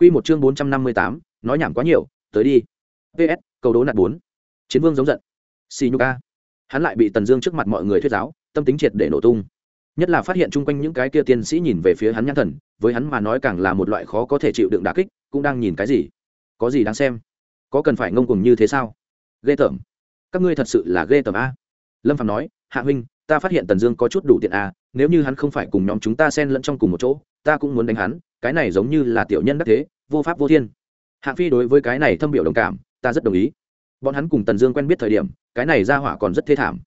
Quy một chương bốn trăm năm mươi tám, nói nhảm quá nhiều, tới đi. Ps cầu đố nạt bốn. Chiến vương giống giận. Xì nhục a. Hắn lại bị tần dương trước mặt mọi người thuyết giáo, tâm tính triệt để nổ tung. Nhất là phát hiện chung quanh những cái kia tiên sĩ nhìn về phía hắn nhãn thần, với hắn mà nói càng là một loại khó có thể chịu đựng đà kích, cũng đang nhìn cái gì? Có gì đáng xem? Có cần phải ngông cuồng như thế sao? Ghê tởm. Các ngươi thật sự là ghê tởm a. Lâm phàm nói, hạ huynh, ta phát hiện tần dương có chút đủ tiện a, nếu như hắn không phải cùng nhóm chúng ta xen lẫn trong cùng một chỗ ta cũng muốn đánh hắn, cái này giống như là tiểu nhân đắc thế, vô pháp vô thiên. Hạng phi đối với cái này thâm biểu đồng cảm, ta rất đồng ý. Bọn hắn cùng tần dương quen biết thời điểm, cái này ra hỏa còn rất thê thảm.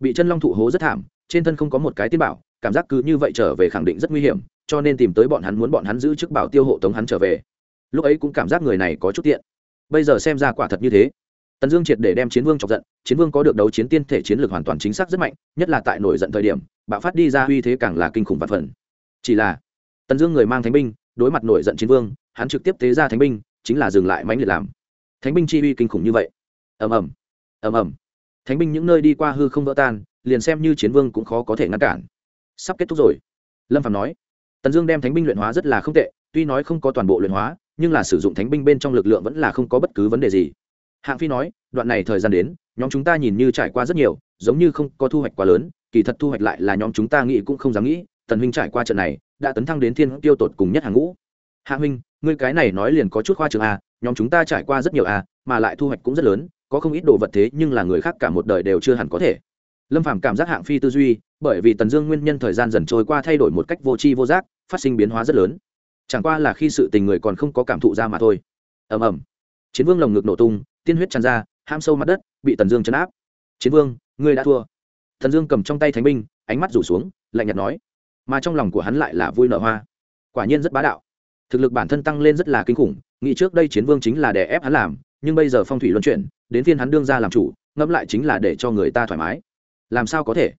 Bị chân long thụ hố rất thảm, trên thân không có một cái tiên bảo, cảm giác cứ như vậy trở về khẳng định rất nguy hiểm, cho nên tìm tới bọn hắn muốn bọn hắn giữ chức bảo tiêu hộ tống hắn trở về. Lúc ấy cũng cảm giác người này có chút tiện. Bây giờ xem ra quả thật như thế. Tần dương triệt để đem chiến vương chọc giận, chiến vương có được đấu chiến tiên thể chiến lược hoàn toàn chính xác rất mạnh, nhất là tại nổi giận thời điểm, bạo phát đi ra uy thế càng là kinh khủng vạn phần. Chỉ là tần dương người mang thánh binh, đối mặt nổi giận chiến vương, hắn trực tiếp tế ra thánh binh, chính là dừng lại mãnh liệt làm. Thánh binh chi uy kinh khủng như vậy. Ầm ầm ầm ầm. Thánh binh những nơi đi qua hư không vỡ tan, liền xem như chiến vương cũng khó có thể ngăn cản. Sắp kết thúc rồi. Lâm phạm nói. Tần dương đem thánh binh luyện hóa rất là không tệ, tuy nói không có toàn bộ luyện hóa, nhưng là sử dụng thánh binh bên trong lực lượng vẫn là không có bất cứ vấn đề gì. Hạng phi nói, đoạn này thời gian đến, nhóm chúng ta nhìn như trải qua rất nhiều, giống như không có thu hoạch quá lớn, kỳ thật thu hoạch lại là nhóm chúng ta nghĩ cũng không dám nghĩ, tần huynh trải qua trận này đã tấn thăng đến thiên tiêu tột cùng nhất hàng ngũ. Hạ huynh, ngươi cái này nói liền có chút khoa trường a nhóm chúng ta trải qua rất nhiều a mà lại thu hoạch cũng rất lớn, có không ít đồ vật thế nhưng là người khác cả một đời đều chưa hẳn có thể. Lâm phàm cảm giác hạng phi tư duy, bởi vì tần dương nguyên nhân thời gian dần trôi qua thay đổi một cách vô tri vô giác, phát sinh biến hóa rất lớn. Chẳng qua là khi sự tình người còn không có cảm thụ ra mà thôi. Ầm ầm. Chiến vương lồng ngực nổ tung, tiên huyết tràn ra, ham sâu mặt đất, bị tần dương chấn áp. Chiến vương, ngươi đã thua. Thần dương cầm trong tay thánh binh, ánh mắt rủ xuống, lạnh nhạt nói mà trong lòng của hắn lại là vui nở hoa. Quả nhiên rất bá đạo. Thực lực bản thân tăng lên rất là kinh khủng, nghĩ trước đây chiến vương chính là để ép hắn làm, nhưng bây giờ phong thủy luân chuyển, đến phiên hắn đương ra làm chủ, ngẫm lại chính là để cho người ta thoải mái. Làm sao có thể?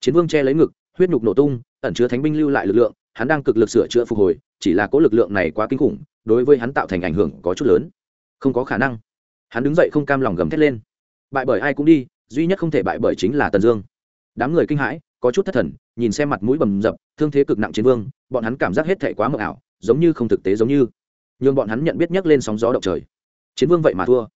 Chiến vương che lấy ngực, huyết nhục nổ tung, ẩn chứa thánh binh lưu lại lực lượng, hắn đang cực lực sửa chữa phục hồi, chỉ là cố lực lượng này quá kinh khủng, đối với hắn tạo thành ảnh hưởng có chút lớn. Không có khả năng. Hắn đứng dậy không cam lòng gầm thét lên. Bại bởi ai cũng đi, duy nhất không thể bại bởi chính là tần dương. Đám người kinh hãi có chút thất thần, nhìn xem mặt mũi bầm dập, thương thế cực nặng chiến vương, bọn hắn cảm giác hết thệ quá mờ ảo, giống như không thực tế giống như. Nhưng bọn hắn nhận biết nhắc lên sóng gió động trời. Chiến vương vậy mà thua.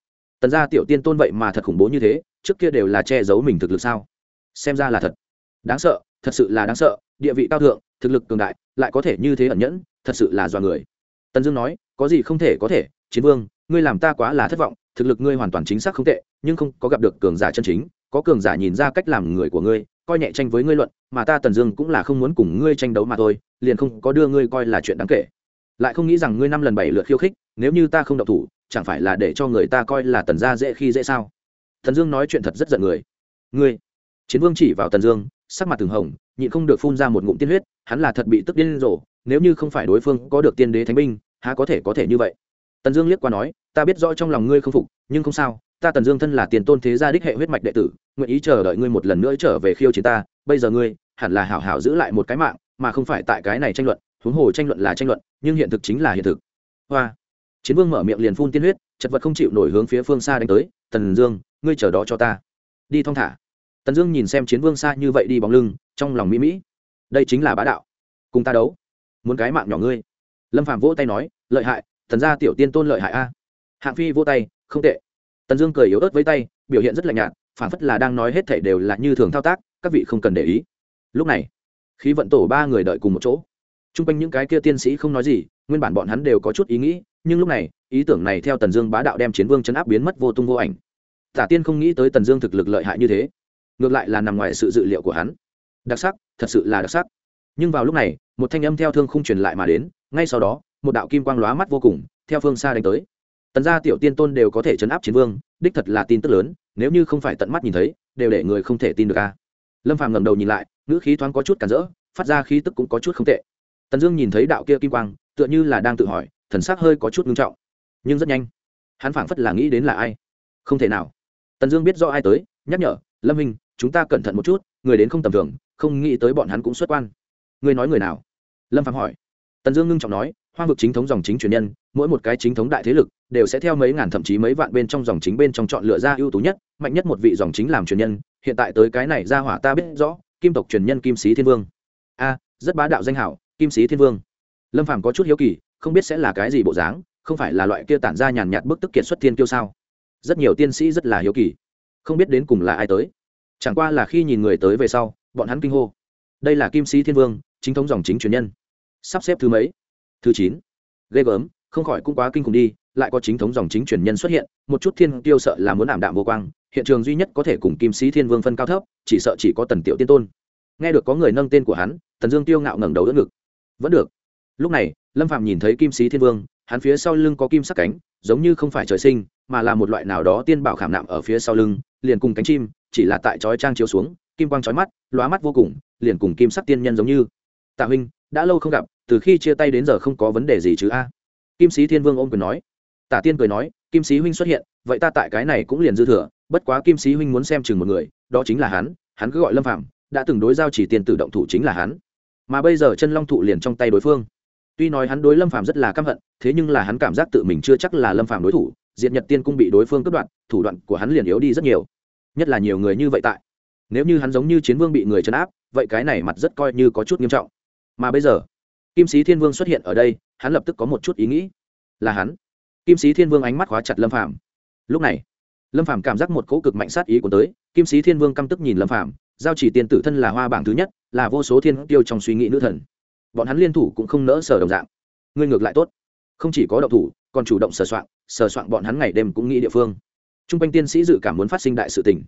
Tần gia tiểu tiên tôn vậy mà thật khủng bố như thế, trước kia đều là che giấu mình thực lực sao? Xem ra là thật. Đáng sợ, thật sự là đáng sợ, địa vị cao thượng, thực lực cường đại, lại có thể như thế ẩn nhẫn, thật sự là dọa người. Tần dương nói, có gì không thể có thể, chiến vương, ngươi làm ta quá là thất vọng, thực lực ngươi hoàn toàn chính xác không tệ, nhưng không có gặp được cường giả chân chính, có cường giả nhìn ra cách làm người của ngươi coi nhẹ tranh với ngươi luận, mà ta tần dương cũng là không muốn cùng ngươi tranh đấu mà thôi, liền không có đưa ngươi coi là chuyện đáng kể. Lại không nghĩ rằng ngươi năm lần bảy lượt khiêu khích, nếu như ta không độc thủ, chẳng phải là để cho người ta coi là tần gia dễ khi dễ sao? Tần dương nói chuyện thật rất giận người. Ngươi, chiến vương chỉ vào tần dương, sắc mặt từng hồng, nhịn không được phun ra một ngụm tiên huyết, hắn là thật bị tức điên rồ, nếu như không phải đối phương có được tiên đế thánh binh, há có thể có thể như vậy? Tần dương liếc qua nói, ta biết rõ trong lòng ngươi không phục, nhưng không sao, ta tần dương thân là tiền tôn thế gia đích hệ huyết mạch đệ tử nguyện ý chờ đợi ngươi một lần nữa trở về khiêu chiến ta, bây giờ ngươi hẳn là hảo hảo giữ lại một cái mạng, mà không phải tại cái này tranh luận, huống hồ tranh luận là tranh luận, nhưng hiện thực chính là hiện thực. Hoa. Chiến vương mở miệng liền phun tiên huyết, chật vật không chịu nổi hướng phía phương xa đánh tới, tần dương, ngươi chờ đó cho ta. Đi thong thả. Tần dương nhìn xem chiến vương xa như vậy đi bóng lưng, trong lòng mỹ mỹ. Đây chính là bá đạo. Cùng ta đấu. Muốn cái mạng nhỏ ngươi. Lâm phạm vỗ tay nói, lợi hại, thần gia tiểu tiên tôn lợi hại a. Hạng phi vỗ tay, không tệ. Tần dương cười yếu ớt với tay, biểu hiện rất lạnh nhạt phản phất là đang nói hết thảy đều là như thường thao tác, các vị không cần để ý. Lúc này, khí vận tổ ba người đợi cùng một chỗ. T r u n g quanh những cái kia tiên sĩ không nói gì, nguyên bản bọn hắn đều có chút ý nghĩ, nhưng lúc này, ý tưởng này theo tần dương bá đạo đem chiến vương chấn áp biến mất vô tung vô ảnh. Tả tiên không nghĩ tới tần dương thực lực lợi hại như thế. Ngược lại là nằm ngoài sự dự liệu của hắn. Đặc sắc, thật sự là đặc sắc. Nhưng vào lúc này, một thanh âm theo thương không truyền lại mà đến, ngay sau đó, một đạo kim quang lóa mắt vô cùng, theo phương xa đánh tới. Tần gia tiểu tiên tôn đều có thể chấn áp chiến vương, đích thật là tin tức lớn nếu như không phải tận mắt nhìn thấy, đều để người không thể tin được a. Lâm phàm ngẩng đầu nhìn lại, ngữ khí thoáng có chút cản rỡ, phát ra khí tức cũng có chút không tệ. Tần dương nhìn thấy đạo kia kim quang, tựa như là đang tự hỏi, thần sắc hơi có chút ngưng trọng, nhưng rất nhanh. Hắn phảng phất là nghĩ đến là ai? Không thể nào. Tần dương biết do ai tới, nhắc nhở, lâm minh chúng ta cẩn thận một chút, người đến không tầm thường, không nghĩ tới bọn hắn cũng xuất quan. Ngươi nói người nào? Lâm phạm hỏi. Tần dương ngưng trọng nói hoang vực chính thống dòng chính truyền nhân, mỗi một cái chính thống đại thế lực đều sẽ theo mấy ngàn thậm chí mấy vạn bên trong dòng chính bên trong chọn lựa ra ưu tú nhất, mạnh nhất một vị dòng chính làm truyền nhân. Hiện tại tới cái này ra hỏa ta biết rõ, kim tộc truyền nhân kim sĩ thiên vương. A, rất bá đạo danh hảo, kim sĩ thiên vương. Lâm phàm có chút hiếu kỳ, không biết sẽ là cái gì bộ dáng, không phải là loại kia tản ra nhàn nhạt bức tức kiệt xuất thiên kiêu sao? Rất nhiều tiên sĩ rất là hiếu kỳ, không biết đến cùng là ai tới. Chẳng qua là khi nhìn người tới về sau, bọn hắn kinh hô. Đây là kim sĩ thiên vương, chính thống dòng chính truyền nhân. Sắp xếp thứ mấy? Thứ chín. Ghê gớm, không khỏi cũng quá kinh khủng đi, lại có chính thống dòng chính truyền nhân xuất hiện, một chút thiên tiêu sợ là muốn ảm đạm vô quang, hiện trường duy nhất có thể cùng kim sĩ thiên vương phân cao thấp, chỉ sợ chỉ có tần tiểu tiên tôn. Nghe được có người nâng tên của hắn, tần dương tiêu ngạo ngẩng đầu đỡ ngực. Vẫn được. Lúc này, lâm phạm nhìn thấy kim sĩ thiên vương, hắn phía sau lưng có kim sắc cánh, giống như không phải trời sinh, mà là một loại nào đó tiên bảo khảm nạm ở phía sau lưng, liền cùng cánh chim, chỉ là tại chói trang chiếu xuống, kim quang chói mắt, lóa mắt vô cùng, liền cùng kim sắc tiên nhân giống như. Tạ huynh đã lâu không gặp, từ khi chia tay đến giờ không có vấn đề gì chứ a. Kim sĩ thiên vương ôm quyền nói. Tả tiên cười nói, kim sĩ huynh xuất hiện, vậy ta tại cái này cũng liền dư thừa, bất quá kim sĩ huynh muốn xem chừng một người, đó chính là hắn hắn cứ gọi lâm phạm đã từng đối giao chỉ tiền tử động thủ chính là hắn. Mà bây giờ chân long thụ liền trong tay đối phương. Tuy nói hắn đối lâm phạm rất là căm hận, thế nhưng là hắn cảm giác tự mình chưa chắc là lâm phạm đối thủ, diệt nhật tiên cung bị đối phương cướp đoạn thủ đoạn của hắn liền yếu đi rất nhiều. Nhất là nhiều người như vậy tại. Nếu như hắn giống như chiến vương bị người chấn áp, vậy cái này mặt rất coi như có chút nghiêm trọng mà bây giờ, kim sĩ thiên vương xuất hiện ở đây, hắn lập tức có một chút ý nghĩ. Là hắn. Kim sĩ thiên vương ánh mắt khóa chặt lâm phạm lúc này, lâm phạm cảm giác một cỗ cực mạnh sát ý của tới, kim sĩ thiên vương căm tức nhìn lâm phạm giao chỉ tiền tử thân là hoa bảng thứ nhất, là vô số thiên tiêu trong suy nghĩ nữ thần. Bọn hắn liên thủ cũng không nỡ sở đồng dạng. Ngươi ngược lại tốt. Không chỉ có động thủ, còn chủ động sờ soạn sờ soạn bọn hắn ngày đêm cũng nghĩ địa phương. T r u n g quanh tiên sĩ dự cảm muốn phát sinh đại sự tình.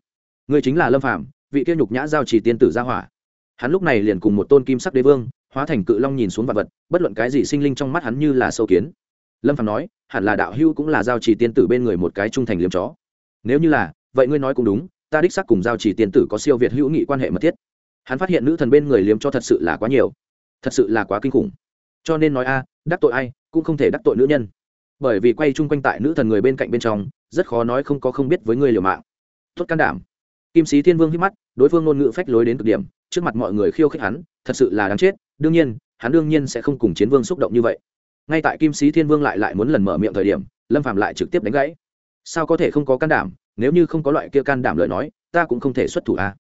Ngươi chính là lâm phạm vị kia nhục nhã giao chỉ tiên tử gia hỏa. Hắn lúc này liền cùng một tôn kim sắc đế vương hóa thành cự long nhìn xuống vật vật, bất luận cái gì sinh linh trong mắt hắn như là sâu kiến. Lâm phạm nói, hẳn là đạo hưu cũng là giao chỉ tiên tử bên người một cái trung thành liếm chó. Nếu như là, vậy ngươi nói cũng đúng, ta đích xác cùng giao chỉ tiên tử có siêu việt hữu nghị quan hệ mật thiết. Hắn phát hiện nữ thần bên người liếm cho thật sự là quá nhiều, thật sự là quá kinh khủng. Cho nên nói a, đắc tội ai, cũng không thể đắc tội nữ nhân. Bởi vì quay chung quanh tại nữ thần người bên cạnh bên trong, rất khó nói không có không biết với người liều mạng. Tốt can đảm. Kim sĩ thiên vương hít mắt, đối phương ngôn ngữ phách lối đến cực điểm, trước mặt mọi người khiêu khích hắn, thật sự là đáng chết đương nhiên, hắn đương nhiên sẽ không cùng chiến vương xúc động như vậy. Ngay tại kim sĩ thiên vương lại lại muốn lần mở miệng thời điểm, lâm phạm lại trực tiếp đánh gãy. Sao có thể không có can đảm, nếu như không có loại kia can đảm lời nói, ta cũng không thể xuất thủ a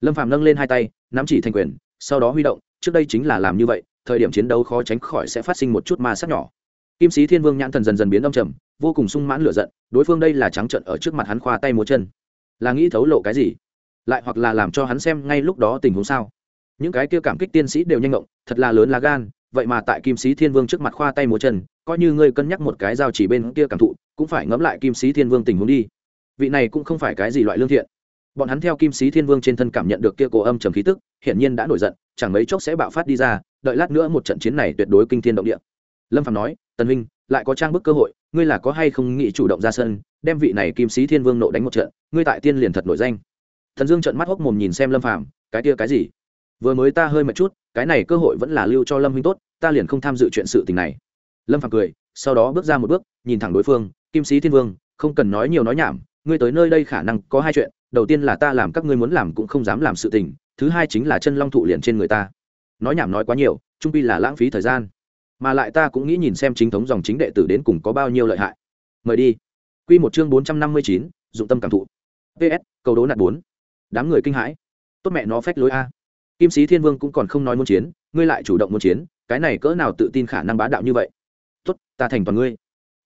lâm phạm nâng lên hai tay, nắm chỉ thành quyền, sau đó huy động, trước đây chính là làm như vậy, thời điểm chiến đấu khó tránh khỏi sẽ phát sinh một chút ma sát nhỏ. Kim sĩ thiên vương nhãn thần dần dần biến đông trầm, vô cùng sung mãn lửa giận, đối phương đây là trắng trận ở trước mặt hắn khoa tay múa chân. Là nghĩ thấu lộ cái gì? Lại hoặc là làm cho hắn xem ngay lúc đó tình huống sao? Những cái kia cảm kích tiên sĩ đều nhanh ngộng, thật là lớn là gan, vậy mà tại kim sĩ thiên vương trước mặt khoa tay múa chân, coi như ngươi cân nhắc một cái dao chỉ bên kia cảm thụ, cũng phải ngẫm lại kim sĩ thiên vương tình huống đi. Vị này cũng không phải cái gì loại lương thiện. Bọn hắn theo kim sĩ thiên vương trên thân cảm nhận được kia cổ âm trầm khí tức, hiển nhiên đã nổi giận, chẳng mấy chốc sẽ bạo phát đi ra, đợi lát nữa một trận chiến này tuyệt đối kinh thiên động địa. Lâm phạm nói, tần huynh, lại có trang bức cơ hội, ngươi là có hay không nghĩ chủ động ra sân, đem vị này kim sĩ thiên vương nộ đánh một trận, ngươi tại tiên liền thật nổi danh. Thần dương trận mắt hốc mồm nhìn xem lâm phạm cái kia cái gì? Vừa mới ta hơi một chút, cái này cơ hội vẫn là lưu cho lâm huynh tốt, ta liền không tham dự chuyện sự tình này. Lâm phàm cười, sau đó bước ra một bước, nhìn thẳng đối phương, kim sĩ thiên vương, không cần nói nhiều nói nhảm, ngươi tới nơi đây khả năng có hai chuyện, đầu tiên là ta làm các ngươi muốn làm cũng không dám làm sự tình, thứ hai chính là chân long thụ liền trên người ta. Nói nhảm nói quá nhiều, trung pi là lãng phí thời gian. Mà lại ta cũng nghĩ nhìn xem chính thống dòng chính đệ tử đến cùng có bao nhiêu lợi hại. Mời đi. Q một chương bốn trăm năm mươi chín, dụng tâm cảm thụ. Ps câu đố nạt bốn. Đám người kinh hãi. Tốt mẹ nó phách lối a kim sĩ thiên vương cũng còn không nói muốn chiến, ngươi lại chủ động muốn chiến, cái này cỡ nào tự tin khả năng bá đạo như vậy? Tốt, ta thành toàn ngươi.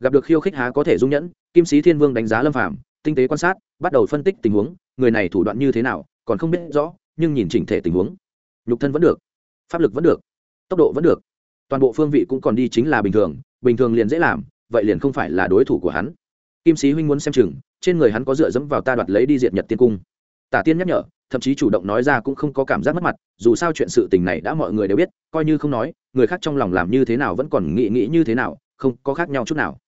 Gặp được khiêu khích há có thể dung nhẫn, kim sĩ thiên vương đánh giá lâm phạm tinh tế quan sát, bắt đầu phân tích tình huống, người này thủ đoạn như thế nào, còn không biết rõ, nhưng nhìn chỉnh thể tình huống. Nhục thân vẫn được, pháp lực vẫn được, tốc độ vẫn được. Toàn bộ phương vị cũng còn đi chính là bình thường bình thường liền dễ làm, vậy liền không phải là đối thủ của hắn. Kim sĩ huynh muốn xem chừng, trên người hắn có dựa dẫm vào ta đoạt lấy đi diệt nhật tiên cung. Tả tiên nhắc nhở thậm chí chủ động nói ra cũng không có cảm giác mất mặt, dù sao chuyện sự tình này đã mọi người đều biết, coi như không nói, người khác trong lòng làm như thế nào vẫn còn nghĩ nghĩ như thế nào, không có khác nhau chút nào.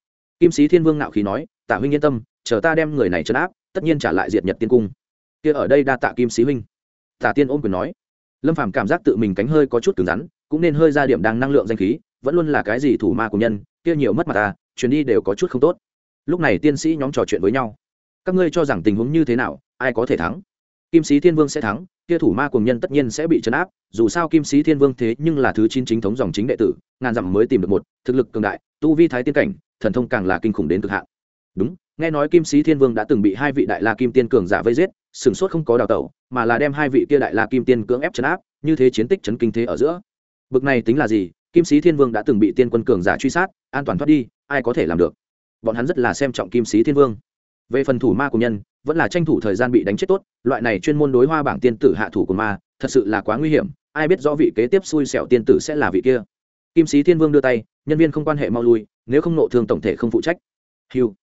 Kim sĩ thiên vương nạo khí nói tả huynh yên tâm, chờ ta đem người này chấn áp, tất nhiên trả lại diệt nhật tiên cung. Kia ở đây đa tạ kim sĩ huynh. Tả tiên ôm quyền nói. Lâm phàm cảm giác tự mình cánh hơi có chút cứng rắn, cũng nên hơi ra điểm đang năng lượng danh khí, vẫn luôn là cái gì thủ ma của nhân, kia nhiều mất mặt à, ta chuyến đi đều có chút không tốt. Lúc này tiên sĩ nhóm trò chuyện với nhau. Các ngươi cho rằng tình huống như thế nào, ai có thể thắng? Kim sĩ thiên vương sẽ thắng, kia thủ ma cùng nhân tất nhiên sẽ bị chấn áp, dù sao kim sĩ thiên vương thế nhưng là thứ chín chính thống dòng chính đệ tử, ngàn dặm mới tìm được một, thực lực cường đại, tu vi thái tiên cảnh, thần thông càng là kinh khủng đến cực hạn. Đúng, nghe nói kim sĩ thiên vương đã từng bị hai vị đại la kim tiên cường giả vây giết, sửng sốt không có đào tẩu, mà là đem hai vị kia đại la kim tiên cưỡng ép chấn áp, như thế chiến tích chấn kinh thế ở giữa. Bực này tính là gì? Kim sĩ thiên vương đã từng bị tiên quân cường giả truy sát, an toàn thoát đi, ai có thể làm được? Bọn hắn rất là xem trọng kim sĩ thiên vương về phần thủ ma của nhân, vẫn là tranh thủ thời gian bị đánh chết tốt, loại này chuyên môn đối hoa bảng tiên tử hạ thủ của ma, thật sự là quá nguy hiểm, ai biết rõ vị kế tiếp xui xẻo tiên tử sẽ là vị kia. Kim sĩ thiên vương đưa tay, nhân viên không quan hệ mau lui, nếu không nộ thương tổng thể không phụ trách. Hiu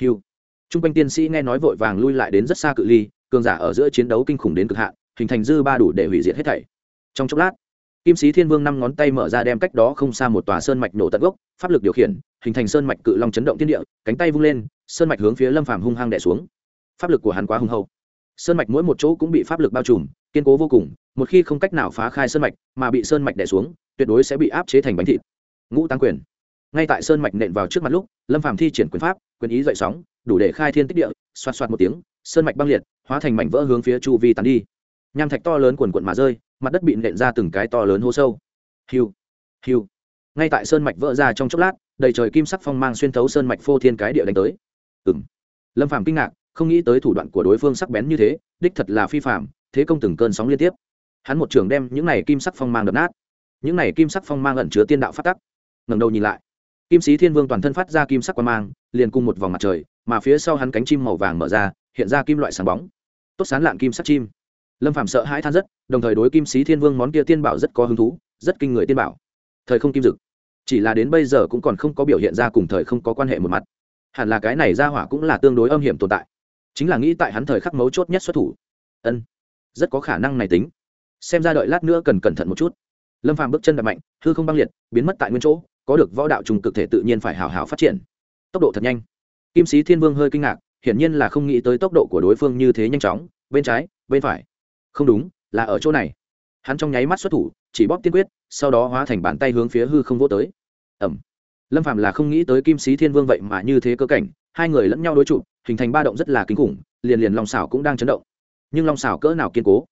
hiu. T r u n g quanh tiên sĩ nghe nói vội vàng lui lại đến rất xa cự ly, cường giả ở giữa chiến đấu kinh khủng đến cực hạn, hình thành dư ba đủ để hủy diệt hết thảy. Trong chốc lát, kim sĩ thiên vương năm ngón tay mở ra đem cách đó không xa một tòa sơn mạch nổ tận gốc, pháp lực điều khiển, hình thành sơn mạch cự long chấn động thiên địa, cánh tay vung lên sơn mạch hướng phía lâm phàm hung hăng đẻ xuống. Pháp lực của hắn quá hùng hậu. Sơn mạch mỗi một chỗ cũng bị pháp lực bao trùm, kiên cố vô cùng, một khi không cách nào phá khai sơn mạch, mà bị sơn mạch đẻ xuống, tuyệt đối sẽ bị áp chế thành bánh thịt. Ngũ tăng quyền. Ngay tại sơn mạch nện vào trước mặt lúc, lâm phàm thi triển quyền pháp, quyền ý dậy sóng, đủ để khai thiên tích địa, xoạt xoạt một tiếng, sơn mạch băng liệt, hóa thành mảnh vỡ hướng phía chu vi tàn đi. Nham thạch to lớn quần quận mà rơi, mặt đất bị nện ra từng cái to lớn hô sâu. Hiu hiu. Ngay tại sơn mạch vỡ ra trong chốc lát, đầy trời kim sắc phong mang xuyên thấu sơn mạch phô thiên cái địa đánh tới ừng lâm phàm kinh ngạc, không nghĩ tới thủ đoạn của đối phương sắc bén như thế, đích thật là phi phạm thế công từng cơn sóng liên tiếp. Hắn một trường đem những này kim sắc phong mang đập nát. Những này kim sắc phong mang ẩn chứa tiên đạo phát tắc. Ngẩng đầu nhìn lại. Kim sĩ thiên vương toàn thân phát ra kim sắc quan mang, liền cùng một vòng mặt trời, mà phía sau hắn cánh chim màu vàng mở ra, hiện ra kim loại sáng bóng. Tốt sán lạng kim sắc chim. Lâm Phàm sợ hãi than rất, đồng thời đối kim sĩ thiên vương món kia tiên bảo rất có hứng thú, rất kinh người tiên bảo. Thời không kim dực. Chỉ là đến bây giờ cũng còn không có biểu hiện ra cùng thời không có quan hệ một mặt hẳn là cái này ra hỏa cũng là tương đối âm hiểm tồn tại. Chính là nghĩ tại hắn thời khắc mấu chốt nhất xuất thủ. Ân, rất có khả năng này tính. Xem ra đợi lát nữa cần cẩn thận một chút. Lâm phàm bước chân đập mạnh, hư không băng liệt, biến mất tại nguyên chỗ, có được võ đạo trùng cực thể tự nhiên phải hào hào phát triển. Tốc độ thật nhanh. Kim sĩ thiên vương hơi kinh ngạc, hiển nhiên là không nghĩ tới tốc độ của đối phương như thế nhanh chóng, bên trái, bên phải. Không đúng, là ở chỗ này. Hắn trong nháy mắt xuất thủ, chỉ bóp tiên quyết, sau đó hóa thành bàn tay hướng phía hư không vô tới. Ẩm lâm phạm là không nghĩ tới kim sĩ thiên vương vậy mà như thế cơ cảnh, hai người lẫn nhau đối trụ hình thành ba động rất là kinh khủng, liền liền long xảo cũng đang chấn động. Nhưng long xảo cỡ nào kiên cố?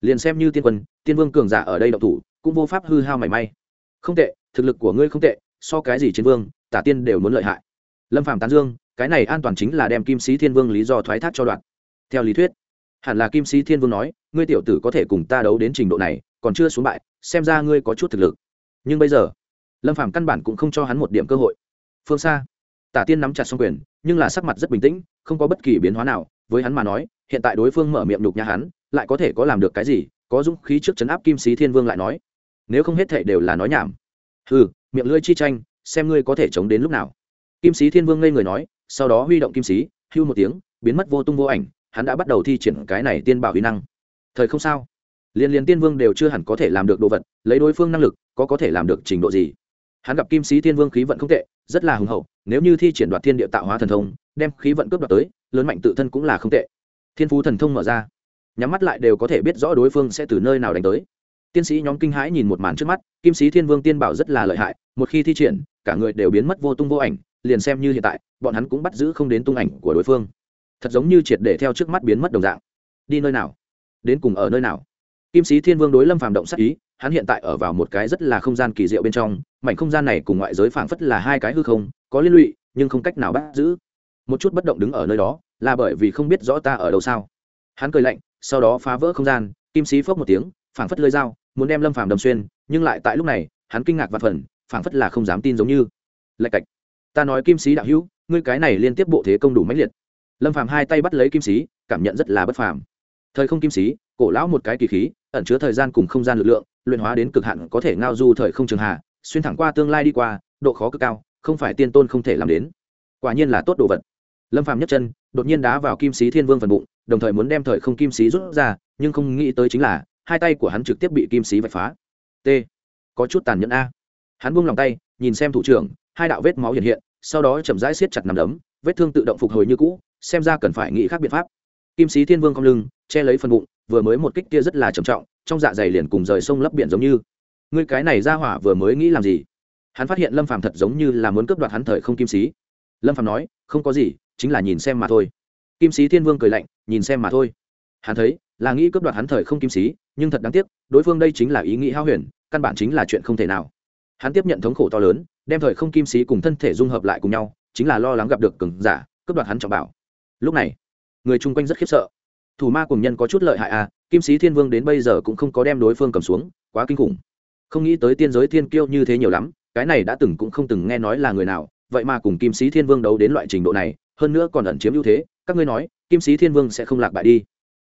Liền xem như tiên quân, tiên vương cường giả ở đây động thủ, cũng vô pháp hư hao mảy may. Không tệ, thực lực của ngươi không tệ, so cái gì chiến vương, tả tiên đều muốn lợi hại. Lâm phạm tán dương, cái này an toàn chính là đem kim sĩ thiên vương lý do thoái thác cho đoạn. Theo lý thuyết, hẳn là kim sĩ thiên vương nói, ngươi tiểu tử có thể cùng ta đấu đến trình độ này, còn chưa xuống bại, xem ra ngươi có chút thực lực. Nhưng bây giờ lâm Phàm căn bản cũng không cho hắn một điểm cơ hội phương xa tả tiên nắm chặt xong quyền nhưng là sắc mặt rất bình tĩnh không có bất kỳ biến hóa nào với hắn mà nói hiện tại đối phương mở miệng đục nhà hắn lại có thể có làm được cái gì có dũng khí trước chấn áp kim sĩ thiên vương lại nói nếu không hết thể đều là nói nhảm ừ miệng lưỡi chi tranh xem ngươi có thể chống đến lúc nào kim sĩ thiên vương ngây người nói sau đó huy động kim sĩ hưu một tiếng biến mất vô tung vô ảnh hắn đã bắt đầu thi triển cái này tiên bảo huy năng thời không sao liên liên tiên vương đều chưa hẳn có thể làm được đồ vật lấy đối phương năng lực có có thể làm được trình độ gì hắn gặp kim sĩ thiên vương khí vận không tệ, rất là hùng hậu, nếu như thi triển đoạt thiên địa tạo hóa thần thông, đem khí vận cướp đoạt tới, lớn mạnh tự thân cũng là không tệ. Thiên phú thần thông mở ra, nhắm mắt lại đều có thể biết rõ đối phương sẽ từ nơi nào đánh tới. Tiên sĩ nhóm kinh hãi nhìn một màn trước mắt, kim sĩ thiên vương tiên bảo rất là lợi hại, một khi thi triển, cả người đều biến mất vô tung vô ảnh, liền xem như hiện tại, bọn hắn cũng bắt giữ không đến tung ảnh của đối phương. Thật giống như triệt để theo trước mắt biến mất đồng dạng. Đi nơi nào? Đến cùng ở nơi nào? Kim sĩ thiên vương đối lâm phàm động sắc ý hắn hiện tại ở vào một cái rất là không gian kỳ diệu bên trong, mảnh không gian này cùng ngoại giới phảng phất là hai cái hư không, có liên lụy, nhưng không cách nào bắt giữ. Một chút bất động đứng ở nơi đó, là bởi vì không biết rõ ta ở đâu sao. Hắn cười lạnh, sau đó phá vỡ không gian, kim sĩ phốc một tiếng, phảng phất lơi dao, muốn đem lâm phàm đâm xuyên, nhưng lại tại lúc này, hắn kinh ngạc và phần phảng phất là không dám tin giống như. Lạch cạch. Ta nói kim sĩ đạo hữu, ngươi cái này liên tiếp bộ thế công đủ mãnh liệt. Lâm phàm hai tay bắt lấy kim sĩ, cảm nhận rất là bất phàm. Thời không kim sĩ, cổ lão một cái kỳ khí, ẩn chứa thời gian cùng không gian lực lượng luyện hóa đến cực hạn có thể ngao du thời không trường hạ xuyên thẳng qua tương lai đi qua, độ khó cực cao, không phải tiên tôn không thể làm đến. Quả nhiên là tốt đồ vật. Lâm phàm nhấc chân, đột nhiên đá vào kim sĩ thiên vương phần bụng, đồng thời muốn đem thời không kim sĩ rút ra, nhưng không nghĩ tới chính là, hai tay của hắn trực tiếp bị kim sĩ vạch phá. T. Có chút tàn nhẫn a. Hắn buông lòng tay, nhìn xem thủ trưởng, hai đạo vết máu hiện hiện, sau đó chậm rãi siết chặt nằm đấm, vết thương tự động phục hồi như cũ, xem ra cần phải nghĩ khác biện pháp. Kim sĩ thiên vương cong lưng, che lấy phần bụng, vừa mới một kích kia rất là trầm trọng trong dạ dày liền cùng rời sông lấp biển giống như. Ngươi cái này ra hỏa vừa mới nghĩ làm gì? Hắn phát hiện lâm phàm thật giống như là muốn cướp đoạt hắn thời không kim sĩ. Lâm phàm nói, không có gì, chính là nhìn xem mà thôi. Kim sĩ thiên vương cười lạnh, nhìn xem mà thôi. Hắn thấy, là nghĩ cướp đoạt hắn thời không kim sĩ, nhưng thật đáng tiếc, đối phương đây chính là ý nghĩ hao huyền, căn bản chính là chuyện không thể nào. Hắn tiếp nhận thống khổ to lớn, đem thời không kim sĩ cùng thân thể dung hợp lại cùng nhau, chính là lo lắng gặp được cường giả, cướp đoạt hắn trọng bảo. Lúc này, người chung quanh rất khiếp sợ. Thủ ma cùng nhân có chút lợi hại à kim sĩ thiên vương đến bây giờ cũng không có đem đối phương cầm xuống, quá kinh khủng. Không nghĩ tới tiên giới thiên kiêu như thế nhiều lắm, cái này đã từng cũng không từng nghe nói là người nào, vậy mà cùng kim sĩ thiên vương đấu đến loại trình độ này, hơn nữa còn ẩn chiếm ưu thế, các ngươi nói, kim sĩ thiên vương sẽ không lạc bại đi.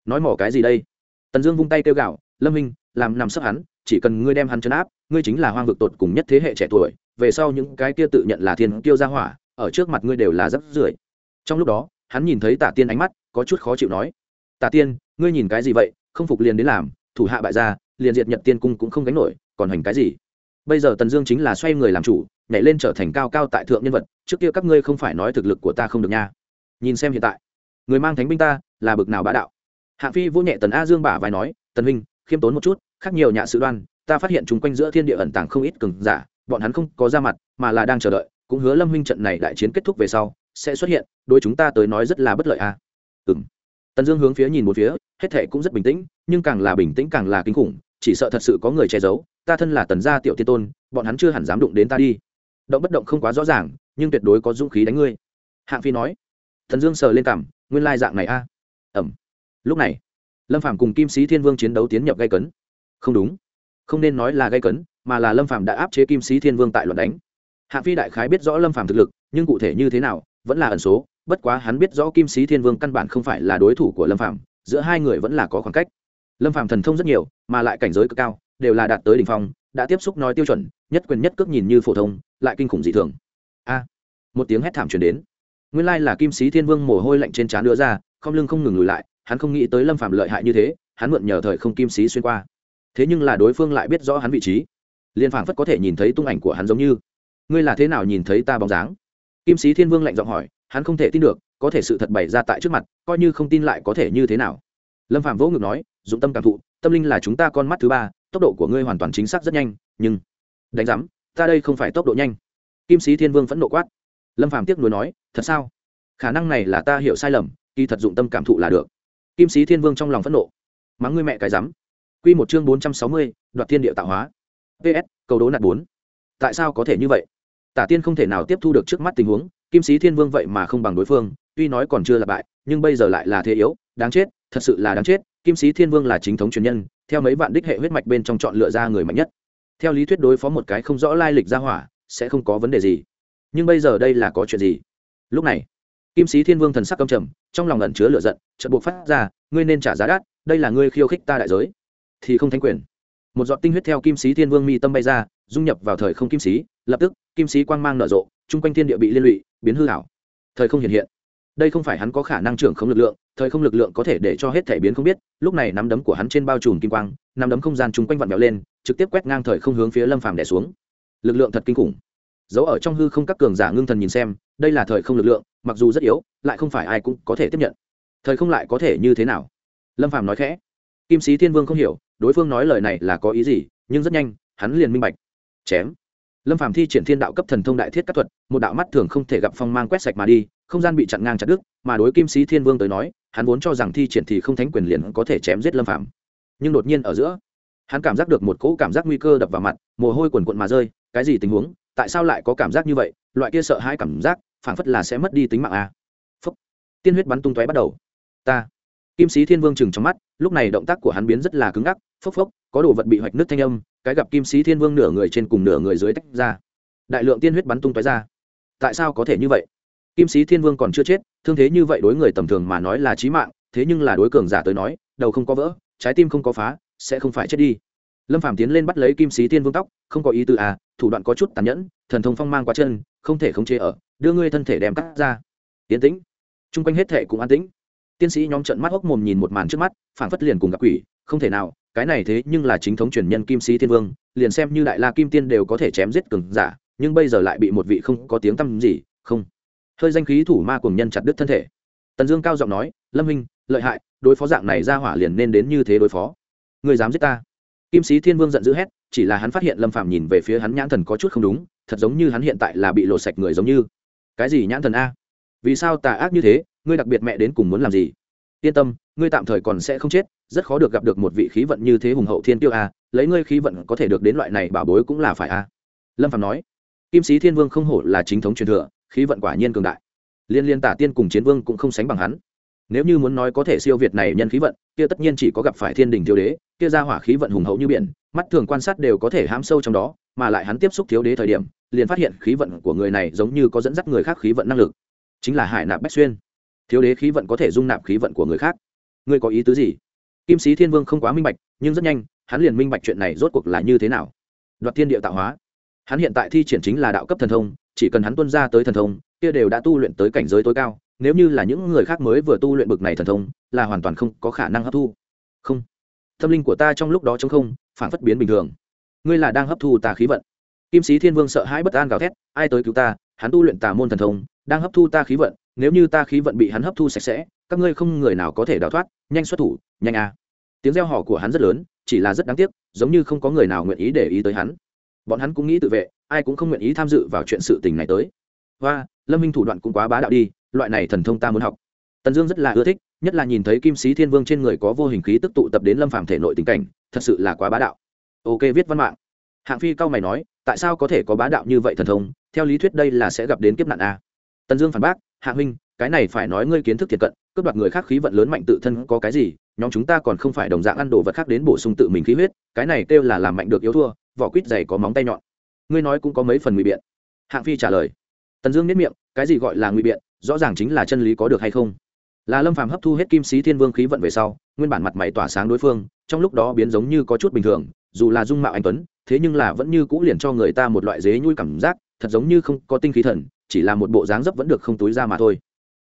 Nói mỏ cái gì đây? Tần dương vung tay kêu gạo lâm minh, làm nằm sấp hắn, chỉ cần ngươi đem hắn chấn áp, ngươi chính là hoang vực tột cùng nhất thế hệ trẻ tuổi, về sau những cái kia tự nhận là thiên kiêu gia hỏa, ở trước mặt ngươi đều là rất rưởi. Trong lúc đó, hắn nhìn thấy tả tiên ánh mắt, có chút khó chịu nói tả tiên, ngươi nhìn cái gì vậy? Không phục liền đến làm, thủ hạ bại gia liền diệt nhật tiên cung cũng không gánh nổi, còn hành cái gì? Bây giờ tần dương chính là xoay người làm chủ, nhảy lên trở thành cao cao tại thượng nhân vật, trước kia các ngươi không phải nói thực lực của ta không được nha. Nhìn xem hiện tại, người mang thánh binh ta là bực nào bá đạo. Hạ phi vô nhẹ tần a dương bả vai nói, tần huynh, khiêm tốn một chút, khác nhiều nhà sự đoan, ta phát hiện chúng quanh giữa thiên địa ẩn tàng không ít cường giả, bọn hắn không có ra mặt, mà là đang chờ đợi, cũng hứa lâm huynh trận này đại chiến kết thúc về sau sẽ xuất hiện đôi chúng ta tới nói rất là bất lợi a. À? ừ m tần dương hướng phía nhìn một phía hết thệ cũng rất bình tĩnh, nhưng càng là bình tĩnh càng là kinh khủng, chỉ sợ thật sự có người che giấu, ta thân là tần gia tiểu tiên tôn, bọn hắn chưa hẳn dám đụng đến ta đi. Động bất động không quá rõ ràng, nhưng tuyệt đối có dũng khí đánh ngươi. Hạng phi nói. Thần dương sờ lên cảm nguyên lai dạng này a. Ẩm. Lúc này, lâm phạm cùng kim sĩ thiên vương chiến đấu tiến nhập gây cấn. Không đúng. Không nên nói là gây cấn, mà là lâm phạm đã áp chế kim sĩ thiên vương tại luận đánh. Hạng phi đại khái biết rõ lâm phạm thực lực, nhưng cụ thể như thế nào, vẫn là ẩn số, bất quá hắn biết rõ kim sĩ thiên vương căn bản không phải là đối thủ của lâm phạm giữa hai người vẫn là có khoảng cách. Lâm phạm thần thông rất nhiều, mà lại cảnh giới cực cao, đều là đạt tới đ ỉ n h phong, đã tiếp xúc nói tiêu chuẩn, nhất quyền nhất cước nhìn như phổ thông, lại kinh khủng dị thường. A! Một tiếng hét thảm truyền đến. Nguyên lai là kim sĩ thiên vương mồ hôi lạnh trên trán đưa ra, không lưng không ngừng lùi lại, hắn không nghĩ tới lâm phạm lợi hại như thế, hắn mượn nhờ thời không kim sĩ xuyên qua. Thế nhưng là đối phương lại biết rõ hắn vị trí. Liên phảng phất có thể nhìn thấy tung ảnh của hắn giống như. Ngươi là thế nào nhìn thấy ta bóng dáng? Kim sĩ thiên vương lạnh giọng hỏi, hắn không thể tin được có thể sự thật bày ra tại trước mặt, coi như không tin lại có thể như thế nào. Lâm phạm vỗ ngực nói, dụng tâm cảm thụ, tâm linh là chúng ta con mắt thứ ba, tốc độ của ngươi hoàn toàn chính xác rất nhanh, nhưng đánh giám, ta đây không phải tốc độ nhanh. Kim sĩ thiên vương phẫn nộ quát. Lâm phạm tiếc nuối nói, thật sao? Khả năng này là ta hiểu sai lầm, kỳ thật dụng tâm cảm thụ là được. Kim sĩ thiên vương trong lòng phẫn nộ. Mắng ngươi mẹ cái rắm q một chương bốn trăm sáu mươi, đoạt thiên địa tạo hóa. Ps cầu đố nạt bốn. Tại sao có thể như vậy? Tả tiên không thể nào tiếp thu được trước mắt tình huống, kim sĩ thiên vương vậy mà không bằng đối phương tuy nói còn chưa là bại, nhưng bây giờ lại là thế yếu, đáng chết, thật sự là đáng chết, kim sĩ thiên vương là chính thống truyền nhân, theo mấy vạn đích hệ huyết mạch bên trong chọn lựa ra người mạnh nhất. Theo lý thuyết đối phó một cái không rõ lai lịch ra hỏa, sẽ không có vấn đề gì. Nhưng bây giờ đây là có chuyện gì? Lúc này, kim sĩ thiên vương thần sắc cầm trầm, trong lòng ẩn chứa lửa giận trận buộc phát ra, ngươi nên trả giá đắt, đây là ngươi khiêu khích ta đại giới. Thì không thanh quyền. Một giọt tinh huyết theo kim sĩ thiên vương mi tâm bay ra, dung nhập vào thời không kim sĩ, lập tức, kim sĩ quang mang nở rộ, chung quanh thiên địa bị liên lụy, biến hư hảo thời không hiện hiện đây không phải hắn có khả năng trưởng không lực lượng, thời không lực lượng có thể để cho hết thể biến không biết, lúc này nắm đấm của hắn trên bao trùm kim quang, nắm đấm không gian chung quanh vặn vẹo lên, trực tiếp quét ngang thời không hướng phía lâm phàm đẻ xuống. Lực lượng thật kinh khủng. Giấu ở trong hư không các cường giả ngưng thần nhìn xem, đây là thời không lực lượng, mặc dù rất yếu, lại không phải ai cũng có thể tiếp nhận. Thời không lại có thể như thế nào? Lâm phàm nói khẽ. Kim sĩ thiên vương không hiểu, đối phương nói lời này là có ý gì, nhưng rất nhanh, hắn liền minh bạch. Chém. Lâm phàm thi triển thiên đạo cấp thần thông đại thiết các thuật, một đạo mắt thường không thể gặp phong mang quét sạch mà đi không gian bị chặn ngang chặt đứt, mà đối kim sĩ thiên vương tới nói, hắn vốn cho rằng thi triển thì không thánh quyền liền có thể chém giết lâm phàm. Nhưng đột nhiên ở giữa, hắn cảm giác được một cỗ cảm giác nguy cơ đập vào mặt, mồ hôi quần quận mà rơi, cái gì tình huống, tại sao lại có cảm giác như vậy, loại kia sợ hãi cảm giác, phảng phất là sẽ mất đi tính mạng à. phúc, tiên huyết bắn tung tóe bắt đầu. Ta, kim sĩ thiên vương chừng trong mắt, lúc này động tác của hắn biến rất là cứng ngắc, phốc phốc, có đồ vật bị hoạch nước thanh âm, cái gặp kim sĩ thiên vương nửa người trên cùng nửa người dưới tách ra. Đại lượng tiên huyết bắn tung tóe ra. Tại sao có thể như vậy? Kim sĩ thiên vương còn chưa chết, thương thế như vậy đối người tầm thường mà nói là chí mạng, thế nhưng là đối cường giả tới nói, đầu không có vỡ, trái tim không có phá, sẽ không phải chết đi. Lâm phàm tiến lên bắt lấy kim sĩ thiên vương tóc, không có ý tư à thủ đoạn có chút tàn nhẫn, thần thông phong mang qua chân, không thể khống chế ở, đưa ngươi thân thể đem cắt ra. Tiến tĩnh. Chung quanh hết thể cũng an tĩnh. Tiên sĩ nhóm trận mắt hốc mồm nhìn một màn trước mắt, phảng phất liền cùng gặp quỷ, không thể nào, cái này thế nhưng là chính thống truyền nhân kim sĩ thiên vương, liền xem như đại la kim tiên đều có thể chém giết cường giả, nhưng bây giờ lại bị một vị không có tiếng tăm gì, không hơi danh khí thủ ma cùng nhân chặt đứt thân thể. Tần dương cao giọng nói, lâm minh lợi hại, đối phó dạng này ra hỏa liền nên đến như thế đối phó. Người dám giết ta? Kim sĩ thiên vương giận dữ hét, chỉ là hắn phát hiện lâm phạm nhìn về phía hắn nhãn thần có chút không đúng, thật giống như hắn hiện tại là bị lột sạch người giống như. Cái gì nhãn thần a? Vì sao tà ác như thế, ngươi đặc biệt mẹ đến cùng muốn làm gì? Yên tâm, ngươi tạm thời còn sẽ không chết, rất khó được gặp được một vị khí vận như thế hùng hậu thiên tiêu a, lấy ngươi khí vận có thể được đến loại này bảo bối cũng là phải a. Lâm phạm nói. Kim sĩ thiên vương không hổ là chính thống truyền thừa khí vận quả nhiên cường đại. Liên liên tả tiên cùng chiến vương cũng không sánh bằng hắn. Nếu như muốn nói có thể siêu việt này nhân khí vận, kia tất nhiên chỉ có gặp phải thiên đình thiếu đế, kia ra hỏa khí vận hùng hậu như biển, mắt thường quan sát đều có thể hãm sâu trong đó, mà lại hắn tiếp xúc thiếu đế thời điểm, liền phát hiện khí vận của người này giống như có dẫn dắt người khác khí vận năng lực. Chính là hải nạp bách xuyên. Thiếu đế khí vận có thể dung nạp khí vận của người khác. Ngươi có ý tứ gì? Kim sĩ thiên vương không quá minh bạch, nhưng rất nhanh, hắn liền minh bạch chuyện này rốt cuộc là như thế nào. Đoạt thiên địa tạo hóa hắn hiện tại thi triển chính là đạo cấp thần thông, chỉ cần hắn tuân ra tới thần thông, kia đều đã tu luyện tới cảnh giới tối cao, nếu như là những người khác mới vừa tu luyện bực này thần thông, là hoàn toàn không có khả năng hấp thu. Không. Tâm linh của ta trong lúc đó chống không phản phất biến bình thường. Ngươi là đang hấp thu ta khí vận. Kim sĩ thiên vương sợ hãi bất an gào thét, ai tới cứu ta? Hắn tu luyện tà môn thần thông, đang hấp thu ta khí vận, nếu như ta khí vận bị hắn hấp thu sạch sẽ, các ngươi không người nào có thể đào thoát, nhanh xuất thủ, nhanh a. Tiếng reo hò của hắn rất lớn, chỉ là rất đáng tiếc, giống như không có người nào nguyện ý để ý tới hắn bọn hắn cũng nghĩ tự vệ, ai cũng không nguyện ý tham dự vào chuyện sự tình này tới. Và lâm minh thủ đoạn cũng quá bá đạo đi, loại này thần thông ta muốn học. Tần dương rất là ưa thích, nhất là nhìn thấy kim sĩ thiên vương trên người có vô hình khí tức tụ tập đến lâm phàm thể nội tình cảnh, thật sự là quá bá đạo. Ok, viết văn mạng. Hạng phi cao mày nói, tại sao có thể có bá đạo như vậy thần thông? Theo lý thuyết đây là sẽ gặp đến kiếp nạn a. Tần dương phản bác hạ huynh, cái này phải nói ngươi kiến thức thiệt cận, cướp đoạt người khác khí vận lớn mạnh tự thân có cái gì, nhóm chúng ta còn không phải đồng dạng ăn đồ vật khác đến bổ sung tự mình khí huyết, cái này kêu là làm mạnh được yếu thua vỏ quýt dày có móng tay nhọn. Ngươi nói cũng có mấy phần ngụy biện. Hạng phi trả lời. Tần dương biết miệng, cái gì gọi là ngụy biện? Rõ ràng chính là chân lý có được hay không? Là lâm phàm hấp thu hết kim sĩ thiên vương khí vận về sau, nguyên bản mặt mày tỏa sáng đối phương, trong lúc đó biến giống như có chút bình thường, dù là dung mạo anh tuấn, thế nhưng là vẫn như cũ liền cho người ta một loại dế nhui cảm giác, thật giống như không có tinh khí thần, chỉ là một bộ dáng dấp vẫn được không túi ra mà thôi.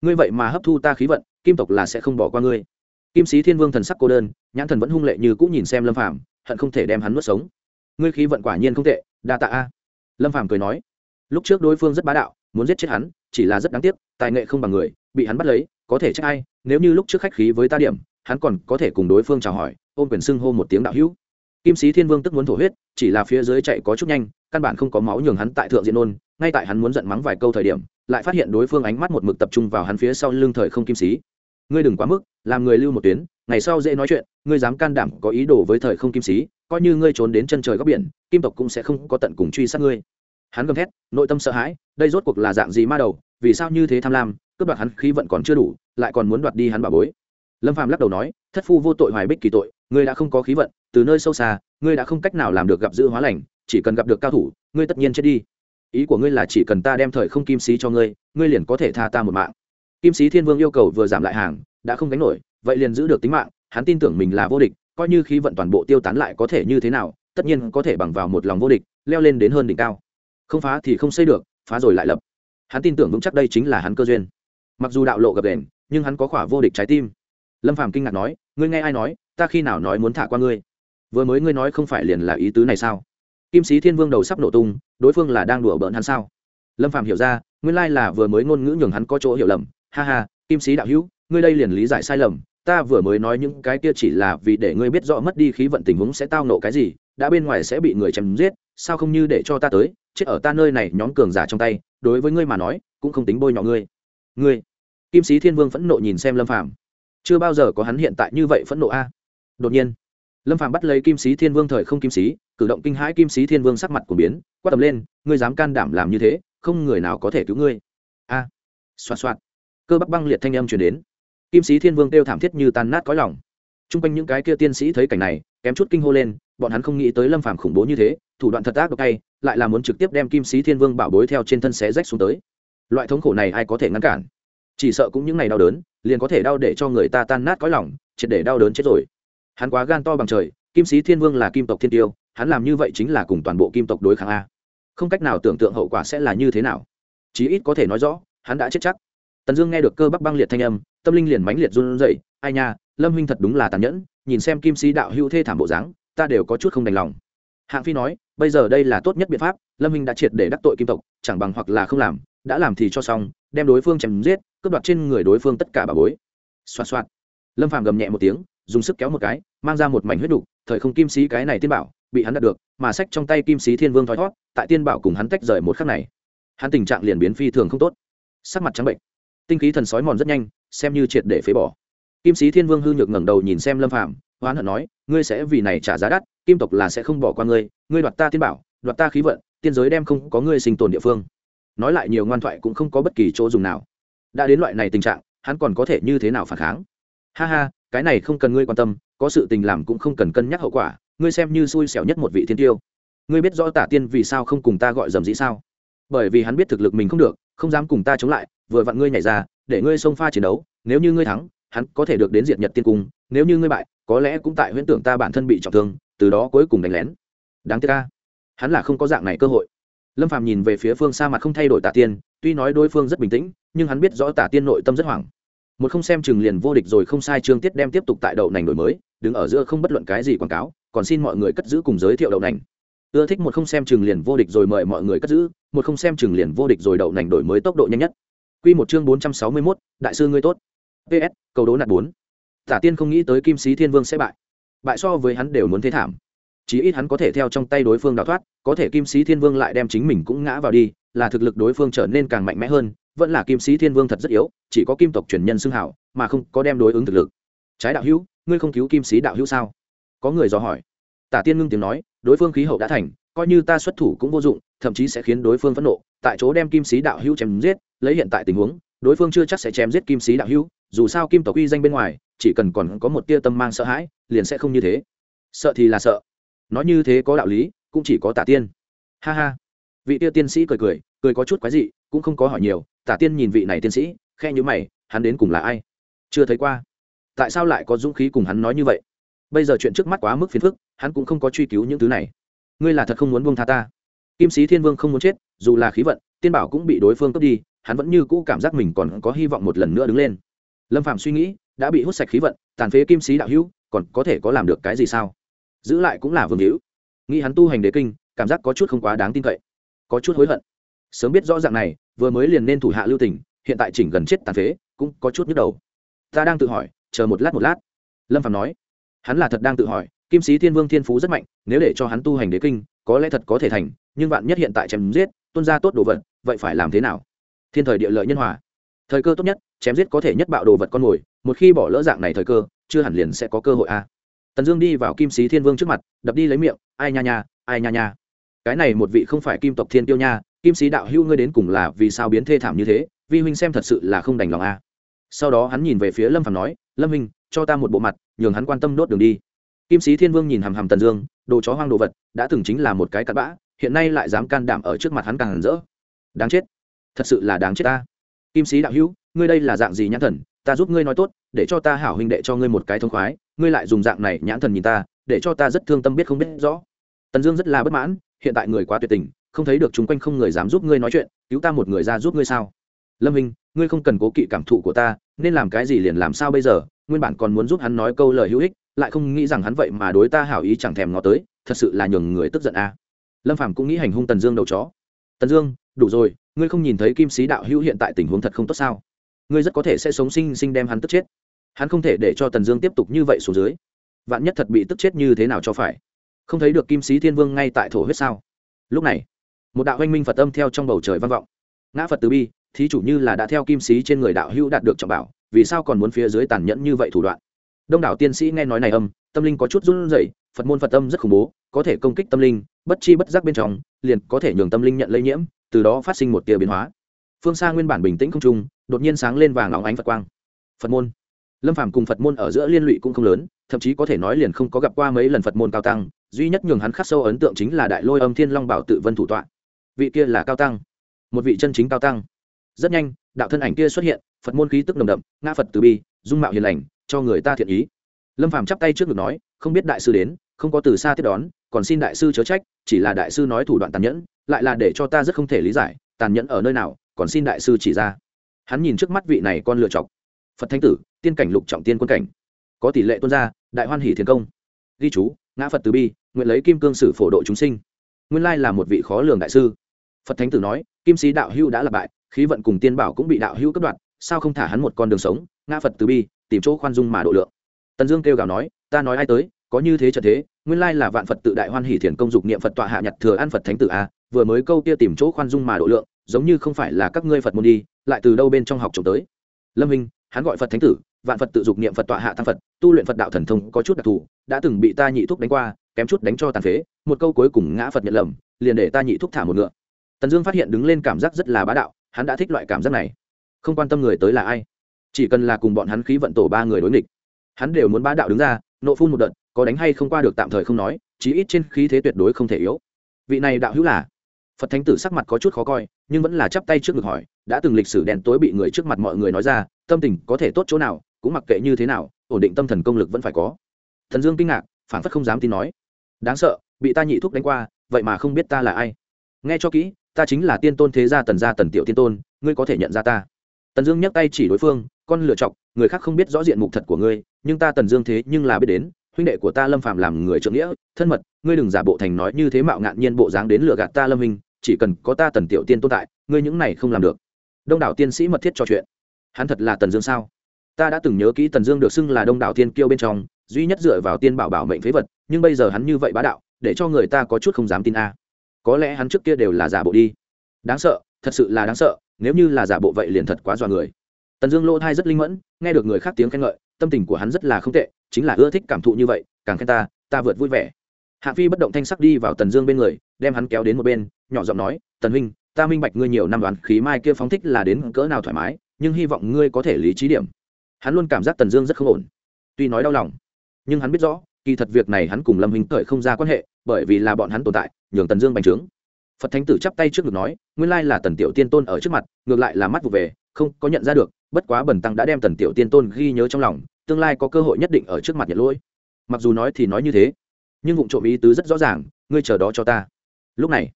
Ngươi vậy mà hấp thu ta khí vận, kim tộc là sẽ không bỏ qua ngươi. Kim sĩ thiên vương thần sắc cô đơn, nhãn thần vẫn hung lệ như cũ nhìn xem lâm phàm, hận không thể đem hắn nuốt sống ngươi khí vận quả nhiên không tệ, đa tạ a. Lâm phàm cười nói. Lúc trước đối phương rất bá đạo, muốn giết chết hắn, chỉ là rất đáng tiếc, tài nghệ không bằng người, bị hắn bắt lấy, có thể trách ai, nếu như lúc trước khách khí với ta điểm, hắn còn có thể cùng đối phương chào hỏi, ôm quyền xưng hô một tiếng đạo hữu. Kim sĩ thiên vương tức muốn thổ huyết, chỉ là phía dưới chạy có chút nhanh, căn bản không có máu nhường hắn tại thượng diện ôn, ngay tại hắn muốn giận mắng vài câu thời điểm, lại phát hiện đối phương ánh mắt một mực tập trung vào hắn phía sau lưng thời không kim sĩ. Ngươi đừng quá mức, làm người lưu một tuyến, ngày sau dễ nói chuyện, ngươi dám can đảm có ý đồ với thời không kim sĩ coi như ngươi trốn đến chân trời góc biển, kim tộc cũng sẽ không có tận cùng truy sát ngươi. Hắn gầm thét, nội tâm sợ hãi, đây rốt cuộc là dạng gì ma đầu, vì sao như thế tham lam, cướp đoạt hắn khí vận còn chưa đủ, lại còn muốn đoạt đi hắn bà bối. Lâm phàm lắc đầu nói, thất phu vô tội hoài bích kỳ tội, ngươi đã không có khí vận, từ nơi sâu xa, ngươi đã không cách nào làm được gặp dữ hóa lành, chỉ cần gặp được cao thủ, ngươi tất nhiên chết đi. Ý của ngươi là chỉ cần ta đem thời không kim sĩ cho ngươi ngươi liền có thể tha ta một mạng. Kim sĩ thiên vương yêu cầu vừa giảm lại hàng, đã không gánh nổi, vậy liền giữ được tính mạng, hắn tin tưởng mình là vô địch coi như khí vận toàn bộ tiêu tán lại có thể như thế nào, tất nhiên có thể bằng vào một lòng vô địch, leo lên đến hơn đỉnh cao. Không phá thì không xây được, phá rồi lại lập. Hắn tin tưởng vững chắc đây chính là hắn cơ duyên. Mặc dù đạo lộ gập đền nhưng hắn có khỏa vô địch trái tim. Lâm phàm kinh ngạc nói, ngươi nghe ai nói, ta khi nào nói muốn thả qua ngươi? Vừa mới ngươi nói không phải liền là ý tứ này sao? Kim sĩ thiên vương đầu sắp nổ tung, đối phương là đang đùa bỡn hắn sao? Lâm phàm hiểu ra, nguyên lai là vừa mới ngôn ngữ nhường hắn có chỗ hiểu lầm. Ha ha, kim sĩ đạo hữu, ngươi đây liền lý giải sai lầm ta vừa mới nói những cái kia chỉ là vì để ngươi biết rõ mất đi khí vận tình huống sẽ tao nộ cái gì đã bên ngoài sẽ bị người chém giết sao không như để cho ta tới chết ở ta nơi này nhóm cường giả trong tay đối với ngươi mà nói cũng không tính bôi nhọ ngươi. Ngươi kim sĩ thiên vương phẫn nộ nhìn xem lâm phàm. Chưa bao giờ có hắn hiện tại như vậy phẫn nộ a. Đột nhiên lâm phàm bắt lấy kim sĩ thiên vương thời không kim sĩ cử động kinh hãi kim sĩ thiên vương sắc mặt của biến quát tầm lên ngươi dám can đảm làm như thế không người nào có thể cứu ngươi. A à, xoa. cơ bắp băng liệt thanh âm truyền đến kim sĩ thiên vương kêu thảm thiết như tan nát cõi lòng. T r u n g quanh những cái kia tiên sĩ thấy cảnh này, kém chút kinh hô lên, bọn hắn không nghĩ tới lâm phàm khủng bố như thế, thủ đoạn thật ác độc tay lại là muốn trực tiếp đem kim sĩ thiên vương bảo bối theo trên thân xé rách xuống tới. Loại thống khổ này ai có thể ngăn cản? Chỉ sợ cũng những ngày đau đớn, liền có thể đau để cho người ta tan nát cõi lòng, triệt để đau đớn chết rồi. Hắn quá gan to bằng trời, kim sĩ thiên vương là kim tộc thiên tiêu, hắn làm như vậy chính là cùng toàn bộ kim tộc đối kháng a. Không cách nào tưởng tượng hậu quả sẽ là như thế nào. Chí ít có thể nói rõ, hắn đã chết chắc. Tần dương nghe được cơ bắp băng liệt thanh âm tâm linh liền mãnh liệt run rẩy, ai nha, lâm huynh thật đúng là tàn nhẫn, nhìn xem kim sĩ đạo hữu thê thảm bộ dáng, ta đều có chút không đành lòng. Hạng phi nói, bây giờ đây là tốt nhất biện pháp, lâm huynh đã triệt để đắc tội kim tộc, chẳng bằng hoặc là không làm, đã làm thì cho xong, đem đối phương chém giết, cướp đoạt trên người đối phương tất cả bà bối. Xoạt xoạt. Lâm phàm gầm nhẹ một tiếng, dùng sức kéo một cái, mang ra một mảnh huyết đục, thời không kim sĩ cái này tiên bảo, bị hắn đạt được, mà sách trong tay kim sĩ thiên vương thoi thót, tại tiên bảo cùng hắn tách rời một khắc này, hắn tình trạng liền biến phi thường không tốt. Sắc mặt trắng bệnh. Tinh khí thần sói mòn rất nhanh xem như triệt để phế bỏ. Kim sĩ thiên vương hư nhược ngẩng đầu nhìn xem lâm phạm hoán hận nói, ngươi sẽ vì này trả giá đắt, kim tộc là sẽ không bỏ qua ngươi ngươi đoạt ta tiên bảo, đoạt ta khí vận, tiên giới đem không có ngươi sinh tồn địa phương. Nói lại nhiều ngoan thoại cũng không có bất kỳ chỗ dùng nào. Đã đến loại này tình trạng, hắn còn có thể như thế nào phản kháng? Ha ha, cái này không cần ngươi quan tâm, có sự tình làm cũng không cần cân nhắc hậu quả, ngươi xem như xui xẻo nhất một vị thiên tiêu. Ngươi biết rõ tả tiên vì sao không cùng ta gọi dầm dĩ sao? Bởi vì hắn biết thực lực mình không được, không dám cùng ta chống lại vừa vặn ngươi nhảy ra, để ngươi xông pha chiến đấu, nếu như ngươi thắng, hắn có thể được đến diệt nhật tiên cung, nếu như ngươi bại, có lẽ cũng tại huyễn tưởng ta bản thân bị trọng thương, từ đó cuối cùng đánh lén. Đáng tiếc ca hắn là không có dạng này cơ hội. Lâm phàm nhìn về phía phương xa mặt không thay đổi tả tiên, tuy nói đối phương rất bình tĩnh, nhưng hắn biết rõ tả tiên nội tâm rất hoảng. Một không xem chừng liền vô địch rồi không sai chương tiết đem tiếp tục tại đậu nành đổi mới, đứng ở giữa không bất luận cái gì quảng cáo, còn xin mọi người cất giữ cùng giới thiệu đậu nành. Ưa thích một không xem chừng liền vô địch rồi mời mọi người cất giữ, một không xem chừng liền vô địch rồi đậu nành đổi mới tốc độ nhanh nhất. Quy một chương bốn trăm sáu mươi 461, đại sư ngươi tốt. PS, cầu đố nạt bốn. Tả Tiên không nghĩ tới Kim Sĩ Thiên Vương sẽ bại. Bại so với hắn đều muốn thế thảm. Chí ít hắn có thể theo trong tay đối phương đào thoát, có thể Kim Sĩ Thiên Vương lại đem chính mình cũng ngã vào đi, là thực lực đối phương trở nên càng mạnh mẽ hơn, vẫn là Kim Sĩ Thiên Vương thật rất yếu, chỉ có kim tộc truyền nhân xưng hảo, mà không có đem đối ứng thực lực. Trái đạo hữu, ngươi không cứu Kim Sĩ đạo hữu sao? Có người dò hỏi. Tả Tiên ngưng tiếng nói, đối phương khí hậu đã thành, coi như ta xuất thủ cũng vô dụng, thậm chí sẽ khiến đối phương phẫn nộ, tại chỗ đem Kim Sĩ đạo hữu chém giết, lấy hiện tại tình huống, đối phương chưa chắc sẽ chém giết Kim Sĩ đạo hữu, dù sao Kim tộc uy danh bên ngoài, chỉ cần còn có một tia tâm mang sợ hãi, liền sẽ không như thế. Sợ thì là sợ. Nói như thế có đạo lý, cũng chỉ có Tả Tiên. Ha ha. Vị tia tiên sĩ cười cười, cười có chút quái dị, cũng không có hỏi nhiều, Tả Tiên nhìn vị này tiên sĩ, khe nhữ mày, hắn đến cùng là ai? Chưa thấy qua. Tại sao lại có dũng khí cùng hắn nói như vậy? Bây giờ chuyện trước mắt quá mức phiền phức, hắn cũng không có truy cứu những thứ này ngươi là thật không muốn buông tha ta. Kim sĩ thiên vương không muốn chết, dù là khí vận, tiên bảo cũng bị đối phương cướp đi, hắn vẫn như cũ cảm giác mình còn có hy vọng một lần nữa đứng lên. Lâm phạm suy nghĩ, đã bị hút sạch khí vận, tàn phế kim sĩ đạo hữu, còn có thể có làm được cái gì sao? Giữ lại cũng là vương hữu. Nghĩ hắn tu hành đế kinh, cảm giác có chút không quá đáng tin cậy, có chút hối hận. Sớm biết rõ dạng này, vừa mới liền nên thủ hạ lưu tình, hiện tại chỉnh gần chết tàn phế, cũng có chút nhức đầu. Ta đang tự hỏi, chờ một lát một lát. Lâm phạm nói. Hắn là thật đang tự hỏi kim sĩ thiên vương thiên phú rất mạnh, nếu để cho hắn tu hành đế kinh, có lẽ thật có thể thành, nhưng vạn nhất hiện tại chém giết tuân ra tốt đồ vật, vậy phải làm thế nào thiên thời địa lợi nhân hòa thời cơ tốt nhất, chém giết có thể nhất bạo đồ vật con mồi, một khi bỏ lỡ dạng này thời cơ, chưa hẳn liền sẽ có cơ hội a à. tần dương đi vào kim sĩ thiên vương trước mặt, đập đi lấy miệng, ai nha nha, ai nha nha cái này một vị không phải kim tộc thiên tiêu nha, kim sĩ đạo hữu ngươi đến cùng là vì sao biến thê thảm như thế, vi huynh xem thật sự là không đành lòng a à. sau đó hắn nhìn về phía lâm phàm nói, lâm huynh, cho ta một bộ mặt, nhường hắn quan tâm nốt đường đi kim sĩ thiên vương nhìn hàm hàm tần dương, đồ chó hoang đồ vật, đã từng chính là một cái cặn bã, hiện nay lại dám can đảm ở trước mặt hắn càng hẳn rỡ. Đáng chết. Thật sự là đáng chết ta. Kim sĩ đạo hữu, ngươi đây là dạng gì nhãn thần? Ta giúp ngươi nói tốt, để cho ta hảo huynh đệ cho ngươi một cái thông khoái, ngươi lại dùng dạng này nhãn thần nhìn ta, để cho ta rất thương tâm biết không biết rõ. Tần dương rất là bất mãn, hiện tại người quá tuyệt tình, không thấy được chung quanh không người dám giúp ngươi nói chuyện, cứu ta một người ra giúp ngươi sao? Lâm hình ngươi không cần cố kỵ cảm thụ của ta, nên làm cái gì liền làm sao bây giờ? Nguyên bản còn muốn giúp hắn nói câu lời hữu ích lại không nghĩ rằng hắn vậy mà đối ta hảo ý chẳng thèm ngó tới, thật sự là nhường người tức giận a. À. lâm phàm cũng nghĩ hành hung tần dương đầu chó. Tần dương, đủ rồi, ngươi không nhìn thấy kim sĩ đạo hữu hiện tại tình huống thật không tốt sao? Ngươi rất có thể sẽ sống sinh sinh đem hắn tức chết. Hắn không thể để cho tần dương tiếp tục như vậy xuống dưới. Vạn nhất thật bị tức chết như thế nào cho phải? Không thấy được kim sĩ thiên vương ngay tại thổ huyết sao? Lúc này, một đạo oanh minh phật âm theo trong bầu trời vang vọng. Ngã phật từ bi, thí chủ như là đã theo kim sĩ trên người đạo hữu đạt được trọng bảo, vì sao còn muốn phía dưới tàn nhẫn như vậy thủ đoạn? Đông đảo tiên sĩ nghe nói này âm, tâm linh có chút run rẩy, phật môn phật âm rất khủng bố, có thể công kích tâm linh, bất chi bất giác bên trong, liền có thể nhường tâm linh nhận lây nhiễm, từ đó phát sinh một tia biến hóa. Phương xa nguyên bản bình tĩnh không trung, đột nhiên sáng lên vàng óng ánh phật quang. Phật môn. Lâm phàm cùng phật môn ở giữa liên lụy cũng không lớn, thậm chí có thể nói liền không có gặp qua mấy lần phật môn cao tăng, duy nhất nhường hắn khắc sâu ấn tượng chính là đại lôi âm thiên long bảo tự vân thủ tọa. Vị kia là cao tăng. Một vị chân chính cao tăng. Rất nhanh, đạo thân ảnh kia xuất hiện, phật môn khí tức nồng đậm, ngã phật từ bi, dung mạo hiền lành cho người ta thiện ý. Lâm phàm chắp tay trước ngực nói không biết đại sư đến không có từ xa tiếp đón còn xin đại sư chớ trách chỉ là đại sư nói thủ đoạn tàn nhẫn lại là để cho ta rất không thể lý giải tàn nhẫn ở nơi nào còn xin đại sư chỉ ra. Hắn nhìn trước mắt vị này con lựa chọc. Phật thánh tử tiên cảnh lục trọng tiên quân cảnh. Có tỷ lệ tuân ra, đại hoan hỷ thiền công. Ghi chú ngã phật từ bi nguyện lấy kim cương sử phổ độ chúng sinh. Nguyên lai là một vị khó lường đại sư. Phật thánh tử nói kim sĩ đạo hưu đã là bại khí vận cùng tiên bảo cũng bị đạo hưu cất đoạn sao không thả hắn một con đường sống ngã phật từ bi tìm chỗ khoan dung mà độ lượng. Tần dương kêu gào nói, ta nói ai tới, có như thế trận thế, nguyên lai là vạn phật tự đại hoan hỷ thiền công dục niệm phật tọa hạ nhặt thừa ăn phật thánh tử a, vừa mới câu kia tìm chỗ khoan dung mà độ lượng, giống như không phải là các ngươi phật môn đi, lại từ đâu bên trong học trồng tới? Lâm minh, hắn gọi phật thánh tử, vạn phật tự dục niệm phật tọa hạ tăng phật, tu luyện phật đạo thần thông có chút đặc thù, đã từng bị ta nhị thúc đánh qua, kém chút đánh cho tàn phế, một câu cuối cùng ngã phật nhận lầm, liền để ta nhị thúc thả một ngựa. Tần dương phát hiện đứng lên cảm giác rất là bá đạo, hắn đã thích loại cảm giác này. Không quan tâm người tới là ai chỉ cần là cùng bọn hắn khí vận tổ ba người đối nghịch, hắn đều muốn bá đạo đứng ra, nộ phun một đợt, có đánh hay không qua được tạm thời không nói, chí ít trên khí thế tuyệt đối không thể yếu. Vị này đạo hữu là? Phật thánh tử sắc mặt có chút khó coi, nhưng vẫn là chắp tay trước ngực hỏi, đã từng lịch sử đèn tối bị người trước mặt mọi người nói ra, tâm tình có thể tốt chỗ nào, cũng mặc kệ như thế nào, ổn định tâm thần công lực vẫn phải có. Thần dương kinh ngạc phản phất không dám tin nói. Đáng sợ, bị ta nhị thuốc đánh qua, vậy mà không biết ta là ai. Nghe cho kỹ, ta chính là tiên tôn thế gia tần gia tần tiểu tiên tôn, ngươi có thể nhận ra ta. Tần dương nhắc tay chỉ đối phương con lựa chọc, người khác không biết rõ diện mục thật của ngươi, nhưng ta tần dương thế nhưng là biết đến, huynh đệ của ta lâm phạm làm người trượng nghĩa, thân mật, ngươi đừng giả bộ thành nói như thế mạo ngạn nhiên bộ dáng đến lừa gạt ta lâm hình chỉ cần có ta tần tiểu tiên tồn tại, ngươi những này không làm được. Đông đảo tiên sĩ mật thiết trò chuyện. Hắn thật là tần dương sao? Ta đã từng nhớ kỹ tần dương được xưng là đông đảo tiên kiêu bên trong, duy nhất dựa vào tiên bảo bảo mệnh phế vật, nhưng bây giờ hắn như vậy bá đạo, để cho người ta có chút không dám tin a. Có lẽ hắn trước kia đều là giả bộ đi. Đáng sợ, thật sự là đáng sợ, nếu như là giả bộ vậy liền thật quá dọa người tần dương lỗ thai rất linh mẫn, nghe được người khác tiếng khen ngợi, tâm tình của hắn rất là không tệ, chính là ưa thích cảm thụ như vậy, càng khen ta ta vượt vui vẻ. Hạ phi bất động thanh sắc đi vào tần dương bên người, đem hắn kéo đến một bên, nhỏ giọng nói, tần huynh, ta minh bạch ngươi nhiều năm đoán khí mai kia phóng thích là đến cỡ nào thoải mái, nhưng hy vọng ngươi có thể lý trí điểm. Hắn luôn cảm giác tần dương rất không ổn, tuy nói đau lòng, nhưng hắn biết rõ, kỳ thật việc này hắn cùng lâm hình khởi không ra quan hệ, bởi vì là bọn hắn tồn tại, nhường tần dương bành trướng. Phật thánh tử chắp tay trước ngực nói, nguyên lai là tần tiểu tiên tôn ở trước mặt, ngược lại là mắt vụ về, không có nhận ra được bất quá bần tăng đã đem tần tiểu tiên tôn ghi nhớ trong lòng, tương lai có cơ hội nhất định ở trước mặt nhận lỗi. Mặc dù nói thì nói như thế, nhưng vụ trộm ý tứ rất rõ ràng, ngươi chờ đó cho ta. Lúc này,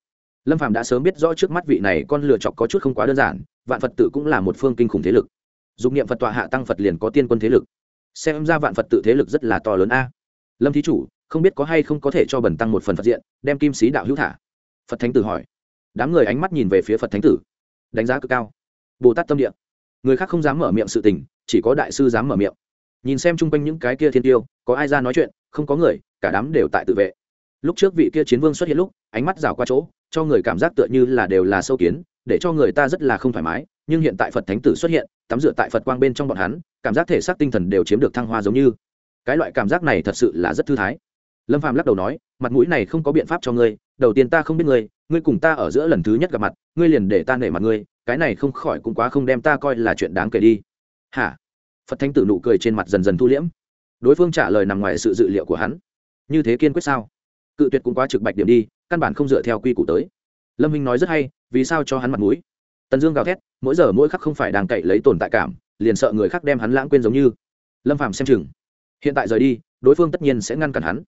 lâm phạm đã sớm biết rõ trước mắt vị này con lựa chọc có chút không quá đơn giản, vạn phật tự cũng là một phương kinh khủng thế lực. Dụng niệm phật tọa hạ tăng phật liền có tiên quân thế lực. Xem ra vạn phật tự thế lực rất là to lớn a. Lâm thí chủ, không biết có hay không có thể cho bẩn tăng một phần phật diện, đem kim sĩ đạo hữu thả? Phật thánh tử hỏi. Đám người ánh mắt nhìn về phía phật thánh tử. Đánh giá cực cao. Bồ tát tâm địa người khác không dám mở miệng sự tình, chỉ có đại sư dám mở miệng. Nhìn xem chung quanh những cái kia thiên tiêu, có ai ra nói chuyện, không có người, cả đám đều tại tự vệ. Lúc trước vị kia chiến vương xuất hiện lúc, ánh mắt rào qua chỗ, cho người cảm giác tựa như là đều là sâu kiến, để cho người ta rất là không thoải mái, nhưng hiện tại phật thánh tử xuất hiện, tắm rửa tại phật quang bên trong bọn hắn, cảm giác thể xác tinh thần đều chiếm được thăng hoa giống như. Cái loại cảm giác này thật sự là rất thư thái. Lâm phàm lắc đầu nói, mặt mũi này không có biện pháp cho ngươi, đầu tiên ta không biết ngươi ngươi cùng ta ở giữa lần thứ nhất gặp mặt, ngươi liền để ta nể mặt ngươi cái này không khỏi cũng quá không đem ta coi là chuyện đáng kể đi. Hả? Phật thánh tử nụ cười trên mặt dần dần thu liễm. Đối phương trả lời nằm ngoài sự dự liệu của hắn. Như thế kiên quyết sao? Cự tuyệt cũng quá trực bạch điểm đi, căn bản không dựa theo quy củ tới. Lâm minh nói rất hay, vì sao cho hắn mặt mũi? Tần dương gào thét, mỗi giờ mỗi khắc không phải đang cậy lấy tồn tại cảm, liền sợ người khác đem hắn lãng quên giống như. Lâm phàm xem chừng. Hiện tại rời đi, đối phương tất nhiên sẽ ngăn cản hắn.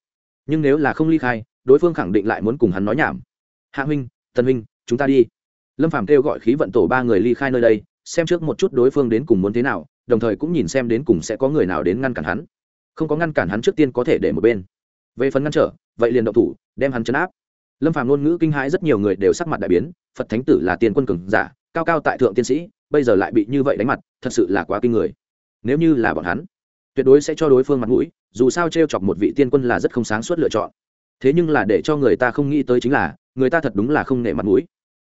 Nhưng nếu là không ly khai, đối phương khẳng định lại muốn cùng hắn nói nhảm. Hạ huynh, tần huynh, chúng ta đi lâm phàm kêu gọi khí vận tổ ba người ly khai nơi đây, xem trước một chút đối phương đến cùng muốn thế nào, đồng thời cũng nhìn xem đến cùng sẽ có người nào đến ngăn cản hắn. Không có ngăn cản hắn trước tiên có thể để một bên. Về phần ngăn trở, vậy liền động thủ, đem hắn chấn áp. Lâm phàm ngôn ngữ kinh hãi rất nhiều người đều sắc mặt đại biến, phật thánh tử là tiền quân cường giả, cao cao tại thượng tiên sĩ, bây giờ lại bị như vậy đánh mặt, thật sự là quá kinh người. Nếu như là bọn hắn, tuyệt đối sẽ cho đối phương mặt mũi, dù sao t r e o chọc một vị tiên quân là rất không sáng suốt lựa chọn. Thế nhưng là để cho người ta không nghĩ tới chính là, người ta thật đúng là không nể mặt mũi.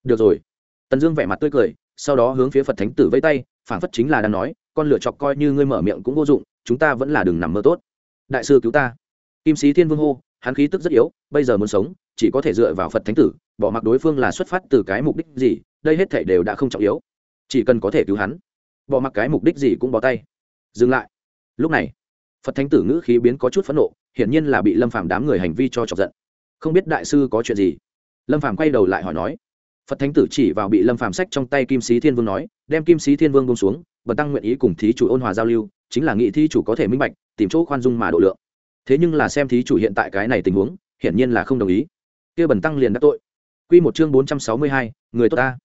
Được rồi tần dương vẻ mặt tươi cười, sau đó hướng phía phật thánh tử vây tay phản phất chính là đang nói, con lửa chọc coi như ngươi mở miệng cũng vô dụng, chúng ta vẫn là đừng nằm mơ tốt. Đại sư cứu ta. Kim sĩ thiên vương hô, hắn khí tức rất yếu, bây giờ muốn sống, chỉ có thể dựa vào phật thánh tử, bỏ mặc đối phương là xuất phát từ cái mục đích gì, đây hết thể đều đã không trọng yếu. Chỉ cần có thể cứu hắn, bỏ mặc cái mục đích gì cũng bỏ tay. Dừng lại. Lúc này, phật thánh tử ngữ khí biến có chút phẫn nộ, hiển nhiên là bị lâm phàm đám người hành vi cho chọc giận. Không biết đại sư có chuyện gì? Lâm phàm quay đầu lại hỏi nói phật thánh tử chỉ vào bị lâm phàm sách trong tay kim sĩ thiên vương nói, đem kim sĩ thiên vương bông xuống, bần tăng nguyện ý cùng thí chủ ôn hòa giao lưu, chính là nghị thí chủ có thể minh bạch, tìm chỗ khoan dung mà độ lượng. Thế nhưng là xem thí chủ hiện tại cái này tình huống, hiển nhiên là không đồng ý. Kia bần tăng liền đắc tội. Quy một chương bốn trăm sáu mươi hai, người tốt ta.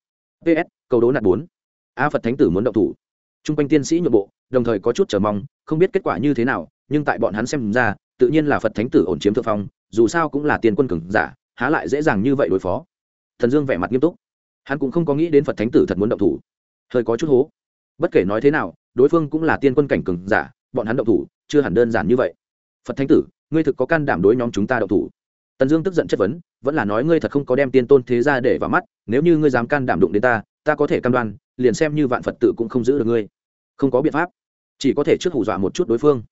Ps cầu đố nạt bốn. A phật thánh tử muốn động thủ. T r u n g quanh tiên sĩ nhượng bộ, đồng thời có chút chờ mong, không biết kết quả như thế nào, nhưng tại bọn hắn xem ra, tự nhiên là phật thánh tử ổn chiếm thượng phong, dù sao cũng là tiền quân cường giả, há lại dễ dàng như vậy đối phó. Thần dương vẻ mặt nghiêm túc hắn cũng không có nghĩ đến phật thánh tử thật muốn động thủ. Hơi có chút hố. Bất kể nói thế nào, đối phương cũng là tiên quân cảnh cường giả, bọn hắn động thủ, chưa hẳn đơn giản như vậy. Phật thánh tử, ngươi thực có can đảm đối nhóm chúng ta động thủ? Tần dương tức giận chất vấn, vẫn là nói ngươi thật không có đem tiên tôn thế ra để vào mắt, nếu như ngươi dám can đảm đụng đến ta ta có thể cam đoan, liền xem như vạn phật tự cũng không giữ được ngươi. Không có biện pháp. Chỉ có thể trước hù dọa một chút đối phương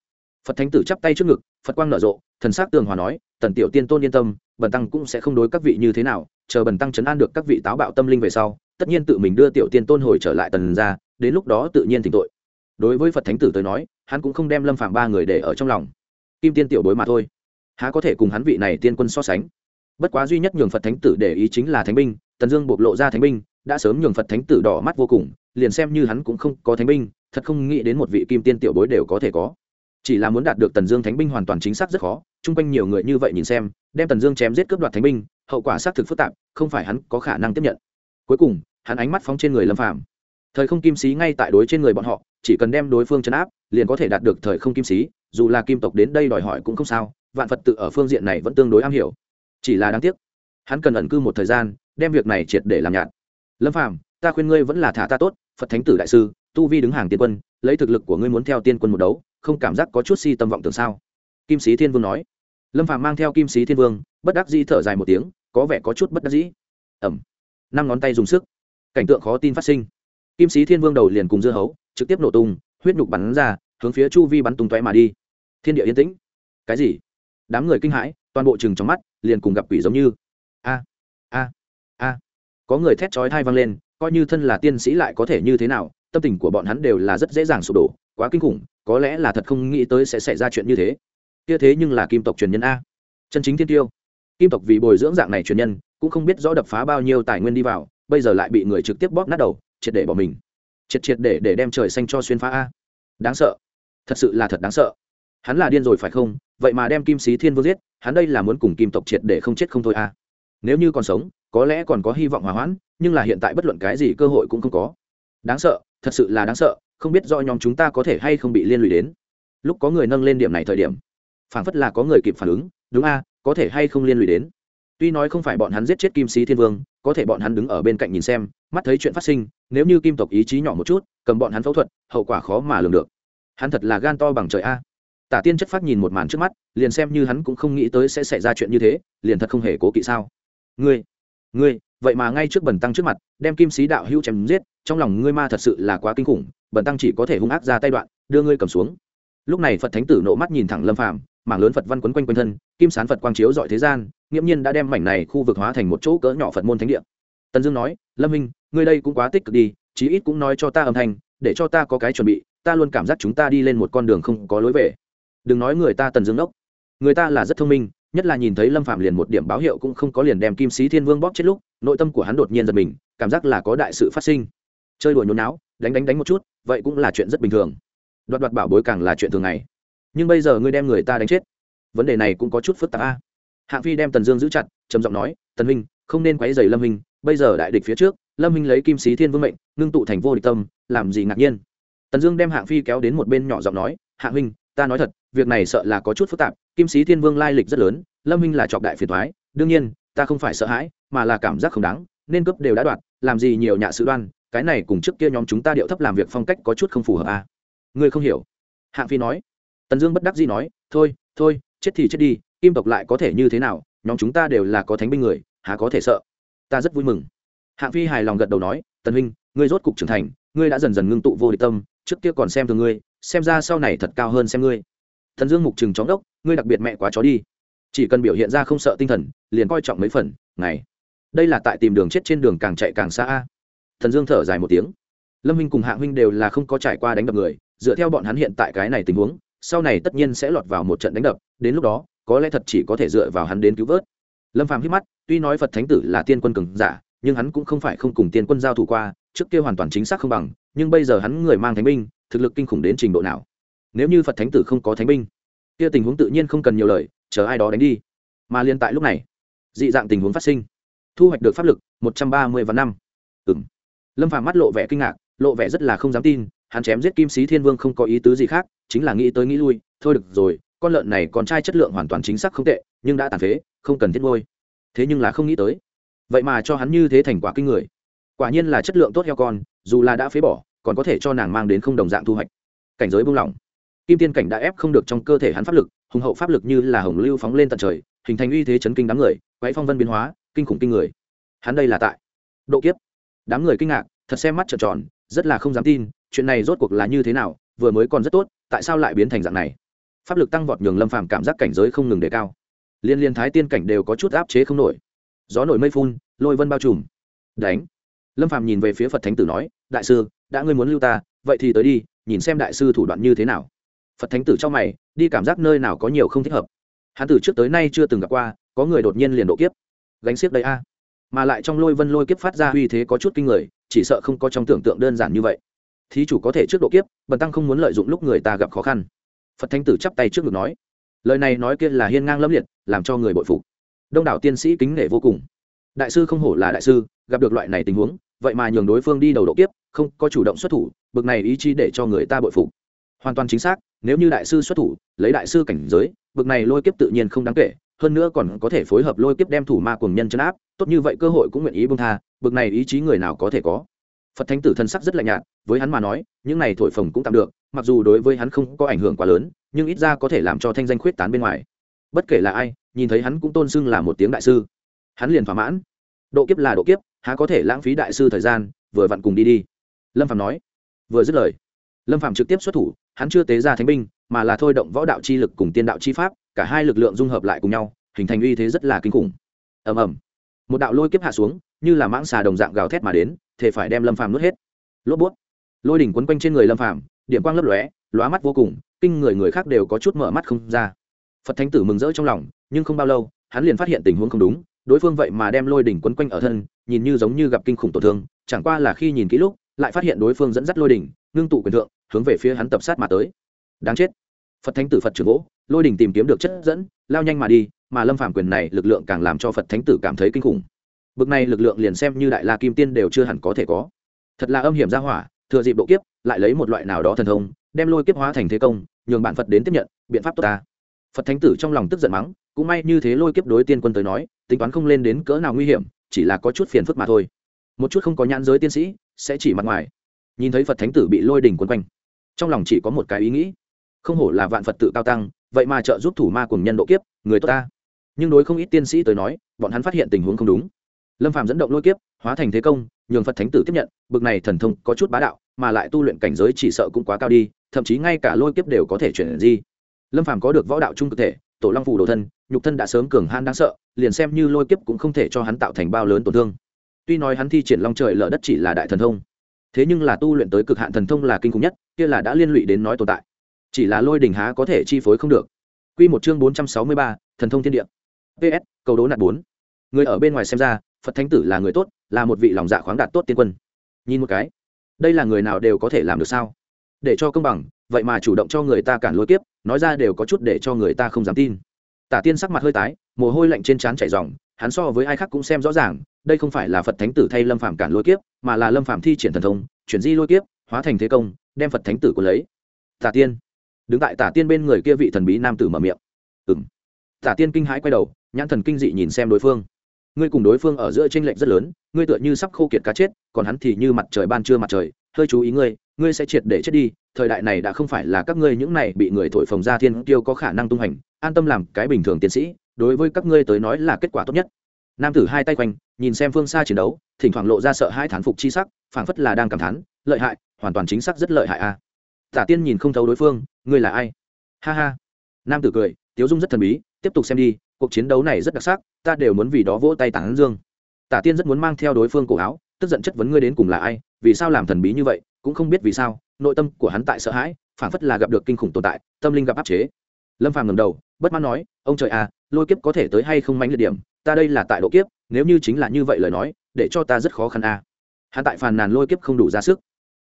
phật thánh tử chắp tay trước ngực, phật quang nở rộ, thần s á c tường hòa nói, tần tiểu tiên tôn yên tâm, bần tăng cũng sẽ không đối các vị như thế nào, chờ bần tăng chấn an được các vị táo bạo tâm linh về sau, tất nhiên tự mình đưa tiểu tiên tôn hồi trở lại tần ra, đến lúc đó tự nhiên thỉnh tội. Đối với phật thánh tử tới nói, hắn cũng không đem lâm phạm ba người để ở trong lòng. Kim tiên tiểu bối mà thôi, há có thể cùng hắn vị này tiên quân so sánh? Bất quá duy nhất nhường phật thánh tử để ý chính là thánh binh, tần dương bộc lộ ra thánh binh, đã sớm nhường phật thánh tử đỏ mắt vô cùng, liền xem như hắn cũng không có thánh binh, thật không nghĩ đến một vị kim tiên tiểu bối đều có thể có chỉ là muốn đạt được tần dương thánh binh hoàn toàn chính xác rất khó, chung quanh nhiều người như vậy nhìn xem, đem tần dương chém giết cướp đoạt thánh binh, hậu quả xác thực phức tạp, không phải hắn có khả năng tiếp nhận. Cuối cùng, hắn ánh mắt phóng trên người lâm phàm. Thời không kim sĩ ngay tại đối trên người bọn họ, chỉ cần đem đối phương chấn áp, liền có thể đạt được thời không kim sĩ, dù là kim tộc đến đây đòi hỏi cũng không sao, vạn phật tự ở phương diện này vẫn tương đối am hiểu. Chỉ là đáng tiếc, hắn cần ẩn cư một thời gian, đem việc này triệt để làm nhạt. Lâm phàm, ta khuyên ngươi vẫn là thả ta tốt, phật thánh tử đại sư, tu vi đứng hàng tiên quân, lấy thực lực của ngươi muốn theo tiên quân một đấu không cảm giác có chút si tâm vọng tưởng sao? Kim sĩ thiên vương nói. Lâm phàm mang theo kim sĩ thiên vương, bất đắc dĩ thở dài một tiếng, có vẻ có chút bất đắc dĩ. Ẩm năm ngón tay dùng sức. Cảnh tượng khó tin phát sinh. Kim sĩ thiên vương đầu liền cùng dưa hấu, trực tiếp nổ tung, huyết nhục bắn ra, hướng phía chu vi bắn tung tóe mà đi. Thiên địa yên tĩnh. Cái gì? Đám người kinh hãi, toàn bộ chừng trong mắt, liền cùng gặp quỷ giống như. A a a. Có người thét chói thai vang lên, coi như thân là tiên sĩ lại có thể như thế nào, tâm tình của bọn hắn đều là rất dễ dàng sụp đổ quá kinh khủng, có lẽ là thật không nghĩ tới sẽ xảy ra chuyện như thế. Kia thế nhưng là kim tộc truyền nhân a. Chân chính thiên tiêu. Kim tộc vì bồi dưỡng dạng này truyền nhân, cũng không biết rõ đập phá bao nhiêu tài nguyên đi vào, bây giờ lại bị người trực tiếp bóp nát đầu, triệt để bỏ mình. Triệt triệt để để đem trời xanh cho xuyên phá a. Đáng sợ. Thật sự là thật đáng sợ. Hắn là điên rồi phải không? Vậy mà đem kim sĩ thiên vương giết, hắn đây là muốn cùng kim tộc triệt để không chết không thôi a. Nếu như còn sống, có lẽ còn có hy vọng hòa hoãn, nhưng là hiện tại bất luận cái gì cơ hội cũng không có. Đáng sợ, thật sự là đáng sợ không biết do nhóm chúng ta có thể hay không bị liên lụy đến. Lúc có người nâng lên điểm này thời điểm, phảng phất là có người kịp phản ứng, đúng a, có thể hay không liên lụy đến. Tuy nói không phải bọn hắn giết chết kim sĩ thiên vương, có thể bọn hắn đứng ở bên cạnh nhìn xem, mắt thấy chuyện phát sinh, nếu như kim tộc ý chí nhỏ một chút, cầm bọn hắn phẫu thuật, hậu quả khó mà lường được. Hắn thật là gan to bằng trời a. Tả tiên chất phát nhìn một màn trước mắt, liền xem như hắn cũng không nghĩ tới sẽ xảy ra chuyện như thế, liền thật không hề cố kỵ sao. Ngươi ngươi vậy mà ngay trước bần tăng trước mặt, đem kim sĩ đạo hữu chém giết, trong lòng ngươi ma thật sự là quá kinh khủng, bần tăng chỉ có thể hung ác ra tay đoạn, đưa ngươi cầm xuống. Lúc này phật thánh tử nộ mắt nhìn thẳng lâm phàm, mảng lớn phật văn quấn quanh quanh thân, kim sán phật quang chiếu dọi thế gian, nghiễm nhiên đã đem mảnh này khu vực hóa thành một chỗ cỡ nhỏ phật môn thánh địa. Tần dương nói, lâm minh, ngươi đây cũng quá tích cực đi, chí ít cũng nói cho ta âm thanh, để cho ta có cái chuẩn bị, ta luôn cảm giác chúng ta đi lên một con đường không có lối về. Đừng nói người ta tần dương đốc. Người ta là rất thông minh nhất là nhìn thấy lâm phạm liền một điểm báo hiệu cũng không có liền đem kim sĩ thiên vương bóp chết lúc, nội tâm của hắn đột nhiên giật mình, cảm giác là có đại sự phát sinh. Chơi đùa nhốn náo, đánh đánh đánh một chút, vậy cũng là chuyện rất bình thường. Đoạt đoạt bảo bối càng là chuyện thường ngày. Nhưng bây giờ ngươi đem người ta đánh chết. Vấn đề này cũng có chút phức tạp a. Hạng phi đem tần dương giữ chặt, trầm giọng nói, tần huynh, không nên quấy dày lâm huynh, bây giờ đại địch phía trước, lâm huynh lấy kim sĩ thiên vương mệnh, ngưng tụ thành vô địch tâm, làm gì ngạc nhiên? Tần dương đem hạng phi kéo đến một bên nhỏ giọng nói, hạng huynh, ta nói thật, việc này sợ là có chút phức tạp kim sĩ thiên vương lai lịch rất lớn, lâm Minh là trọc đại phiền thoái đương nhiên, ta không phải sợ hãi, mà là cảm giác không đáng, nên cướp đều đã đoạt, làm gì nhiều nhạ sự đoan, cái này cùng trước kia nhóm chúng ta điệu thấp làm việc phong cách có chút không phù hợp à. ngươi không hiểu. Hạng phi nói. Tần dương bất đắc dĩ nói, thôi thôi, chết thì chết đi, kim tộc lại có thể như thế nào, nhóm chúng ta đều là có thánh binh người, há có thể sợ? Ta rất vui mừng. Hạng phi hài lòng gật đầu nói, tần huynh, ngươi rốt cục trưởng thành, ngươi đã dần dần ngưng tụ vô địch tâm, trước kia còn xem thường ngươi, xem ra sau này thật cao hơn xem ngươi thần dương mục trừng chóng đốc, ngươi đặc biệt mẹ quá chó đi. Chỉ cần biểu hiện ra không sợ tinh thần, liền coi trọng mấy phần, ngày. Đây là tại tìm đường chết trên đường càng chạy càng xa a. Thần dương thở dài một tiếng. Lâm huynh cùng hạng huynh đều là không có trải qua đánh đập người, dựa theo bọn hắn hiện tại cái này tình huống, sau này tất nhiên sẽ lọt vào một trận đánh đập, đến lúc đó, có lẽ thật chỉ có thể dựa vào hắn đến cứu vớt. Lâm phàm hít mắt, tuy nói phật thánh tử là tiên quân cường giả, nhưng hắn cũng không phải không cùng tiên quân giao thủ qua, trước kia hoàn toàn chính xác không bằng, nhưng bây giờ hắn người mang thánh binh, thực lực kinh khủng đến trình độ nào? Nếu như phật thánh tử không có thánh binh kia tình huống tự nhiên không cần nhiều lời, chờ ai đó đánh đi. Mà liên tại lúc này, dị dạng tình huống phát sinh. Thu hoạch được pháp lực, một trăm ba mươi vạn năm. Ừ m lâm phàm mắt lộ vẻ kinh ngạc, lộ vẻ rất là không dám tin, hắn chém giết kim sĩ thiên vương không có ý tứ gì khác, chính là nghĩ tới nghĩ lui, thôi được rồi, con lợn này con trai chất lượng hoàn toàn chính xác không tệ, nhưng đã tàn phế, không cần thiết ngôi thế nhưng là không nghĩ tới. Vậy mà cho hắn như thế thành quả kinh người. Quả nhiên là chất lượng tốt heo con, dù là đã phế bỏ, còn có thể cho nàng mang đến không đồng dạng thu hoạch. Cảnh giới buông lỏng kim tiên cảnh đã ép không được trong cơ thể hắn pháp lực, hùng hậu pháp lực như là hồng lưu phóng lên tận trời, hình thành uy thế chấn kinh đám người quáy phong vân biến hóa, kinh khủng kinh người. Hắn đây là tại độ kiếp. Đám người kinh ngạc, thật xem mắt trợn tròn, rất là không dám tin, chuyện này rốt cuộc là như thế nào, vừa mới còn rất tốt, tại sao lại biến thành dạng này? Pháp lực tăng vọt nhường lâm phàm cảm giác cảnh giới không ngừng đề cao. Liên liên thái tiên cảnh đều có chút áp chế không nổi. Gió nổi mây phun, lôi vân bao trùm. Đánh. Lâm phàm nhìn về phía phật thánh tử nói, đại sư, đã ngươi muốn lưu ta, vậy thì tới đi, nhìn xem đại sư thủ đoạn như thế nào phật thánh tử trong mày, đi cảm giác nơi nào có nhiều không thích hợp. Hắn từ trước tới nay chưa từng gặp qua, có người đột nhiên liền độ kiếp. Gánh xiếc đấy a. Mà lại trong lôi vân lôi kiếp phát ra uy thế có chút kinh người, chỉ sợ không có trong tưởng tượng đơn giản như vậy. Thí chủ có thể trước độ kiếp, bần tăng không muốn lợi dụng lúc người ta gặp khó khăn. Phật thánh tử chắp tay trước ngực nói. Lời này nói kia là hiên ngang lâm liệt, làm cho người bội phục. Đông đảo tiên sĩ kính nể vô cùng. Đại sư không hổ là đại sư, gặp được loại này tình huống, vậy mà nhường đối phương đi đầu độ kiếp, không có chủ động xuất thủ, bực này ý chí để cho người ta bội phục. Hoàn toàn chính xác nếu như đại sư xuất thủ, lấy đại sư cảnh giới, bực này lôi kiếp tự nhiên không đáng kể, hơn nữa còn có thể phối hợp lôi kiếp đem thủ ma cùng nhân chấn áp, tốt như vậy cơ hội cũng nguyện ý bông tha, bực này ý chí người nào có thể có. Phật thánh tử thân sắc rất lạnh nhạt, với hắn mà nói, những này thổi phồng cũng tạm được, mặc dù đối với hắn không có ảnh hưởng quá lớn, nhưng ít ra có thể làm cho thanh danh khuyết tán bên ngoài. Bất kể là ai, nhìn thấy hắn cũng tôn xưng là một tiếng đại sư. Hắn liền thỏa mãn. Độ kiếp là độ kiếp, há có thể lãng phí đại sư thời gian, vừa vặn cùng đi đi. Lâm phạm nói. Vừa dứt lời lâm phạm trực tiếp xuất thủ, hắn chưa tế ra thánh binh, mà là thôi động võ đạo chi lực cùng tiên đạo chi pháp, cả hai lực lượng dung hợp lại cùng nhau, hình thành uy thế rất là kinh khủng. Ầm ầm. Một đạo lôi kiếp hạ xuống, như là mãng xà đồng dạng gào thét mà đến, thể phải đem lâm phàm nuốt hết. Lốp bút. Lôi đỉnh quấn quanh trên người lâm phàm, điểm quang lấp lóe, lóa mắt vô cùng, kinh người người khác đều có chút mở mắt không ra. Phật thánh tử mừng rỡ trong lòng, nhưng không bao lâu, hắn liền phát hiện tình huống không đúng, đối phương vậy mà đem lôi đỉnh quấn quanh ở thân, nhìn như giống như gặp kinh khủng tổn thương, chẳng qua là khi nhìn kỹ lúc, lại phát hiện đối phương dẫn dắt lôi đỉnh ngưng tụ quyền thượng, hướng về phía hắn tập sát mà tới. Đáng chết. Phật thánh tử phật trưởng gỗ, lôi đỉnh tìm kiếm được chất dẫn, lao nhanh mà đi, mà lâm phàm quyền này lực lượng càng làm cho phật thánh tử cảm thấy kinh khủng. Bực này lực lượng liền xem như đại la kim tiên đều chưa hẳn có thể có. Thật là âm hiểm ra hỏa, thừa dịp độ kiếp, lại lấy một loại nào đó thần thông, đem lôi kiếp hóa thành thế công, nhường bạn phật đến tiếp nhận, biện pháp tốt ta. Phật thánh tử trong lòng tức giận mắng, cũng may như thế lôi kiếp đối tiên quân tới nói, tính toán không lên đến cỡ nào nguy hiểm, chỉ là có chút phiền phức mà thôi. Một chút không có nhãn giới tiên sĩ, sẽ chỉ mặt ngoài nhìn thấy phật thánh tử bị lôi đỉnh quấn quanh trong lòng chỉ có một cái ý nghĩ không hổ là vạn phật tự cao tăng vậy mà trợ giúp thủ ma cùng nhân độ kiếp người tốt ta nhưng đối không ít tiên sĩ tới nói bọn hắn phát hiện tình huống không đúng lâm phạm dẫn động lôi kiếp hóa thành thế công nhường phật thánh tử tiếp nhận bực này thần thông có chút bá đạo mà lại tu luyện cảnh giới chỉ sợ cũng quá cao đi thậm chí ngay cả lôi kiếp đều có thể chuyển di lâm phạm có được võ đạo trung cực thể tổ long phủ đồ thân nhục thân đã sớm cường han đáng sợ liền xem như lôi kiếp cũng không thể cho hắn tạo thành bao lớn tổn thương tuy nói hắn thi triển long trời lở đất chỉ là đại thần thông thế nhưng là tu luyện tới cực hạn thần thông là kinh khủng nhất kia là đã liên lụy đến nói tồn tại chỉ là lôi đình há có thể chi phối không được Quy một chương bốn trăm sáu mươi ba, thần thông thiên địa. PS, cầu đố nạt bốn. Người ở bên ngoài xem ra, Phật Thánh tử là người tốt, là một vị lòng dạ khoáng đạt tốt tiên quân. Nhìn một cái, đây là người nào đều có thể làm được sao? Để cho công bằng, vậy mà chủ động cho người ta cản lôi tiếp, nói ra đều có chút để cho người ta không dám tin. Tả Tiên sắc mặt hơi tái, mồ hôi lạnh trên trán chảy ròng, hắn so với ai khác cũng xem rõ ràng, đây không phải là Phật Thánh tử thay Lâm Phàm cản lôi kiếp, mà là Lâm Phàm thi triển thần thông, chuyển di lôi kiếp, hóa thành thế công, đem Phật Thánh tử của lấy. Tả Tiên, đứng tại Tả Tiên bên người kia vị thần bí nam tử mở miệng. Ừm. Tả Tiên kinh hãi quay đầu, nhãn thần kinh dị nhìn xem đối phương. Ngươi cùng đối phương ở giữa chênh lệch rất lớn, ngươi tựa như sắp khô kiệt cá chết, còn hắn thì như mặt trời ban trưa mặt trời, hơi chú ý ngươi, ngươi sẽ triệt để chết đi, thời đại này đã không phải là các ngươi những này bị người thổi phồng ra thiên kiêu có khả năng tung hành, an tâm làm cái bình thường tiến sĩ, đối với các ngươi tới nói là kết quả tốt nhất. Nam tử hai tay quanh nhìn xem phương xa chiến đấu thỉnh thoảng lộ ra sợ hai thán phục chi sắc phảng phất là đang cảm thán lợi hại hoàn toàn chính xác rất lợi hại a. À. tả tiên nhìn không thấu đối phương ngươi là ai? Ha ha. Nam tử cười tiếu dung rất thần bí tiếp tục xem đi cuộc chiến đấu này rất đặc sắc ta đều muốn vì đó vỗ tay tản dương. Tả tiên rất muốn mang theo đối phương cổ áo tức giận chất vấn ngươi đến cùng là ai vì sao làm thần bí như vậy cũng không biết vì sao nội tâm của hắn tại sợ hãi phảng phất là gặp được kinh khủng tồn tại tâm linh gặp áp chế lâm phàm ngầm đầu, bất mãn nói, ông trời à lôi kiếp có thể tới hay không mánh liệt điểm? Ta đây là tại độ kiếp, nếu như chính là như vậy lời nói, để cho ta rất khó khăn à. hắn tại phàn nàn lôi kiếp không đủ ra sức.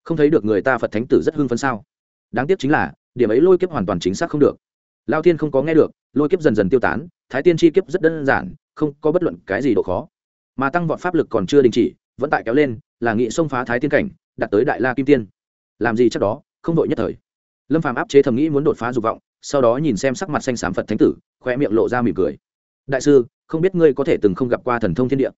Không thấy được người ta phật thánh tử rất hưng phấn sao? Đáng tiếc chính là, điểm ấy lôi kiếp hoàn toàn chính xác không được. Lao thiên không có nghe được, lôi kiếp dần dần tiêu tán, thái tiên chi kiếp rất đơn giản, không có bất luận cái gì độ khó. Mà tăng vọt pháp lực còn chưa đình chỉ, vẫn tại kéo lên, là nghị xông phá thái tiên cảnh, đạt tới đại la kim tiên. Làm gì chắc đó, không đội nhất thời. Lâm phàm áp chế thầm nghĩ muốn đột phá dục vọng sau đó nhìn xem sắc mặt xanh xám phật thánh tử khoe miệng lộ ra mỉm cười. Đại sư, không biết ngươi có thể từng không gặp qua thần thông thiên địa?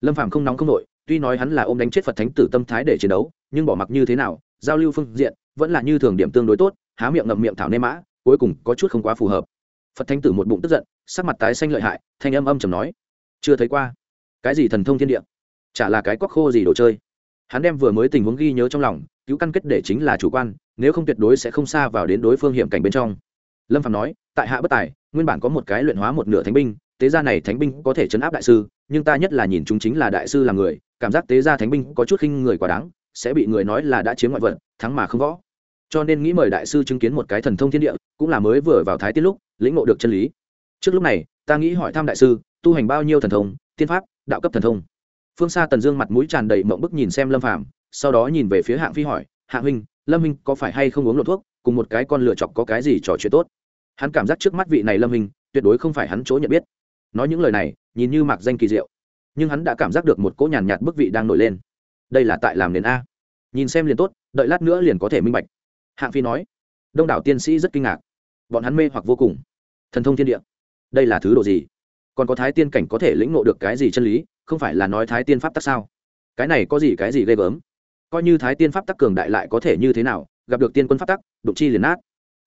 Lâm phàm không nóng không nội, tuy nói hắn là ôm đánh chết phật thánh tử tâm thái để chiến đấu, nhưng bỏ mặc như thế nào, giao lưu phương diện, vẫn là như thường điểm tương đối tốt, há miệng ngậm miệng thảo nê mã, cuối cùng có chút không quá phù hợp. Phật thánh tử một bụng tức giận, sắc mặt tái xanh lợi hại, thanh âm âm chầm nói, chưa thấy qua. Cái gì thần thông thiên địa? Chả là cái quắc khô gì đồ chơi? Hắn đem vừa mới tình huống ghi nhớ trong lòng, cứu căn kết để chính là chủ quan, nếu không tuyệt đối sẽ không xa vào đến đối phương hiểm cảnh bên trong lâm phạm nói, tại hạ bất tài, nguyên bản có một cái luyện hóa một nửa thánh binh, tế gia này thánh binh có thể chấn áp đại sư, nhưng ta nhất là nhìn chúng chính là đại sư là người, cảm giác tế gia thánh binh có chút khinh người quá đáng, sẽ bị người nói là đã chiếm ngoại vật, thắng mà không võ. Cho nên nghĩ mời đại sư chứng kiến một cái thần thông thiên địa, cũng là mới vừa vào thái tiết lúc, lĩnh ngộ được chân lý. Trước lúc này, ta nghĩ hỏi thăm đại sư, tu hành bao nhiêu thần thông, tiên pháp, đạo cấp thần thông? Phương xa tần dương mặt mũi tràn đầy mộng bức nhìn xem lâm phàm, sau đó nhìn về phía hạng phi hỏi hạng huynh, lâm huynh có phải hay không uống lộ thuốc? Cùng một cái con lựa chọc có cái gì trò chuyện tốt. Hắn cảm giác trước mắt vị này lâm hình, tuyệt đối không phải hắn chỗ nhận biết. Nói những lời này, nhìn như mặc danh kỳ diệu, nhưng hắn đã cảm giác được một cỗ nhàn nhạt bức vị đang nổi lên. Đây là tại làm nền a. Nhìn xem liền tốt, đợi lát nữa liền có thể minh bạch. Hạng phi nói. Đông đảo tiên sĩ rất kinh ngạc. Bọn hắn mê hoặc vô cùng. Thần thông thiên địa. Đây là thứ độ gì? Còn có thái tiên cảnh có thể lĩnh ngộ được cái gì chân lý? Không phải là nói thái tiên pháp tắc sao? Cái này có gì cái gì ghê gớm? Coi như thái tiên pháp tắc cường đại lại có thể như thế nào? Gặp được tiên quân pháp tắc, đụng chi liền nát.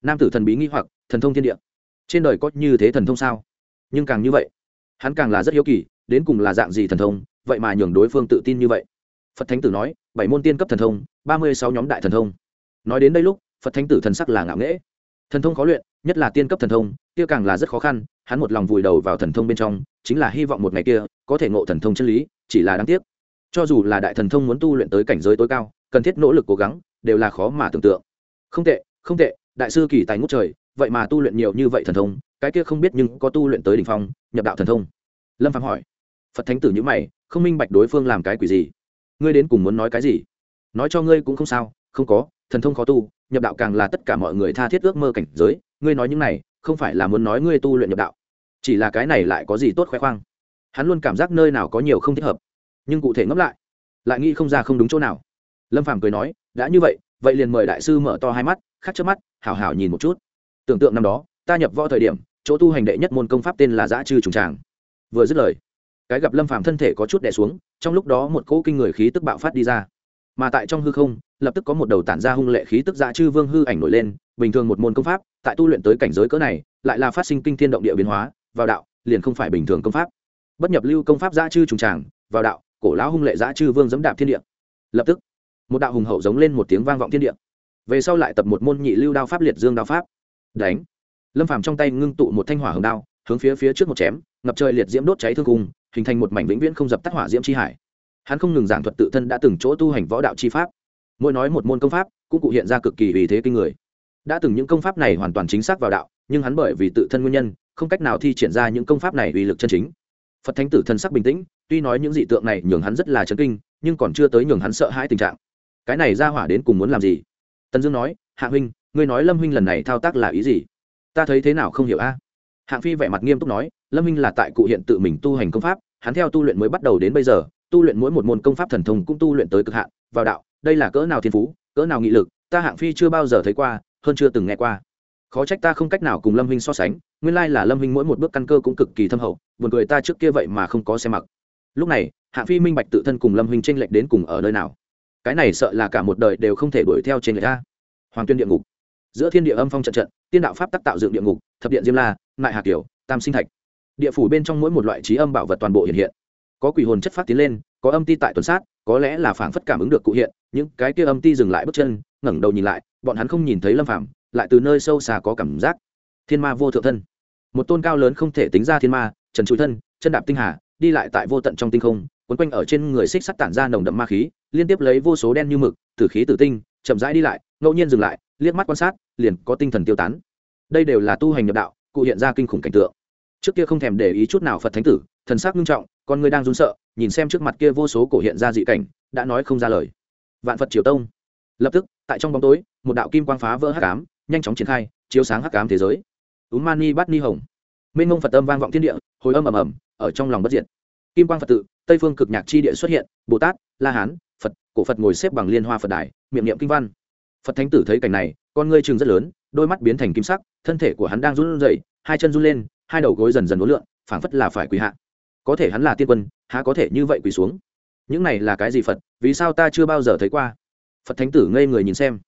Nam tử thần bí nghi hoặc, thần thông thiên địa. Trên đời có như thế thần thông sao? Nhưng càng như vậy, hắn càng là rất hiếu kỳ, đến cùng là dạng gì thần thông, vậy mà nhường đối phương tự tin như vậy. Phật thánh tử nói, bảy môn tiên cấp thần thông, ba mươi sáu nhóm đại thần thông. Nói đến đây lúc, phật thánh tử thần sắc là ngạo nghễ. Thần thông khó luyện, nhất là tiên cấp thần thông, kia càng là rất khó khăn, hắn một lòng vùi đầu vào thần thông bên trong, chính là hy vọng một ngày kia, có thể ngộ thần thông chân lý, chỉ là đáng tiếc. Cho dù là đại thần thông muốn tu luyện tới cảnh giới tối cao, cần thiết nỗ lực cố gắng đều là khó mà tưởng tượng. Không tệ không tệ, đại sư kỳ tài ngút trời, vậy mà tu luyện nhiều như vậy thần thông, cái kia không biết nhưng có tu luyện tới đ ỉ n h phong, nhập đạo thần thông. Lâm phạm hỏi. Phật thánh tử nhữ mày, không minh bạch đối phương làm cái quỷ gì? Ngươi đến cùng muốn nói cái gì? Nói cho ngươi cũng không sao, không có, thần thông khó tu, nhập đạo càng là tất cả mọi người tha thiết ước mơ cảnh giới, ngươi nói những này, không phải là muốn nói ngươi tu luyện nhập đạo. Chỉ là cái này lại có gì tốt khoe khoang? Hắn luôn cảm giác nơi nào có nhiều không thích hợp. Nhưng cụ thể ngẫm lại lại nghĩ không ra không đúng chỗ nào. Lâm phàm cười nói đã như vậy vậy liền mời đại sư mở to hai mắt, khắc trước mắt, hảo hảo nhìn một chút. Tưởng tượng năm đó, ta nhập võ thời điểm, chỗ tu hành đệ nhất môn công pháp tên là giã chư trùng tràng. Vừa dứt lời, cái gặp lâm phàm thân thể có chút đè xuống, trong lúc đó một cỗ kinh người khí tức bạo phát đi ra. Mà tại trong hư không, lập tức có một đầu tản ra hung lệ khí tức giã chư vương hư ảnh nổi lên, bình thường một môn công pháp, tại tu luyện tới cảnh giới cỡ này, lại là phát sinh kinh thiên động địa biến hóa, vào đạo, liền không phải bình thường công pháp. Bất nhập lưu công pháp giã chư trùng tràng, vào đạo, cổ lão hung lệ giã chư vương dẫm đạp thiên địa. Lập tức một đạo hùng hậu giống lên một tiếng vang vọng thiên địa. Về sau lại tập một môn nhị lưu đao pháp liệt dương đao pháp. Đánh. Lâm phàm trong tay ngưng tụ một thanh hỏa hồng đao, hướng phía phía trước một chém, ngập trời liệt diễm đốt cháy thương cung, hình thành một mảnh vĩnh viễn không dập tắt hỏa diễm chi hải. Hắn không ngừng giảng thuật tự thân đã từng chỗ tu hành võ đạo chi pháp. Mỗi nói một môn công pháp, cũng cụ hiện ra cực kỳ vì thế kinh người. Đã từng những công pháp này hoàn toàn chính xác vào đạo, nhưng hắn bởi vì tự thân nguyên nhân, không cách nào thi triển ra những công pháp này uy lực chân chính. Phật thánh tử thân sắc bình tĩnh, tuy nói những dị tượng này nhường hắn rất là chấn kinh, nhưng còn chưa tới nhường hắn sợ hãi tình trạng cái này ra hỏa đến cùng muốn làm gì? Tần dương nói, hạ huynh, ngươi nói lâm huynh lần này thao tác là ý gì? Ta thấy thế nào không hiểu a? Hạng phi vẻ mặt nghiêm túc nói, lâm huynh là tại cụ hiện tự mình tu hành công pháp, hắn theo tu luyện mới bắt đầu đến bây giờ, tu luyện mỗi một môn công pháp thần thông cũng tu luyện tới cực hạn, vào đạo, đây là cỡ nào thiên phú, cỡ nào nghị lực, ta hạng phi chưa bao giờ thấy qua, hơn chưa từng nghe qua. Khó trách ta không cách nào cùng lâm huynh so sánh, nguyên lai là lâm huynh mỗi một bước căn cơ cũng cực kỳ thâm hậu, buồn cười ta trước kia vậy mà không có xe mặc. Lúc này hạng phi minh bạch tự thân cùng lâm huynh tranh lệch đến cùng ở nơi nào cái này sợ là cả một đời đều không thể đuổi theo trên người ta. Hoàng tuyên địa ngục. Giữa thiên địa âm phong trận trận, tiên đạo pháp tác tạo dựng địa ngục, thập điện diêm la nại hà kiều tam sinh thạch. Địa phủ bên trong mỗi một loại trí âm bảo vật toàn bộ hiện hiện. Có quỷ hồn chất phát tiến lên, có âm ti tại tuần sát, có lẽ là phảng phất cảm ứng được cụ hiện, những cái kia âm ti dừng lại bước chân, ngẩng đầu nhìn lại, bọn hắn không nhìn thấy lâm phàm, lại từ nơi sâu xa có cảm giác. Thiên ma vô thượng thân. Một tôn cao lớn không thể tính ra thiên ma, trần trụi thân, chân đạp tinh hà, đi lại tại vô tận trong tinh không quấn quanh ở trên người xích sắt tản ra nồng đậm ma khí, liên tiếp lấy vô số đen như mực, tử khí tử tinh, chậm rãi đi lại, ngẫu nhiên dừng lại, liếc mắt quan sát, liền có tinh thần tiêu tán. Đây đều là tu hành nhập đạo, cụ hiện ra kinh khủng cảnh tượng. Trước kia không thèm để ý chút nào phật thánh tử, thần sắc nghiêm trọng, con người đang run sợ, nhìn xem trước mặt kia vô số cổ hiện ra dị cảnh, đã nói không ra lời. Vạn phật triều tông. Lập tức, tại trong bóng tối, một đạo kim quang phá vỡ hắc ám, nhanh chóng triển khai, chiếu sáng hắc ám thế giới. Úm mani bát ni hồng. Minh ngông phật âm vang vọng thiên địa, hồi âm ầm ầm, ở trong lòng bất diệt. Kim quang phật tự tây phương cực nhạc chi địa xuất hiện, bồ tát, la hán, phật, cổ phật ngồi xếp bằng liên hoa phật đài, miệng niệm kinh văn. Phật thánh tử thấy cảnh này, con ngươi trường rất lớn, đôi mắt biến thành kim sắc, thân thể của hắn đang run rẩy, hai chân run lên, hai đầu gối dần dần uốn lượn, phảng phất là phải quỳ hạ. Có thể hắn là tiên quân, há có thể như vậy quỳ xuống? Những này là cái gì phật, vì sao ta chưa bao giờ thấy qua? Phật thánh tử ngây người nhìn xem.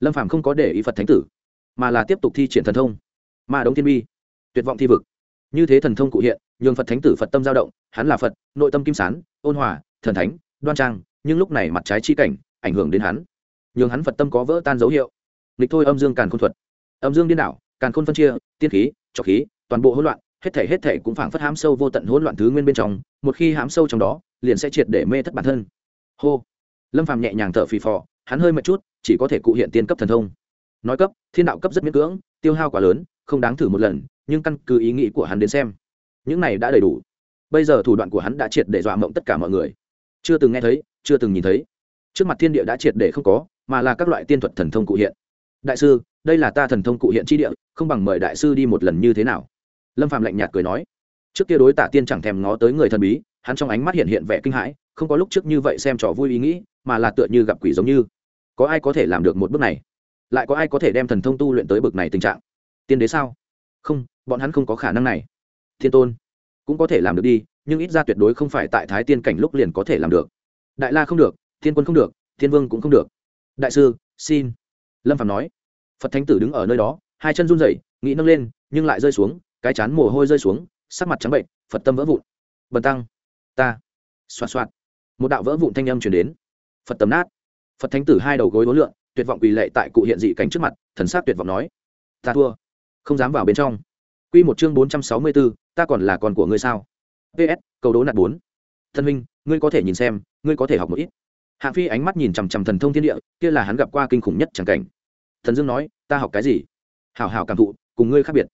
Lâm phàm không có để ý phật thánh tử, mà là tiếp tục thi triển thần thông. Ma đống thiên bi, tuyệt vọng thi vực. Như thế thần thông cụ hiện nhường phật thánh tử phật tâm giao động, hắn là phật, nội tâm kim sán, ôn hòa, thần thánh, đoan trang, nhưng lúc này mặt trái chi cảnh ảnh hưởng đến hắn. Nhường hắn phật tâm có vỡ tan dấu hiệu. Nghịch thôi âm dương càn khôn thuật. Âm dương điên đảo, càn khôn phân chia, tiên khí, trọc khí, toàn bộ hỗn loạn, hết thể hết thể cũng phảng phất hám sâu vô tận hỗn loạn thứ nguyên bên trong, một khi hám sâu trong đó, liền sẽ triệt để mê thất bản thân. Hô. Lâm phàm nhẹ nhàng thở phì phò, hắn hơi mệt chút, chỉ có thể cụ hiện tiên cấp thần thông. Nói cấp, thiên đạo cấp rất miễn cưỡng, tiêu hao quá lớn, không đáng thử một lần, nhưng căn cứ ý nghĩ của hắn đến xem những này đã đầy đủ. Bây giờ thủ đoạn của hắn đã triệt để dọa mộng tất cả mọi người. Chưa từng nghe thấy, chưa từng nhìn thấy. Trước mặt thiên địa đã triệt để không có, mà là các loại tiên thuật thần thông cụ hiện. Đại sư, đây là ta thần thông cụ hiện chi địa, không bằng mời đại sư đi một lần như thế nào? Lâm phạm lạnh nhạt cười nói. Trước kia đối tả tiên chẳng thèm ngó tới người thần bí, hắn trong ánh mắt hiện hiện vẻ kinh hãi, không có lúc trước như vậy xem trò vui ý nghĩ, mà là tựa như gặp quỷ giống như. Có ai có thể làm được một bước này? Lại có ai có thể đem thần thông tu luyện tới bực này tình trạng? Tiên đế sao? Không, bọn hắn không có khả năng này thiên tôn. Cũng có thể làm được đi nhưng ít ra tuyệt đối không phải tại thái tiên cảnh lúc liền có thể làm được. Đại la không được thiên quân không được thiên vương cũng không được. Đại sư xin. Lâm phạm nói. Phật thánh tử đứng ở nơi đó hai chân run rẩy nghĩ nâng lên nhưng lại rơi xuống cái chán mồ hôi rơi xuống sắc mặt trắng bệnh phật tâm vỡ vụn. Bần tăng ta. Xoa xoa. một đạo vỡ vụn thanh âm chuyển đến. Phật tầm nát. Phật thánh tử hai đầu gối đối lượn, tuyệt vọng quỳ lệ tại cụ hiện dị cảnh trước mặt thần sát tuyệt vọng nói. Ta thua. Không dám vào bên trong. Quy một chương bốn trăm sáu mươi 464, ta còn là con của ngươi sao? PS, cầu đố nạt bốn. Thân Minh, ngươi có thể nhìn xem, ngươi có thể học một ít. Hạng Phi ánh mắt nhìn chằm chằm thần thông thiên địa, kia là hắn gặp qua kinh khủng nhất chẳng cảnh. Thần Dương nói, ta học cái gì? Hảo hảo cảm thụ, cùng ngươi khác biệt.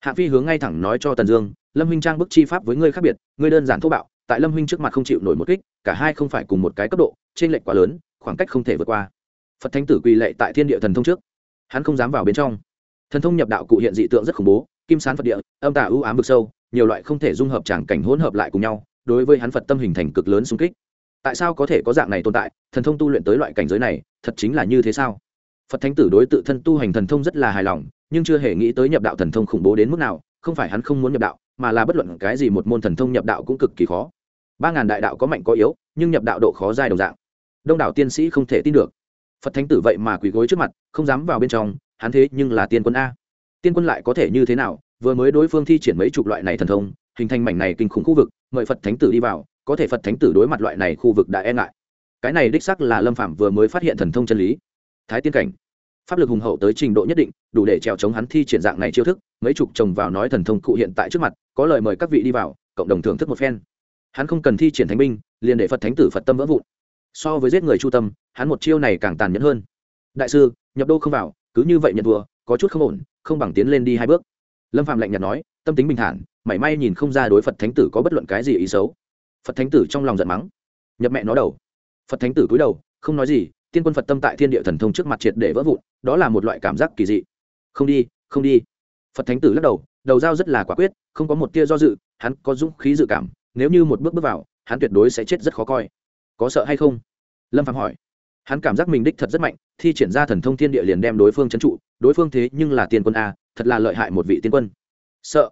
Hạng Phi hướng ngay thẳng nói cho Tần Dương, Lâm huynh trang bức chi pháp với ngươi khác biệt, ngươi đơn giản thô bạo, tại Lâm huynh trước mặt không chịu nổi một kích, cả hai không phải cùng một cái cấp độ, trên lệch quá lớn, khoảng cách không thể vượt qua. Phật Thánh tử quỳ lệ tại thiên địa thần thông trước, hắn không dám vào bên trong. Thần thông nhập đạo cụ hiện dị tượng rất khủng bố, kim sán phật địa, âm tà ưu ám vực sâu, nhiều loại không thể dung hợp tràng cảnh hỗn hợp lại cùng nhau, đối với hắn phật tâm hình thành cực lớn xung kích. Tại sao có thể có dạng này tồn tại? Thần thông tu luyện tới loại cảnh giới này, thật chính là như thế sao? Phật thánh tử đối tự thân tu hành thần thông rất là hài lòng, nhưng chưa hề nghĩ tới nhập đạo thần thông khủng bố đến mức nào, không phải hắn không muốn nhập đạo, mà là bất luận cái gì một môn thần thông nhập đạo cũng cực kỳ khó. Ba ngàn đại đạo có mạnh có yếu, nhưng nhập đạo độ khó dài đồng dạng. Đông đảo tiên sĩ không thể tin được. Phật thánh tử vậy mà quỳ gối trước mặt, không dám vào bên trong, hắn thế nhưng là tiên quân a tiên quân lại có thể như thế nào? Vừa mới đối phương thi triển mấy chục loại này thần thông, hình thành mảnh này kinh khủng khu vực, mời phật thánh tử đi vào, có thể phật thánh tử đối mặt loại này khu vực đã e ngại. Cái này đích sắc là lâm phạm vừa mới phát hiện thần thông chân lý. Thái tiên cảnh. Pháp lực hùng hậu tới trình độ nhất định, đủ để trèo chống hắn thi triển dạng này chiêu thức, mấy chục chồng vào nói thần thông cụ hiện tại trước mặt, có lời mời các vị đi vào, cộng đồng thưởng thức một phen. Hắn không cần thi triển thánh binh, liền để phật thánh tử phật tâm vỡ vụn. So với giết người chu tâm, hắn một chiêu này càng tàn nhẫn hơn. Đại sư, nhập đô không vào, cứ như vậy nhận thua, có chút không ổn không bằng tiến lên đi hai bước. Lâm phạm lạnh nhạt nói, tâm tính bình thản, mảy may nhìn không ra đối phật thánh tử có bất luận cái gì ý xấu. Phật thánh tử trong lòng giận mắng. Nhập mẹ nó đầu. Phật thánh tử cúi đầu, không nói gì, tiên quân phật tâm tại thiên địa thần thông trước mặt triệt để vỡ vụn, đó là một loại cảm giác kỳ dị. Không đi không đi. Phật thánh tử lắc đầu đầu dao rất là quả quyết, không có một tia do dự, hắn có dũng khí dự cảm, nếu như một bước bước vào, hắn tuyệt đối sẽ chết rất khó coi. Có sợ hay không? Lâm phạm hỏi. Hắn cảm giác mình đích thật rất mạnh, thi triển ra thần thông thiên địa liền đem đối phương trấn trụ đối phương thế nhưng là tiên quân a, thật là lợi hại một vị tiên quân. Sợ.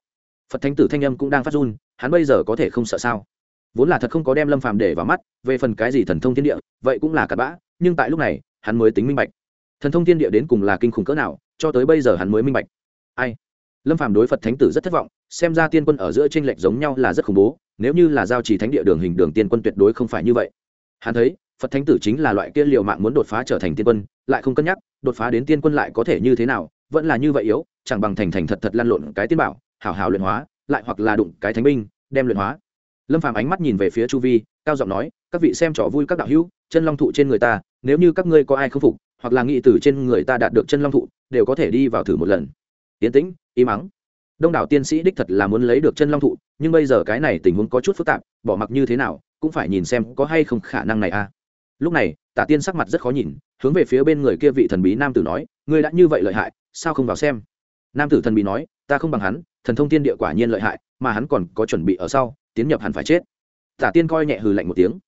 Phật thánh tử thanh âm cũng đang phát run, hắn bây giờ có thể không sợ sao? Vốn là thật không có đem lâm phàm để vào mắt, về phần cái gì thần thông thiên địa, vậy cũng là cặn bã, nhưng tại lúc này, hắn mới tính minh bạch. Thần thông thiên địa đến cùng là kinh khủng cỡ nào, cho tới bây giờ hắn mới minh bạch. Ai? Lâm phàm đối phật thánh tử rất thất vọng, xem ra tiên quân ở giữa tranh lệch giống nhau là rất khủng bố, nếu như là giao trì thánh địa đường hình đường tiên quân tuyệt đối không phải như vậy. Hắn thấy, phật thánh tử chính là loại kia liều mạng muốn đột phá trở thành tiên quân, lại không cân nhắc đột phá đến tiên quân lại có thể như thế nào, vẫn là như vậy yếu, chẳng bằng thành thành thật thật lăn lộn cái tiên bảo, hảo hảo luyện hóa, lại hoặc là đụng cái thánh binh, đem luyện hóa. Lâm phàm ánh mắt nhìn về phía chu vi, cao giọng nói, các vị xem trò vui các đạo hữu, chân long thụ trên người ta, nếu như các ngươi có ai không phục, hoặc là nghị tử trên người ta đạt được chân long thụ, đều có thể đi vào thử một lần. Tiến tĩnh, im mắng. Đông đảo tiên sĩ đích thật là muốn lấy được chân long thụ, nhưng bây giờ cái này tình huống có chút phức tạp, bỏ mặc như thế nào, cũng phải nhìn xem có hay không khả năng này a. À. lúc này, tả tiên sắc mặt rất khó nhìn hướng về phía bên người kia vị thần bí nam tử nói, ngươi đã như vậy lợi hại, sao không vào xem? Nam tử thần bí nói, ta không bằng hắn, thần thông tiên địa quả nhiên lợi hại, mà hắn còn có chuẩn bị ở sau, tiến nhập hẳn phải chết. Tả tiên coi nhẹ hừ lạnh một tiếng.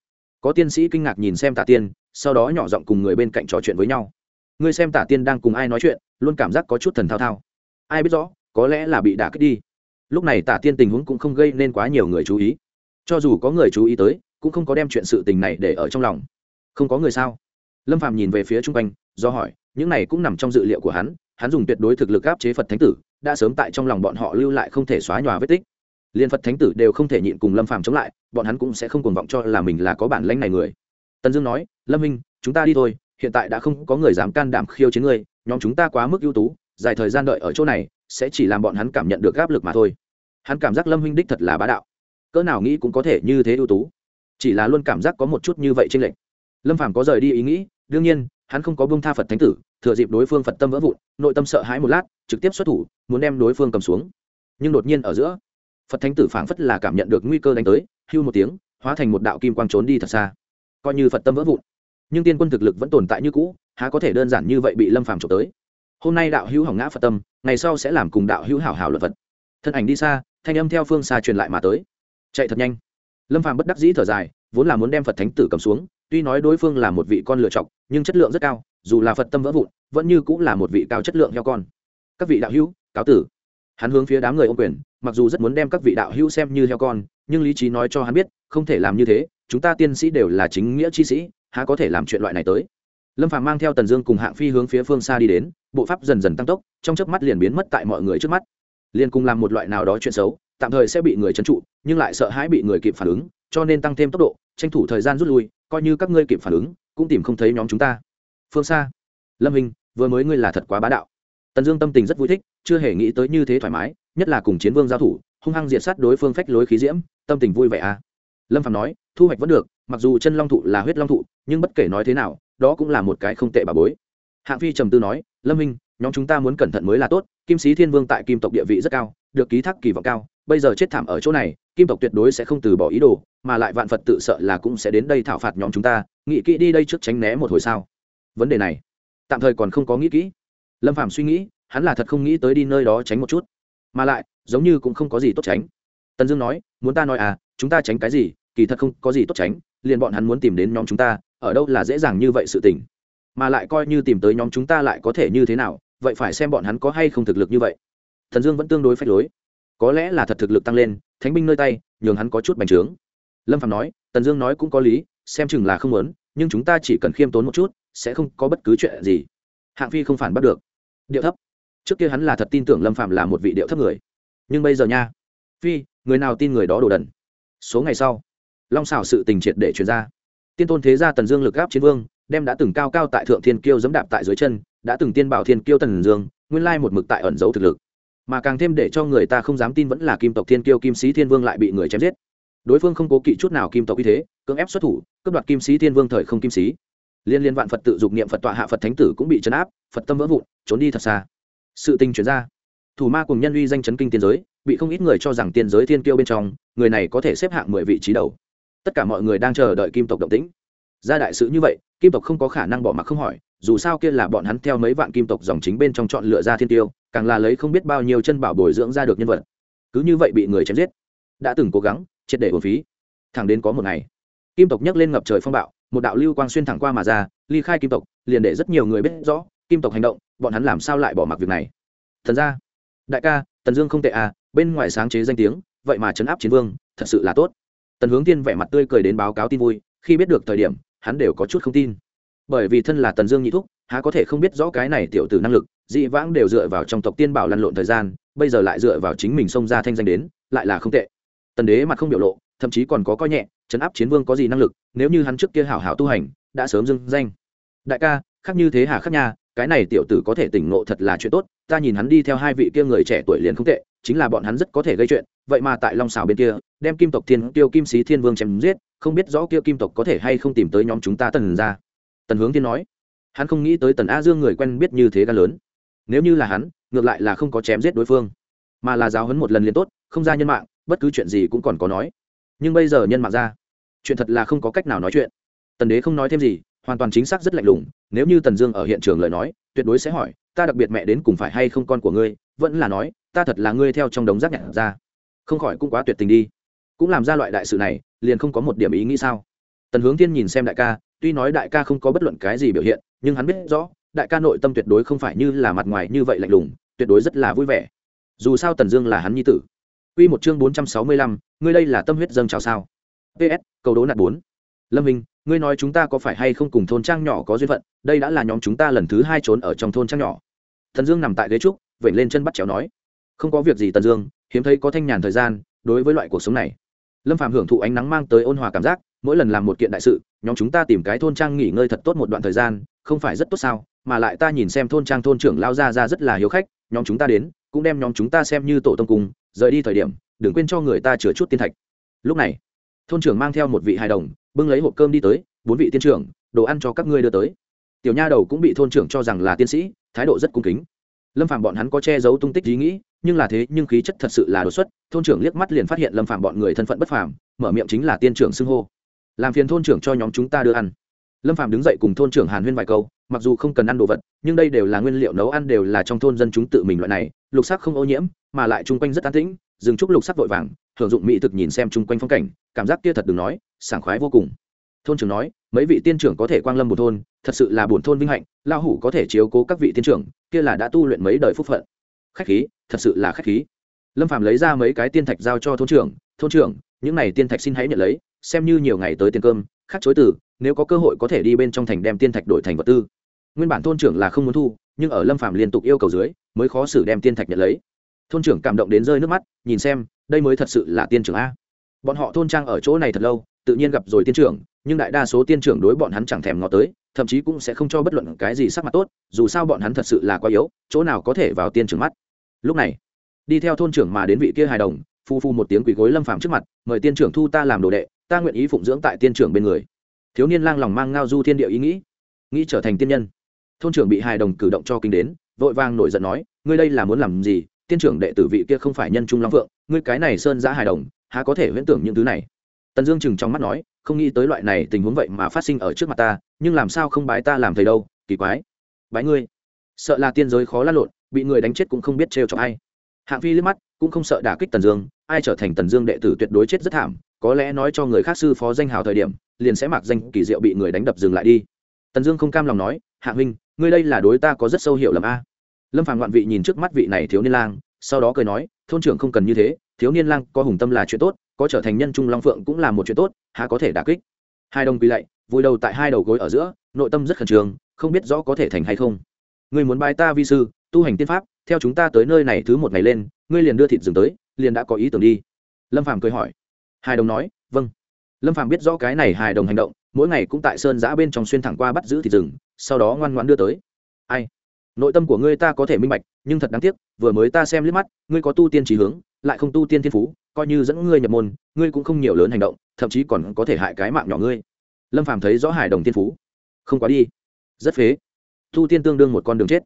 Có tiên sĩ kinh ngạc nhìn xem tả tiên, sau đó nhỏ giọng cùng người bên cạnh trò chuyện với nhau. Ngươi xem tả tiên đang cùng ai nói chuyện, luôn cảm giác có chút thần thao thao. Ai biết rõ, có lẽ là bị đả kích đi. Lúc này tả tiên tình huống cũng không gây nên quá nhiều người chú ý. Cho dù có người chú ý tới, cũng không có đem chuyện sự tình này để ở trong lòng. Không có người sao? Lâm phàm nhìn về phía chung quanh, do hỏi, những này cũng nằm trong dự liệu của hắn hắn dùng tuyệt đối thực lực áp chế phật thánh tử, đã sớm tại trong lòng bọn họ lưu lại không thể xóa nhòa vết tích. Liên phật thánh tử đều không thể nhịn cùng lâm phàm chống lại, bọn hắn cũng sẽ không cuồng vọng cho là mình là có bản lãnh này người. Tần dương nói, lâm minh, chúng ta đi thôi, hiện tại đã không có người dám can đảm khiêu chiến ngươi, nhóm chúng ta quá mức ưu tú, dài thời gian đợi ở chỗ này, sẽ chỉ làm bọn hắn cảm nhận được áp lực mà thôi. Hắn cảm giác lâm huynh đích thật là bá đạo. Cỡ nào nghĩ cũng có thể như thế ưu tú. Chỉ là luôn cảm giác có một chút như vậy trên lệnh lâm phàm có rời đi ý nghĩ đương nhiên, hắn không có bông tha phật thánh tử, thừa dịp đối phương phật tâm vỡ vụn, nội tâm sợ hãi một lát, trực tiếp xuất thủ, muốn đem đối phương cầm xuống. Nhưng đột nhiên ở giữa, phật thánh tử phảng phất là cảm nhận được nguy cơ đánh tới, hưu một tiếng, hóa thành một đạo kim quang trốn đi thật xa. Coi như phật tâm vỡ vụn, nhưng tiên quân thực lực vẫn tồn tại như cũ, há có thể đơn giản như vậy bị lâm phàm trộm tới. Hôm nay đạo hữu hỏng ngã phật tâm, ngày sau sẽ làm cùng đạo hữu hảo hảo luật vật thân ảnh đi xa, thanh âm theo phương xa truyền lại mà tới. Chạy thật nhanh. Lâm phàm bất đắc dĩ thở dài, vốn là muốn đem phật thánh tử cầm xuống tuy nói đối phương là một vị con lựa chọc, nhưng chất lượng rất cao, dù là phật tâm vỡ vụn, vẫn như cũng là một vị cao chất lượng heo con. Các vị đạo hữu, cáo tử. Hắn hướng phía đám người ô quyền, mặc dù rất muốn đem các vị đạo hữu xem như heo con, nhưng lý trí nói cho hắn biết, không thể làm như thế, chúng ta tiên sĩ đều là chính nghĩa chi sĩ, há có thể làm chuyện loại này tới. Lâm phàm mang theo tần dương cùng hạng phi hướng phía phương xa đi đến, bộ pháp dần dần tăng tốc, trong chớp mắt liền biến mất tại mọi người trước mắt. Liền cùng làm một loại nào đó chuyện xấu, tạm thời sẽ bị người trấn trụ, nhưng lại sợ hãi bị người kịp phản ứng, cho nên tăng thêm tốc độ, tranh thủ thời gian rút lui coi như các ngươi kịp phản ứng, cũng tìm không thấy nhóm chúng ta. Phương xa lâm hình, vừa mới ngươi là thật quá bá đạo. Tần dương tâm tình rất vui thích, chưa hề nghĩ tới như thế thoải mái, nhất là cùng chiến vương giao thủ, hung hăng diệt sát đối phương phách lối khí diễm, tâm tình vui vẻ à. Lâm phạm nói, thu hoạch vẫn được, mặc dù chân long thụ là huyết long thụ, nhưng bất kể nói thế nào, đó cũng là một cái không tệ bà bối. Hạng phi trầm tư nói, lâm minh nhóm chúng ta muốn cẩn thận mới là tốt, kim sĩ thiên vương tại kim tộc địa vị rất cao, được ký thác kỳ vọng cao, bây giờ chết thảm ở chỗ này kim tộc tuyệt đối sẽ không từ bỏ ý đồ, mà lại vạn phật tự sợ là cũng sẽ đến đây thảo phạt nhóm chúng ta, nghĩ kỹ đi đây trước tránh né một hồi sao? Vấn đề này, tạm thời còn không có nghĩ kỹ. Lâm phạm suy nghĩ, hắn là thật không nghĩ tới đi nơi đó tránh một chút. Mà lại, giống như cũng không có gì tốt tránh. Tần dương nói, muốn ta nói à chúng ta tránh cái gì? Kỳ thật không có gì tốt tránh, liền bọn hắn muốn tìm đến nhóm chúng ta, ở đâu là dễ dàng như vậy sự tình. Mà lại coi như tìm tới nhóm chúng ta lại có thể như thế nào, vậy phải xem bọn hắn có hay không thực lực như vậy. Thần dương vẫn tương đối phách lối. Có lẽ là thật thực lực tăng lên thánh binh nơi tay, nhường hắn có chút bành trướng. Lâm phạm nói, tần dương nói cũng có lý, xem chừng là không muốn, nhưng chúng ta chỉ cần khiêm tốn một chút, sẽ không có bất cứ chuyện gì. Hạng phi không phản bắt được. Điệu thấp. Trước kia hắn là thật tin tưởng lâm phạm là một vị điệu thấp người. Nhưng bây giờ nha. Phi, người nào tin người đó đồ đần? Số ngày sau, long xảo sự tình triệt để chuyển ra. Tiên tôn thế gia tần dương lực gáp chiến vương, đem đã từng cao cao tại thượng thiên kiêu dẫm đạp tại dưới chân, đã từng tiên bảo thiên kiêu tần dương, nguyên lai một mực tại ẩn giấu thực lực mà càng thêm để cho người ta không dám tin vẫn là kim tộc thiên kiêu kim sĩ thiên vương lại bị người chém giết. Đối phương không cố kỵ chút nào kim tộc uy thế, cưỡng ép xuất thủ, cướp đoạt kim sĩ thiên vương thời không kim sĩ. Liên liên vạn phật tự dục niệm phật tọa hạ phật thánh tử cũng bị chấn áp, phật tâm vỡ vụn, trốn đi thật xa. Sự tình chuyển ra. Thủ ma cùng nhân uy danh chấn kinh tiên giới, bị không ít người cho rằng tiên giới thiên kiêu bên trong, người này có thể xếp hạng mười vị trí đầu. Tất cả mọi người đang chờ đợi kim tộc động tĩnh. Ra đại sự như vậy, kim tộc không có khả năng bỏ mặc không hỏi, dù sao kia là bọn hắn theo mấy vạn kim tộc dòng chính bên trong chọn lựa ra thiên tiêu càng là lấy không biết bao nhiêu chân bảo bồi dưỡng ra được nhân vật. Cứ như vậy bị người chém giết, đã từng cố gắng, triệt để hồn phí. Thẳng đến có một ngày, kim tộc nhấc lên ngập trời phong bạo, một đạo lưu quang xuyên thẳng qua mà ra, ly khai kim tộc, liền để rất nhiều người biết rõ, kim tộc hành động, bọn hắn làm sao lại bỏ mặc việc này? Thần ra đại ca, tần dương không tệ à bên ngoài sáng chế danh tiếng, vậy mà chấn áp chiến vương, thật sự là tốt. Tần hướng tiên vẻ mặt tươi cười đến báo cáo tin vui, khi biết được thời điểm, hắn đều có chút không tin. Bởi vì thân là tần dương nhị thúc há có thể không biết rõ cái này tiểu tử năng lực, dị vãng đều dựa vào trong tộc tiên bảo lăn lộn thời gian, bây giờ lại dựa vào chính mình xông ra thanh danh đến, lại là không tệ. Tần đế mặt không biểu lộ, thậm chí còn có coi nhẹ chấn áp chiến vương có gì năng lực, nếu như hắn trước kia hảo hảo tu hành, đã sớm dưng danh. Đại ca, khác như thế hà khác nha, cái này tiểu tử có thể tỉnh ngộ thật là chuyện tốt, ta nhìn hắn đi theo hai vị kia người trẻ tuổi liền không tệ, chính là bọn hắn rất có thể gây chuyện, vậy mà tại long xào bên kia, đem kim tộc thiên, tiêu kim sĩ thiên vương chém giết, không biết rõ kia kim tộc có thể hay không tìm tới nhóm chúng ta tần ra tần hướng tiên nói hắn không nghĩ tới tần a dương người quen biết như thế gan lớn. Nếu như là hắn, ngược lại là không có chém giết đối phương, mà là giáo hấn một lần liền tốt, không ra nhân mạng, bất cứ chuyện gì cũng còn có nói. Nhưng bây giờ nhân mạng ra, chuyện thật là không có cách nào nói chuyện. Tần đế không nói thêm gì, hoàn toàn chính xác rất lạnh lùng, nếu như tần dương ở hiện trường lời nói, tuyệt đối sẽ hỏi, ta đặc biệt mẹ đến cùng phải hay không con của ngươi? Vẫn là nói, ta thật là ngươi theo trong đống rác nhặt ra. Không khỏi cũng quá tuyệt tình đi. Cũng làm ra loại đại sự này, liền không có một điểm ý nghĩ sao? Tần hướng tiên nhìn xem đại ca, tuy nói đại ca không có bất luận cái gì biểu hiện nhưng hắn biết rõ đại ca nội tâm tuyệt đối không phải như là mặt ngoài như vậy lạnh lùng tuyệt đối rất là vui vẻ dù sao tần dương là hắn nhi tử Quy một chương bốn trăm sáu mươi lăm, ngươi đây là tâm huyết dâng chào sao? PS, cầu đố nạt bốn. Lâm Minh, ngươi nói chúng ta có phải hay không cùng thôn trang nhỏ có duyên phận, đây đã là nhóm chúng ta lần thứ hai trốn ở trong thôn trang nhỏ. Tần Dương nằm tại ghế trúc, vểnh lên chân bắt chéo nói, không có việc gì Tần Dương, hiếm thấy có thanh nhàn thời gian, đối với loại cuộc sống này. Lâm Phàm hưởng thụ ánh nắng mang tới ôn hòa cảm giác, mỗi lần làm một kiện đại sự, nhóm chúng ta tìm cái thôn trang nghỉ ngơi thật tốt một đoạn thời gian, không phải rất tốt sao? Mà lại ta nhìn xem thôn trang thôn trưởng lao ra ra rất là hiếu khách, nhóm chúng ta đến, cũng đem nhóm chúng ta xem như tổ tông cùng, rời đi thời điểm đừng quên cho người ta chừa chút tiên thạch. Lúc này thôn trưởng mang theo một vị hài đồng bưng lấy hộp cơm đi tới bốn vị tiên trưởng đồ ăn cho các ngươi đưa tới. Tiểu nha đầu cũng bị thôn trưởng cho rằng là tiên sĩ thái độ rất cung kính. Lâm phạm bọn hắn có che giấu tung tích ý nghĩ nhưng là thế nhưng khí chất thật sự là đột xuất thôn trưởng liếc mắt liền phát hiện lâm phạm bọn người thân phận bất phàm mở miệng chính là tiên trưởng xưng hô làm phiền thôn trưởng cho nhóm chúng ta đưa ăn. Lâm phạm đứng dậy cùng thôn trưởng hàn huyên vài câu, mặc dù không cần ăn đồ vật, nhưng đây đều là nguyên liệu nấu ăn đều là trong thôn dân chúng tự mình loại này, lục sắc không ô nhiễm, mà lại chung quanh rất an tĩnh dừng trúc lục sắc vội vàng, hưởng dụng mỹ thực nhìn xem chung quanh phong cảnh, cảm giác kia thật đừng nói, sảng khoái vô cùng. Thôn trưởng nói, mấy vị tiên trưởng có thể quang lâm một thôn, thật sự là bổn thôn vinh hạnh lao hủ có thể chiếu cố các vị tiên trưởng, kia là đã tu luyện mấy đời phúc phận. Khách khí, thật sự là khách khí. Lâm phạm lấy ra mấy cái tiên thạch giao cho thôn trưởng thôn trưởng, những này tiên thạch xin hãy nhận lấy xem như nhiều ngày tới tiền cơm, khác chối từ, nếu có cơ hội có thể đi bên trong thành đem tiên thạch đổi thành vật tư. Nguyên bản thôn trưởng là không muốn thu, nhưng ở lâm phạm liên tục yêu cầu dưới, mới khó xử đem tiên thạch nhận lấy. Thôn trưởng cảm động đến rơi nước mắt, nhìn xem, đây mới thật sự là tiên trưởng a. Bọn họ thôn trang ở chỗ này thật lâu, tự nhiên gặp rồi tiên trưởng, nhưng đại đa số tiên trưởng đối bọn hắn chẳng thèm ngó tới, thậm chí cũng sẽ không cho bất luận cái gì sắc mặt tốt, dù sao bọn hắn thật sự là quá yếu, chỗ nào có thể vào tiên trưởng mắt. Lúc này, đi theo thôn trưởng mà đến vị kia hài đồng, phu phu một tiếng quỳ gối lâm phạm trước mặt, mời tiên trưởng thu ta làm đồ đệ ta nguyện ý phụng dưỡng tại tiên trưởng bên người. Thiếu niên lang lòng mang ngao du thiên địa ý nghĩ nghĩ trở thành tiên nhân. Thôn trưởng bị hài đồng cử động cho kinh đến, vội vang nổi giận nói, ngươi đây là muốn làm gì? Tiên trưởng đệ tử vị kia không phải nhân trung long phượng, ngươi cái này sơn giã hài đồng, há có thể huyễn tưởng những thứ này? Tần dương chừng trong mắt nói, không nghĩ tới loại này tình huống vậy mà phát sinh ở trước mặt ta, nhưng làm sao không bái ta làm thầy đâu, kỳ quái. Bái ngươi? Sợ là tiên giới khó lăn lộn, bị người đánh chết cũng không biết trêu cho ai. Hạng phi liếc mắt, cũng không sợ đả kích tần dương, ai trở thành tần dương đệ tử tuyệt đối chết rất thảm có lẽ nói cho người khác sư phó danh hào thời điểm, liền sẽ mặc danh kỳ diệu bị người đánh đập dừng lại đi. Tần dương không cam lòng nói, hạ huynh, ngươi đây là đối ta có rất sâu hiệu lầm a. Lâm phàm ngoạn vị nhìn trước mắt vị này thiếu niên lang, sau đó cười nói, thôn trưởng không cần như thế, thiếu niên lang có hùng tâm là chuyện tốt, có trở thành nhân trung long phượng cũng là một chuyện tốt, há có thể đả kích? Hai đồng quỳ lạy vùi đầu tại hai đầu gối ở giữa, nội tâm rất khẩn trương, không biết rõ có thể thành hay không. Ngươi muốn bài ta vi sư, tu hành tiên pháp, theo chúng ta tới nơi này thứ một ngày lên, ngươi liền đưa thịt rừng tới, liền đã có ý tưởng đi. Lâm phàm cười hỏi Hải đồng nói vâng. Lâm phàm biết rõ cái này hài đồng hành động, mỗi ngày cũng tại sơn giã bên trong xuyên thẳng qua bắt giữ thịt rừng, sau đó ngoan ngoãn đưa tới. Ai? Nội tâm của ngươi ta có thể minh bạch, nhưng thật đáng tiếc, vừa mới ta xem liếc mắt, ngươi có tu tiên trí hướng, lại không tu tiên thiên phú, coi như dẫn ngươi nhập môn, ngươi cũng không nhiều lớn hành động, thậm chí còn có thể hại cái mạng nhỏ ngươi. Lâm phàm thấy rõ hải đồng tiên phú. Không quá đi. Rất phế. Tu tiên tương đương một con đường chết.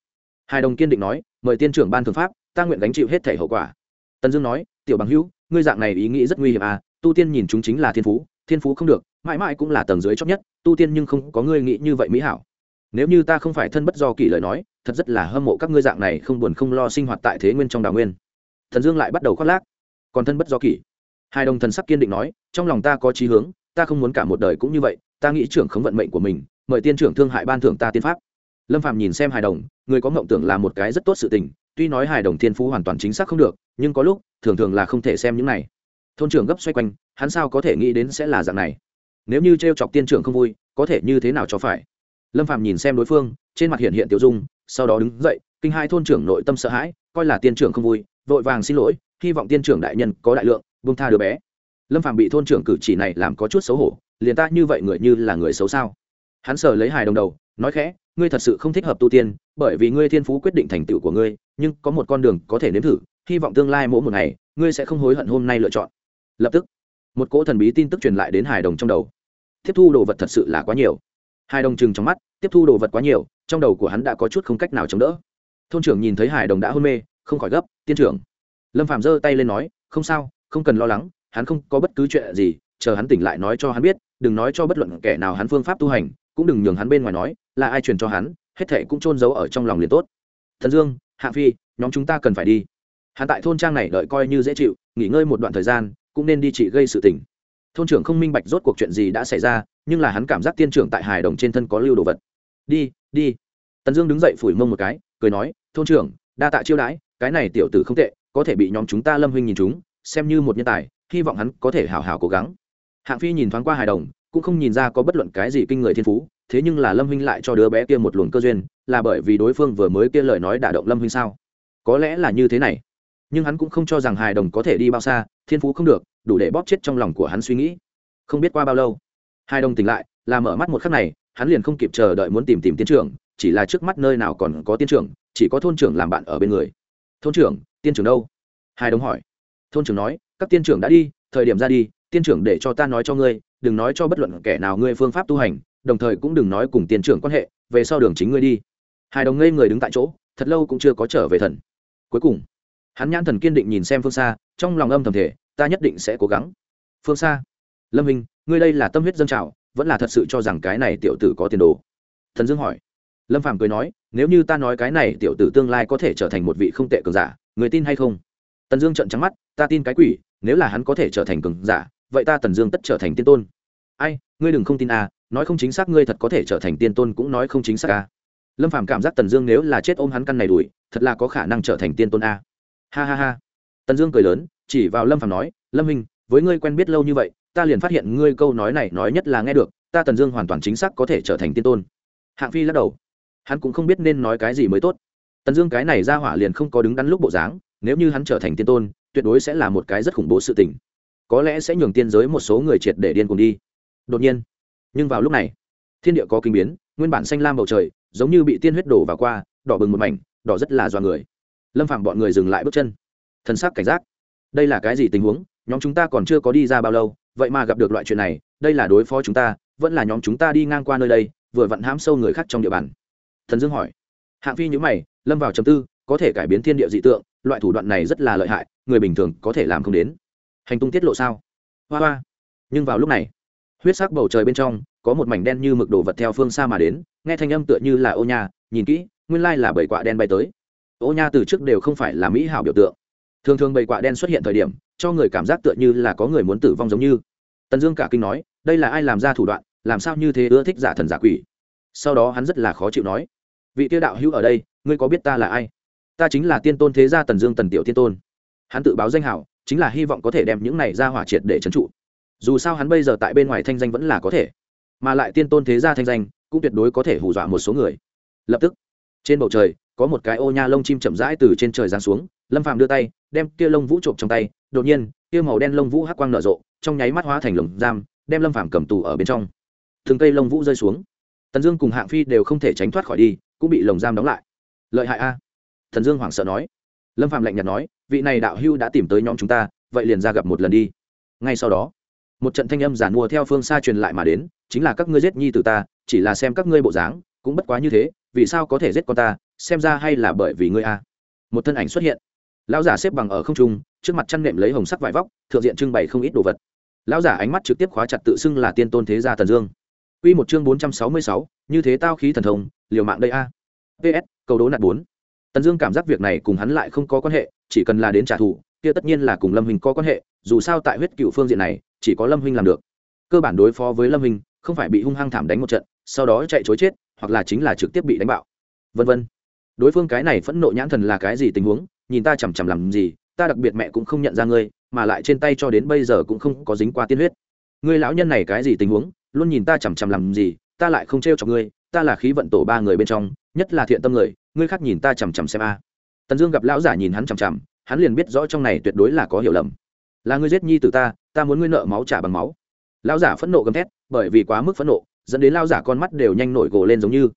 Hải đồng kiên định nói, mời tiên trưởng ban thưởng pháp, ta nguyện gánh chịu hết thể hậu quả. Tần dương nói, tiểu bằng hữu ngươi dạng này ý nghĩ rất nguy hiểm à tu tiên nhìn chúng chính là thiên phú thiên phú không được, mãi mãi cũng là tầng dưới chót nhất, tu tiên nhưng không có ngươi nghĩ như vậy mỹ hảo. Nếu như ta không phải thân bất do kỷ lời nói, thật rất là hâm mộ các ngươi dạng này không buồn không lo sinh hoạt tại thế nguyên trong đào nguyên. Thần dương lại bắt đầu khoác lác. Còn thân bất do kỷ. Hai đồng thần sắc kiên định nói, trong lòng ta có chí hướng, ta không muốn cả một đời cũng như vậy, ta nghĩ trưởng không vận mệnh của mình, mời tiên trưởng thương hại ban thưởng ta tiên pháp. Lâm phạm nhìn xem hài đồng, người có mộng tưởng là một cái rất tốt sự tình tuy nói hài đồng thiên phú hoàn toàn chính xác không được, nhưng có lúc, thường thường là không thể xem những này. Thôn trưởng gấp xoay quanh, hắn sao có thể nghĩ đến sẽ là dạng này? Nếu như t r e o chọc tiên trưởng không vui, có thể như thế nào cho phải? Lâm phạm nhìn xem đối phương, trên mặt hiện hiện tiểu dung, sau đó đứng dậy, kinh hai thôn trưởng nội tâm sợ hãi, coi là tiên trưởng không vui, vội vàng xin lỗi, hy vọng tiên trưởng đại nhân có đại lượng bông tha đứa bé. Lâm phạm bị thôn trưởng cử chỉ này làm có chút xấu hổ, liền ta như vậy người như là người xấu sao? Hắn sờ lấy hài đồng đầu, nói khẽ ngươi thật sự không thích hợp tu tiên, bởi vì ngươi thiên phú quyết định thành tựu của ngươi, nhưng có một con đường có thể nếm thử, hy vọng tương lai mỗi một ngày, ngươi sẽ không hối hận hôm nay lựa chọn. Lập tức, một cỗ thần bí tin tức truyền lại đến hài đồng trong đầu. Tiếp thu đồ vật thật sự là quá nhiều. Hải đồng chừng trong mắt, tiếp thu đồ vật quá nhiều, trong đầu của hắn đã có chút không cách nào chống đỡ. Thôn trưởng nhìn thấy hải đồng đã hôn mê, không khỏi gấp, tiên trưởng. Lâm phạm giơ tay lên nói, không sao, không cần lo lắng, hắn không có bất cứ chuyện gì, chờ hắn tỉnh lại nói cho hắn biết, đừng nói cho bất luận kẻ nào hắn phương pháp tu hành cũng đừng nhường hắn bên ngoài nói, là ai truyền cho hắn, hết thệ cũng trôn giấu ở trong lòng liền tốt. Thần dương, hạ phi, nhóm chúng ta cần phải đi. Hắn tại thôn trang này đợi coi như dễ chịu, nghỉ ngơi một đoạn thời gian, cũng nên đi trị gây sự tỉnh thôn trưởng không minh bạch rốt cuộc chuyện gì đã xảy ra, nhưng là hắn cảm giác tiên trưởng tại hài đồng trên thân có lưu đồ vật. Đi đi. Tần dương đứng dậy phủi mông một cái, cười nói, thôn trưởng, đa tạ chiêu đãi, cái này tiểu tử không tệ, có thể bị nhóm chúng ta lâm huynh nhìn chúng, xem như một nhân tài, hy vọng hắn có thể hào hào cố gắng. Hạng phi nhìn thoáng qua hài đồng cũng không nhìn ra có bất luận cái gì kinh người thiên phú, thế nhưng là lâm huynh lại cho đứa bé kia một luồng cơ duyên, là bởi vì đối phương vừa mới kia lời nói đả động lâm huynh sao? Có lẽ là như thế này. Nhưng hắn cũng không cho rằng hài đồng có thể đi bao xa, thiên phú không được, đủ để bóp chết trong lòng của hắn suy nghĩ. Không biết qua bao lâu, hai đồng tỉnh lại, là mở mắt một khắc này, hắn liền không kịp chờ đợi muốn tìm tìm tiên trưởng, chỉ là trước mắt nơi nào còn có tiên trưởng, chỉ có thôn trưởng làm bạn ở bên người. Thôn trưởng, tiên trưởng đâu? Hai đồng hỏi. Thôn trưởng nói, các tiên trưởng đã đi, thời điểm ra đi, tiên trưởng để cho ta nói cho ngươi đừng nói cho bất luận kẻ nào ngươi phương pháp tu hành, đồng thời cũng đừng nói cùng tiền trưởng quan hệ, về sau đường chính ngươi đi. Hai đồng ngây người đứng tại chỗ, thật lâu cũng chưa có trở về thần. Cuối cùng, hắn nhãn thần kiên định nhìn xem phương xa, trong lòng âm thầm thể ta nhất định sẽ cố gắng. Phương xa, lâm hình, ngươi đây là tâm huyết dân trào, vẫn là thật sự cho rằng cái này tiểu tử có tiền đồ? Thần dương hỏi. Lâm phàm cười nói, nếu như ta nói cái này tiểu tử tương lai có thể trở thành một vị không tệ cường giả, người tin hay không? Tần dương trợn trắng mắt, ta tin cái quỷ, nếu là hắn có thể trở thành cường giả, vậy ta tần dương tất trở thành tiên tôn ai, ngươi đừng không tin à nói không chính xác ngươi thật có thể trở thành tiên tôn cũng nói không chính xác à. Lâm phàm cảm giác tần dương nếu là chết ôm hắn căn này đuổi, thật là có khả năng trở thành tiên tôn a ha ha ha. Tần dương cười lớn, chỉ vào lâm phàm nói, lâm hình với ngươi quen biết lâu như vậy, ta liền phát hiện ngươi câu nói này nói nhất là nghe được, ta tần dương hoàn toàn chính xác có thể trở thành tiên tôn. Hạng phi lắc đầu. Hắn cũng không biết nên nói cái gì mới tốt. Tần dương cái này ra hỏa liền không có đứng đắn lúc bộ dáng, nếu như hắn trở thành tiên tôn, tuyệt đối sẽ là một cái rất khủng bố sự tình. Có lẽ sẽ nhường tiên giới một số người triệt để điên cùng đi đột nhiên, nhưng vào lúc này, thiên địa có kinh biến, nguyên bản xanh lam bầu trời, giống như bị tiên huyết đổ vào qua, đỏ bừng một mảnh, đỏ rất là do người. Lâm phạm bọn người dừng lại bước chân. Thân xác cảnh giác. Đây là cái gì tình huống? Nhóm chúng ta còn chưa có đi ra bao lâu, vậy mà gặp được loại chuyện này, đây là đối phó chúng ta, vẫn là nhóm chúng ta đi ngang qua nơi đây, vừa vặn hãm sâu người khác trong địa bàn. Thần dương hỏi. Hạng phi nhữ mày, lâm vào chầm tư, có thể cải biến thiên địa dị tượng, loại thủ đoạn này rất là lợi hại, người bình thường có thể làm không đến. Hành tung tiết lộ sao? Hoa hoa. Nhưng vào lúc này huyết sắc bầu trời bên trong, có một mảnh đen như mực đồ vật theo phương xa mà đến, nghe thanh âm tựa như là ô nha, nhìn kỹ, nguyên lai là bảy quạ đen bay tới. Ô nha từ trước đều không phải là mỹ hảo biểu tượng. Thường thường bảy quạ đen xuất hiện thời điểm, cho người cảm giác tựa như là có người muốn tử vong giống như. Tần dương cả kinh nói, đây là ai làm ra thủ đoạn, làm sao như thế ưa thích giả thần giả quỷ? Sau đó hắn rất là khó chịu nói, vị tiêu đạo hữu ở đây, ngươi có biết ta là ai? Ta chính là tiên tôn thế gia tần dương tần tiểu tiên tôn. Hắn tự báo danh hảo, chính là hy vọng có thể đem những này ra hỏa triệt để trấn trụ dù sao hắn bây giờ tại bên ngoài thanh danh vẫn là có thể, mà lại tiên tôn thế gia thanh danh cũng tuyệt đối có thể hù dọa một số người. Lập tức, trên bầu trời, có một cái ô nha lông chim chậm rãi từ trên trời giáng xuống, lâm phàm đưa tay, đem kia lông vũ trộm trong tay, đột nhiên, kia màu đen lông vũ hắc quang nở rộ, trong nháy mắt hóa thành lồng giam, đem lâm phàm cầm tù ở bên trong. Thường cây lông vũ rơi xuống. Tần dương cùng hạng phi đều không thể tránh thoát khỏi đi, cũng bị lồng giam đóng lại. Lợi hại a. Thần dương hoảng sợ nói. Lâm phạm lạnh nhạt nói, vị này đạo hưu đã tìm tới nhóm chúng ta, vậy liền ra gặp một lần đi. Ngay sau đó một trận thanh âm giản mua theo phương xa truyền lại mà đến chính là các ngươi giết nhi từ ta chỉ là xem các ngươi bộ dáng cũng bất quá như thế vì sao có thể giết con ta xem ra hay là bởi vì ngươi a một thân ảnh xuất hiện lão giả xếp bằng ở không trung trước mặt chăn nệm lấy hồng sắc vải vóc thượng diện trưng bày không ít đồ vật lão giả ánh mắt trực tiếp khóa chặt tự xưng là tiên tôn thế gia tần dương Quy một chương 466, như thế tao khí thần thông, liều mạng đây a. PS, cầu đố nạt 4. Tần Dương cảm giác việc này cùng hắn lại không có quan hệ, chỉ cần là đến trả thù, kia tất nhiên là cùng Lâm hình có quan hệ, dù sao tại huyết cựu phương diện này, chỉ có Lâm Huynh làm được. Cơ bản đối phó với Lâm Huynh, không phải bị hung hăng thảm đánh một trận, sau đó chạy chối chết, hoặc là chính là trực tiếp bị đánh bạo. Vân vân. Đối phương cái này phẫn nộ nhãn thần là cái gì tình huống, nhìn ta chằm chằm làm gì, ta đặc biệt mẹ cũng không nhận ra ngươi, mà lại trên tay cho đến bây giờ cũng không có dính qua tiên huyết. Ngươi lão nhân này cái gì tình huống, luôn nhìn ta chằm chằm làm gì ta lại không trêu cho ngươi ta là khí vận tổ ba người bên trong nhất là thiện tâm người ngươi khác nhìn ta chằm chằm xem a tần dương gặp lão giả nhìn hắn chằm chằm hắn liền biết rõ trong này tuyệt đối là có hiểu lầm là ngươi giết nhi tử ta ta muốn ngươi nợ máu trả bằng máu. Lão giả phẫn nộ gầm thét, bởi vì quá mức phẫn nộ, dẫn đến lão giả con mắt đều nhanh nổi gồ lên giống như.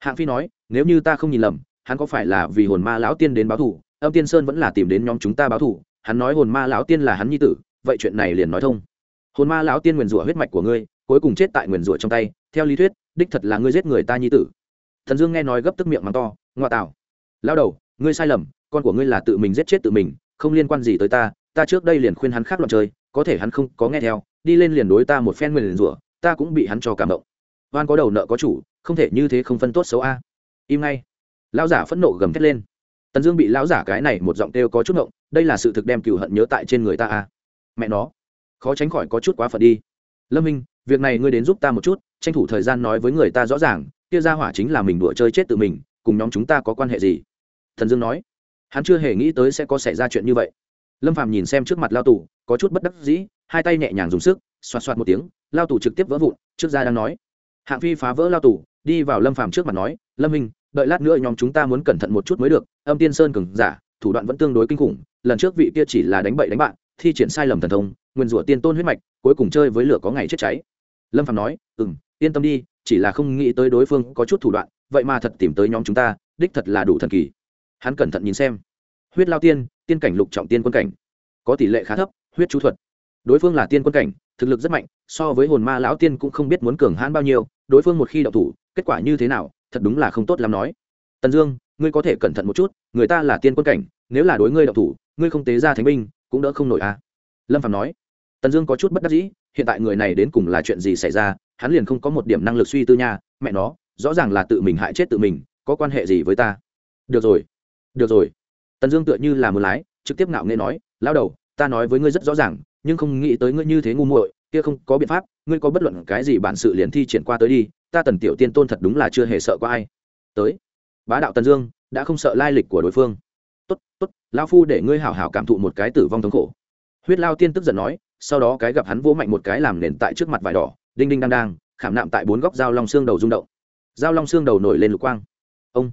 Hạng phi nói, nếu như ta không nhìn lầm, hắn có phải là vì hồn ma lão tiên đến báo thù? Âm tiên sơn vẫn là tìm đến nhóm chúng ta báo thù, hắn nói hồn ma lão tiên là hắn nhi tử, vậy chuyện này liền nói thông. Hồn ma lão tiên nguyền rủa huyết mạch của ngươi, cuối cùng chết tại nguyền rủa trong tay, theo lý thuyết, đích thật là ngươi giết người ta nhi tử. Thần dương nghe nói gấp tức miệng mắng to, ngoa tạo lao đầu, ngươi sai lầm, con của ngươi là tự mình giết chết tự mình, không liên quan gì tới ta ta trước đây liền khuyên hắn khác loạn chơi, có thể hắn không có nghe theo, đi lên liền đối ta một phen nguyền rủa, ta cũng bị hắn cho cảm động. Oan có đầu nợ có chủ, không thể như thế không phân tốt xấu a. Im ngay. Lão giả phẫn nộ gầm thét lên. Tần dương bị lão giả cái này một giọng kêu có chút ngộng, đây là sự thực đem cựu hận nhớ tại trên người ta a. Mẹ nó. Khó tránh khỏi có chút quá phận đi. Lâm minh, việc này ngươi đến giúp ta một chút, tranh thủ thời gian nói với người ta rõ ràng, kia ra hỏa chính là mình đùa chơi chết tự mình, cùng nhóm chúng ta có quan hệ gì? Thần dương nói. Hắn chưa hề nghĩ tới sẽ có xảy ra chuyện như vậy lâm phàm nhìn xem trước mặt lao tù, có chút bất đắc dĩ, hai tay nhẹ nhàng dùng sức, xoạt xoạt một tiếng, lao tù trực tiếp vỡ vụn, trước ra đang nói. Hạng phi phá vỡ lao tù, đi vào lâm phàm trước mặt nói, lâm minh, đợi lát nữa nhóm chúng ta muốn cẩn thận một chút mới được, âm tiên sơn cường giả, thủ đoạn vẫn tương đối kinh khủng, lần trước vị kia chỉ là đánh bậy đánh bạn, thi triển sai lầm thần thông, nguyên rủa tiên tôn huyết mạch, cuối cùng chơi với lửa có ngày chết cháy. Lâm phạm nói ừ m yên tâm đi, chỉ là không nghĩ tới đối phương có chút thủ đoạn, vậy mà thật tìm tới nhóm chúng ta, đích thật là đủ thần kỳ. Hắn cẩn thận nhìn xem. Huyết lao tiên tiên cảnh lục trọng tiên quân cảnh. Có tỷ lệ khá thấp, huyết chú thuật. Đối phương là tiên quân cảnh, thực lực rất mạnh, so với hồn ma lão tiên cũng không biết muốn cường hãn bao nhiêu, đối phương một khi đậu thủ, kết quả như thế nào, thật đúng là không tốt lắm nói. Tần dương, ngươi có thể cẩn thận một chút, người ta là tiên quân cảnh, nếu là đối ngươi đậu thủ, ngươi không tế ra thánh binh, cũng đỡ không nổi à? Lâm phạm nói. Tần dương có chút bất đắc dĩ, hiện tại người này đến cùng là chuyện gì xảy ra, hắn liền không có một điểm năng lực suy tư nha, mẹ nó, rõ ràng là tự mình hại chết tự mình, có quan hệ gì với ta? Được rồi được rồi tần dương tựa như là một lái, trực tiếp ngạo nghê nói lao đầu, ta nói với ngươi rất rõ ràng, nhưng không nghĩ tới ngươi như thế ngu muội, kia không có biện pháp, ngươi có bất luận cái gì bản sự liền thi triển qua tới đi, ta tần tiểu tiên tôn thật đúng là chưa hề sợ có ai. Tới. Bá đạo tần dương đã không sợ lai lịch của đối phương. Tốt tốt lao phu để ngươi hảo hảo cảm thụ một cái tử vong thống khổ. Huyết lao tiên tức giận nói, sau đó cái gặp hắn vỗ mạnh một cái làm nền tại trước mặt vải đỏ, đinh đinh đang đang, khảm nạm tại bốn góc dao long xương đầu rung động. Dao long xương đầu nổi lên lục quang. Ông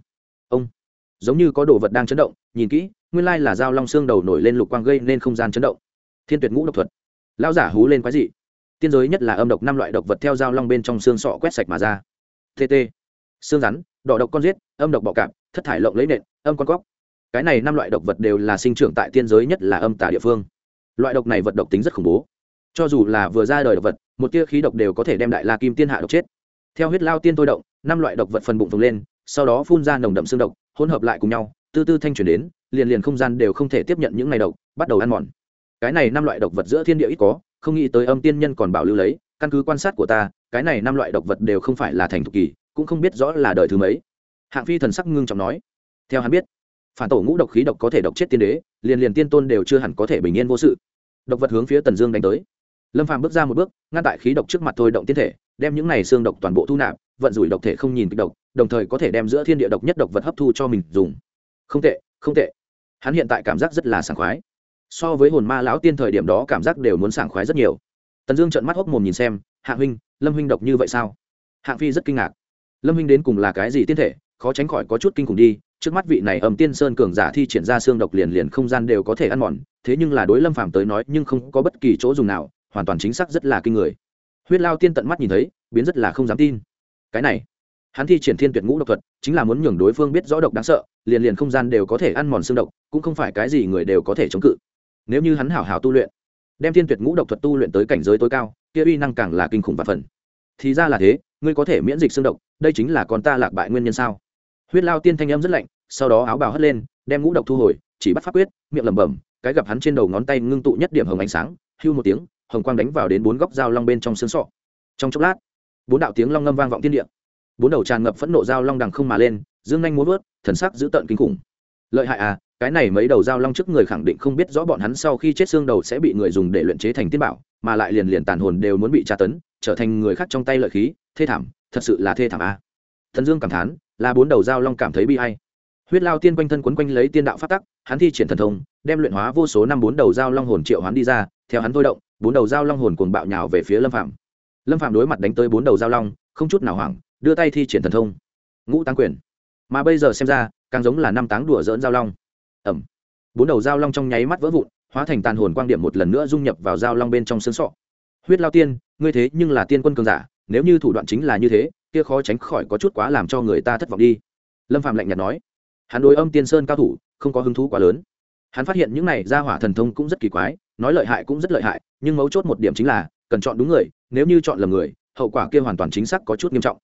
giống như có đồ vật đang chấn động, nhìn kỹ, nguyên lai là dao long xương đầu nổi lên lục quang gây nên không gian chấn động. Thiên tuyệt ngũ độc thuật. Lao giả hú lên quái dị. Tiên giới nhất là âm độc năm loại độc vật theo dao long bên trong xương sọ quét sạch mà ra. Tt xương rắn, đỏ độc con giết, âm độc bọ cạp, thất thải lộng lấy nện, âm con cóc. Cái này năm loại độc vật đều là sinh trưởng tại tiên giới nhất là âm tả địa phương. Loại độc này vật độc tính rất khủng bố. Cho dù là vừa ra đời độc vật, một tia khí độc đều có thể đem đại la kim tiên hạ độc chết. Theo huyết lao tiên tôi động, năm loại độc vật phần bụng vùng lên, sau đó phun ra nồng đậm xương độc hỗn hợp lại cùng nhau, tư tư thanh chuyển đến, liền liền không gian đều không thể tiếp nhận những ngày độc, bắt đầu ăn mòn. Cái này năm loại độc vật giữa thiên địa ít có, không nghĩ tới âm tiên nhân còn bảo lưu lấy, căn cứ quan sát của ta, cái này năm loại độc vật đều không phải là thành thục kỳ, cũng không biết rõ là đời thứ mấy. Hạng phi thần sắc ngưng trọng nói, theo hắn biết, phản tổ ngũ độc khí độc có thể độc chết tiên đế, liền liền tiên tôn đều chưa hẳn có thể bình yên vô sự. Độc vật hướng phía tần dương đánh tới. Lâm phàm bước ra một bước, ngăn tại khí độc trước mặt thôi động tiên thể, đem những này xương độc toàn bộ thu nạp, vận rủi độc thể không nhìn kịch độc đồng thời có thể đem giữa thiên địa độc nhất độc vật hấp thu cho mình dùng. Không tệ không tệ. Hắn hiện tại cảm giác rất là sảng khoái. So với hồn ma lão tiên thời điểm đó cảm giác đều muốn sảng khoái rất nhiều. Tần dương trợn mắt hốc mồm nhìn xem, hạ huynh, lâm huynh độc như vậy sao? Hạng phi rất kinh ngạc. Lâm huynh đến cùng là cái gì tiên thể, khó tránh khỏi có chút kinh khủng đi. Trước mắt vị này ầm tiên sơn cường giả thi triển ra xương độc liền liền không gian đều có thể ăn mòn, thế nhưng là đối lâm phàm tới nói nhưng không có bất kỳ chỗ dùng nào, hoàn toàn chính xác rất là kinh người. Huyết lao tiên tận mắt nhìn thấy, biến rất là không dám tin. Cái này hắn thi triển thiên tuyệt ngũ độc thuật, chính là muốn nhường đối phương biết rõ độc đáng sợ, liền liền không gian đều có thể ăn mòn xương độc, cũng không phải cái gì người đều có thể chống cự. Nếu như hắn hảo hảo tu luyện, đem thiên tuyệt ngũ độc thuật tu luyện tới cảnh giới tối cao, kia uy năng càng là kinh khủng và phần. Thì ra là thế, ngươi có thể miễn dịch xương độc, đây chính là con ta lạc bại nguyên nhân sao? Huyết lao tiên thanh âm rất lạnh, sau đó áo bào hất lên, đem ngũ độc thu hồi, chỉ bắt pháp quyết, miệng lẩm bẩm, cái gặp hắn trên đầu ngón tay ngưng tụ nhất điểm hồng ánh sáng, hưu một tiếng, hồng quang đánh vào đến bốn góc dao long bên trong xương sọ. Trong chốc lát, bốn đạo tiếng long ngâm vang vọng thiên địa bốn đầu tràn ngập phẫn nộ dao long đằng không mà lên, dương nhanh muốn vớt, thần sắc dữ tợn kinh khủng. Lợi hại à cái này mấy đầu dao long trước người khẳng định không biết rõ bọn hắn sau khi chết xương đầu sẽ bị người dùng để luyện chế thành tiên bảo, mà lại liền liền tàn hồn đều muốn bị tra tấn, trở thành người khác trong tay lợi khí, thê thảm, thật sự là thê thảm à. thần dương cảm thán, là bốn đầu dao long cảm thấy bi hay huyết lao tiên quanh thân quấn quanh lấy tiên đạo phát tắc, hắn thi triển thần thông, đem luyện hóa vô số năm bốn đầu dao long hồn triệu hắn đi ra, theo hắn thôi động, bốn đầu dao long hồn cuồng bạo nhào về phía lâm phạm lâm phạm đối mặt đánh tới bốn đầu dao long, không chút nào hoảng đưa tay thi triển thần thông. Ngũ tăng quyền. Mà bây giờ xem ra, càng giống là năm táng đùa dỡn giao long. Ẩm. Bốn đầu giao long trong nháy mắt vỡ vụn, hóa thành tàn hồn quang điểm một lần nữa dung nhập vào giao long bên trong xương sọ. Huyết lao tiên, ngươi thế nhưng là tiên quân cường giả, nếu như thủ đoạn chính là như thế, kia khó tránh khỏi có chút quá làm cho người ta thất vọng đi. Lâm phạm lạnh nhạt nói. Hắn đối âm tiên sơn cao thủ, không có hứng thú quá lớn. Hắn phát hiện những này ra hỏa thần thông cũng rất kỳ quái, nói lợi hại cũng rất lợi hại, nhưng mấu chốt một điểm chính là, cần chọn đúng người, nếu như chọn lầm người, hậu quả kia hoàn toàn chính xác có chút nghiêm trọng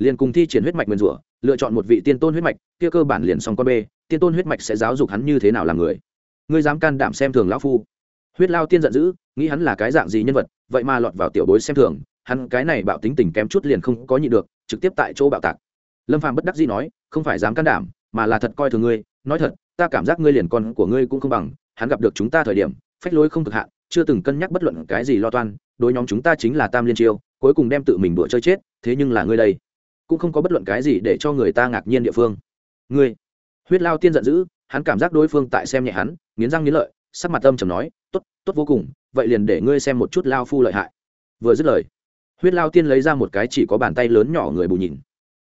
liền cùng thi triển huyết mạch nguyên rủa, lựa chọn một vị tiên tôn huyết mạch, kia cơ bản liền xong con bê, tiên tôn huyết mạch sẽ giáo dục hắn như thế nào làm người. Ngươi dám can đảm xem thường lão phu? Huyết lao tiên giận dữ, nghĩ hắn là cái dạng gì nhân vật, vậy mà lọt vào tiểu bối xem thường, hắn cái này bạo tính tình kém chút liền không có nhị được, trực tiếp tại chỗ bạo tạc. Lâm phàm bất đắc dĩ nói, không phải dám can đảm, mà là thật coi thường ngươi. Nói thật, ta cảm giác ngươi liền con của ngươi cũng không bằng, hắn gặp được chúng ta thời điểm, phách lối không cực hạn, chưa từng cân nhắc bất luận cái gì lo toan, đối nhóm chúng ta chính là tam liên chiêu, cuối cùng đem tự mình đùa chơi chết, thế nhưng là ngươi đây cũng không có bất luận cái gì để cho người ta ngạc nhiên địa phương. Ngươi, huyết lao tiên giận dữ, hắn cảm giác đối phương tại xem nhẹ hắn, nghiến răng nghiến lợi, sắc mặt âm trầm nói, tốt tốt vô cùng, vậy liền để ngươi xem một chút lao phu lợi hại. Vừa dứt lời, huyết lao tiên lấy ra một cái chỉ có bàn tay lớn nhỏ người bù nhìn.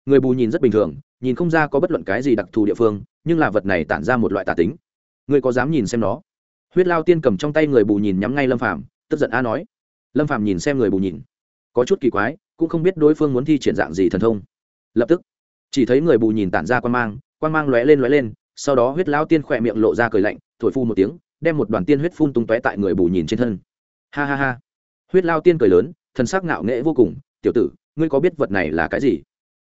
Người bù nhìn rất bình thường, nhìn không ra có bất luận cái gì đặc thù địa phương, nhưng là vật này tản ra một loại tà tính. Ngươi có dám nhìn xem nó? Huyết lao tiên cầm trong tay người bù nhìn nhắm ngay lâm phàm, tức giận a nói. Lâm phàm nhìn xem người bù nhìn, có chút kỳ quái, cũng không biết đối phương muốn thi triển dạng gì thần thông lập tức, chỉ thấy người bù nhìn tản ra quan mang quan mang lóe lên lóe lên, sau đó huyết lao tiên khỏe miệng lộ ra cười lạnh, thổi phu một tiếng, đem một đoàn tiên huyết phun tung tóe tại người bù nhìn trên thân. Ha ha ha. Huyết lao tiên cười lớn, thần sắc ngạo nghễ vô cùng, tiểu tử, ngươi có biết vật này là cái gì?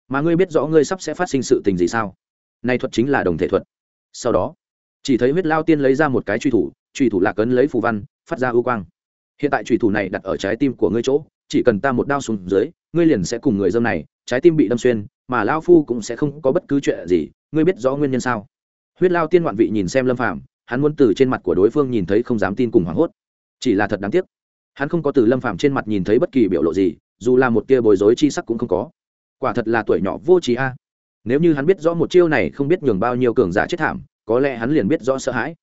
Mà ngươi biết rõ ngươi sắp sẽ phát sinh sự tình gì sao? Nay thuật chính là đồng thể thuật. Sau đó, chỉ thấy huyết lao tiên lấy ra một cái truy thủ truy thủ lạc ấn lấy phù văn, phát ra ưu quang. Hiện tại truy thủ này đặt ở trái tim của ngươi chỗ, chỉ cần ta một đao xuống dưới, ngươi liền sẽ cùng người dâm này, trái tim bị đâm xuyên mà lao phu cũng sẽ không có bất cứ chuyện gì. Ngươi biết rõ nguyên nhân sao? Huyết lao tiên ngoạn vị nhìn xem lâm phàm, hắn muốn từ trên mặt của đối phương nhìn thấy không dám tin cùng hoảng hốt. Chỉ là thật đáng tiếc. Hắn không có từ lâm phàm trên mặt nhìn thấy bất kỳ biểu lộ gì, dù là một tia bối rối chi sắc cũng không có. Quả thật là tuổi nhỏ vô trí a. Nếu như hắn biết rõ một chiêu này không biết nhường bao nhiêu cường giả chết thảm, có lẽ hắn liền biết rõ sợ hãi.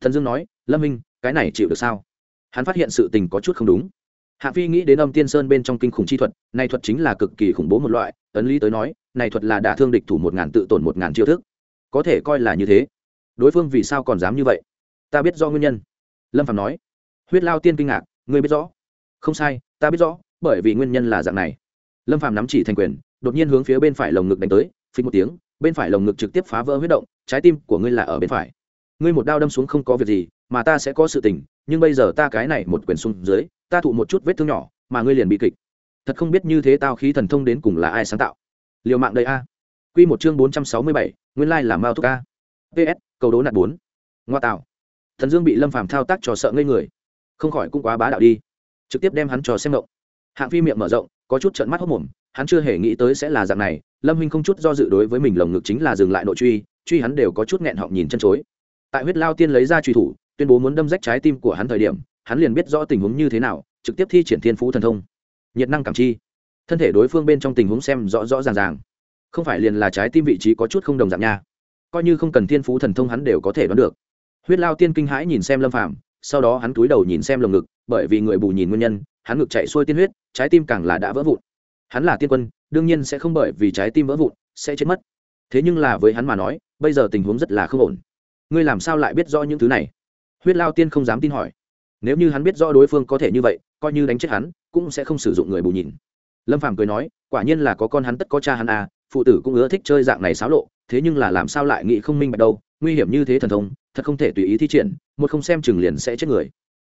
Thần dương nói, lâm minh, cái này chịu được sao? Hắn phát hiện sự tình có chút không đúng. Hạ phi nghĩ đến âm tiên sơn bên trong kinh khủng chi thuật, này thuật chính là cực kỳ khủng bố một loại, ấn lý tới nói này thuật là đả thương địch thủ một ngàn tự tổn một ngàn chiêu thức. Có thể coi là như thế. Đối phương vì sao còn dám như vậy? Ta biết do nguyên nhân. Lâm phạm nói. Huyết lao tiên kinh ngạc, ngươi biết rõ. Không sai, ta biết rõ, bởi vì nguyên nhân là dạng này. Lâm phạm nắm chỉ thành quyền, đột nhiên hướng phía bên phải lồng ngực đánh tới phí một tiếng, bên phải lồng ngực trực tiếp phá vỡ huyết động, trái tim của ngươi là ở bên phải. Ngươi một đao đâm xuống không có việc gì, mà ta sẽ có sự tình, nhưng bây giờ ta cái này một quyền xuống dưới, ta thụ một chút vết thương nhỏ, mà ngươi liền bị kịch. Thật không biết như thế tao khí thần thông đến cùng là ai sáng tạo liều mạng đây a. Q một chương bốn trăm sáu mươi bảy, nguyên lai là mao thúc a. Ps cầu đố nạt bốn. Ngoa tạo. Thần dương bị lâm phàm thao tác trò sợ ngây người. Không khỏi cũng quá bá đạo đi. Trực tiếp đem hắn trò xem động hạng phi miệng mở rộng, có chút trận mắt hốc mồm, hắn chưa hề nghĩ tới sẽ là dạng này, lâm huynh không chút do dự đối với mình lồng ngực chính là dừng lại nội truy truy hắn đều có chút nghẹn họng nhìn chân chối. Tại huyết lao tiên lấy ra truy thủ, tuyên bố muốn đâm rách trái tim của hắn thời điểm, hắn liền biết rõ tình huống như thế nào, trực tiếp thi triển thiên phú thần thông. Nhiệt năng cảm chi thân thể đối phương bên trong tình huống xem rõ rõ ràng ràng. Không phải liền là trái tim vị trí có chút không đồng dạng nha. Coi như không cần thiên phú thần thông hắn đều có thể đoán được. Huyết lao tiên kinh hãi nhìn xem lâm phàm, sau đó hắn cúi đầu nhìn xem lồng ngực, bởi vì người bù nhìn nguyên nhân, hắn ngực chạy xuôi tiên huyết, trái tim càng là đã vỡ vụn. Hắn là tiên quân, đương nhiên sẽ không bởi vì trái tim vỡ vụn, sẽ chết mất. Thế nhưng là với hắn mà nói, bây giờ tình huống rất là không ổn. Ngươi làm sao lại biết rõ những thứ này? Huyết lao tiên không dám tin hỏi. Nếu như hắn biết rõ đối phương có thể như vậy, coi như đánh chết hắn, cũng sẽ không sử dụng người bù nhìn lâm phàm cười nói, quả nhiên là có con hắn tất có cha hắn à phụ tử cũng ưa thích chơi dạng này xáo lộ, thế nhưng là làm sao lại nghĩ không minh bạch đâu, nguy hiểm như thế thần thông, thật không thể tùy ý thi triển, một không xem chừng liền sẽ chết người.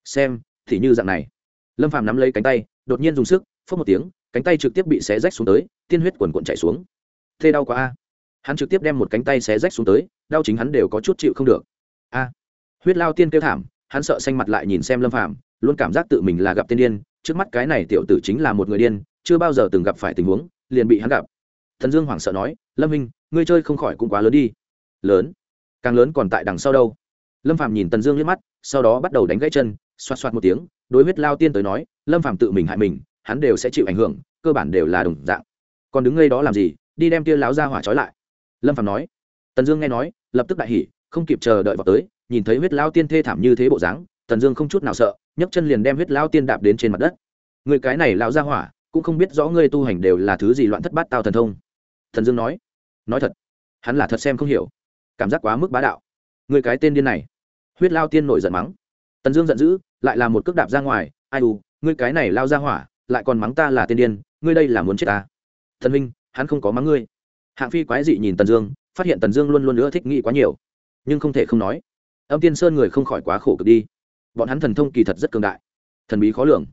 Xem, thì như dạng này. Lâm phàm nắm lấy cánh tay, đột nhiên dùng sức phớt một tiếng, cánh tay trực tiếp bị xé rách xuống tới, tiên huyết quần quận chạy xuống. Thê đau quá a. Hắn trực tiếp đem một cánh tay xé rách xuống tới, đau chính hắn đều có chút chịu không được. A. Huyết lao tiên kêu thảm, hắn sợ xanh mặt lại nhìn xem lâm phàm, luôn cảm giác tự mình là gặp tiên điên, trước mắt cái này tiểu tử chính là một người điên chưa bao giờ từng gặp phải tình huống, liền bị hắn gặp. Thần dương hoảng sợ nói, lâm minh ngươi chơi không khỏi cũng quá lớn đi. Lớn? Càng lớn còn tại đằng sau đâu? Lâm phàm nhìn tần dương liếc mắt, sau đó bắt đầu đánh gãy chân, xoạt xoạt một tiếng, đối huyết lao tiên tới nói, lâm phàm tự mình hại mình, hắn đều sẽ chịu ảnh hưởng, cơ bản đều là đồng dạng. Còn đứng ngay đó làm gì, đi đem tia láo ra hỏa trói lại. Lâm phàm nói. Tần dương nghe nói, lập tức đại hỉ, không kịp chờ đợi vào tới, nhìn thấy huyết lao tiên thê thảm như thế bộ dáng, tần dương không chút nào sợ, nhấc chân liền đem huyết lao tiên đạp đến trên mặt đất. Người cái này lao ra hỏa cũng không biết rõ ngươi tu hành đều là thứ gì loạn thất bát tao thần thông. Thần dương nói nói thật, hắn là thật xem không hiểu, cảm giác quá mức bá đạo. Người cái tên điên này, huyết lao tiên nổi giận mắng. Tần dương giận dữ, lại là một cước đạp ra ngoài, ai u, ngươi cái này lao ra hỏa, lại còn mắng ta là tên điên, ngươi đây là muốn chết ta. Thần huynh hắn không có mắng ngươi. Hạng phi quái dị nhìn tần dương, phát hiện tần dương luôn luôn nữa thích nghĩ quá nhiều, nhưng không thể không nói, âm tiên sơn người không khỏi quá khổ cực đi. Bọn hắn thần thông kỳ thật rất cường đại, thần bí khó lường,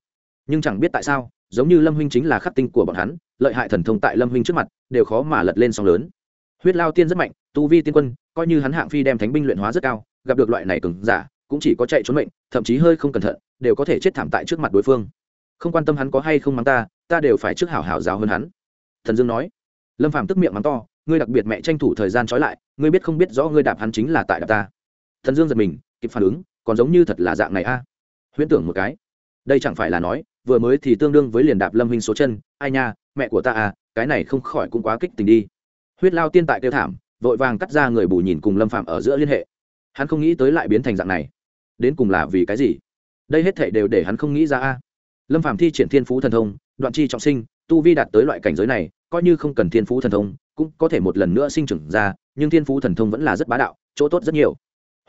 nhưng chẳng biết tại sao giống như lâm huynh chính là khắc tinh của bọn hắn, lợi hại thần thông tại lâm huynh trước mặt, đều khó mà lật lên sóng lớn. Huyết lao tiên rất mạnh, tu vi tiên quân, coi như hắn hạng phi đem thánh binh luyện hóa rất cao, gặp được loại này cường giả, cũng chỉ có chạy trốn mệnh, thậm chí hơi không cẩn thận, đều có thể chết thảm tại trước mặt đối phương. Không quan tâm hắn có hay không mắng ta ta đều phải trước hảo hảo giáo hơn hắn. Thần dương nói. Lâm phàm tức miệng mắng to, ngươi đặc biệt mẹ tranh thủ thời gian trói lại, ngươi biết không biết rõ ngươi đạp hắn chính là tại đạp ta. Thần dương giật mình, kịp phản ứng, còn giống như thật là dạng này a. À. huyễn tưởng một cái. Đây chẳng phải là nói vừa mới thì tương đương với liền đạp lâm huynh số chân, ai nha, mẹ của ta à cái này không khỏi cũng quá kích tình đi. Huyết lao tiên tại kêu thảm, vội vàng cắt ra người bù nhìn cùng lâm phạm ở giữa liên hệ. Hắn không nghĩ tới lại biến thành dạng này. Đến cùng là vì cái gì? Đây hết thể đều để hắn không nghĩ ra a. Lâm phạm thi triển thiên phú thần thông, đoạn chi trọng sinh, tu vi đạt tới loại cảnh giới này, coi như không cần thiên phú thần thông, cũng có thể một lần nữa sinh trưởng ra, nhưng thiên phú thần thông vẫn là rất bá đạo, chỗ tốt rất nhiều.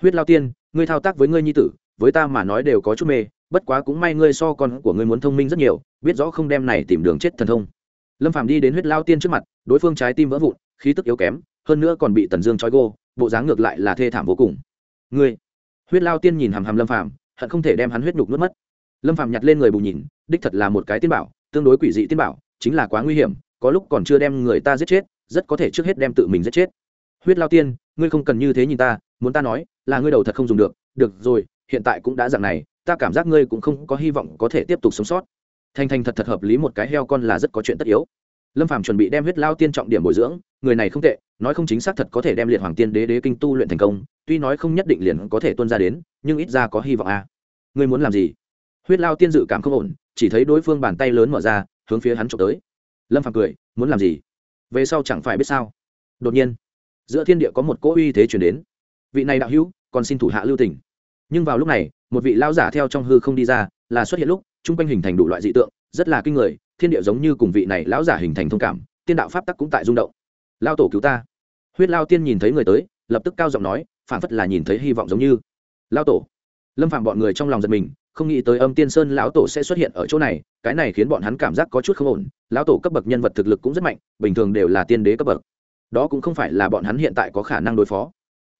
Huyết lao tiên, ngươi thao tác với ngươi nhi tử, với ta mà nói đều có chút mê bất quá cũng may ngươi so con của ngươi muốn thông minh rất nhiều, biết rõ không đem này tìm đường chết thần thông. Lâm phàm đi đến huyết lao tiên trước mặt, đối phương trái tim vỡ vụn, khí tức yếu kém, hơn nữa còn bị tần dương trói gô, bộ dáng ngược lại là thê thảm vô cùng. Ngươi! Huyết lao tiên nhìn hàm hàm lâm phàm, hận không thể đem hắn huyết nhục nuốt mất. Lâm phàm nhặt lên người bù nhìn, đích thật là một cái tiên bảo, tương đối quỷ dị tiên bảo, chính là quá nguy hiểm, có lúc còn chưa đem người ta giết chết, rất có thể trước hết đem tự mình giết chết. Huyết lao tiên, ngươi không cần như thế nhìn ta, muốn ta nói, là ngươi đầu thật không dùng được. Được rồi hiện tại cũng đã dạng này, ta cảm giác ngươi cũng không có hy vọng có thể tiếp tục sống sót. Thành thành thật thật hợp lý một cái heo con là rất có chuyện tất yếu. Lâm phàm chuẩn bị đem huyết lao tiên trọng điểm bồi dưỡng, người này không tệ, nói không chính xác thật có thể đem liệt hoàng tiên đế đế kinh tu luyện thành công, tuy nói không nhất định liền có thể tuân ra đến, nhưng ít ra có hy vọng a à. ngươi muốn làm gì? Huyết lao tiên dự cảm không ổn, chỉ thấy đối phương bàn tay lớn mở ra, hướng phía hắn trộm tới. Lâm phàm cười, muốn làm gì? Về sau chẳng phải biết sao? Đột nhiên, giữa thiên địa có một cỗ uy thế chuyển đến. Vị này đạo hữu, còn xin thủ hạ lưu tỉnh nhưng vào lúc này, một vị lao giả theo trong hư không đi ra, là xuất hiện lúc, chung quanh hình thành đủ loại dị tượng, rất là kinh người, thiên địa giống như cùng vị này lão giả hình thành thông cảm, tiên đạo pháp tắc cũng tại rung động. Lao tổ cứu ta. Huyết lao tiên nhìn thấy người tới, lập tức cao giọng nói phản phất là nhìn thấy hy vọng giống như. Lao tổ. Lâm phạm bọn người trong lòng giật mình, không nghĩ tới âm tiên sơn lão tổ sẽ xuất hiện ở chỗ này, cái này khiến bọn hắn cảm giác có chút không ổn, lão tổ cấp bậc nhân vật thực lực cũng rất mạnh, bình thường đều là tiên đế cấp bậc. Đó cũng không phải là bọn hắn hiện tại có khả năng đối phó.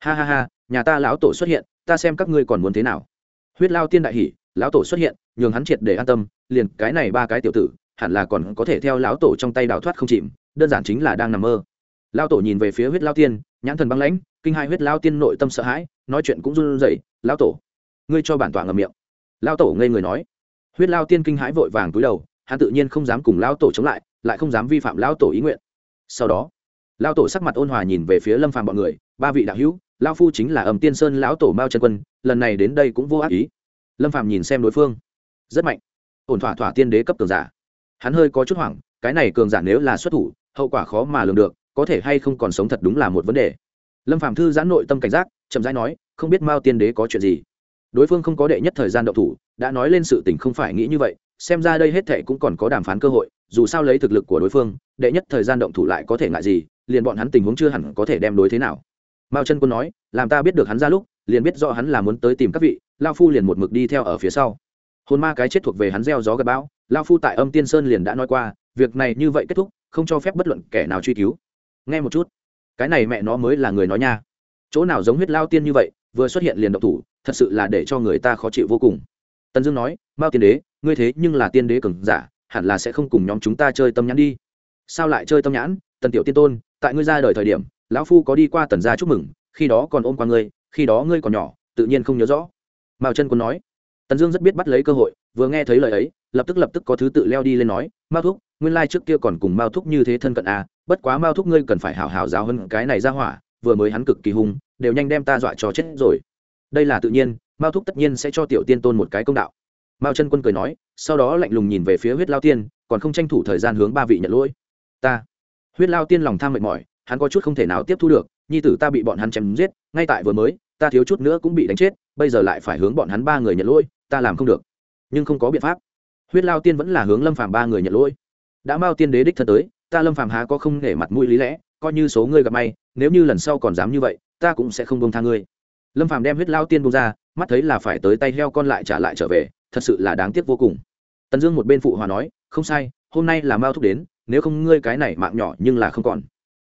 Ha ha ha, nhà ta lão tổ xuất hiện ta xem các ngươi còn muốn thế nào. Huyết lao tiên đại hỷ lão tổ xuất hiện, nhường hắn triệt để an tâm, liền cái này ba cái tiểu tử, hẳn là còn có thể theo lão tổ trong tay đào thoát không chìm, đơn giản chính là đang nằm mơ. Lao tổ nhìn về phía huyết lao tiên, nhãn thần băng lãnh, kinh hai huyết lao tiên nội tâm sợ hãi, nói chuyện cũng run rẩy, lão tổ, ngươi cho bản tọa ngầm miệng. Lao tổ ngây người nói. Huyết lao tiên kinh hãi vội vàng túi đầu, hắn tự nhiên không dám cùng lao tổ chống lại lại không dám vi phạm lao tổ ý nguyện. Sau đó lao tổ sắc mặt ôn hòa nhìn về phía lâm phàm bọn người, ba vị đạo hữu lao phu chính là ẩm tiên sơn lão tổ mao chân quân, lần này đến đây cũng vô ác ý. Lâm Phạm nhìn xem đối phương. Rất mạnh. Ổn thỏa thỏa tiên đế cấp cường giả. Hắn hơi có chút hoảng, cái này cường giả nếu là xuất thủ, hậu quả khó mà lường được, có thể hay không còn sống thật đúng là một vấn đề. Lâm Phạm thư giãn nội tâm cảnh giác, chậm rãi nói, không biết mao tiên đế có chuyện gì. Đối phương không có đệ nhất thời gian động thủ, đã nói lên sự tình không phải nghĩ như vậy, xem ra đây hết thệ cũng còn có đàm phán cơ hội, dù sao lấy thực lực của đối phương, đệ nhất thời gian động thủ lại có thể ngại gì, liền bọn hắn tình huống chưa hẳn có thể đem đối thế nào mao chân quân nói, làm ta biết được hắn ra lúc, liền biết rõ hắn là muốn tới tìm các vị. Lao phu liền một mực đi theo ở phía sau. Hồn ma cái chết thuộc về hắn gieo gió gặp bão lao phu tại âm tiên sơn liền đã nói qua, việc này như vậy kết thúc, không cho phép bất luận kẻ nào truy cứu. Nghe một chút. Cái này mẹ nó mới là người nói nha. Chỗ nào giống huyết lao tiên như vậy, vừa xuất hiện liền độc thủ, thật sự là để cho người ta khó chịu vô cùng. Tần dương nói, mao tiên đế, ngươi thế nhưng là tiên đế cường giả, hẳn là sẽ không cùng nhóm chúng ta chơi tâm nhãn đi. Sao lại chơi tâm nhãn, tần tiểu tiên tôn, tại ngươi ra đời thời điểm lão phu có đi qua tần gia chúc mừng, khi đó còn ôm qua ngươi, khi đó ngươi còn nhỏ, tự nhiên không nhớ rõ. Mao chân quân nói. Tần dương rất biết bắt lấy cơ hội, vừa nghe thấy lời ấy, lập tức lập tức có thứ tự leo đi lên nói, mao thúc, nguyên lai trước kia còn cùng mao thúc như thế thân cận à bất quá mao thúc ngươi cần phải hảo hảo giáo hơn cái này ra hỏa, vừa mới hắn cực kỳ hung, đều nhanh đem ta dọa cho chết rồi. Đây là tự nhiên, mao thúc tất nhiên sẽ cho tiểu tiên tôn một cái công đạo. Mao chân quân cười nói, sau đó lạnh lùng nhìn về phía huyết lao tiên, còn không tranh thủ thời gian hướng ba vị nhận lỗi. Ta. Huyết lao tiên lòng tham mệt mỏi hắn có chút không thể nào tiếp thu được, nhi tử ta bị bọn hắn chém giết, ngay tại vừa mới, ta thiếu chút nữa cũng bị đánh chết, bây giờ lại phải hướng bọn hắn ba người nhận lỗi, ta làm không được. Nhưng không có biện pháp. Huyết lao tiên vẫn là hướng lâm phàm ba người nhận lỗi. Đã mao tiên đế đích thân tới, ta lâm phàm há có không để mặt mũi lý lẽ, coi như số ngươi gặp may, nếu như lần sau còn dám như vậy, ta cũng sẽ không bông tha ngươi. Lâm phàm đem huyết lao tiên bông ra, mắt thấy là phải tới tay heo con lại trả lại trở về, thật sự là đáng tiếc vô cùng. Tần dương một bên phụ hòa nói, không sai, hôm nay là mao thúc đến, nếu không ngươi cái này mạng nhỏ nhưng là không còn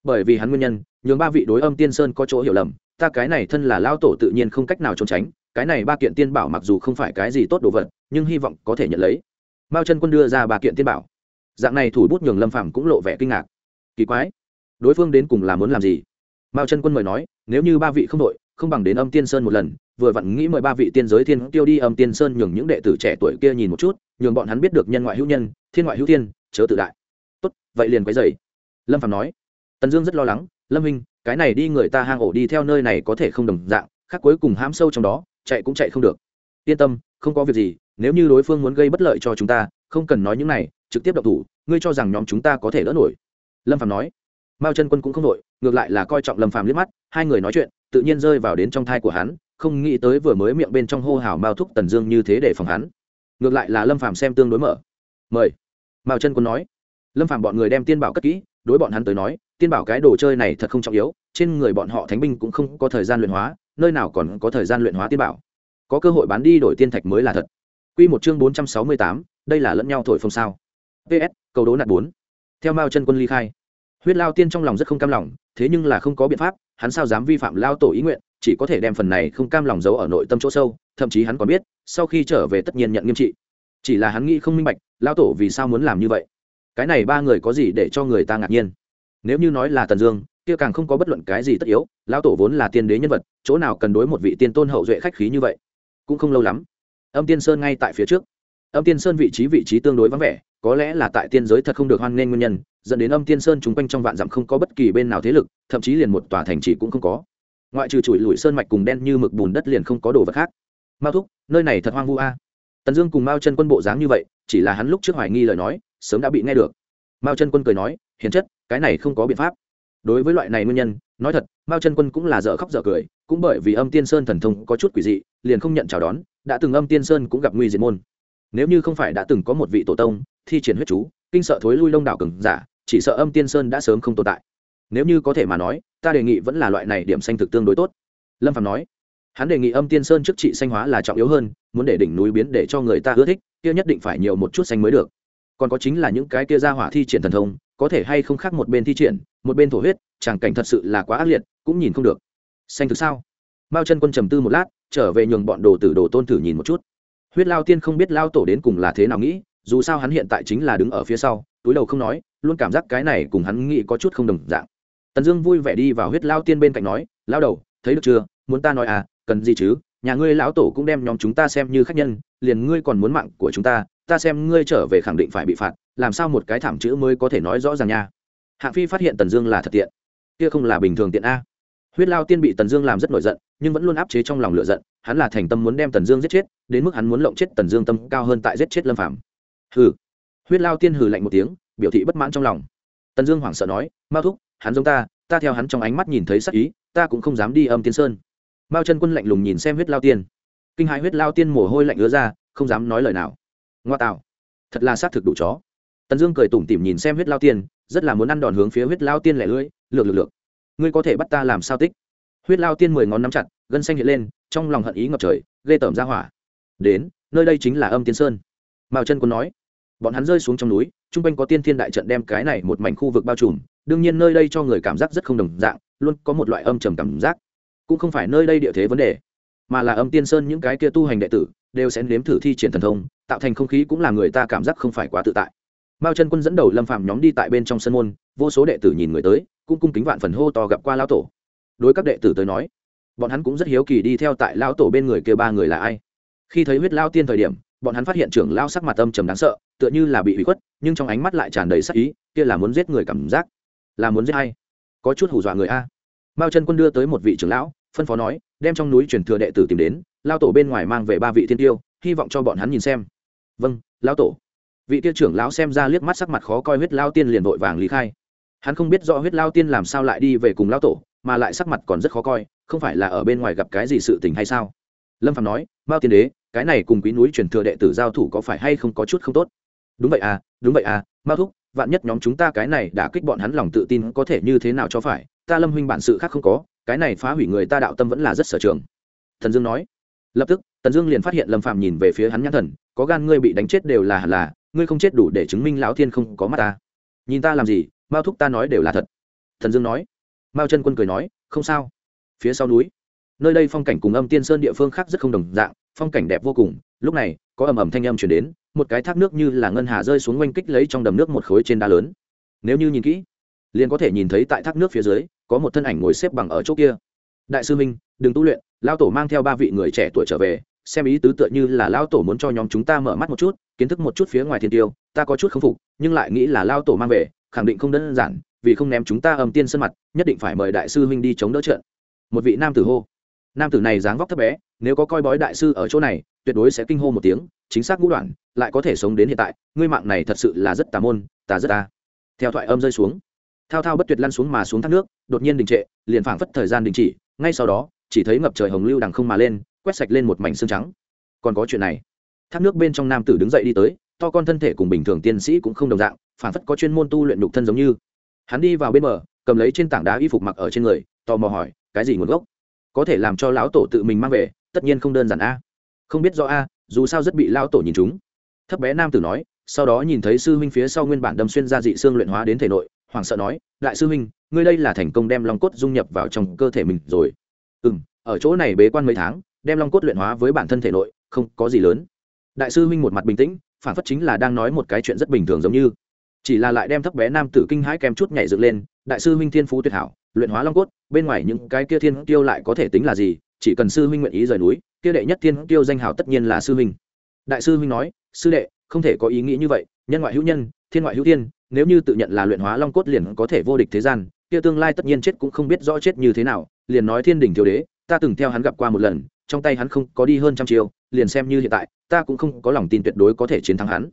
bởi vì hắn nguyên nhân, nhường ba vị đối âm tiên sơn có chỗ hiểu lầm, ta cái này thân là lao tổ tự nhiên không cách nào trốn tránh, cái này ba kiện tiên bảo mặc dù không phải cái gì tốt đồ vật, nhưng hy vọng có thể nhận lấy. Mao chân quân đưa ra ba kiện tiên bảo. Dạng này thủ bút nhường lâm phàm cũng lộ vẻ kinh ngạc. Kỳ quái, đối phương đến cùng là muốn làm gì? Mao chân quân mời nói, nếu như ba vị không đội, không bằng đến âm tiên sơn một lần, vừa vặn nghĩ mời ba vị tiên giới thiên tiêu đi âm tiên sơn nhường những đệ tử trẻ tuổi kia nhìn một chút, nhường bọn hắn biết được nhân ngoại hữu nhân, thiên ngoại hữu thiên, chớ tự đại. Tốt, vậy liền quấy dày lâm phạm nói tần dương rất lo lắng, lâm minh cái này đi người ta hang ổ đi theo nơi này có thể không đồng dạng, khác cuối cùng hãm sâu trong đó, chạy cũng chạy không được. Yên tâm, không có việc gì, nếu như đối phương muốn gây bất lợi cho chúng ta, không cần nói những này, trực tiếp độc thủ, ngươi cho rằng nhóm chúng ta có thể đỡ nổi. Lâm phạm nói. Mao chân quân cũng không nổi, ngược lại là coi trọng lâm phạm liếc mắt, hai người nói chuyện, tự nhiên rơi vào đến trong thai của hắn, không nghĩ tới vừa mới miệng bên trong hô hào mao thúc tần dương như thế để phòng hắn. Ngược lại là lâm phạm xem tương đối mở. Mời. Mao chân quân nói. Lâm phạm bọn người đem tiên bảo cất kỹ, đối bọn hắn tới nói tiên bảo cái đồ chơi này thật không trọng yếu trên người bọn họ thánh binh cũng không có thời gian luyện hóa nơi nào còn có thời gian luyện hóa tiên bảo. Có cơ hội bán đi đổi tiên thạch mới là thật. Quy một chương bốn trăm sáu mươi tám, đây là lẫn nhau thổi phồng sao. PS, cầu đố nạt bốn. Theo Mao chân quân ly khai, huyết lao tiên trong lòng rất không cam lòng thế nhưng là không có biện pháp hắn sao dám vi phạm lao tổ ý nguyện chỉ có thể đem phần này không cam lòng giấu ở nội tâm chỗ sâu thậm chí hắn còn biết sau khi trở về tất nhiên nhận nghiêm trị. Chỉ là hắn nghĩ không minh bạch lao tổ vì sao muốn làm như vậy? Cái này ba người có gì để cho người ta ngạc nhiên? Nếu như nói là tần dương, kia càng không có bất luận cái gì tất yếu, lão tổ vốn là tiên đế nhân vật, chỗ nào cần đối một vị tiên tôn hậu duệ khách khí như vậy? Cũng không lâu lắm, âm tiên sơn ngay tại phía trước. Âm tiên sơn vị trí vị trí tương đối vắng vẻ, có lẽ là tại tiên giới thật không được hoan nghênh nguyên nhân, dẫn đến âm tiên sơn chung quanh trong vạn dặm không có bất kỳ bên nào thế lực, thậm chí liền một tòa thành trì cũng không có. Ngoại trừ chùi lùi sơn mạch cùng đen như mực bùn đất liền không có đồ vật khác. Mao thúc, nơi này thật hoang vu a. Tần dương cùng mao chân quân bộ dáng như vậy, chỉ là hắn lúc trước hoài nghi lời nói, sớm đã bị nghe được. Mao chân quân cười nói, hiền chất cái này không có biện pháp. Đối với loại này nguyên nhân, nói thật, mao chân quân cũng là dở khóc dở cười, cũng bởi vì âm tiên sơn thần thông có chút quỷ dị, liền không nhận chào đón, đã từng âm tiên sơn cũng gặp nguy diệt môn. Nếu như không phải đã từng có một vị tổ tông, thi triển huyết chú, kinh sợ thối lui đông đảo cừng giả, chỉ sợ âm tiên sơn đã sớm không tồn tại. Nếu như có thể mà nói, ta đề nghị vẫn là loại này điểm xanh thực tương đối tốt. Lâm phạm nói. Hắn đề nghị âm tiên sơn trước trị xanh hóa là trọng yếu hơn, muốn để đỉnh núi biến để cho người ta ưa thích, kia nhất định phải nhiều một chút xanh mới được. Còn có chính là những cái kia ra hỏa thi triển thần thông có thể hay không khác một bên thi triển, một bên thổ huyết tràng cảnh thật sự là quá ác liệt, cũng nhìn không được. Xanh thực sao? Mao chân quân trầm tư một lát, trở về nhường bọn đồ tử đồ tôn thử nhìn một chút. Huyết lao tiên không biết lao tổ đến cùng là thế nào nghĩ, dù sao hắn hiện tại chính là đứng ở phía sau, túi đầu không nói, luôn cảm giác cái này cùng hắn nghĩ có chút không đồng dạng. Tần dương vui vẻ đi vào huyết lao tiên bên cạnh nói, lao đầu, thấy được chưa? Muốn ta nói à cần gì chứ? Nhà ngươi lão tổ cũng đem nhóm chúng ta xem như khách nhân, liền ngươi còn muốn mạng của chúng ta ta xem ngươi trở về khẳng định phải bị phạt làm sao một cái thảm chữ mới có thể nói rõ ràng nha? Hạng phi phát hiện tần dương là thật tiện. Kia không là bình thường tiện a. Huyết lao tiên bị tần dương làm rất nổi giận, nhưng vẫn luôn áp chế trong lòng lựa giận. Hắn là thành tâm muốn đem tần dương giết chết, đến mức hắn muốn lộng chết tần dương tâm cao hơn tại giết chết lâm phạm hừ. Huyết lao tiên hừ lạnh một tiếng, biểu thị bất mãn trong lòng. Tần dương hoảng sợ nói, mao thúc, hắn giống ta ta theo hắn trong ánh mắt nhìn thấy sắc ý, ta cũng không dám đi âm tiên sơn. Mao chân quân lạnh lùng nhìn xem huyết lao tiên. Kinh hãi huyết lao tiên mồ hôi lạnh ứa ra, không dám nói lời nào. Ngoa tạo, thật là xác thực đủ chó tần dương cười tủm tỉm nhìn xem huyết lao tiên, rất là muốn ăn đòn hướng phía huyết lao tiên lẻ lưỡi, lược lược lược, ngươi có thể bắt ta làm sao tích? Huyết lao tiên mười ngón nắm chặt, gân xanh hiện lên, trong lòng hận ý ngập trời, ghê tởm ra hỏa. Đến, nơi đây chính là âm tiên sơn. Mao chân quân nói. Bọn hắn rơi xuống trong núi t r u n g quanh có tiên thiên đại trận đem cái này một mảnh khu vực bao trùm, đương nhiên nơi đây cho người cảm giác rất không đồng dạng, luôn có một loại âm trầm cảm giác. Cũng không phải nơi đây địa thế vấn đề, mà là âm tiên sơn những cái kia tu hành đệ tử, đều sẽ nếm thử thi triển thần thông, tạo thành không khí cũng là người ta cảm giác không phải quá tự tại mao chân quân dẫn đầu lâm phạm nhóm đi tại bên trong sân môn, vô số đệ tử nhìn người tới, cũng cung kính vạn phần hô to gặp qua lão tổ. Đối các đệ tử tới nói, bọn hắn cũng rất hiếu kỳ đi theo tại lão tổ bên người kia ba người là ai. Khi thấy huyết lao tiên thời điểm, bọn hắn phát hiện trưởng lao sắc mặt âm trầm đáng sợ, tựa như là bị hủy khuất, nhưng trong ánh mắt lại tràn đầy sắc ý, kia là muốn giết người cảm giác, là muốn giết ai? Có chút hù dọa người a. Mao chân quân đưa tới một vị trưởng lão, phân phó nói, đem trong núi truyền thừa đệ tử tìm đến lao tổ bên ngoài mang về ba vị thiên tiêu, hy vọng cho bọn hắn nhìn xem. Vâng lao tổ vị kia trưởng lão xem ra liếc mắt sắc mặt khó coi huyết lao tiên liền vội vàng lý khai. Hắn không biết rõ huyết lao tiên làm sao lại đi về cùng lao tổ, mà lại sắc mặt còn rất khó coi, không phải là ở bên ngoài gặp cái gì sự tình hay sao? Lâm phạm nói, mao tiên đế, cái này cùng quý núi truyền thừa đệ tử giao thủ có phải hay không có chút không tốt? Đúng vậy à đúng vậy à mao thúc, vạn nhất nhóm chúng ta cái này đã kích bọn hắn lòng tự tin có thể như thế nào cho phải, ta lâm huynh bản sự khác không có, cái này phá hủy người ta đạo tâm vẫn là rất sở trường. Thần dương nói. Lập tức, tần dương liền phát hiện lâm phạm nhìn về phía hắn nhãn thần, có gan ngươi bị đánh chết đều là hẳn là ngươi không chết đủ để chứng minh lão thiên không có mắt ta. Nhìn ta làm gì, mao thúc ta nói đều là thật. Thần dương nói. Mao chân quân cười nói, không sao. Phía sau núi. Nơi đây phong cảnh cùng âm tiên sơn địa phương khác rất không đồng dạng, phong cảnh đẹp vô cùng. Lúc này, có ầm ầm thanh âm chuyển đến, một cái thác nước như là ngân hà rơi xuống oanh kích lấy trong đầm nước một khối trên đá lớn. Nếu như nhìn kỹ, liền có thể nhìn thấy tại thác nước phía dưới, có một thân ảnh ngồi xếp bằng ở chỗ kia. Đại sư minh, đừng tu luyện lao tổ mang theo ba vị người trẻ tuổi trở về xem ý tứ tựa như là lao tổ muốn cho nhóm chúng ta mở mắt một chút, kiến thức một chút phía ngoài thiên tiêu, ta có chút k phục, nhưng lại nghĩ là lao tổ mang về, khẳng định không đơn giản, vì không ném chúng ta âm tiên sân mặt, nhất định phải mời đại sư huynh đi chống đỡ trận. Một vị nam tử hô. Nam tử này dáng vóc thấp bé, nếu có coi bói đại sư ở chỗ này, tuyệt đối sẽ kinh hô một tiếng, chính xác ngũ đoạn, lại có thể sống đến hiện tại, ngươi mạng này thật sự là rất tà môn, tà rất ta theo thoại âm rơi xuống, thao thao bất tuyệt lăn xuống mà xuống thác nước, đột nhiên đình trệ, liền phảng phất thời gian đình chỉ, ngay sau đó, chỉ thấy ngập trời hồng lưu đằng không mà lên quét sạch lên một mảnh xương trắng. Còn có chuyện này. Thác nước bên trong nam tử đứng dậy đi tới, to con thân thể cùng bình thường tiên sĩ cũng không đồng dạng phản phất có chuyên môn tu luyện nhục thân giống như. Hắn đi vào bên bờ, cầm lấy trên tảng đá y phục mặc ở trên người, tò mò hỏi, cái gì nguồn gốc? Có thể làm cho lão tổ tự mình mang về, tất nhiên không đơn giản a. Không biết do a, dù sao rất bị lão tổ nhìn chúng. Thấp bé nam tử nói, sau đó nhìn thấy sư huynh phía sau nguyên bản đâm xuyên ra dị xương luyện hóa đến thể nội hoàng sợ nói, đại sư huynh, ngươi đây là thành công đem long cốt dung nhập vào trong cơ thể mình rồi. Ừ m ở chỗ này bế quan mấy tháng đem long cốt luyện hóa với bản thân thể nội, không có gì lớn. Đại sư huynh một mặt bình tĩnh, phản phất chính là đang nói một cái chuyện rất bình thường giống như. Chỉ là lại đem thấp bé nam tử kinh hãi kèm chút nhảy dựng lên, đại sư huynh thiên phú tuyệt hảo, luyện hóa long cốt, bên ngoài những cái kia thiên tiêu lại có thể tính là gì, chỉ cần sư huynh nguyện ý rời núi, kia đệ nhất thiên tiêu danh hào tất nhiên là sư huynh. Đại sư huynh nói, sư đệ, không thể có ý nghĩ như vậy, nhân ngoại hữu nhân, thiên ngoại hữu thiên, nếu như tự nhận là luyện hóa long cốt liền có thể vô địch thế gian, kia tương lai tất nhiên chết cũng không biết rõ chết như thế nào, liền nói thiên đình thiếu đế, ta từng theo hắn gặp qua một lần trong tay hắn không có đi hơn trăm chiêu, liền xem như hiện tại, ta cũng không có lòng tin tuyệt đối có thể chiến thắng hắn.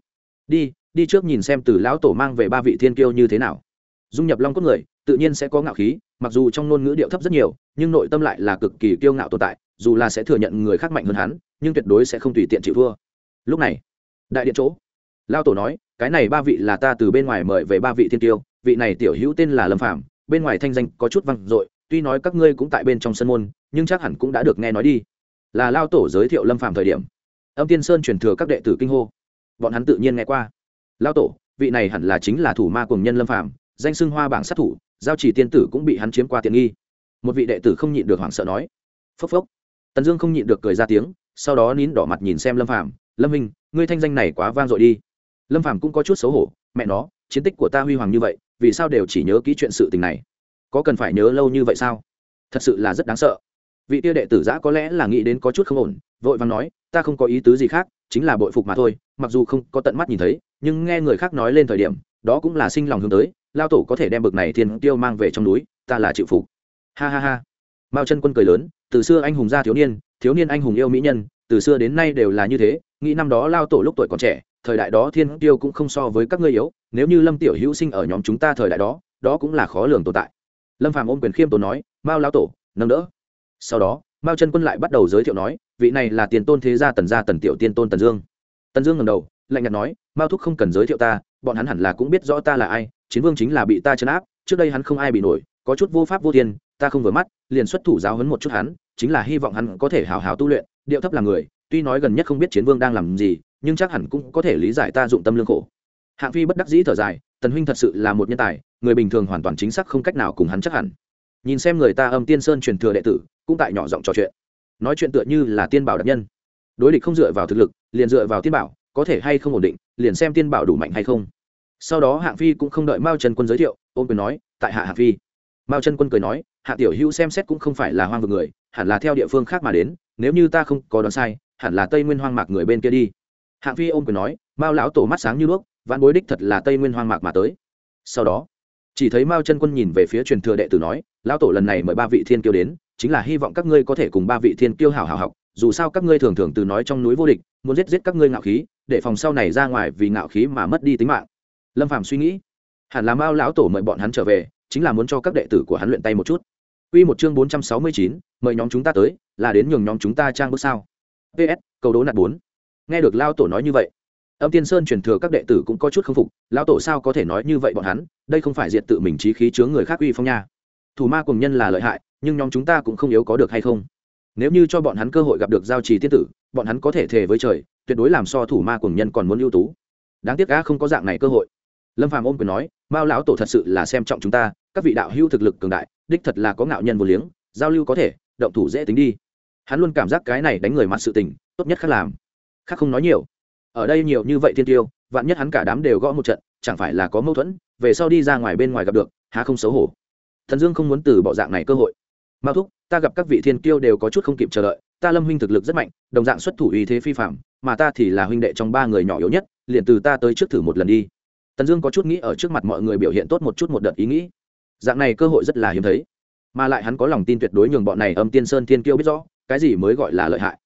Đi đi trước nhìn xem từ lão tổ mang về ba vị thiên kiêu như thế nào. Dung nhập long cốt người, tự nhiên sẽ có ngạo khí, mặc dù trong ngôn ngữ điệu thấp rất nhiều, nhưng nội tâm lại là cực kỳ kiêu ngạo tồn tại, dù là sẽ thừa nhận người khác mạnh hơn hắn, nhưng tuyệt đối sẽ không tùy tiện chịu thua. Lúc này, đại điện chỗ lao tổ nói, cái này ba vị là ta từ bên ngoài mời về ba vị thiên tiêu vị này tiểu hữu tên là lâm phạm bên ngoài thanh danh có chút văng dội, tuy nói các ngươi cũng tại bên trong sân môn, nhưng chắc hẳn cũng đã được nghe nói đi là lao tổ giới thiệu lâm phạm thời điểm. Âm tiên sơn truyền thừa các đệ tử kinh hô. Bọn hắn tự nhiên nghe qua. Lao tổ, vị này hẳn là chính là thủ ma cùng nhân lâm phạm danh xưng hoa bảng sát thủ, giao chỉ tiên tử cũng bị hắn chiếm qua tiện nghi. Một vị đệ tử không nhịn được hoảng sợ nói. Phốc phốc. Tần dương không nhịn được cười ra tiếng, sau đó nín đỏ mặt nhìn xem lâm phạm lâm minh, ngươi thanh danh này quá vang dội đi. Lâm phạm cũng có chút xấu hổ, mẹ nó, chiến tích của ta huy hoàng như vậy, vì sao đều chỉ nhớ kỹ chuyện sự tình này? Có cần phải nhớ lâu như vậy sao? Thật sự là rất đáng sợ vị tiêu đệ tử giã có lẽ là nghĩ đến có chút không ổn, vội vàng nói, ta không có ý tứ gì khác, chính là bội phục mà thôi, mặc dù không có tận mắt nhìn thấy, nhưng nghe người khác nói lên thời điểm, đó cũng là sinh lòng hướng tới, lao tổ có thể đem bực này thiên tiêu mang về trong núi, ta là chịu phục. Ha ha ha. Mao chân quân cười lớn, từ xưa anh hùng gia thiếu niên thiếu niên anh hùng yêu mỹ nhân, từ xưa đến nay đều là như thế, nghĩ năm đó lao tổ lúc tuổi còn trẻ, thời đại đó thiên tiêu cũng không so với các ngươi yếu, nếu như lâm tiểu hữu sinh ở nhóm chúng ta thời đại đó đó cũng là khó lường tồn tại. Lâm phàm ôm quyền khiêm tốn nói, mao lao tổ, nâng đỡ sau đó, mao chân quân lại bắt đầu giới thiệu nói, vị này là tiền tôn thế gia tần gia tần tiểu tiên tôn tần dương. Tần dương ngầm đầu, lạnh nhạt nói, mao thúc không cần giới thiệu ta, bọn hắn hẳn là cũng biết rõ ta là ai, chiến vương chính là bị ta chấn áp, trước đây hắn không ai bị nổi, có chút vô pháp vô thiên, ta không vừa mắt, liền xuất thủ giáo hấn một chút hắn, chính là hy vọng hắn có thể hào hào tu luyện, điệu thấp là người, tuy nói gần nhất không biết chiến vương đang làm gì, nhưng chắc hẳn cũng có thể lý giải ta dụng tâm lương khổ. Hạng phi bất đắc dĩ thở dài, tần huynh thật sự là một nhân tài, người bình thường hoàn toàn chính xác không cách nào cùng hắn chắc hẳn nhìn xem người ta âm tiên sơn truyền thừa đệ tử, cũng tại nhỏ giọng trò chuyện. Nói chuyện tựa như là tiên bảo đặc nhân. Đối địch không dựa vào thực lực, liền dựa vào tiên bảo, có thể hay không ổn định, liền xem tiên bảo đủ mạnh hay không. Sau đó hạng phi cũng không đợi mao trần quân giới thiệu ôm quyền nói, tại hạ hạng phi. Mao trần quân cười nói, hạ tiểu hữu xem xét cũng không phải là hoang vực người, hẳn là theo địa phương khác mà đến, nếu như ta không có đoán sai, hẳn là tây nguyên hoang mạc người bên kia đi. Hạng phi ôm quyền nói, mao lão tổ mắt sáng như đuốc vạn bối đích thật là tây nguyên hoang mạc mà tới. Sau đó chỉ thấy mao chân quân nhìn về phía truyền thừa đệ tử nói lão tổ lần này mời ba vị thiên kiêu đến chính là hy vọng các ngươi có thể cùng ba vị thiên kiêu hảo hảo học dù sao các ngươi thường thường từ nói trong núi vô địch muốn giết giết các ngươi ngạo khí để phòng sau này ra ngoài vì ngạo khí mà mất đi tính mạng lâm phàm suy nghĩ hẳn là mao lão tổ mời bọn hắn trở về chính là muốn cho các đệ tử của hắn luyện tay một chút Quy một chương 469, mời nhóm chúng ta tới, là đến nhường nhóm chúng ta trang bước sao. PS, cầu đố nạt 4. Nghe được lao tổ nói như vậy, Âm Tiên Sơn truyền thừa các đệ tử cũng có chút không phục, lão tổ sao có thể nói như vậy bọn hắn, đây không phải diệt tự mình trí khí chướng người khác uy phong nha. Thủ ma cùng nhân là lợi hại, nhưng nhóm chúng ta cũng không yếu có được hay không? Nếu như cho bọn hắn cơ hội gặp được giao trì tiên tử, bọn hắn có thể thề với trời, tuyệt đối làm so thủ ma cùng nhân còn muốn ưu tú. Đáng tiếc a không có dạng này cơ hội. Lâm Phàm ôm quyền nói, Mao lão tổ thật sự là xem trọng chúng ta, các vị đạo hữu thực lực cường đại, đích thật là có ngạo nhân vô liếng, giao lưu có thể, động thủ dễ tính đi. Hắn luôn cảm giác cái này đánh người mặt sự tình, tốt nhất khác làm. Khác không nói nhiều ở đây nhiều như vậy thiên tiêu, vạn nhất hắn cả đám đều gõ một trận, chẳng phải là có mâu thuẫn, về sau đi ra ngoài bên ngoài gặp được, há không xấu hổ. Thần dương không muốn từ bỏ dạng này cơ hội. Mao thúc, ta gặp các vị thiên kiêu đều có chút không kịp chờ đợi, ta lâm huynh thực lực rất mạnh, đồng dạng xuất thủ ý thế phi phạm mà ta thì là huynh đệ trong ba người nhỏ yếu nhất, liền từ ta tới trước thử một lần đi. Tần dương có chút nghĩ ở trước mặt mọi người biểu hiện tốt một chút một đợt ý nghĩ. Dạng này cơ hội rất là hiếm thấy. Mà lại hắn có lòng tin tuyệt đối nhường bọn này âm tiên sơn thiên kiêu biết rõ, cái gì mới gọi là lợi hại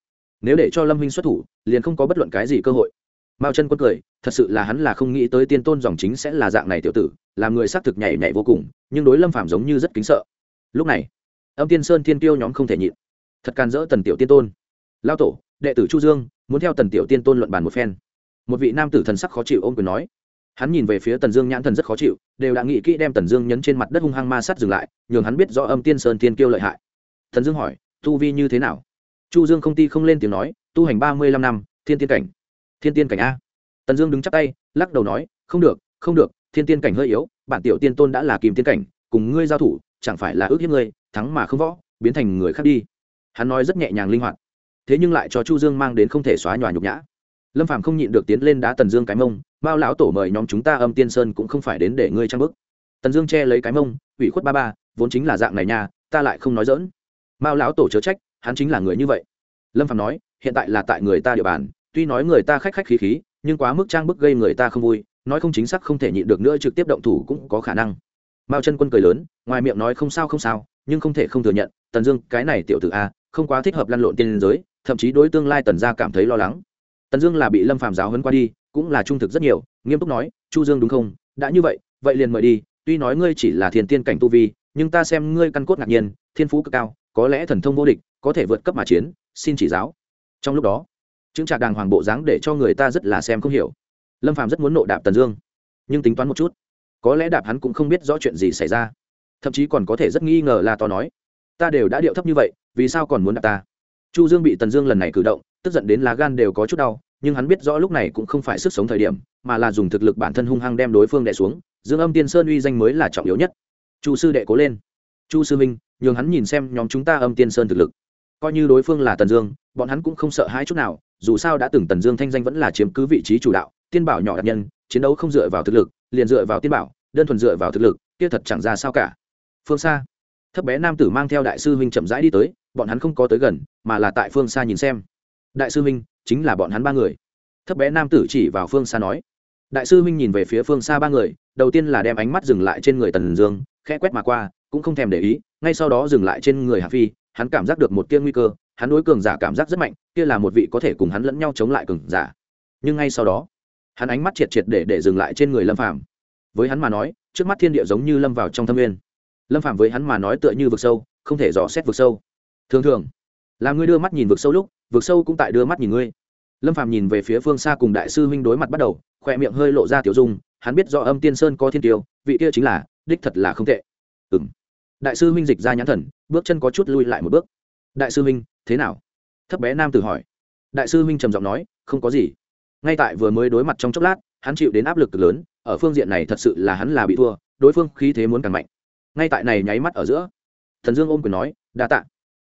nếu để cho lâm huynh xuất thủ, liền không có bất luận cái gì cơ hội. Mao chân quân cười, thật sự là hắn là không nghĩ tới tiên tôn dòng chính sẽ là dạng này tiểu tử, làm người xác thực nhảy nhảy vô cùng, nhưng đối lâm phạm giống như rất kính sợ. Lúc này, âm tiên sơn thiên tiêu nhóm không thể nhịn. Thật can dỡ tần tiểu tiên tôn. Lao tổ, đệ tử chu dương, muốn theo tần tiểu tiên tôn luận bàn một phen. Một vị nam tử thần sắc khó chịu ôm quyền nói. Hắn nhìn về phía tần dương nhãn thần rất khó chịu, đều đã nghĩ kỹ đem tần dương nhấn trên mặt đất hung hăng ma sát dừng lại, nhường hắn biết rõ âm tiên sơn tiên kiêu lợi hại. Thần dương hỏi, tu vi như thế nào? Chu dương không ti không lên tiếng nói, tu hành ba mươi lăm năm, thiên tiên cảnh. Thiên tiên cảnh a. Tần dương đứng chắp tay, lắc đầu nói, không được không được, thiên tiên cảnh hơi yếu, bản tiểu tiên tôn đã là kìm tiên cảnh, cùng ngươi giao thủ, chẳng phải là ước hiếp ngươi, thắng mà không võ, biến thành người khác đi. Hắn nói rất nhẹ nhàng linh hoạt. Thế nhưng lại cho chu dương mang đến không thể xóa nhòa nhục nhã. Lâm phàm không nhịn được tiến lên đá tần dương cái mông bao lão tổ mời nhóm chúng ta âm tiên sơn cũng không phải đến để ngươi trang bức. Tần dương che lấy cái mông, ủy khuất ba ba, vốn chính là dạng này nha, ta lại không nói dỡn mao lão tổ chớ trách, hắn chính là người như vậy. Lâm phạm nói, hiện tại là tại người ta địa bàn, tuy nói người ta khách khách khí khí, nhưng quá mức trang bức gây người ta không vui, nói không chính xác không thể nhịn được nữa trực tiếp động thủ cũng có khả năng. Mao chân quân cười lớn, ngoài miệng nói không sao không sao, nhưng không thể không thừa nhận, tần dương, cái này tiểu tử a, không quá thích hợp lăn lộn tiên giới, thậm chí đối tương lai tần gia cảm thấy lo lắng. Tần dương là bị lâm phàm giáo hấn qua đi, cũng là trung thực rất nhiều, nghiêm túc nói, chu dương đúng không? Đã như vậy vậy liền mời đi, tuy nói ngươi chỉ là thiền tiên cảnh tu vi, nhưng ta xem ngươi căn cốt ngạc nhiên, thiên phú cực cao có lẽ thần thông vô địch, có thể vượt cấp mà chiến, xin chỉ giáo. Trong lúc đó, chứng trạc đàng hoàng bộ dáng để cho người ta rất là xem không hiểu. Lâm phàm rất muốn nộ đạp tần dương, nhưng tính toán một chút, có lẽ đạp hắn cũng không biết rõ chuyện gì xảy ra. Thậm chí còn có thể rất nghi ngờ là to nói, ta đều đã điệu thấp như vậy, vì sao còn muốn đạp ta? Chu dương bị tần dương lần này cử động, tức giận đến lá gan đều có chút đau, nhưng hắn biết rõ lúc này cũng không phải sức sống thời điểm, mà là dùng thực lực bản thân hung hăng đem đối phương đè xuống. Dương âm tiên sơn uy danh mới là trọng yếu nhất. Chu sư đệ cố lên. Chu sư minh nhường hắn nhìn xem nhóm chúng ta âm tiên sơn thực lực. Coi như đối phương là tần dương, bọn hắn cũng không sợ hãi chút nào, dù sao đã từng tần dương thanh danh vẫn là chiếm cứ vị trí chủ đạo, tiên bảo nhỏ đặc nhân, chiến đấu không dựa vào thực lực, liền dựa vào tiên bảo, đơn thuần dựa vào thực lực, kia thật chẳng ra sao cả. Phương xa, thấp bé nam tử mang theo đại sư huynh chậm rãi đi tới, bọn hắn không có tới gần, mà là tại phương xa nhìn xem. Đại sư huynh, chính là bọn hắn ba người. Thấp bé nam tử chỉ vào phương xa nói. Đại sư huynh nhìn về phía phương xa ba người, đầu tiên là đem ánh mắt dừng lại trên người tần dương, khẽ quét mà qua cũng không thèm để ý, ngay sau đó dừng lại trên người hạ phi, hắn cảm giác được một tia nguy cơ, hắn đối cường giả cảm giác rất mạnh, kia là một vị có thể cùng hắn lẫn nhau chống lại cường giả. Nhưng ngay sau đó, hắn ánh mắt triệt triệt để để dừng lại trên người lâm phàm. Với hắn mà nói, trước mắt thiên địa giống như lâm vào trong thâm nguyên. Lâm phàm với hắn mà nói tựa như vực sâu, không thể dò xét vực sâu. Thường thường, là ngươi đưa mắt nhìn vực sâu lúc, vực sâu cũng tại đưa mắt nhìn ngươi. Lâm phàm nhìn về phía phương xa cùng đại sư huynh đối mặt bắt đầu, khoe miệng hơi lộ ra tiểu dung, hắn biết do âm tiên sơn có thiên tiêu, vị kia chính là, đích thật là không tệ ừ m đại sư huynh dịch ra nhãn thần, bước chân có chút lui lại một bước. Đại sư huynh, thế nào? Thấp bé nam tử hỏi. Đại sư huynh trầm giọng nói, không có gì. Ngay tại vừa mới đối mặt trong chốc lát, hắn chịu đến áp lực cực lớn, ở phương diện này thật sự là hắn là bị thua, đối phương khí thế muốn càng mạnh. Ngay tại này nháy mắt ở giữa, thần dương ôm quyền nói, đa tạ.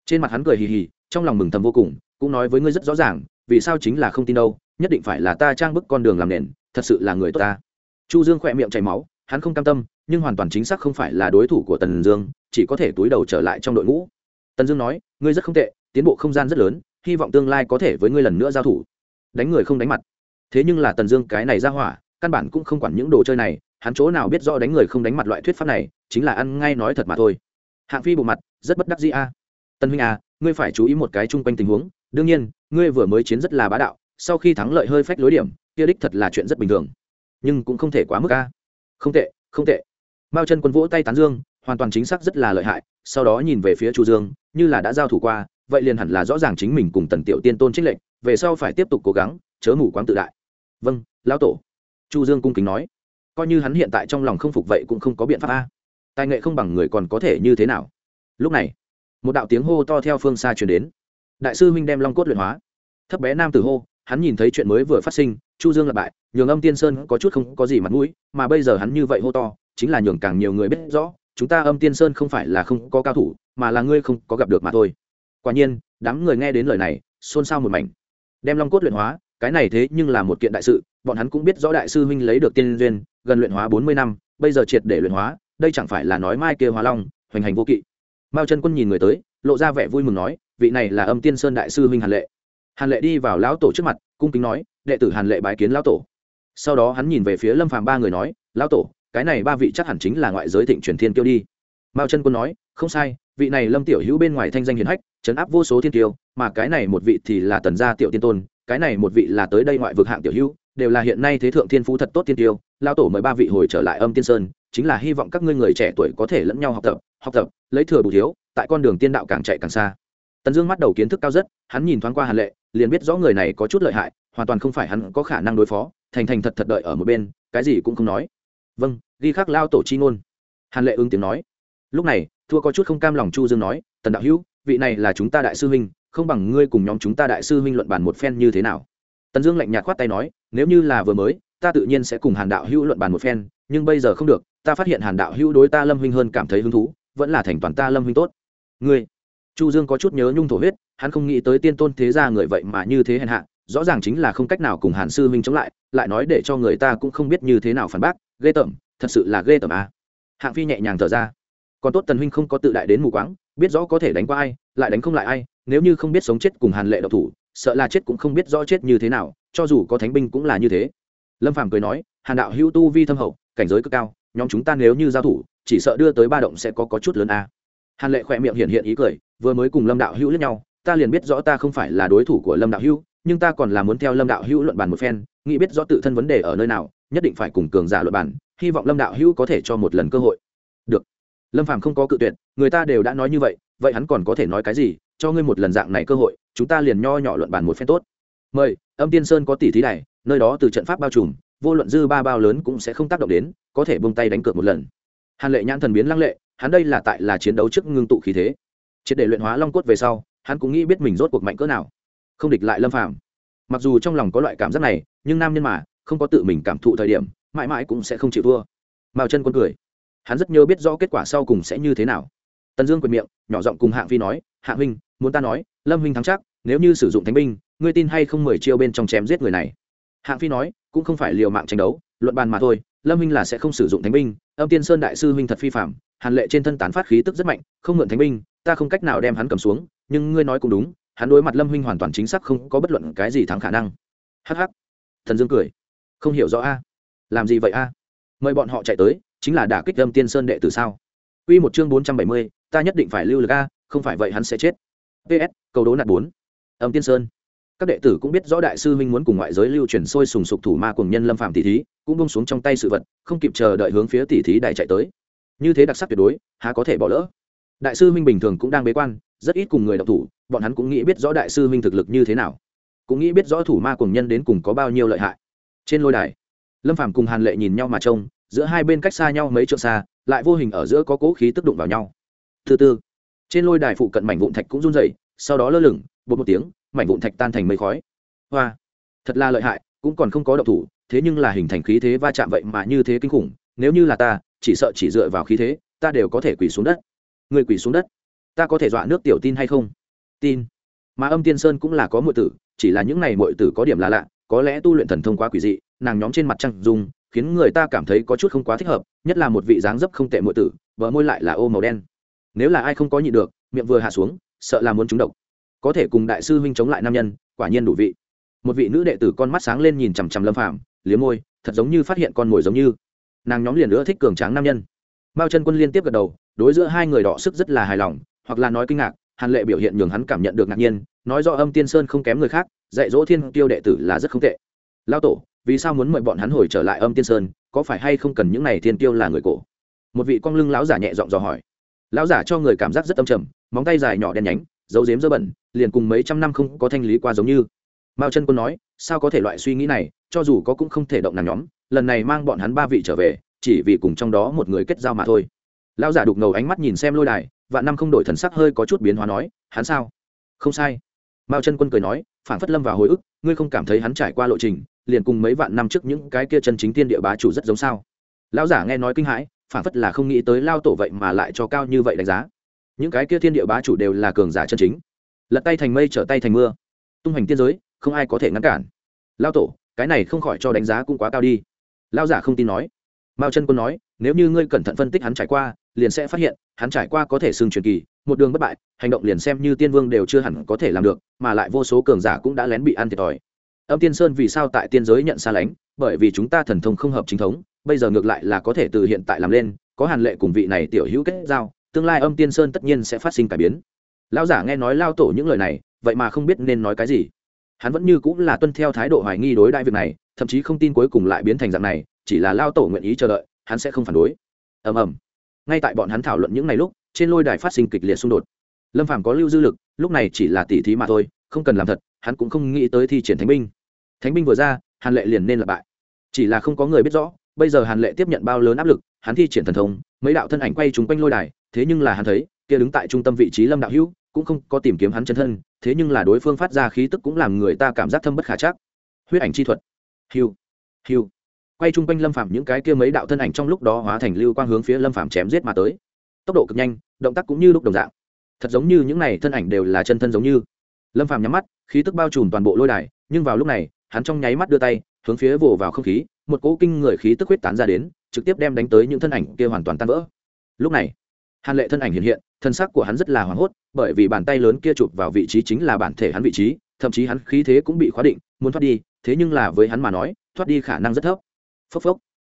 Trên mặt hắn cười hì hì, trong lòng mừng thầm vô cùng, cũng nói với ngươi rất rõ ràng, vì sao chính là không tin đâu, nhất định phải là ta trang bức con đường làm nền, thật sự là người tốt ta. Chu dương khỏe miệng chảy máu hắn không cam tâm, nhưng hoàn toàn chính xác không phải là đối thủ của tần dương, chỉ có thể túi đầu trở lại trong đội ngũ. Tần dương nói, ngươi rất không tệ, tiến bộ không gian rất lớn, hy vọng tương lai có thể với ngươi lần nữa giao thủ. Đánh người không đánh mặt. Thế nhưng là tần dương cái này ra hỏa, căn bản cũng không quản những đồ chơi này, hắn chỗ nào biết rõ đánh người không đánh mặt loại thuyết pháp này, chính là ăn ngay nói thật mà thôi. Hạng phi bộ mặt, rất bất đắc dĩ a. Tân huynh a ngươi phải chú ý một cái chung quanh tình huống, đương nhiên, ngươi vừa mới chiến rất là bá đạo, sau khi thắng lợi hơi phách lối điểm, kia đích thật là chuyện rất bình thường, nhưng cũng không thể quá mức a không tệ không tệ. Mao chân quân vỗ tay tán dương, hoàn toàn chính xác rất là lợi hại, sau đó nhìn về phía chu dương, như là đã giao thủ qua, vậy liền hẳn là rõ ràng chính mình cùng tần tiểu tiên tôn trích lệnh về sau phải tiếp tục cố gắng, chớ mù quáng tự đại. Vâng lão tổ. Chu dương cung kính nói. Coi như hắn hiện tại trong lòng không phục vậy cũng không có biện pháp a. Tài nghệ không bằng người còn có thể như thế nào? Lúc này, một đạo tiếng hô to theo phương xa truyền đến. Đại sư huynh đem long cốt luyện hóa. Thấp bé nam tử hô, hắn nhìn thấy chuyện mới vừa phát sinh chu dương là bại, nhường âm tiên sơn có chút không có gì mặt mũi, mà bây giờ hắn như vậy hô to, chính là nhường càng nhiều người biết rõ, chúng ta âm tiên sơn không phải là không có cao thủ, mà là ngươi không có gặp được mà thôi. Quả nhiên, đám người nghe đến lời này, xôn xao một mảnh. Đem long cốt luyện hóa, cái này thế nhưng là một kiện đại sự, bọn hắn cũng biết rõ đại sư huynh lấy được tiên duyên, gần luyện hóa bốn mươi năm, bây giờ triệt để luyện hóa, đây chẳng phải là nói mai kia hóa long, hoành hành vô kỵ. Mao chân quân nhìn người tới, lộ ra vẻ vui mừng nói, vị này là âm tiên sơn đại sư huynh hàn lệ. Hàn lệ đi vào lão tổ trước mặt cung kính nói, đệ tử hàn lệ bái kiến lão tổ. Sau đó hắn nhìn về phía lâm phàm ba người nói, lão tổ, cái này ba vị chắc hẳn chính là ngoại giới thịnh truyền thiên kiêu đi. Mao chân quân nói, không sai, vị này lâm tiểu hữu bên ngoài thanh danh hiền hách chấn áp vô số thiên kiêu, mà cái này một vị thì là tần gia tiểu tiên tôn, cái này một vị là tới đây ngoại vực hạng tiểu hữu, đều là hiện nay thế thượng thiên phú thật tốt tiên tiêu lao tổ mời ba vị hồi trở lại âm tiên sơn, chính là hy vọng các ngươi người trẻ tuổi có thể lẫn nhau học tập học tập, lấy thừa bù thiếu, tại con đường tiên đạo càng chạy càng xa tần dương mắt đầu kiến thức cao rất, hắn nhìn thoáng qua hàn lệ, liền biết rõ người này có chút lợi hại, hoàn toàn không phải hắn có khả năng đối phó, thành thành thật thật đợi ở một bên, cái gì cũng không nói. Vâng ghi khắc lao tổ chi ngôn. Hàn lệ ứng tiếng nói. Lúc này, thua có chút không cam lòng chu dương nói, tần đạo hữu, vị này là chúng ta đại sư huynh, không bằng ngươi cùng nhóm chúng ta đại sư huynh luận bàn một phen như thế nào? Tần dương lạnh nhạt khoát tay nói, nếu như là vừa mới, ta tự nhiên sẽ cùng hàn đạo hữu luận bàn một phen, nhưng bây giờ không được, ta phát hiện hàn đạo hữu đối ta lâm huynh hơn cảm thấy hứng thú, vẫn là thành toàn ta lâm huynh tốt. Ngươi chu dương có chút nhớ nhung thổ huyết, hắn không nghĩ tới tiên tôn thế gia người vậy mà như thế hèn hạ, rõ ràng chính là không cách nào cùng hàn sư huynh chống lại lại nói để cho người ta cũng không biết như thế nào phản bác, ghê tởm, thật sự là ghê tởm à. hạng phi nhẹ nhàng thở ra. Còn tốt tần huynh không có tự đại đến mù quáng, biết rõ có thể đánh qua ai, lại đánh không lại ai, nếu như không biết sống chết cùng hàn lệ độc thủ, sợ là chết cũng không biết rõ chết như thế nào, cho dù có thánh binh cũng là như thế. Lâm phàm cười nói, hàn đạo hữu tu vi thâm hậu, cảnh giới cực cao, nhóm chúng ta nếu như giao thủ, chỉ sợ đưa tới ba động sẽ có có chút lớn a hàn lệ khỏe miệng hiện hiện ý cười vừa mới cùng lâm đạo hữu lẫn nhau ta liền biết rõ ta không phải là đối thủ của lâm đạo hữu nhưng ta còn là muốn theo lâm đạo hữu luận bàn một phen nghĩ biết rõ tự thân vấn đề ở nơi nào nhất định phải cùng cường giả luận bàn hy vọng lâm đạo hữu có thể cho một lần cơ hội được lâm phàm không có cự tuyệt người ta đều đã nói như vậy vậy hắn còn có thể nói cái gì cho ngươi một lần dạng này cơ hội chúng ta liền nho nhỏ luận bàn một phen tốt mời âm tiên sơn có tỷ thí này nơi đó từ trận pháp bao trùm vô luận dư ba bao lớn cũng sẽ không tác động đến có thể bông tay đánh cược một lần hàn lệ nhãn thần biến lăng lệ hắn đây là tại là chiến đấu trước ngưng tụ khí thế. Triệt để luyện hóa long cốt về sau, hắn cũng nghĩ biết mình rốt cuộc mạnh cỡ nào. Không địch lại lâm phàm. Mặc dù trong lòng có loại cảm giác này, nhưng nam nhân mà, không có tự mình cảm thụ thời điểm, mãi mãi cũng sẽ không chịu thua. Mao chân quân cười. Hắn rất nhớ biết rõ kết quả sau cùng sẽ như thế nào. Tần dương quyền miệng, nhỏ giọng cùng hạng phi nói hạng huynh, muốn ta nói, lâm huynh thắng chắc, nếu như sử dụng thánh binh, ngươi tin hay không mười chiêu bên trong chém giết người này? Hạng phi nói, cũng không phải liều mạng tranh đấu, luận bàn mà thôi, lâm huynh là sẽ không sử dụng thánh binh, âm tiên sơn đại sư huynh thật phi phạm hàn lệ trên thân tán phát khí tức rất mạnh không mượn thánh binh ta không cách nào đem hắn cầm xuống nhưng ngươi nói cũng đúng hắn đối mặt lâm huynh hoàn toàn chính xác không có bất luận cái gì thắng khả năng hh thần dương cười không hiểu rõ a làm gì vậy a mời bọn họ chạy tới chính là đả kích âm tiên sơn đệ tử sao q một chương bốn trăm bảy mươi, ta nhất định phải lưu lực a, không phải vậy hắn sẽ chết. PS, câu đố nạt bốn. Âm Tiên Sơn. Các đệ tử cũng biết rõ đại sư huynh muốn cùng ngoại giới lưu truyền sôi sùng sục thủ ma cùng nhân Lâm phạm tỷ thí, cũng buông xuống trong tay sự vật, không kịp chờ đợi hướng phía tỷ thí đại chạy tới. Như thế đặc sắc tuyệt đối, há có thể bỏ lỡ. Đại sư huynh bình thường cũng đang bế quan, rất ít cùng người đọc thủ, bọn hắn cũng nghĩ biết rõ đại sư huynh thực lực như thế nào, cũng nghĩ biết rõ thủ ma cùng nhân đến cùng có bao nhiêu lợi hại. Trên lôi đài, Lâm Phàm cùng Hàn Lệ nhìn nhau mà trông, giữa hai bên cách xa nhau mấy trượng xa lại vô hình ở giữa có cố khí tức đụng vào nhau thứ tư trên lôi đài phụ cận mảnh vụn thạch cũng run rẩy sau đó lơ lửng bột một tiếng mảnh vụn thạch tan thành mây khói hoa thật là lợi hại cũng còn không có độc thủ thế nhưng là hình thành khí thế va chạm vậy mà như thế kinh khủng nếu như là ta chỉ sợ chỉ dựa vào khí thế, ta đều có thể quỳ xuống đất. Người quỳ xuống đất, ta có thể dọa nước tiểu tin hay không? Tin. Mà âm tiên sơn cũng là có mọi tử, chỉ là những này mọi tử có điểm là lạ, có lẽ tu luyện thần thông quá quỷ dị, nàng nhóm trên mặt trăng dung khiến người ta cảm thấy có chút không quá thích hợp, nhất là một vị dáng dấp không tệ muội tử vợ môi lại là ô màu đen. Nếu là ai không có nhịn được, miệng vừa hạ xuống, sợ là muốn trúng độc. Có thể cùng đại sư huynh chống lại nam nhân, quả nhiên đủ vị. Một vị nữ đệ tử con mắt sáng lên nhìn chằm chằm lâm phàm, liếm môi, thật giống như phát hiện con mồi giống như nàng nhóm liền nữa thích cường tráng nam nhân. Bao chân quân liên tiếp gật đầu, đối giữa hai người đọ sức rất là hài lòng, hoặc là nói kinh ngạc, hàn lệ biểu hiện nhường hắn cảm nhận được ngạc nhiên, nói do âm tiên sơn không kém người khác, dạy dỗ thiên tiêu đệ tử là rất không tệ. Lao tổ, vì sao muốn mời bọn hắn hồi trở lại âm tiên sơn, có phải hay không cần những này thiên tiêu là người cổ? Một vị con lưng lão giả nhẹ giọng dò hỏi. Lão giả cho người cảm giác rất âm trầm, móng tay dài nhỏ đen nhánh, dấu dếm dơ bẩn, liền cùng mấy trăm năm không có thanh lý qua giống như. Mao chân quân nói, sao có thể loại suy nghĩ này, cho dù có cũng không thể động nàng nhóm lần này mang bọn hắn ba vị trở về, chỉ vì cùng trong đó một người kết giao mà thôi. Lão giả đục ngầu ánh mắt nhìn xem lôi đài và năm không đổi thần sắc hơi có chút biến hóa nói, hắn sao? Không sai. Mao chân quân cười nói phản phất lâm vào hồi ức, ngươi không cảm thấy hắn trải qua lộ trình, liền cùng mấy vạn năm trước những cái kia chân chính tiên địa bá chủ rất giống sao? Lão giả nghe nói kinh hãi phản phất là không nghĩ tới lao tổ vậy mà lại cho cao như vậy đánh giá. Những cái kia thiên địa bá chủ đều là cường giả chân chính. Lật tay thành mây, trở tay thành mưa. Tung hành tiên giới, không ai có thể ngăn cản. Lao tổ, cái này không khỏi cho đánh giá cũng quá cao đi lao giả không tin nói. Mao chân quân nói, nếu như ngươi cẩn thận phân tích hắn trải qua, liền sẽ phát hiện, hắn trải qua có thể xưng truyền kỳ, một đường bất bại, hành động liền xem như tiên vương đều chưa hẳn có thể làm được, mà lại vô số cường giả cũng đã lén bị ăn thiệt thòi. Âm tiên sơn vì sao tại tiên giới nhận xa lánh? Bởi vì chúng ta thần thông không hợp chính thống, bây giờ ngược lại là có thể từ hiện tại làm lên, có hàn lệ cùng vị này tiểu hữu kết giao, tương lai âm tiên sơn tất nhiên sẽ phát sinh cải biến. Lão giả nghe nói lao tổ những lời này, vậy mà không biết nên nói cái gì hắn vẫn như cũng là tuân theo thái độ hoài nghi đối đại việc này, thậm chí không tin cuối cùng lại biến thành dạng này, chỉ là lao tổ nguyện ý chờ đợi, hắn sẽ không phản đối. Ầm ầm. Ngay tại bọn hắn thảo luận những ngày lúc, trên lôi đài phát sinh kịch liệt xung đột. Lâm phàm có lưu dư lực, lúc này chỉ là tỉ thí mà thôi, không cần làm thật, hắn cũng không nghĩ tới thi triển thánh binh. Thánh binh vừa ra, hàn lệ liền nên là bại. Chỉ là không có người biết rõ, bây giờ hàn lệ tiếp nhận bao lớn áp lực, hắn thi triển thần thông, mấy đạo thân ảnh quay trúng quanh lôi đài, thế nhưng là hắn thấy, kia đứng tại trung tâm vị trí lâm đạo hữu cũng không có tìm kiếm hắn chân thân, thế nhưng là đối phương phát ra khí tức cũng làm người ta cảm giác thâm bất khả chắc. Huyết ảnh chi thuật. Hiu hiu quay chung quanh lâm phạm những cái kia mấy đạo thân ảnh trong lúc đó hóa thành lưu quang hướng phía lâm phạm chém giết mà tới. Tốc độ cực nhanh, động tác cũng như lúc đồng dạng. Thật giống như những này thân ảnh đều là chân thân giống như. Lâm phạm nhắm mắt, khí tức bao trùm toàn bộ lôi đài, nhưng vào lúc này, hắn trong nháy mắt đưa tay, hướng phía vồ vào không khí, một cỗ kinh người khí tức huyết tán ra đến, trực tiếp đem đánh tới những thân ảnh kia hoàn toàn tan vỡ. Lúc này, hàn lệ thân ảnh hiện hiện thân xác của hắn rất là hoảng hốt, bởi vì bàn tay lớn kia chụp vào vị trí chính là bản thể hắn vị trí, thậm chí hắn khí thế cũng bị khóa định, muốn thoát đi, thế nhưng là với hắn mà nói, thoát đi khả năng rất thấp. Phốc phốc.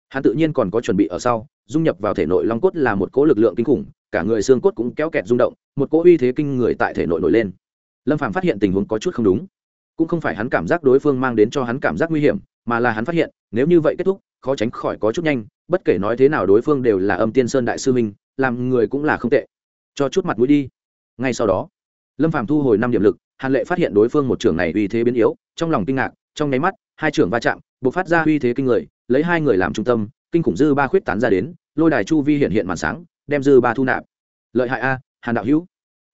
Hắn tự nhiên còn có chuẩn bị ở sau, dung nhập vào thể nội long cốt là một cỗ lực lượng kinh khủng, cả người xương cốt cũng kéo kẹt rung động, một cỗ uy thế kinh người tại thể nội nổi lên. Lâm phàm phát hiện tình huống có chút không đúng. Cũng không phải hắn cảm giác đối phương mang đến cho hắn cảm giác nguy hiểm, mà là hắn phát hiện, nếu như vậy kết thúc, khó tránh khỏi có chút nhanh, bất kể nói thế nào đối phương đều là âm tiên sơn đại sư minh, làm người cũng là không tệ cho chút mặt mũi đi. Ngay sau đó, lâm phàm thu hồi năm điểm lực, hàn lệ phát hiện đối phương một trưởng này uy thế biến yếu, trong lòng kinh ngạc, trong nháy mắt, hai trưởng va chạm buộc phát ra uy thế kinh người, lấy hai người làm trung tâm, kinh khủng dư ba khuyết tán ra đến, lôi đài chu vi hiện hiện màn sáng, đem dư ba thu nạp. Lợi hại a, hàn đạo hữu.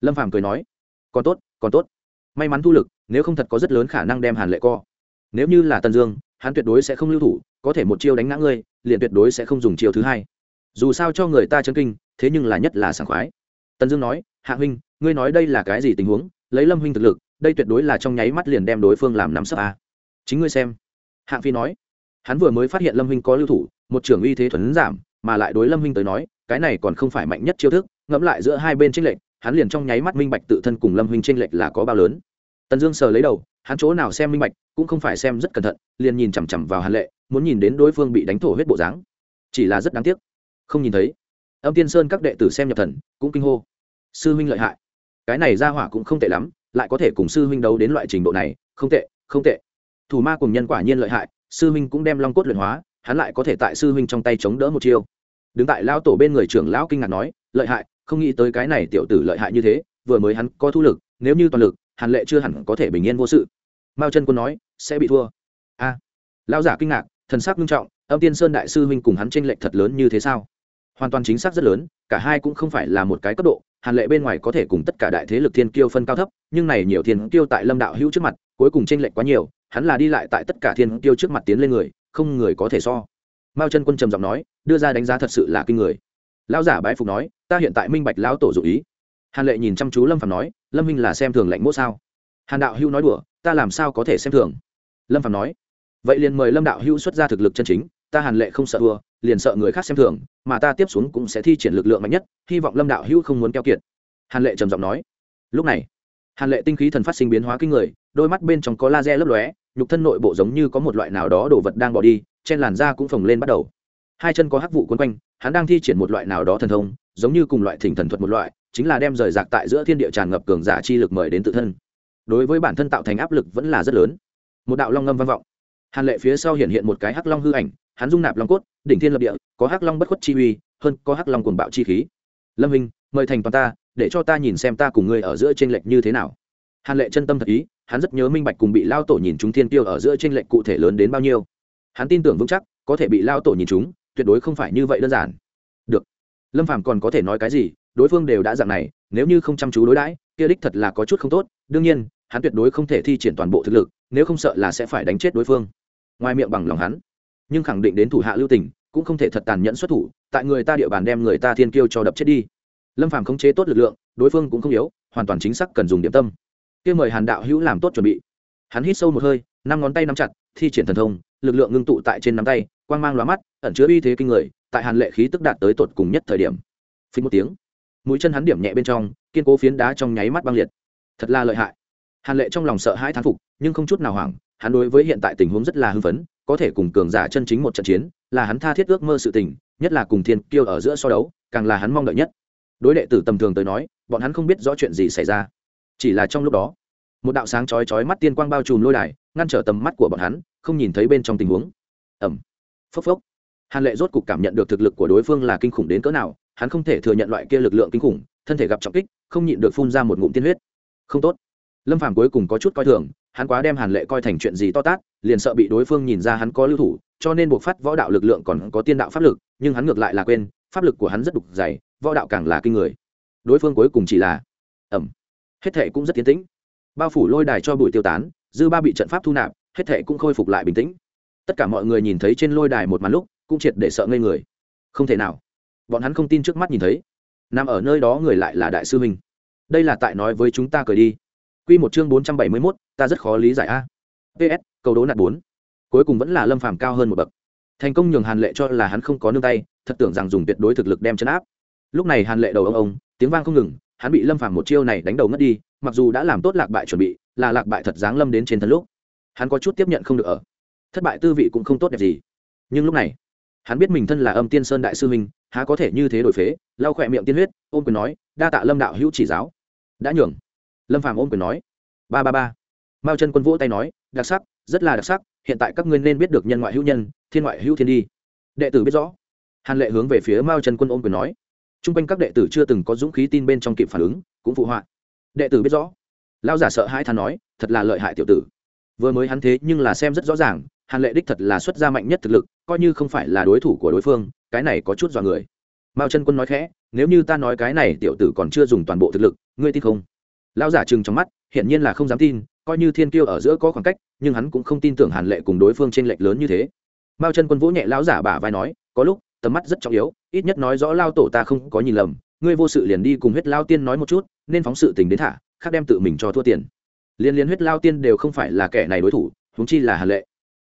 Lâm phàm cười nói, còn tốt còn tốt. May mắn thu lực, nếu không thật có rất lớn khả năng đem hàn lệ co. Nếu như là tân dương, hắn tuyệt đối sẽ không lưu thủ, có thể một chiêu đánh ngã ngươi, liền tuyệt đối sẽ không dùng chiêu thứ hai. Dù sao cho người ta chân kinh, thế nhưng là nhất là sảng khoái. Tần dương nói, hạ huynh, ngươi nói đây là cái gì tình huống? Lấy lâm huynh thực lực, đây tuyệt đối là trong nháy mắt liền đem đối phương làm nắm sấp a. Chính ngươi xem. Hạng phi nói. Hắn vừa mới phát hiện lâm huynh có lưu thủ, một trưởng uy thế thuấn giảm, mà lại đối lâm huynh tới nói, cái này còn không phải mạnh nhất chiêu thức, ngẫm lại giữa hai bên tranh lệch, hắn liền trong nháy mắt minh bạch tự thân cùng lâm huynh tranh lệch là có bao lớn. Tần dương sờ lấy đầu, hắn chỗ nào xem minh bạch, cũng không phải xem rất cẩn thận, liền nhìn chằm chằm vào hàn lệ, muốn nhìn đến đối phương bị đánh thổ huyết bộ dáng. Chỉ là rất đáng tiếc. Không nhìn thấy. Âm tiên sơn các đệ tử xem nhập thần, cũng kinh hô sư huynh lợi hại. Cái này ra hỏa cũng không tệ lắm lại có thể cùng sư huynh đấu đến loại trình độ này không tệ không tệ. Thủ ma cùng nhân quả nhiên lợi hại sư huynh cũng đem long cốt luyện hóa hắn lại có thể tại sư huynh trong tay chống đỡ một chiêu. Đứng tại lao tổ bên người trưởng lão kinh ngạc nói lợi hại không nghĩ tới cái này tiểu tử lợi hại như thế vừa mới hắn có thu lực nếu như toàn lực hàn lệ chưa hẳn có thể bình yên vô sự. Mao chân quân nói sẽ bị thua. A. À, lão giả kinh ngạc thần sắc nghiêm trọng âm tiên sơn đại sư huynh cùng hắn tranh lệch thật lớn như thế sao? Hoàn toàn chính xác rất lớn, cả hai cũng không phải là một cái cấp độ, hàn lệ bên ngoài có thể cùng tất cả đại thế lực thiên kiêu phân cao thấp, nhưng này nhiều thiên kiêu tại lâm đạo hữu trước mặt, cuối cùng tranh lệch quá nhiều, hắn là đi lại tại tất cả thiên kiêu trước mặt tiến lên người, không người có thể so. Mao chân quân trầm giọng nói, đưa ra đánh giá thật sự là kinh người. Lão giả bái phục nói, ta hiện tại minh bạch lão tổ dụ ý. Hàn lệ nhìn chăm chú lâm phạm nói, lâm minh là xem thường lạnh mốt sao? Hàn đạo hữu nói đùa, ta làm sao có thể xem thường? Lâm phạm nói, vậy liền mời lâm đạo hữu xuất ra thực lực chân chính ta hàn lệ không sợ thua, liền sợ người khác xem thường, mà ta tiếp xuống cũng sẽ thi triển lực lượng mạnh nhất, hy vọng lâm đạo hữu không muốn keo kiệt. Hàn lệ trầm giọng nói. Lúc này, hàn lệ tinh khí thần phát sinh biến hóa kinh người, đôi mắt bên trong có laser lấp lóe, nhục thân nội bộ giống như có một loại nào đó đồ vật đang bỏ đi, trên làn da cũng phồng lên bắt đầu. Hai chân có hắc vụ quấn quanh, hắn đang thi triển một loại nào đó thần thông, giống như cùng loại thỉnh thần thuật một loại, chính là đem rời rạc tại giữa thiên địa tràn ngập cường giả chi lực mời đến tự thân. Đối với bản thân tạo thành áp lực vẫn là rất lớn. Một đạo long ngâm vang vọng. Hàn lệ phía sau hiện hiện một cái hắc long hư ảnh hắn dung nạp long cốt, đỉnh thiên lập địa, có hắc long bất khuất chi uy, hơn có hắc long cuồng bạo chi khí. Lâm hình mời thành toàn ta, để cho ta nhìn xem ta cùng ngươi ở giữa t r ê n lệch như thế nào. Hàn lệ chân tâm thật ý, hắn rất nhớ minh bạch cùng bị lao tổ nhìn chúng thiên tiêu ở giữa t r ê n lệch cụ thể lớn đến bao nhiêu. Hắn tin tưởng vững chắc, có thể bị lao tổ nhìn chúng, tuyệt đối không phải như vậy đơn giản. Được. Lâm phàm còn có thể nói cái gì, đối phương đều đã dạng này, nếu như không chăm chú đối đãi, kia đích thật là có chút không tốt. Đương nhiên, hắn tuyệt đối không thể thi triển toàn bộ thực lực, nếu không sợ là sẽ phải đánh chết đối phương. Ngoài miệng bằng lòng hắn nhưng khẳng định đến thủ hạ lưu tình, cũng không thể thật tàn nhẫn xuất thủ, tại người ta địa bàn đem người ta thiên kiêu cho đập chết đi. Lâm phàm khống chế tốt lực lượng, đối phương cũng không yếu, hoàn toàn chính xác cần dùng điểm tâm. Kia mời hàn đạo hữu làm tốt chuẩn bị. Hắn hít sâu một hơi, năm ngón tay nắm chặt, thi triển thần thông, lực lượng ngưng tụ tại trên nắm tay, quang mang lóa mắt, ẩn chứa uy thế kinh người, tại hàn lệ khí tức đạt tới tột cùng nhất thời điểm. Phí một tiếng, mũi chân hắn điểm nhẹ bên trong, kiên cố phiến đá trong nháy mắt băng liệt. Thật là lợi hại. Hàn lệ trong lòng sợ hãi thán phục, nhưng không chút nào hoảng, hắn đối với hiện tại tình huống rất là hưng phấn có thể cùng cường giả chân chính một trận chiến, là hắn tha thiết ước mơ sự tình, nhất là cùng thiên kiêu ở giữa so đấu, càng là hắn mong đợi nhất. Đối đệ tử tầm thường tới nói, bọn hắn không biết rõ chuyện gì xảy ra. Chỉ là trong lúc đó, một đạo sáng chói chói mắt tiên quang bao trùm lôi đài, ngăn trở tầm mắt của bọn hắn, không nhìn thấy bên trong tình huống. Ẩm phốc phốc. Hàn lệ rốt cục cảm nhận được thực lực của đối phương là kinh khủng đến cỡ nào, hắn không thể thừa nhận loại kia lực lượng kinh khủng, thân thể gặp trọng kích, không nhịn được phun ra một ngụm tiên huyết. Không tốt. Lâm phàm cuối cùng có chút coi thường hắn quá đem hàn lệ coi thành chuyện gì to tát, liền sợ bị đối phương nhìn ra hắn có lưu thủ, cho nên buộc phát võ đạo lực lượng còn có tiên đạo pháp lực, nhưng hắn ngược lại là quên, pháp lực của hắn rất đục dày, võ đạo càng là kinh người. Đối phương cuối cùng chỉ là ẩm hết thệ cũng rất tiến tĩnh. Bao phủ lôi đài cho bụi tiêu tán, dư ba bị trận pháp thu nạp, hết thệ cũng khôi phục lại bình tĩnh. Tất cả mọi người nhìn thấy trên lôi đài một màn lúc, cũng triệt để sợ ngây người. Không thể nào. Bọn hắn không tin trước mắt nhìn thấy. Nằm ở nơi đó người lại là đại sư huynh. Đây là tại nói với chúng ta cười đi quy một chương bốn trăm bảy mươi mốt, ta rất khó lý giải a. Ps cầu đố nạt bốn. Cuối cùng vẫn là lâm phàm cao hơn một bậc. Thành công nhường hàn lệ cho là hắn không có nương tay, thật tưởng rằng dùng tuyệt đối thực lực đem chấn áp. Lúc này hàn lệ đầu ông ông, tiếng vang không ngừng, hắn bị lâm phàm một chiêu này đánh đầu ngất đi, mặc dù đã làm tốt lạc bại chuẩn bị, là lạc bại thật dáng lâm đến trên thân lúc. Hắn có chút tiếp nhận không được ở. Thất bại tư vị cũng không tốt đẹp gì. Nhưng lúc này, hắn biết mình thân là âm tiên sơn đại sư huynh, há có thể như thế đổi phế, lau khỏe miệng tiên huyết ôm quyền nói, đa tạ lâm đạo hữu chỉ giáo. Đã nhường lâm phàm ôm quyền nói, ba ba ba. Mao chân quân vỗ tay nói, đặc sắc, rất là đặc sắc, hiện tại các ngươi nên biết được nhân ngoại hữu nhân, thiên ngoại hữu thiên đi. Đệ tử biết rõ. Hàn lệ hướng về phía mao chân quân ôm quyền nói t r u n g quanh các đệ tử chưa từng có dũng khí tin bên trong kịp phản ứng, cũng phụ họa. Đệ tử biết rõ. Lao giả sợ hai than nói, thật là lợi hại tiểu tử. Vừa mới hắn thế nhưng là xem rất rõ ràng, hàn lệ đích thật là xuất gia mạnh nhất thực lực, coi như không phải là đối thủ của đối phương, cái này có chút dọa người. Mao chân quân nói khẽ, nếu như ta nói cái này tiểu tử còn chưa dùng toàn bộ thực lực, ngươi tin không? Lão giả chừng trong mắt, hiển nhiên là không dám tin, coi như thiên kiêu ở giữa có khoảng cách, nhưng hắn cũng không tin tưởng hàn lệ cùng đối phương t r ê n lệch lớn như thế. Mao chân quân vỗ nhẹ lão giả bả vai nói, có lúc, tầm mắt rất trọng yếu, ít nhất nói rõ lao tổ ta không có nhìn lầm, ngươi vô sự liền đi cùng huyết lao tiên nói một chút, nên phóng sự tình đến thả, khác đem tự mình cho thua tiền. Liên liên huyết lao tiên đều không phải là kẻ này đối thủ húng chi là hàn lệ.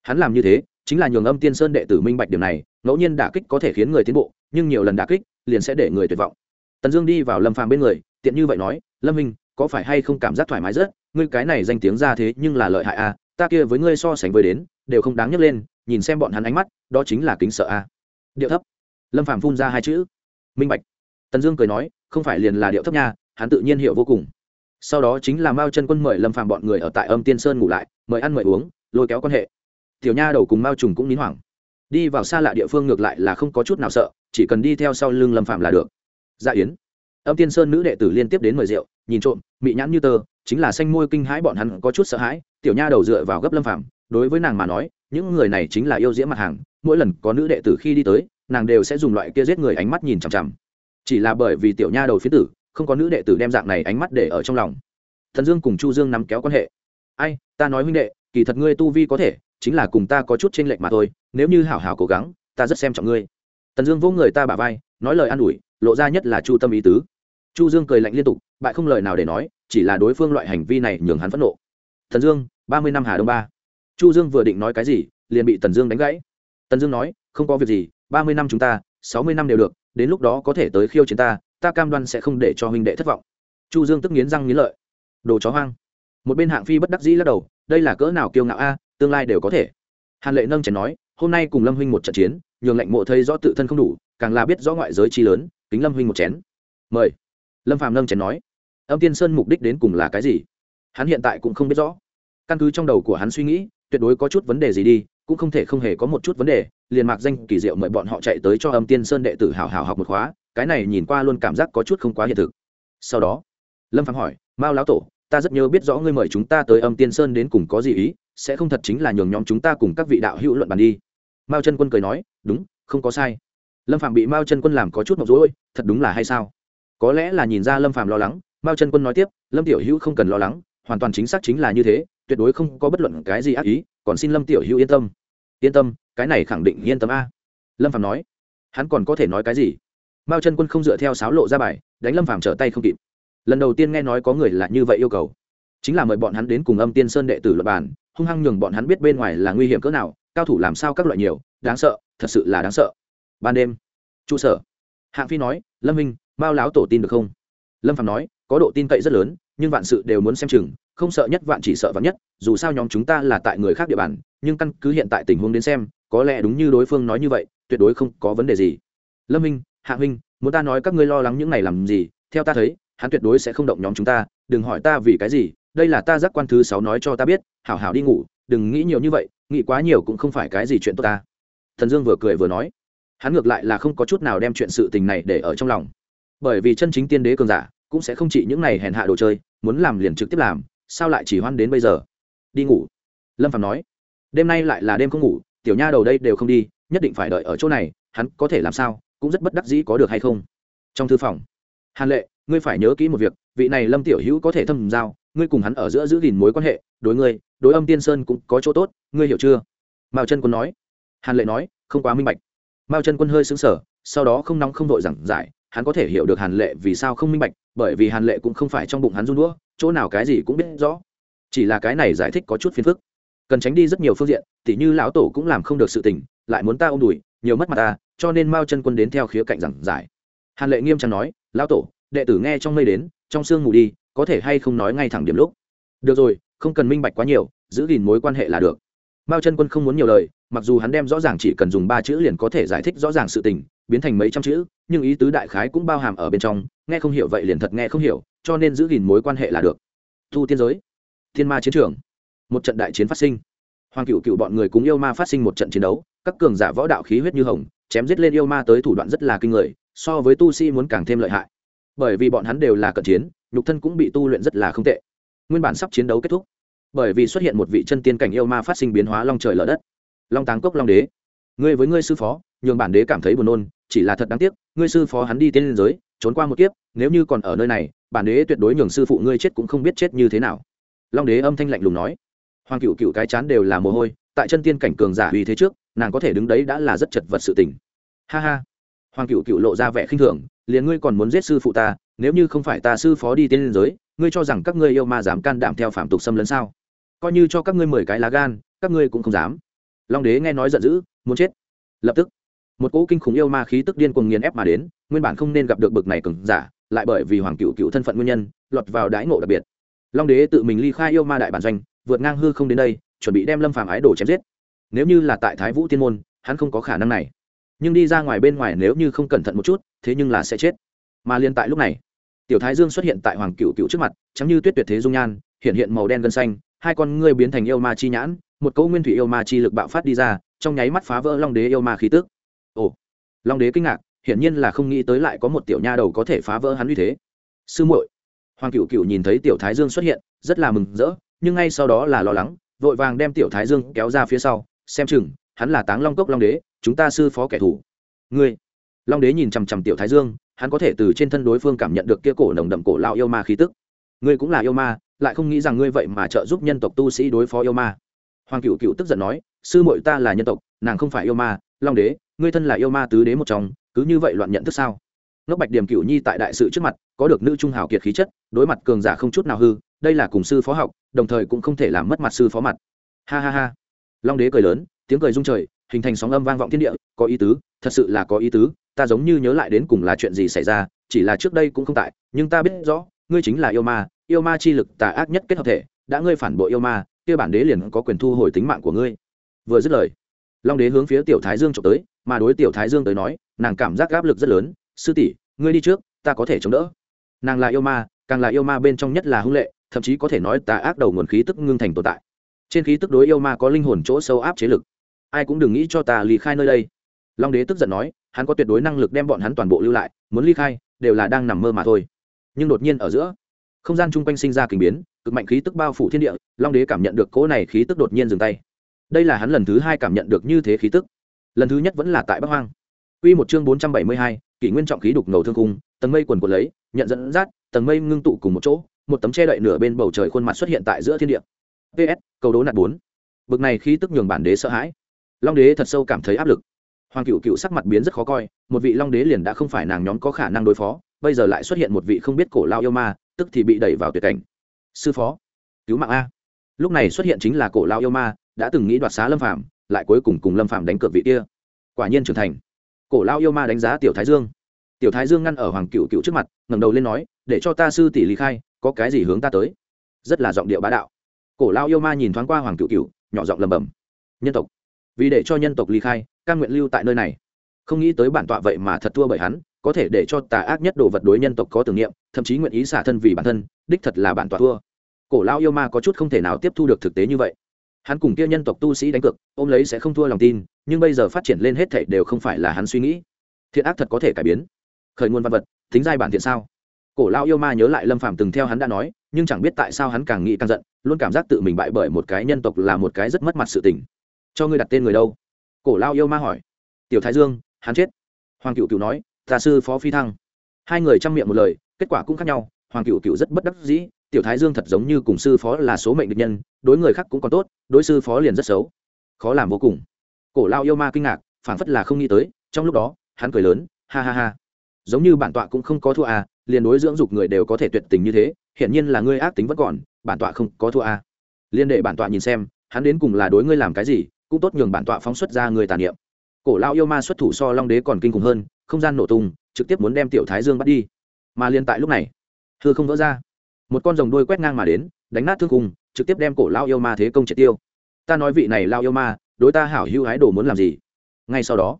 Hắn làm như thế, chính là nhường âm tiên sơn đệ tử minh bạch điểm này, ngẫu nhiên đả kích có thể khiến người tiến bộ, nhưng nhiều lần đả kích, liền sẽ để người tuyệt vọng. Tần dương đi vào lâm phàm bên người, tiện như vậy nói, lâm minh có phải hay không cảm giác thoải mái rất ngươi cái này danh tiếng ra thế nhưng là lợi hại a à, ta kia với ngươi so sánh với đến đều không đáng nhắc lên nhìn xem bọn hắn ánh mắt đó chính là kính sợ a à. điệu thấp. Lâm phạm phun ra hai chữ. Minh bạch. Tần dương cười nói không phải liền là điệu thấp nha hắn tự nhiên hiểu vô cùng. Sau đó chính là mao chân quân mời lâm phạm bọn người ở tại âm tiên sơn ngủ lại mời ăn mời uống lôi kéo quan hệ. Tiểu nha đầu cùng mao trùng cũng nín hoảng. Đi vào xa lạ địa phương ngược lại là không có chút nào sợ chỉ cần đi theo sau lưng lâm phạm là được. Dạ yến âm tiên sơn nữ đệ tử liên tiếp đến mời rượu, nhìn trộm, mị nhãn như tơ, chính là xanh môi kinh hãi bọn hắn có chút sợ hãi, tiểu nha đầu dựa vào gấp lâm phạm đối với nàng mà nói, những người này chính là yêu diễm mặt hàng, mỗi lần có nữ đệ tử khi đi tới, nàng đều sẽ dùng loại kia giết người ánh mắt nhìn chằm chằm. Chỉ là bởi vì tiểu nha đầu phía tử, không có nữ đệ tử đem dạng này ánh mắt để ở trong lòng. Thần dương cùng chu dương nắm kéo quan hệ. Ai, ta nói huynh đệ, kỳ thật ngươi tu vi có thể, chính là cùng ta có chút chênh lệch mà thôi, nếu như hảo hảo cố gắng, ta rất xem trọng ngươi. Tần dương vỗ người ta bả vai, nói lời an ủi, lộ ra nhất là chu tâm ý tứ chu dương cười lạnh liên tục, bại không lời nào để nói, chỉ là đối phương loại hành vi này nhường hắn phẫn nộ. Thần dương, ba mươi năm hà đông ba. Chu dương vừa định nói cái gì, liền bị tần dương đánh gãy. Tần dương nói, không có việc gì, ba mươi năm chúng ta, sáu mươi năm đều được, đến lúc đó có thể tới khiêu chiến ta ta cam đoan sẽ không để cho huynh đệ thất vọng. Chu dương tức nghiến răng nghiến lợi. Đồ chó hoang. Một bên hạng phi bất đắc dĩ lắc đầu, đây là cỡ nào kiêu ngạo a, tương lai đều có thể. Hàn lệ nâng chén nói, hôm nay cùng lâm huynh một trận chiến, nhường lệnh mộ thấy rõ tự thân không đủ, càng là biết rõ ngoại giới chi lớn, kính lâm huynh một chén. Mời lâm phàm nâng chén nói, âm tiên sơn mục đích đến cùng là cái gì? Hắn hiện tại cũng không biết rõ. Căn cứ trong đầu của hắn suy nghĩ, tuyệt đối có chút vấn đề gì đi, cũng không thể không hề có một chút vấn đề. Liền mạc danh, kỳ diệu mời bọn họ chạy tới cho âm tiên sơn đệ tử hào hào học một khóa, cái này nhìn qua luôn cảm giác có chút không quá hiện thực. Sau đó, lâm phàm hỏi, mao lão tổ, ta rất nhớ biết rõ ngươi mời chúng ta tới âm tiên sơn đến cùng có gì ý, sẽ không thật chính là nhường nhóm chúng ta cùng các vị đạo hữu luận bàn đi. Mao chân quân cười nói, đúng, không có sai. Lâm phạm bị mao chân quân làm có chút mọc rối, thật đúng là hay sao? Có lẽ là nhìn ra lâm phàm lo lắng, mao chân quân nói tiếp, lâm tiểu hữu không cần lo lắng, hoàn toàn chính xác chính là như thế, tuyệt đối không có bất luận cái gì ác ý, còn xin lâm tiểu hữu yên tâm. Yên tâm, cái này khẳng định yên tâm a. Lâm phàm nói. Hắn còn có thể nói cái gì? Mao chân quân không dựa theo sáo lộ ra bài, đánh lâm phàm trở tay không kịp. Lần đầu tiên nghe nói có người là như vậy yêu cầu. Chính là mời bọn hắn đến cùng âm tiên sơn đệ tử luật bản hung hăng nhường bọn hắn biết bên ngoài là nguy hiểm cỡ nào, cao thủ làm sao các loại nhiều, đáng sợ, thật sự là đáng sợ. Ban đêm, trụ sở. Hạng phi nói, lâm minh bao láo tổ tin được không? Lâm phạm nói, có độ tin cậy rất lớn, nhưng vạn sự đều muốn xem chừng, không sợ nhất vạn chỉ sợ vạn nhất, dù sao nhóm chúng ta là tại người khác địa bàn, nhưng căn cứ hiện tại tình huống đến xem, có lẽ đúng như đối phương nói như vậy, tuyệt đối không có vấn đề gì. Lâm minh, hạ minh, muốn ta nói các ngươi lo lắng những này làm gì? Theo ta thấy, hắn tuyệt đối sẽ không động nhóm chúng ta, đừng hỏi ta vì cái gì, đây là ta giác quan thứ sáu nói cho ta biết, hảo hảo đi ngủ, đừng nghĩ nhiều như vậy, nghĩ quá nhiều cũng không phải cái gì chuyện tốt ta. Thần dương vừa cười vừa nói. Hắn ngược lại là không có chút nào đem chuyện sự tình này để ở trong lòng bởi vì chân chính tiên đế cường giả cũng sẽ không chỉ những này hèn hạ đồ chơi, muốn làm liền trực tiếp làm, sao lại chỉ hoan đến bây giờ? Đi ngủ. Lâm phạm nói. Đêm nay lại là đêm không ngủ, tiểu nha đầu đây đều không đi, nhất định phải đợi ở chỗ này, hắn có thể làm sao, cũng rất bất đắc dĩ có được hay không? Trong thư phòng. Hàn lệ, ngươi phải nhớ kỹ một việc, vị này lâm tiểu hữu có thể thâm giao, ngươi cùng hắn ở giữa giữ gìn mối quan hệ, đối ngươi, đối âm tiên sơn cũng có chỗ tốt, ngươi hiểu chưa? Mao chân quân nói. Hàn lệ nói, không quá minh bạch. Mao chân quân hơi xứng sở sau đó không nóng không vội giảng giải hắn có thể hiểu được hàn lệ vì sao không minh bạch, bởi vì hàn lệ cũng không phải trong bụng hắn run đũa, chỗ nào cái gì cũng biết rõ. Chỉ là cái này giải thích có chút phiền phức. Cần tránh đi rất nhiều phương diện, tỉ như lão tổ cũng làm không được sự tình, lại muốn ta ôm đùi, nhiều mất mặt ta, cho nên mao chân quân đến theo khía cạnh giảng giải. Hàn lệ nghiêm trang nói, lão tổ, đệ tử nghe trong mây đến, trong sương mù đi, có thể hay không nói ngay thẳng điểm lúc? Được rồi, không cần minh bạch quá nhiều, giữ gìn mối quan hệ là được. Mao chân quân không muốn nhiều lời, mặc dù hắn đem rõ ràng chỉ cần dùng ba chữ liền có thể giải thích rõ ràng sự tình biến thành mấy trăm chữ, nhưng ý tứ đại khái cũng bao hàm ở bên trong, nghe không hiểu vậy liền thật nghe không hiểu, cho nên giữ gìn mối quan hệ là được. Thu tiên giới, thiên ma chiến trường, một trận đại chiến phát sinh. Hoàng cựu cựu bọn người cùng yêu ma phát sinh một trận chiến đấu, các cường giả võ đạo khí huyết như hồng, chém giết lên yêu ma tới thủ đoạn rất là kinh người, so với tu sĩ muốn càng thêm lợi hại. Bởi vì bọn hắn đều là cận chiến, nhục thân cũng bị tu luyện rất là không tệ. Nguyên bản sắp chiến đấu kết thúc, bởi vì xuất hiện một vị chân tiên cảnh yêu ma phát sinh biến hóa long trời lở đất. Long táng cốc long đế, ngươi với ngươi sư phó nhường bản đế cảm thấy buồn nôn, chỉ là thật đáng tiếc, ngươi sư phó hắn đi tiên liên giới, trốn qua một kiếp, nếu như còn ở nơi này, bản đế tuyệt đối nhường sư phụ ngươi chết cũng không biết chết như thế nào. Long đế âm thanh lạnh lùng nói. Hoàng cựu cựu cái chán đều là mồ hôi, tại chân tiên cảnh cường giả uy thế trước, nàng có thể đứng đấy đã là rất chật vật sự tình. Ha ha. Hoàng cựu cựu lộ ra vẻ khinh thường, liền ngươi còn muốn giết sư phụ ta, nếu như không phải ta sư phó đi tiên liên giới, ngươi cho rằng các ngươi yêu ma dám can đảm theo phạm tục xâm lấn sao? Coi như cho các ngươi mười cái lá gan, các ngươi cũng không dám. Long đế nghe nói giận dữ, muốn chết. Lập tức một cỗ kinh khủng yêu ma khí tức điên cuồng nghiền ép mà đến, nguyên bản không nên gặp được bực này cường giả, lại bởi vì hoàng cựu cựu thân phận nguyên nhân, lọt vào đái ngộ đặc biệt. Long đế tự mình ly khai yêu ma đại bản doanh, vượt ngang hư không đến đây, chuẩn bị đem lâm phàm ái đồ chém giết. Nếu như là tại thái vũ tiên môn, hắn không có khả năng này. Nhưng đi ra ngoài bên ngoài nếu như không cẩn thận một chút, thế nhưng là sẽ chết. Mà liên tại lúc này, tiểu thái dương xuất hiện tại hoàng cựu cựu trước mặt chấm như tuyết tuyệt thế dung nhan, hiện hiện màu đen gân xanh, hai con ngươi biến thành yêu ma chi nhãn, một cỗ nguyên thủy yêu ma chi lực bạo phát đi ra, trong nháy mắt phá vỡ long đế yêu ma khí tức ồ. Long đế kinh ngạc, hiển nhiên là không nghĩ tới lại có một tiểu nha đầu có thể phá vỡ hắn uy thế. Sư muội. Hoàng cựu cựu nhìn thấy tiểu thái dương xuất hiện, rất là mừng rỡ, nhưng ngay sau đó là lo lắng, vội vàng đem tiểu thái dương kéo ra phía sau, xem chừng, hắn là táng long cốc long đế, chúng ta sư phó kẻ thù. Ngươi. Long đế nhìn chằm chằm tiểu thái dương, hắn có thể từ trên thân đối phương cảm nhận được kia cổ nồng đậm cổ lao yêu ma khí tức. Ngươi cũng là yêu ma, lại không nghĩ rằng ngươi vậy mà trợ giúp nhân tộc tu sĩ đối phó yêu ma. Hoàng cựu cựu tức giận nói, sư muội ta là nhân tộc, nàng không phải yêu ma, long đế ngươi thân là yêu ma tứ đế một trong, cứ như vậy loạn nhận thức sao? Ngốc bạch điểm cựu nhi tại đại sự trước mặt, có được nữ trung hào kiệt khí chất, đối mặt cường giả không chút nào hư, đây là cùng sư phó học, đồng thời cũng không thể làm mất mặt sư phó mặt. Ha ha ha. Long đế cười lớn, tiếng cười rung trời, hình thành sóng âm vang vọng thiên địa, có ý tứ, thật sự là có ý tứ, ta giống như nhớ lại đến cùng là chuyện gì xảy ra, chỉ là trước đây cũng không tại, nhưng ta biết rõ, ngươi chính là yêu ma yêu ma chi lực tà ác nhất kết hợp thể, đã ngươi phản bội yêu ma, kia bản đế liền có quyền thu hồi tính mạng của ngươi. Vừa dứt lời, long đế hướng phía tiểu thái dương trộm tới mà đối tiểu thái dương tới nói, nàng cảm giác áp lực rất lớn. Sư tỷ, ngươi đi trước, ta có thể chống đỡ. Nàng là yêu ma, càng là yêu ma bên trong nhất là hung lệ, thậm chí có thể nói tà ác đầu nguồn khí tức ngưng thành tồn tại. Trên khí tức đối yêu ma có linh hồn chỗ sâu áp chế lực. Ai cũng đừng nghĩ cho ta ly khai nơi đây. Long đế tức giận nói, hắn có tuyệt đối năng lực đem bọn hắn toàn bộ lưu lại, muốn ly khai, đều là đang nằm mơ mà thôi. Nhưng đột nhiên ở giữa, không gian chung quanh sinh ra kình biến, cực mạnh khí tức bao phủ thiên địa, long đế cảm nhận được cỗ này khí tức đột nhiên dừng tay. Đây là hắn lần thứ hai cảm nhận được như thế khí tức lần thứ nhất vẫn là tại bắc hoang Quy một chương bốn trăm bảy mươi hai, kỷ nguyên trọng khí đục ngầu thương cung, tầng mây quần quật lấy, nhận dẫn dắt, tầng mây ngưng tụ cùng một chỗ, một tấm che đậy nửa bên bầu trời khuôn mặt xuất hiện tại giữa thiên địa. PS, cầu đố nạt bốn. Bực này khí tức nhường bản đế sợ hãi. Long đế thật sâu cảm thấy áp lực. Hoàng Cửu Cửu sắc mặt biến rất khó coi, một vị Long đế liền đã không phải nàng nhóm có khả năng đối phó, bây giờ lại xuất hiện một vị không biết cổ lao yêu ma, tức thì bị đẩy vào tuyệt cảnh. Sư phó, cứu mạng a. Lúc này xuất hiện chính là cổ lao yêu ma, đã từng nghĩ đoạt xá Lâm Phàm, lại cuối cùng cùng Lâm phạm đánh cược vị kia. Quả nhiên trưởng thành. Cổ lao yêu ma đánh giá tiểu thái dương. Tiểu thái dương ngăn ở hoàng cựu cựu trước mặt, ngẩng đầu lên nói, để cho ta sư tỷ lý khai, có cái gì hướng ta tới? Rất là giọng điệu bá đạo. Cổ lao yêu ma nhìn thoáng qua hoàng cựu cựu, nhỏ giọng lầm bầm nhân tộc, vì để cho nhân tộc ly khai căn nguyện lưu tại nơi này. Không nghĩ tới bản tọa vậy mà thật thua bởi hắn, có thể để cho tà ác nhất đồ vật đối nhân tộc có tưởng niệm, thậm chí nguyện ý xả thân vì bản thân, đích thật là bản tọa thua. Cổ lao yêu ma có chút không thể nào tiếp thu được thực tế như vậy hắn cùng kia nhân tộc tu sĩ đánh cược, ôm lấy sẽ không thua lòng tin, nhưng bây giờ phát triển lên hết thảy đều không phải là hắn suy nghĩ. Thiện ác thật có thể cải biến. Khởi nguồn văn vật, tính giai bản thiện sao? Cổ lao yêu ma nhớ lại lâm phạm từng theo hắn đã nói, nhưng chẳng biết tại sao hắn càng nghĩ càng giận, luôn cảm giác tự mình bại bởi một cái nhân tộc là một cái rất mất mặt sự tình. Cho ngươi đặt tên người đâu? Cổ lao yêu ma hỏi. Tiểu thái dương, hắn chết. Hoàng cựu cựu nói tà sư phó phi thăng. Hai người chăm miệng một lời, kết quả cũng khác nhau, hoàng cựu cựu rất bất đắc dĩ tiểu thái dương thật giống như cùng sư phó là số mệnh địch nhân, đối người khác cũng còn tốt, đối sư phó liền rất xấu. Khó làm vô cùng. Cổ lao yêu ma kinh ngạc, phảng phất là không nghĩ tới, trong lúc đó, hắn cười lớn, ha ha ha. Giống như bản tọa cũng không có thua à liền đối dưỡng dục người đều có thể tuyệt tình như thế, hiển nhiên là ngươi ác tính vẫn còn, bản tọa không có thua à. Liên đệ bản tọa nhìn xem, hắn đến cùng là đối ngươi làm cái gì, cũng tốt nhường bản tọa phóng xuất ra người tàn niệm. Cổ lao yêu ma xuất thủ so long đế còn kinh khủng hơn, không gian nổ tung, trực tiếp muốn đem tiểu thái dương bắt đi. Mà liên tại lúc này thưa không vỡ ra một con rồng đuôi quét ngang mà đến, đánh nát thương cùng trực tiếp đem cổ lao yêu ma thế công triệt tiêu. Ta nói vị này lao yêu ma, đối ta hảo hưu hái đồ muốn làm gì? Ngay sau đó,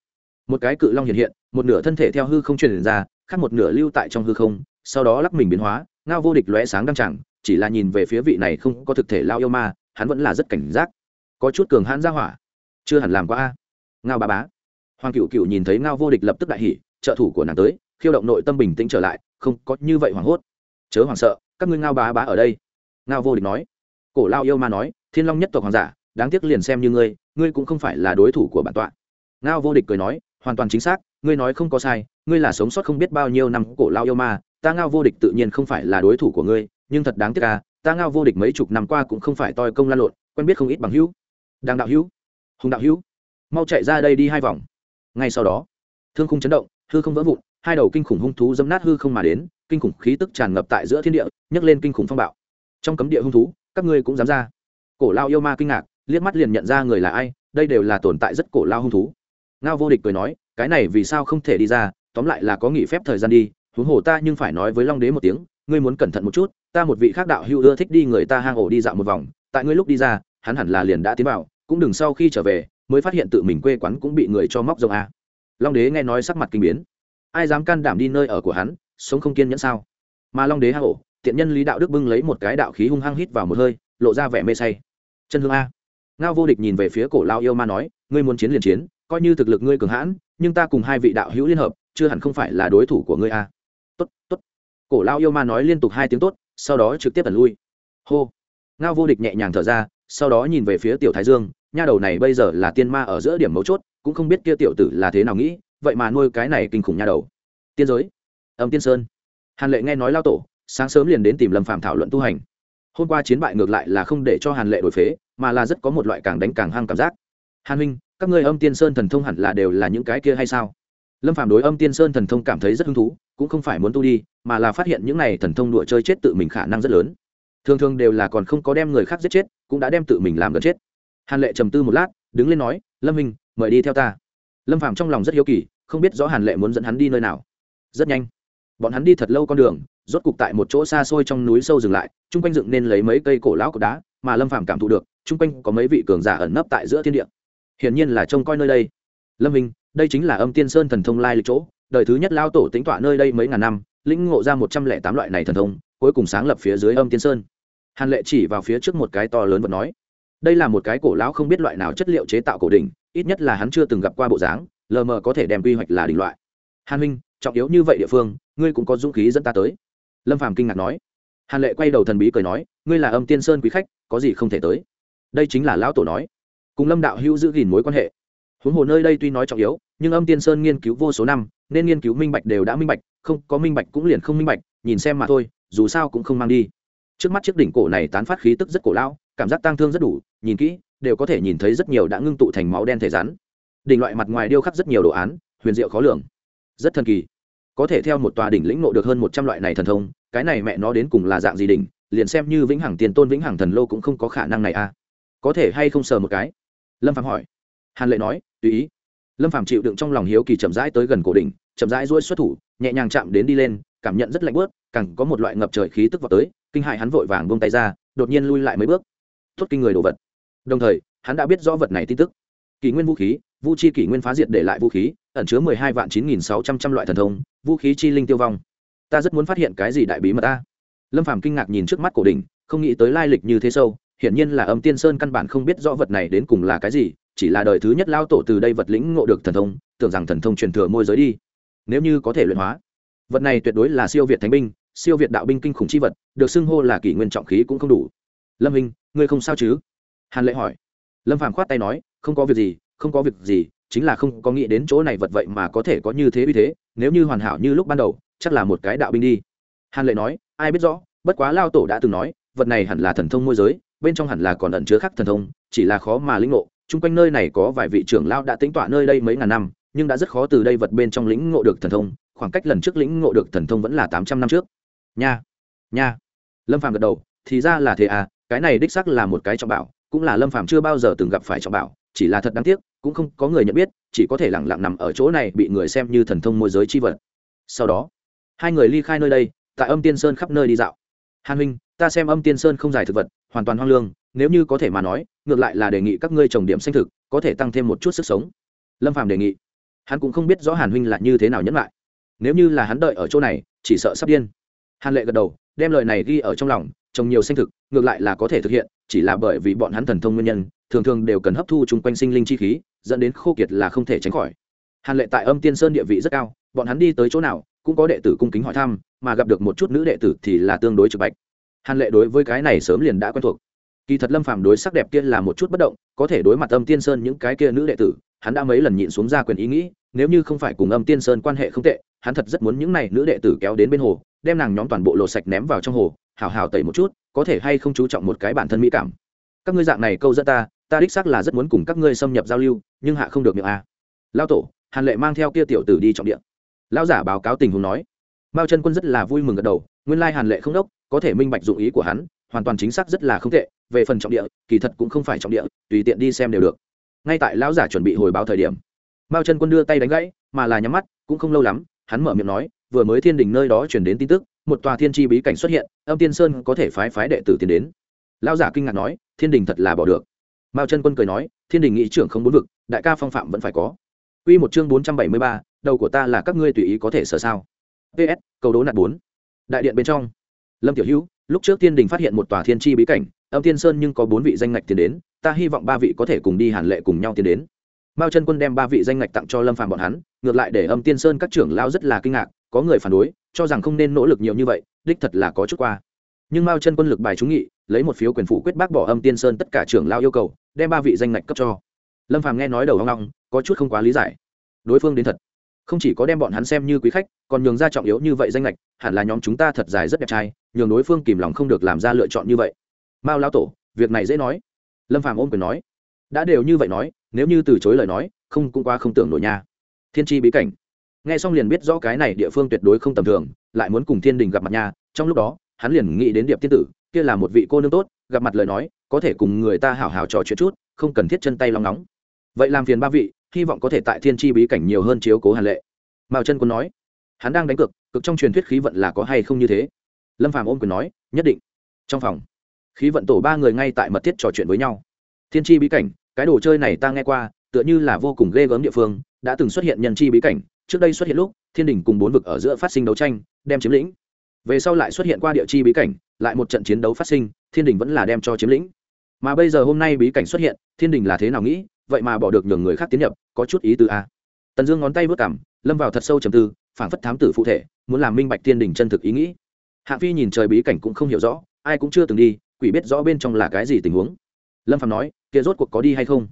một cái cự long hiện hiện, một nửa thân thể theo hư không truyền ra, khác một nửa lưu tại trong hư không, sau đó lắc mình biến hóa, ngao vô địch lóe sáng đăng chẳng, chỉ là nhìn về phía vị này không có thực thể lao yêu ma, hắn vẫn là rất cảnh giác. Có chút cường hãn ra hỏa. Chưa hẳn làm qua a. Ngao ba bá. Hoàng cựu cựu nhìn thấy ngao vô địch lập tức đại hỉ, trợ thủ của nàng tới, khiêu động nội tâm bình tĩnh trở lại, không có như vậy hoảng hốt. Chớ hoảng sợ các ngươi ngao bá bá ở đây. Ngao vô địch nói. Cổ lao yêu ma nói, thiên long nhất tộc hoàng giả, đáng tiếc liền xem như ngươi ngươi cũng không phải là đối thủ của bản tọa. Ngao vô địch cười nói, hoàn toàn chính xác, ngươi nói không có sai, ngươi là sống sót không biết bao nhiêu năm cổ lao yêu ma, ta ngao vô địch tự nhiên không phải là đối thủ của ngươi, nhưng thật đáng tiếc à ta ngao vô địch mấy chục năm qua cũng không phải toi công lan lộn, quen biết không ít bằng hữu. Đang đạo hữu, hùng đạo hữu, mau chạy ra đây đi hai vòng. Ngay sau đó, thương khung chấn động, hư không vỡ vụn, hai đầu kinh khủng hung thú dẫm nát hư không mà đến, kinh khủng khí tức tràn ngập tại giữa thiên địa nhấc lên kinh khủng phong bạo. Trong cấm địa hung thú, các ngươi cũng dám ra. Cổ lao yêu ma kinh ngạc, liếc mắt liền nhận ra người là ai, đây đều là tồn tại rất cổ lao hung thú. Ngao vô địch cười nói, cái này vì sao không thể đi ra, tóm lại là có nghỉ phép thời gian đi, huống hồ ta nhưng phải nói với long đế một tiếng, ngươi muốn cẩn thận một chút, ta một vị khác đạo hữu ưa thích đi người ta hang ổ đi dạo một vòng, tại ngươi lúc đi ra, hắn hẳn là liền đã tiến vào, cũng đừng sau khi trở về, mới phát hiện tự mình quê quán cũng bị người cho móc rồng a à. long đế nghe nói sắc mặt kinh biến. Ai dám can đảm đi nơi ở của hắn, sống không kiên nhẫn sao? Mà long đế hang ổ tiện nhân lý đạo đức bưng lấy một cái đạo khí hung hăng hít vào một hơi, lộ ra vẻ mê say. Chân hương a. Ngao vô địch nhìn về phía cổ lao yêu ma nói, ngươi muốn chiến liền chiến, coi như thực lực ngươi cường hãn, nhưng ta cùng hai vị đạo hữu liên hợp, chưa hẳn không phải là đối thủ của ngươi a. Tốt tốt. Cổ lao yêu ma nói liên tục hai tiếng tốt, sau đó trực tiếp ẩn lui. Hô. Ngao vô địch nhẹ nhàng thở ra, sau đó nhìn về phía tiểu thái dương, nha đầu này bây giờ là tiên ma ở giữa điểm mấu chốt, cũng không biết kia tiểu tử là thế nào nghĩ, vậy mà nuôi cái này kinh khủng nha đầu. Tiên giới. Âm tiên sơn. Hàn lệ nghe nói lao tổ sáng sớm liền đến tìm lâm phạm thảo luận tu hành. Hôm qua chiến bại ngược lại là không để cho hàn lệ đổi phế, mà là rất có một loại càng đánh càng hăng cảm giác. Hàn huynh, các ngươi âm tiên sơn thần thông hẳn là đều là những cái kia hay sao? Lâm phạm đối âm tiên sơn thần thông cảm thấy rất hứng thú, cũng không phải muốn tu đi, mà là phát hiện những này thần thông đùa chơi chết tự mình khả năng rất lớn. Thường thường đều là còn không có đem người khác giết chết, cũng đã đem tự mình làm gần chết. Hàn lệ trầm tư một lát, đứng lên nói, lâm minh mời đi theo ta. Lâm phạm trong lòng rất hiếu kỳ, không biết rõ hàn lệ muốn dẫn hắn đi nơi nào. Rất nhanh. Bọn hắn đi thật lâu con đường rốt cục tại một chỗ xa xôi trong núi sâu dừng lại, chung quanh dựng nên lấy mấy cây cổ lão cột đá, mà lâm phàm cảm thụ được, chung quanh có mấy vị cường giả ẩn nấp tại giữa thiên địa. Hiển nhiên là trông coi nơi đây. Lâm minh, đây chính là âm tiên sơn thần thông lai lịch chỗ, đời thứ nhất lao tổ tính tọa nơi đây mấy ngàn năm, lĩnh ngộ ra một trăm lẻ tám loại này thần thông, cuối cùng sáng lập phía dưới âm tiên sơn. Hàn lệ chỉ vào phía trước một cái to lớn vật nói, đây là một cái cổ lão không biết loại nào chất liệu chế tạo cổ đỉnh, ít nhất là hắn chưa từng gặp qua bộ dáng, lờ mờ có thể đem quy hoạch là đỉnh loại. Hàn huynh trọng yếu như vậy địa phương, ngươi cũng có dũng khí dẫn ta tới lâm phàm kinh ngạc nói. Hàn lệ quay đầu thần bí cười nói ngươi là âm tiên sơn quý khách có gì không thể tới? Đây chính là lão tổ nói. Cùng lâm đạo hữu giữ gìn mối quan hệ. Huống hồ nơi đây tuy nói trọng yếu nhưng âm tiên sơn nghiên cứu vô số năm nên nghiên cứu minh bạch đều đã minh bạch không có minh bạch cũng liền không minh bạch nhìn xem mà thôi dù sao cũng không mang đi. Trước mắt chiếc đỉnh cổ này tán phát khí tức rất cổ lao, cảm giác tang thương rất đủ nhìn kỹ đều có thể nhìn thấy rất nhiều đã ngưng tụ thành máu đen thể rắn. Đỉnh loại mặt ngoài điêu khắc rất nhiều đồ án huyền diệu khó lường. Rất thần kỳ có thể theo một tòa đỉnh lĩnh nộ được hơn một trăm loại này thần thông, cái này mẹ nó đến cùng là dạng gì đỉnh, liền xem như vĩnh hằng tiền tôn, vĩnh hằng thần lô cũng không có khả năng này a à. có thể hay không sờ một cái? Lâm phạm hỏi. Hàn lệ nói, tùy ý. Lâm phạm chịu đựng trong lòng hiếu kỳ chậm rãi tới gần cổ đỉnh, chậm rãi duỗi xuất thủ, nhẹ nhàng chạm đến đi lên, cảm nhận rất lạnh bớt càng có một loại ngập trời khí tức vào tới, kinh hại hắn vội vàng buông tay ra, đột nhiên lui lại mấy bước. Thốt kinh người đồ vật. Đồng thời, hắn đã biết rõ vật này tin tức. Kỷ nguyên vũ khí vũ chi kỷ nguyên phá diệt để lại vũ khí, ẩn chứa mười hai vạn chín nghìn sáu trăm trăm loại thần thông, vũ khí chi linh tiêu vong. Ta rất muốn phát hiện cái gì đại bí mật ta lâm phàm kinh ngạc nhìn trước mắt cổ đình không nghĩ tới lai lịch như thế sâu, hiển nhiên là âm tiên sơn căn bản không biết rõ vật này đến cùng là cái gì, chỉ là đời thứ nhất lao tổ từ đây vật lĩnh ngộ được thần thông, tưởng rằng thần thông truyền thừa môi giới đi. Nếu như có thể luyện hóa, vật này tuyệt đối là siêu việt thánh binh, siêu việt đạo binh kinh khủng chi vật, được xưng hô là kỷ nguyên trọng khí cũng không đủ. Lâm minh, ngươi không sao chứ? Hàn lệ hỏi. Lâm phàm khoát tay nói, không có việc gì không có việc gì, chính là không có nghĩ đến chỗ này vật vậy mà có thể có như thế uy thế, nếu như hoàn hảo như lúc ban đầu, chắc là một cái đạo binh đi. Hàn lệ nói, ai biết rõ, bất quá lao tổ đã từng nói, vật này hẳn là thần thông môi giới, bên trong hẳn là còn ẩn chứa khác thần thông, chỉ là khó mà lĩnh ngộ. Chung quanh nơi này có vài vị trưởng lao đã tính tọa nơi đây mấy ngàn năm, nhưng đã rất khó từ đây vật bên trong lĩnh ngộ được thần thông. Khoảng cách lần trước lĩnh ngộ được thần thông vẫn là tám trăm năm trước. Nha nha. Lâm phàm gật đầu, thì ra là thế à cái này đích sắc là một cái trọng bảo, cũng là lâm phàm chưa bao giờ từng gặp phải trọng bảo chỉ là thật đáng tiếc, cũng không có người nhận biết, chỉ có thể lẳng lặng nằm ở chỗ này bị người xem như thần thông môi giới chi vật. Sau đó, hai người ly khai nơi đây, tại âm tiên sơn khắp nơi đi dạo. Hàn huynh, ta xem âm tiên sơn không dài thực vật, hoàn toàn hoang lương, nếu như có thể mà nói, ngược lại là đề nghị các ngươi trồng điểm xanh thực, có thể tăng thêm một chút sức sống. Lâm phàm đề nghị. Hắn cũng không biết rõ hàn huynh là như thế nào nhẫn lại. Nếu như là hắn đợi ở chỗ này, chỉ sợ sắp điên. Hàn lệ gật đầu, đem lời này ghi ở trong lòng, trồng nhiều xanh thực, ngược lại là có thể thực hiện, chỉ là bởi vì bọn hắn thần thông nguyên nhân thường thường đều cần hấp thu chung quanh sinh linh chi khí, dẫn đến khô kiệt là không thể tránh khỏi. Hàn lệ tại âm tiên sơn địa vị rất cao, bọn hắn đi tới chỗ nào cũng có đệ tử cung kính hỏi thăm, mà gặp được một chút nữ đệ tử thì là tương đối trực bạch. Hàn lệ đối với cái này sớm liền đã quen thuộc. Kỳ thật lâm phàm đối sắc đẹp kia là một chút bất động, có thể đối mặt âm tiên sơn những cái kia nữ đệ tử, hắn đã mấy lần nhịn xuống ra quyền ý nghĩ, nếu như không phải cùng âm tiên sơn quan hệ không tệ, hắn thật rất muốn những này nữ đệ tử kéo đến bên hồ, đem nàng nhóm toàn bộ lộ sạch ném vào trong hồ, hào hào tẩy một chút, có thể hay không chú trọng một cái bản thân mỹ cảm. Các ngươi dạng này câu dẫn ta ta đích xác là rất muốn cùng các ngươi xâm nhập giao lưu, nhưng hạ không được miệng a. À. lao tổ, hàn lệ mang theo kia tiểu tử đi trọng điện lao giả báo cáo tình huống nói. Mao chân quân rất là vui mừng gật đầu, nguyên lai hàn lệ không đốc, có thể minh bạch dụng ý của hắn, hoàn toàn chính xác rất là không tệ, về phần trọng địa, kỳ thật cũng không phải trọng địa, tùy tiện đi xem đều được. Ngay tại lão giả chuẩn bị hồi báo thời điểm, mao chân quân đưa tay đánh gãy, mà là nhắm mắt, cũng không lâu lắm, hắn mở miệng nói, vừa mới thiên đình nơi đó chuyển đến tin tức, một tòa thiên tri bí cảnh xuất hiện, âm tiên sơn có thể phái phái đệ tử tiến đến. Lão giả kinh ngạc nói, thiên đình thật là bỏ được mao chân quân cười nói thiên đình nghị trưởng không bốn vực đại ca phong phạm vẫn phải có Quy một chương bốn trăm bảy mươi ba, đầu của ta là các ngươi tùy ý có thể sở sao. PS, Cầu đố nạn bốn. Đại điện bên trong. Lâm Tiểu Hữu, lúc trước Thiên Đình phát hiện một tòa thiên chi bí cảnh, âm Thiên Sơn nhưng có bốn vị danh ngạch tiến đến, ta hy vọng ba vị có thể cùng đi Hàn Lệ cùng nhau tiến đến. Mao chân quân đem ba vị danh ngạch tặng cho Lâm Phàm bọn hắn, ngược lại để âm Tiên Sơn các trưởng lão rất là kinh ngạc, có người phản đối, cho rằng không nên nỗ lực nhiều như vậy, đích thật là có chút qua. Nhưng Mao chân quân lực bài trúng nghị, lấy một phiếu quyền phủ quyết bác bỏ âm Tiên Sơn tất cả trưởng lão yêu cầu, đem ba vị danh ngạch cấp cho. Lâm Phàm nghe nói đầu hoang long có chút không quá lý giải. Đối phương đến thật. Không chỉ có đem bọn hắn xem như quý khách, còn nhường ra trọng yếu như vậy danh lệch hẳn là nhóm chúng ta thật dài rất đẹp trai, nhường đối phương kìm lòng không được làm ra lựa chọn như vậy. Mao lao tổ, việc này dễ nói. Lâm phàm ôm quyền nói. Đã đều như vậy nói, nếu như từ chối lời nói, không cũng qua không tưởng nổi nha. Thiên tri bí cảnh. Nghe xong liền biết rõ cái này địa phương tuyệt đối không tầm thường, lại muốn cùng thiên đình gặp mặt nha. Trong lúc đó, hắn liền nghĩ đến điệp tiên tử, kia là một vị cô nương tốt, gặp mặt lời nói có thể cùng người ta hảo hảo trò chuyện chút, không cần thiết chân tay long nóng. Vậy làm phiền ba vị, hy vọng có thể tại thiên tri bí cảnh nhiều hơn chiếu cố hàn lệ. Mao chân quân nói, hắn đang đánh cực cực trong truyền thuyết khí vận là có hay không như thế? Lâm phàm ôm quyền nói, nhất định. Trong phòng, khí vận tổ ba người ngay tại mật thiết trò chuyện với nhau. Thiên tri bí cảnh, cái đồ chơi này ta nghe qua, tựa như là vô cùng ghê gớm địa phương, đã từng xuất hiện nhân chi bí cảnh, trước đây xuất hiện lúc, thiên đình cùng bốn vực ở giữa phát sinh đấu tranh, đem chiếm lĩnh. Về sau lại xuất hiện qua địa chi bí cảnh, lại một trận chiến đấu phát sinh, thiên đình vẫn là đem cho chiếm lĩnh mà bây giờ hôm nay bí cảnh xuất hiện, thiên đình là thế nào nghĩ? Vậy mà bỏ được nhường người khác tiến nhập, có chút ý tứ a tần dương ngón tay vớt cảm, lâm vào thật sâu trầm tư, phảng phất thám tử phụ thể, muốn làm minh bạch thiên đình chân thực ý nghĩ. Hạng phi nhìn trời bí cảnh cũng không hiểu rõ, ai cũng chưa từng đi, quỷ biết rõ bên trong là cái gì tình huống. Lâm phạm nói, kia rốt cuộc có đi hay không?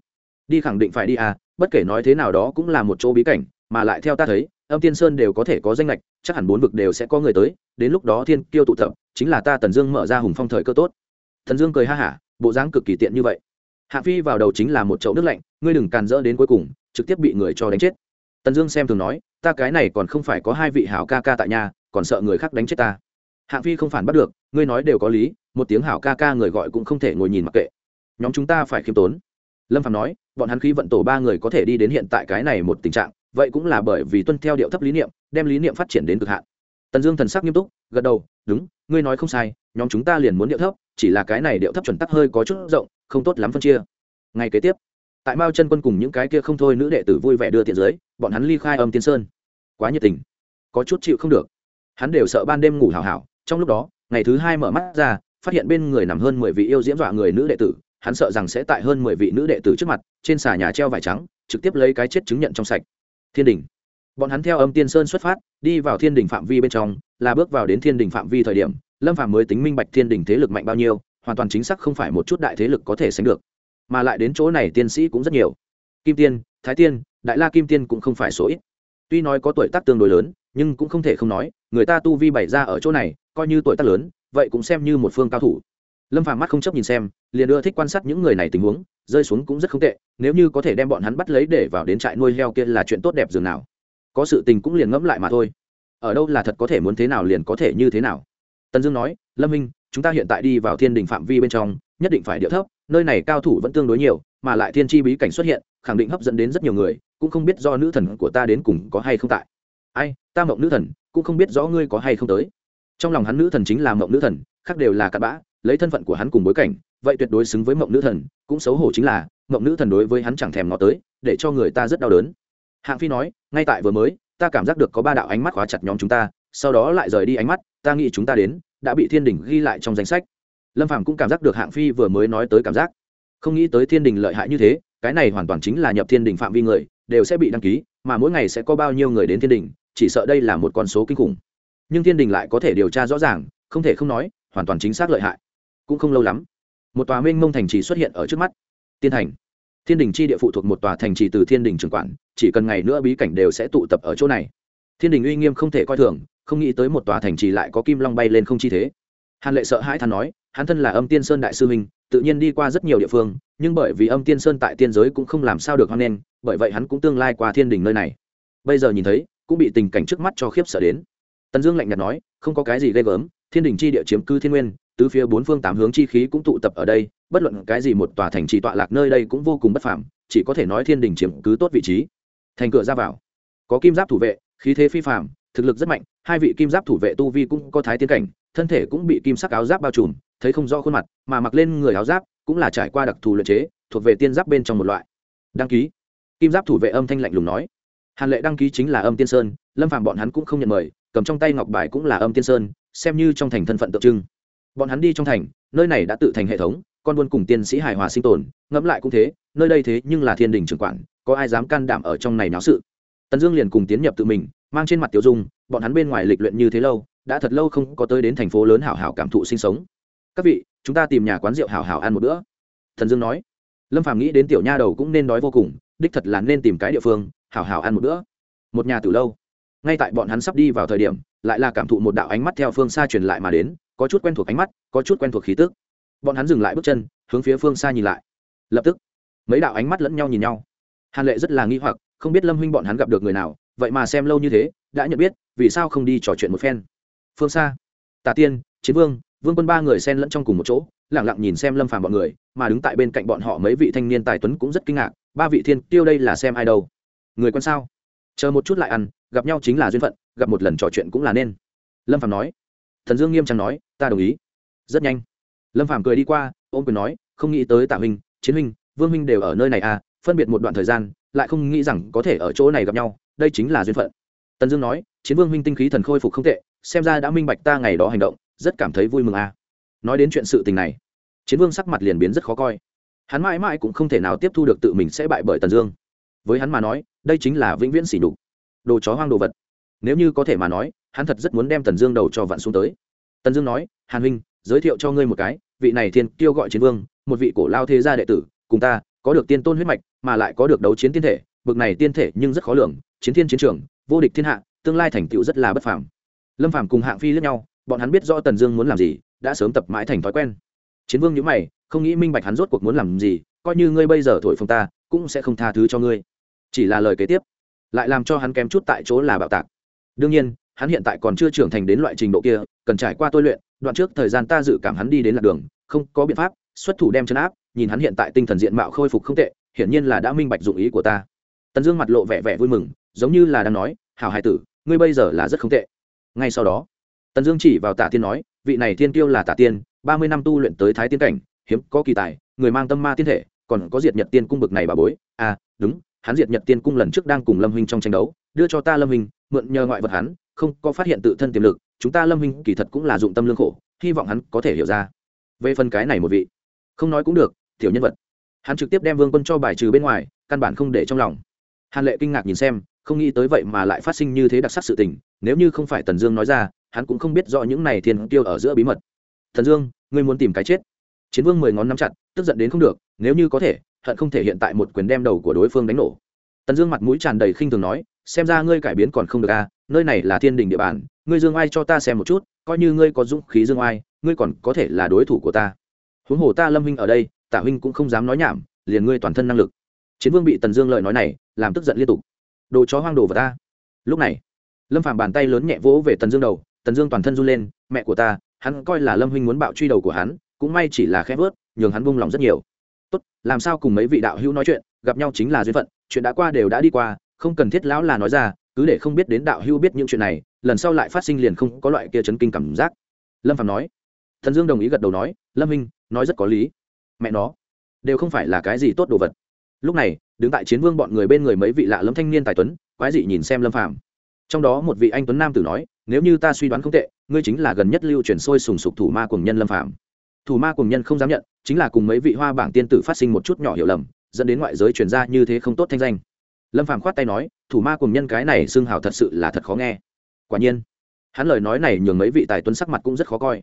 Đi khẳng định phải đi à bất kể nói thế nào đó cũng là một chỗ bí cảnh, mà lại theo ta thấy, âm tiên sơn đều có thể có danh lệch chắc hẳn bốn vực đều sẽ có người tới, đến lúc đó thiên kiêu tụ tập, chính là ta tần dương mở ra hùng phong thời cơ tốt. Thần dương cười ha hả bộ dáng cực kỳ tiện như vậy. Hạ phi vào đầu chính là một chậu nước lạnh, ngươi đừng càn rỡ đến cuối cùng, trực tiếp bị người cho đánh chết. Tần dương xem thường nói, ta cái này còn không phải có hai vị hảo ca ca tại nhà, còn sợ người khác đánh chết ta. Hạng phi không phản bắt được, ngươi nói đều có lý, một tiếng hảo ca ca người gọi cũng không thể ngồi nhìn mặc kệ. Nhóm chúng ta phải khiêm tốn. Lâm phạm nói, bọn hắn khí vận tổ ba người có thể đi đến hiện tại cái này một tình trạng, vậy cũng là bởi vì tuân theo điệu thấp lý niệm, đem lý niệm phát triển đến cực hạn. Tần dương thần sắc nghiêm túc, gật đầu, đúng, ngươi nói không sai, nhóm chúng ta liền muốn điệu thấp chỉ là cái này điệu thấp chuẩn tắc hơi có chút rộng, không tốt lắm phân chia. Ngay kế tiếp, tại mao chân quân cùng những cái kia không thôi nữ đệ tử vui vẻ đưa tiện dưới, bọn hắn ly khai âm tiên sơn. Quá nhiệt tình, có chút chịu không được. Hắn đều sợ ban đêm ngủ hào hảo, trong lúc đó, ngày thứ hai mở mắt ra, phát hiện bên người nằm hơn mười vị yêu diễm dọa người nữ đệ tử, hắn sợ rằng sẽ tại hơn mười vị nữ đệ tử trước mặt, trên xà nhà treo vải trắng, trực tiếp lấy cái chết chứng nhận trong sạch. Thiên đình, bọn hắn theo âm tiên sơn xuất phát, đi vào thiên đình phạm vi bên trong, là bước vào đến thiên đình phạm vi thời điểm lâm Phàm mới tính minh bạch thiên đình thế lực mạnh bao nhiêu, hoàn toàn chính xác không phải một chút đại thế lực có thể sánh được, mà lại đến chỗ này tiên sĩ cũng rất nhiều. Kim tiên, thái tiên, đại la kim tiên cũng không phải số ít. Tuy nói có tuổi tác tương đối lớn, nhưng cũng không thể không nói, người ta tu vi bày ra ở chỗ này, coi như tuổi tác lớn, vậy cũng xem như một phương cao thủ. Lâm phàm mắt không chấp nhìn xem, liền ưa thích quan sát những người này tình huống, rơi xuống cũng rất không tệ, nếu như có thể đem bọn hắn bắt lấy để vào đến trại nuôi heo kia là chuyện tốt đẹp dường nào. Có sự tình cũng liền ngẫm lại mà thôi. Ở đâu là thật có thể muốn thế nào liền có thể như thế nào tần dương nói, lâm minh, chúng ta hiện tại đi vào thiên đình phạm vi bên trong, nhất định phải điệu thấp, nơi này cao thủ vẫn tương đối nhiều, mà lại thiên tri bí cảnh xuất hiện, khẳng định hấp dẫn đến rất nhiều người, cũng không biết do nữ thần của ta đến cùng có hay không tại. Ai, ta mộng nữ thần, cũng không biết rõ ngươi có hay không tới. Trong lòng hắn nữ thần chính là mộng nữ thần, khác đều là cặn bã, lấy thân phận của hắn cùng bối cảnh, vậy tuyệt đối xứng với mộng nữ thần, cũng xấu hổ chính là, mộng nữ thần đối với hắn chẳng thèm nó tới, để cho người ta rất đau đớn. Hạng phi nói, ngay tại vừa mới, ta cảm giác được có ba đạo ánh mắt khóa chặt nhóm chúng ta, sau đó lại rời đi ánh mắt ta nghĩ chúng ta đến, đã bị thiên đình ghi lại trong danh sách. Lâm phàm cũng cảm giác được hạng phi vừa mới nói tới cảm giác. Không nghĩ tới thiên đình lợi hại như thế, cái này hoàn toàn chính là nhập thiên đình phạm vi người, đều sẽ bị đăng ký, mà mỗi ngày sẽ có bao nhiêu người đến thiên đình, chỉ sợ đây là một con số kinh khủng. Nhưng thiên đình lại có thể điều tra rõ ràng, không thể không nói, hoàn toàn chính xác lợi hại. Cũng không lâu lắm, một tòa Minh mông thành trì xuất hiện ở trước mắt. Tiên thành. Thiên đình chi địa phụ thuộc một tòa thành trì từ thiên đình trưởng quản, chỉ cần ngày nữa bí cảnh đều sẽ tụ tập ở chỗ này. Thiên đình uy nghiêm không thể coi thường không nghĩ tới một tòa thành trì lại có kim long bay lên không chi thế. Hàn lệ sợ hãi than nói, hắn thân là âm tiên sơn đại sư huynh, tự nhiên đi qua rất nhiều địa phương, nhưng bởi vì âm tiên sơn tại tiên giới cũng không làm sao được hoan nghênh, bởi vậy hắn cũng tương lai qua thiên đình nơi này. Bây giờ nhìn thấy, cũng bị tình cảnh trước mắt cho khiếp sợ đến. Tần dương lạnh nhạt nói, không có cái gì ghê gớm, thiên đình chi địa chiếm cư thiên nguyên, tứ phía bốn phương tám hướng chi khí cũng tụ tập ở đây, bất luận cái gì một tòa thành trì tọa lạc nơi đây cũng vô cùng bất phàm, chỉ có thể nói thiên đình chiếm cứ tốt vị trí. Thành cửa ra vào, có kim giáp thủ vệ, khí thế phi phàm, thực lực rất mạnh hai vị kim giáp thủ vệ tu vi cũng có thái tiến cảnh, thân thể cũng bị kim sắc áo giáp bao trùm, thấy không rõ khuôn mặt, mà mặc lên người áo giáp cũng là trải qua đặc thù luyện chế, thuộc về tiên giáp bên trong một loại. Đăng ký. Kim giáp thủ vệ âm thanh lạnh lùng nói. Hàn lệ đăng ký chính là âm tiên sơn, lâm phàm bọn hắn cũng không nhận mời, cầm trong tay ngọc bài cũng là âm tiên sơn, xem như trong thành thân phận tượng trưng. Bọn hắn đi trong thành, nơi này đã tự thành hệ thống, con buôn cùng tiên sĩ hài hòa sinh tồn, ngẫm lại cũng thế, nơi đây thế nhưng là thiên đình trưởng quản, có ai dám can đảm ở trong này náo sự? Tần dương liền cùng tiến nhập tự mình, mang trên mặt tiểu dung bọn hắn bên ngoài lịch luyện như thế lâu, đã thật lâu không có tới đến thành phố lớn hảo hảo cảm thụ sinh sống. Các vị, chúng ta tìm nhà quán rượu hảo hảo ăn một bữa. Thần dương nói. Lâm phàm nghĩ đến tiểu nha đầu cũng nên đói vô cùng, đích thật là nên tìm cái địa phương, hảo hảo ăn một bữa. Một nhà từ lâu. Ngay tại bọn hắn sắp đi vào thời điểm, lại là cảm thụ một đạo ánh mắt theo phương xa truyền lại mà đến, có chút quen thuộc ánh mắt, có chút quen thuộc khí tức. Bọn hắn dừng lại bước chân, hướng phía phương xa nhìn lại. Lập tức, mấy đạo ánh mắt lẫn nhau nhìn nhau. Hàn lệ rất là nghi hoặc, không biết lâm huynh bọn hắn gặp được người nào vậy mà xem lâu như thế, đã nhận biết, vì sao không đi trò chuyện một phen. Phương xa tà tiên, chiến vương vương quân ba người xen lẫn trong cùng một chỗ lẳng lặng nhìn xem lâm phàm bọn người, mà đứng tại bên cạnh bọn họ mấy vị thanh niên tài tuấn cũng rất kinh ngạc, ba vị thiên tiêu đây là xem ai đâu? Người quân sao? Chờ một chút lại ăn, gặp nhau chính là duyên phận, gặp một lần trò chuyện cũng là nên. Lâm phàm nói. Thần dương nghiêm trang nói, ta đồng ý. Rất nhanh. Lâm phàm cười đi qua, ôm quyền nói, không nghĩ tới tạ huynh, chiến huynh, vương huynh đều ở nơi này à phân biệt một đoạn thời gian, lại không nghĩ rằng có thể ở chỗ này gặp nhau đây chính là duyên phận. Tần dương nói, chiến vương huynh tinh khí thần khôi phục không tệ, xem ra đã minh bạch ta ngày đó hành động, rất cảm thấy vui mừng à. Nói đến chuyện sự tình này, chiến vương sắc mặt liền biến rất khó coi. Hắn mãi mãi cũng không thể nào tiếp thu được tự mình sẽ bại bởi tần dương. Với hắn mà nói, đây chính là vĩnh viễn sỉ nhục, đồ chó hoang đồ vật. Nếu như có thể mà nói, hắn thật rất muốn đem tần dương đầu cho vặn xuống tới. Tần dương nói, hàn huynh, giới thiệu cho ngươi một cái, vị này thiên kêu gọi chiến vương, một vị cổ lao thế gia đệ tử, cùng ta, có được tiên tôn huyết mạch, mà lại có được đấu chiến tiên thể, bực này tiên thể nhưng rất khó lường chiến thiên chiến trường, vô địch thiên hạ, tương lai thành tựu rất là bất phàm. Lâm phàm cùng hạng phi lẫn nhau, bọn hắn biết rõ tần dương muốn làm gì, đã sớm tập mãi thành thói quen. Chiến vương nhữ mày, không nghĩ minh bạch hắn rốt cuộc muốn làm gì, coi như ngươi bây giờ thổi phồng ta, cũng sẽ không tha thứ cho ngươi. Chỉ là lời kế tiếp, lại làm cho hắn kém chút tại chỗ là bạo tạc. Đương nhiên, hắn hiện tại còn chưa trưởng thành đến loại trình độ kia, cần trải qua tôi luyện, đoạn trước thời gian ta dự cảm hắn đi đến lạc đường, không có biện pháp, xuất thủ đem chấn áp, nhìn hắn hiện tại tinh thần diện mạo khôi phục không tệ, hiển nhiên là đã minh bạch dụng ý của ta. Tần dương mặt lộ vẻ vẻ vui mừng giống như là đang nói, hảo hải tử, ngươi bây giờ là rất không tệ. Ngay sau đó, tần dương chỉ vào tả tiên nói, vị này thiên tiêu là tả tiên, ba mươi năm tu luyện tới thái tiên cảnh, hiếm có kỳ tài, người mang tâm ma tiên thể, còn có diệt nhật tiên cung bực này bà bối. À đúng, hắn diệt nhật tiên cung lần trước đang cùng lâm huynh trong tranh đấu, đưa cho ta lâm huynh, mượn nhờ ngoại vật hắn, không có phát hiện tự thân tiềm lực, chúng ta lâm huynh kỳ thật cũng là dụng tâm lương khổ, hy vọng hắn có thể hiểu ra. Về phần cái này một vị, không nói cũng được, tiểu nhân vật. Hắn trực tiếp đem vương quân cho bài trừ bên ngoài, căn bản không để trong lòng. Hàn lệ kinh ngạc nhìn xem không nghĩ tới vậy mà lại phát sinh như thế đặc sắc sự tình, nếu như không phải tần dương nói ra, hắn cũng không biết rõ những này thiên tiêu ở giữa bí mật. Thần dương, ngươi muốn tìm cái chết. Chiến vương mười ngón nắm chặt, tức giận đến không được, nếu như có thể, hận không thể hiện tại một quyền đem đầu của đối phương đánh nổ. Tần dương mặt mũi tràn đầy khinh thường nói, xem ra ngươi cải biến còn không được à nơi này là thiên đình địa bàn, ngươi dương ai cho ta xem một chút, coi như ngươi có dũng khí dương ai, ngươi còn có thể là đối thủ của ta. Huống hồ ta lâm huynh ở đây tạ huynh cũng không dám nói nhảm, liền ngươi toàn thân năng lực. Chiến vương bị tần dương lời nói này, làm tức giận liên tục đồ chó hoang đồ vào ta. Lúc này, lâm phàm bàn tay lớn nhẹ vỗ về tần dương đầu, tần dương toàn thân run lên, mẹ của ta, hắn coi là lâm huynh muốn bạo truy đầu của hắn, cũng may chỉ là khép vớt, nhường hắn buông lòng rất nhiều. Tốt, làm sao cùng mấy vị đạo hữu nói chuyện, gặp nhau chính là duyên phận, chuyện đã qua đều đã đi qua, không cần thiết lão là nói ra, cứ để không biết đến đạo hữu biết những chuyện này, lần sau lại phát sinh liền không có loại kia chấn kinh cảm giác. Lâm phạm nói. Thần dương đồng ý gật đầu nói, lâm minh nói rất có lý. Mẹ nó, đều không phải là cái gì tốt đồ vật lúc này, đứng tại chiến vương bọn người bên người mấy vị lạ lẫm thanh niên tài tuấn, quái dị nhìn xem lâm phàm. Trong đó một vị anh tuấn nam tử nói, nếu như ta suy đoán không tệ, ngươi chính là gần nhất lưu truyền sôi sùng sục thủ ma cùng nhân lâm phàm. Thủ ma cùng nhân không dám nhận, chính là cùng mấy vị hoa bảng tiên tử phát sinh một chút nhỏ hiểu lầm, dẫn đến ngoại giới truyền ra như thế không tốt thanh danh. Lâm phàm khoát tay nói, thủ ma cùng nhân cái này xưng hào thật sự là thật khó nghe. Quả nhiên, hắn lời nói này nhường mấy vị tài tuấn sắc mặt cũng rất khó coi.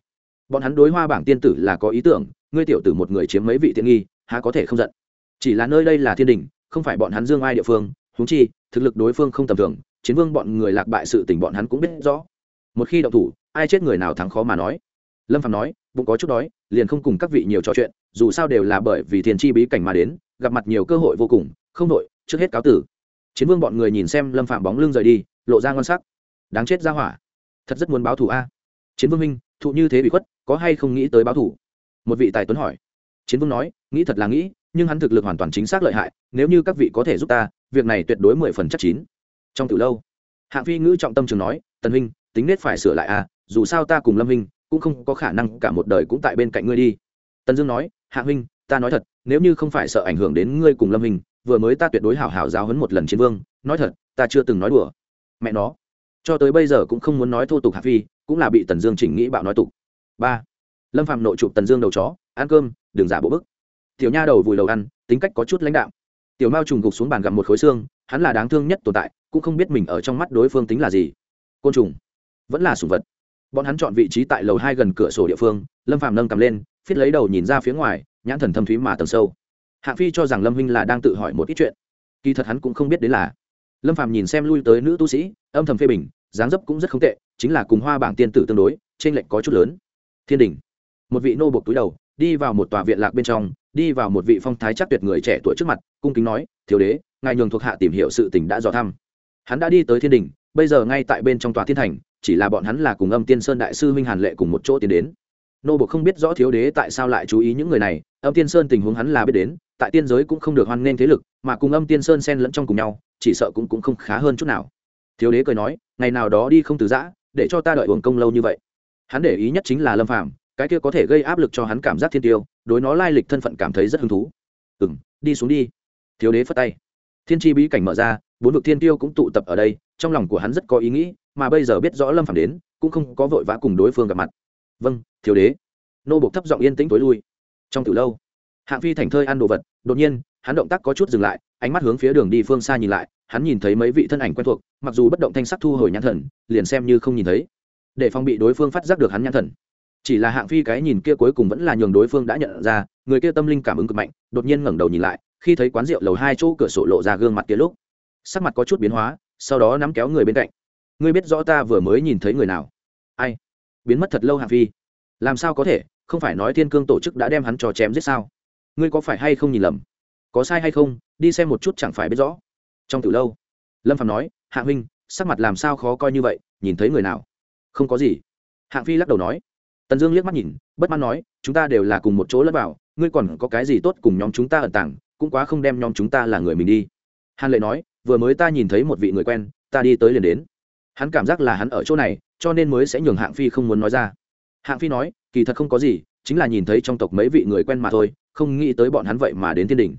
Bọn hắn đối hoa bảng tiên tử là có ý tưởng, ngươi tiểu tử một người chiếm mấy vị tiện nghi, há có thể không giận? Chỉ là nơi đây là thiên đình, không phải bọn hắn dương ai địa phương húng chi, thực lực đối phương không tầm thường, chiến vương bọn người lạc bại sự tình bọn hắn cũng biết rõ. Một khi động thủ, ai chết người nào thắng khó mà nói. Lâm phạm nói, bụng có chút đói, liền không cùng các vị nhiều trò chuyện, dù sao đều là bởi vì thiên chi bí cảnh mà đến, gặp mặt nhiều cơ hội vô cùng, không đội, trước hết cáo tử. Chiến vương bọn người nhìn xem lâm phạm bóng lưng rời đi, lộ ra ngon sắc. Đáng chết ra hỏa. Thật rất muốn báo thù a. Chiến vương minh, thụ như thế bị khuất, có hay không nghĩ tới báo thù? Một vị tài tuấn hỏi. Chiến vương nói, nghĩ thật là nghĩ nhưng hắn thực lực hoàn toàn chính xác lợi hại, nếu như các vị có thể giúp ta, việc này tuyệt đối mười phần chắc chín. Trong từ lâu, hạng phi ngữ trọng tâm trường nói, tần huynh, tính nết phải sửa lại à dù sao ta cùng lâm huynh cũng không có khả năng cả một đời cũng tại bên cạnh ngươi đi. Tần dương nói, hạng huynh, ta nói thật, nếu như không phải sợ ảnh hưởng đến ngươi cùng lâm huynh, vừa mới ta tuyệt đối hảo hảo giáo hấn một lần chiến vương, nói thật, ta chưa từng nói đùa. Mẹ nó, cho tới bây giờ cũng không muốn nói thô tục hạ phi, cũng là bị tần dương chỉnh nghĩ bạo nói tục. Ba, lâm phạm nội chụp tần dương đầu chó, ăn cơm, đừng giả bộ bức tiểu nha đầu vùi đầu ăn, tính cách có chút lãnh đạo tiểu mao trùng gục xuống bàn gặm một khối xương, hắn là đáng thương nhất tồn tại, cũng không biết mình ở trong mắt đối phương tính là gì. Côn trùng. Vẫn là sùng vật. Bọn hắn chọn vị trí tại lầu hai gần cửa sổ địa phương, lâm phạm nâng cầm lên, phiết lấy đầu nhìn ra phía ngoài, nhãn thần thâm thúy mà tầng sâu. Hạng phi cho rằng lâm huynh là đang tự hỏi một ít chuyện. Kỳ thật hắn cũng không biết đến là. Lâm phạm nhìn xem lui tới nữ tu sĩ, âm thầm phê bình, dáng dấp cũng rất không tệ, chính là cùng hoa bảng tiên tử tương đối trên lệnh có chút lớn. Thiên đình. Một vị nô buộc túi đầu, đi vào một tòa viện lạc bên trong đi vào một vị phong thái chắc tuyệt người trẻ tuổi trước mặt, cung kính nói, thiếu đế, ngài nhường thuộc hạ tìm hiểu sự tình đã dò thăm. Hắn đã đi tới thiên đình, bây giờ ngay tại bên trong tòa thiên thành, chỉ là bọn hắn là cùng âm tiên sơn đại sư minh hàn lệ cùng một chỗ tiến đến. Nô bộ không biết rõ thiếu đế tại sao lại chú ý những người này, âm tiên sơn tình huống hắn là biết đến, tại tiên giới cũng không được hoan nghênh thế lực, mà cùng âm tiên sơn xen lẫn trong cùng nhau, chỉ sợ cũng cũng không khá hơn chút nào. Thiếu đế cười nói, ngày nào đó đi không từ giã, để cho ta đợi uổng công lâu như vậy. Hắn để ý nhất chính là lâm phàm cái kia có thể gây áp lực cho hắn cảm giác thiên tiêu, đối nó lai lịch thân phận cảm thấy rất hứng thú. Ừ m đi xuống đi. Thiếu đế phất tay. Thiên tri bí cảnh mở ra, bốn vực thiên tiêu cũng tụ tập ở đây, trong lòng của hắn rất có ý nghĩ, mà bây giờ biết rõ lâm phàm đến, cũng không có vội vã cùng đối phương gặp mặt. Vâng thiếu đế. Nô bộc thấp giọng yên tĩnh tối lui. Trong từ lâu, hạng phi thành thơi ăn đồ vật, đột nhiên, hắn động tác có chút dừng lại, ánh mắt hướng phía đường đi phương xa nhìn lại, hắn nhìn thấy mấy vị thân ảnh quen thuộc, mặc dù bất động thanh sắc thu hồi nhãn thần, liền xem như không nhìn thấy. Để phòng bị đối phương phát giác được hắn nhãn thần chỉ là hạng phi cái nhìn kia cuối cùng vẫn là nhường đối phương đã nhận ra, người kia tâm linh cảm ứng cực mạnh, đột nhiên ngẩng đầu nhìn lại, khi thấy quán rượu lầu hai chỗ cửa sổ lộ ra gương mặt kia lúc, sắc mặt có chút biến hóa, sau đó nắm kéo người bên cạnh. Ngươi biết rõ ta vừa mới nhìn thấy người nào? Ai? Biến mất thật lâu hạng phi. Làm sao có thể? Không phải nói thiên cương tổ chức đã đem hắn trò chém giết sao? Ngươi có phải hay không nhìn lầm? Có sai hay không? Đi xem một chút chẳng phải biết rõ. Trong từ lâu, lâm phạm nói hạng huynh, sắc mặt làm sao khó coi như vậy? Nhìn thấy người nào? Không có gì. Hạng phi lắc đầu nói tần dương liếc mắt nhìn, bất mãn nói, chúng ta đều là cùng một chỗ lẫn vào, ngươi còn có cái gì tốt cùng nhóm chúng ta ẩn tàng, cũng quá không đem nhóm chúng ta là người mình đi. Hàn lệ nói, vừa mới ta nhìn thấy một vị người quen, ta đi tới liền đến. Hắn cảm giác là hắn ở chỗ này, cho nên mới sẽ nhường hạng phi không muốn nói ra. Hạng phi nói, kỳ thật không có gì, chính là nhìn thấy trong tộc mấy vị người quen mà thôi, không nghĩ tới bọn hắn vậy mà đến thiên đình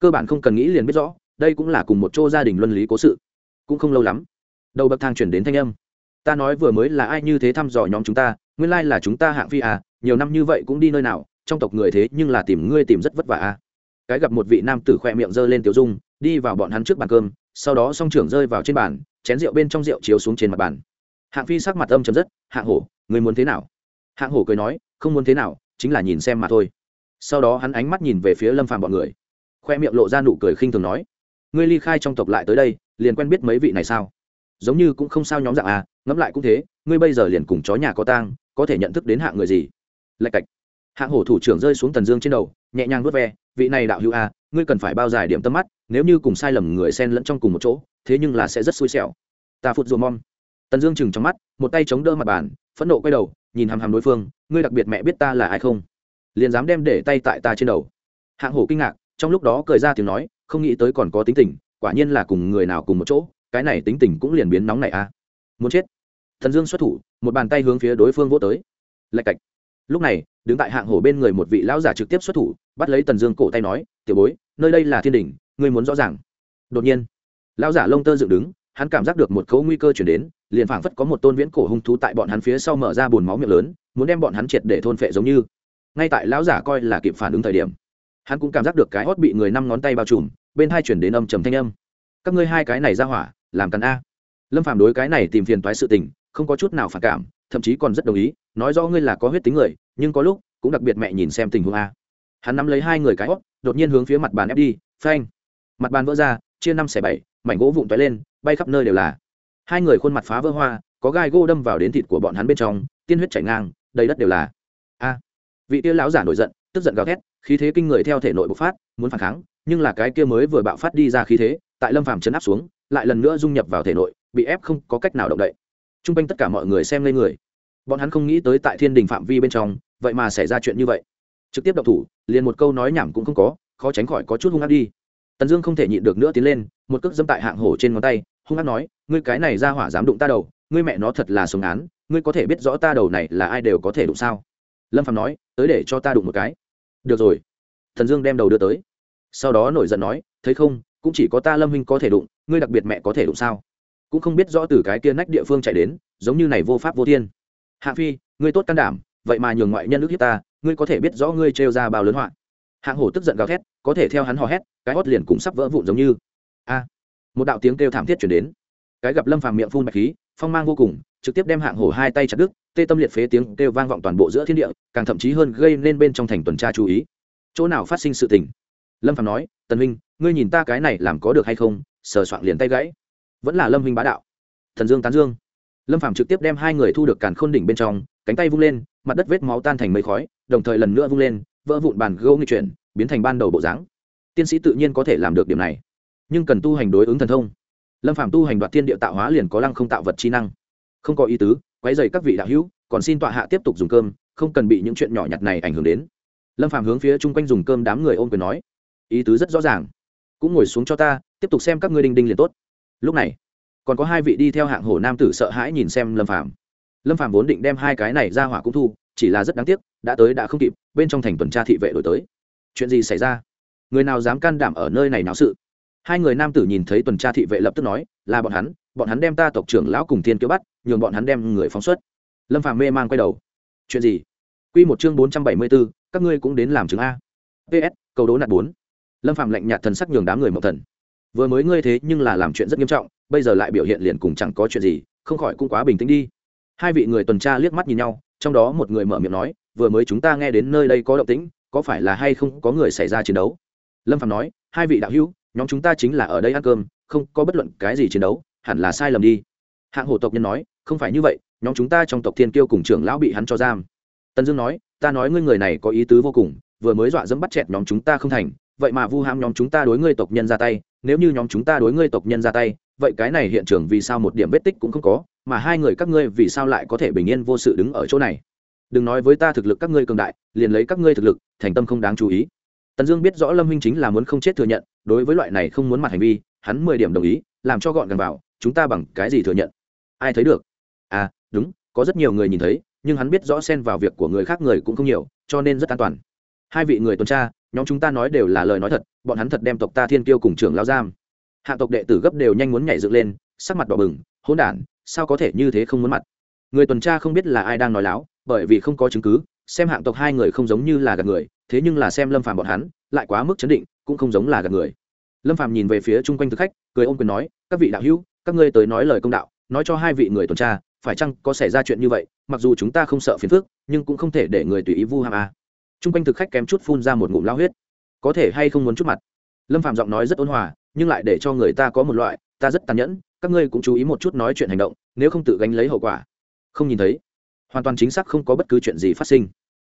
cơ bản không cần nghĩ liền biết rõ, đây cũng là cùng một chỗ gia đình luân lý cố sự. Cũng không lâu lắm, đầu bậc thang chuyển đến thanh âm. Ta nói vừa mới là ai như thế thăm dò nhóm chúng ta nguyên lai là chúng ta hạng phi à nhiều năm như vậy cũng đi nơi nào, trong tộc người thế nhưng là tìm ngươi tìm rất vất vả à. Cái gặp một vị nam tử khoe miệng giơ lên tiểu dung, đi vào bọn hắn trước bàn cơm, sau đó song trưởng rơi vào trên bàn, chén rượu bên trong rượu chiếu xuống trên mặt bàn. Hạng phi sắc mặt âm chấm dứt hạng hổ người muốn thế nào? Hạng hổ cười nói, không muốn thế nào, chính là nhìn xem mà thôi. Sau đó hắn ánh mắt nhìn về phía lâm phàm bọn người. Khoe miệng lộ ra nụ cười khinh thường nói, ngươi ly khai trong tộc lại tới đây, liền quen biết mấy vị này sao? Giống như cũng không sao nhóm dạng à ngẫm lại cũng thế, ngươi bây giờ liền cùng chó nhà có tang có thể nhận thức đến hạng người gì? Lạch cạch. Hạng hổ thủ trưởng rơi xuống tần dương trên đầu, nhẹ nhàng vớt ve, vị này đạo hữu à ngươi cần phải bao giải điểm tâm mắt, nếu như cùng sai lầm người xen lẫn trong cùng một chỗ, thế nhưng là sẽ rất xui xẻo. Ta phụt rùa mom. Tần dương chừng trong mắt, một tay chống đỡ mặt bàn, phẫn nộ quay đầu, nhìn hàm hàm đối phương, ngươi đặc biệt mẹ biết ta là ai không? Liền dám đem để tay tại ta trên đầu. Hạng hổ kinh ngạc, trong lúc đó cười ra tiếng nói, không nghĩ tới còn có tính tình, quả nhiên là cùng người nào cùng một chỗ, cái này tính tình cũng liền biến nóng này à muốn chết thần dương xuất thủ, một bàn tay hướng phía đối phương vô tới. Lạch cạch. Lúc này, đứng tại hạng hổ bên người một vị lão giả trực tiếp xuất thủ, bắt lấy tần dương cổ tay nói, tiểu bối, nơi đây là thiên đình ngươi muốn rõ ràng. Đột nhiên, lão giả lông tơ dựng đứng, hắn cảm giác được một cấu nguy cơ chuyển đến, liền phảng phất có một tôn viễn cổ hung thú tại bọn hắn phía sau mở ra bồn máu miệng lớn, muốn đem bọn hắn triệt để thôn phệ giống như. Ngay tại lão giả coi là kịp phản ứng thời điểm, hắn cũng cảm giác được cái hót bị người năm ngón tay bao trùm, bên hai chuyển đến âm trầm thanh âm. Các ngươi hai cái này ra hỏa, làm cắn a. Lâm phàm đối cái này tìm phiền toái sự tình không có chút nào phản cảm, thậm chí còn rất đồng ý, nói rõ ngươi là có huyết tính người, nhưng có lúc cũng đặc biệt mẹ nhìn xem tình huống a. Hắn nắm lấy hai người cái hót, đột nhiên hướng phía mặt bàn ép đi, phanh. Mặt bàn vỡ ra, chia năm xẻ bảy, mảnh gỗ vụn toái lên, bay khắp nơi đều là. Hai người khuôn mặt phá vỡ hoa, có gai gỗ đâm vào đến thịt của bọn hắn bên trong, tiên huyết chảy ngang, đầy đất đều là. A. Vị tia lão giả nổi giận, tức giận gào thét, khí thế kinh người theo thể nội bộc phát, muốn phản kháng, nhưng là cái kia mới vừa bạo phát đi ra khí thế, tại lâm phàm chấn áp xuống, lại lần nữa dung nhập vào thể nội, bị ép không có cách nào động đậy t r u n g quanh tất cả mọi người xem lên người. Bọn hắn không nghĩ tới tại thiên đình phạm vi bên trong, vậy mà xảy ra chuyện như vậy. Trực tiếp đậu thủ, liền một câu nói nhảm cũng không có, khó tránh khỏi có chút hung hát đi. Tần dương không thể nhịn được nữa tiến lên, một cước dâm tại hạng hổ trên ngón tay, hung hát nói, ngươi cái này ra hỏa dám đụng ta đầu, ngươi mẹ nó thật là sống án, ngươi có thể biết rõ ta đầu này là ai đều có thể đụng sao? Lâm phạm nói, tới để cho ta đụng một cái. Được rồi. Thần dương đem đầu đưa tới. Sau đó nổi giận nói, thấy không, cũng chỉ có ta lâm huynh có thể đụng, ngươi đặc biệt mẹ có thể đụng sao? Cũng không biết rõ từ cái kia nách địa phương chạy đến giống như này vô pháp vô thiên. Hạ phi ngươi tốt can đảm vậy mà nhường ngoại nhân ước hiếp ta ngươi có thể biết rõ ngươi trêu ra bao lớn họa. Hạng hổ tức giận gào thét có thể theo hắn hò hét cái hót liền cũng sắp vỡ vụn giống như. A! Một đạo tiếng kêu thảm thiết chuyển đến. Cái gặp lâm phàm miệng phun bạch khí phong mang vô cùng trực tiếp đem hạng hổ hai tay chặt đứt tê tâm liệt phế tiếng kêu vang vọng toàn bộ giữa thiên địa càng thậm chí hơn gây nên bên trong thành tuần tra chú ý. Chỗ nào phát sinh sự tình? Lâm phàm nói tần minh, ngươi nhìn ta cái này làm có được hay không? Sờ soạn liền tay gãy vẫn là lâm huynh bá đạo. Thần dương tán dương. Lâm phạm trực tiếp đem hai người thu được càn khôn đỉnh bên trong, cánh tay vung lên, mặt đất vết máu tan thành mây khói, đồng thời lần nữa vung lên, vỡ vụn bàn gỗ nghi chuyển, biến thành ban đầu bộ dáng. Tiên sĩ tự nhiên có thể làm được điểm này, nhưng cần tu hành đối ứng thần thông. Lâm phạm tu hành đoạt thiên địa tạo hóa liền có lăng không tạo vật chi năng. Không có ý tứ, quấy dày các vị đạo hữu, còn xin tọa hạ tiếp tục dùng cơm, không cần bị những chuyện nhỏ nhặt này ảnh hưởng đến. Lâm phạm hướng phía chung quanh dùng cơm đám người ôm quyền nói, ý tứ rất rõ ràng. Cũng ngồi xuống cho ta, tiếp tục xem các ngươi đinh đinh liền tốt lúc này, còn có hai vị đi theo hạng hổ nam tử sợ hãi nhìn xem lâm phạm lâm phạm vốn định đem hai cái này ra hỏa cũng thu, chỉ là rất đáng tiếc, đã tới đã không kịp, bên trong thành tuần tra thị vệ đổi tới. Chuyện gì xảy ra? Người nào dám can đảm ở nơi này náo sự? Hai người nam tử nhìn thấy tuần tra thị vệ lập tức nói, là bọn hắn bọn hắn đem ta tộc trưởng lão cùng thiên kiêu bắt, nhường bọn hắn đem người phóng xuất. Lâm phàm mê man quay đầu. Chuyện gì? Q một chương bốn trăm bảy mươi b các ngươi cũng đến làm chứng a. Ps cầu đố nạt bốn. Lâm phàm lạnh nhạt thần sắc nhường đám người mậu thần vừa mới ngươi thế nhưng là làm chuyện rất nghiêm trọng, bây giờ lại biểu hiện liền cùng chẳng có chuyện gì, không khỏi cũng quá bình tĩnh đi. Hai vị người tuần tra liếc mắt nhìn nhau, trong đó một người mở miệng nói, vừa mới chúng ta nghe đến nơi đây có động tĩnh, có phải là hay không có người xảy ra chiến đấu? Lâm phạm nói, hai vị đạo hữu, nhóm chúng ta chính là ở đây ăn cơm, không có bất luận cái gì chiến đấu, hẳn là sai lầm đi. Hạng hổ tộc nhân nói, không phải như vậy, nhóm chúng ta trong tộc thiên kiêu cùng trưởng lão bị hắn cho giam. Tân dương nói, ta nói ngươi người này có ý tứ vô cùng, vừa mới dọa dẫm bắt chẹt nhóm chúng ta không thành vậy mà vu ham nhóm chúng ta đối ngươi tộc nhân ra tay, nếu như nhóm chúng ta đối ngươi tộc nhân ra tay, vậy cái này hiện trường vì sao một điểm vết tích cũng không có, mà hai người các ngươi vì sao lại có thể bình yên vô sự đứng ở chỗ này? Đừng nói với ta thực lực các ngươi cường đại, liền lấy các ngươi thực lực, thành tâm không đáng chú ý. Tần dương biết rõ lâm huynh chính là muốn không chết thừa nhận, đối với loại này không muốn mặt hành vi, hắn mười điểm đồng ý, làm cho gọn gàng vào, chúng ta bằng cái gì thừa nhận? Ai thấy được? À đúng, có rất nhiều người nhìn thấy, nhưng hắn biết rõ xen vào việc của người khác người cũng không nhiều, cho nên rất an toàn. Hai vị người tuần tra nhóm chúng ta nói đều là lời nói thật, bọn hắn thật đem tộc ta thiên kiêu cùng trưởng lao giam. Hạ tộc đệ tử gấp đều nhanh muốn nhảy dựng lên, sắc mặt đỏ bừng, hỗn đản, sao có thể như thế không muốn mặt? Người tuần tra không biết là ai đang nói láo, bởi vì không có chứng cứ, xem hạng tộc hai người không giống như là gạt người, thế nhưng là xem lâm phàm bọn hắn, lại quá mức chấn định, cũng không giống là gạt người. Lâm phàm nhìn về phía chung quanh thực khách, cười ôm quyền nói, các vị đạo hữu, các ngươi tới nói lời công đạo, nói cho hai vị người tuần tra, phải chăng có xảy ra chuyện như vậy, mặc dù chúng ta không sợ phiền phức, nhưng cũng không thể để người tùy ý vu ham a à chung quanh thực khách kém chút phun ra một ngụm lao huyết. Có thể hay không muốn chút mặt? Lâm phạm giọng nói rất ôn hòa, nhưng lại để cho người ta có một loại, ta rất tàn nhẫn, các ngươi cũng chú ý một chút nói chuyện hành động, nếu không tự gánh lấy hậu quả. Không nhìn thấy. Hoàn toàn chính xác không có bất cứ chuyện gì phát sinh.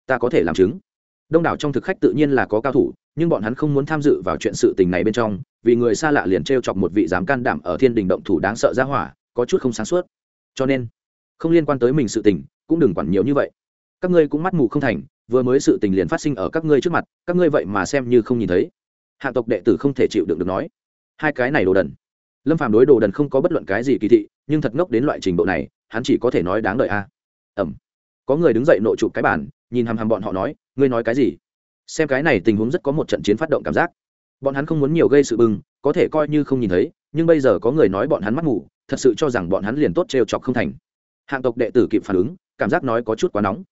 Ta có thể làm chứng. Đông đảo trong thực khách tự nhiên là có cao thủ, nhưng bọn hắn không muốn tham dự vào chuyện sự tình này bên trong, vì người xa lạ liền t r e o chọc một vị dám can đảm ở thiên đình động thủ đáng sợ ra hỏa, có chút không sáng suốt. Cho nên, không liên quan tới mình sự tình, cũng đừng quản nhiều như vậy. Các ngươi cũng mắt mù không thành vừa mới sự tình liền phát sinh ở các ngươi trước mặt các ngươi vậy mà xem như không nhìn thấy. Hạng tộc đệ tử không thể chịu đựng được nói. Hai cái này đồ đần. Lâm phàm đối đồ đần không có bất luận cái gì kỳ thị nhưng thật ngốc đến loại trình độ này hắn chỉ có thể nói đáng đợi a. Ẩm có người đứng dậy nội chụp cái bản nhìn hằm hằm bọn họ nói ngươi nói cái gì? Xem cái này tình huống rất có một trận chiến phát động cảm giác. Bọn hắn không muốn nhiều gây sự bừng, có thể coi như không nhìn thấy nhưng bây giờ có người nói bọn hắn mắt ngủ thật sự cho rằng bọn hắn liền tốt trêu chọc không thành. Hạng tộc đệ tử kịp phản ứng cảm giác nói có chút quá nóng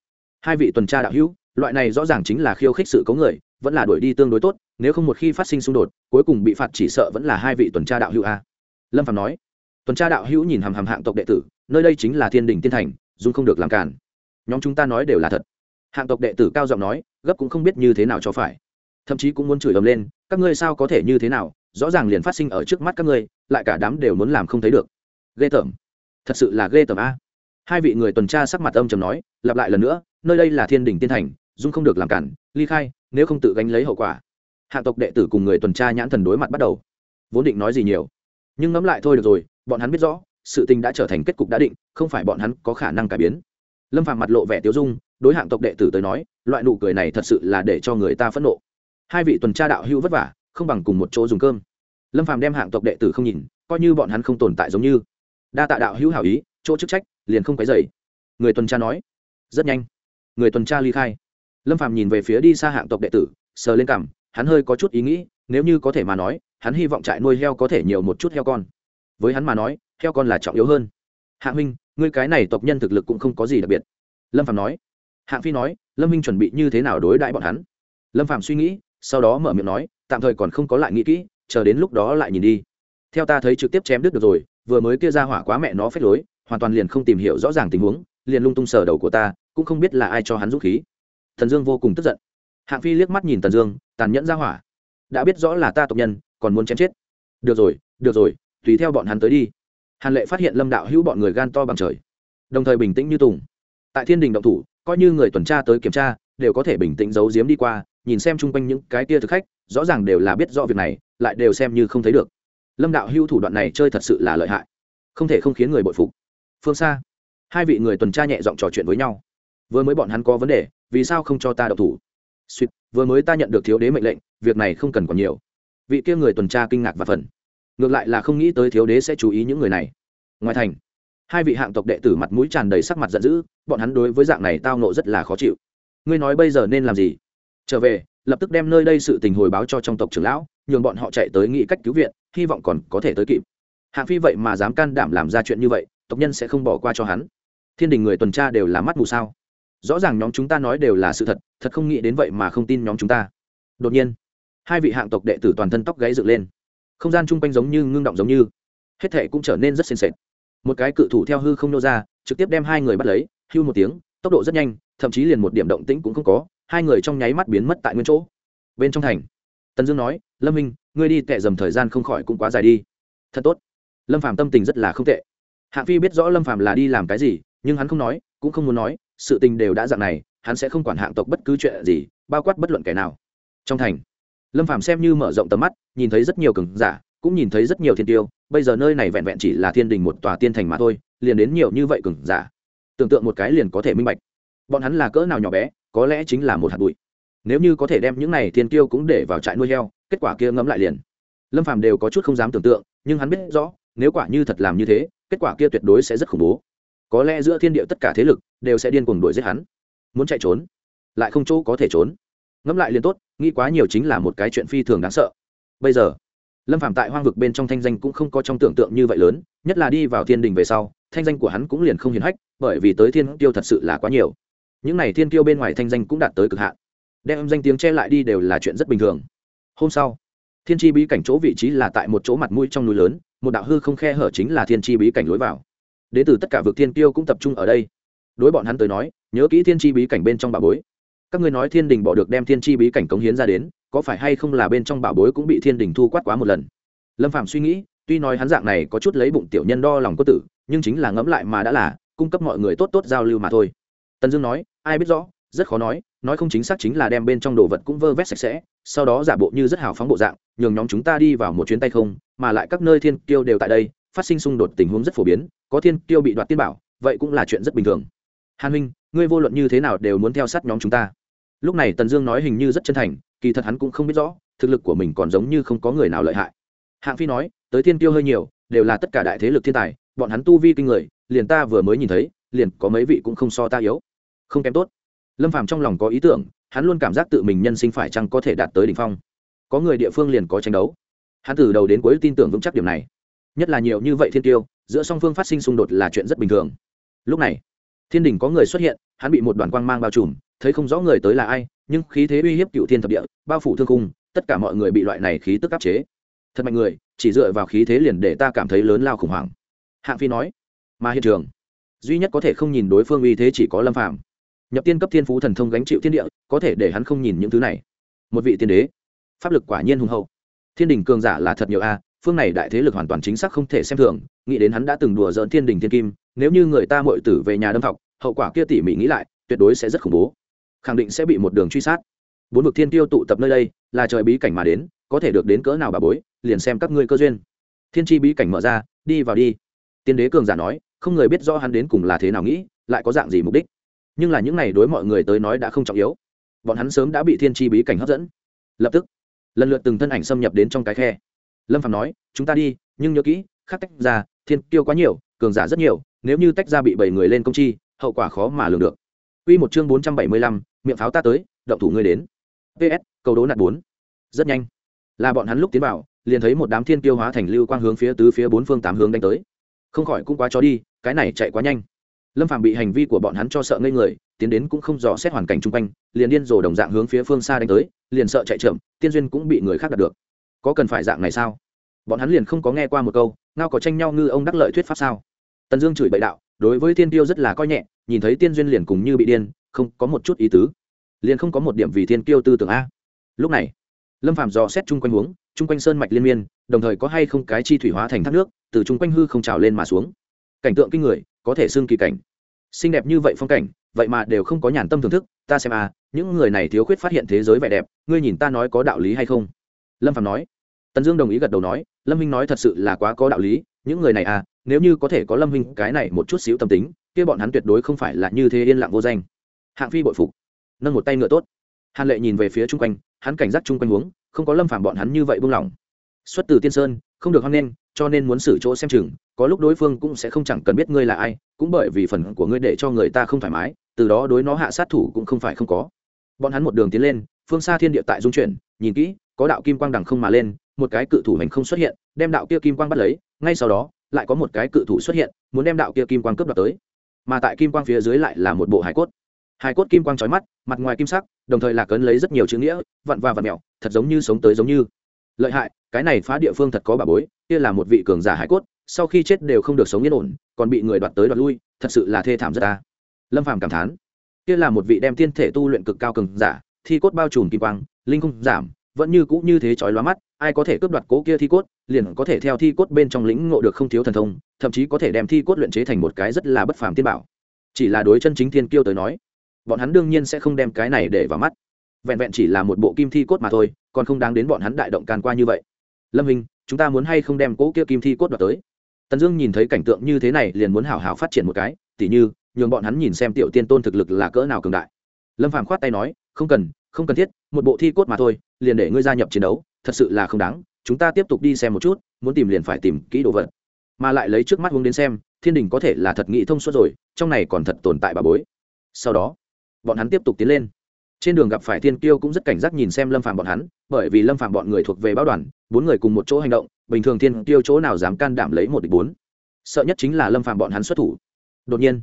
hai vị tuần tra đạo hữu, loại này rõ ràng chính là khiêu khích sự cấu người, vẫn là đuổi đi tương đối tốt, nếu không một khi phát sinh xung đột, cuối cùng bị phạt chỉ sợ vẫn là hai vị tuần tra đạo hữu a. Lâm phạm nói. Tuần tra đạo hữu nhìn hàm hàm hạng tộc đệ tử, nơi đây chính là thiên đình tiên thành dung không được làm cản. Nhóm chúng ta nói đều là thật. Hạng tộc đệ tử cao giọng nói, gấp cũng không biết như thế nào cho phải. Thậm chí cũng muốn chửi ầm lên, các ngươi sao có thể như thế nào? Rõ ràng liền phát sinh ở trước mắt các ngươi, lại cả đám đều muốn làm không thấy được. Ghê tởm. Thật sự là ghê tởm a hai vị người tuần tra sắc mặt âm trầm nói, lặp lại lần nữa, nơi đây là thiên đình tiên thành, dung không được làm cản, ly khai, nếu không tự gánh lấy hậu quả. Hạ tộc đệ tử cùng người tuần tra nhãn thần đối mặt bắt đầu. Vốn định nói gì nhiều, nhưng ngẫm lại thôi được rồi, bọn hắn biết rõ, sự tình đã trở thành kết cục đã định, không phải bọn hắn có khả năng cải biến. Lâm phàm mặt lộ vẻ tiêu dung, đối hạng tộc đệ tử tới nói, loại nụ cười này thật sự là để cho người ta phẫn nộ. Hai vị tuần tra đạo hữu vất vả, không bằng cùng một chỗ dùng cơm. Lâm phàm đem hạng tộc đệ tử không nhìn, coi như bọn hắn không tồn tại giống như. Đa tạ đạo hữu hảo ý chỗ chức trách, liền không cái dày người tuần tra nói, rất nhanh. Người tuần tra ly khai. Lâm phạm nhìn về phía đi xa hạng tộc đệ tử, sờ lên cằm, hắn hơi có chút ý nghĩ, nếu như có thể mà nói, hắn hy vọng trại nuôi heo có thể nhiều một chút heo con. Với hắn mà nói, heo con là trọng yếu hơn. Hạ huynh, ngươi cái này tộc nhân thực lực cũng không có gì đặc biệt. Lâm phạm nói. Hạng phi nói, lâm minh chuẩn bị như thế nào đối đãi bọn hắn? Lâm phạm suy nghĩ, sau đó mở miệng nói, tạm thời còn không có lại nghĩ kỹ, chờ đến lúc đó lại nhìn đi. Theo ta thấy trực tiếp chém đứt được rồi, vừa mới kia ra hỏa quá mẹ nó phết lối hoàn toàn liền không tìm hiểu rõ ràng tình huống, liền lung tung sờ đầu của ta, cũng không biết là ai cho hắn dũng khí. Thần dương vô cùng tức giận. Hạng phi liếc mắt nhìn tần dương, tàn nhẫn ra hỏa. Đã biết rõ là ta tộc nhân, còn muốn chém chết. Được rồi được rồi, tùy theo bọn hắn tới đi. Hàn lệ phát hiện lâm đạo hữu bọn người gan to bằng trời. Đồng thời bình tĩnh như tùng. Tại thiên đình động thủ, coi như người tuần tra tới kiểm tra, đều có thể bình tĩnh giấu giếm đi qua, nhìn xem chung quanh những cái tia thực khách, rõ ràng đều là biết rõ việc này, lại đều xem như không thấy được. Lâm đạo hữu thủ đoạn này chơi thật sự là lợi hại. Không thể không khiến người bội phục phương xa. Hai vị người tuần tra nhẹ giọng trò chuyện với nhau. Vừa mới bọn hắn có vấn đề, vì sao không cho ta đậu thủ? Suýt, vừa mới ta nhận được thiếu đế mệnh lệnh, việc này không cần còn nhiều. Vị kia người tuần tra kinh ngạc và phần ngược lại là không nghĩ tới thiếu đế sẽ chú ý những người này. Ngoài thành, hai vị hạng tộc đệ tử mặt mũi tràn đầy sắc mặt giận dữ, bọn hắn đối với dạng này tao nộ rất là khó chịu. Ngươi nói bây giờ nên làm gì? Trở về, lập tức đem nơi đây sự tình hồi báo cho trong tộc trưởng lão, nhường bọn họ chạy tới nghĩ cách cứu viện, hy vọng còn có thể tới kịp. Hạng phi vậy mà dám can đảm làm ra chuyện như vậy tộc nhân sẽ không bỏ qua cho hắn. Thiên đình người tuần tra đều là mắt mù sao? Rõ ràng nhóm chúng ta nói đều là sự thật thật không nghĩ đến vậy mà không tin nhóm chúng ta. Đột nhiên, hai vị hạng tộc đệ tử toàn thân tóc gáy dựng lên. Không gian chung quanh giống như ngưng động giống như. Hết thệ cũng trở nên rất sền sệt. Một cái cự thủ theo hư không nô ra, trực tiếp đem hai người bắt lấy, hưu một tiếng, tốc độ rất nhanh, thậm chí liền một điểm động tĩnh cũng không có, hai người trong nháy mắt biến mất tại nguyên chỗ. Bên trong thành, tần dương nói, lâm minh, ngươi đi tệ dầm thời gian không khỏi cũng quá dài đi. Thật tốt. Lâm phàm tâm tình rất là không tệ hạng phi biết rõ lâm phàm là đi làm cái gì, nhưng hắn không nói, cũng không muốn nói, sự tình đều đã dạng này, hắn sẽ không quản hạng tộc bất cứ chuyện gì, bao quát bất luận kẻ nào. Trong thành, lâm phàm xem như mở rộng tầm mắt, nhìn thấy rất nhiều cường giả, cũng nhìn thấy rất nhiều thiên tiêu, bây giờ nơi này vẹn vẹn chỉ là thiên đình một tòa tiên thành mà thôi, liền đến nhiều như vậy cường giả. Tưởng tượng một cái liền có thể minh bạch. Bọn hắn là cỡ nào nhỏ bé, có lẽ chính là một hạt bụi. Nếu như có thể đem những này thiên tiêu cũng để vào trại nuôi heo, kết quả kia ngẫm lại liền. Lâm phàm đều có chút không dám tưởng tượng, nhưng hắn biết rõ, nếu quả như thật làm như thế kết quả kia tuyệt đối sẽ rất khủng bố. Có lẽ giữa thiên địa tất cả thế lực đều sẽ điên cuồng đuổi giết hắn. Muốn chạy trốn, lại không chỗ có thể trốn. Ngẫm lại liền tốt, nghĩ quá nhiều chính là một cái chuyện phi thường đáng sợ. Bây giờ, lâm phạm tại hoang vực bên trong thanh danh cũng không có trong tưởng tượng như vậy lớn, nhất là đi vào thiên đình về sau, thanh danh của hắn cũng liền không hiền hách, bởi vì tới thiên tiêu thật sự là quá nhiều. Những n à y thiên tiêu bên ngoài thanh danh cũng đạt tới cực hạn. Đem danh tiếng che lại đi đều là chuyện rất bình thường. Hôm sau, thiên tri bí cảnh chỗ vị trí là tại một chỗ mặt mũi trong núi lớn một đạo hư không khe hở chính là thiên tri bí cảnh lối vào. Đ ế từ tất cả vực thiên tiêu cũng tập trung ở đây. Đối bọn hắn tới nói, nhớ kỹ thiên tri bí cảnh bên trong bà bối. Các ngươi nói thiên đình bỏ được đem thiên tri bí cảnh cống hiến ra đến, có phải hay không là bên trong bảo bối cũng bị thiên đình thu quát quá một lần? Lâm phạm suy nghĩ, tuy nói hắn dạng này có chút lấy bụng tiểu nhân đo lòng có tử, nhưng chính là ngẫm lại mà đã là, cung cấp mọi người tốt tốt giao lưu mà thôi. Tần dương nói, ai biết rõ, rất khó nói nói không chính xác chính là đem bên trong đồ vật cũng vơ vét sạch sẽ, sau đó giả bộ như rất hào phóng bộ dạng nhường nhóm chúng ta đi vào một chuyến tay không, mà lại các nơi thiên kiêu đều tại đây, phát sinh xung đột tình huống rất phổ biến, có thiên kiêu bị đoạt tiên bảo, vậy cũng là chuyện rất bình thường. Hàn huynh, ngươi vô luận như thế nào đều muốn theo sát nhóm chúng ta. Lúc này tần dương nói hình như rất chân thành, kỳ thật hắn cũng không biết rõ, thực lực của mình còn giống như không có người nào lợi hại. Hạng phi nói, tới thiên tiêu hơi nhiều, đều là tất cả đại thế lực thiên tài, bọn hắn tu vi kinh người, liền ta vừa mới nhìn thấy, liền có mấy vị cũng không so ta yếu. Không kém tốt. Lâm phàm trong lòng có ý tưởng, hắn luôn cảm giác tự mình nhân sinh phải chăng có thể đạt tới đỉnh phong có người địa phương liền có tranh đấu. Hắn từ đầu đến cuối tin tưởng vững chắc điểm này. Nhất là nhiều như vậy thiên tiêu giữa song phương phát sinh xung đột là chuyện rất bình thường. Lúc này, thiên đình có người xuất hiện, hắn bị một đoàn quang mang bao trùm, thấy không rõ người tới là ai, nhưng khí thế uy hiếp cựu thiên thập địa, bao phủ thương cung tất cả mọi người bị loại này khí tức áp chế. Thật mạnh người, chỉ dựa vào khí thế liền để ta cảm thấy lớn lao khủng hoảng. Hạng phi nói, mà hiện trường, duy nhất có thể không nhìn đối phương uy thế chỉ có lâm phạm nhập tiên cấp thiên phú thần thông gánh chịu thiên địa, có thể để hắn không nhìn những thứ này. Một vị tiên đế pháp lực quả nhiên hùng hậu. Thiên đình cường giả là thật nhiều a, phương này đại thế lực hoàn toàn chính xác không thể xem thường, nghĩ đến hắn đã từng đùa dỡn thiên đình thiên kim, nếu như người ta mội tử về nhà đâm thọc, hậu quả kia tỉ mỉ nghĩ lại, tuyệt đối sẽ rất khủng bố. Khẳng định sẽ bị một đường truy sát. Bốn vực thiên tiêu tụ tập nơi đây, là trời bí cảnh mà đến, có thể được đến cỡ nào bà bối, liền xem các ngươi cơ duyên. Thiên tri bí cảnh mở ra, đi vào đi. Tiên đế cường giả nói, không người biết rõ hắn đến cùng là thế nào nghĩ, lại có dạng gì mục đích. Nhưng là những này đối mọi người tới nói đã không trọng yếu. Bọn hắn sớm đã bị thiên tri bí cảnh hấp dẫn. Lập tức lần lượt từng thân ảnh xâm nhập đến trong cái khe lâm phạm nói chúng ta đi nhưng nhớ kỹ khắc tách ra thiên tiêu quá nhiều cường giả rất nhiều nếu như tách ra bị bảy người lên công chi hậu quả khó mà lường được Quy một chương bốn trăm bảy mươi lăm, miệng pháo ta tới, động thủ ngươi đến. PS, cầu đố nạt bốn. Rất nhanh. Là bọn hắn lúc tiến vào, liền thấy một đám thiên tiêu hóa thành lưu quang hướng phía tứ phía bốn phương tám hướng đánh tới. Không khỏi cũng quá chó đi, cái này chạy quá nhanh. Lâm Phàm bị hành vi của bọn hắn cho sợ ngây người, tiến đến cũng không dò xét hoàn cảnh chung quanh, liền điên rồ đồng dạng hướng phía phương xa đánh tới, liền sợ chạy trộm tiên duyên cũng bị người khác đạt được. Có cần phải dạng này sao? Bọn hắn liền không có nghe qua một câu, ngao có tranh nhau ngư ông đắc lợi thuyết pháp sao? Tần Dương chửi bậy đạo, đối với tiên tiêu rất là coi nhẹ, nhìn thấy tiên duyên liền cùng như bị điên không có một chút ý tứ liền không có một điểm vì thiên kiêu tư tưởng a lúc này lâm phạm dò xét chung quanh huống chung quanh sơn mạch liên miên đồng thời có hay không cái chi thủy hóa thành thác nước từ chung quanh hư không trào lên mà xuống cảnh tượng kinh người có thể xưng kỳ cảnh xinh đẹp như vậy phong cảnh vậy mà đều không có nhàn tâm thưởng thức, ta xem a những người này thiếu khuyết phát hiện thế giới vẻ đẹp, ngươi nhìn ta nói có đạo lý hay không? Lâm phạm nói. Tần dương đồng ý gật đầu nói, lâm minh nói thật sự là quá có đạo lý, những người này à nếu như có thể có lâm minh cái này một chút xíu tâm tính, kia bọn hắn tuyệt đối không phải là như thế yên lặng vô danh. Hạng phi bội phục. Nâng một tay ngựa tốt. Hàn lệ nhìn về phía chung quanh, hắn cảnh giác chung quanh huống, không có lâm phạm bọn hắn như vậy buông lỏng. Xuất từ tiên sơn, không được hoan nghênh, cho nên muốn xử chỗ xem chừng, có lúc đối phương cũng sẽ không chẳng cần biết ngươi là ai, cũng bởi vì phần của ngươi để cho người ta không thoải mái từ đó đối nó hạ sát thủ cũng không phải không có. Bọn hắn một đường tiến lên, phương xa thiên địa tại dung chuyển, nhìn kỹ, có đạo kim quang đằng không mà lên, một cái cự thủ hành không xuất hiện, đem đạo kia kim quang bắt lấy, ngay sau đó, lại có một cái cự thủ xuất hiện, muốn đem đạo kia kim quang cướp đoạt tới. Mà tại kim quang phía dưới lại là một bộ hải cốt. Hải cốt kim quang trói mắt, mặt ngoài kim sắc, đồng thời là cấn lấy rất nhiều chữ nghĩa, vặn và vặn mẹo, thật giống như sống tới giống như. Lợi hại, cái này phá địa phương thật có bà bối, kia là một vị cường giả hải cốt, sau khi chết đều không được sống yên ổn, còn bị người đoạt tới đoạt lui, thật sự là thê thảm rất ta lâm phàm cảm thán, kia là một vị đem tiên thể tu luyện cực cao cường giả, thi cốt bao trùm kim quang, linh không giảm, vẫn như cũ như thế chói lóa mắt, ai có thể cướp đoạt cố kia thi cốt, liền có thể theo thi cốt bên trong lĩnh ngộ được không thiếu thần thông, thậm chí có thể đem thi cốt luyện chế thành một cái rất là bất phàm tiên bảo. Chỉ là đối chân chính thiên kiêu tới nói, bọn hắn đương nhiên sẽ không đem cái này để vào mắt. Vẹn vẹn chỉ là một bộ kim thi cốt mà thôi, còn không đáng đến bọn hắn đại động can qua như vậy. Lâm hình, chúng ta muốn hay không đem cố kia kim thi cốt đoạt tới? Tần dương nhìn thấy cảnh tượng như thế này liền muốn hảo hảo phát triển một cái, tỉ như nhường bọn hắn nhìn xem tiểu tiên tôn thực lực là cỡ nào cường đại. Lâm phàm khoát tay nói, không cần không cần thiết, một bộ thi cốt mà thôi, liền để ngươi gia nhập chiến đấu, thật sự là không đáng, chúng ta tiếp tục đi xem một chút, muốn tìm liền phải tìm kỹ đồ vật. Mà lại lấy trước mắt hướng đến xem, thiên đình có thể là thật nghĩ thông suốt rồi, trong này còn thật tồn tại bà bối. Sau đó, bọn hắn tiếp tục tiến lên. Trên đường gặp phải thiên kiêu cũng rất cảnh giác nhìn xem lâm phàm bọn hắn, bởi vì lâm phàm bọn người thuộc về báo đoàn, bốn người cùng một chỗ hành động, bình thường thiên kiêu chỗ nào dám can đảm lấy một địch bốn. Sợ nhất chính là lâm phàm bọn hắn xuất thủ. Đột nhiên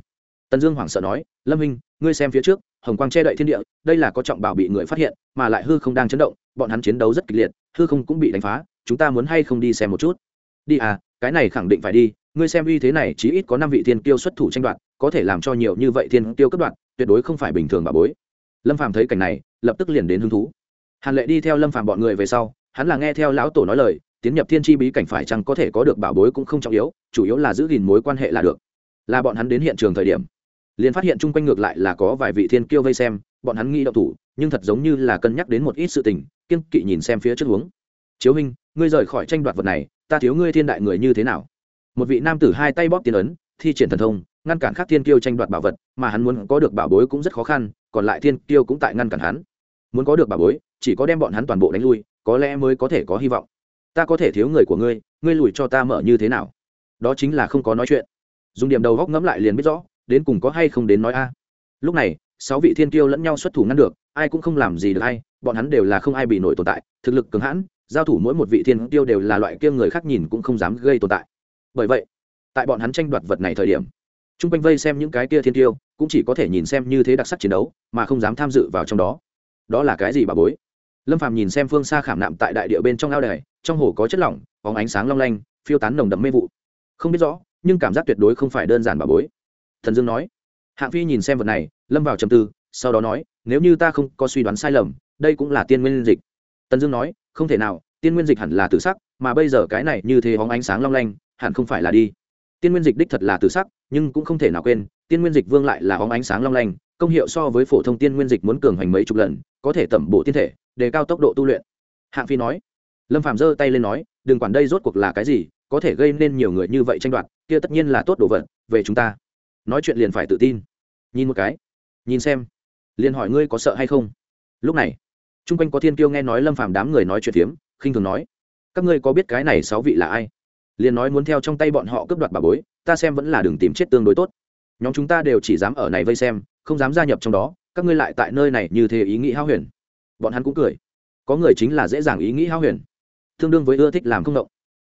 tần dương hoảng sợ nói, lâm minh ngươi xem phía trước, hồng quang che đậy thiên địa, đây là có trọng bảo bị người phát hiện, mà lại hư không đang chấn động, bọn hắn chiến đấu rất kịch liệt, hư không cũng bị đánh phá, chúng ta muốn hay không đi xem một chút? Đi à cái này khẳng định phải đi, ngươi xem uy thế này, chí ít có năm vị thiên kiêu xuất thủ tranh đoạt, có thể làm cho nhiều như vậy thiên kiêu cấp đoạt, tuyệt đối không phải bình thường bà bối. Lâm phàm thấy cảnh này, lập tức liền đến hứng thú. Hàn lệ đi theo lâm phàm bọn người về sau, hắn là nghe theo lão tổ nói lời, tiến nhập thiên chi bí cảnh phải chăng có thể có được bảo bối cũng không trọng yếu, chủ yếu là giữ gìn mối quan hệ là được. Là bọn hắn đến hiện trường thời điểm liền phát hiện chung quanh ngược lại là có vài vị thiên kiêu vây xem, bọn hắn nghĩ đậu thủ, nhưng thật giống như là cân nhắc đến một ít sự tình kiên kỵ nhìn xem phía trước hướng. Chiếu hình ngươi rời khỏi tranh đoạt vật này, ta thiếu ngươi thiên đại người như thế nào? Một vị nam tử hai tay bóp tiền ấn, thi triển thần thông, ngăn cản khác thiên kiêu tranh đoạt bảo vật, mà hắn muốn có được bảo bối cũng rất khó khăn, còn lại thiên kiêu cũng tại ngăn cản hắn. Muốn có được bảo bối, chỉ có đem bọn hắn toàn bộ đánh lui, có lẽ mới có thể có hy vọng. Ta có thể thiếu người của ngươi ngươi lùi cho ta mở như thế nào? Đó chính là không có nói chuyện. Dùng điểm đầu góc ngẫm lại liền biết rõ đến cùng có hay không đến nói a. Lúc này, sáu vị thiên kiêu lẫn nhau xuất thủ ngăn được, ai cũng không làm gì được hay bọn hắn đều là không ai bị nổi tồn tại, thực lực cường hãn, giao thủ mỗi một vị thiên tiêu đều là loại kia người khác nhìn cũng không dám gây tồn tại. Bởi vậy, tại bọn hắn tranh đoạt vật này thời điểm, chung quanh vây xem những cái kia thiên tiêu cũng chỉ có thể nhìn xem như thế đặc sắc chiến đấu, mà không dám tham dự vào trong đó. Đó là cái gì bà bối? Lâm phàm nhìn xem phương xa khảm nạm tại đại địa bên trong ao đài, trong hồ có chất lỏng, bóng ánh sáng long lanh, phiêu tán nồng đậm mê vụ. Không biết rõ, nhưng cảm giác tuyệt đối không phải đơn giản bà bối thần dương nói. Hạng phi nhìn xem vật này, lâm vào trầm tư, sau đó nói, nếu như ta không có suy đoán sai lầm, đây cũng là tiên nguyên dịch. Tần dương nói, không thể nào, tiên nguyên dịch hẳn là tự sắc, mà bây giờ cái này như thế hóng ánh sáng long lanh, hẳn không phải là đi. Tiên nguyên dịch đích thật là tự sắc, nhưng cũng không thể nào quên, tiên nguyên dịch vương lại là hóng ánh sáng long lanh, công hiệu so với phổ thông tiên nguyên dịch muốn cường hành mấy chục lần, có thể tẩm bộ tiên thể, đề cao tốc độ tu luyện. Hạng phi nói. Lâm phạm giơ tay lên nói, đừng quản đây rốt cuộc là cái gì, có thể gây nên nhiều người như vậy tranh đoạt, kia tất nhiên là tốt đồ vật, về chúng ta nói chuyện liền phải tự tin. Nhìn một cái. Nhìn xem. Liền hỏi ngươi có sợ hay không? Lúc này t r u n g quanh có thiên kiêu nghe nói lâm phàm đám người nói chuyện phiếm, khinh thường nói, các ngươi có biết cái này sáu vị là ai? Liền nói muốn theo trong tay bọn họ cướp đoạt bà bối, ta xem vẫn là đường tìm chết tương đối tốt. Nhóm chúng ta đều chỉ dám ở này vây xem, không dám gia nhập trong đó, các ngươi lại tại nơi này như thế ý nghĩ hao huyền. Bọn hắn cũng cười. Có người chính là dễ dàng ý nghĩ hao huyền. Tương đương với ưa thích làm không động.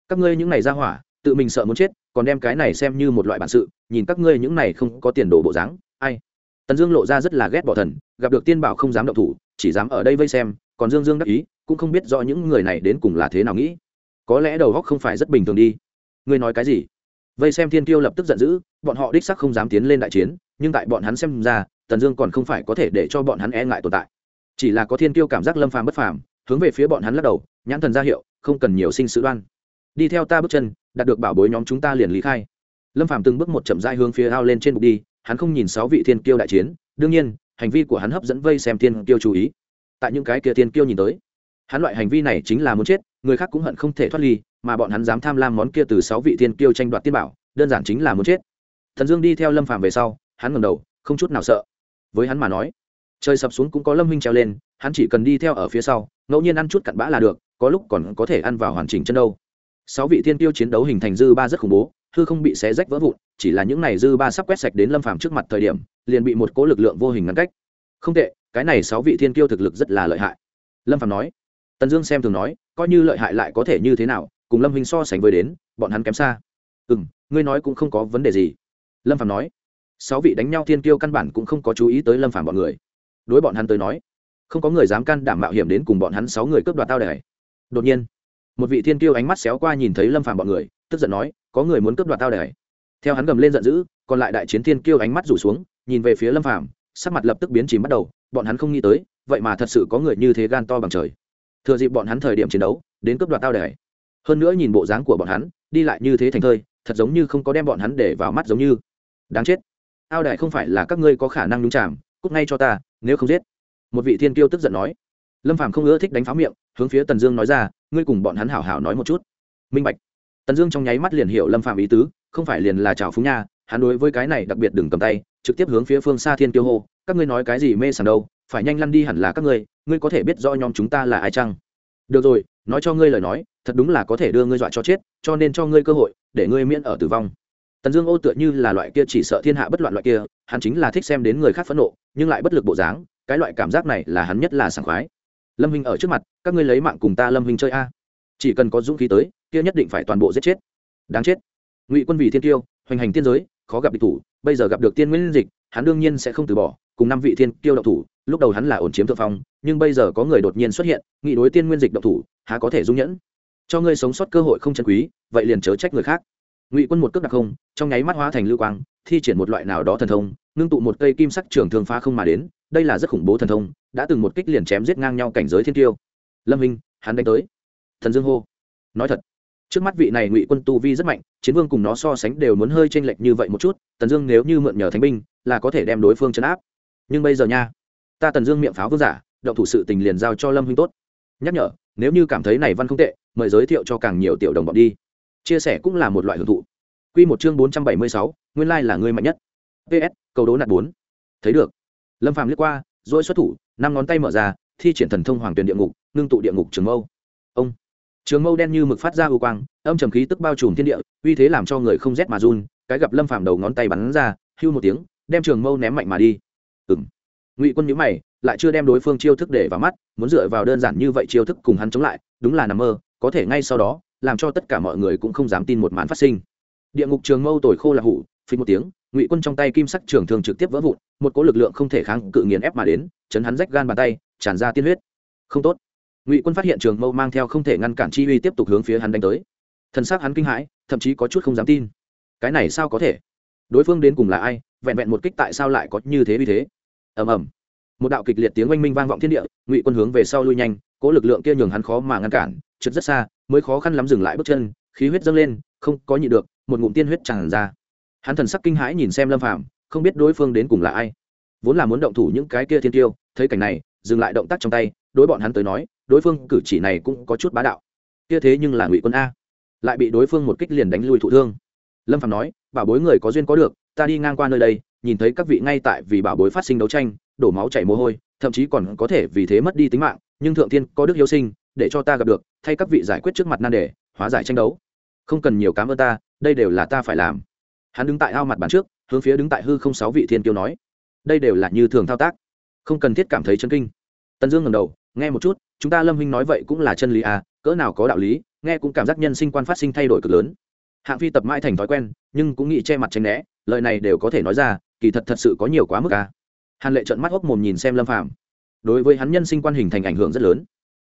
Các ngươi những này ra hỏa, tự mình sợ muốn chết còn đem cái này xem như một loại bản sự, nhìn các ngươi những này không có tiền đồ bộ dáng, ai? Tần dương lộ ra rất là ghét bỏ thần, gặp được tiên bảo không dám động thủ, chỉ dám ở đây vây xem, còn dương dương đắc ý, cũng không biết rõ những người này đến cùng là thế nào nghĩ. Có lẽ đầu góc không phải rất bình thường đi. Ngươi nói cái gì? Vây xem thiên tiêu lập tức giận dữ, bọn họ đích sắc không dám tiến lên đại chiến, nhưng tại bọn hắn xem ra, tần dương còn không phải có thể để cho bọn hắn e ngại tồn tại. Chỉ là có thiên tiêu cảm giác lâm phàm bất phàm, hướng về phía bọn hắn lắc đầu, nhãn thần ra hiệu, không cần nhiều sinh sự đoan đi theo ta bước chân, đạt được bảo bối nhóm chúng ta liền lý khai. Lâm Phạm từng bước một chậm rãi hướng phía ao lên trên bục đi, hắn không nhìn sáu vị thiên kiêu đại chiến, đương nhiên, hành vi của hắn hấp dẫn vây xem thiên kiêu chú ý. Tại những cái kia thiên kiêu nhìn tới, hắn loại hành vi này chính là muốn chết, người khác cũng hận không thể thoát ly, mà bọn hắn dám tham lam món kia từ sáu vị thiên kiêu tranh đoạt tiên bảo, đơn giản chính là muốn chết. Thần dương đi theo lâm Phạm về sau, hắn ngẩng đầu, không chút nào sợ. Với hắn mà nói, trời sập xuống cũng có lâm Minh treo lên, hắn chỉ cần đi theo ở phía sau, ngẫu nhiên ăn chút cặn bã là được, có lúc còn có thể ăn vào hoàn chỉnh chân đâu sáu vị thiên tiêu chiến đấu hình thành dư ba rất khủng bố, hư không bị xé rách vỡ vụn, chỉ là những này dư ba sắp quét sạch đến lâm phàm trước mặt thời điểm, liền bị một cố lực lượng vô hình ngăn cách. Không tệ, cái này sáu vị thiên tiêu thực lực rất là lợi hại. Lâm phàm nói. Tần dương xem thường nói, coi như lợi hại lại có thể như thế nào, cùng lâm hình so sánh với đến, bọn hắn kém xa. Ừ m ngươi nói cũng không có vấn đề gì. Lâm phàm nói. Sáu vị đánh nhau thiên tiêu căn bản cũng không có chú ý tới lâm phàm bọn người. Đối bọn hắn tới nói, không có người dám can đảm mạo hiểm đến cùng bọn hắn sáu người cướp đoạt tao đài đột nhiên một vị thiên kiêu ánh mắt xéo qua nhìn thấy lâm phàm bọn người, tức giận nói, có người muốn cướp đoạt tao đài. Theo hắn gầm lên giận dữ, còn lại đại chiến thiên kiêu ánh mắt rủ xuống, nhìn về phía lâm phàm, sắc mặt lập tức biến chìm bắt đầu, bọn hắn không nghĩ tới, vậy mà thật sự có người như thế gan to bằng trời. Thừa dịp bọn hắn thời điểm chiến đấu, đến cướp đoạt tao đài. Hơn nữa nhìn bộ dáng của bọn hắn, đi lại như thế thành thơi, thật giống như không có đem bọn hắn để vào mắt giống như. Đáng chết. Ao đài không phải là các ngươi có khả năng đúng chạm cút ngay cho ta, nếu không giết. Một vị thiên kiêu tức giận nói lâm phàm không ưa thích đánh pháo miệng, hướng phía tần dương nói ra, ngươi cùng bọn hắn hảo hảo nói một chút. Minh bạch. Tần dương trong nháy mắt liền hiểu lâm phàm ý tứ, không phải liền là chào phúng nha, hắn đối với cái này đặc biệt đừng cầm tay, trực tiếp hướng phía phương xa thiên tiêu hô, các ngươi nói cái gì mê sảng đâu, phải nhanh lăn đi hẳn là các ngươi ngươi có thể biết rõ nhóm chúng ta là ai chăng? Được rồi, nói cho ngươi lời nói, thật đúng là có thể đưa ngươi dọa cho chết, cho nên cho ngươi cơ hội, để ngươi miễn ở tử vong. Tần dương ô tựa như là loại kia chỉ sợ thiên hạ bất loạn loại kia, hắn chính là thích xem đến người khác phẫn nộ, nhưng lại bất lực bộ dáng, cái loại cảm giác này là hắn nhất là sảng khoái lâm huynh ở trước mặt, các ngươi lấy mạng cùng ta lâm huynh chơi a. Chỉ cần có dũng khí tới, kia nhất định phải toàn bộ giết chết. Đáng chết. Ngụy quân vì thiên tiêu hoành hành tiên giới, khó gặp địch thủ, bây giờ gặp được tiên nguyên dịch, hắn đương nhiên sẽ không từ bỏ, cùng năm vị thiên tiêu độc thủ, lúc đầu hắn là ổn chiếm thượng phong, nhưng bây giờ có người đột nhiên xuất hiện nghị đối tiên nguyên dịch độc thủ, há có thể dung nhẫn? Cho ngươi sống sót cơ hội không chân quý, vậy liền chớ trách người khác. Ngụy quân một cước đặc không, trong nháy mắt hóa thành lưu quang, thi triển một loại nào đó thần thông, ngưng tụ một cây kim sắc trường thường phá không mà đến đây là rất khủng bố thần thông, đã từng một kích liền chém giết ngang nhau cảnh giới thiên tiêu lâm hình hắn đánh tới. Thần dương hô. Nói thật, trước mắt vị này ngụy quân tu vi rất mạnh, chiến vương cùng nó so sánh đều muốn hơi chênh lệch như vậy một chút, tần dương nếu như mượn nhờ thánh binh, là có thể đem đối phương chấn áp. Nhưng bây giờ nha, ta tần dương miệng pháo vương giả, động thủ sự tình liền giao cho lâm huynh tốt. Nhắc nhở, nếu như cảm thấy này văn không tệ, mời giới thiệu cho càng nhiều tiểu đồng bọn đi. Chia sẻ cũng là một loại hưởng thụ. Q một chương bốn trăm bảy mươi sáu, nguyên lai là người mạnh nhất. Ps cầu đố nạt bốn. Thấy được lâm phàm liếc qua dỗi xuất thủ, năm ngón tay mở ra, thi triển thần thông hoàng tuyển địa ngục, ngưng tụ địa ngục trường mâu. Ông. Trường mâu đen như mực phát ra ưu quang, âm trầm khí tức bao trùm thiên địa, uy thế làm cho người không rét mà run, cái gặp lâm phàm đầu ngón tay bắn ra, hưu một tiếng, đem trường mâu ném mạnh mà đi. Ừng ngụy quân nhíu mày, lại chưa đem đối phương chiêu thức để vào mắt, muốn dựa vào đơn giản như vậy chiêu thức cùng hắn chống lại, đúng là nằm mơ, có thể ngay sau đó, làm cho tất cả mọi người cũng không dám tin một màn phát sinh. Địa ngục trường mâu tồi khô là hủ phí một tiếng ngụy quân trong tay kim sắc trường thường trực tiếp vỡ vụn, một cỗ lực lượng không thể kháng cự nghiền ép mà đến, chấn hắn rách gan bàn tay, tràn ra tiên huyết. Không tốt. Ngụy quân phát hiện trường mâu mang theo không thể ngăn cản chi uy tiếp tục hướng phía hắn đánh tới. Thân xác hắn kinh hãi, thậm chí có chút không dám tin. Cái này sao có thể? Đối phương đến cùng là ai? Vẹn vẹn một kích tại sao lại có như thế uy thế? Ầm ầm. Một đạo kịch liệt tiếng oanh minh vang vọng thiên địa, ngụy quân hướng về sau lui nhanh, cỗ lực lượng kia nhường hắn khó mà ngăn cản, trượt rất xa, mới khó khăn lắm dừng lại bước chân, khí huyết dâng lên, không có nhị được, một ngụm tiên huyết tràn ra hắn thần sắc kinh hãi nhìn xem lâm phạm không biết đối phương đến cùng là ai. Vốn là muốn động thủ những cái kia thiên tiêu, thấy cảnh này, dừng lại động tác trong tay, đối bọn hắn tới nói, đối phương cử chỉ này cũng có chút bá đạo. Kia thế nhưng là ngụy quân a. Lại bị đối phương một kích liền đánh lui thụ thương. Lâm phạm nói, bảo bối người có duyên có được, ta đi ngang qua nơi đây, nhìn thấy các vị ngay tại vì bảo bối phát sinh đấu tranh, đổ máu chảy mồ hôi, thậm chí còn có thể vì thế mất đi tính mạng, nhưng thượng thiên có đức yêu sinh, để cho ta gặp được, thay các vị giải quyết trước mặt nan đề, hóa giải tranh đấu. Không cần nhiều cám ơn ta, đây đều là ta phải làm hắn đứng tại ao mặt bàn trước, hướng phía đứng tại hư không sáu vị thiên kiêu nói, đây đều là như thường thao tác. Không cần thiết cảm thấy chân kinh. Tần dương ngầm đầu, nghe một chút, chúng ta lâm huynh nói vậy cũng là chân lý à cỡ nào có đạo lý, nghe cũng cảm giác nhân sinh quan phát sinh thay đổi cực lớn. Hạng phi tập mãi thành thói quen, nhưng cũng nghĩ che mặt tranh né, lời này đều có thể nói ra, kỳ thật thật sự có nhiều quá mức à. Hàn lệ trợn mắt hốc mồm nhìn xem lâm phàm. Đối với hắn nhân sinh quan hình thành ảnh hưởng rất lớn.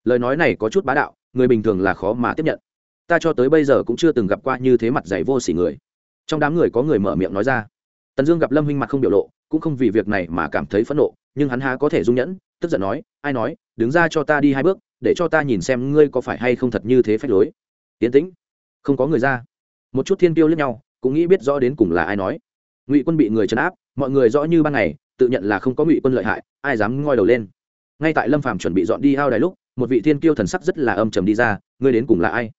Lời nói này có chút bá đạo, người bình thường là khó mà tiếp nhận. Ta cho tới bây giờ cũng chưa từng gặp qua như thế mặt dày vô s ỉ người trong đám người có người mở miệng nói ra. Tần dương gặp lâm huynh mặt không biểu lộ, cũng không vì việc này mà cảm thấy phẫn nộ, nhưng hắn há có thể dung nhẫn, tức giận nói, ai nói, đứng ra cho ta đi hai bước, để cho ta nhìn xem ngươi có phải hay không thật như thế phách lối. Tiến tĩnh, không có người ra. Một chút thiên tiêu lẫn nhau, cũng nghĩ biết rõ đến cùng là ai nói. Ngụy quân bị người trấn áp, mọi người rõ như ban ngày, tự nhận là không có ngụy quân lợi hại, ai dám ngoi đầu lên. Ngay tại lâm phàm chuẩn bị dọn đi hao đài lúc, một vị thiên kiêu thần sắc rất là âm trầm đi ra, ngươi đến cùng là ai?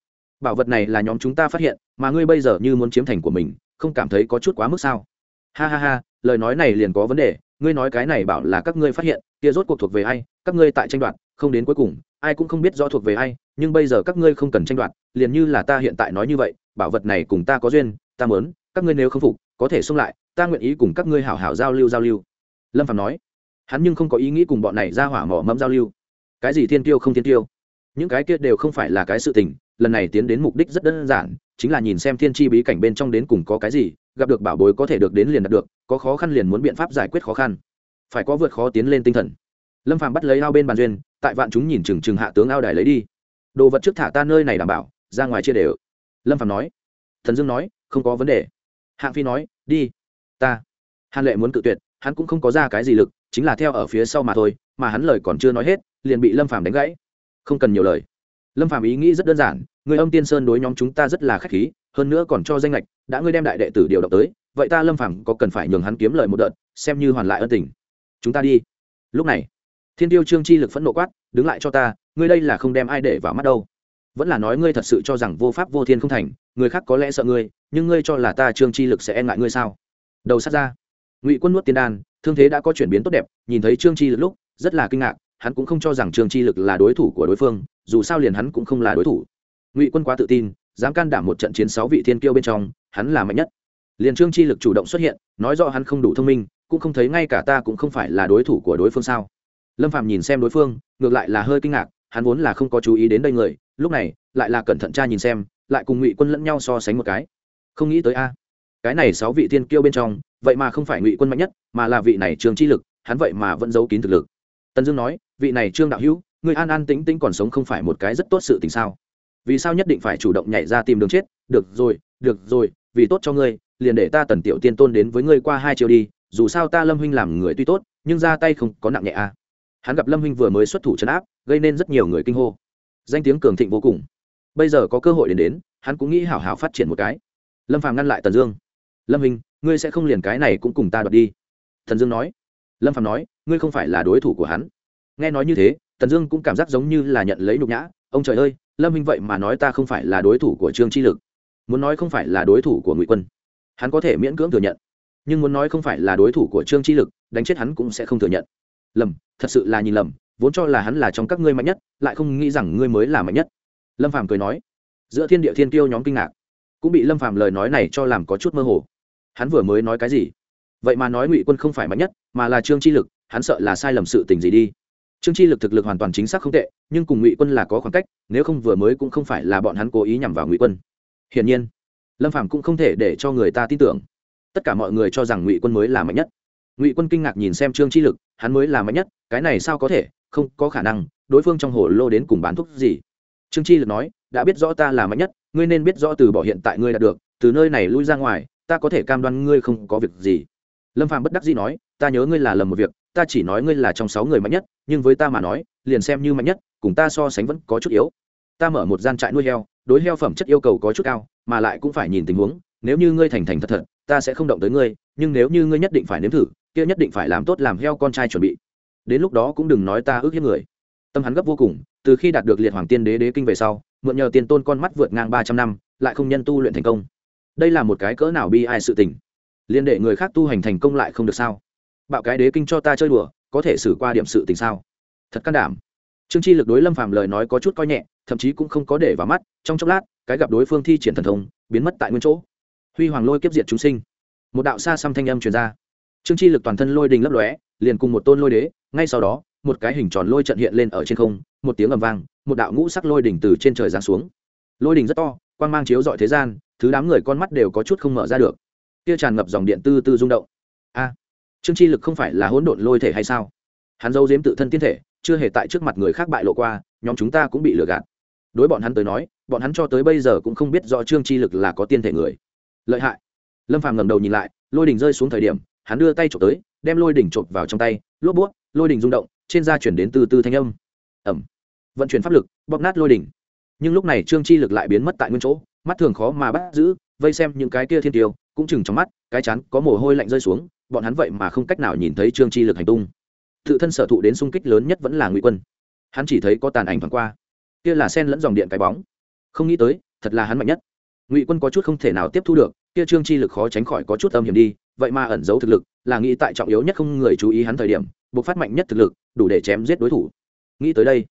Bảo vật này là nhóm chúng ta phát hiện, mà ngươi bây giờ như muốn chiếm thành của mình, không cảm thấy có chút quá mức sao? Ha ha ha, lời nói này liền có vấn đề, ngươi nói cái này bảo là các ngươi phát hiện, kia rốt cuộc thuộc về ai, các ngươi tại tranh đoạt, không đến cuối cùng, ai cũng không biết rõ thuộc về ai, nhưng bây giờ các ngươi không cần tranh đoạt, liền như là ta hiện tại nói như vậy, bảo vật này cùng ta có duyên, ta muốn, các ngươi nếu không phục, có thể xung lại, ta nguyện ý cùng các ngươi hảo hảo giao lưu giao lưu. Lâm phạm nói. Hắn nhưng không có ý nghĩ cùng bọn này ra hỏa mỏ mẫm giao lưu. Cái gì thiên tiêu không thiên tiêu? Những cái kia đều không phải là cái sự tình lần này tiến đến mục đích rất đơn giản, chính là nhìn xem thiên tri bí cảnh bên trong đến cùng có cái gì, gặp được bảo bối có thể được đến liền đạt được, có khó khăn liền muốn biện pháp giải quyết khó khăn. Phải có vượt khó tiến lên tinh thần. Lâm phàm bắt lấy ao bên bàn duyên, tại vạn chúng nhìn chừng chừng hạ tướng ao đài lấy đi. Đồ vật trước thả ta nơi này đảm bảo, ra ngoài chia đều. Lâm phàm nói. Thần dương nói, không có vấn đề. Hạng phi nói, đi. Ta. Hàn lệ muốn cự tuyệt, hắn cũng không có ra cái gì lực, chính là theo ở phía sau mà thôi, mà hắn lời còn chưa nói hết, liền bị lâm phàm đánh gãy. Không cần nhiều lời lâm phàm ý nghĩ rất đơn giản, người âm tiên sơn đối nhóm chúng ta rất là khách khí, hơn nữa còn cho danh lệch đã ngươi đem đại đệ tử điều động tới, vậy ta lâm phàm có cần phải nhường hắn kiếm lời một đợt, xem như hoàn lại ân tình. Chúng ta đi. Lúc này, thiên tiêu trương chi lực phẫn nộ quát, đứng lại cho ta, ngươi đây là không đem ai để vào mắt đâu. Vẫn là nói ngươi thật sự cho rằng vô pháp vô thiên không thành, người khác có lẽ sợ ngươi, nhưng ngươi cho là ta trương chi lực sẽ e ngại ngươi sao? Đầu sát ra. Ngụy quân nuốt tiên đan, thương thế đã có chuyển biến tốt đẹp, nhìn thấy trương chi lực lúc, rất là kinh ngạc, hắn cũng không cho rằng trương chi lực là đối thủ của đối phương dù sao liền hắn cũng không là đối thủ. Ngụy quân quá tự tin, dám can đảm một trận chiến sáu vị thiên kiêu bên trong, hắn là mạnh nhất. Liền trương chi lực chủ động xuất hiện, nói rõ hắn không đủ thông minh, cũng không thấy ngay cả ta cũng không phải là đối thủ của đối phương sao? Lâm phạm nhìn xem đối phương, ngược lại là hơi kinh ngạc, hắn vốn là không có chú ý đến đây người, lúc này, lại là cẩn thận tra nhìn xem, lại cùng ngụy quân lẫn nhau so sánh một cái. Không nghĩ tới a, cái này sáu vị thiên kiêu bên trong, vậy mà không phải ngụy quân mạnh nhất, mà là vị này trương chi lực, hắn vậy mà vẫn giấu kín thực lực. Tần dương nói, vị này trương đạo hữu người an an tĩnh tĩnh còn sống không phải một cái rất tốt sự tình sao? Vì sao nhất định phải chủ động nhảy ra tìm đường chết? Được rồi được rồi, vì tốt cho ngươi, liền để ta tần tiểu tiên tôn đến với ngươi qua hai chiều đi, dù sao ta lâm huynh làm người tuy tốt, nhưng ra tay không có nặng nhẹ à. hắn gặp lâm huynh vừa mới xuất thủ chấn áp, gây nên rất nhiều người kinh hô. Danh tiếng cường thịnh vô cùng. Bây giờ có cơ hội đến đến, hắn cũng nghĩ hảo hảo phát triển một cái. Lâm phàm ngăn lại tần dương. Lâm huynh, ngươi sẽ không liền cái này cũng cùng ta đoạt đi. Thần dương nói. Lâm phàm nói, ngươi không phải là đối thủ của hắn. Nghe nói như thế tần dương cũng cảm giác giống như là nhận lấy nhục nhã, ông trời ơi, lâm minh vậy mà nói ta không phải là đối thủ của trương chi lực. Muốn nói không phải là đối thủ của ngụy quân, hắn có thể miễn cưỡng thừa nhận. Nhưng muốn nói không phải là đối thủ của trương chi lực, đánh chết hắn cũng sẽ không thừa nhận. Lầm thật sự là nhìn lầm vốn cho là hắn là trong các ngươi mạnh nhất, lại không nghĩ rằng ngươi mới là mạnh nhất. Lâm phàm cười nói. Giữa thiên địa thiên tiêu nhóm kinh ngạc, cũng bị lâm phàm lời nói này cho làm có chút mơ hồ. Hắn vừa mới nói cái gì? Vậy mà nói ngụy quân không phải mạnh nhất, mà là trương chi lực, hắn sợ là sai lầm sự tình gì đi? Trương chi lực thực lực hoàn toàn chính xác không tệ, nhưng cùng ngụy quân là có khoảng cách, nếu không vừa mới cũng không phải là bọn hắn cố ý nhằm vào ngụy quân. Hiển nhiên, lâm phàm cũng không thể để cho người ta tin tưởng. Tất cả mọi người cho rằng ngụy quân mới là mạnh nhất. Ngụy quân kinh ngạc nhìn xem trương chi lực, hắn mới là mạnh nhất, cái này sao có thể, không có khả năng, đối phương trong hồ lô đến cùng bán thuốc gì? Trương chi lực nói, đã biết rõ ta là mạnh nhất, ngươi nên biết rõ từ bỏ hiện tại ngươi đạt được, từ nơi này lui ra ngoài, ta có thể cam đoan ngươi không có việc gì. Lâm phàm bất đắc dĩ nói, ta nhớ ngươi là lầm một việc ta chỉ nói ngươi là trong sáu người mạnh nhất, nhưng với ta mà nói, liền xem như mạnh nhất, cùng ta so sánh vẫn có chút yếu. Ta mở một gian trại nuôi heo, đối heo phẩm chất yêu cầu có chút cao, mà lại cũng phải nhìn tình huống, nếu như ngươi thành thành thật thật, ta sẽ không động tới ngươi, nhưng nếu như ngươi nhất định phải nếm thử, kia nhất định phải làm tốt làm heo con trai chuẩn bị. Đến lúc đó cũng đừng nói ta ước hiếp người. Tâm hắn gấp vô cùng, từ khi đạt được liệt hoàng tiên đế đế kinh về sau, mượn nhờ tiền tôn con mắt vượt ngang ba trăm năm, lại không nhân tu luyện thành công. Đây là một cái cỡ nào bi ai sự tình. Liên đệ người khác tu hành thành công lại không được sao? Bạo cái đế kinh cho ta chơi đùa, có thể xử qua điểm sự tình sao? Thật can đảm. Trương chi lực đối lâm phàm lời nói có chút coi nhẹ, thậm chí cũng không có để vào mắt, trong chốc lát, cái gặp đối phương thi triển thần thông, biến mất tại nguyên chỗ. Huy hoàng lôi kiếp diệt chúng sinh. Một đạo xa xăm thanh âm truyền ra. Trương chi lực toàn thân lôi đình lấp lóe, liền cùng một tôn lôi đế, ngay sau đó, một cái hình tròn lôi trận hiện lên ở trên không, một tiếng ầm vang, một đạo ngũ sắc lôi đỉnh từ trên trời giáng xuống. Lôi đỉnh rất to, quang mang chiếu dọi thế gian, thứ đám người con mắt đều có chút không mở ra được. Kia tràn ngập dòng điện tư tư rung động trương chi lực không phải là hỗn độn lôi thể hay sao? Hắn giấu giếm tự thân tiên thể chưa hề tại trước mặt người khác bại lộ qua nhóm chúng ta cũng bị lừa gạt. Đối bọn hắn tới nói bọn hắn cho tới bây giờ cũng không biết rõ trương chi lực là có tiên thể người. Lợi hại. Lâm phàm ngẩng đầu nhìn lại lôi đỉnh rơi xuống thời điểm hắn đưa tay trộm tới đem lôi đỉnh trộm vào trong tay lốp búa, lôi đỉnh rung động trên da chuyển đến từ từ thanh âm. Ẩm. Vận chuyển pháp lực bóp nát lôi đỉnh. Nhưng lúc này trương chi lực lại biến mất tại nguyên chỗ mắt thường khó mà bắt giữ vây xem những cái kia thiên tiêu cũng chừng trong mắt cái chắn có mồ hôi lạnh rơi xuống bọn hắn vậy mà không cách nào nhìn thấy trương chi lực hành tung. Tự thân sở thụ đến sung kích lớn nhất vẫn là ngụy quân. Hắn chỉ thấy có tàn ảnh thoáng qua. Kia là sen lẫn dòng điện cái bóng. Không nghĩ tới, thật là hắn mạnh nhất. Ngụy quân có chút không thể nào tiếp thu được, kia trương chi lực khó tránh khỏi có chút âm hiểm đi, vậy mà ẩn giấu thực lực, là nghĩ tại trọng yếu nhất không người chú ý hắn thời điểm, buộc phát mạnh nhất thực lực, đủ để chém giết đối thủ. Nghĩ tới đây,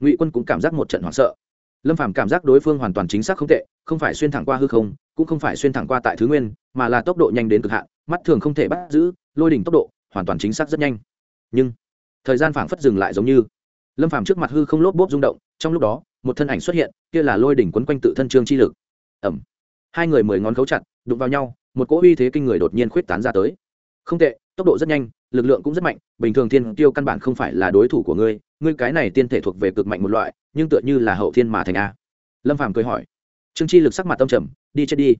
ngụy quân cũng cảm giác một trận hoảng sợ. Lâm phàm cảm giác đối phương hoàn toàn chính xác không tệ, không phải xuyên thẳng qua hư không cũng không phải xuyên thẳng qua tại thứ nguyên, mà là tốc độ nhanh đến cực hạn, mắt thường không thể bắt giữ, lôi đỉnh tốc độ hoàn toàn chính xác rất nhanh. Nhưng, thời gian phảng phất dừng lại giống như, lâm phàm trước mặt hư không lốp bốp rung động, trong lúc đó, một thân ảnh xuất hiện, kia là lôi đỉnh quấn quanh tự thân trương chi lực. Ẩm hai người mười ngón khấu chặt, đụng vào nhau, một cỗ uy thế kinh người đột nhiên khuyết tán ra tới. Không tệ, tốc độ rất nhanh, lực lượng cũng rất mạnh, bình thường thiên tiêu căn bản không phải là đối thủ của ngươi ngươi cái này tiên thể thuộc về cực mạnh một loại, nhưng tựa như là hậu thiên mà thành a. Lâm phàm cười hỏi. Trương chi lực sắc mặt tâm trầm đi chết đi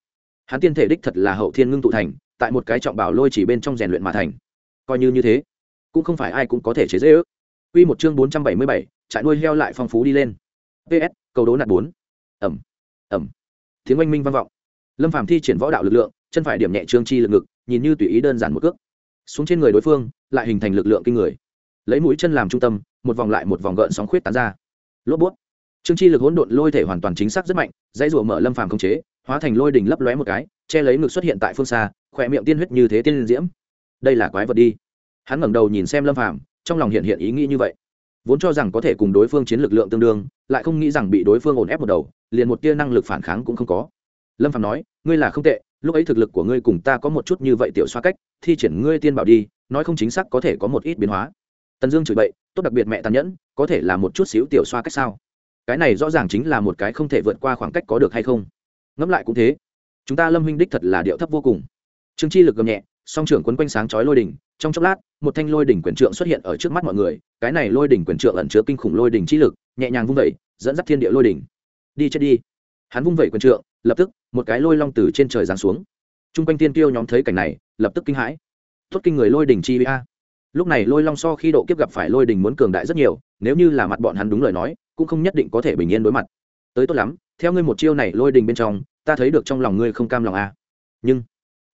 hắn tiên thể đích thật là hậu thiên ngưng tụ thành tại một cái trọng bảo lôi chỉ bên trong rèn luyện mà thành coi như như thế cũng không phải ai cũng có thể chế dễ ước Quy một chương bốn trăm bảy mươi bảy, trại nuôi heo lại phong phú đi lên. PS, cầu đố nạt bốn. Ẩm, Ẩm. Tiếng oanh minh vang vọng. Lâm Phàm thi triển võ đạo lực lượng, chân phải điểm nhẹ trương chi lực ngực, nhìn như tùy ý đơn giản một cước. Xuống trên người đối phương, lại hình thành lực lượng kinh người. Lấy mũi chân làm trung tâm, một vòng lại một vòng gợn sóng khuyết tán ra. Lốp bút. Trương chi lực hỗn độn lôi thể hoàn toàn chính xác rất mạnh, dãy rùa mở Lâm Phàm khống chế, hóa thành lôi đỉnh lấp lóe một cái, che lấy ngực xuất hiện tại phương xa, khỏe miệng tiên huyết như thế tiên diễm. Đây là quái vật đi. Hắn ngẩng đầu nhìn xem Lâm Phàm, trong lòng hiện hiện ý nghĩ như vậy. Vốn cho rằng có thể cùng đối phương chiến lực lượng tương đương lại không nghĩ rằng bị đối phương ổn ép một đầu liền một tia năng lực phản kháng cũng không có. Lâm phàm nói ngươi là không tệ lúc ấy thực lực của ngươi cùng ta có một chút như vậy tiểu xoa cách thi triển ngươi tiên bảo đi nói không chính xác có thể có một ít biến hóa. Tần dương chửi bậy tốt đặc biệt mẹ tàn nhẫn có thể là một chút xíu tiểu xoa cách sao? Cái này rõ ràng chính là một cái không thể vượt qua khoảng cách có được hay không? Ngẫm lại cũng thế. Chúng ta lâm huynh đích thật là điệu thấp vô cùng. Trương chi lực gầm nhẹ, song trưởng quấn quanh sáng chói lôi đỉnh, trong chốc lát, một thanh lôi đỉnh quyền trượng xuất hiện ở trước mắt mọi người, cái này lôi đỉnh quyền trượng ẩn chứa kinh khủng lôi đỉnh chi lực, nhẹ nhàng vung vẩy dẫn dắt thiên địa lôi đỉnh. Đi chết đi. Hắn vung vẩy quyền trượng, lập tức, một cái lôi long từ trên trời giáng xuống. Chung quanh tiên tiêu nhóm thấy cảnh này, lập tức kinh hãi. Tốt kinh người lôi đỉnh chi a. Lúc này lôi long so khi độ kiếp gặp phải lôi đỉnh muốn cường đại rất nhiều, nếu như là mặt bọn hắn đúng lời nói, cũng không nhất định có thể bình yên đối mặt. Tới tốt lắm theo ngươi một chiêu này lôi đình bên trong, ta thấy được trong lòng ngươi không cam lòng a nhưng,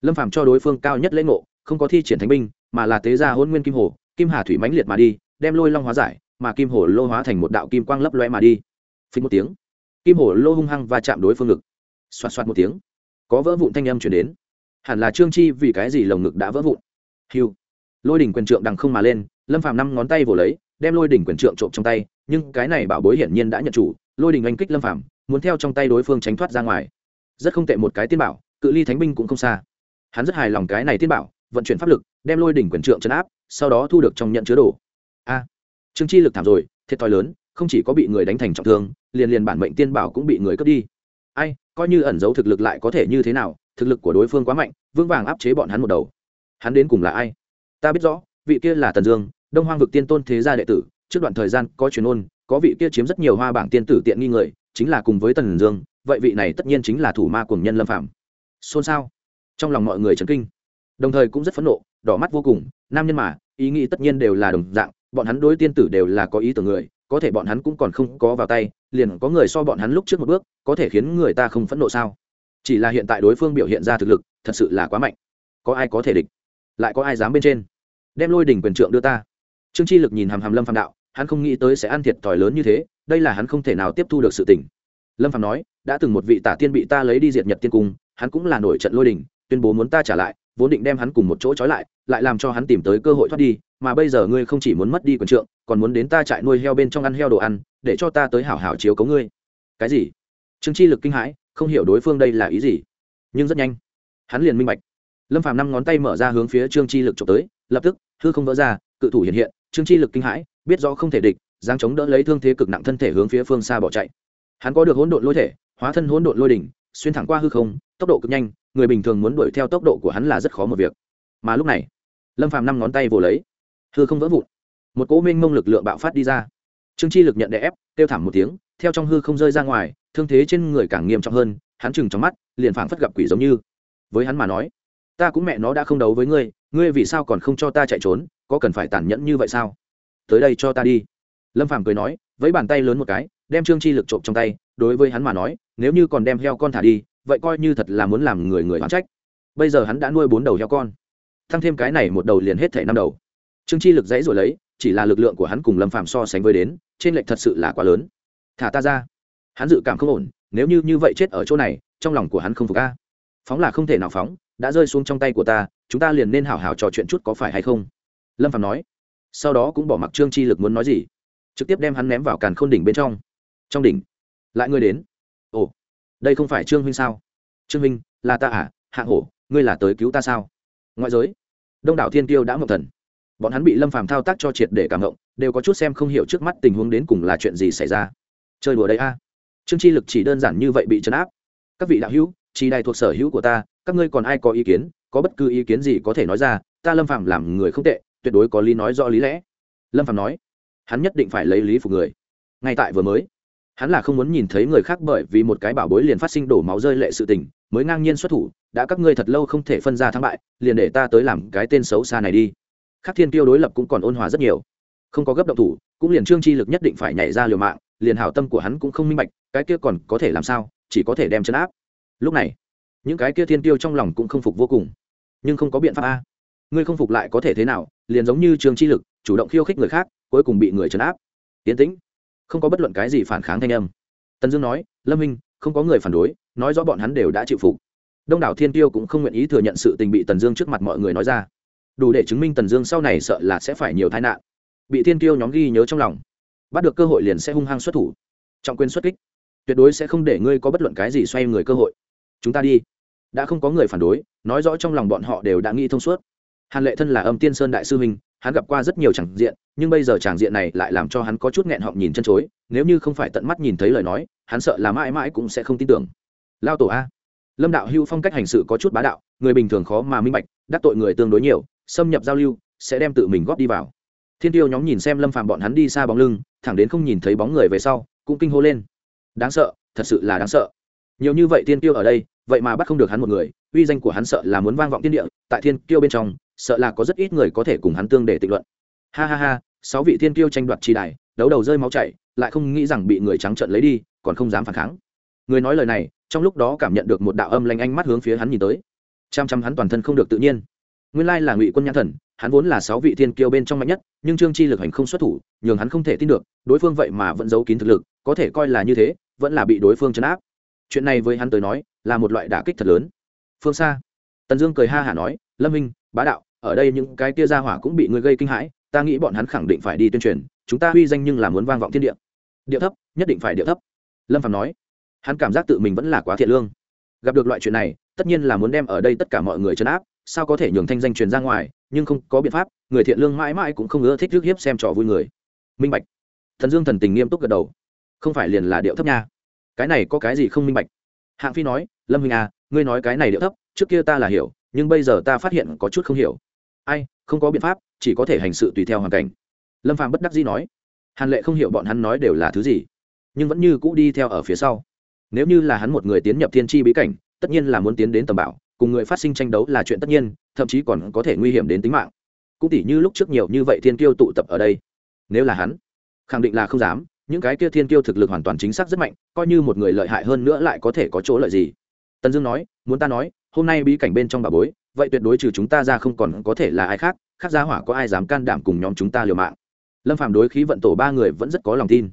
lâm phàm cho đối phương cao nhất lễ ngộ, không có thi triển thánh binh, mà là tế ra hôn nguyên kim hồ, kim hà thủy mãnh liệt mà đi, đem lôi long hóa giải, mà kim hồ lô hóa thành một đạo kim quang lấp loe mà đi. Phí một tiếng, kim hồ lô hung hăng và chạm đối phương ngực. Xoạt xoạt một tiếng, có vỡ vụn thanh âm chuyển đến. Hẳn là trương chi vì cái gì lồng ngực đã vỡ vụn? Hiu lôi đỉnh quyền trượng đằng không mà lên, lâm phàm năm ngón tay vồ lấy, đem lôi đỉnh quyền trượng trộm trong tay, nhưng cái này bảo bối hiển nhiên đã nhận chủ, lôi đỉnh oanh kích lâm phàm muốn theo trong tay đối phương tránh thoát ra ngoài. Rất không tệ một cái tiên bảo, cự ly thánh binh cũng không xa. Hắn rất hài lòng cái này tiên bảo, vận chuyển pháp lực, đem lôi đỉnh quyền trượng chấn áp, sau đó thu được trong nhận chứa đồ. A, trương chi lực thảm rồi, thiệt thòi lớn, không chỉ có bị người đánh thành trọng thương, liền liền bản mệnh tiên bảo cũng bị người cướp đi. Ai, coi như ẩn giấu thực lực lại có thể như thế nào, thực lực của đối phương quá mạnh, vững vàng áp chế bọn hắn một đầu. Hắn đến cùng là ai? Ta biết rõ, vị kia là tần dương, đông hoang vực tiên tôn thế gia đệ tử, trước đoạn thời gian có truyền ôn, có vị kia chiếm rất nhiều hoa bảng tiên tử tiện nghi người chính là cùng với tần dương, vậy vị này tất nhiên chính là thủ ma cùng nhân lâm phạm xôn xao. Trong lòng mọi người chấn kinh. Đồng thời cũng rất phẫn nộ, đỏ mắt vô cùng, nam nhân mà, ý nghĩ tất nhiên đều là đồng dạng, bọn hắn đối tiên tử đều là có ý tưởng người, có thể bọn hắn cũng còn không có vào tay, liền có người so bọn hắn lúc trước một bước, có thể khiến người ta không phẫn nộ sao? Chỉ là hiện tại đối phương biểu hiện ra thực lực, thật sự là quá mạnh. Có ai có thể địch? Lại có ai dám bên trên? Đem lôi đỉnh quyền trượng đưa ta. Trương chi lực nhìn hàm hàm lâm phạm đạo, hắn không nghĩ tới sẽ ăn thiệt thòi lớn như thế đây là hắn không thể nào tiếp thu được sự tình. Lâm phạm nói, đã từng một vị tả tiên bị ta lấy đi diệt nhật tiên cung, hắn cũng là nổi trận lôi đình, tuyên bố muốn ta trả lại, vốn định đem hắn cùng một chỗ trói lại lại làm cho hắn tìm tới cơ hội thoát đi, mà bây giờ ngươi không chỉ muốn mất đi quần trượng, còn muốn đến ta trại nuôi heo bên trong ăn heo đồ ăn, để cho ta tới hảo hảo chiếu cấu ngươi. Cái gì? Trương chi lực kinh hãi, không hiểu đối phương đây là ý gì. Nhưng rất nhanh, hắn liền minh bạch. Lâm phàm năm ngón tay mở ra hướng phía trương chi lực trộm tới, lập tức, hư không vỡ ra, cự thủ hiện hiện, trương chi lực kinh hãi, biết rõ không thể địch giáng chống đỡ lấy thương thế cực nặng thân thể hướng phía phương xa bỏ chạy. Hắn có được hỗn độn lôi thể, hóa thân hỗn độn lôi đỉnh, xuyên thẳng qua hư không, tốc độ cực nhanh, người bình thường muốn đuổi theo tốc độ của hắn là rất khó một việc. Mà lúc này, lâm phàm năm ngón tay vồ lấy, hư không vỡ vụn. Một cỗ minh mông lực lượng bạo phát đi ra. Trương chi lực nhận đè ép, kêu thảm một tiếng, theo trong hư không rơi ra ngoài, thương thế trên người càng nghiêm trọng hơn, hắn chừng trong mắt, liền phảng phất gặp quỷ giống như. Với hắn mà nói, ta cũng mẹ nó đã không đấu với ngươi ngươi vì sao còn không cho ta chạy trốn, có cần phải tàn nhẫn như vậy sao? Tới đây cho ta đi lâm phàm cười nói với bàn tay lớn một cái, đem trương chi lực trộm trong tay, đối với hắn mà nói, nếu như còn đem heo con thả đi, vậy coi như thật là muốn làm người người hoán trách. Bây giờ hắn đã nuôi bốn đầu heo con, thăng thêm cái này một đầu liền hết thể năm đầu. Trương chi lực dãy rồi lấy, chỉ là lực lượng của hắn cùng lâm phàm so sánh với đến, trên lệch thật sự là quá lớn. Thả ta ra. Hắn dự cảm không ổn, nếu như như vậy chết ở chỗ này, trong lòng của hắn không phục ca phóng là không thể nào phóng, đã rơi xuống trong tay của ta, chúng ta liền nên hảo hảo trò chuyện chút có phải hay không? Lâm phạm nói. Sau đó cũng bỏ mặc trương chi lực muốn nói gì trực tiếp đem hắn ném vào càn khôn đỉnh bên trong. Trong đỉnh, lại ngươi đến. Ồ, đây không phải trương huynh sao? Trương huynh, là ta à? Hạng hổ, ngươi là tới cứu ta sao? Ngoại giới, đông đảo thiên tiêu đã mộng thần. Bọn hắn bị lâm phàm thao tác cho triệt để cảm động, đều có chút xem không hiểu trước mắt tình huống đến cùng là chuyện gì xảy ra. Chơi đùa đấy a. Trương chi lực chỉ đơn giản như vậy bị chấn áp. Các vị đạo hữu, chỉ đài thuộc sở hữu của ta, các ngươi còn ai có ý kiến, có bất cứ ý kiến gì có thể nói ra, ta lâm phàm làm người không tệ, tuyệt đối có lý nói rõ lý lẽ. Lâm phàm nói hắn nhất định phải lấy lý phục người. Ngay tại vừa mới, hắn là không muốn nhìn thấy người khác bởi vì một cái bảo bối liền phát sinh đổ máu rơi lệ sự tình, mới ngang nhiên xuất thủ, đã các ngươi thật lâu không thể phân ra thắng bại, liền để ta tới làm cái tên xấu xa này đi. Khắc thiên tiêu đối lập cũng còn ôn hòa rất nhiều. Không có gấp động thủ, cũng liền trương chi lực nhất định phải nhảy ra liều mạng, liền hảo tâm của hắn cũng không minh bạch, cái kia còn có thể làm sao, chỉ có thể đem chấn áp. Lúc này, những cái kia thiên tiêu trong lòng cũng không phục vô cùng. Nhưng không có biện pháp a. Ngươi không phục lại có thể thế nào, liền giống như trương chi lực, chủ động khiêu khích người khác cuối cùng bị người trấn áp. Tiến tĩnh, không có bất luận cái gì phản kháng thanh âm. Tần dương nói, lâm minh, không có người phản đối, nói rõ bọn hắn đều đã chịu phục. Đông đảo thiên tiêu cũng không nguyện ý thừa nhận sự tình bị tần dương trước mặt mọi người nói ra. Đủ để chứng minh tần dương sau này sợ là sẽ phải nhiều tai nạn. Bị thiên tiêu nhóm ghi nhớ trong lòng, bắt được cơ hội liền sẽ hung hăng xuất thủ. Trọng quyền xuất kích, tuyệt đối sẽ không để ngươi có bất luận cái gì xoay người cơ hội. Chúng ta đi. Đã không có người phản đối, nói rõ trong lòng bọn họ đều đã nghĩ thông suốt. Hàn lệ thân là âm tiên sơn đại sư huynh hắn gặp qua rất nhiều tràng diện, nhưng bây giờ tràng diện này lại làm cho hắn có chút nghẹn họng nhìn chân chối, nếu như không phải tận mắt nhìn thấy lời nói, hắn sợ là mãi mãi cũng sẽ không tin tưởng. Lao tổ a. Lâm đạo hưu phong cách hành sự có chút bá đạo, người bình thường khó mà minh bạch, đắc tội người tương đối nhiều, xâm nhập giao lưu, sẽ đem tự mình góp đi vào. Thiên tiêu nhóm nhìn xem lâm phàm bọn hắn đi xa bóng lưng, thẳng đến không nhìn thấy bóng người về sau, cũng kinh hô lên. Đáng sợ, thật sự là đáng sợ. Nhiều như vậy thiên tiêu ở đây, vậy mà bắt không được hắn một người, uy danh của hắn sợ là muốn vang vọng thiên địa, tại thiên tiêu bên trong sợ là có rất ít người có thể cùng hắn tương để tịnh luận. Ha ha ha, sáu vị thiên kiêu tranh đoạt chi đài, đấu đầu rơi máu chảy, lại không nghĩ rằng bị người trắng trợn lấy đi, còn không dám phản kháng. Người nói lời này, trong lúc đó cảm nhận được một đạo âm lanh ánh mắt hướng phía hắn nhìn tới. Chăm chăm hắn toàn thân không được tự nhiên. Nguyên lai là ngụy quân nhãn thần, hắn vốn là sáu vị thiên kiêu bên trong mạnh nhất, nhưng trương chi lực hành không xuất thủ, nhường hắn không thể tin được, đối phương vậy mà vẫn giấu kín thực lực, có thể coi là như thế, vẫn là bị đối phương chấn áp. Chuyện này với hắn tới nói, là một loại đả kích thật lớn. Phương xa. Tần dương cười ha hả nói, lâm minh, bá đạo ở đây những cái tia ra hỏa cũng bị ngươi gây kinh hãi, ta nghĩ bọn hắn khẳng định phải đi tuyên truyền, chúng ta huy danh nhưng là muốn vang vọng thiên địa. Điệu thấp, nhất định phải điệu thấp. Lâm phạm nói. Hắn cảm giác tự mình vẫn là quá thiện lương. Gặp được loại chuyện này, tất nhiên là muốn đem ở đây tất cả mọi người chấn áp, sao có thể nhường thanh danh truyền ra ngoài, nhưng không có biện pháp, người thiện lương mãi mãi cũng không ưa thích rước hiếp xem trò vui người. Minh bạch. Thần dương thần tình nghiêm túc gật đầu. Không phải liền là điệu thấp nha. Cái này có cái gì không minh bạch? Hạng phi nói, lâm huynh à ngươi nói cái này điệu thấp, trước kia ta là hiểu, nhưng bây giờ ta phát hiện có chút không hiểu ai, không có biện pháp, chỉ có thể hành sự tùy theo hoàn cảnh. Lâm phàm bất đắc dĩ nói, hàn lệ không hiểu bọn hắn nói đều là thứ gì, nhưng vẫn như cũ đi theo ở phía sau. Nếu như là hắn một người tiến nhập thiên tri bí cảnh, tất nhiên là muốn tiến đến tầm bảo, cùng người phát sinh tranh đấu là chuyện tất nhiên, thậm chí còn có thể nguy hiểm đến tính mạng. Cũng tỉ như lúc trước nhiều như vậy thiên kiêu tụ tập ở đây. Nếu là hắn, khẳng định là không dám, những cái kia thiên kiêu thực lực hoàn toàn chính xác rất mạnh, coi như một người lợi hại hơn nữa lại có thể có chỗ lợi gì. Tần dương nói, muốn ta nói, hôm nay bí cảnh bên trong bà bối vậy tuyệt đối trừ chúng ta ra không còn có thể là ai khác khác gia hỏa có ai dám can đảm cùng nhóm chúng ta liều mạng. Lâm phạm đối khí vận tổ ba người vẫn rất có lòng tin.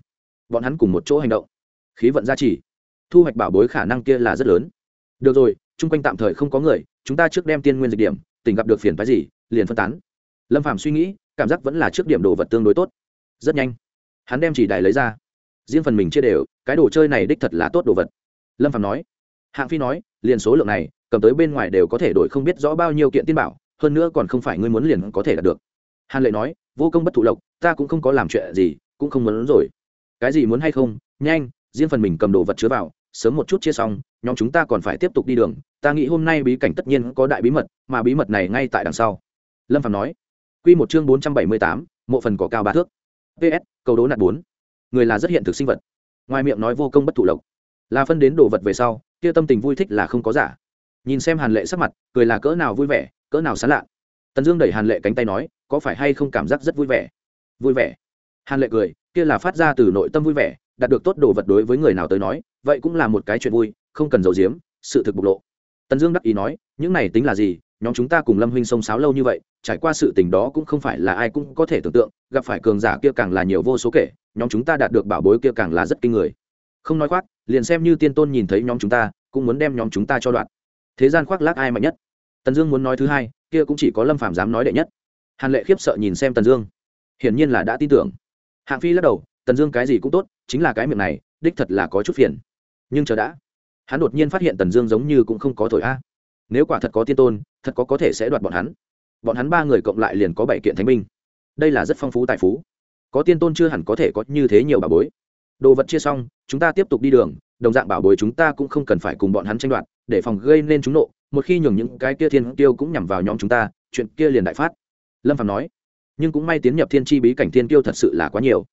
Bọn hắn cùng một chỗ hành động. Khí vận gia trì. Thu hoạch bảo bối khả năng kia là rất lớn. Được rồi, chung quanh tạm thời không có người, chúng ta trước đem tiên nguyên dịch điểm, tỉnh gặp được phiền phái gì, liền phân tán. Lâm phạm suy nghĩ, cảm giác vẫn là trước điểm đồ vật tương đối tốt. Rất nhanh, hắn đem chỉ đài lấy ra. Riêng phần mình chia đều, cái đồ chơi này đích thật là tốt đồ vật. Lâm phạm nói. Hạng phi nói, liền số lượng này cầm tới bên ngoài đều có thể đổi không biết rõ bao nhiêu kiện tiên bảo, hơn nữa còn không phải ngươi muốn liền có thể đạt được. Hàn lệ nói, vô công bất thụ lộc, ta cũng không có làm chuyện gì, cũng không muốn rồi. Cái gì muốn hay không? Nhanh, riêng phần mình cầm đồ vật chứa vào, sớm một chút chia xong, nhóm chúng ta còn phải tiếp tục đi đường. Ta nghĩ hôm nay bí cảnh tất nhiên có đại bí mật, mà bí mật này ngay tại đằng sau. Lâm phạm nói q một chương bốn trăm bảy mươi tám, mộ phần cỏ cao ba thước. Ps câu đố nạt bốn. Người là rất hiện thực sinh vật. Ngoài miệng nói vô công bất thụ lộc. Là phân đến đồ vật về sau, kia tâm tình vui thích là không có giả nhìn xem hàn lệ sắc mặt, cười là cỡ nào vui vẻ, cỡ nào sán lạ. Tần dương đẩy hàn lệ cánh tay nói, có phải hay không cảm giác rất vui vẻ? Vui vẻ. Hàn lệ cười, kia là phát ra từ nội tâm vui vẻ, đạt được tốt đồ vật đối với người nào tới nói, vậy cũng là một cái chuyện vui, không cần giấu giếm, sự thực bộc lộ. Tần dương đắc ý nói, những này tính là gì, nhóm chúng ta cùng lâm huynh sông sáo lâu như vậy, trải qua sự tình đó cũng không phải là ai cũng có thể tưởng tượng, gặp phải cường giả kia càng là nhiều vô số kể, nhóm chúng ta đạt được bảo bối kia càng là rất kinh người. Không nói khoác, liền xem như tiên tôn nhìn thấy nhóm chúng ta, cũng muốn đem nhóm chúng ta cho đoạn thế gian khoác lác ai mạnh nhất? Tần dương muốn nói thứ hai, kia cũng chỉ có lâm phàm dám nói đệ nhất. Hàn lệ khiếp sợ nhìn xem tần dương. Hiển nhiên là đã tin tưởng. Hạng phi lắc đầu, tần dương cái gì cũng tốt, chính là cái miệng này, đích thật là có chút phiền. Nhưng chờ đã, hắn đột nhiên phát hiện tần dương giống như cũng không có thổi a. Nếu quả thật có tiên tôn, thật có có thể sẽ đoạt bọn hắn. Bọn hắn ba người cộng lại liền có bảy kiện thánh binh. Đây là rất phong phú tài phú. Có tiên tôn chưa hẳn có thể có như thế nhiều bà bối. Đồ vật chia xong, chúng ta tiếp tục đi đường, đồng dạng bảo bối chúng ta cũng không cần phải cùng bọn hắn tranh đoạt để phòng gây nên chúng nộ, một khi nhường những cái kia thiên tiêu cũng nhằm vào nhóm chúng ta, chuyện kia liền đại phát. Lâm phạm nói. Nhưng cũng may tiến nhập thiên chi bí cảnh thiên tiêu thật sự là quá nhiều.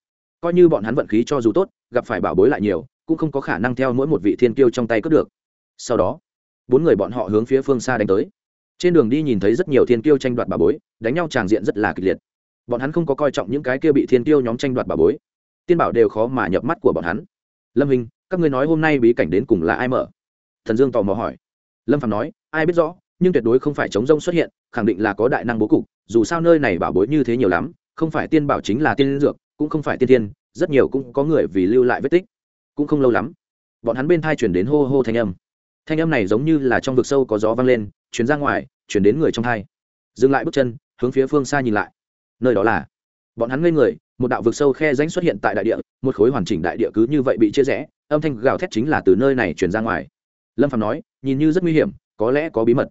Coi như bọn hắn vận khí cho dù tốt, gặp phải bảo bối lại nhiều, cũng không có khả năng theo mỗi một vị thiên tiêu trong tay cướp được. Sau đó, bốn người bọn họ hướng phía phương xa đánh tới. Trên đường đi nhìn thấy rất nhiều thiên tiêu tranh đoạt bảo bối, đánh nhau tràng diện rất là kịch liệt. Bọn hắn không có coi trọng những cái kia bị thiên tiêu nhóm tranh đoạt bảo bối. Tiên bảo đều khó mà nhập mắt của bọn hắn. Lâm hình các ngươi nói hôm nay bí cảnh đến cùng là ai mở? Thần dương tò mò hỏi. Lâm phạm nói, ai biết rõ, nhưng tuyệt đối không phải chống rông xuất hiện, khẳng định là có đại năng bố cục, dù sao nơi này bảo bối như thế nhiều lắm, không phải tiên bảo chính là tiên dược, cũng không phải tiên tiên rất nhiều cũng có người vì lưu lại vết tích, cũng không lâu lắm. Bọn hắn bên thai chuyển đến hô hô thanh âm. Thanh âm này giống như là trong vực sâu có gió vang lên chuyển ra ngoài chuyển đến người trong thai. Dừng lại bước chân, hướng phía phương xa nhìn lại. Nơi đó là bọn hắn ngây người, một đạo vực sâu khe ránh xuất hiện tại đại địa, một khối hoàn chỉnh đại địa cứ như vậy bị chia rẽ, âm thanh gào thét chính là từ nơi này chuyển ra ngoài lâm phạm nói, nhìn như rất nguy hiểm, có lẽ có bí mật.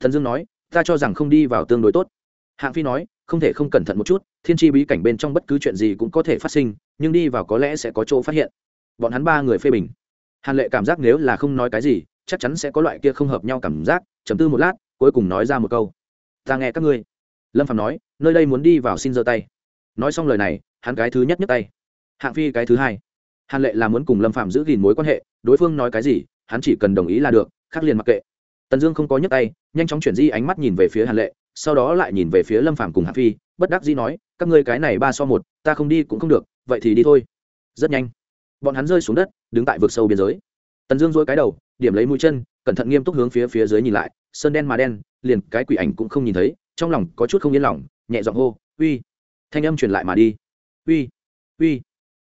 Thần dương nói, ta cho rằng không đi vào tương đối tốt. Hạng phi nói, không thể không cẩn thận một chút, thiên tri bí cảnh bên trong bất cứ chuyện gì cũng có thể phát sinh, nhưng đi vào có lẽ sẽ có chỗ phát hiện. Bọn hắn ba người phê bình. Hàn lệ cảm giác nếu là không nói cái gì, chắc chắn sẽ có loại kia không hợp nhau cảm giác chấm tư một lát, cuối cùng nói ra một câu. Ta nghe các ngươi. Lâm phạm nói, nơi đây muốn đi vào xin giơ tay. Nói xong lời này, hắn cái thứ nhất nhấc tay. Hạng phi cái thứ hai. Hàn lệ là muốn cùng lâm phạm giữ gìn mối quan hệ, đối phương nói cái gì hắn chỉ cần đồng ý là được, khác liền mặc kệ. Tần dương không có nhấc tay, nhanh chóng chuyển di ánh mắt nhìn về phía hàn lệ, sau đó lại nhìn về phía lâm Phàm cùng hạng phi, bất đắc dĩ nói, các ngươi cái này ba so một, ta không đi cũng không được, vậy thì đi thôi. Rất nhanh, bọn hắn rơi xuống đất, đứng tại vực sâu biên giới. Tần dương dối cái đầu, điểm lấy mũi chân, cẩn thận nghiêm túc hướng phía phía dưới nhìn lại, sơn đen mà đen, liền cái quỷ ảnh cũng không nhìn thấy, trong lòng có chút không yên lòng, nhẹ giọng hô, uy! Thanh âm truyền lại mà đi. Uy! Uy!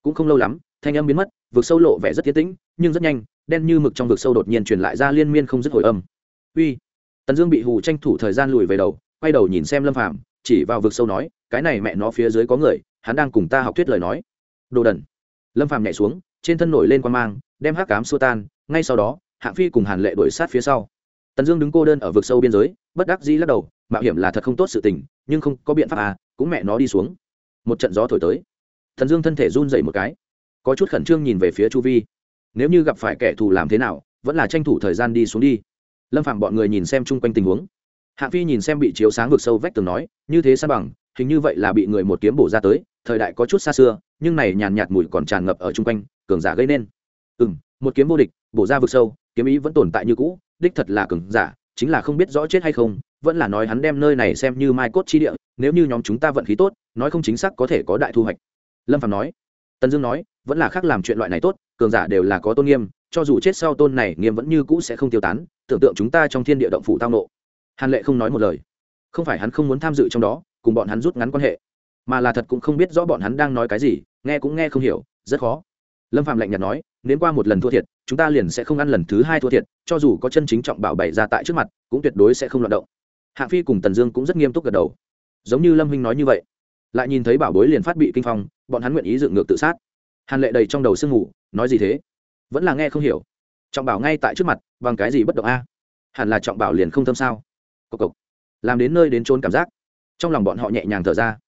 Cũng không lâu lắm, thanh âm biến mất, vực sâu lộ vẻ rất tiến tĩnh, nhưng rất nhanh đen như mực trong vực sâu đột nhiên truyền lại ra liên miên không dứt hồi âm. Uy. Tần dương bị hù tranh thủ thời gian lùi về đầu, quay đầu nhìn xem lâm phàm, chỉ vào vực sâu nói, cái này mẹ nó phía dưới có người, hắn đang cùng ta học thuyết lời nói. Đồ đần. Lâm phàm nhảy xuống, trên thân nổi lên quan mang, đem hắc cám xua tan, ngay sau đó, hạng phi cùng hàn lệ đuổi sát phía sau. Tần dương đứng cô đơn ở vực sâu biên giới, bất đắc dĩ lắc đầu, mạo hiểm là thật không tốt sự tình, nhưng không có biện pháp à cũng mẹ nó đi xuống. Một trận gió thổi tới. Tần dương thân thể run dậy một cái, có chút khẩn trương nhìn về phía chu vi nếu như gặp phải kẻ thù làm thế nào, vẫn là tranh thủ thời gian đi xuống đi. Lâm phạm bọn người nhìn xem chung quanh tình huống. Hạng phi nhìn xem bị chiếu sáng vực sâu vách tường nói, như thế sa bằng, hình như vậy là bị người một kiếm bổ ra tới, thời đại có chút xa xưa, nhưng này nhàn nhạt mùi còn tràn ngập ở chung quanh, cường giả gây nên. Ừ m một kiếm vô địch, bổ ra vực sâu, kiếm ý vẫn tồn tại như cũ, đích thật là cường giả, chính là không biết rõ chết hay không, vẫn là nói hắn đem nơi này xem như mai cốt chi địa, nếu như nhóm chúng ta vận khí tốt, nói không chính xác có thể có đại thu hoạch. Lâm phạm nói tần dương nói, vẫn là khác làm chuyện loại này tốt, cường giả đều là có tôn nghiêm, cho dù chết sau tôn này nghiêm vẫn như cũ sẽ không tiêu tán, tưởng tượng chúng ta trong thiên địa động phủ tao nộ. Hàn lệ không nói một lời. Không phải hắn không muốn tham dự trong đó, cùng bọn hắn rút ngắn quan hệ, mà là thật cũng không biết rõ bọn hắn đang nói cái gì, nghe cũng nghe không hiểu, rất khó. Lâm phạm lạnh nhạt nói nếu qua một lần thua thiệt, chúng ta liền sẽ không ăn lần thứ hai thua thiệt, cho dù có chân chính trọng bảo bày ra tại trước mặt, cũng tuyệt đối sẽ không loạt động. Hạng phi cùng tần dương cũng rất nghiêm túc gật đầu. Giống như lâm huynh nói như vậy, lại nhìn thấy bảo bối liền phát bị kinh phong bọn hắn nguyện ý dựng ngược tự sát. Hàn lệ đầy trong đầu sương ngủ nói gì thế? Vẫn là nghe không hiểu. Trọng bảo ngay tại trước mặt, bằng cái gì bất động a? Hẳn là trọng bảo liền không thâm sao? Cộc cộc. Làm đến nơi đến trốn cảm giác. Trong lòng bọn họ nhẹ nhàng thở ra.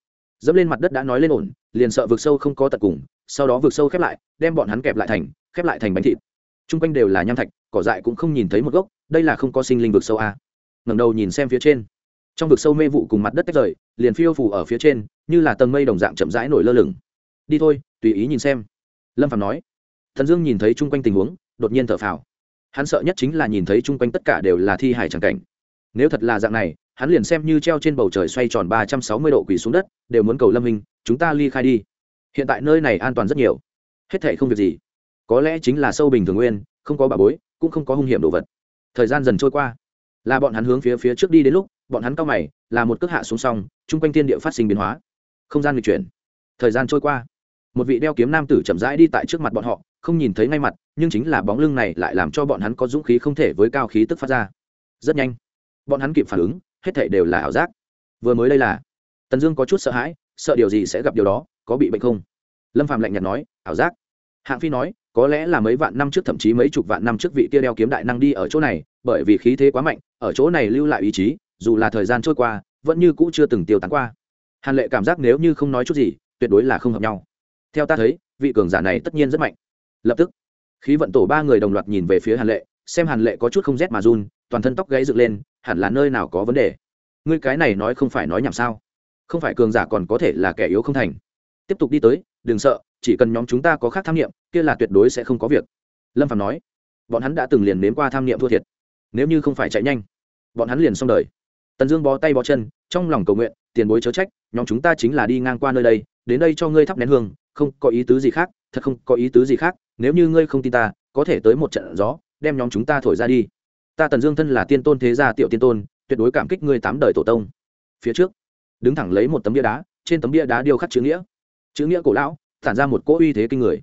Dẫm lên mặt đất đã nói lên ổn, liền sợ vực sâu không có tận cùng, sau đó vực sâu khép lại, đem bọn hắn kẹp lại thành, khép lại thành bánh thịt. T r u n g quanh đều là nham thạch, cỏ dại cũng không nhìn thấy một gốc, đây là không có sinh linh vực sâu a. Ngẩng đầu nhìn xem phía trên. Trong vực sâu mê vụ cùng mặt đất tách rời, liền phiêu phủ ở phía trên, như là tầng mây đồng dạng chậm rãi nổi lơ lửng đi thôi, tùy ý nhìn xem. Lâm phạm nói. Thần dương nhìn thấy chung quanh tình huống, đột nhiên thở phào. Hắn sợ nhất chính là nhìn thấy chung quanh tất cả đều là thi hải tràng cảnh. Nếu thật là dạng này, hắn liền xem như treo trên bầu trời xoay tròn ba trăm sáu mươi độ quỳ xuống đất, đều muốn cầu lâm minh, chúng ta ly khai đi. Hiện tại nơi này an toàn rất nhiều. Hết thệ không việc gì. Có lẽ chính là sâu bình thường nguyên, không có bà bối, cũng không có hung hiểm đồ vật. Thời gian dần trôi qua. Là bọn hắn hướng phía phía trước đi đến lúc, bọn hắn cao mày, là một cước hạ xuống song chung quanh thiên địa phát sinh biến hóa. Không gian lịch chuyển. Thời gian trôi qua một vị đeo kiếm nam tử chậm rãi đi tại trước mặt bọn họ, không nhìn thấy ngay mặt, nhưng chính là bóng lưng này lại làm cho bọn hắn có dũng khí không thể với cao khí tức phát ra. Rất nhanh, bọn hắn kịp phản ứng, hết thảy đều là ảo giác. Vừa mới đây là, tần dương có chút sợ hãi, sợ điều gì sẽ gặp điều đó, có bị bệnh không? Lâm phạm lạnh nhạt nói, ảo giác. Hạng phi nói, có lẽ là mấy vạn năm trước thậm chí mấy chục vạn năm trước vị tia đeo kiếm đại năng đi ở chỗ này, bởi vì khí thế quá mạnh, ở chỗ này lưu lại ý chí, dù là thời gian trôi qua, vẫn như cũ chưa từng tiêu tán qua. Hàn lệ cảm giác nếu như không nói chút gì, tuyệt đối là không hợp nhau theo ta thấy, vị cường giả này tất nhiên rất mạnh. Lập tức, khí vận tổ ba người đồng loạt nhìn về phía hàn lệ, xem hàn lệ có chút không rét mà run, toàn thân tóc gáy dựng lên, hẳn là nơi nào có vấn đề. Ngươi cái này nói không phải nói nhảm sao? Không phải cường giả còn có thể là kẻ yếu không thành. Tiếp tục đi tới, đừng sợ, chỉ cần nhóm chúng ta có khác tham nghiệm kia là tuyệt đối sẽ không có việc. Lâm phạm nói, bọn hắn đã từng liền nếm qua tham nghiệm thua thiệt. Nếu như không phải chạy nhanh, bọn hắn liền xong đời. Tần dương bó tay bó chân, trong lòng cầu nguyện, tiền bối chớ trách, nhóm chúng ta chính là đi ngang qua nơi đây, đến đây cho ngươi thắp nén hương không có ý tứ gì khác, thật không có ý tứ gì khác, nếu như ngươi không tin ta, có thể tới một trận gió, đem nhóm chúng ta thổi ra đi. Ta tần dương thân là tiên tôn thế gia tiểu tiên tôn, tuyệt đối cảm kích ngươi tám đời tổ tông. Phía trước, đứng thẳng lấy một tấm bia đá, trên tấm bia đá điêu khắc chữ nghĩa. Chữ nghĩa cổ lão, tản ra một cỗ uy thế kinh người.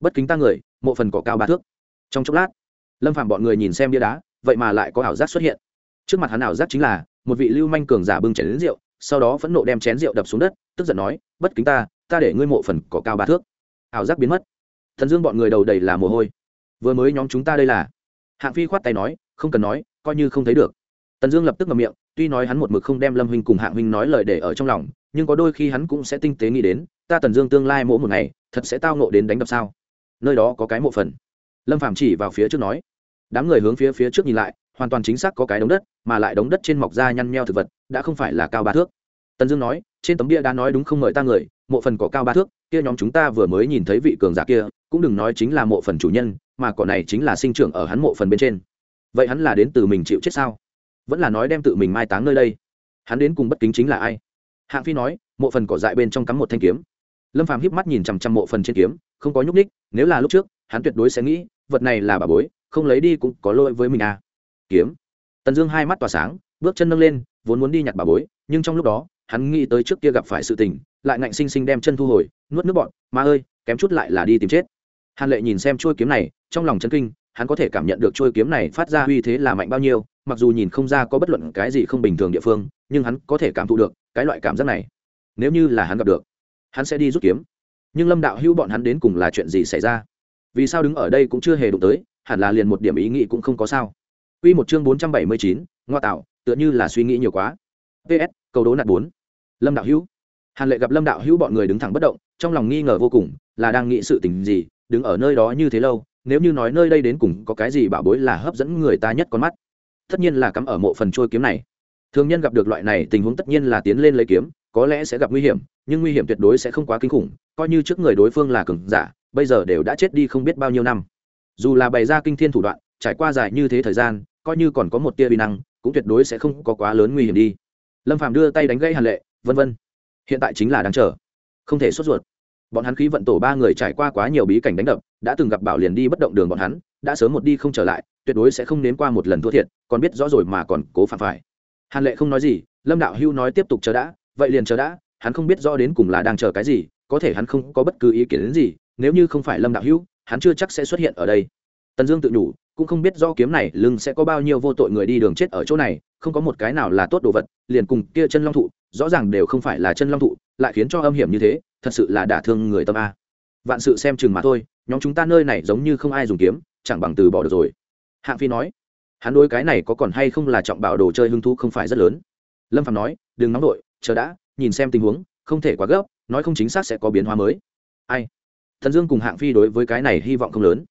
Bất kính ta người, mộ phần cỏ cao ba thước. Trong chốc lát, lâm phạm bọn người nhìn xem bia đá, vậy mà lại có ảo giác xuất hiện. Trước mặt hắn ảo giác chính là, một vị lưu manh cường giả bưng chén đến rượu, sau đó phẫn nộ đem chén rượu đập xuống đất, tức giận nói, bất kính ta ta để ngươi mộ phần cỏ cao ba thước. Ảo giác biến mất. Thần dương bọn người đầu đầy là mồ hôi. Vừa mới nhóm chúng ta đây là. Hạng phi khoát tay nói, không cần nói, coi như không thấy được. Tần dương lập tức ngậm miệng, tuy nói hắn một mực không đem lâm huynh cùng hạng huynh nói lời để ở trong lòng, nhưng có đôi khi hắn cũng sẽ tinh tế nghĩ đến, ta tần dương tương lai mỗi một ngày, thật sẽ tao nộ đến đánh đập sao? Nơi đó có cái mộ phần. Lâm phạm chỉ vào phía trước nói. Đám người hướng phía phía trước nhìn lại, hoàn toàn chính xác có cái đống đất, mà lại đống đất trên mọc da nhăn nheo thực vật, đã không phải là cao ba thước. Tần dương nói trên tấm bia đã nói đúng không mời ta người, mộ phần có cao ba thước, kia nhóm chúng ta vừa mới nhìn thấy vị cường giả kia, cũng đừng nói chính là mộ phần chủ nhân, mà cỏ này chính là sinh trưởng ở hắn mộ phần bên trên. Vậy hắn là đến từ mình chịu chết sao? Vẫn là nói đem tự mình mai táng nơi đây. Hắn đến cùng bất kính chính là ai? Hạng phi nói, mộ phần cỏ dại bên trong cắm một thanh kiếm. Lâm phàm híp mắt nhìn chằm chằm mộ phần trên kiếm, không có nhúc ních nếu là lúc trước, hắn tuyệt đối sẽ nghĩ, vật này là bà bối, không lấy đi cũng có lỗi với mình à. Kiếm. Tần dương hai mắt tỏa sáng, bước chân nâng lên, vốn muốn đi nhặt bà bối, nhưng trong lúc đó hắn nghĩ tới trước kia gặp phải sự tình lại ngạnh sinh sinh đem chân thu hồi nuốt nước bọn ma ơi kém chút lại là đi tìm chết. Hàn lệ nhìn xem chuôi kiếm này trong lòng chân kinh hắn có thể cảm nhận được chuôi kiếm này phát ra uy thế là mạnh bao nhiêu mặc dù nhìn không ra có bất luận cái gì không bình thường địa phương nhưng hắn có thể cảm thụ được cái loại cảm giác này. Nếu như là hắn gặp được hắn sẽ đi rút kiếm. Nhưng lâm đạo hữu bọn hắn đến cùng là chuyện gì xảy ra? Vì sao đứng ở đây cũng chưa hề đụng tới hẳn là liền một điểm ý nghĩ cũng không có sao? Quy một chương 479, ngoa tạo, tựa như là suy nghĩ nhiều quá. PS, câu đố nạt bốn Lâm đạo hữu. Hàn Lệ gặp Lâm đạo hữu bọn người đứng thẳng bất động, trong lòng nghi ngờ vô cùng, là đang nghĩ sự tình gì, đứng ở nơi đó như thế lâu, nếu như nói nơi đây đến cùng có cái gì bảo bối là hấp dẫn người ta nhất con mắt. Tất nhiên là cắm ở mộ phần trôi kiếm này. Thường nhân gặp được loại này tình huống tất nhiên là tiến lên lấy kiếm, có lẽ sẽ gặp nguy hiểm, nhưng nguy hiểm tuyệt đối sẽ không quá kinh khủng, coi như trước người đối phương là cường giả, bây giờ đều đã chết đi không biết bao nhiêu năm. Dù là bày ra kinh thiên thủ đoạn, trải qua dài như thế thời gian, coi như còn có một tia vi năng cũng tuyệt đối sẽ không có quá lớn nguy hiểm đi lâm phàm đưa tay đánh gãy hàn lệ, vân vân, hiện tại chính là đang chờ. Không thể sốt ruột. Bọn hắn khí vận tổ ba người trải qua quá nhiều bí cảnh đánh đập, đã từng gặp bảo liền đi bất động đường bọn hắn, đã sớm một đi không trở lại, tuyệt đối sẽ không nếm qua một lần thua thiệt, còn biết rõ rồi mà còn cố phạm phải. Hàn lệ không nói gì, lâm đạo hưu nói tiếp tục chờ đã, vậy liền chờ đã, hắn không biết rõ đến cùng là đang chờ cái gì, có thể hắn không có bất cứ ý kiến đến gì, nếu như không phải lâm đạo hưu, hắn chưa chắc sẽ xuất hiện ở đây. Tần dương tự nhủ cũng không biết do kiếm này lưng sẽ có bao nhiêu vô tội người đi đường chết ở chỗ này, không có một cái nào là tốt đồ vật, liền cùng kia chân long thụ, rõ ràng đều không phải là chân long thụ, lại khiến cho âm hiểm như thế, thật sự là đả thương người tâm a. Vạn sự xem chừng mà thôi, nhóm chúng ta nơi này giống như không ai dùng kiếm, chẳng bằng từ bỏ được rồi. Hạng phi nói, hắn đối cái này có còn hay không là trọng bảo đồ chơi hứng thú không phải rất lớn. Lâm phạm nói, đừng nóng đội chờ đã, nhìn xem tình huống, không thể quá gấp, nói không chính xác sẽ có biến hóa mới. Ai? Thần dương cùng hạng phi đối với cái này hy vọng không lớn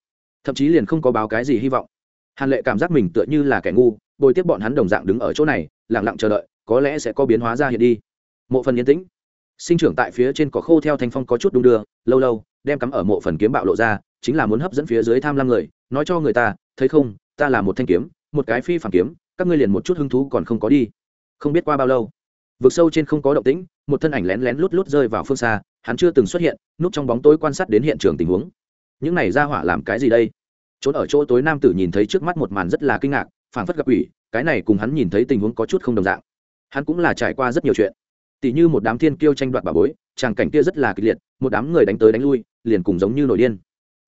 thậm chí liền không có báo cái gì hy vọng. Hàn lệ cảm giác mình tựa như là kẻ ngu, bồi tiếp bọn hắn đồng dạng đứng ở chỗ này lẳng lặng chờ đợi, có lẽ sẽ có biến hóa ra hiện đi. Mộ phần yên tĩnh. Sinh trưởng tại phía trên có khô theo thanh phong có chút đung đưa, lâu lâu, đem cắm ở mộ phần kiếm bạo lộ ra, chính là muốn hấp dẫn phía dưới tham lam người, nói cho người ta, thấy không, ta là một thanh kiếm, một cái phi phản kiếm, các ngươi liền một chút hứng thú còn không có đi. Không biết qua bao lâu, vực sâu trên không có động tĩnh, một thân ảnh lén lén lút lút rơi vào phương xa, hắn chưa từng xuất hiện, núp trong bóng tối quan sát đến hiện trường tình huống những này ra hỏa làm cái gì đây? Trốn ở chỗ tối nam tử nhìn thấy trước mắt một màn rất là kinh ngạc, phảng phất gặp ủy cái này cùng hắn nhìn thấy tình huống có chút không đồng dạng. Hắn cũng là trải qua rất nhiều chuyện. Tỷ như một đám thiên kiêu tranh đoạt bà bối, tràng cảnh kia rất là kịch liệt, một đám người đánh tới đánh lui, liền cùng giống như nổi điên.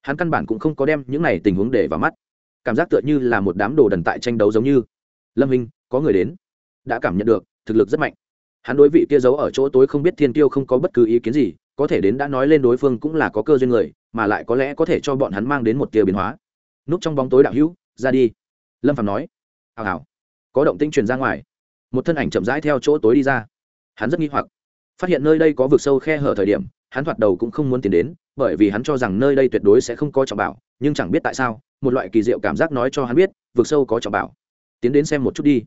Hắn căn bản cũng không có đem những này tình huống để vào mắt. Cảm giác tựa như là một đám đồ đần tại tranh đấu giống như. Lâm hình có người đến. Đã cảm nhận được, thực lực rất mạnh. Hắn đối vị kia giấu ở chỗ tối không biết thiên kiêu không có bất cứ ý kiến gì có thể đến đã nói lên đối phương cũng là có cơ duyên người, mà lại có lẽ có thể cho bọn hắn mang đến một tia biến hóa. Núp trong bóng tối đạo hữu, ra đi. Lâm phạm nói. Hào hào. Có động tinh truyền ra ngoài. Một thân ảnh chậm rãi theo chỗ tối đi ra. Hắn rất nghi hoặc. Phát hiện nơi đây có vực sâu khe hở thời điểm, hắn thoạt đầu cũng không muốn tiến đến, bởi vì hắn cho rằng nơi đây tuyệt đối sẽ không có trọng bảo, nhưng chẳng biết tại sao, một loại kỳ diệu cảm giác nói cho hắn biết, vực sâu có trọng bảo. Tiến đến xem một chút đi.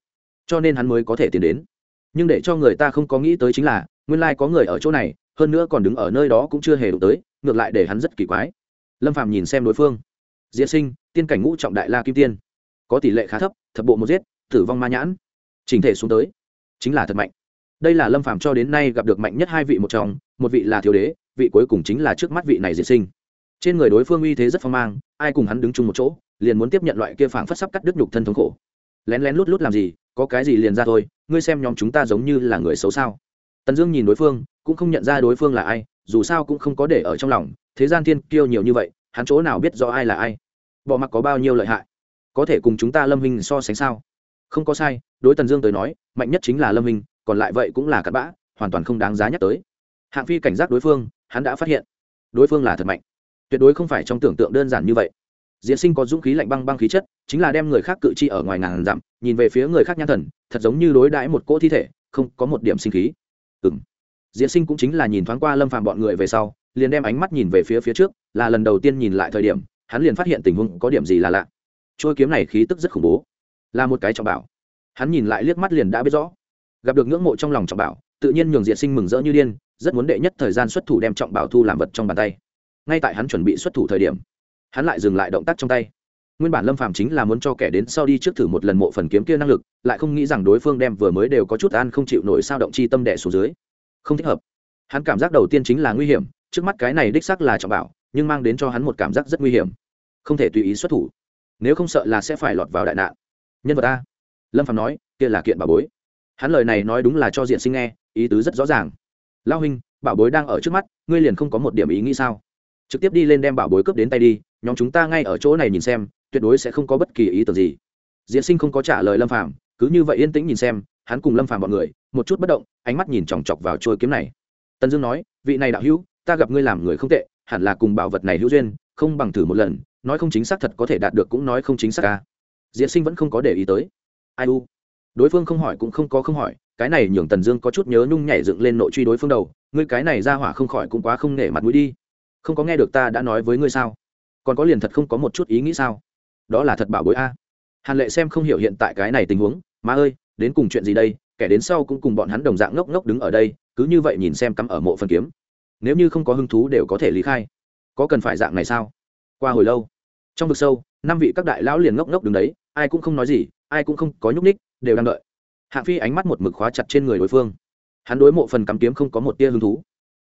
Cho nên hắn mới có thể tiến đến. Nhưng để cho người ta không có nghĩ tới chính là, nguyên lai có người ở chỗ này hơn nữa còn đứng ở nơi đó cũng chưa hề đụng tới, ngược lại để hắn rất kỳ quái. Lâm phàm nhìn xem đối phương. Diễn sinh, tiên cảnh ngũ trọng đại la kim tiên. Có tỷ lệ khá thấp, thập bộ một giết, tử vong ma nhãn. Chỉnh thể xuống tới. Chính là thật mạnh. Đây là lâm phàm cho đến nay gặp được mạnh nhất hai vị một trong, một vị là thiếu đế, vị cuối cùng chính là trước mắt vị này diễn sinh. Trên người đối phương uy thế rất phong mang, ai cùng hắn đứng chung một chỗ, liền muốn tiếp nhận loại kia phảng phất sắp cắt đứt nhục thân thống khổ. Lén lén lút lút làm gì, có cái gì liền ra thôi, ngươi xem nhóm chúng ta giống như là người xấu sao? Tần dương nhìn đối phương, cũng không nhận ra đối phương là ai, dù sao cũng không có để ở trong lòng, thế gian thiên kiêu nhiều như vậy, hắn chỗ nào biết rõ ai là ai? Bỏ mặc có bao nhiêu lợi hại? Có thể cùng chúng ta lâm hình so sánh sao? Không có sai, đối tần dương tới nói, mạnh nhất chính là lâm hình, còn lại vậy cũng là cặn bã, hoàn toàn không đáng giá nhắc tới. Hạng phi cảnh giác đối phương, hắn đã phát hiện. Đối phương là thật mạnh. Tuyệt đối không phải trong tưởng tượng đơn giản như vậy. Diễn sinh có dũng khí lạnh băng băng khí chất, chính là đem người khác cự chi ở ngoài ngàn dặm, nhìn về phía người khác nhãn thần, thật giống như đối đãi một cỗ thi thể, không có một điểm sinh khí ừng diễn sinh cũng chính là nhìn thoáng qua lâm phạm bọn người về sau, liền đem ánh mắt nhìn về phía phía trước, là lần đầu tiên nhìn lại thời điểm, hắn liền phát hiện tình huống có điểm gì là lạ. Trôi kiếm này khí tức rất khủng bố, là một cái trọng bảo. Hắn nhìn lại liếc mắt liền đã biết rõ. Gặp được ngưỡng mộ trong lòng trọng bảo, tự nhiên nhường diện sinh mừng rỡ như điên, rất muốn đệ nhất thời gian xuất thủ đem trọng bảo thu làm vật trong bàn tay. Ngay tại hắn chuẩn bị xuất thủ thời điểm, hắn lại dừng lại động tác trong tay nguyên bản lâm phàm chính là muốn cho kẻ đến sau đi trước thử một lần mộ phần kiếm kia năng lực, lại không nghĩ rằng đối phương đem vừa mới đều có chút an không chịu nổi sao động chi tâm đẻ xuống dưới. Không thích hợp. Hắn cảm giác đầu tiên chính là nguy hiểm, trước mắt cái này đích xác là trọng bảo, nhưng mang đến cho hắn một cảm giác rất nguy hiểm. Không thể tùy ý xuất thủ. Nếu không sợ là sẽ phải lọt vào đại nạn. Nhân vật a. Lâm phạm nói, kia là kiện bảo bối. Hắn lời này nói đúng là cho diện sinh nghe, ý tứ rất rõ ràng. Lao huynh, bảo bối đang ở trước mắt, ngươi liền không có một điểm ý nghĩ sao? Trực tiếp đi lên đem bảo bối cướp đến tay đi, nhóm chúng ta ngay ở chỗ này nhìn xem tuyệt đối sẽ không có bất kỳ ý tưởng gì. Diễn sinh không có trả lời lâm phàm, cứ như vậy yên tĩnh nhìn xem, hắn cùng lâm phàm bọn người, một chút bất động, ánh mắt nhìn chòng chọc vào trôi kiếm này. Tần dương nói, vị này đạo hữu, ta gặp ngươi làm người không tệ, hẳn là cùng bảo vật này hữu duyên, không bằng thử một lần, nói không chính xác thật có thể đạt được cũng nói không chính xác à. ca diễn sinh vẫn không có để ý tới. Ai u? Đối phương không hỏi cũng không có không hỏi, cái này nhường tần dương có chút nhớ nhung nhảy dựng lên nội truy đối phương đầu, ngươi cái này ra hỏa không khỏi cũng quá không nể mặt mũi đi. Không có nghe được ta đã nói với ngươi sao? Còn có liền thật không có một chút ý nghĩ sao? Đó là thật bảo bối a. Hàn lệ xem không hiểu hiện tại cái này tình huống, má ơi, đến cùng chuyện gì đây? Kẻ đến sau cũng cùng bọn hắn đồng dạng ngốc ngốc đứng ở đây, cứ như vậy nhìn xem cắm ở mộ phần kiếm. Nếu như không có hứng thú đều có thể lý khai. Có cần phải dạng này sao? Qua hồi lâu, trong vực sâu, năm vị các đại lão liền ngốc ngốc đứng đấy, ai cũng không nói gì, ai cũng không có nhúc ních đều đang đợi. Hạng phi ánh mắt một mực khóa chặt trên người đối phương. Hắn đối mộ phần cắm kiếm không có một tia hứng thú.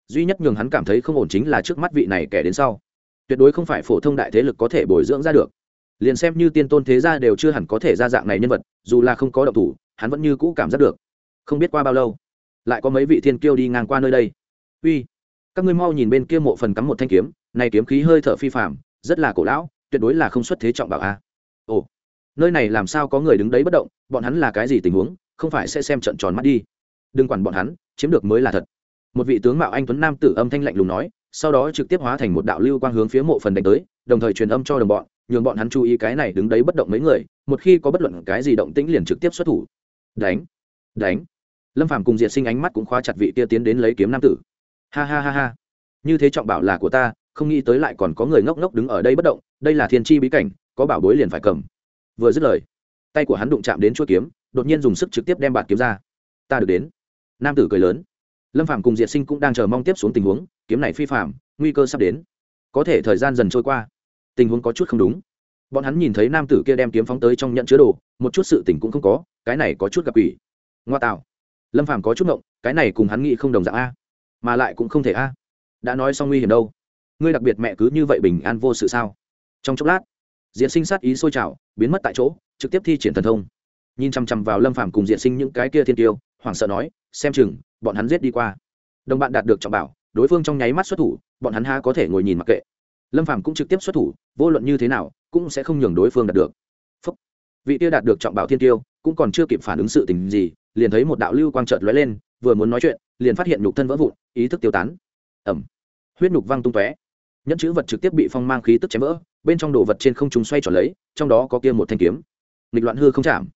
Duy nhất nhường hắn cảm thấy không ổn chính là trước mắt vị này kẻ đến sau. Tuyệt đối không phải phổ thông đại thế lực có thể bồi dưỡng ra được liền xem như tiên tôn thế gia đều chưa hẳn có thể ra dạng này nhân vật, dù là không có động thủ, hắn vẫn như cũ cảm giác được. Không biết qua bao lâu, lại có mấy vị thiên kiêu đi ngang qua nơi đây. Uy, các ngươi mau nhìn bên kia mộ phần cắm một thanh kiếm, này kiếm khí hơi thở phi phạm rất là cổ lão, tuyệt đối là không xuất thế trọng bảo a. Ồ, nơi này làm sao có người đứng đấy bất động, bọn hắn là cái gì tình huống, không phải sẽ xem trận tròn mắt đi. Đừng quản bọn hắn, chiếm được mới là thật. Một vị tướng mạo anh tuấn nam tử âm thanh lạnh lùng nói, sau đó trực tiếp hóa thành một đạo lưu quang hướng phía mộ phần đánh tới, đồng thời truyền âm cho đồng bọn nhường bọn hắn chú ý cái này đứng đấy bất động mấy người, một khi có bất luận cái gì động tĩnh liền trực tiếp xuất thủ. Đánh đánh. Lâm phàm cùng diệt sinh ánh mắt cũng khóa chặt vị kia tiến đến lấy kiếm nam tử. Ha ha ha ha. Như thế trọng bảo là của ta, không nghĩ tới lại còn có người ngốc ngốc đứng ở đây bất động, đây là thiên chi bí cảnh, có bảo bối liền phải cầm. Vừa dứt lời, tay của hắn đụng chạm đến chuỗi kiếm, đột nhiên dùng sức trực tiếp đem bạt kiếm ra. Ta được đến. Nam tử cười lớn. Lâm phạm cùng diệt sinh cũng đang chờ mong tiếp xuống tình huống, kiếm này phi phạm nguy cơ sắp đến. Có thể thời gian dần trôi qua tình huống có chút không đúng. Bọn hắn nhìn thấy nam tử kia đem kiếm phóng tới trong nhận chứa đồ, một chút sự tình cũng không có, cái này có chút gặp ủy ngoa tạo. Lâm phàm có chút ngộng, cái này cùng hắn nghĩ không đồng dạng a, mà lại cũng không thể a. Đã nói xong nguy hiểm đâu. Ngươi đặc biệt mẹ cứ như vậy bình an vô sự sao? Trong chốc lát diện sinh sát ý sôi trào, biến mất tại chỗ, trực tiếp thi triển thần thông. Nhìn chằm chằm vào lâm phàm cùng diện sinh những cái kia thiên tiêu, hoảng sợ nói, xem chừng, bọn hắn giết đi qua. Đồng bạn đạt được trọng bảo, đối phương trong nháy mắt xuất thủ, bọn hắn ha có thể ngồi nhìn mặc kệ lâm phàm cũng trực tiếp xuất thủ, vô luận như thế nào, cũng sẽ không nhường đối phương đạt được. Phúc. vị tiêu đạt được trọng bảo thiên tiêu, cũng còn chưa kịp phản ứng sự tình gì, liền thấy một đạo lưu quang chợt lóe lên, vừa muốn nói chuyện, liền phát hiện nhục thân vỡ vụn, ý thức tiêu tán. Ẩm huyết nhục văng tung tóe. Nhẫn chữ vật trực tiếp bị phong mang khí tức chém vỡ, bên trong đồ vật trên không trung xoay tròn lấy, trong đó có kia một thanh kiếm. Nghịch loạn hư không chạm.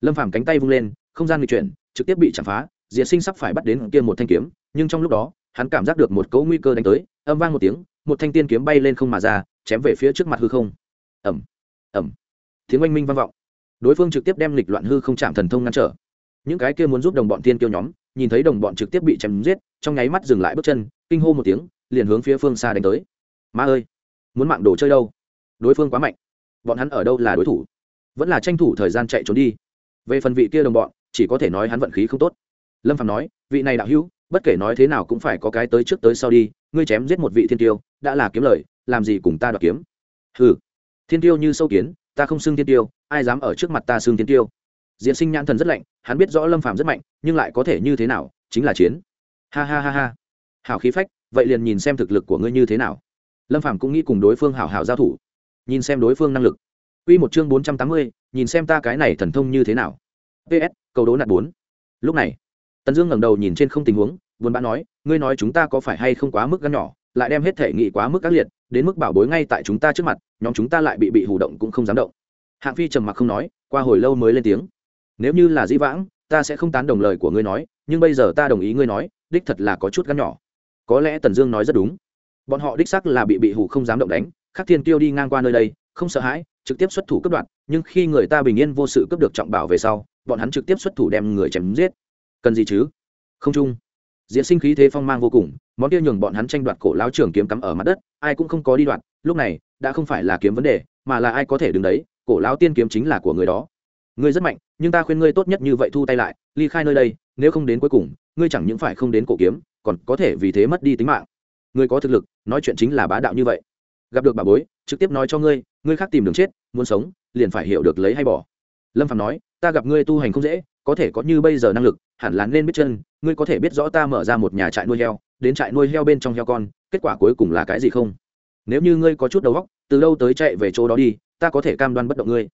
Lâm phàm cánh tay vung lên, không gian nghịch chuyển, trực tiếp bị chạm phá, diệt sinh sắp phải bắt đến kia một thanh kiếm, nhưng trong lúc đó, hắn cảm giác được một cỗ nguy cơ đánh tới, âm vang một tiếng một thanh tiên kiếm bay lên không mà ra, chém về phía trước mặt hư không. Ẩm ẩm tiếng oanh minh vang vọng. Đối phương trực tiếp đem lịch loạn hư không chạm thần thông ngăn trở. Những cái kia muốn giúp đồng bọn tiên kiêu nhóm, nhìn thấy đồng bọn trực tiếp bị chém giết, trong nháy mắt dừng lại bước chân, kinh hô một tiếng, liền hướng phía phương xa đánh tới. Ma ơi, muốn mạng đồ chơi đâu? Đối phương quá mạnh. Bọn hắn ở đâu là đối thủ? Vẫn là tranh thủ thời gian chạy trốn đi. Về phần vị kia đồng bọn, chỉ có thể nói hắn vận khí không tốt. Lâm phạm nói, vị này đạo hữu bất kể nói thế nào cũng phải có cái tới trước tới sau đi ngươi chém giết một vị thiên tiêu đã là kiếm lời làm gì cùng ta đoạt kiếm? Hừ thiên tiêu như sâu kiến ta không xưng thiên tiêu ai dám ở trước mặt ta xưng thiên tiêu? Diễn sinh nhãn thần rất lạnh hắn biết rõ lâm phàm rất mạnh nhưng lại có thể như thế nào chính là chiến. Ha ha ha ha. Hảo khí phách vậy liền nhìn xem thực lực của ngươi như thế nào. Lâm phàm cũng nghĩ cùng đối phương hảo hảo giao thủ. Nhìn xem đối phương năng lực. Quy một chương bốn trăm tám mươi, nhìn xem ta cái này thần thông như thế nào. PS, cầu đố nạt bốn. Lúc này, Tần Dương ngẩng đầu nhìn trên không tình huống, buồn bã nói, ngươi nói chúng ta có phải hay không quá mức gan nhỏ, lại đem hết thể nghị quá mức các liệt, đến mức bảo bối ngay tại chúng ta trước mặt, nhóm chúng ta lại bị bị hù động cũng không dám động. Hạng Phi trầm mặc không nói, qua hồi lâu mới lên tiếng. Nếu như là dĩ vãng ta sẽ không tán đồng lời của ngươi nói nhưng bây giờ ta đồng ý ngươi nói đích thật là có chút gắn nhỏ. Có lẽ tần dương nói rất đúng. Bọn họ đích sắc là bị bị hủ không dám động đánh khắc thiên tiêu đi ngang qua nơi đây không sợ hãi trực tiếp xuất thủ cấp đoạn nhưng khi người ta bình yên vô sự cấp được trọng bảo về sau bọn hắn trực tiếp xuất thủ đem người chém giết. Cần gì chứ? Không chung diễn sinh khí thế phong mang vô cùng, món kia nhường bọn hắn tranh đoạt cổ lao trưởng kiếm cắm ở mặt đất, ai cũng không có đi đoạt, lúc này, đã không phải là kiếm vấn đề, mà là ai có thể đứng đấy, cổ lao tiên kiếm chính là của người đó. Ngươi rất mạnh, nhưng ta khuyên ngươi tốt nhất như vậy thu tay lại, ly khai nơi đây, nếu không đến cuối cùng, ngươi chẳng những phải không đến cổ kiếm, còn có thể vì thế mất đi tính mạng. Ngươi có thực lực, nói chuyện chính là bá đạo như vậy. Gặp được bà bối, trực tiếp nói cho ngươi ngươi khác tìm đường chết, muốn sống, liền phải hiểu được lấy hay bỏ. Lâm phạm nói, ta gặp ngươi tu hành không dễ có thể có như bây giờ năng lực, hẳn là nên biết chân, ngươi có thể biết rõ ta mở ra một nhà trại nuôi heo, đến trại nuôi heo bên trong heo con, kết quả cuối cùng là cái gì không? Nếu như ngươi có chút đầu óc, từ đâu tới chạy về chỗ đó đi, ta có thể cam đoan bất động ngươi.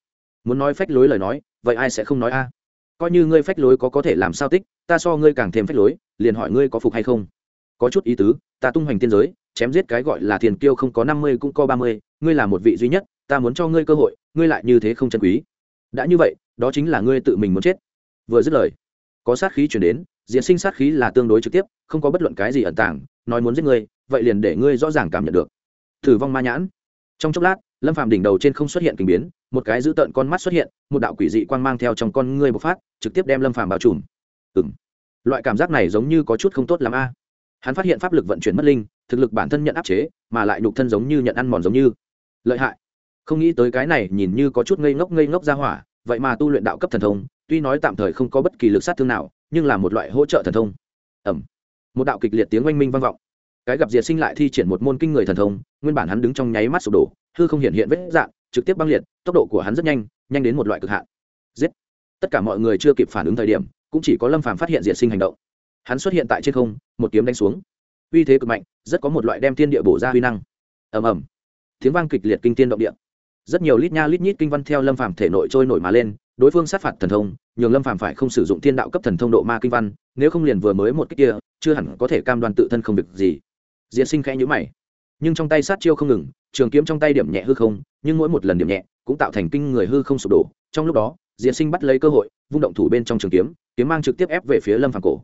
Muốn nói phách lối lời nói, vậy ai sẽ không nói a? Coi như ngươi phách lối có có thể làm sao tích, ta so ngươi càng thêm phách lối, liền hỏi ngươi có phục hay không? Có chút ý tứ, ta tung hoành tiên giới, chém giết cái gọi là thiền kiêu không có năm mươi cũng có ba mươi, ngươi là một vị duy nhất, ta muốn cho ngươi cơ hội, ngươi lại như thế không chân quý. Đã như vậy, đó chính là ngươi tự mình muốn chết vừa dứt lời, có sát khí chuyển đến, diễn sinh sát khí là tương đối trực tiếp, không có bất luận cái gì ẩn tàng, nói muốn giết ngươi vậy liền để ngươi rõ ràng cảm nhận được. Thử vong ma nhãn. Trong chốc lát, lâm phàm đỉnh đầu trên không xuất hiện kinh biến, một cái dữ tợn con mắt xuất hiện, một đạo quỷ dị quang mang theo trong con ngươi bộc phát, trực tiếp đem lâm phàm bao trùm. Ừng loại cảm giác này giống như có chút không tốt lắm a. Hắn phát hiện pháp lực vận chuyển mất linh, thực lực bản thân nhận áp chế, mà lại nhục thân giống như nhận ăn mòn giống như. Lợi hại. Không nghĩ tới cái này nhìn như có chút ngây ngốc ngây ngốc ra hỏa, vậy mà tu luyện đạo cấp thần thông tuy nói tạm thời không có bất kỳ lực sát thương nào, nhưng là một loại hỗ trợ thần thông. Ẩm. Một đạo kịch liệt tiếng oanh minh vang vọng. Cái gặp diệt sinh lại thi triển một môn kinh người thần thông, nguyên bản hắn đứng trong nháy mắt sụp đổ, hư không hiện hiện vết dạn trực tiếp băng liệt, tốc độ của hắn rất nhanh nhanh đến một loại cực hạn. Giết. Tất cả mọi người chưa kịp phản ứng thời điểm, cũng chỉ có lâm phàm phát hiện diệt sinh hành động. Hắn xuất hiện tại trên không, một kiếm đánh xuống. Uy thế cực mạnh, rất có một loại đem thiên địa bổ ra uy năng. Ầm ầm. Tiếng vang kịch liệt kinh tiên động địa. Rất nhiều lít nha lít nhít kinh văn theo lâm phàm thể nội trôi nổi mà lên đối phương sát phạt thần thông, nhường lâm phàm phải không sử dụng thiên đạo cấp thần thông độ ma kinh văn, nếu không liền vừa mới một cách kia, chưa hẳn có thể cam đoan tự thân không việc gì. Diễn sinh khẽ nhữ mày. Nhưng trong tay sát chiêu không ngừng, trường kiếm trong tay điểm nhẹ hư không, nhưng mỗi một lần điểm nhẹ cũng tạo thành kinh người hư không sụp đổ. Trong lúc đó diễn sinh bắt lấy cơ hội, vung động thủ bên trong trường kiếm kiếm mang trực tiếp ép về phía lâm phàm cổ.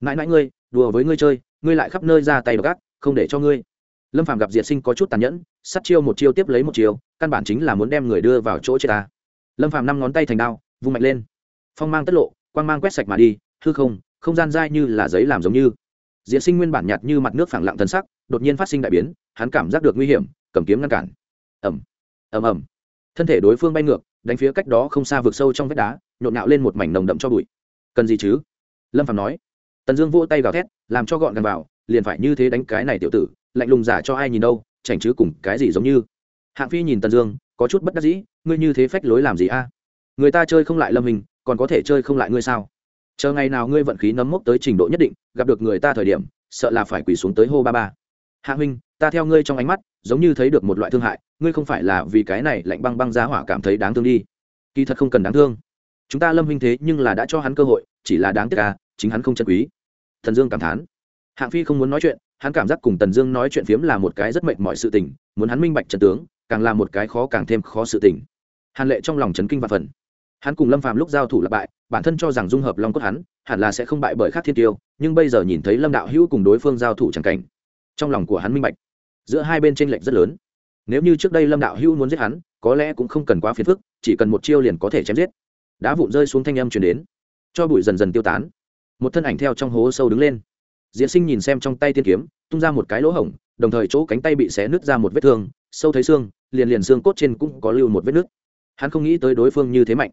Mãi mãi ngươi, đùa với ngươi chơi, ngươi lại khắp nơi ra tay gác không để cho ngươi. Lâm phàm gặp diệt sinh có chút tàn nhẫn, sát chiêu một chiêu tiếp lấy một chiêu, căn bản chính là muốn đem người đưa vào chỗ chết ta lâm phàm năm ngón tay thành đao, vung mạnh lên. Phong mang tất lộ, quang mang quét sạch mà đi, hư không không gian dai như là giấy làm giống như. Diệt sinh nguyên bản nhạt như mặt nước phẳng lặng thân sắc, đột nhiên phát sinh đại biến, hắn cảm giác được nguy hiểm, cầm kiếm ngăn cản. Ẩm ẩm ẩm thân thể đối phương bay ngược, đánh phía cách đó không xa vượt sâu trong vách đá, nhộn nạo lên một mảnh nồng đậm cho bụi. Cần gì chứ? Lâm phàm nói. Tần dương vỗ tay gào thét, làm cho gọn gần vào, liền phải như thế đánh cái này tiểu tử, lạnh lùng giả cho ai nhìn đâu, chảnh chứ cùng cái gì giống như. Hạng phi nhìn tần dương có chút bất đắc dĩ, ngươi như thế phách lối làm gì a? Người ta chơi không lại lâm hình, còn có thể chơi không lại ngươi sao? Chờ ngày nào ngươi vận khí nấm mốc tới trình độ nhất định, gặp được người ta thời điểm, sợ là phải quỳ xuống tới hô ba ba. Hạ huynh, ta theo ngươi trong ánh mắt, giống như thấy được một loại thương hại, ngươi không phải là vì cái này lạnh băng băng giá hỏa cảm thấy đáng thương đi. Kỳ thật không cần đáng thương. Chúng ta lâm huynh thế nhưng là đã cho hắn cơ hội, chỉ là đáng tiếc à chính hắn không chân quý. Thần dương cảm thán. Hạng phi không muốn nói chuyện, hắn cảm giác cùng tần dương nói chuyện phiếm là một cái rất mệt mỏi sự tình, muốn hắn minh bạch trần tướng càng là một cái khó càng thêm khó sự tình. Hàn lệ trong lòng chấn kinh và phần hắn cùng lâm phàm lúc giao thủ lập bại, bản thân cho rằng dung hợp long cốt hắn, hẳn là sẽ không bại bởi khác thiên tiêu, nhưng bây giờ nhìn thấy lâm đạo hữu cùng đối phương giao thủ c cảnh, trong lòng của hắn minh bạch, giữa hai bên tranh lệch rất lớn. Nếu như trước đây lâm đạo hữu muốn giết hắn, có lẽ cũng không cần quá phiền phức, chỉ cần một chiêu liền có thể chém giết. Đá vụn rơi xuống thanh âm chuyển đến, cho bụi dần dần tiêu tán. Một thân ảnh theo trong hố sâu đứng lên. Diễn sinh nhìn xem trong tay tiên kiếm, tung ra một cái lỗ hổng, đồng thời chỗ cánh tay bị xé nứt ra một vết thương, sâu thấy xương liền liền xương cốt trên cũng có lưu một vết nứt. Hắn không nghĩ tới đối phương như thế mạnh.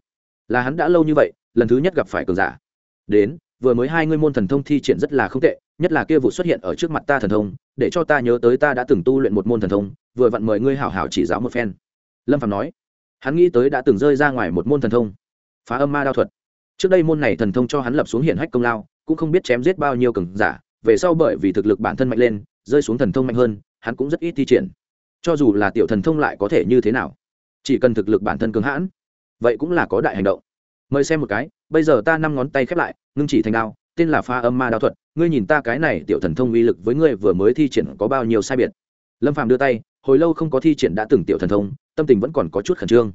Là hắn đã lâu như vậy, lần thứ nhất gặp phải cường giả. Đến, vừa mới hai ngươi môn thần thông thi triển rất là không tệ, nhất là kia vụ xuất hiện ở trước mặt ta thần thông, để cho ta nhớ tới ta đã từng tu luyện một môn thần thông, vừa vặn mời ngươi hảo hảo chỉ giáo một phen. Lâm phạm nói. Hắn nghĩ tới đã từng rơi ra ngoài một môn thần thông. Phá âm ma đao thuật. Trước đây môn này thần thông cho hắn lập xuống hiện hách công lao, cũng không biết chém giết bao nhiêu cường giả, về sau bởi vì thực lực bản thân mạnh lên, rơi xuống thần thông mạnh hơn, hắn cũng rất ít thi triển cho dù là tiểu thần thông lại có thể như thế nào? Chỉ cần thực lực bản thân cường hãn, vậy cũng là có đại hành động. Mời xem một cái, bây giờ ta năm ngón tay khép lại, ngưng chỉ thành đao, tên là pha âm ma đao thuật. Ngươi nhìn ta cái này tiểu thần thông uy lực với ngươi vừa mới thi triển có bao nhiêu sai biệt? Lâm phàm đưa tay, hồi lâu không có thi triển đã từng tiểu thần thông, tâm tình vẫn còn có chút khẩn trương.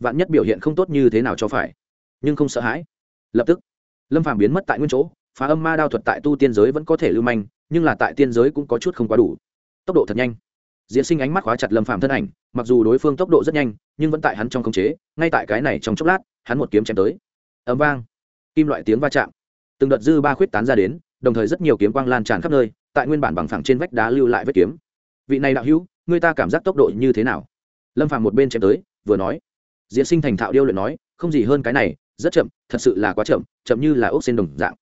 Vạn nhất biểu hiện không tốt như thế nào cho phải, nhưng không sợ hãi. Lập tức, lâm phàm biến mất tại nguyên chỗ, phá âm ma đao thuật tại tu tiên giới vẫn có thể lưu manh, nhưng là tại tiên giới cũng có chút không quá đủ. Tốc độ thật nhanh diễn sinh ánh mắt khóa chặt lâm phàm thân ảnh, mặc dù đối phương tốc độ rất nhanh, nhưng vẫn tại hắn trong khống chế, ngay tại cái này trong chốc lát, hắn một kiếm chém tới. Ấm vang. Kim loại tiếng va chạm. Từng đợt dư ba khuyết tán ra đến, đồng thời rất nhiều kiếm quang lan tràn khắp nơi, tại nguyên bản bằng phẳng trên vách đá lưu lại vết kiếm. Vị này đạo hữu, người ta cảm giác tốc độ như thế nào? Lâm phàm một bên chém tới, vừa nói. Diễn sinh thành thạo điêu luyện nói, không gì hơn cái này, rất chậm, thật sự là quá chậm chậm như là ốc xên đồng dạng.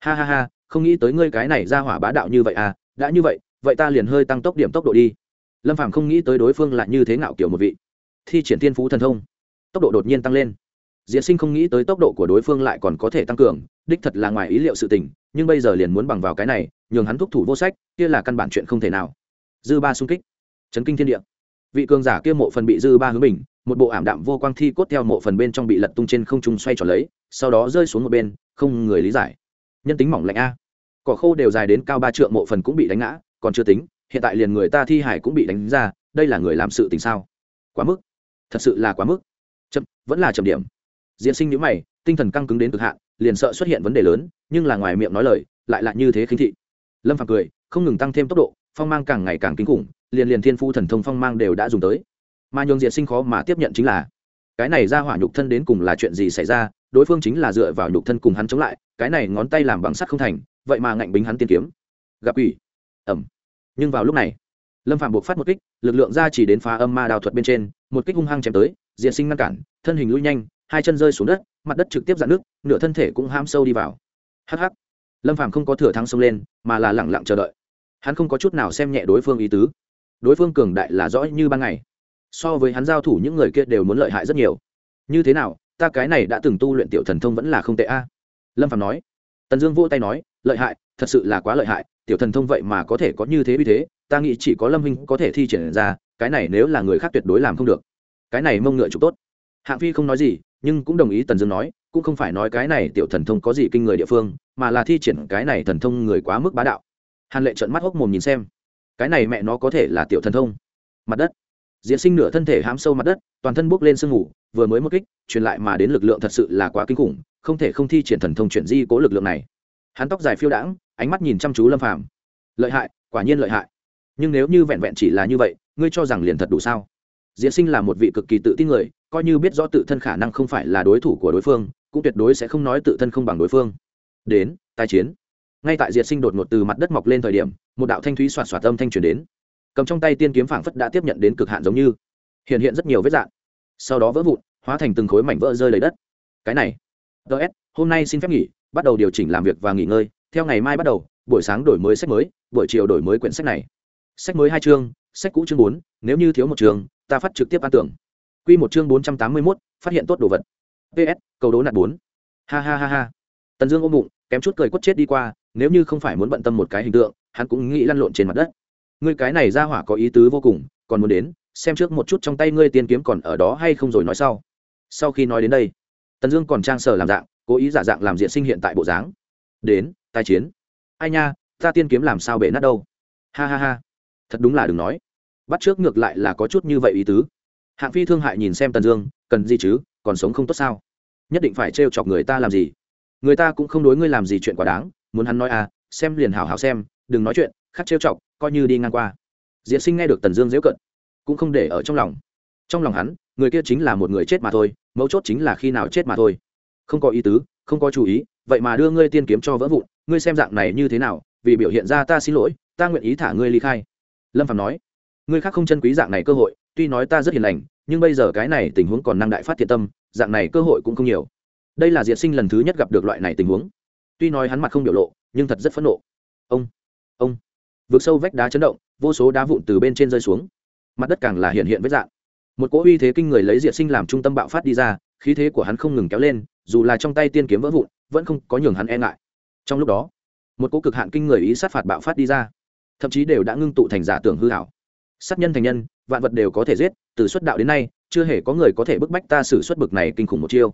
Ha ha ha, không nghĩ tới ngươi cái này ra hỏa bá đạo như vậy à đã như vậy vậy ta liền hơi tăng tốc điểm tốc độ đi lâm phàm không nghĩ tới đối phương lại như thế ngạo kiểu một vị thi triển thiên phú thần thông tốc độ đột nhiên tăng lên diễn sinh không nghĩ tới tốc độ của đối phương lại còn có thể tăng cường đích thật là ngoài ý liệu sự tình nhưng bây giờ liền muốn bằng vào cái này nhường hắn thúc thủ vô sách kia là căn bản chuyện không thể nào dư ba xung kích chấn kinh thiên địa vị cường giả kia mộ phần bị dư ba hướng mình một bộ ảm đạm vô quang thi cốt theo mộ phần bên trong bị lật tung trên không trung xoay tròn lấy sau đó rơi xuống một bên không người lý giải nhân tính mỏng lạnh a cỏ khô đều dài đến cao ba trượng mộ phần cũng bị đánh ngã còn chưa tính hiện tại liền người ta thi hải cũng bị đánh ra, đây là người làm sự tình sao? Quá mức. Thật sự là quá mức. Chậm, vẫn là chậm điểm. Diễn sinh nhữ mày, tinh thần căng cứng đến cực hạn, liền sợ xuất hiện vấn đề lớn, nhưng là ngoài miệng nói lời, lại là như thế khinh thị. Lâm phàm cười, không ngừng tăng thêm tốc độ, phong mang càng ngày càng kinh khủng, liền liền thiên phu thần thông phong mang đều đã dùng tới. Mà nhường diện sinh khó mà tiếp nhận chính là, cái này ra hỏa nhục thân đến cùng là chuyện gì xảy ra, đối phương chính là dựa vào nhục thân cùng hắn chống lại, cái này ngón tay làm bằng sắt không thành, vậy mà ngạnh bính hắn tiên kiếm. Gặp ủy ẩm nhưng vào lúc này, lâm phạm buộc phát một kích, lực lượng ra chỉ đến phá âm ma đào thuật bên trên, một kích hung hăng chém tới, diện sinh ngăn cản, thân hình lui nhanh, hai chân rơi xuống đất, mặt đất trực tiếp dạn nước nửa thân thể cũng ham sâu đi vào. Hh lâm phạm không có thừa thắng xông lên, mà là lẳng lặng chờ đợi. Hắn không có chút nào xem nhẹ đối phương ý tứ. Đối phương cường đại là rõ như ban ngày. So với hắn giao thủ những người kia đều muốn lợi hại rất nhiều. Như thế nào, ta cái này đã từng tu luyện tiểu thần thông vẫn là không tệ a. Lâm phạm nói. Tần dương vỗ tay nói, lợi hại, thật sự là quá lợi hại tiểu thần thông vậy mà có thể có như thế vì thế, ta nghĩ chỉ có lâm huynh có thể thi triển ra, cái này nếu là người khác tuyệt đối làm không được. Cái này mông ngựa chụp tốt. Hạng phi không nói gì, nhưng cũng đồng ý tần dương nói, cũng không phải nói cái này tiểu thần thông có gì kinh người địa phương, mà là thi triển cái này thần thông người quá mức bá đạo. Hàn lệ trợn mắt hốc mồm nhìn xem. Cái này mẹ nó có thể là tiểu thần thông. Mặt đất. Diễn sinh nửa thân thể hám sâu mặt đất, toàn thân bốc lên sương ngủ vừa mới một kích, truyền lại mà đến lực lượng thật sự là quá kinh khủng, không thể không thi triển thần thông chuyển di cố lực lượng này. Hắn tóc dài phiêu đãng ánh mắt nhìn chăm chú lâm phàm. Lợi hại, quả nhiên lợi hại. Nhưng nếu như vẹn vẹn chỉ là như vậy, ngươi cho rằng liền thật đủ sao? Diễn sinh là một vị cực kỳ tự tin người, coi như biết rõ tự thân khả năng không phải là đối thủ của đối phương, cũng tuyệt đối sẽ không nói tự thân không bằng đối phương. Đến, tai chiến. Ngay tại diệt sinh đột ngột từ mặt đất mọc lên thời điểm, một đạo thanh thúy soạt soạt âm thanh truyền đến. Cầm trong tay tiên kiếm phảng phất đã tiếp nhận đến cực hạn giống như. Hiện hiện rất nhiều vết dạn. sau đó vỡ vụn, hóa thành từng khối mảnh vỡ rơi lấy đất. Cái này. Ts hôm nay xin phép nghỉ, bắt đầu điều chỉnh làm việc và nghỉ ngơi theo ngày mai bắt đầu, buổi sáng đổi mới sách mới, buổi chiều đổi mới quyển sách này. Sách mới hai chương, sách cũ chương bốn, nếu như thiếu một chương, ta phát trực tiếp an tưởng. Q một chương bốn trăm tám mươi mốt, phát hiện tốt đồ vật. Ps cầu đố nạt bốn. Ha ha ha ha. Tần dương ôm bụng, kém chút cười quất chết đi qua, nếu như không phải muốn bận tâm một cái hình tượng, hắn cũng nghĩ lăn lộn trên mặt đất. Ngươi cái này ra hỏa có ý tứ vô cùng, còn muốn đến, xem trước một chút trong tay ngươi tiên kiếm còn ở đó hay không rồi nói sau. Sau khi nói đến đây, tần dương còn trang sở làm dạng, cố ý giả dạng làm diện sinh hiện tại bộ dáng. Đến tai chiến. Ai nha, ta tiên kiếm làm sao bể nát đâu? Ha ha ha. Thật đúng là đừng nói. Bắt trước ngược lại là có chút như vậy ý tứ. Hạng phi thương hại nhìn xem tần dương, cần gì chứ, còn sống không tốt sao? Nhất định phải trêu chọc người ta làm gì? Người ta cũng không đối ngươi làm gì chuyện quá đáng, muốn hắn nói à xem liền hào hào xem, đừng nói chuyện, khắc trêu chọc, coi như đi ngang qua. Diệt sinh nghe được tần dương dễu cận cũng không để ở trong lòng. Trong lòng hắn, người kia chính là một người chết mà thôi, mấu chốt chính là khi nào chết mà thôi. Không có ý tứ, không có chú ý, vậy mà đưa ngươi tiên kiếm cho vỡ vụn ngươi xem dạng này như thế nào, vì biểu hiện ra ta xin lỗi, ta nguyện ý thả ngươi ly khai. Lâm phạm nói. Ngươi khác không chân quý dạng này cơ hội, tuy nói ta rất hiền lành, nhưng bây giờ cái này tình huống còn năng đại phát thiện tâm, dạng này cơ hội cũng không nhiều. Đây là diệt sinh lần thứ nhất gặp được loại này tình huống. Tuy nói hắn mặt không biểu lộ, nhưng thật rất phẫn nộ. Ông ông. Vượt sâu vách đá chấn động, vô số đá vụn từ bên trên rơi xuống. Mặt đất càng là hiện hiện với dạng. Một cỗ uy thế kinh người lấy diệt sinh làm trung tâm bạo phát đi ra, khí thế của hắn không ngừng kéo lên, dù là trong tay tiên kiếm vỡ vụn, vẫn không có nhường hắn e ngại trong lúc đó, một cô cực hạn kinh người ý sát phạt bạo phát đi ra, thậm chí đều đã ngưng tụ thành giả tưởng hư hảo sát nhân thành nhân, vạn vật đều có thể giết, từ xuất đạo đến nay, chưa hề có người có thể bức bách ta xử xuất bực này kinh khủng một chiêu.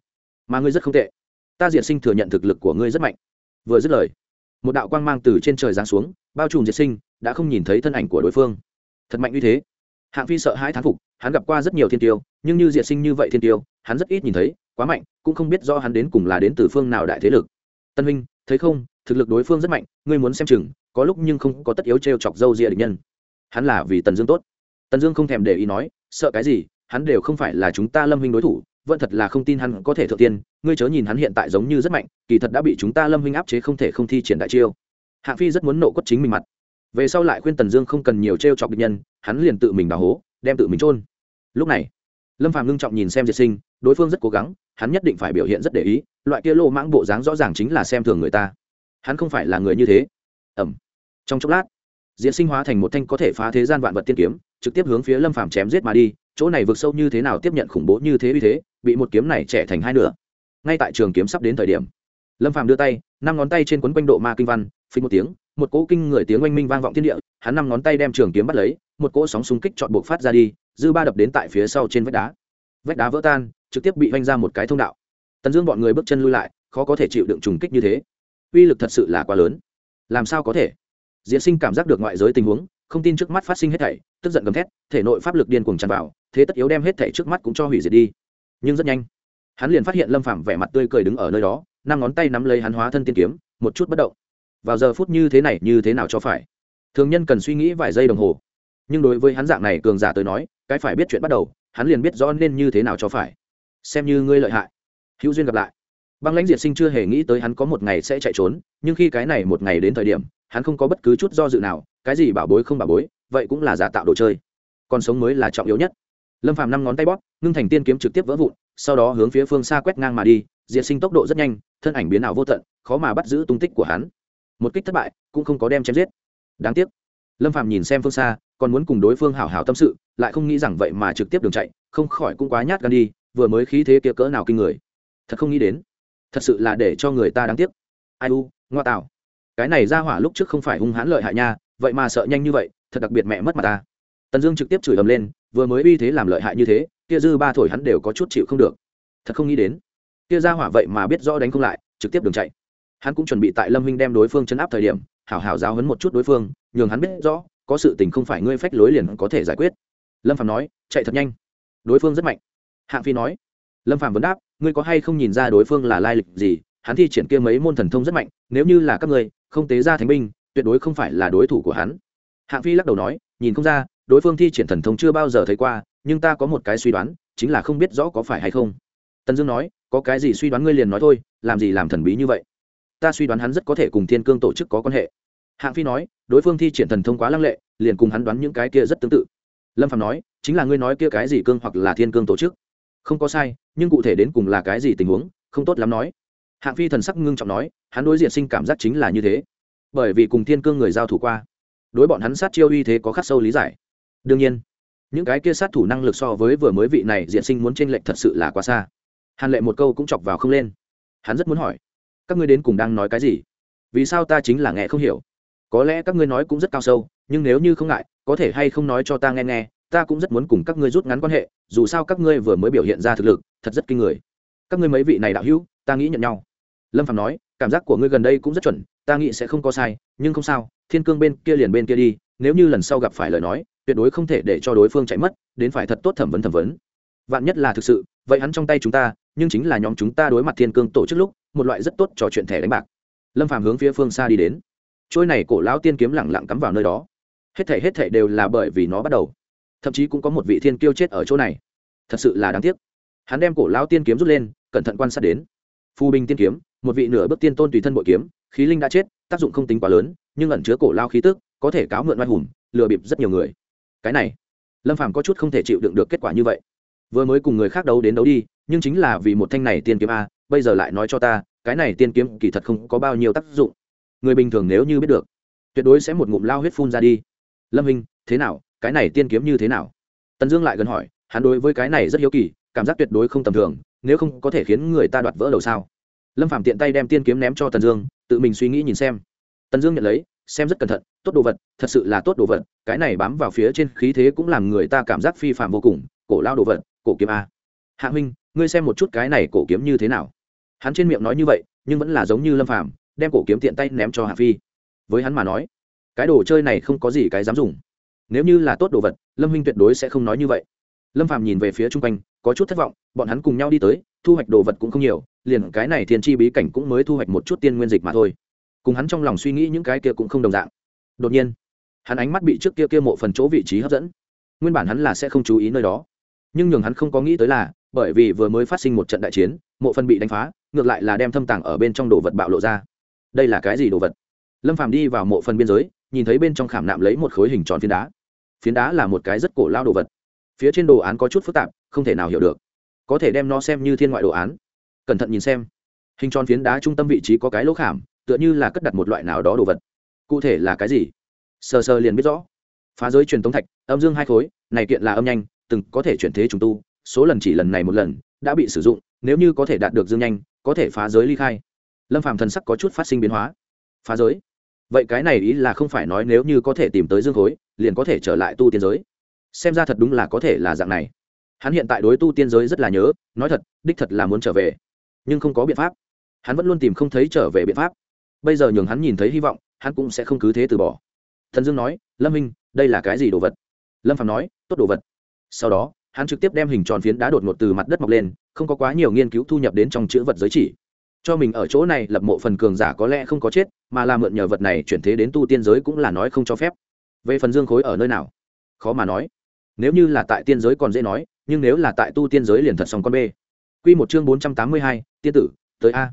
Mà ngươi rất không tệ. Ta diệt sinh thừa nhận thực lực của ngươi rất mạnh. Vừa dứt lời, một đạo quang mang từ trên trời giáng xuống, bao trùm diệt sinh, đã không nhìn thấy thân ảnh của đối phương. Thật mạnh như thế. Hạng phi sợ hãi thán phục, hắn gặp qua rất nhiều thiên tiêu, nhưng như diệt sinh như vậy thiên tiêu, hắn rất ít nhìn thấy, quá mạnh, cũng không biết do hắn đến cùng là đến từ phương nào đại thế lực. Tân huynh thấy không, thực lực đối phương rất mạnh, ngươi muốn xem chừng, có lúc nhưng không có tất yếu t r e o chọc dâu rịa địch nhân. Hắn là vì tần dương tốt. Tần dương không thèm để ý nói, sợ cái gì, hắn đều không phải là chúng ta lâm huynh đối thủ, vẫn thật là không tin hắn có thể thượng tiên, ngươi chớ nhìn hắn hiện tại giống như rất mạnh, kỳ thật đã bị chúng ta lâm huynh áp chế không thể không thi triển đại chiêu. Hạng phi rất muốn nộ quất chính mình mặt. Về sau lại khuyên tần dương không cần nhiều t r e o chọc địch nhân, hắn liền tự mình đào hố, đem tự mình trôn lúc này, lâm phạm ngưng trọng nhìn xem diệt sinh, đối phương rất cố gắng hắn nhất định phải biểu hiện rất để ý, loại kia lô mãng bộ dáng rõ ràng chính là xem thường người ta. Hắn không phải là người như thế. Ẩm trong chốc lát, diễn sinh hóa thành một thanh có thể phá thế gian vạn vật tiên kiếm, trực tiếp hướng phía lâm phàm chém giết mà đi, chỗ này vượt sâu như thế nào tiếp nhận khủng bố như thế uy thế, bị một kiếm này trẻ thành hai nửa. Ngay tại trường kiếm sắp đến thời điểm, lâm phàm đưa tay, năm ngón tay trên quấn quanh độ ma kinh văn, phình một tiếng, một cỗ kinh người tiếng oanh minh vang vọng thiên địa, hắn năm ngón tay đem trường kiếm bắt lấy, một cỗ sóng xung kích chọn buộc phát ra đi, dư ba đập đến tại phía sau trên vách đá. Vách đá vỡ tan trực tiếp bị vanh ra một cái thông đạo. Tần dương bọn người bước chân lui lại, khó có thể chịu đựng trùng kích như thế. Uy lực thật sự là quá lớn. Làm sao có thể? Diễn sinh cảm giác được ngoại giới tình huống, không tin trước mắt phát sinh hết thảy, tức giận gầm thét, thể nội pháp lực điên cuồng tràn vào, thế tất yếu đem hết thảy trước mắt cũng cho hủy diệt đi. Nhưng rất nhanh, hắn liền phát hiện lâm phạm vẻ mặt tươi cười đứng ở nơi đó, năm ngón tay nắm lấy hắn hóa thân tiên kiếm, một chút bất động. Vào giờ phút như thế này, như thế nào cho phải? Thường nhân cần suy nghĩ vài giây đồng hồ. Nhưng đối với hắn dạng này cường giả tới nói, cái phải biết chuyện bắt đầu, hắn liền biết rõ nên như thế nào cho phải xem như ngươi lợi hại. Hữu duyên gặp lại. Băng lãnh diệt sinh chưa hề nghĩ tới hắn có một ngày sẽ chạy trốn, nhưng khi cái này một ngày đến thời điểm, hắn không có bất cứ chút do dự nào, cái gì bảo bối không bảo bối, vậy cũng là giả tạo đồ chơi. Còn sống mới là trọng yếu nhất. Lâm phàm năm ngón tay bóp, ngưng thành tiên kiếm trực tiếp vỡ vụn, sau đó hướng phía phương xa quét ngang mà đi, diệt sinh tốc độ rất nhanh, thân ảnh biến ảo vô tận, khó mà bắt giữ tung tích của hắn. Một kích thất bại, cũng không có đem chém giết. Đáng tiếc. Lâm phàm nhìn xem phương xa, còn muốn cùng đối phương hảo hảo tâm sự, lại không nghĩ rằng vậy mà trực tiếp đường chạy, không khỏi cũng quá nhát gan đi vừa mới khí thế kia cỡ nào kinh người. Thật không nghĩ đến, thật sự là để cho người ta đáng tiếc. Ai u, ngoa tạo. Cái này ra hỏa lúc trước không phải hung hãn lợi hại nha, vậy mà sợ nhanh như vậy, thật đặc biệt mẹ mất mặt ta. Tần dương trực tiếp chửi ầm lên, vừa mới uy thế làm lợi hại như thế, kia dư ba thổi hắn đều có chút chịu không được. Thật không nghĩ đến, kia ra hỏa vậy mà biết rõ đánh không lại, trực tiếp đường chạy. Hắn cũng chuẩn bị tại lâm huynh đem đối phương chấn áp thời điểm, hảo hảo giáo hấn một chút đối phương, nhường hắn biết rõ, có sự tình không phải ngươi phách lối liền có thể giải quyết. Lâm phạm nói, chạy thật nhanh. Đối phương rất mạnh hạng phi nói. Lâm phạm vấn đáp, ngươi có hay không nhìn ra đối phương là lai lịch gì? Hắn thi triển kia mấy môn thần thông rất mạnh, nếu như là các ngươi, không tế ra thánh binh, tuyệt đối không phải là đối thủ của hắn. Hạng phi lắc đầu nói, nhìn không ra, đối phương thi triển thần thông chưa bao giờ thấy qua, nhưng ta có một cái suy đoán, chính là không biết rõ có phải hay không. Tần dương nói, có cái gì suy đoán ngươi liền nói thôi, làm gì làm thần bí như vậy? Ta suy đoán hắn rất có thể cùng thiên cương tổ chức có quan hệ. Hạng phi nói, đối phương thi triển thần thông quá lăng lệ, liền cùng hắn đoán những cái kia rất tương tự. Lâm phạm nói, chính là ngươi nói kia cái gì cương hoặc là thiên cương tổ chức? Không có sai, nhưng cụ thể đến cùng là cái gì tình huống, không tốt lắm nói. Hạng phi thần sắc ngưng trọng nói, hắn đối diện sinh cảm giác chính là như thế. Bởi vì cùng thiên cương người giao thủ qua, đối bọn hắn sát chiêu uy thế có khắc sâu lý giải. Đương nhiên, những cái kia sát thủ năng lực so với vừa mới vị này diện sinh muốn tranh lệch thật sự là quá xa. Hàn lệ một câu cũng chọc vào không lên. Hắn rất muốn hỏi, các ngươi đến cùng đang nói cái gì? Vì sao ta chính là nghe không hiểu? Có lẽ các ngươi nói cũng rất cao sâu, nhưng nếu như không ngại, có thể hay không nói cho ta nghe nghe ta cũng rất muốn cùng các ngươi rút ngắn quan hệ, dù sao các ngươi vừa mới biểu hiện ra thực lực, thật rất kinh người. Các ngươi mấy vị này đạo hữu, ta nghĩ nhận nhau. Lâm phạm nói, cảm giác của ngươi gần đây cũng rất chuẩn, ta nghĩ sẽ không có sai, nhưng không sao, thiên cương bên kia liền bên kia đi, nếu như lần sau gặp phải lời nói, tuyệt đối không thể để cho đối phương chạy mất, đến phải thật tốt thẩm vấn thẩm vấn. Vạn nhất là thực sự, vậy hắn trong tay chúng ta, nhưng chính là nhóm chúng ta đối mặt thiên cương tổ chức lúc, một loại rất tốt trò chuyện thẻ đánh bạc. Lâm phàm hướng phía phương xa đi đến. Trôi này cổ lão tiên kiếm lẳng lặng cắm vào nơi đó. Hết thể hết thể đều là bởi vì nó bắt đầu thậm chí cũng có một vị thiên kiêu chết ở chỗ này. Thật sự là đáng tiếc. Hắn đem cổ lão tiên kiếm rút lên, cẩn thận quan sát đến. Phù bình tiên kiếm, một vị nửa bước tiên tôn tùy thân bội kiếm, khí linh đã chết, tác dụng không tính quá lớn, nhưng ẩn chứa cổ lao khí tức, có thể cáo mượn oai hùng, lừa bịp rất nhiều người. Cái này, lâm phàm có chút không thể chịu đựng được kết quả như vậy. Vừa mới cùng người khác đấu đến đấu đi, nhưng chính là vì một thanh này tiên kiếm a, bây giờ lại nói cho ta, cái này tiên kiếm kỳ thật không có bao nhiêu tác dụng. Người bình thường nếu như biết được, tuyệt đối sẽ một ngụm lao huyết phun ra đi. Lâm hình, thế nào? Cái này tiên kiếm như thế nào? Tần dương lại gần hỏi, hắn đối với cái này rất hiếu kỳ, cảm giác tuyệt đối không tầm thường, nếu không có thể khiến người ta đoạt vỡ đầu sao? Lâm phạm tiện tay đem tiên kiếm ném cho tần dương, tự mình suy nghĩ nhìn xem. Tần dương nhận lấy, xem rất cẩn thận, tốt đồ vật, thật sự là tốt đồ vật, cái này bám vào phía trên khí thế cũng làm người ta cảm giác phi phạm vô cùng, cổ lao đồ vật, cổ kiếm a. Hạ huynh, ngươi xem một chút cái này cổ kiếm như thế nào? Hắn trên miệng nói như vậy, nhưng vẫn là giống như lâm phàm, đem cổ kiếm tiện tay ném cho hạ phi. Với hắn mà nói, cái đồ chơi này không có gì cái dám dùng nếu như là tốt đồ vật, lâm huynh tuyệt đối sẽ không nói như vậy. Lâm phàm nhìn về phía chung quanh, có chút thất vọng, bọn hắn cùng nhau đi tới, thu hoạch đồ vật cũng không nhiều, liền cái này thiên chi bí cảnh cũng mới thu hoạch một chút tiên nguyên dịch mà thôi. Cùng hắn trong lòng suy nghĩ những cái kia cũng không đồng dạng. Đột nhiên, hắn ánh mắt bị trước kia kia mộ phần chỗ vị trí hấp dẫn. Nguyên bản hắn là sẽ không chú ý nơi đó. Nhưng nhường hắn không có nghĩ tới là, bởi vì vừa mới phát sinh một trận đại chiến, mộ phần bị đánh phá, ngược lại là đem thâm tàng ở bên trong đồ vật bạo lộ ra. Đây là cái gì đồ vật? Lâm phàm đi vào mộ phần biên giới, nhìn thấy bên trong khảm nạm lấy một khối hình tròn phiến đá phiến đá là một cái rất cổ lao đồ vật. Phía trên đồ án có chút phức tạp, không thể nào hiểu được. Có thể đem nó xem như thiên ngoại đồ án. Cẩn thận nhìn xem. Hình tròn phiến đá trung tâm vị trí có cái lỗ khảm, tựa như là cất đặt một loại nào đó đồ vật. Cụ thể là cái gì? Sờ sờ liền biết rõ. Phá giới truyền tống thạch, âm dương hai khối, này kiện là âm nhanh, từng có thể chuyển thế trùng tu, số lần chỉ lần này một lần, đã bị sử dụng, nếu như có thể đạt được dương nhanh, có thể phá giới ly khai. Lâm phàm thần sắc có chút phát sinh biến hóa. Phá giới? Vậy cái này ý là không phải nói nếu như có thể tìm tới dương khối liền có thể trở lại tu tiên giới. Xem ra thật đúng là có thể là dạng này. Hắn hiện tại đối tu tiên giới rất là nhớ, nói thật, đích thật là muốn trở về. Nhưng không có biện pháp. Hắn vẫn luôn tìm không thấy trở về biện pháp. Bây giờ nhường hắn nhìn thấy hy vọng, hắn cũng sẽ không cứ thế từ bỏ. Thần dương nói, lâm minh, đây là cái gì đồ vật? Lâm phạm nói, tốt đồ vật. Sau đó, hắn trực tiếp đem hình tròn phiến đá đột ngột từ mặt đất mọc lên, không có quá nhiều nghiên cứu thu nhập đến trong chữ vật giới chỉ. Cho mình ở chỗ này lập mộ phần cường giả có lẽ không có chết, mà là mượn nhờ vật này chuyển thế đến tu tiên giới cũng là nói không cho phép về phần dương khối ở nơi nào? Khó mà nói. Nếu như là tại tiên giới còn dễ nói, nhưng nếu là tại tu tiên giới liền thật xong con b q một chương bốn trăm tám mươi hai, tiên tử, tới a.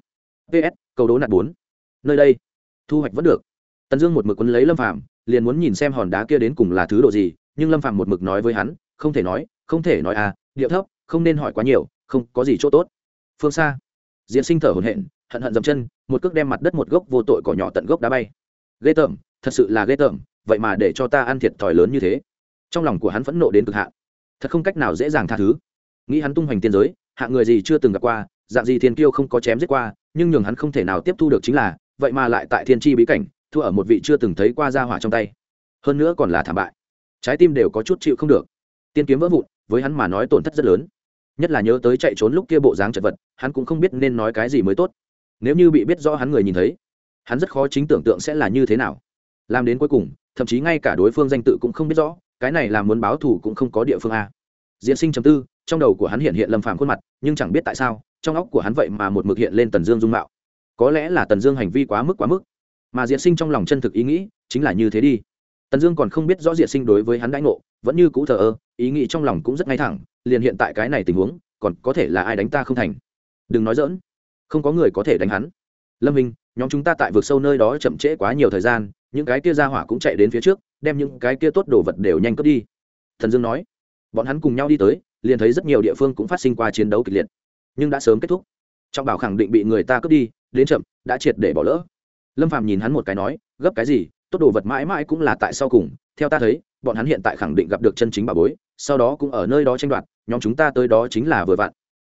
Ps cầu đố nạt bốn. Nơi đây, thu hoạch vẫn được. Tần dương một mực quấn lấy lâm phạm liền muốn nhìn xem hòn đá kia đến cùng là thứ độ gì, nhưng lâm phạm một mực nói với hắn, không thể nói, không thể nói à điệu thấp, không nên hỏi quá nhiều, không có gì chỗ tốt. Phương xa, diễn sinh thở hổn hển, hận hận dầm chân, một cước đem mặt đất một gốc vô tội cỏ nhỏ tận gốc đá bay. Ghê tởm, thật sự là ghê tởm vậy mà để cho ta ăn thiệt thòi lớn như thế. Trong lòng của hắn phẫn nộ đến cực hạn. Thật không cách nào dễ dàng tha thứ. Nghĩ hắn tung hoành tiên giới hạng người gì chưa từng gặp qua, dạng gì thiên kiêu không có chém giết qua, nhưng nhường hắn không thể nào tiếp thu được chính là, vậy mà lại tại thiên tri bí cảnh, thua ở một vị chưa từng thấy qua gia hỏa trong tay. Hơn nữa còn là thảm bại. Trái tim đều có chút chịu không được. Tiên kiếm vỡ vụn, với hắn mà nói tổn thất rất lớn. Nhất là nhớ tới chạy trốn lúc kia bộ dáng chật vật, hắn cũng không biết nên nói cái gì mới tốt. Nếu như bị biết rõ hắn người nhìn thấy, hắn rất khó chính tưởng tượng sẽ là như thế nào làm đến cuối cùng, thậm chí ngay cả đối phương danh tự cũng không biết rõ, cái này là muốn báo thù cũng không có địa phương a. Diễn sinh chấm tư, trong đầu của hắn hiện hiện lâm phàm khuôn mặt, nhưng chẳng biết tại sao, trong óc của hắn vậy mà một mực hiện lên tần dương dung mạo. Có lẽ là tần dương hành vi quá mức quá mức. Mà diễn sinh trong lòng chân thực ý nghĩ, chính là như thế đi. Tần dương còn không biết rõ diễn sinh đối với hắn đãi ngộ, vẫn như cũ thờ ơ, ý nghĩ trong lòng cũng rất ngay thẳng, liền hiện tại cái này tình huống, còn có thể là ai đánh ta không thành. Đừng nói dỡn không có người có thể đánh hắn. Lâm minh, nhóm chúng ta tại vực sâu nơi đó chậm trễ quá nhiều thời gian những cái kia ra hỏa cũng chạy đến phía trước, đem những cái kia tốt đồ vật đều nhanh cướp đi. Thần dương nói, bọn hắn cùng nhau đi tới, liền thấy rất nhiều địa phương cũng phát sinh qua chiến đấu kịch liệt, nhưng đã sớm kết thúc. Trọng bảo khẳng định bị người ta cướp đi, đến chậm, đã triệt để bỏ lỡ. Lâm phạm nhìn hắn một cái nói, gấp cái gì, tốt đồ vật mãi mãi cũng là tại sau cùng, theo ta thấy, bọn hắn hiện tại khẳng định gặp được chân chính bà bối, sau đó cũng ở nơi đó tranh đoạt, nhóm chúng ta tới đó chính là vừa vặn.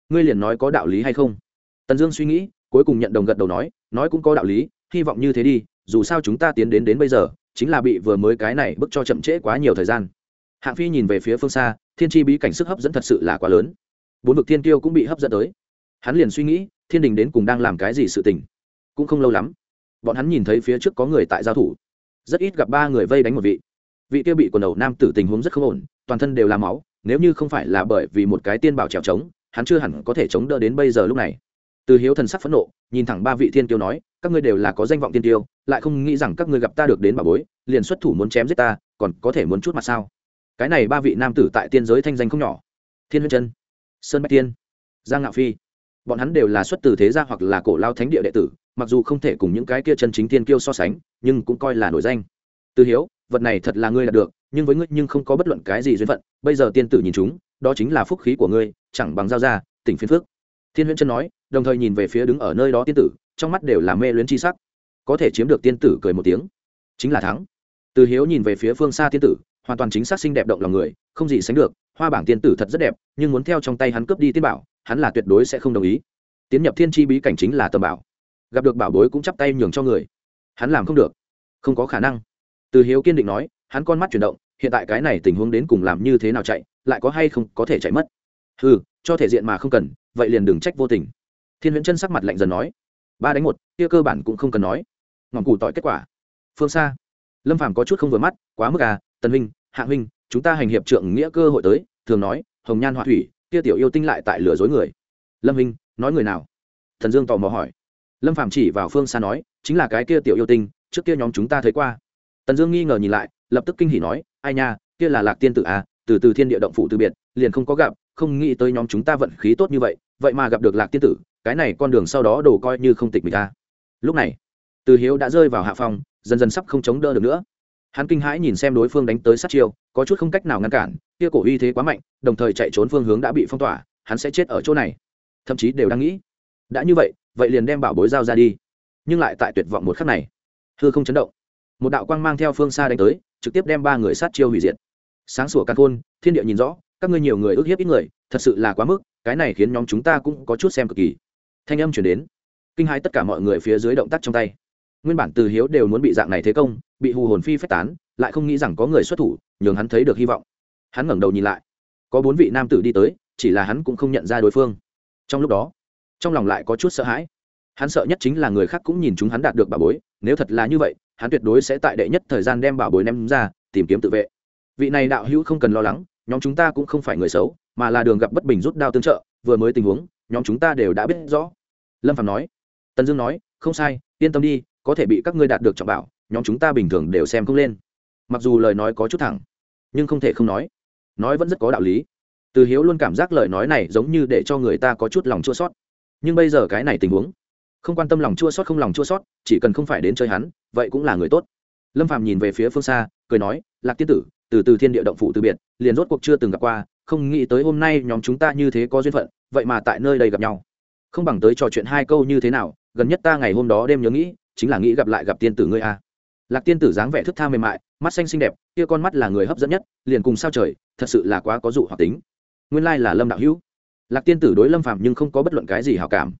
Ngươi liền nói có đạo lý hay không? Tần dương suy nghĩ, cuối cùng nhận đồng gật đầu nói nói cũng có đạo lý, hy vọng như thế đi dù sao chúng ta tiến đến đến bây giờ, chính là bị vừa mới cái này bức cho chậm trễ quá nhiều thời gian. Hạng phi nhìn về phía phương xa, thiên tri bí cảnh sức hấp dẫn thật sự là quá lớn. Bốn vực thiên tiêu cũng bị hấp dẫn tới. Hắn liền suy nghĩ, thiên đình đến cùng đang làm cái gì sự tình. Cũng không lâu lắm, bọn hắn nhìn thấy phía trước có người tại giao thủ. Rất ít gặp ba người vây đánh một vị. Vị kia bị quần đầu nam tử tình huống rất không ổn, toàn thân đều là máu, nếu như không phải là bởi vì một cái tiên bảo trèo trống, hắn chưa hẳn có thể chống đỡ đến bây giờ lúc này từ hiếu thần sắc phẫn nộ, nhìn thẳng ba vị thiên tiêu nói, các ngươi đều là có danh vọng tiên tiêu lại không nghĩ rằng các ngươi gặp ta được đến bà bối, liền xuất thủ muốn chém giết ta, còn có thể muốn chút mặt sao? Cái này ba vị nam tử tại tiên giới thanh danh không nhỏ. Thiên huyên chân, sơn bạch tiên, giang ngạo phi, bọn hắn đều là xuất từ thế gia hoặc là cổ lao thánh địa đệ tử, mặc dù không thể cùng những cái kia chân chính tiên kiêu so sánh, nhưng cũng coi là nổi danh. Từ hiếu, vật này thật là ngươi đạt được, nhưng với ngươi nhưng không có bất luận cái gì duyên phận, bây giờ tiên tử nhìn chúng, đó chính là phúc khí của ngươi, chẳng bằng giao ra, tỉnh phiên phước thiên huyễn chân nói đồng thời nhìn về phía đứng ở nơi đó tiên tử, trong mắt đều là mê luyến chi sắc. Có thể chiếm được tiên tử cười một tiếng. Chính là thắng. Từ hiếu nhìn về phía phương xa tiên tử, hoàn toàn chính xác xinh đẹp động lòng người, không gì sánh được, hoa bảng tiên tử thật rất đẹp, nhưng muốn theo trong tay hắn cướp đi tiên bảo, hắn là tuyệt đối sẽ không đồng ý. Tiến nhập thiên tri bí cảnh chính là tầm bảo. Gặp được bảo bối cũng chắp tay nhường cho người. Hắn làm không được. Không có khả năng. Từ hiếu kiên định nói, hắn con mắt chuyển động, hiện tại cái này tình huống đến cùng làm như thế nào chạy, lại có hay không có thể chạy mất. Ừ cho thể diện mà không cần, vậy liền đừng trách vô tình thiên huyễn chân sắc mặt lạnh dần nói, ba đánh một, kia cơ bản cũng không cần nói. Ngọn củ tỏi kết quả. Phương xa. Lâm phàm có chút không vừa mắt, quá mức à tần huynh, hạ huynh, chúng ta hành hiệp trượng nghĩa cơ hội tới, thường nói, hồng nhan họa thủy, kia tiểu yêu tinh lại tại lừa dối người. Lâm huynh, nói người nào? Thần dương tò mò hỏi. Lâm phàm chỉ vào phương xa nói, chính là cái kia tiểu yêu tinh, trước kia nhóm chúng ta thấy qua. Tần dương nghi ngờ nhìn lại, lập tức kinh hỉ nói, ai nha, kia là lạc tiên tử à từ từ thiên địa động phủ từ biệt, liền không có gặp, không nghĩ tới nhóm chúng ta vận khí tốt như vậy vậy mà gặp được lạc tiên tử cái này con đường sau đó đổ coi như không tịch mình ta. Lúc này, từ hiếu đã rơi vào hạ phòng, dần dần sắp không chống đỡ được nữa. Hắn kinh hãi nhìn xem đối phương đánh tới sát chiêu, có chút không cách nào ngăn cản, kia cổ uy thế quá mạnh, đồng thời chạy trốn phương hướng đã bị phong tỏa, hắn sẽ chết ở chỗ này. Thậm chí đều đang nghĩ, đã như vậy vậy liền đem bảo bối dao ra đi. Nhưng lại tại tuyệt vọng một khắc này, hư không chấn động. Một đạo quang mang theo phương xa đánh tới, trực tiếp đem ba người sát chiêu hủy diệt. Sáng sủa căn khôn, thiên địa nhìn rõ, các ngươi nhiều người ước hiếp ít người, thật sự là quá mức, cái này khiến nhóm chúng ta cũng có chút xem cực kỳ thanh âm chuyển đến. Kinh hãi tất cả mọi người phía dưới động tác trong tay. Nguyên bản từ hiếu đều muốn bị dạng này thế công, bị hù hồn phi phách tán, lại không nghĩ rằng có người xuất thủ, nhường hắn thấy được hy vọng. Hắn ngẩng đầu nhìn lại. Có bốn vị nam tử đi tới, chỉ là hắn cũng không nhận ra đối phương. Trong lúc đó, trong lòng lại có chút sợ hãi. Hắn sợ nhất chính là người khác cũng nhìn chúng hắn đạt được bảo bối, nếu thật là như vậy, hắn tuyệt đối sẽ tại đệ nhất thời gian đem bảo bối ném ra, tìm kiếm tự vệ. Vị này đạo hữu không cần lo lắng, nhóm chúng ta cũng không phải người xấu, mà là đường gặp bất bình rút đao tương trợ, vừa mới tình huống nhóm chúng ta đều đã biết rõ. Lâm phạm nói. Tần dương nói, không sai, yên tâm đi, có thể bị các ngươi đạt được trọng bảo, nhóm chúng ta bình thường đều xem không lên. Mặc dù lời nói có chút thẳng, nhưng không thể không nói. Nói vẫn rất có đạo lý. Từ hiếu luôn cảm giác lời nói này giống như để cho người ta có chút lòng chua sót nhưng bây giờ cái này tình huống, không quan tâm lòng chua sót không lòng chua sót chỉ cần không phải đến chơi hắn, vậy cũng là người tốt. Lâm phạm nhìn về phía phương xa, cười nói, lạc tiên tử, từ từ thiên địa động phủ từ biệt, liền rốt cuộc chưa từng gặp qua, không nghĩ tới hôm nay nhóm chúng ta như thế có duyên phận vậy mà tại nơi đây gặp nhau. Không bằng tới trò chuyện hai câu như thế nào, gần nhất ta ngày hôm đó đêm nhớ nghĩ, chính là nghĩ gặp lại gặp tiên tử ngươi a. Lạc tiên tử dáng vẻ thức tha mềm mại, mắt xanh xinh đẹp, kia con mắt là người hấp dẫn nhất, liền cùng sao trời, thật sự là quá có dụ hoặc tính. Nguyên lai là lâm đạo hữu. Lạc tiên tử đối lâm phàm nhưng không có bất luận cái gì hảo cảm.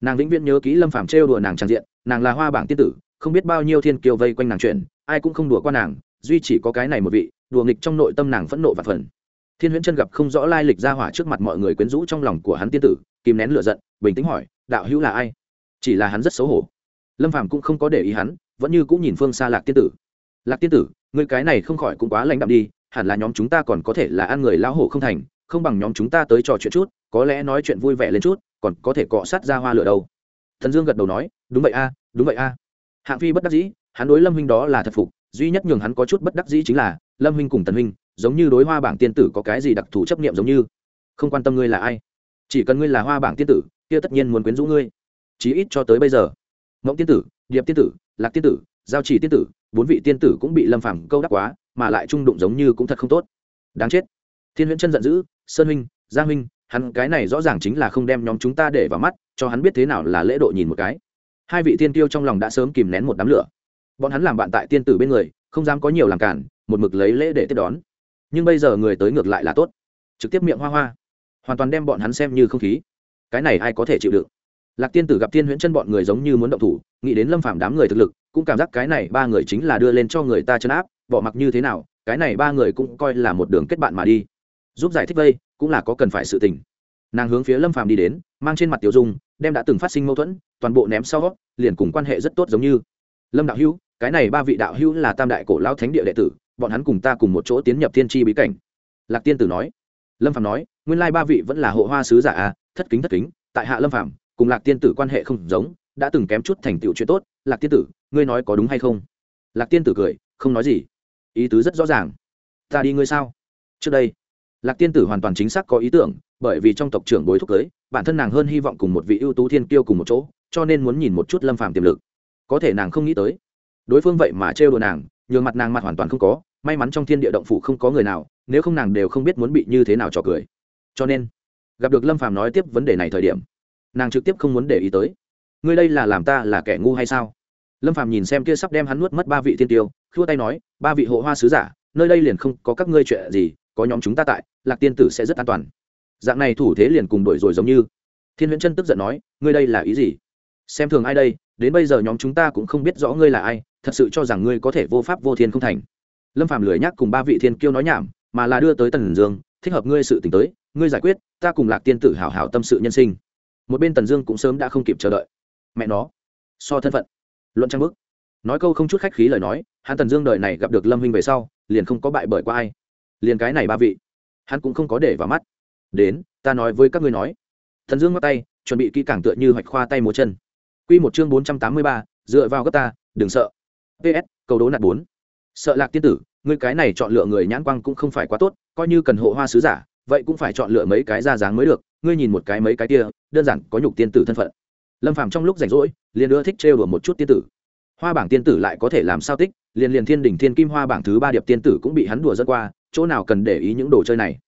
Nàng vĩnh viễn nhớ kỹ lâm phàm trêu đùa nàng tràn diện, nàng là hoa bảng tiên tử, không biết bao nhiêu thiên kiều vây quanh nàng chuyện, ai cũng không đùa qua nàng, duy chỉ có cái này một vị, đùa nghịch trong nội tâm nàng phẫn nộ và phần thiên huyễn chân gặp không rõ lai lịch ra hỏa trước mặt mọi người quyến rũ trong lòng của hắn tiên tử, kìm nén lửa giận, bình tĩnh hỏi, đạo hữu là ai? Chỉ là hắn rất xấu hổ. Lâm phàm cũng không có để ý hắn, vẫn như cũng nhìn phương xa lạc tiên tử. Lạc tiên tử người cái này không khỏi cũng quá lãnh đạm đi, hẳn là nhóm chúng ta còn có thể là ăn người lão hổ không thành, không bằng nhóm chúng ta tới trò chuyện chút, có lẽ nói chuyện vui vẻ lên chút, còn có thể cọ sát ra hoa lửa đâu. Thần dương gật đầu nói, đúng vậy a, đúng vậy a. Hạng phi bất đắc dĩ, hắn đối lâm huynh đó là thật phục, duy nhất nhường hắn có chút bất đắc dĩ chính là, lâm huynh cùng tần huynh giống như đối hoa bảng tiên tử có cái gì đặc thù chấp nghiệm giống như. Không quan tâm ngươi là ai. Chỉ cần ngươi là hoa bảng tiên tử, kia tất nhiên muốn quyến rũ ngươi. Chí ít cho tới bây giờ. Ngỗng tiên tử, điệp tiên tử, lạc tiên tử, giao chỉ tiên tử, bốn vị tiên tử cũng bị lâm phàm câu đắc quá, mà lại trung đụng giống như cũng thật không tốt. Đáng chết. Thiên huyễn chân giận dữ, sơn huynh, giang huynh, hắn cái này rõ ràng chính là không đem nhóm chúng ta để vào mắt, cho hắn biết thế nào là lễ độ nhìn một cái. Hai vị tiên tiêu trong lòng đã sớm kìm nén một đám lửa. Bọn hắn làm bạn tại tiên tử bên người, không dám có nhiều làm cản, một mực lấy lễ để tiếp đón nhưng bây giờ người tới ngược lại là tốt. Trực tiếp miệng hoa hoa. Hoàn toàn đem bọn hắn xem như không khí. Cái này ai có thể chịu đựng? Lạc tiên tử gặp tiên huyễn chân bọn người giống như muốn động thủ, nghĩ đến lâm phạm đám người thực lực, cũng cảm giác cái này ba người chính là đưa lên cho người ta chấn áp, bỏ mặc như thế nào, cái này ba người cũng coi là một đường kết bạn mà đi. Giúp giải thích vây, cũng là có cần phải sự tình. Nàng hướng phía lâm phàm đi đến, mang trên mặt tiểu dung, đem đã từng phát sinh mâu thuẫn, toàn bộ ném sau, liền cùng quan hệ rất tốt giống như. Lâm đạo hữu, cái này ba vị đạo hữu là tam đại cổ lao thánh địa đệ tử bọn hắn cùng ta cùng một chỗ tiến nhập thiên tri bí cảnh. Lạc tiên tử nói. Lâm phạm nói, nguyên lai ba vị vẫn là hộ hoa sứ giả à thất kính thất kính, tại hạ lâm phạm cùng lạc tiên tử quan hệ không giống, đã từng kém chút thành tựu chuyện tốt. Lạc tiên tử, ngươi nói có đúng hay không? Lạc tiên tử cười, không nói gì. Ý tứ rất rõ ràng. Ta đi ngươi sao? Trước đây, lạc tiên tử hoàn toàn chính xác có ý tưởng, bởi vì trong tộc trưởng bối thúc cưới, bản thân nàng hơn hy vọng cùng một vị ưu tú thiên kiêu cùng một chỗ, cho nên muốn nhìn một chút lâm phàm tiềm lực. Có thể nàng không nghĩ tới, đối phương vậy mà trêu đùa nàng, nhường mặt nàng mặt hoàn toàn không có may mắn trong thiên địa động phủ không có người nào, nếu không nàng đều không biết muốn bị như thế nào trò cười. Cho nên, gặp được lâm phàm nói tiếp vấn đề này thời điểm, nàng trực tiếp không muốn để ý tới. Ngươi đây là làm ta là kẻ ngu hay sao? Lâm phàm nhìn xem kia sắp đem hắn nuốt mất ba vị thiên tiêu, khua tay nói, ba vị hộ hoa sứ giả, nơi đây liền không có các ngươi chuyện gì, có nhóm chúng ta tại, lạc tiên tử sẽ rất an toàn. Dạng này thủ thế liền cùng đổi rồi giống như. Thiên huyễn chân tức giận nói, ngươi đây là ý gì? Xem thường ai đây, đến bây giờ nhóm chúng ta cũng không biết rõ ngươi là ai, thật sự cho rằng ngươi có thể vô pháp vô thiên không thành lâm phàm lười nhắc cùng ba vị thiên kiêu nói nhảm, mà là đưa tới tần dương, thích hợp ngươi sự t tới, ngươi giải quyết, ta cùng lạc tiên tử hảo hảo tâm sự nhân sinh. Một bên tần dương cũng sớm đã không kịp chờ đợi. Mẹ nó, so thân phận. Luận trang bức nói câu không chút khách khí lời nói, hắn tần dương đời này gặp được lâm huynh về sau, liền không có bại bởi qua ai. Liền cái này ba vị, hắn cũng không có để vào mắt. Đến, ta nói với các ngươi nói. Tần dương ngắt tay, chuẩn bị kỹ càng tựa như hoạch khoa tay múa chân. Quy một chương bốn trăm tám mươi ba, dựa vào gấp ta, đừng sợ. Ps câu đố nạt bốn sợ lạc tiên tử, ngươi cái này chọn lựa người nhãn quang cũng không phải quá tốt, coi như cần hộ hoa sứ giả, vậy cũng phải chọn lựa mấy cái ra dáng mới được, ngươi nhìn một cái mấy cái kia, đơn giản có nhục tiên tử thân phận. Lâm phàm trong lúc rảnh rỗi, liền ưa thích trêu đùa một chút tiên tử. Hoa bảng tiên tử lại có thể làm sao tích, liền liền thiên đỉnh thiên kim hoa bảng thứ ba điệp tiên tử cũng bị hắn đùa dẫn qua, chỗ nào cần để ý những đồ chơi này.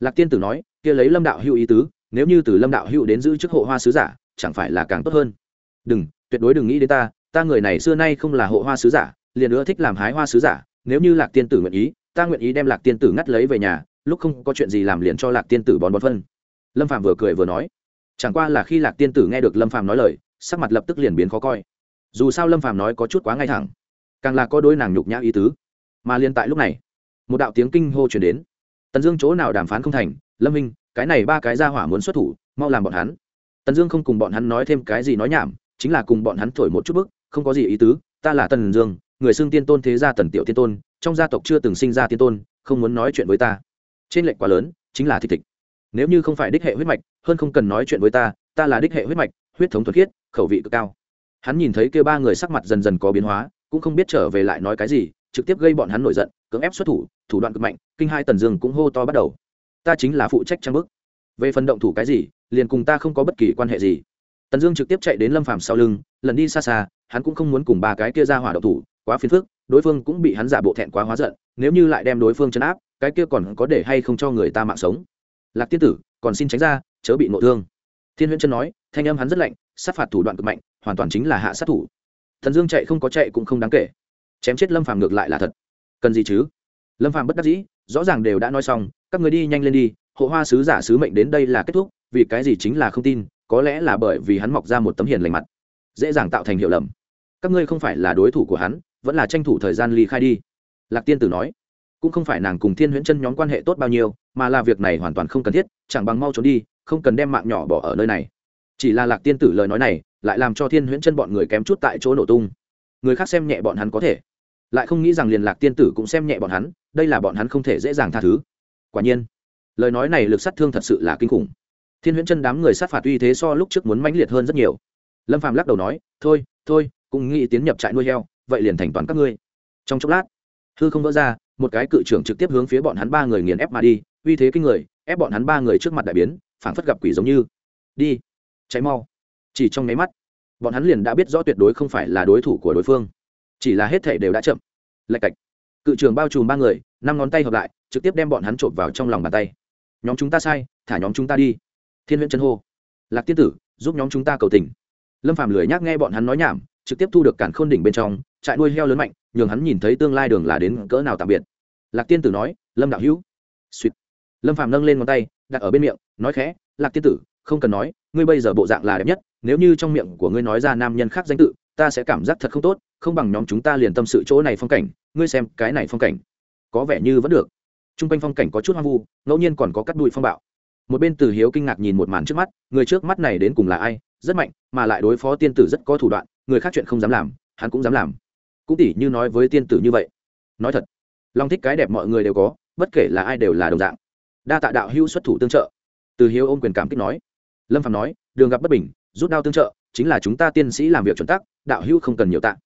Lạc tiên tử nói, kia lấy lâm đạo hữu ý tứ, nếu như từ lâm đạo hữu đến giữ chức hộ hoa sứ giả, chẳng phải là càng tốt hơn. Đừng, tuyệt đối đừng nghĩ đến ta ta người này xưa nay không là hộ hoa sứ giả liền nữa thích làm hái hoa sứ giả, nếu như lạc tiên tử nguyện ý, ta nguyện ý đem lạc tiên tử ngắt lấy về nhà, lúc không có chuyện gì làm liền cho lạc tiên tử bón bón phân. Lâm phạm vừa cười vừa nói. Chẳng qua là khi lạc tiên tử nghe được lâm phạm nói lời, sắc mặt lập tức liền biến khó coi. Dù sao lâm phạm nói có chút quá ngay thẳng, càng là có đôi nàng nhục nhã ý tứ. Mà liên tại lúc này, một đạo tiếng kinh hô chuyển đến. Tần dương chỗ nào đàm phán không thành, lâm minh, cái này ba cái ra hỏa muốn xuất thủ, mau làm bọn hắn. Tần dương không cùng bọn hắn nói thêm cái gì nói nhảm, chính là cùng bọn hắn thổi một chút bức, không có gì ý tứ, ta là tần dương người xưng tiên tôn thế gia tần tiểu tiên tôn, trong gia tộc chưa từng sinh ra tiên tôn, không muốn nói chuyện với ta. Trên lệnh quá lớn, chính là thịt thịt. Nếu như không phải đích hệ huyết mạch, hơn không cần nói chuyện với ta ta là đích hệ huyết mạch, huyết thống thuật khiết, khẩu vị cực cao. Hắn nhìn thấy kêu ba người sắc mặt dần dần có biến hóa, cũng không biết trở về lại nói cái gì, trực tiếp gây bọn hắn nổi giận, cưỡng ép xuất thủ thủ đoạn cực mạnh, kinh hai tần dương cũng hô to bắt đầu. Ta chính là phụ trách trang bức. Về phần động thủ cái gì, liền cùng ta không có bất kỳ quan hệ gì. Tần dương trực tiếp chạy đến lâm phàm sau lưng, lần đi xa xa hắn cũng không muốn cùng ba cái kia ra hỏa độc thủ, quá phiền phức, đối phương cũng bị hắn giả bộ thẹn quá hóa giận, nếu như lại đem đối phương chấn áp, cái kia còn có để hay không cho người ta mạng sống. Lạc tiên tử, còn xin tránh ra, chớ bị nội thương. Thiên huyễn chân nói, thanh âm hắn rất lạnh, sát phạt thủ đoạn cực mạnh, hoàn toàn chính là hạ sát thủ. Thần dương chạy không có chạy cũng không đáng kể. Chém chết lâm phàm ngược lại là thật. Cần gì chứ? Lâm phàm bất đắc dĩ, rõ ràng đều đã nói xong, các người đi nhanh lên đi, hộ hoa sứ giả sứ mệnh đến đây là kết thúc, vì cái gì chính là không tin, có lẽ là bởi vì hắn mọc ra một tấm hiền lành mặt, dễ dàng tạo thành hiệu lầm các ngươi không phải là đối thủ của hắn, vẫn là tranh thủ thời gian ly khai đi. Lạc tiên tử nói. Cũng không phải nàng cùng thiên huyễn chân nhóm quan hệ tốt bao nhiêu, mà là việc này hoàn toàn không cần thiết, chẳng bằng mau trốn đi, không cần đem mạng nhỏ bỏ ở nơi này. Chỉ là lạc tiên tử lời nói này, lại làm cho thiên huyễn chân bọn người kém chút tại chỗ nổ tung. Người khác xem nhẹ bọn hắn có thể. Lại không nghĩ rằng liền lạc tiên tử cũng xem nhẹ bọn hắn, đây là bọn hắn không thể dễ dàng tha thứ. Quả nhiên, lời nói này lực sát thương thật sự là kinh khủng. Thiên huyễn chân đám người sát phạt uy thế so lúc trước muốn mãnh liệt hơn rất nhiều. Lâm phàm lắc đầu nói, thôi thôi cũng nghĩ tiến nhập trại nuôi heo, vậy liền thành toàn các ngươi. Trong chốc lát, hư không vỡ ra, một cái cự trưởng trực tiếp hướng phía bọn hắn ba người nghiền ép mà đi, uy thế kinh người, ép bọn hắn ba người trước mặt đại biến, phảng phất gặp quỷ giống như. Đi cháy mau. Chỉ trong nháy mắt, bọn hắn liền đã biết rõ tuyệt đối không phải là đối thủ của đối phương, chỉ là hết thể đều đã chậm. Lạch cạch. Cự trường bao trùm ba người, năm ngón tay hợp lại, trực tiếp đem bọn hắn trộm vào trong lòng bàn tay. Nhóm chúng ta sai, thả nhóm chúng ta đi. Thiên huyễn chân hô. Lạc tiên tử, giúp nhóm chúng ta cầu tình. Lâm phạm lười nhác nghe bọn hắn nói nhảm trực tiếp thu được cản khôn đỉnh bên trong, trại nuôi heo lớn mạnh, nhường hắn nhìn thấy tương lai đường là đến cỡ nào tạm biệt. Lạc tiên tử nói, lâm đạo hữu. Suýt lâm phạm nâng lên ngón tay, đặt ở bên miệng, nói khẽ, lạc tiên tử, không cần nói, ngươi bây giờ bộ dạng là đẹp nhất, nếu như trong miệng của ngươi nói ra nam nhân khác danh tự, ta sẽ cảm giác thật không tốt, không bằng nhóm chúng ta liền tâm sự chỗ này phong cảnh, ngươi xem cái này phong cảnh, có vẻ như vẫn được. T r u n g quanh phong cảnh có chút hoang vu, ngẫu nhiên còn có cắt đùi phong bạo. Một bên từ hiếu kinh ngạc nhìn một màn trước mắt, người trước mắt này đến cùng là ai? Rất mạnh, mà lại đối phó tiên tử rất có thủ đoạn người khác chuyện không dám làm, hắn cũng dám làm. Cũng tỉ như nói với tiên tử như vậy. Nói thật, long thích cái đẹp mọi người đều có, bất kể là ai đều là đồng dạng. Đa tạ đạo hữu xuất thủ tương trợ. Từ hiếu ôm quyền cảm kích nói. Lâm phạm nói, đường gặp bất bình, rút đao tương trợ, chính là chúng ta tiên sĩ làm việc chuẩn tắc, đạo hữu không cần nhiều tạ.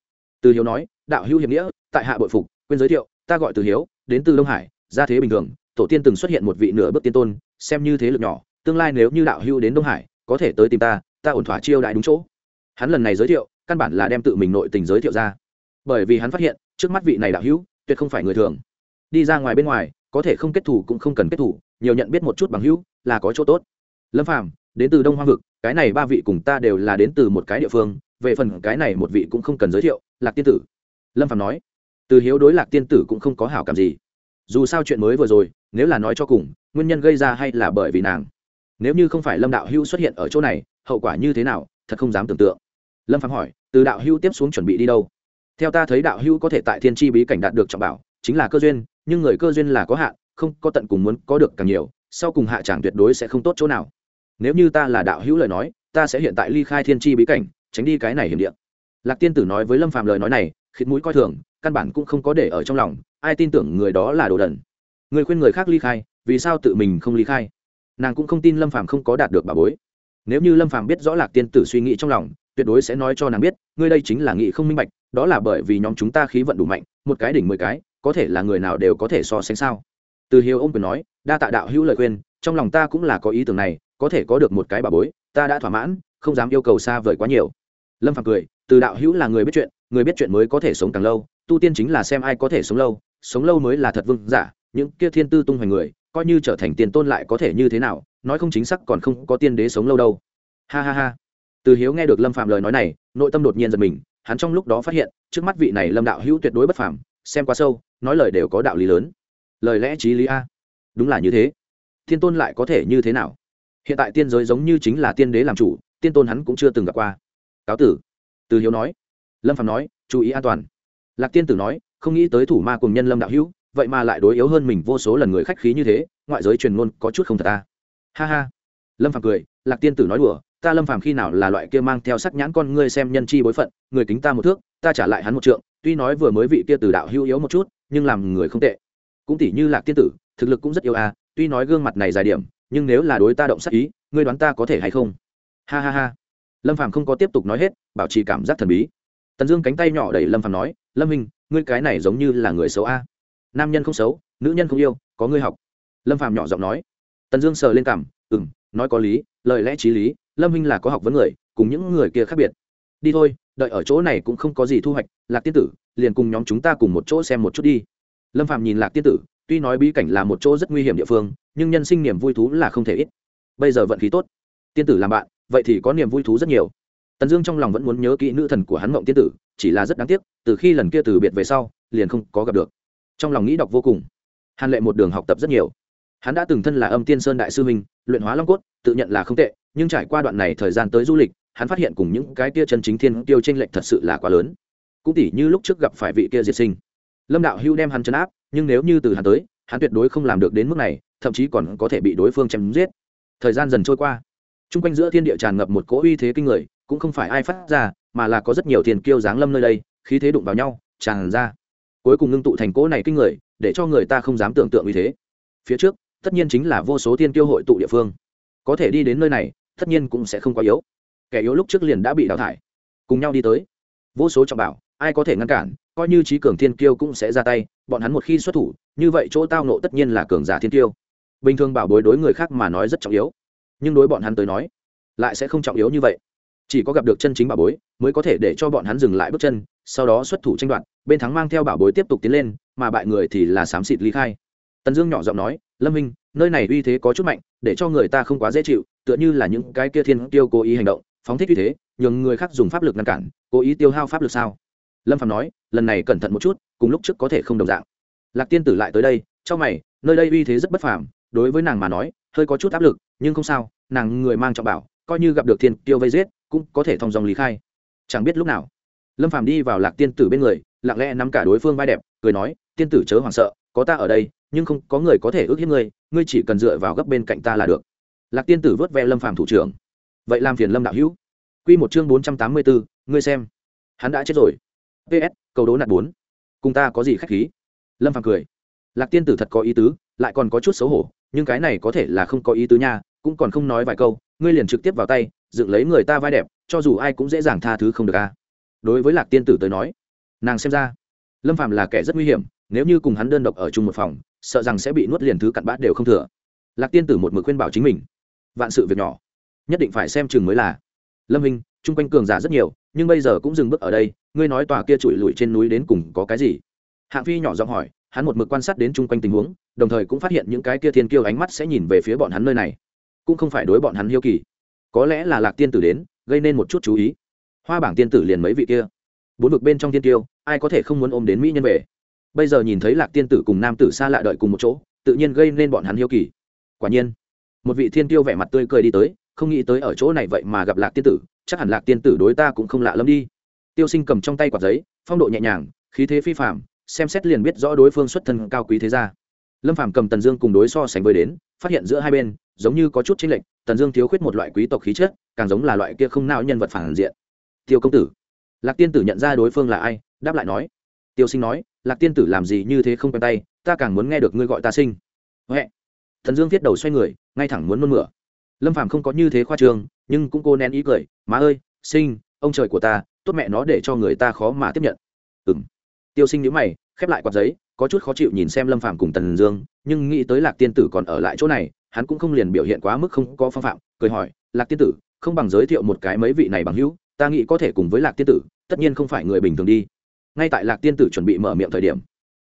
Từ hiếu nói, đạo hữu hiệp nghĩa, tại hạ bội phục, quên giới thiệu, ta gọi từ hiếu, đến từ đông hải, gia thế bình thường, tổ tiên từng xuất hiện một vị nửa bước tiên tôn, xem như thế lực nhỏ, tương lai nếu như đạo hữu đến đông hải, có thể tới tìm ta ta ổn thỏa chiêu đại đúng chỗ. Hắn lần này giới thiệu căn bản là đem tự mình nội tình giới thiệu ra. Bởi vì hắn phát hiện, trước mắt vị này đạo hữu, tuyệt không phải người thường. Đi ra ngoài bên ngoài, có thể không kết thủ cũng không cần kết thủ nhiều nhận biết một chút bằng hữu, là có chỗ tốt. Lâm phàm, đến từ đông hoa vực, cái này ba vị cùng ta đều là đến từ một cái địa phương, về phần cái này một vị cũng không cần giới thiệu, lạc tiên tử. Lâm Phàm nói, từ hiếu đối lạc tiên tử cũng không có hảo cảm gì. Dù sao chuyện mới vừa rồi, nếu là nói cho cùng, nguyên nhân gây ra hay là bởi vì nàng. Nếu như không phải lâm đạo hữu xuất hiện ở chỗ này, hậu quả như thế nào, thật không dám tưởng tượng. Lâm Phàm hỏi từ đạo hữu tiếp xuống chuẩn bị đi đâu? Theo ta thấy đạo hữu có thể tại thiên tri bí cảnh đạt được trọng bảo, chính là cơ duyên, nhưng người cơ duyên là có hạn, không có tận cùng muốn có được càng nhiều, sau cùng hạ tràng tuyệt đối sẽ không tốt chỗ nào. Nếu như ta là đạo hữu lời nói, ta sẽ hiện tại ly khai thiên tri bí cảnh, tránh đi cái này hiểm điện lạc tiên tử nói với lâm phàm lời nói này, khịt mũi coi thường, căn bản cũng không có để ở trong lòng, ai tin tưởng người đó là đồ đần. Người khuyên người khác ly khai, vì sao tự mình không ly khai? Nàng cũng không tin lâm phàm không có đạt được bà bối. Nếu như lâm phàm biết rõ lạc tiên tử suy nghĩ trong lòng tuyệt đối sẽ nói cho nàng biết, ngươi đây chính là nghị không minh bạch, đó là bởi vì nhóm chúng ta khí vận đủ mạnh, một cái đỉnh mười cái, có thể là người nào đều có thể so sánh sao? Từ hiếu ông quyền nói, đa tạ đạo hữu lời khuyên, trong lòng ta cũng là có ý tưởng này, có thể có được một cái bà bối, ta đã thỏa mãn, không dám yêu cầu xa vời quá nhiều. Lâm phàm cười, từ đạo hữu là người biết chuyện, người biết chuyện mới có thể sống càng lâu, tu tiên chính là xem ai có thể sống lâu sống lâu mới là thật vương giả, những kia thiên tư tung hoành người, coi như trở thành tiền tôn lại có thể như thế nào, nói không chính xác còn không có tiên đế sống lâu đâu. Ha ha ha từ hiếu nghe được lâm phạm lời nói này, nội tâm đột nhiên giật mình, hắn trong lúc đó phát hiện, trước mắt vị này lâm đạo hữu tuyệt đối bất phàm, xem quá sâu, nói lời đều có đạo lý lớn. Lời lẽ trí lý a. Đúng là như thế. Thiên tôn lại có thể như thế nào? Hiện tại tiên giới giống như chính là tiên đế làm chủ, tiên tôn hắn cũng chưa từng gặp qua. Cáo tử. Từ hiếu nói. Lâm phạm nói, chú ý an toàn. Lạc tiên tử nói, không nghĩ tới thủ ma cùng nhân lâm đạo hữu, vậy mà lại đối yếu hơn mình vô số lần người khách khí như thế, ngoại giới truyền ngôn có chút không thật ta ha ha. Lâm phạm cười, lạc tiên tử nói đùa ta lâm phàm khi nào là loại kia mang theo sắc nhãn con ngươi xem nhân chi bối phận, người kính ta một thước, ta trả lại hắn một trượng, tuy nói vừa mới vị kia từ đạo hữu yếu một chút, nhưng làm người không tệ. Cũng tỷ như lạc tiên tử, thực lực cũng rất yêu a à, tuy nói gương mặt này dài điểm, nhưng nếu là đối ta động sắc ý, ngươi đoán ta có thể hay không? Ha ha ha. Lâm phàm không có tiếp tục nói hết, bảo trì cảm giác thần bí. Tần dương cánh tay nhỏ đẩy lâm phàm nói, lâm minh, ngươi cái này giống như là người xấu a. Nam nhân không xấu, nữ nhân không yêu, có ngươi học. Lâm phàm nhỏ giọng nói. Tần dương sờ lên cảm ừ m nói có lý, lời lẽ t r í lý lâm minh là có học vấn người, cùng những người kia khác biệt. Đi thôi, đợi ở chỗ này cũng không có gì thu hoạch, lạc tiên tử, liền cùng nhóm chúng ta cùng một chỗ xem một chút đi. Lâm phạm nhìn lạc tiên tử, tuy nói bí cảnh là một chỗ rất nguy hiểm địa phương, nhưng nhân sinh niềm vui thú là không thể ít. Bây giờ vận khí tốt. Tiên tử làm bạn, vậy thì có niềm vui thú rất nhiều. Tần dương trong lòng vẫn muốn nhớ kỹ nữ thần của hắn mộng tiên tử, chỉ là rất đáng tiếc, từ khi lần kia từ biệt về sau, liền không có gặp được. Trong lòng nghĩ đọc vô cùng. Hàn lệ một đường học tập rất nhiều. Hắn đã từng thân là âm tiên sơn đại sư minh, luyện hóa long cốt, tự nhận là không tệ nhưng trải qua đoạn này thời gian tới du lịch, hắn phát hiện cùng những cái kia chân chính thiên tiêu tranh lệch thật sự là quá lớn. Cũng tỉ như lúc trước gặp phải vị kia diệt sinh. Lâm đạo hưu đem hắn chấn áp, nhưng nếu như từ hắn tới, hắn tuyệt đối không làm được đến mức này, thậm chí còn có thể bị đối phương chém giết. Thời gian dần trôi qua. T r u n g quanh giữa thiên địa tràn ngập một cỗ uy thế kinh người, cũng không phải ai phát ra, mà là có rất nhiều tiền kiêu giáng lâm nơi đây, khí thế đụng vào nhau, tràn ra. Cuối cùng ngưng tụ thành cỗ này kinh người, để cho người ta không dám tưởng tượng uy thế. Phía trước, tất nhiên chính là vô số thiên tiêu hội tụ địa phương. Có thể đi đến nơi này tất nhiên cũng sẽ không quá yếu. Kẻ yếu lúc trước liền đã bị đào thải. Cùng nhau đi tới. Vô số trọng bảo, ai có thể ngăn cản, coi như trí cường thiên kiêu cũng sẽ ra tay, bọn hắn một khi xuất thủ, như vậy chỗ tao nộ tất nhiên là cường giả thiên kiêu. Bình thường bảo bối đối người khác mà nói rất trọng yếu. Nhưng đối bọn hắn tới nói, lại sẽ không trọng yếu như vậy. Chỉ có gặp được chân chính bảo bối, mới có thể để cho bọn hắn dừng lại bước chân, sau đó xuất thủ tranh đoạt, bên thắng mang theo bảo bối tiếp tục tiến lên, mà bại người thì là xám xịt ly khai. Tần dương nhỏ giọng nói, lâm minh nơi này uy thế có chút mạnh, để cho người ta không quá dễ chịu tựa như là những cái kia thiên tiêu cố ý hành động, phóng thích như thế, nhường người khác dùng pháp lực ngăn cản, cố ý tiêu hao pháp lực sao? Lâm phạm nói, lần này cẩn thận một chút, cùng lúc trước có thể không đồng dạng. Lạc tiên tử lại tới đây cho mày, nơi đây uy thế rất bất phàm, đối với nàng mà nói, hơi có chút áp lực, nhưng không sao, nàng người mang trọng bảo, coi như gặp được thiên tiêu vây giết, cũng có thể thông dòng lý khai. Chẳng biết lúc nào, lâm phàm đi vào lạc tiên tử bên người, lặng lẽ nắm cả đối phương vai đẹp, cười nói, tiên tử chớ hoảng sợ, có ta ở đây, nhưng không có người có thể ước hiếp ngươi ngươi chỉ cần dựa vào gấp bên cạnh ta là được lạc tiên tử vớt ve lâm phàm thủ trưởng. Vậy làm phiền lâm đạo hữu. Q một chương bốn trăm tám mươi bốn, ngươi xem. Hắn đã chết rồi. Ps cầu đố nạt bốn. Cùng ta có gì khách khí? Lâm phàm cười. Lạc tiên tử thật có ý tứ, lại còn có chút xấu hổ, nhưng cái này có thể là không có ý tứ nha, cũng còn không nói vài câu, ngươi liền trực tiếp vào tay, dựng lấy người ta vai đẹp, cho dù ai cũng dễ dàng tha thứ không được a. Đối với lạc tiên tử tới nói, nàng xem ra, lâm phàm là kẻ rất nguy hiểm, nếu như cùng hắn đơn độc ở chung một phòng, sợ rằng sẽ bị nuốt liền thứ cặn bã đều không thừa. Lạc tiên tử một mực khuyên bảo chính mình vạn sự việc nhỏ. Nhất định phải xem chừng mới là. Lâm hình chung quanh cường giả rất nhiều, nhưng bây giờ cũng dừng bước ở đây, ngươi nói tòa kia trụi lùi trên núi đến cùng có cái gì? Hạng phi nhỏ giọng hỏi, hắn một mực quan sát đến chung quanh tình huống, đồng thời cũng phát hiện những cái kia thiên kiêu ánh mắt sẽ nhìn về phía bọn hắn nơi này. Cũng không phải đối bọn hắn hiêu kỳ. Có lẽ là lạc tiên tử đến, gây nên một chút chú ý. Hoa bảng tiên tử liền mấy vị kia. Bốn vực bên trong tiên tiêu ai có thể không muốn ôm đến mỹ nhân về? Bây giờ nhìn thấy lạc tiên tử cùng nam tử xa lạ đợi cùng một chỗ, tự nhiên gây nên bọn hắn hiếu kỳ. Quả nhiên một vị thiên tiêu vẻ mặt tươi cười đi tới, không nghĩ tới ở chỗ này vậy mà gặp lạc tiên tử, chắc hẳn lạc tiên tử đối ta cũng không lạ lắm đi. Tiêu sinh cầm trong tay quạt giấy, phong độ nhẹ nhàng, khí thế phi phạm xem xét liền biết rõ đối phương xuất thân cao quý thế gia. Lâm phàm cầm tần dương cùng đối so sánh với đến, phát hiện giữa hai bên, giống như có chút chênh lệch, tần dương thiếu khuyết một loại quý tộc khí chất, càng giống là loại kia không nào nhân vật phản diện. Tiêu công tử. Lạc tiên tử nhận ra đối phương là ai, đáp lại nói. Tiêu sinh nói, lạc tiên tử làm gì như thế không quen tay, ta càng muốn nghe được ngươi gọi ta sinh. Huệ thần dương viết đầu xoay người, ngay thẳng muốn nôn mửa. Lâm phàm không có như thế khoa trương, nhưng cũng cô nén ý cười, má ơi, sinh, ông trời của ta, tốt mẹ nó để cho người ta khó mà tiếp nhận. Ừng tiêu sinh nhíu mày, khép lại quạt giấy, có chút khó chịu nhìn xem lâm phàm cùng tần dương, nhưng nghĩ tới lạc tiên tử còn ở lại chỗ này, hắn cũng không liền biểu hiện quá mức không có phong phạm, cười hỏi, lạc tiên tử, không bằng giới thiệu một cái mấy vị này bằng hữu, ta nghĩ có thể cùng với lạc tiên tử, tất nhiên không phải người bình thường đi. Ngay tại lạc tiên tử chuẩn bị mở miệng thời điểm,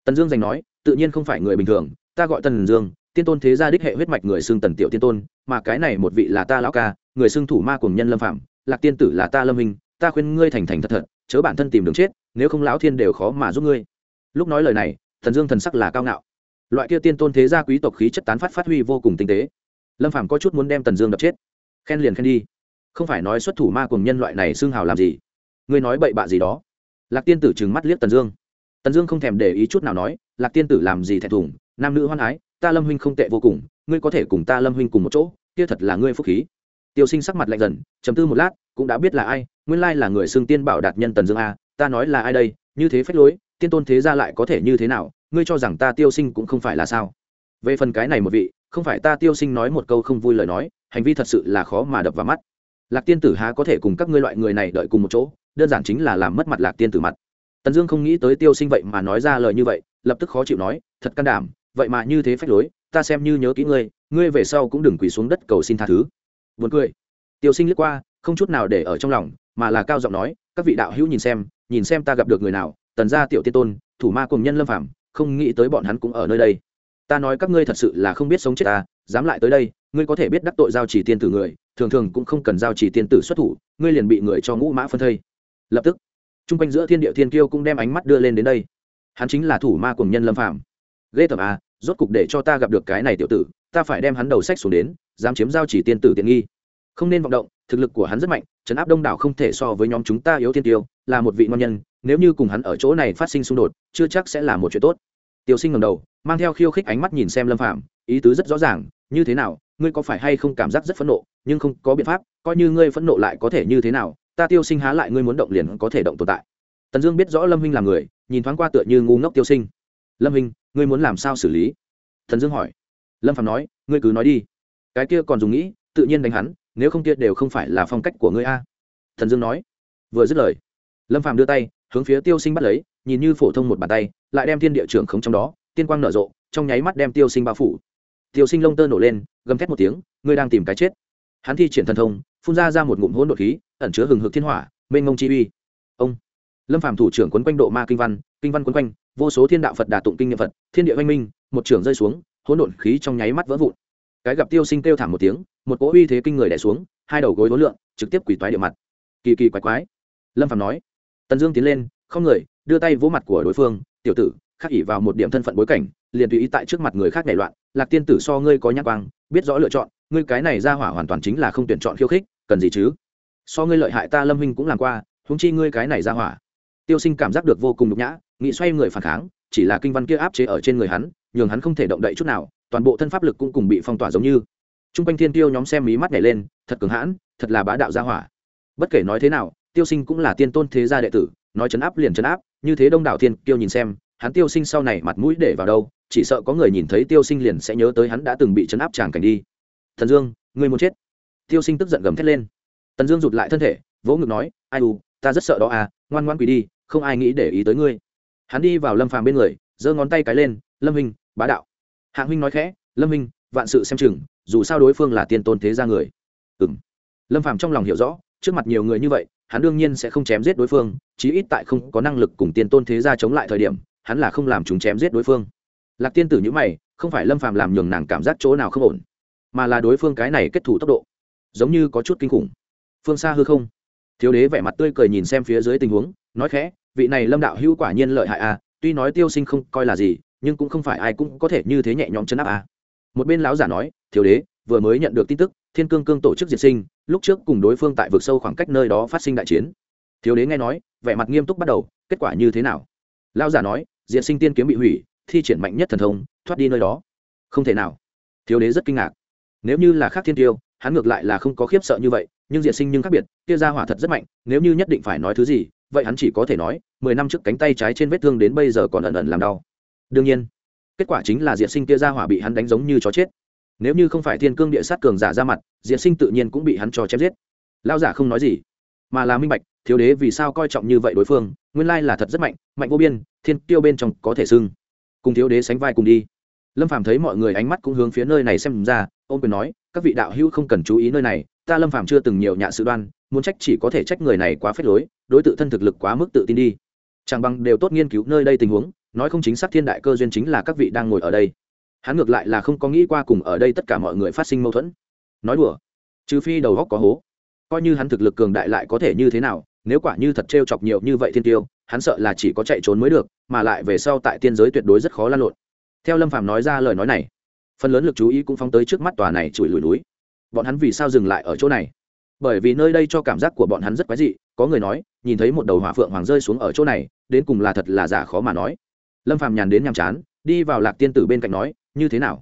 tần dương giành nói, tự nhiên không phải người bình thường, ta gọi tần dương tiên tôn thế gia đích hệ huyết mạch người xưng tần tiểu tiên tôn mà cái này một vị là ta lão ca người xưng thủ ma cùng nhân lâm phạm lạc tiên tử là ta lâm minh, ta khuyên ngươi thành thành thật thật chớ bản thân tìm đường chết nếu không lão thiên đều khó mà giúp ngươi. Lúc nói lời này thần dương thần sắc là cao ngạo. Loại kia tiên tôn thế gia quý tộc khí chất tán phát phát huy vô cùng tinh tế. Lâm phạm có chút muốn đem tần dương đập chết. Khen liền khen đi. Không phải nói xuất thủ ma cùng nhân loại này xương hào làm gì? Ngươi nói bậy bạ gì đó? Lạc tiên tử trừng mắt liếc tần dương. Tần dương không thèm để ý chút nào nói lạc tiên tử làm gì thẹn thùng nam nữ hoan ái, ta lâm huynh không tệ vô cùng, ngươi có thể cùng ta lâm huynh cùng một chỗ, kia thật là ngươi phúc khí. Tiêu sinh sắc mặt lạnh dần chấm tư một lát, cũng đã biết là ai, nguyên lai là người xương tiên bảo đạt nhân tần dương a, ta nói là ai đây, như thế phách lối, tiên tôn thế gia lại có thể như thế nào, ngươi cho rằng ta tiêu sinh cũng không phải là sao? Về phần cái này một vị, không phải ta tiêu sinh nói một câu không vui lời nói, hành vi thật sự là khó mà đập vào mắt. Lạc tiên tử há có thể cùng các ngươi loại người này đợi cùng một chỗ, đơn giản chính là làm mất mặt lạc tiên tử mặt. Tần dương không nghĩ tới tiêu sinh vậy mà nói ra lời như vậy, lập tức khó chịu nói, thật can đảm vậy mà như thế phách lối ta xem như nhớ kỹ ngươi ngươi về sau cũng đừng quỳ xuống đất cầu xin tha thứ Buồn cười. Tiêu Sinh liếc qua, không chút nào để ở trong lòng, mà là cao giọng nói, các vị đạo hữu nhìn xem, nhìn xem ta gặp được người nào, tần gia tiểu tiên tôn, thủ ma cùng nhân lâm phảm không nghĩ tới bọn hắn cũng ở nơi đây. Ta nói các ngươi thật sự là không biết sống chết ta, dám lại tới đây, ngươi có thể biết đắc tội giao chỉ tiên tử người, thường thường cũng không cần giao chỉ tiên tử xuất thủ, ngươi liền bị người cho ngũ mã phân thây. Lập tức, trung quanh giữa thiên địa thiên kiêu cũng đem ánh mắt đưa lên đến đây. Hắn chính là thủ ma cùng nhân lâm phạm. Ghê tởm à, rốt cục để cho ta gặp được cái này tiểu tử, ta phải đem hắn đầu sách xuống đến, dám chiếm giao chỉ tiên tử tiện nghi. Không nên vọng động thực lực của hắn rất mạnh trấn áp đông đảo không thể so với nhóm chúng ta yếu tiên tiêu là một vị ngon nhân nếu như cùng hắn ở chỗ này phát sinh xung đột chưa chắc sẽ là một chuyện tốt. Tiêu sinh ngầm đầu mang theo khiêu khích ánh mắt nhìn xem lâm phạm ý tứ rất rõ ràng như thế nào ngươi có phải hay không cảm giác rất phẫn nộ nhưng không có biện pháp coi như ngươi phẫn nộ lại có thể như thế nào ta tiêu sinh há lại ngươi muốn động liền có thể động tồn tại. Tần dương biết rõ lâm huynh là người nhìn thoáng qua tựa như ngu ngốc tiêu sinh lâm hình ngươi muốn làm sao xử lý? Thần dương hỏi. Lâm phạm nói, ngươi cứ nói đi. Cái kia còn dùng nghĩ, tự nhiên đánh hắn, nếu không kia đều không phải là phong cách của ngươi a. Thần dương nói. Vừa dứt lời, lâm phạm đưa tay, hướng phía tiêu sinh bắt lấy, nhìn như phổ thông một bàn tay, lại đem thiên địa trưởng khống trong đó, tiên quang nở rộ, trong nháy mắt đem tiêu sinh bao phủ. Tiêu sinh lông tơ nổ lên, gầm thét một tiếng, ngươi đang tìm cái chết. Hắn thi triển thần thông, phun ra ra một ngụm hỗn độn khí, ẩn chứa hừng hực thiên hỏa, mênh mông chi uy. Ông lâm phạm thủ trưởng quấn quanh độ ma kinh văn kinh văn quấn quanh, vô số thiên đạo phật đà tụng kinh nghiệm phật, thiên địa oanh minh, một trưởng rơi xuống, hỗn độn khí trong nháy mắt vỡ vụn. Cái gặp tiêu sinh kêu thảm một tiếng, một cỗ uy thế kinh người đẻ xuống, hai đầu gối đối lượng trực tiếp quỷ toái địa mặt. Kỳ kỳ quái quái. Lâm phạm nói. Tần dương tiến lên, không người, đưa tay vỗ mặt của đối phương, tiểu tử, khắc ỉ vào một điểm thân phận bối cảnh, liền tùy ý tại trước mặt người khác nảy loạn, lạc tiên tử so ngươi có nhắc quang, biết rõ lựa chọn, ngươi cái này ra hỏa hoàn toàn chính là không tuyển chọn khiêu khích, cần gì chứ? So ngươi lợi hại ta lâm huynh cũng làm qua húng chi ngươi cái này ra hỏa tiêu sinh cảm giác được vô cùng nhục nhã nghị xoay người phản kháng, chỉ là kinh văn kia áp chế ở trên người hắn, nhường hắn không thể động đậy chút nào, toàn bộ thân pháp lực cũng cùng bị phong tỏa giống như. T r u n g quanh thiên tiêu nhóm xem mí mắt nhảy lên, thật cường hãn, thật là bá đạo gia hỏa. Bất kể nói thế nào, tiêu sinh cũng là tiên tôn thế gia đệ tử, nói chấn áp liền chấn áp, như thế đông đảo thiên tiêu nhìn xem, hắn tiêu sinh sau này mặt mũi để vào đâu, chỉ sợ có người nhìn thấy tiêu sinh liền sẽ nhớ tới hắn đã từng bị chấn áp tràng cảnh đi. Thần dương người muốn chết? Tiêu sinh tức giận gầm thét lên. Tần dương rụt lại thân thể, vỗ ngực nói, ai u, ta rất sợ đó à ngoan ngoan quỳ đi không ai nghĩ để ý tới ngươi. Hắn đi vào lâm phàm bên người giơ ngón tay cái lên lâm hình bá đạo. Hạng huynh nói khẽ lâm huynh, vạn sự xem chừng dù sao đối phương là tiên tôn thế gia người. Ừng lâm phàm trong lòng hiểu rõ trước mặt nhiều người như vậy hắn đương nhiên sẽ không chém giết đối phương chí ít tại không có năng lực cùng tiên tôn thế gia chống lại thời điểm hắn là không làm chúng chém giết đối phương. Lạc tiên tử nhữ mày không phải lâm phàm làm nhường nàng cảm giác chỗ nào không ổn mà là đối phương cái này kết thủ tốc độ giống như có chút kinh khủng. Phương xa hư không. Thiếu đế vẻ mặt tươi cười nhìn xem phía dưới tình huống nói khẽ vị này lâm đạo hữu quả nhiên lợi hại à tuy nói tiêu sinh không coi là gì, nhưng cũng không phải ai cũng có thể như thế nhẹ nhõm chấn áp à. một bên lão giả nói, thiếu đế, vừa mới nhận được tin tức, thiên cương cương tổ chức diệt sinh, lúc trước cùng đối phương tại vực sâu khoảng cách nơi đó phát sinh đại chiến. Thiếu đế nghe nói, vẻ mặt nghiêm túc bắt đầu, kết quả như thế nào? Lão giả nói, diệt sinh tiên kiếm bị hủy, thi triển mạnh nhất thần thông, thoát đi nơi đó. Không thể nào. Thiếu đế rất kinh ngạc. Nếu như là khác thiên tiêu, hắn ngược lại là không có khiếp sợ như vậy, nhưng diệt sinh nhưng khác biệt, kia ra hỏa thật rất mạnh, nếu như nhất định phải nói thứ gì vậy hắn chỉ có thể nói, mười năm trước cánh tay trái trên vết thương đến bây giờ còn ẩn ẩn làm đau. Đương nhiên, kết quả chính là diệt sinh kia ra hỏa bị hắn đánh giống như chó chết. Nếu như không phải thiên cương địa sát cường giả ra mặt diệt sinh tự nhiên cũng bị hắn cho chém giết. Lao giả không nói gì, mà là minh bạch, thiếu đế vì sao coi trọng như vậy đối phương, nguyên lai là thật rất mạnh mạnh vô biên, thiên tiêu bên trong có thể xưng. Cùng thiếu đế sánh vai cùng đi. Lâm phàm thấy mọi người ánh mắt cũng hướng phía nơi này xem ra ôm quyền nói, các vị đạo hữu không cần chú ý nơi này, ta lâm phàm chưa từng nhiều nhạ sự đoan muốn trách chỉ có thể trách người này quá phết lối, đối tự thân thực lực quá mức tự tin đi. Chẳng bằng đều tốt nghiên cứu nơi đây tình huống, nói không chính xác thiên đại cơ duyên chính là các vị đang ngồi ở đây. Hắn ngược lại là không có nghĩ qua cùng ở đây tất cả mọi người phát sinh mâu thuẫn. Nói đùa, trừ phi đầu góc có hố. Coi như hắn thực lực cường đại lại có thể như thế nào, nếu quả như thật t r e o chọc nhiều như vậy thiên tiêu, hắn sợ là chỉ có chạy trốn mới được, mà lại về sau tại tiên giới tuyệt đối rất khó lan lộn. Theo lâm phàm nói ra lời nói này, phần lớn lực chú ý cũng phóng tới trước mắt tòa này chùi lùi núi. Bọn hắn vì sao dừng lại ở chỗ này? Bởi vì nơi đây cho cảm giác của bọn hắn rất quái dị, có người nói, nhìn thấy một đầu hỏa phượng hoàng rơi xuống ở chỗ này, đến cùng là thật là giả khó mà nói. Lâm phàm nhàn đến nhàm chán, đi vào lạc tiên tử bên cạnh nói, như thế nào?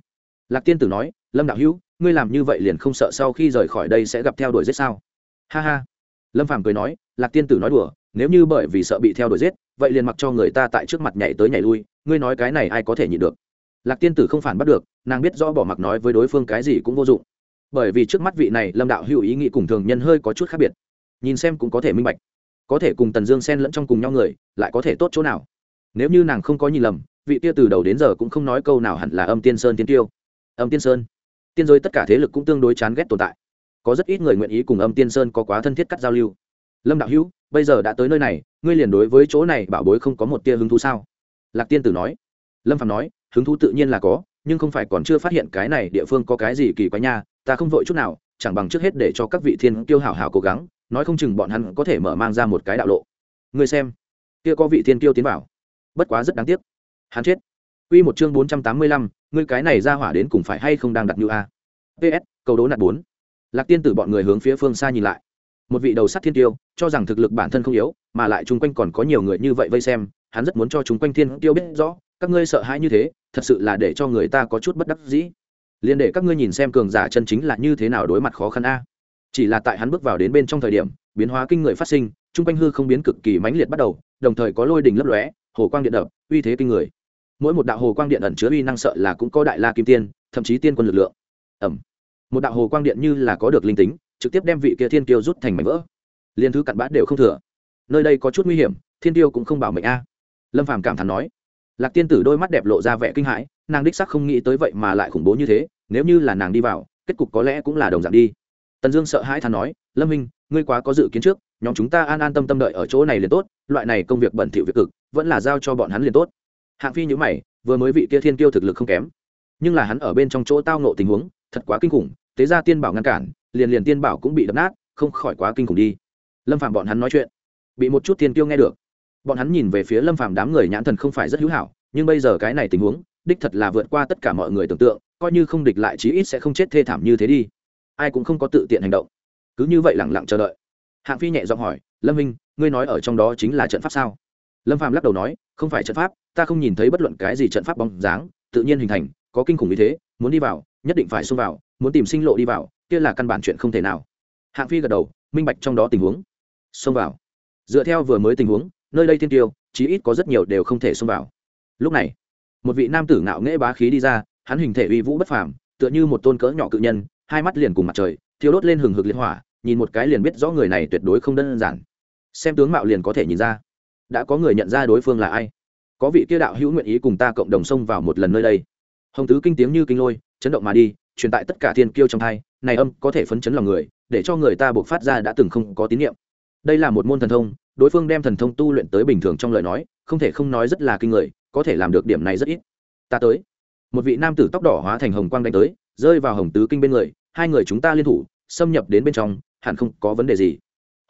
Lạc tiên tử nói, lâm đạo hữu, ngươi làm như vậy liền không sợ sau khi rời khỏi đây sẽ gặp theo đuổi giết sao? Ha ha. Lâm phàm cười nói, lạc tiên tử nói đùa, nếu như bởi vì sợ bị theo đuổi giết, vậy liền mặc cho người ta tại trước mặt nhảy tới nhảy lui, ngươi nói cái này ai có thể nhịn được? Lạc tiên tử không phản bắt được, nàng biết rõ bỏ mặc nói với đối phương cái gì cũng vô dụng bởi vì trước mắt vị này lâm đạo hữu ý nghĩ cùng thường nhân hơi có chút khác biệt. Nhìn xem cũng có thể minh bạch. Có thể cùng tần dương xen lẫn trong cùng nhau người, lại có thể tốt chỗ nào? Nếu như nàng không có nhìn lầm, vị tia từ đầu đến giờ cũng không nói câu nào hẳn là âm tiên sơn tiên tiêu. Âm tiên sơn? Tiên giới tất cả thế lực cũng tương đối chán ghét tồn tại. Có rất ít người nguyện ý cùng âm tiên sơn có quá thân thiết cắt giao lưu. Lâm đạo hữu, bây giờ đã tới nơi này, ngươi liền đối với chỗ này bảo bối không có một tia hứng thú sao? Lạc tiên tử nói. Lâm phạm nói, hứng thú tự nhiên là có nhưng không phải còn chưa phát hiện cái này địa phương có cái gì kỳ quái nha ta không vội chút nào chẳng bằng trước hết để cho các vị thiên kiêu hảo hảo cố gắng nói không chừng bọn hắn có thể mở mang ra một cái đạo lộ ngươi xem kia có vị thiên kiêu tiến vào bất quá rất đáng tiếc hắn chết Quy một chương bốn trăm tám mươi lăm, ngươi cái này ra hỏa đến cùng phải hay không đang đặt như a. PS, cầu đố nạt bốn. Lạc Tiên tử bọn người hướng phía phương xa nhìn lại. Một vị đầu sắt thiên tiêu, cho rằng thực lực bản thân không yếu, mà lại chung quanh còn có nhiều người như vậy vây xem, hắn rất muốn cho chúng quanh thiên tiêu biết rõ, các ngươi sợ hãi như thế, thật sự là để cho người ta có chút bất đắc dĩ. liền để các ngươi nhìn xem cường giả chân chính là như thế nào đối mặt khó khăn a. Chỉ là tại hắn bước vào đến bên trong thời điểm, biến hóa kinh người phát sinh, chung quanh hư không biến cực kỳ mãnh liệt bắt đầu, đồng thời có lôi đỉnh lấp lóe, hồ quang điện đập, uy thế kinh người. Mỗi một đạo hồ quang điện ẩn chứa uy năng sợ là cũng có đại la kim tiên thậm chí tiên quân lực lượng. Ẩm một đạo hồ quang điện như là có được linh tính trực tiếp đem vị kia thiên tiêu rút thành mảnh vỡ. Liên thứ cặn bã đều không thừa. Nơi đây có chút nguy hiểm thiên tiêu cũng không bảo mệnh a. Lâm phàm cảm thán nói lạc tiên tử đôi mắt đẹp lộ ra vẻ kinh hãi, nàng đích sắc không nghĩ tới vậy mà lại khủng bố như thế, nếu như là nàng đi vào, kết cục có lẽ cũng là đồng dạng đi. Tần dương sợ hãi thán nói, lâm minh, ngươi quá có dự kiến trước, nhóm chúng ta an an tâm tâm đợi ở chỗ này liền tốt, loại này công việc bẩn thỉu việc cực, vẫn là giao cho bọn hắn liền tốt. Hạng phi nhữ mày, vừa mới vị kia thiên kiêu thực lực không kém, nhưng là hắn ở bên trong chỗ tao nộ tình huống, thật quá kinh khủng tế ra tiên bảo ngăn cản, liền liền tiên bảo cũng bị đập nát, không khỏi quá kinh khủng đi. Lâm phạm bọn hắn nói chuyện, bị một chút thiên kiêu nghe được bọn hắn nhìn về phía lâm phàm đám người nhãn thần không phải rất hữu hảo, nhưng bây giờ cái này tình huống, đích thật là vượt qua tất cả mọi người tưởng tượng, coi như không địch lại chí ít sẽ không chết thê thảm như thế đi. Ai cũng không có tự tiện hành động. Cứ như vậy lẳng lặng chờ đợi. Hạng phi nhẹ giọng hỏi, lâm minh, ngươi nói ở trong đó chính là trận pháp sao? Lâm phàm lắc đầu nói, không phải trận pháp, ta không nhìn thấy bất luận cái gì trận pháp bóng dáng, tự nhiên hình thành, có kinh khủng như thế, muốn đi vào, nhất định phải xông vào, muốn tìm sinh lộ đi vào, kia là căn bản chuyện không thể nào. Hạng phi gật đầu, minh bạch trong đó tình huống. Xông vào. Dựa theo vừa mới tình huống nơi đây thiên tiêu, chí ít có rất nhiều đều không thể xông vào. Lúc này, một vị nam tử ngạo nghễ bá khí đi ra, hắn hình thể uy vũ bất phàm, tựa như một tôn cỡ nhỏ cự nhân, hai mắt liền cùng mặt trời, thiêu đốt lên hừng hực liên hỏa, nhìn một cái liền biết rõ người này tuyệt đối không đơn giản. Xem tướng mạo liền có thể nhìn ra, đã có người nhận ra đối phương là ai. Có vị kia đạo hữu nguyện ý cùng ta cộng đồng xông vào một lần nơi đây. Hồng tứ kinh tiếng như kinh lôi, chấn động mà đi, truyền tại tất cả thiên kiêu trong thai này âm có thể phấn chấn lòng người, để cho người ta buộc phát ra đã từng không có tín nhiệm đây là một môn thần thông, đối phương đem thần thông tu luyện tới bình thường trong lời nói, không thể không nói rất là kinh người, có thể làm được điểm này rất ít. Ta tới. Một vị nam tử tóc đỏ hóa thành hồng quang đánh tới, rơi vào hồng tứ kinh bên người, hai người chúng ta liên thủ, xâm nhập đến bên trong, hẳn không có vấn đề gì.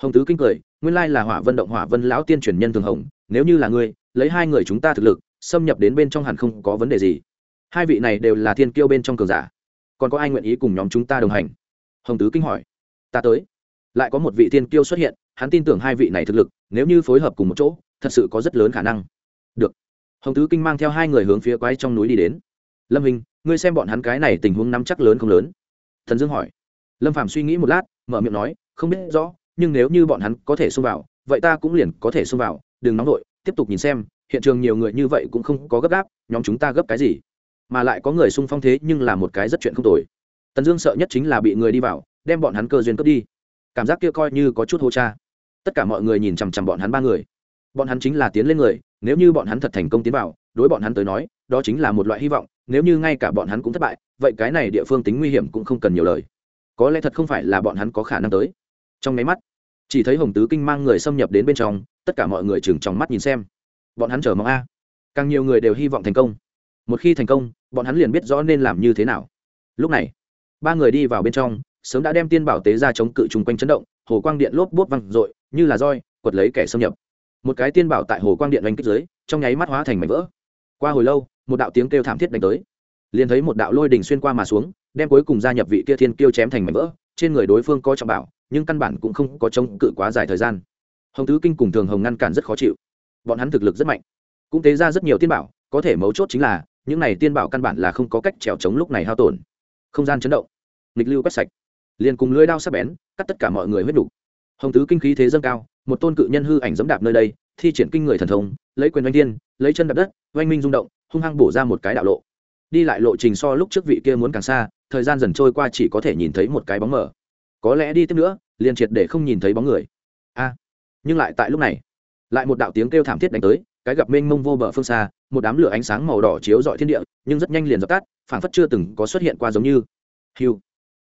Hồng tứ kinh cười, nguyên lai là hỏa vân động hỏa vân lão tiên truyền nhân thường hồng, nếu như là ngươi, lấy hai người chúng ta thực lực, xâm nhập đến bên trong hẳn không có vấn đề gì. Hai vị này đều là thiên kiêu bên trong cường giả. Còn có ai nguyện ý cùng nhóm chúng ta đồng hành? Hồng tứ kinh hỏi. Ta tới. Lại có một vị thiên kiêu xuất hiện hắn tin tưởng hai vị này thực lực, nếu như phối hợp cùng một chỗ, thật sự có rất lớn khả năng. Được. Hồng tứ kinh mang theo hai người hướng phía quái trong núi đi đến. Lâm hình, ngươi xem bọn hắn cái này tình huống nắm chắc lớn không lớn? Thần dương hỏi. Lâm phạm suy nghĩ một lát, mở miệng nói, không biết rõ, nhưng nếu như bọn hắn có thể xông vào, vậy ta cũng liền có thể xông vào, đừng nóng vội, tiếp tục nhìn xem, hiện trường nhiều người như vậy cũng không có gấp gáp, nhóm chúng ta gấp cái gì? Mà lại có người xung phong thế nhưng là một cái rất chuyện không tồi. Tần dương sợ nhất chính là bị người đi vào, đem bọn hắn cơ duyên cướp đi. Cảm giác kia coi như có chút hô cha tất cả mọi người nhìn chằm chằm bọn hắn ba người. Bọn hắn chính là tiến lên người, nếu như bọn hắn thật thành công tiến vào, đối bọn hắn tới nói, đó chính là một loại hy vọng, nếu như ngay cả bọn hắn cũng thất bại, vậy cái này địa phương tính nguy hiểm cũng không cần nhiều lời. Có lẽ thật không phải là bọn hắn có khả năng tới. Trong máy mắt, chỉ thấy hồng tứ kinh mang người xâm nhập đến bên trong, tất cả mọi người chừng trong mắt nhìn xem. Bọn hắn chờ mong a. Càng nhiều người đều hy vọng thành công. Một khi thành công, bọn hắn liền biết rõ nên làm như thế nào. Lúc này, ba người đi vào bên trong, sớm đã đem tiên bảo tế ra chống cự chung quanh chấn động, hồ quang điện lốp bốt văng r ộ i như là roi, quật lấy kẻ xâm nhập. Một cái tiên bảo tại hồ quang điện oanh kích dưới, trong nháy mắt hóa thành mảnh vỡ. Qua hồi lâu, một đạo tiếng kêu thảm thiết đánh tới. Liền thấy một đạo lôi đình xuyên qua mà xuống, đem cuối cùng gia nhập vị kia thiên kêu chém thành mảnh vỡ. Trên người đối phương có trọng bảo, nhưng căn bản cũng không có chống cự quá dài thời gian. Hồng tứ kinh cùng thường hồng ngăn cản rất khó chịu. Bọn hắn thực lực rất mạnh. Cũng tế ra rất nhiều tiên bảo, có thể mấu chốt chính là, những này tiên bảo căn bản là không có cách trèo chống lúc này hao tổn. Không gian chấn động. Nghịch lưu quét sạch. Liền cùng lưới đao sắp bén, cắt tất cả mọi người huyết đủ hồng tứ kinh khí thế dâng cao, một tôn cự nhân hư ảnh dẫm đạp nơi đây, thi triển kinh người thần thông, lấy quyền oanh thiên, lấy chân đạp đất, oanh minh rung động, hung hăng bổ ra một cái đạo lộ. Đi lại lộ trình so lúc trước vị kia muốn càng xa, thời gian dần trôi qua chỉ có thể nhìn thấy một cái bóng mờ. Có lẽ đi tiếp nữa, liền triệt để không nhìn thấy bóng người. A! Nhưng lại tại lúc này, lại một đạo tiếng kêu thảm thiết đánh tới, cái gặp mênh mông vô bờ phương xa, một đám lửa ánh sáng màu đỏ chiếu rọi thiên địa, nhưng rất nhanh liền dập tắt, phảng phất chưa từng có xuất hiện qua giống như. Hiu!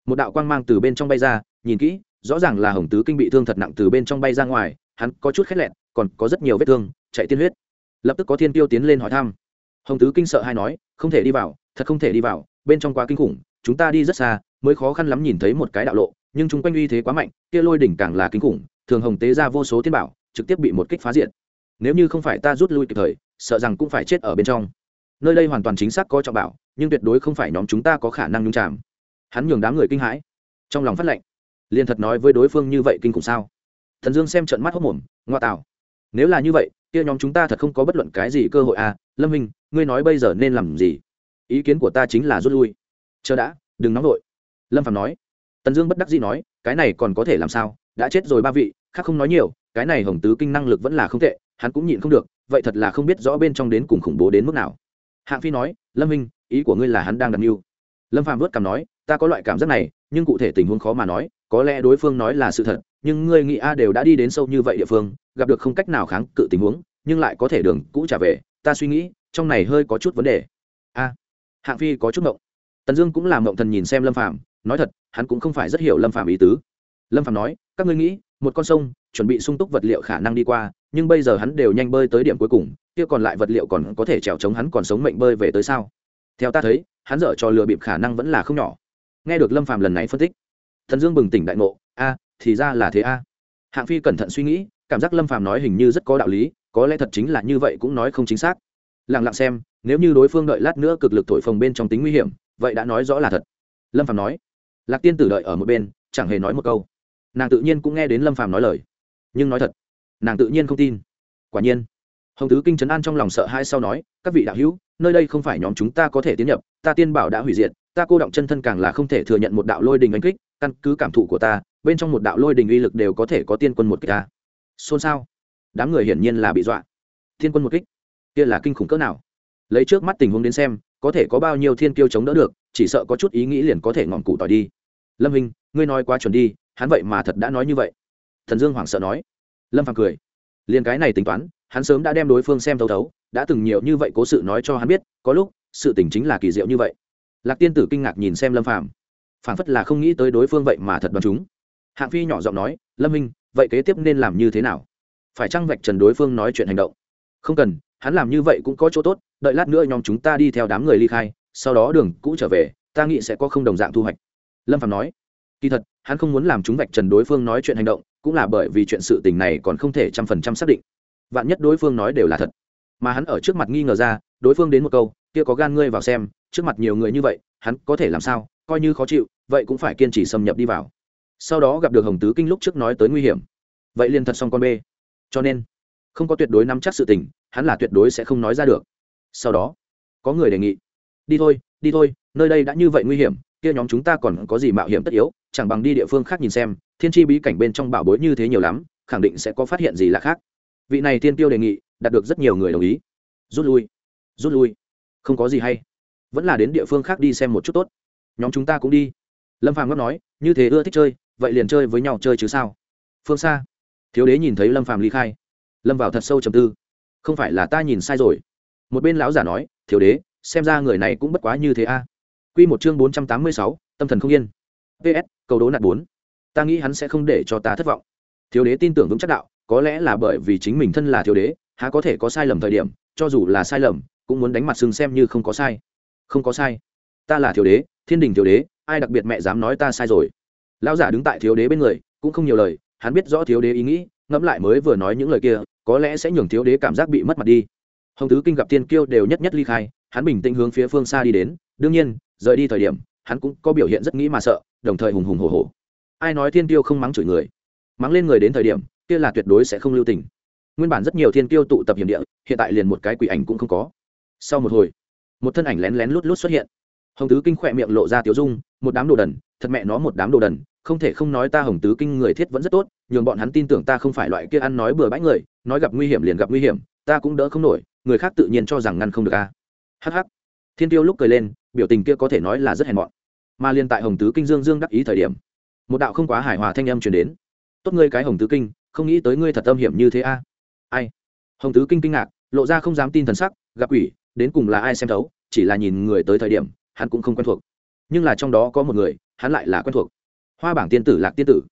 Một đạo quang mang từ bên trong bay ra, nhìn kỹ rõ ràng là hồng tứ kinh bị thương thật nặng từ bên trong bay ra ngoài, hắn có chút khét lẹn còn có rất nhiều vết thương, chạy tiên huyết. Lập tức có thiên tiêu tiến lên hỏi thăm. Hồng tứ kinh sợ hay nói, không thể đi vào, thật không thể đi vào, bên trong quá kinh khủng, chúng ta đi rất xa, mới khó khăn lắm nhìn thấy một cái đạo lộ, nhưng chúng quanh uy thế quá mạnh, kia lôi đỉnh càng là kinh khủng, thường hồng tế ra vô số thiên bảo, trực tiếp bị một kích phá diện nếu như không phải ta rút lui kịp thời, sợ rằng cũng phải chết ở bên trong. Nơi đây hoàn toàn chính xác có trọng bảo, nhưng tuyệt đối không phải nhóm chúng ta có khả năng nhung chạm hắn nhường đám người kinh hãi. Trong lòng phát lệnh liền thật nói với đối phương như vậy kinh khủng sao? Thần dương xem trận mắt hốc mồm, ngoa tạo. Nếu là như vậy, kia nhóm chúng ta thật không có bất luận cái gì cơ hội à? Lâm minh, ngươi nói bây giờ nên làm gì? Ý kiến của ta chính là rút lui. Chờ đã, đừng nóng vội. Lâm phạm nói. Tần dương bất đắc dĩ nói, cái này còn có thể làm sao? Đã chết rồi ba vị, khác không nói nhiều, cái này hồng tứ kinh năng lực vẫn là không tệ, hắn cũng nhịn không được, vậy thật là không biết rõ bên trong đến cùng khủng bố đến mức nào. Hạng phi nói, lâm minh, ý của ngươi là hắn đang đặt mưu. Lâm phạm vớt cảm nói, ta có loại cảm giác này nhưng cụ thể tình huống khó mà nói, có lẽ đối phương nói là sự thật, nhưng ngươi nghĩ a đều đã đi đến sâu như vậy địa phương, gặp được không cách nào kháng cự tình huống, nhưng lại có thể đường cũ trả về, ta suy nghĩ, trong này hơi có chút vấn đề. A, hạng phi có chút mộng tần dương cũng làm mộng thần nhìn xem lâm phạm nói thật, hắn cũng không phải rất hiểu lâm phạm ý tứ. Lâm phạm nói, các ngươi nghĩ, một con sông, chuẩn bị sung túc vật liệu khả năng đi qua, nhưng bây giờ hắn đều nhanh bơi tới điểm cuối cùng, kia còn lại vật liệu còn có thể trèo chống hắn còn sống mệnh bơi về tới sao? Theo ta thấy, hắn dở cho lừa bịp khả năng vẫn là không nhỏ nghe được lâm phàm lần này phân tích, thần dương bừng tỉnh đại ngộ. A, thì ra là thế a. Hạng phi cẩn thận suy nghĩ, cảm giác lâm phàm nói hình như rất có đạo lý, có lẽ thật chính là như vậy cũng nói không chính xác. Lặng lặng xem, nếu như đối phương đợi lát nữa cực lực thổi phồng bên trong tính nguy hiểm, vậy đã nói rõ là thật. Lâm phàm nói, lạc tiên tử đợi ở một bên, chẳng hề nói một câu. Nàng tự nhiên cũng nghe đến lâm phàm nói lời. Nhưng nói thật, nàng tự nhiên không tin. Quả nhiên, hồng tứ kinh trấn an trong lòng sợ hãi sau nói, các vị đạo hữu, nơi đây không phải nhóm chúng ta có thể tiến nhập, ta tiên bảo đã hủy diệt ta cô động chân thân càng là không thể thừa nhận một đạo lôi đình đánh kích, căn cứ cảm thụ của ta, bên trong một đạo lôi đình uy lực đều có thể có tiên quân một kích ta. Xôn xao. Đám người hiển nhiên là bị dọa. Thiên quân một kích? Kia là kinh khủng cỡ nào? Lấy trước mắt tình huống đến xem, có thể có bao nhiêu thiên kiêu chống đỡ được, chỉ sợ có chút ý nghĩ liền có thể ngọn cụ tỏi đi. Lâm hình ngươi nói quá chuẩn đi, hắn vậy mà thật đã nói như vậy. Thần dương hoảng sợ nói. Lâm phàm cười. Liền cái này tính toán, hắn sớm đã đem đối phương xem thấu thấu, đã từng nhiều như vậy cố sự nói cho hắn biết, có lúc, sự tình chính là kỳ diệu như vậy lạc tiên tử kinh ngạc nhìn xem lâm phàm. Phản phất là không nghĩ tới đối phương vậy mà thật đoán chúng. Hạng phi nhỏ giọng nói, lâm minh, vậy kế tiếp nên làm như thế nào? Phải chăng vạch trần đối phương nói chuyện hành động? Không cần, hắn làm như vậy cũng có chỗ tốt, đợi lát nữa nhóm chúng ta đi theo đám người ly khai, sau đó đường cũ trở về, ta nghĩ sẽ có không đồng dạng thu hoạch. Lâm phạm nói, kỳ thật, hắn không muốn làm chúng vạch trần đối phương nói chuyện hành động, cũng là bởi vì chuyện sự tình này còn không thể trăm phần trăm xác định. Vạn nhất đối phương nói đều là thật. Mà hắn ở trước mặt nghi ngờ ra, đối phương đến một câu, kia có gan ngươi vào xem trước mặt nhiều người như vậy, hắn có thể làm sao? Coi như khó chịu, vậy cũng phải kiên trì xâm nhập đi vào. Sau đó gặp được hồng tứ kinh lúc trước nói tới nguy hiểm. Vậy liền thật xong con bê. Cho nên, không có tuyệt đối nắm chắc sự tình, hắn là tuyệt đối sẽ không nói ra được. Sau đó, có người đề nghị, đi thôi đi thôi, nơi đây đã như vậy nguy hiểm, kia nhóm chúng ta còn có gì mạo hiểm tất yếu, chẳng bằng đi địa phương khác nhìn xem, thiên tri bí cảnh bên trong bảo bối như thế nhiều lắm, khẳng định sẽ có phát hiện gì là khác. Vị này tiên tiêu đề nghị, đạt được rất nhiều người đồng ý. Rút lui rút lui. Không có gì hay vẫn là đến địa phương khác đi xem một chút tốt. Nhóm chúng ta cũng đi. Lâm phàm ngấp nói, như thế ưa thích chơi, vậy liền chơi với nhau chơi chứ sao? Phương xa. Thiếu đế nhìn thấy lâm phàm ly khai. Lâm vào thật sâu trầm tư. Không phải là ta nhìn sai rồi. Một bên lão giả nói, thiếu đế, xem ra người này cũng bất quá như thế a. Q một chương bốn trăm tám mươi sáu, tâm thần không yên. Ps cầu đố nạt bốn. Ta nghĩ hắn sẽ không để cho ta thất vọng. Thiếu đế tin tưởng vững chắc đạo, có lẽ là bởi vì chính mình thân là thiếu đế, há có thể có sai lầm thời điểm, cho dù là sai lầm, cũng muốn đánh mặt sừng xem như không có sai không có sai. Ta là thiếu đế, thiên đình thiếu đế, ai đặc biệt mẹ dám nói ta sai rồi? Lão giả đứng tại thiếu đế bên người, cũng không nhiều lời, hắn biết rõ thiếu đế ý nghĩ, ngẫm lại mới vừa nói những lời kia, có lẽ sẽ nhường thiếu đế cảm giác bị mất mặt đi. Hồng tứ kinh gặp tiên kiêu đều nhất nhất ly khai, hắn bình tĩnh hướng phía phương xa đi đến, đương nhiên, rời đi thời điểm, hắn cũng có biểu hiện rất nghĩ mà sợ, đồng thời hùng hùng hổ hổ. Ai nói thiên tiêu không mắng chửi người? Mắng lên người đến thời điểm, kia là tuyệt đối sẽ không lưu tình. Nguyên bản rất nhiều thiên tiêu tụ tập hiểm địa, hiện tại liền một cái quỷ ảnh cũng không có. Sau một hồi một thân ảnh lén lén lút lút xuất hiện. Hồng tứ kinh khỏe miệng lộ ra tiểu dung, một đám đồ đần, thật mẹ nó một đám đồ đần, không thể không nói ta hồng tứ kinh người thiết vẫn rất tốt, nhường bọn hắn tin tưởng ta không phải loại kia ăn nói bừa bãi người, nói gặp nguy hiểm liền gặp nguy hiểm, ta cũng đỡ không nổi, người khác tự nhiên cho rằng ngăn không được a. Hh thiên tiêu lúc cười lên, biểu tình kia có thể nói là rất hèn mọn. Mà liên tại hồng tứ kinh dương dương đắc ý thời điểm, một đạo không quá hài hòa thanh âm truyền đến. Tốt ngươi cái hồng tứ kinh, không nghĩ tới ngươi thật âm hiểm như thế a. Ai? Hồng tứ kinh kinh ngạc, lộ ra không dám tin thần sắc, gặp quỷ đến cùng là ai xem thấu, chỉ là nhìn người tới thời điểm, hắn cũng không quen thuộc. Nhưng là trong đó có một người, hắn lại là quen thuộc. Hoa bảng tiên tử lạc tiên tử.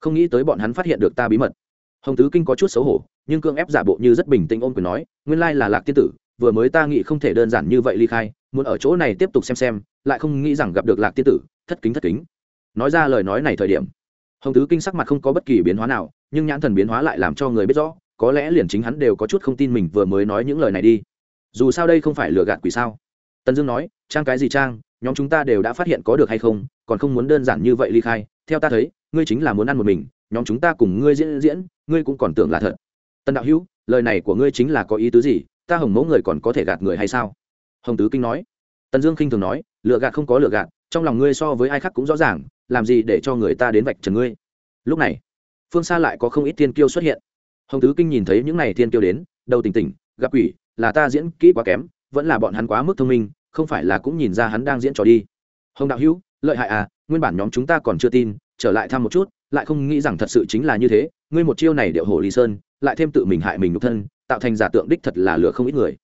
Không nghĩ tới bọn hắn phát hiện được ta bí mật. Hồng tứ kinh có chút xấu hổ, nhưng cương ép giả bộ như rất bình tĩnh ôm quyền nói, nguyên lai là lạc tiên tử, vừa mới ta nghĩ không thể đơn giản như vậy ly khai, muốn ở chỗ này tiếp tục xem xem, lại không nghĩ rằng gặp được lạc tiên tử, thất kính thất kính. Nói ra lời nói này thời điểm, hồng tứ kinh sắc mặt không có bất kỳ biến hóa nào, nhưng nhãn thần biến hóa lại làm cho người biết rõ, có lẽ liền chính hắn đều có chút không tin mình vừa mới nói những lời này đi dù sao đây không phải lừa gạt quỷ sao? Tần dương nói, trang cái gì trang? Nhóm chúng ta đều đã phát hiện có được hay không? Còn không muốn đơn giản như vậy ly khai. Theo ta thấy, ngươi chính là muốn ăn một mình, nhóm chúng ta cùng ngươi diễn diễn, ngươi cũng còn tưởng là thật. Tần đạo hữu, lời này của ngươi chính là có ý tứ gì? Ta hồng mẫu người còn có thể gạt người hay sao? Hồng tứ kinh nói. Tần dương khinh thường nói lựa gạt không có lựa gạt, trong lòng ngươi so với ai khác cũng rõ ràng, làm gì để cho người ta đến vạch trần ngươi? Lúc này, phương xa lại có không ít thiên kiêu xuất hiện. Hồng tứ kinh nhìn thấy những n à y thiên kiêu đến, đầu tỉnh tỉnh, gặp quỷ là ta diễn kỹ quá kém, vẫn là bọn hắn quá mức thông minh, không phải là cũng nhìn ra hắn đang diễn trò đi. Hồng đạo hữu, lợi hại à nguyên bản nhóm chúng ta còn chưa tin, trở lại thăm một chút, lại không nghĩ rằng thật sự chính là như thế, ngươi một chiêu này điệu hổ lý sơn, lại thêm tự mình hại mình nhục thân, tạo thành giả tượng đích thật là lừa không ít người.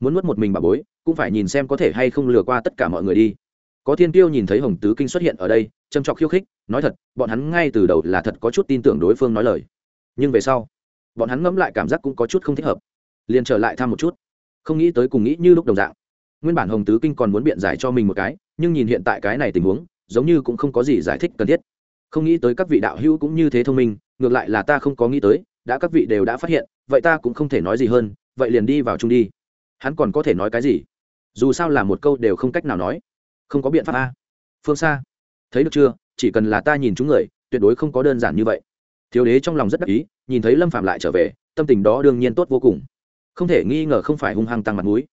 Muốn nuốt một mình bà bối, cũng phải nhìn xem có thể hay không lừa qua tất cả mọi người đi. Có thiên tiêu nhìn thấy hồng tứ kinh xuất hiện ở đây, châm trọc khiêu khích, nói thật, bọn hắn ngay từ đầu là thật có chút tin tưởng đối phương nói lời. Nhưng về sau, bọn hắn ngẫm lại cảm giác cũng có chút không thích hợp. Liền trở lại thăm một chút không nghĩ tới cùng nghĩ như lúc đồng dạng. Nguyên bản hồng tứ kinh còn muốn biện giải cho mình một cái, nhưng nhìn hiện tại cái này tình huống, giống như cũng không có gì giải thích cần thiết. Không nghĩ tới các vị đạo hữu cũng như thế thông minh, ngược lại là ta không có nghĩ tới, đã các vị đều đã phát hiện, vậy ta cũng không thể nói gì hơn, vậy liền đi vào chung đi. Hắn còn có thể nói cái gì? Dù sao là một câu đều không cách nào nói. Không có biện pháp a. Phương xa thấy được chưa? Chỉ cần là ta nhìn chúng người, tuyệt đối không có đơn giản như vậy. Thiếu đế trong lòng rất đắc ý, nhìn thấy lâm phạm lại trở về, tâm tình đó đương nhiên tốt vô cùng không thể nghi ngờ không phải hung hăng tăng mặt mũi.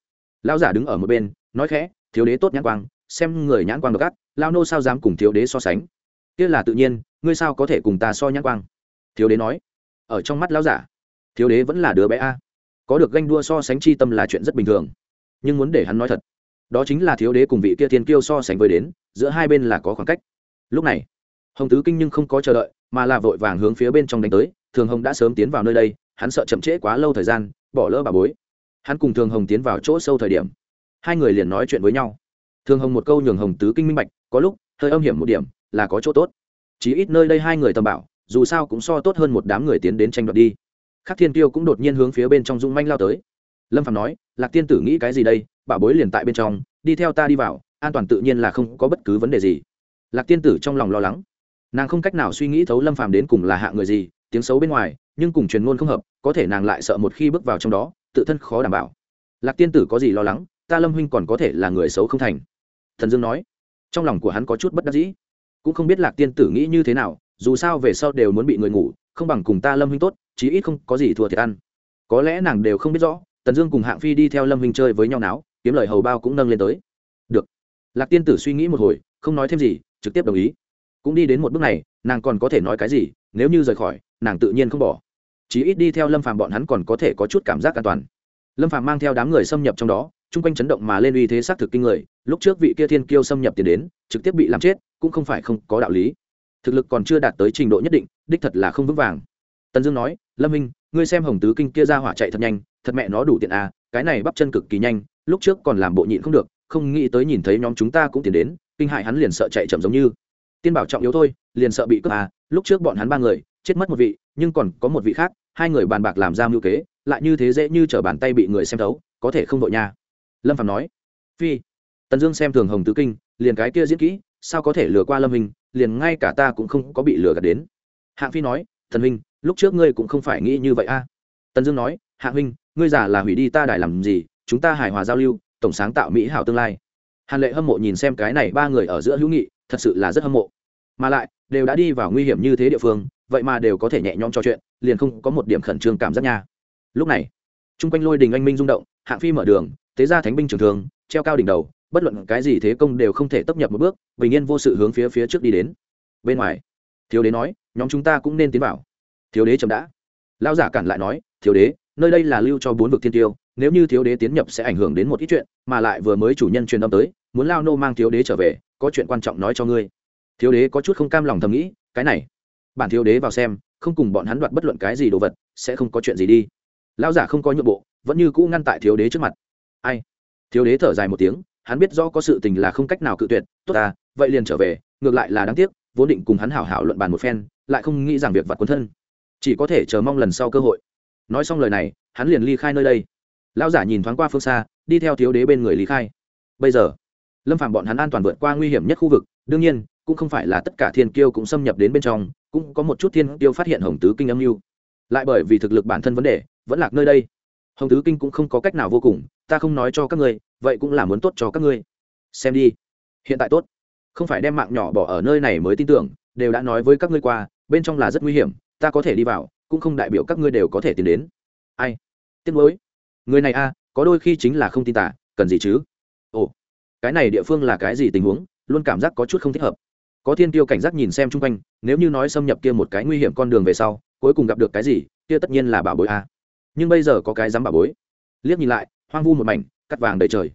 Lão giả đứng ở một bên, nói khẽ, thiếu đế tốt nhãn quang, xem người nhãn quang độc ác lao nô sao dám cùng thiếu đế so sánh? Kia là tự nhiên, ngươi sao có thể cùng ta so nhãn quang? Thiếu đế nói. Ở trong mắt lão giả, thiếu đế vẫn là đứa bé a. Có được ganh đua so sánh chi tâm là chuyện rất bình thường. Nhưng muốn để hắn nói thật, đó chính là thiếu đế cùng vị kia thiên kiêu so sánh với đến, giữa hai bên là có khoảng cách. Lúc này, hồng tứ kinh nhưng không có chờ đợi, mà là vội vàng hướng phía bên trong đánh tới, thường hồng đã sớm tiến vào nơi đây, hắn sợ chậm trễ quá lâu thời gian bỏ lỡ bà bối. Hắn cùng thường hồng tiến vào chỗ sâu thời điểm, hai người liền nói chuyện với nhau. Thường hồng một câu nhường hồng tứ kinh minh bạch, có lúc, hơi âm hiểm một điểm, là có chỗ tốt. Chỉ ít nơi đây hai người tầm bảo, dù sao cũng so tốt hơn một đám người tiến đến tranh đoạt đi. Khắc thiên tiêu cũng đột nhiên hướng phía bên trong dung manh lao tới. Lâm phạm nói, lạc tiên tử nghĩ cái gì đây? Bảo bối liền tại bên trong, đi theo ta đi vào, an toàn tự nhiên là không có bất cứ vấn đề gì. Lạc tiên tử trong lòng lo lắng. Nàng không cách nào suy nghĩ thấu lâm phàm đến cùng là hạ người gì, tiếng xấu bên ngoài nhưng cùng truyền ngôn không hợp, có thể nàng lại sợ một khi bước vào trong đó, tự thân khó đảm bảo. Lạc tiên tử có gì lo lắng, ta lâm huynh còn có thể là người xấu không thành. Thần dương nói. Trong lòng của hắn có chút bất đắc dĩ. Cũng không biết lạc tiên tử nghĩ như thế nào, dù sao về sau đều muốn bị người ngủ, không bằng cùng ta lâm huynh tốt, chí ít không có gì thua thiệt ăn. Có lẽ nàng đều không biết rõ, tần dương cùng hạng phi đi theo lâm huynh chơi với nhau náo, kiếm lời hầu bao cũng nâng lên tới. Được. Lạc tiên tử suy nghĩ một hồi, không nói thêm gì, trực tiếp đồng ý. Cũng đi đến một bước này, nàng còn có thể nói cái gì, nếu như rời khỏi, nàng tự nhiên không bỏ chí ít đi theo lâm phàm bọn hắn còn có thể có chút cảm giác an toàn. Lâm phàm mang theo đám người xâm nhập trong đó, chung quanh chấn động mà lên uy thế xác thực kinh người, lúc trước vị kia thiên kiêu xâm nhập tiền đến, trực tiếp bị làm chết, cũng không phải không có đạo lý. Thực lực còn chưa đạt tới trình độ nhất định, đích thật là không vững vàng. Tần dương nói, lâm minh, ngươi xem hồng tứ kinh kia ra hỏa chạy thật nhanh, thật mẹ nó đủ tiện à cái này bắp chân cực kỳ nhanh, lúc trước còn làm bộ nhịn không được, không nghĩ tới nhìn thấy nhóm chúng ta cũng tiến đến, kinh hại hắn liền sợ chạy chậm giống như. Tiên bảo trọng yếu thôi, liền sợ bị cướp à lúc trước bọn hắn ba người, chết mất một vị, nhưng còn có một vị khác hai người bàn bạc làm ra mưu kế, lại như thế dễ như t r ở bàn tay bị người xem thấu, có thể không đội nha. Lâm phạm nói, phi. Tần dương xem thường hồng tứ kinh, liền cái kia diễn kỹ, sao có thể lừa qua lâm hình, liền ngay cả ta cũng không có bị lừa gạt đến. Hạng phi nói, thần huynh lúc trước ngươi cũng không phải nghĩ như vậy a. À. tần dương nói, hạng huynh ngươi giả là hủy đi ta đài làm gì, chúng ta hài hòa giao lưu, tổng sáng tạo mỹ hảo tương lai. Hàn lệ hâm mộ nhìn xem cái này ba người ở giữa hữu nghị, thật sự là rất hâm mộ. Mà lại, đều đã đi vào nguy hiểm như thế địa phương vậy mà đều có thể nhẹ nhõm trò chuyện, liền không có một điểm khẩn trương cảm giác nha. Lúc này, chung quanh lôi đình anh minh rung động, hạng phi mở đường thế ra thánh binh trường thường, treo cao đỉnh đầu, bất luận cái gì thế công đều không thể tấp nhập một bước, bình yên vô sự hướng phía phía trước đi đến. Bên ngoài, thiếu đế nói, nhóm chúng ta cũng nên tiến vào. Thiếu đế chậm đã. Lao giả cản lại nói, thiếu đế, nơi đây là lưu cho bốn vực thiên tiêu, nếu như thiếu đế tiến nhập sẽ ảnh hưởng đến một ít chuyện, mà lại vừa mới chủ nhân truyền âm tới, muốn lao nô mang thiếu đế trở về, có chuyện quan trọng nói cho ngươi. Thiếu đế có chút không cam lòng thầm nghĩ, cái này bản thiếu đế vào xem, không cùng bọn hắn đoạt bất luận cái gì đồ vật, sẽ không có chuyện gì đi. Lão giả không có nhượng bộ, vẫn như cũ ngăn tại thiếu đế trước mặt. Ai? Thiếu đế thở dài một tiếng, hắn biết rõ có sự tình là không cách nào cự tuyệt, tốt à vậy liền trở về, ngược lại là đáng tiếc, vốn định cùng hắn hảo hảo luận bàn một phen, lại không nghĩ rằng việc vặt quấn thân. Chỉ có thể chờ mong lần sau cơ hội. Nói xong lời này, hắn liền ly khai nơi đây. Lão giả nhìn thoáng qua phương xa, đi theo thiếu đế bên người lý khai. Bây giờ, lâm phạm bọn hắn an toàn vượt qua nguy hiểm nhất khu vực, đương nhiên cũng không phải là tất cả thiên kiêu cũng xâm nhập đến bên trong, cũng có một chút thiên kiêu phát hiện hồng tứ kinh âm mưu. Lại bởi vì thực lực bản thân vấn đề, vẫn lạc nơi đây. Hồng tứ kinh cũng không có cách nào vô cùng, ta không nói cho các ngươi, vậy cũng là muốn tốt cho các ngươi. Xem đi. Hiện tại tốt. Không phải đem mạng nhỏ bỏ ở nơi này mới tin tưởng, đều đã nói với các ngươi qua, bên trong là rất nguy hiểm, ta có thể đi vào, cũng không đại biểu các ngươi đều có thể tìm đến. Ai? Tiếc lối. người này a, có đôi khi chính là không tin tả cần gì chứ? Ồ, cái này địa phương là cái gì tình huống? Luôn cảm giác có chút không thích hợp có thiên tiêu cảnh giác nhìn xem chung quanh, nếu như nói xâm nhập kia một cái nguy hiểm con đường về sau, cuối cùng gặp được cái gì, kia tất nhiên là bảo bối a. Nhưng bây giờ có cái dám bảo bối. Liếc nhìn lại, hoang vu một mảnh, cắt vàng đầy trời.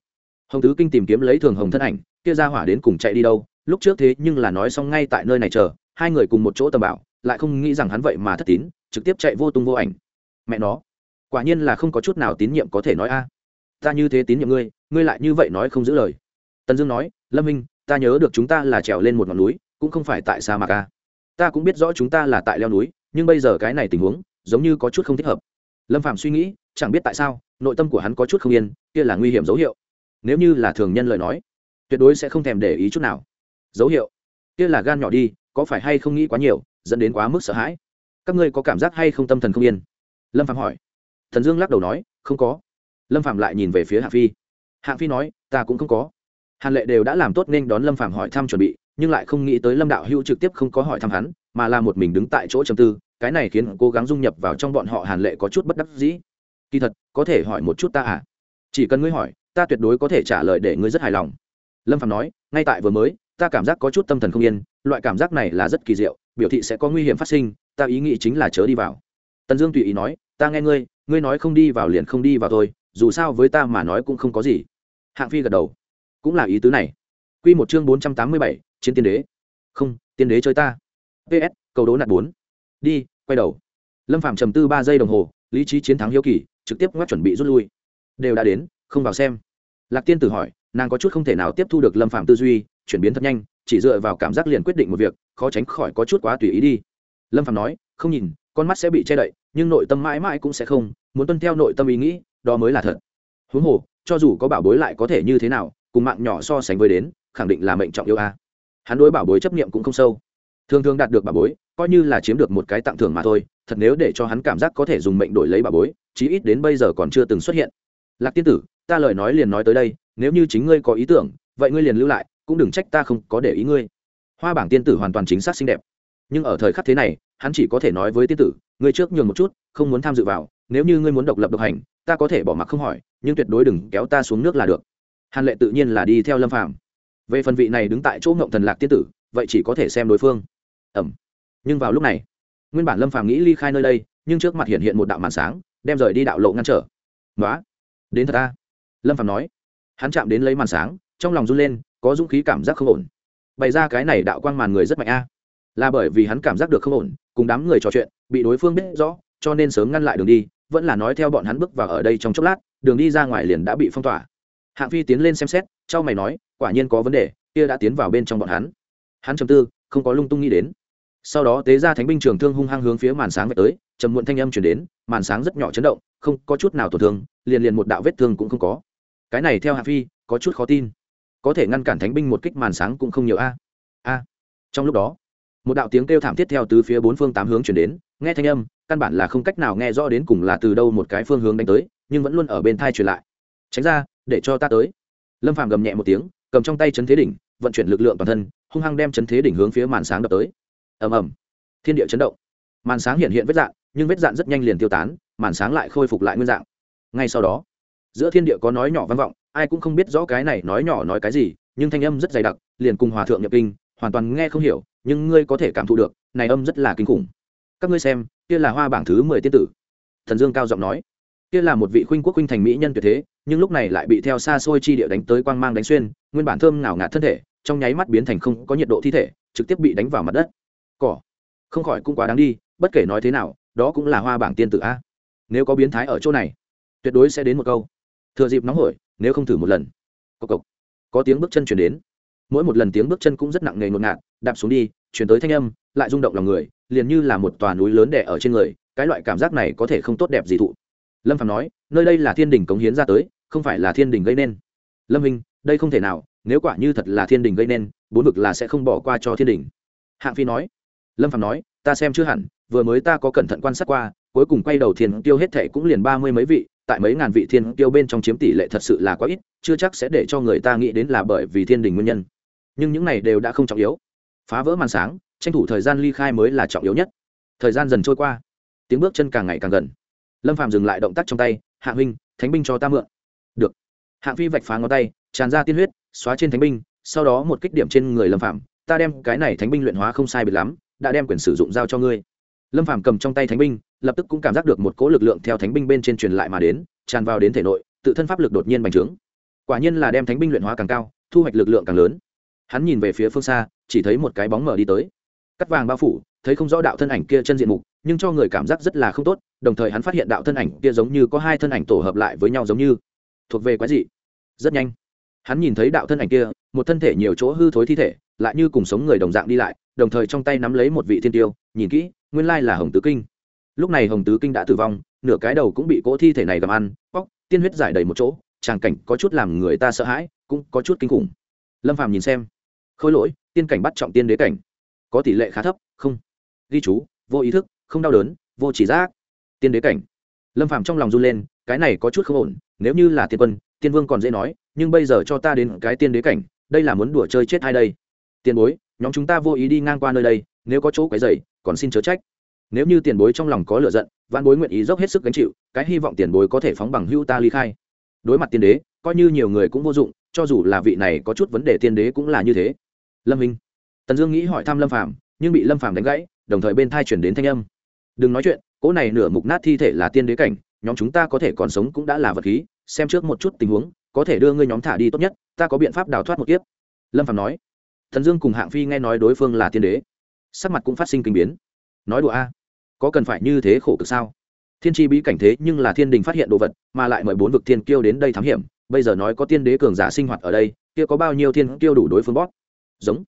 Hồng tứ kinh tìm kiếm lấy thường hồng thân ảnh, kia ra hỏa đến cùng chạy đi đâu, lúc trước thế nhưng là nói xong ngay tại nơi này chờ, hai người cùng một chỗ tầm bảo, lại không nghĩ rằng hắn vậy mà thất tín, trực tiếp chạy vô tung vô ảnh. Mẹ nó, quả nhiên là không có chút nào tín nhiệm có thể nói a. Ta như thế tín nhiệm ngươi ngươi lại như vậy nói không giữ lời. Tần dương nói, lâm minh ta nhớ được chúng ta là trèo lên một ngọn núi, cũng không phải tại sa mạc a. Ta cũng biết rõ chúng ta là tại leo núi, nhưng bây giờ cái này tình huống, giống như có chút không thích hợp. Lâm phạm suy nghĩ, chẳng biết tại sao, nội tâm của hắn có chút không yên, kia là nguy hiểm dấu hiệu. Nếu như là thường nhân lời nói, tuyệt đối sẽ không thèm để ý chút nào. Dấu hiệu? Kia là gan nhỏ đi, có phải hay không nghĩ quá nhiều, dẫn đến quá mức sợ hãi? Các ngươi có cảm giác hay không tâm thần không yên? Lâm phạm hỏi. Thần dương lắc đầu nói, không có. Lâm phạm lại nhìn về phía hạ phi. Hạ phi nói, ta cũng không có hàn lệ đều đã làm tốt nên đón lâm phạm hỏi thăm chuẩn bị, nhưng lại không nghĩ tới lâm đạo hữu trực tiếp không có hỏi thăm hắn, mà là một mình đứng tại chỗ trầm tư, cái này khiến cố gắng dung nhập vào trong bọn họ hàn lệ có chút bất đắc dĩ. Kỳ thật, có thể hỏi một chút ta à? Chỉ cần ngươi hỏi, ta tuyệt đối có thể trả lời để ngươi rất hài lòng. Lâm phạm nói, ngay tại vừa mới, ta cảm giác có chút tâm thần không yên, loại cảm giác này là rất kỳ diệu, biểu thị sẽ có nguy hiểm phát sinh, ta ý nghĩ chính là chớ đi vào. Tần dương tùy ý nói, ta nghe ngươi ngươi nói không đi vào liền không đi vào thôi, dù sao với ta mà nói cũng không có gì. Hạng phi gật đầu cũng là ý tứ này. Q một chương bốn trăm tám mươi bảy, chiến tiên đế. Không, tiên đế chơi ta. Ps cầu đố nạt bốn. Đi, quay đầu. Lâm phạm trầm tư ba giây đồng hồ, lý trí chiến thắng hiếu kỳ, trực tiếp ngoắc chuẩn bị rút lui. Đều đã đến, không vào xem. Lạc tiên tử hỏi, nàng có chút không thể nào tiếp thu được lâm phạm tư duy, chuyển biến thật nhanh, chỉ dựa vào cảm giác liền quyết định một việc, khó tránh khỏi có chút quá tùy ý đi. Lâm phạm nói, không nhìn, con mắt sẽ bị che đậy, nhưng nội tâm mãi mãi cũng sẽ không, muốn tuân theo nội tâm ý nghĩ, đó mới là thật. Huống hồ, cho dù có bảo bối lại có thể như thế nào cùng mạng nhỏ so sánh với đến, khẳng định là mệnh trọng yêu a. Hắn đối bảo bối chấp niệm cũng không sâu. Thường thường đạt được bảo bối, coi như là chiếm được một cái tặng thưởng mà thôi, thật nếu để cho hắn cảm giác có thể dùng mệnh đổi lấy bảo bối, chí ít đến bây giờ còn chưa từng xuất hiện. Lạc tiên tử, ta lời nói liền nói tới đây, nếu như chính ngươi có ý tưởng, vậy ngươi liền lưu lại, cũng đừng trách ta không có để ý ngươi. Hoa bảng tiên tử hoàn toàn chính xác xinh đẹp. Nhưng ở thời khắc thế này, hắn chỉ có thể nói với tiên tử, ngươi trước nhường một chút, không muốn tham dự vào, nếu như ngươi muốn độc lập độc hành, ta có thể bỏ mặc không hỏi, nhưng tuyệt đối đừng kéo ta xuống nước là được hàn lệ tự nhiên là đi theo lâm phàm. Về phần vị này đứng tại chỗ ngộng thần lạc tiên tử, vậy chỉ có thể xem đối phương. Ẩm. Nhưng vào lúc này, nguyên bản lâm phàm nghĩ ly khai nơi đây, nhưng trước mặt hiện hiện một đạo màn sáng, đem rời đi đạo lộ ngăn trở. Nói đến thật ta lâm phàm nói. Hắn chạm đến lấy màn sáng, trong lòng run lên, có dũng khí cảm giác không ổn. Bày ra cái này đạo quang màn người rất mạnh a. Là bởi vì hắn cảm giác được không ổn, cùng đám người trò chuyện, bị đối phương biết rõ, cho nên sớm ngăn lại đường đi, vẫn là nói theo bọn hắn bước vào ở đây trong chốc lát, đường đi ra ngoài liền đã bị phong tỏa hạng phi tiến lên xem xét c mày nói, quả nhiên có vấn đề, kia đã tiến vào bên trong bọn hắn. Hắn chầm tư, không có lung tung nghĩ đến. Sau đó tế ra thánh binh trường thương hung hăng hướng phía màn sáng về tới, trầm muộn thanh âm chuyển đến, màn sáng rất nhỏ chấn động, không có chút nào tổn thương, liền liền một đạo vết thương cũng không có. Cái này theo hạ phi, có chút khó tin. Có thể ngăn cản thánh binh một kích màn sáng cũng không nhiều a. A. Trong lúc đó, một đạo tiếng kêu thảm thiết theo từ phía bốn phương tám hướng chuyển đến, nghe thanh âm, căn bản là không cách nào nghe rõ đến cùng là từ đâu một cái phương hướng đánh tới, nhưng vẫn luôn ở bên thai truyền lại. Tránh ra để cho ta tới. Lâm phàm gầm nhẹ một tiếng, cầm trong tay chấn thế đỉnh, vận chuyển lực lượng toàn thân, hung hăng đem chấn thế đỉnh hướng phía màn sáng đập tới. Ầm ầm. Thiên địa chấn động. Màn sáng hiện hiện vết dạn nhưng vết dạn rất nhanh liền tiêu tán, màn sáng lại khôi phục lại nguyên dạng. Ngay sau đó, giữa thiên địa có nói nhỏ vang vọng, ai cũng không biết rõ cái này nói nhỏ nói cái gì, nhưng thanh âm rất dày đặc, liền cùng hòa thượng nhập kinh, hoàn toàn nghe không hiểu, nhưng ngươi có thể cảm thụ được, này âm rất là kinh khủng. Các ngươi xem, kia là hoa bảng thứ mười tiên tử. Thần dương cao giọng nói kia là một vị khuynh quốc khuynh thành mỹ nhân tuyệt thế, nhưng lúc này lại bị theo xa xôi chi địa đánh tới quang mang đánh xuyên, nguyên bản thơm ngào ngạt thân thể, trong nháy mắt biến thành không có nhiệt độ thi thể, trực tiếp bị đánh vào mặt đất. Cỏ. Không khỏi cũng quá đáng đi, bất kể nói thế nào, đó cũng là hoa bảng tiên tử a. Nếu có biến thái ở chỗ này, tuyệt đối sẽ đến một câu. Thừa dịp nóng hổi, nếu không thử một lần. Cộc cộc. Có tiếng bước chân chuyển đến. Mỗi một lần tiếng bước chân cũng rất nặng nề ngột ngạt, đạp xuống đi, chuyển tới thanh âm, lại rung động lòng người, liền như là một tòa núi lớn đẻ ở trên người, cái loại cảm giác này có thể không tốt đẹp gì thụ lâm phạm nói, nơi đây là thiên đình cống hiến ra tới, không phải là thiên đình gây nên. Lâm minh đây không thể nào, nếu quả như thật là thiên đình gây nên, bốn vực là sẽ không bỏ qua cho thiên đình. Hạng phi nói. Lâm phạm nói, ta xem chưa hẳn, vừa mới ta có cẩn thận quan sát qua, cuối cùng quay đầu thiên tiêu hết thệ cũng liền ba mươi mấy vị, tại mấy ngàn vị thiên tiêu bên trong chiếm tỷ lệ thật sự là quá ít, chưa chắc sẽ để cho người ta nghĩ đến là bởi vì thiên đình nguyên nhân. Nhưng những này đều đã không trọng yếu. Phá vỡ màn sáng, tranh thủ thời gian ly khai mới là trọng yếu nhất. Thời gian dần trôi qua, tiếng bước chân càng ngày càng gần lâm phạm dừng lại động tác trong tay, hạ huynh, thánh binh cho ta mượn. Được. Hạng phi vạch phá ngón tay, tràn ra tiên huyết, xóa trên thánh binh, sau đó một kích điểm trên người lâm phạm ta đem cái này thánh binh luyện hóa không sai biệt lắm, đã đem quyền sử dụng giao cho ngươi. Lâm phạm cầm trong tay thánh binh, lập tức cũng cảm giác được một cỗ lực lượng theo thánh binh bên trên truyền lại mà đến, tràn vào đến thể nội, tự thân pháp lực đột nhiên bành trướng. Quả nhiên là đem thánh binh luyện hóa càng cao, thu hoạch lực lượng càng lớn. Hắn nhìn về phía phương xa, chỉ thấy một cái bóng mở đi tới cắt vàng bao phủ, thấy không rõ đạo thân ảnh kia chân diện mục, nhưng cho người cảm giác rất là không tốt, đồng thời hắn phát hiện đạo thân ảnh kia giống như có hai thân ảnh tổ hợp lại với nhau giống như, thuộc về quái dị. Rất nhanh, hắn nhìn thấy đạo thân ảnh kia, một thân thể nhiều chỗ hư thối thi thể, lại như cùng sống người đồng dạng đi lại, đồng thời trong tay nắm lấy một vị thiên tiêu, nhìn kỹ, nguyên lai là hồng tứ kinh. Lúc này hồng tứ kinh đã tử vong, nửa cái đầu cũng bị cỗ thi thể này gặm ăn, bóc, tiên huyết giải đầy một chỗ, tràng cảnh có chút làm người ta sợ hãi, cũng có chút kinh khủng. Lâm phàm nhìn xem, khôi lỗi, tiên cảnh bắt trọng tiên đế cảnh có tỷ lệ khá thấp, không. Ghi chú, vô ý thức, không đau đớn, vô chỉ giác. Tiên đế cảnh. Lâm phàm trong lòng run lên, cái này có chút không ổn, nếu như là tiên quân, tiên vương còn dễ nói, nhưng bây giờ cho ta đến cái tiên đế cảnh, đây là muốn đùa chơi chết hai đây. Tiền bối, nhóm chúng ta vô ý đi ngang qua nơi đây, nếu có chỗ quấy dày còn xin chớ trách. Nếu như tiền bối trong lòng có lựa giận văn bối nguyện ý dốc hết sức gánh chịu, cái hy vọng tiền bối có thể phóng bằng hưu ta ly khai. Đối mặt tiên đế, coi như nhiều người cũng vô dụng, cho dù là vị này có chút vấn đề tiên đế cũng là như thế. Lâm minh tần dương nghĩ hỏi thăm lâm phàm, nhưng bị lâm phàm đánh gãy, đồng thời bên thai chuyển đến thanh âm. Đừng nói chuyện, cỗ này nửa mục nát thi thể là tiên đế cảnh, nhóm chúng ta có thể còn sống cũng đã là vật khí, xem trước một chút tình huống, có thể đưa ngươi nhóm thả đi tốt nhất, ta có biện pháp đào thoát một kiếp. Lâm phàm nói. Thần dương cùng hạng phi nghe nói đối phương là tiên đế, sắc mặt cũng phát sinh kinh biến. Nói đùa a, có cần phải như thế khổ cực sao? Thiên tri bí cảnh thế nhưng là thiên đình phát hiện đồ vật, mà lại mời bốn vực thiên kiêu đến đây thám hiểm, bây giờ nói có tiên đế cường giả sinh hoạt ở đây, kia có bao nhiêu thiên kiêu đủ đối phương bót giống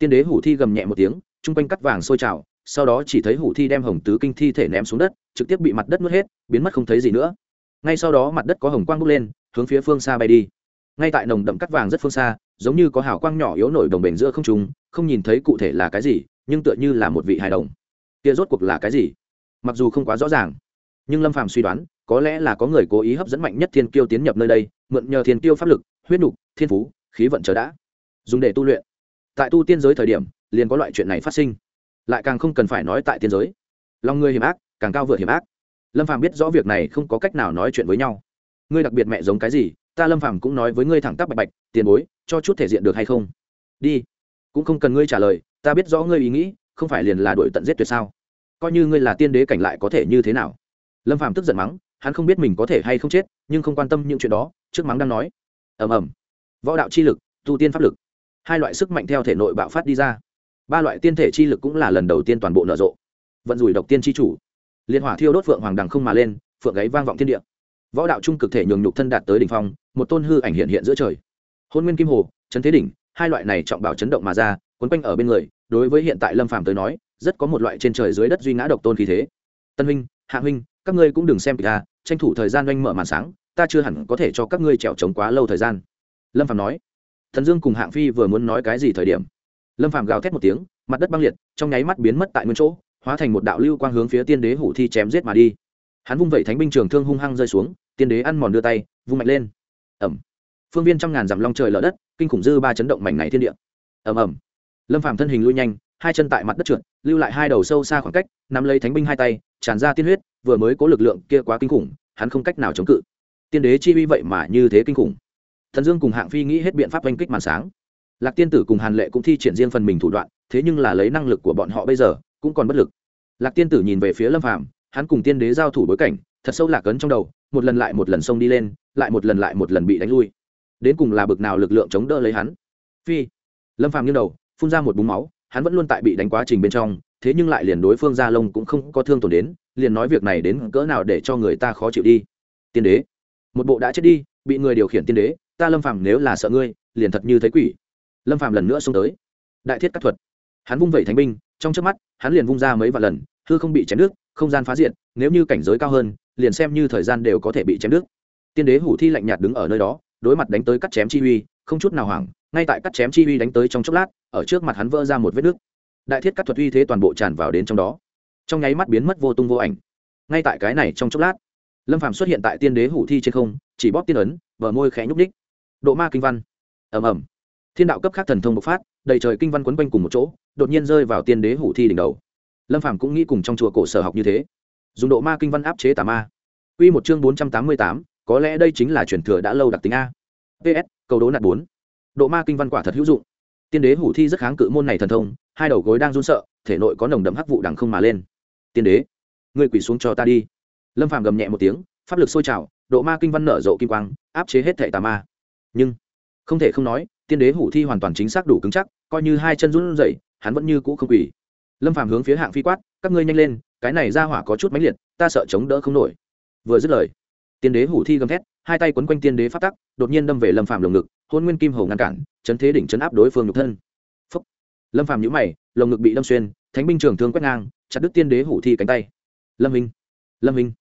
tiên đế hủ thi gầm nhẹ một tiếng, chung quanh cắt vàng sôi trào, sau đó chỉ thấy hủ thi đem hồng tứ kinh thi thể ném xuống đất, trực tiếp bị mặt đất nuốt hết, biến mất không thấy gì nữa. Ngay sau đó mặt đất có hồng quang bốc lên, hướng phía phương xa bay đi. Ngay tại nồng đậm cắt vàng rất phương xa, giống như có hào quang nhỏ yếu nổi đồng bền giữa không trung, không nhìn thấy cụ thể là cái gì, nhưng tựa như là một vị hài đồng. Kia rốt cuộc là cái gì? Mặc dù không quá rõ ràng, nhưng lâm phàm suy đoán, có lẽ là có người cố ý hấp dẫn mạnh nhất thiên kiêu tiến nhập nơi đây, mượn nhờ thiên kiêu pháp lực, huyết nục, thiên phú, khí vận chờ đã. Dùng để tu luyện tại tu tiên giới thời điểm, liền có loại chuyện này phát sinh. Lại càng không cần phải nói tại tiên giới. Lòng người hiểm ác, càng cao vượt hiểm ác. Lâm phàm biết rõ việc này không có cách nào nói chuyện với nhau. Ngươi đặc biệt mẹ giống cái gì, ta lâm phàm cũng nói với ngươi thẳng tắp bạch bạch, tiền bối, cho chút thể diện được hay không? Đi. Cũng không cần ngươi trả lời, ta biết rõ ngươi ý nghĩ, không phải liền là đổi tận giết tuyệt sao? Coi như ngươi là tiên đế cảnh lại có thể như thế nào? Lâm phàm tức giận mắng, hắn không biết mình có thể hay không chết, nhưng không quan tâm những chuyện đó, trước mắng đang nói. Ầm ầm. Võ đạo chi lực, tu tiên pháp lực hai loại sức mạnh theo thể nội bạo phát đi ra. Ba loại tiên thể chi lực cũng là lần đầu tiên toàn bộ nở rộ. Vận rủi độc tiên chi chủ. Liên hỏa thiêu đốt phượng hoàng đằng không mà lên, phượng gáy vang vọng thiên địa. Võ đạo trung cực thể nhường nhục thân đạt tới đỉnh phong, một tôn hư ảnh hiện hiện giữa trời. Hôn nguyên kim hồ trấn thế đỉnh, hai loại này trọng bảo chấn động mà ra quấn quanh ở bên người, đối với hiện tại lâm phàm tới nói, rất có một loại trên trời dưới đất duy ngã độc tôn khí thế. Tân huynh, hạ huynh, các ngươi cũng đừng xem kịch ta tranh thủ thời gian oanh mở màn sáng, ta chưa hẳn có thể cho các ngươi trèo trống quá lâu thời gian. Lâm phàm nói thần dương cùng hạng phi vừa muốn nói cái gì thời điểm, lâm phàm gào thét một tiếng, mặt đất băng liệt, trong nháy mắt biến mất tại nguyên chỗ, hóa thành một đạo lưu quang hướng phía tiên đế hủ thi chém giết mà đi. Hắn vung vẩy thánh binh trường thương hung hăng rơi xuống, tiên đế ăn mòn đưa tay, vung mạnh lên. Ẩm phương viên trăm ngàn dặm long trời lở đất, kinh khủng dư ba chấn động mảnh này thiên địa. Ẩm ẩm lâm phàm thân hình lui nhanh, hai chân tại mặt đất trượt, lưu lại hai đầu sâu xa khoảng cách, nắm lấy thánh binh hai tay, tràn ra tiên huyết, vừa mới có lực lượng kia quá kinh khủng, hắn không cách nào chống cự. Tiên đế chi uy vậy mà như thế kinh khủng thần dương cùng hạng phi nghĩ hết biện pháp oanh kích màn sáng. Lạc tiên tử cùng hàn lệ cũng thi triển riêng phần mình thủ đoạn, thế nhưng là lấy năng lực của bọn họ bây giờ, cũng còn bất lực. Lạc tiên tử nhìn về phía lâm phàm, hắn cùng tiên đế giao thủ bối cảnh, thật sâu lạc ấn trong đầu, một lần lại một lần xông đi lên, lại một lần lại một lần bị đánh lui. Đến cùng là bực nào lực lượng chống đỡ lấy hắn? Phi. Lâm phàm nghiêng đầu, phun ra một búng máu, hắn vẫn luôn tại bị đánh quá trình bên trong, thế nhưng lại liền đối phương gia lông cũng không có thương tổn đến, liền nói việc này đến cỡ nào để cho người ta khó chịu đi. Tiên đế. Một bộ đã chết đi, bị người điều khiển tiên đế ta lâm phàm nếu là sợ ngươi, liền thật như thấy quỷ. Lâm phàm lần nữa xông tới. Đại thiết các thuật. Hắn vung vẩy thánh binh, trong trước mắt, hắn liền vung ra mấy vài lần, hư không bị chém nước không gian phá diện nếu như cảnh giới cao hơn, liền xem như thời gian đều có thể bị chém nước tiên đế hủ thi lạnh nhạt đứng ở nơi đó, đối mặt đánh tới cắt chém chi uy, không chút nào hoảng, ngay tại cắt chém chi uy đánh tới trong chốc lát, ở trước mặt hắn vỡ ra một vết nước đại thiết cắt thuật uy thế toàn bộ tràn vào đến trong đó. Trong nháy mắt biến mất vô tung vô ảnh. Ngay tại cái này trong chốc lát, lâm phàm xuất hiện tại tiên đế hủ thi trên không, chỉ bóp tiên ấn, bờ môi khẽ nhúc ních độ ma kinh văn ầm ầm thiên đạo cấp khác thần thông bộc phát đầy trời kinh văn quấn quanh cùng một chỗ đột nhiên rơi vào tiên đế hủ thi đỉnh đầu lâm phàm cũng nghĩ cùng trong chùa cổ sở học như thế dùng độ ma kinh văn áp chế tà ma Quy một chương bốn trăm tám mươi tám, có lẽ đây chính là truyền thừa đã lâu đặc tính a. PS, câu đố nạt bốn. Độ ma kinh văn quả thật hữu dụng. Tiên đế hủ thi rất kháng cự môn này thần thông, hai đầu gối đang run sợ, thể nội có nồng đậm hắc vụ đằng không mà lên. Tiên đế, ngươi quỳ xuống cho ta đi. Lâm Phàm gầm nhẹ một tiếng, pháp lực sôi trào, độ ma kinh văn nở rộ kim quang, áp chế hết thể tà ma. Nhưng, không thể không nói, tiên đế hủ thi hoàn toàn chính xác đủ cứng chắc, coi như hai chân run rẩy, hắn vẫn như cũ không quỳ. Lâm Phàm hướng phía hạng phi quát, các ngươi nhanh lên, cái này ra hỏa có chút mãnh liệt, ta sợ chống đỡ không nổi. Vừa dứt lời tiên đế hủ thi gầm thét hai tay quấn quanh tiên đế phát tắc đột nhiên đâm về lâm phàm lồng ngực hôn nguyên kim hầu ngăn cản chấn thế đỉnh chấn áp đối phương nhục thân. Phúc. lâm phàm nhũ mày lồng ngực bị đâm xuyên thánh binh trưởng thương quét ngang chặt đứt tiên đế hủ thi cánh tay. Lâm minh lâm minh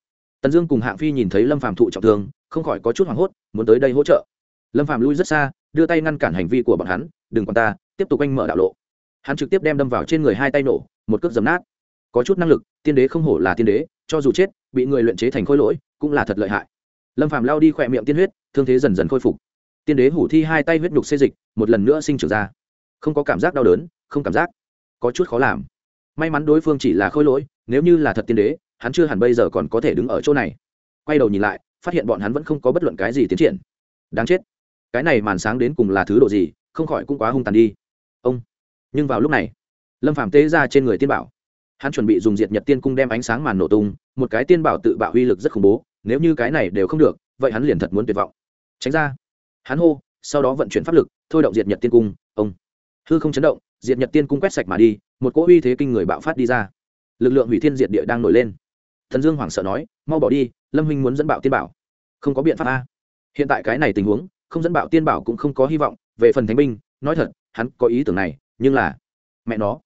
tần dương cùng hạng phi nhìn thấy lâm phàm thụ trọng thương không khỏi có chút hoảng hốt muốn tới đây hỗ trợ lâm phạm lui rất xa, đưa tay ngăn cản hành vi của bọn hắn, đừng còn ta, tiếp tục anh mở đạo lộ. Hắn trực tiếp đem đâm vào trên người hai tay nổ, một cước dấm nát. Có chút năng lực, tiên đế không hổ là tiên đế, cho dù chết, bị người luyện chế thành khôi lỗi, cũng là thật lợi hại. Lâm Phạm lao đi khỏe miệng tiên huyết, thương thế dần dần khôi phục. Tiên đế hủ thi hai tay huyết nhục xê dịch, một lần nữa sinh trưởng ra. Không có cảm giác đau đớn, không cảm giác. Có chút khó làm. May mắn đối phương chỉ là khôi lỗi, nếu như là thật tiên đế, hắn chưa hẳn bây giờ còn có thể đứng ở chỗ này. Quay đầu nhìn lại, phát hiện bọn hắn vẫn không có bất luận cái gì tiến triển. Đáng chết cái này màn sáng đến cùng là thứ độ gì, không khỏi cũng quá hung tàn đi. Ông, nhưng vào lúc này, lâm phàm tế ra trên người tiên bảo. Hắn chuẩn bị dùng diệt nhật tiên cung đem ánh sáng màn nổ tung, một cái tiên bảo tự bạo uy lực rất khủng bố, nếu như cái này đều không được, vậy hắn liền thật muốn tuyệt vọng. Tránh ra. Hắn hô, sau đó vận chuyển pháp lực, thôi động diệt nhật tiên cung, ông. Hư không chấn động, diệt nhật tiên cung quét sạch mà đi, một cỗ uy thế kinh người bạo phát đi ra. Lực lượng hủy thiên diệt địa đang nổi lên. Thần dương hoảng sợ nói, mau bỏ đi, lâm huynh muốn dẫn bạo tiên bảo. Không có biện pháp a. Hiện tại cái này tình huống không dẫn bạo tiên bảo cũng không có hy vọng, về phần thánh binh, nói thật, hắn có ý tưởng này, nhưng là, mẹ nó,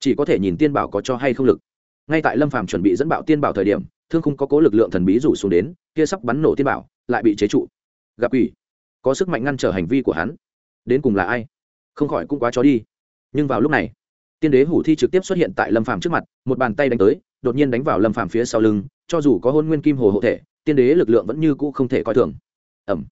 chỉ có thể nhìn tiên bảo có cho hay không lực. Ngay tại lâm phàm chuẩn bị dẫn bạo tiên bảo thời điểm, thương không có cố lực lượng thần bí rủ xuống đến, kia sắp bắn nổ tiên bảo, lại bị chế trụ. Gặp ủy có sức mạnh ngăn trở hành vi của hắn. Đến cùng là ai? Không khỏi cũng quá chó đi. Nhưng vào lúc này, tiên đế hủ thi trực tiếp xuất hiện tại lâm phàm trước mặt, một bàn tay đánh tới, đột nhiên đánh vào lâm phàm phía sau lưng, cho dù có hôn nguyên kim hồ hộ thể, tiên đế lực lượng vẫn như cũ không thể coi thường. Ẩm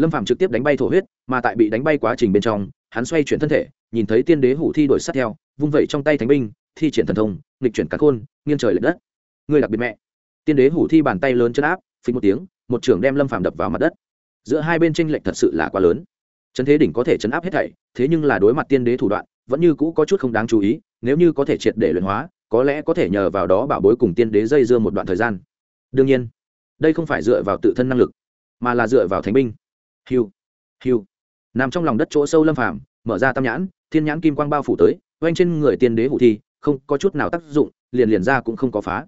lâm Phạm trực tiếp đánh bay thổ huyết, mà tại bị đánh bay quá trình bên trong, hắn xoay chuyển thân thể, nhìn thấy tiên đế hủ thi đổi sát theo, vung vẩy trong tay thánh binh, thi triển thần thông, nghịch chuyển cả khôn, nghiêng trời lệch đất. Ngươi đặc biệt mẹ. Tiên đế hủ thi bàn tay lớn chân áp, phình một tiếng, một trưởng đem lâm phàm đập vào mặt đất. Giữa hai bên tranh lệch thật sự là quá lớn. Trấn thế đỉnh có thể chấn áp hết thảy, thế nhưng là đối mặt tiên đế thủ đoạn, vẫn như cũ có chút không đáng chú ý, nếu như có thể triệt để luyện hóa, có lẽ có thể nhờ vào đó bảo bối cùng tiên đế dây dưa một đoạn thời gian. Đương nhiên, đây không phải dựa vào tự thân năng lực, mà là dựa vào thánh binh hiu hiu. Nằm trong lòng đất chỗ sâu lâm phàm, mở ra tam nhãn, thiên nhãn kim quang bao phủ tới, oanh trên người tiên đế hủ thi, không có chút nào tác dụng, liền liền ra cũng không có phá.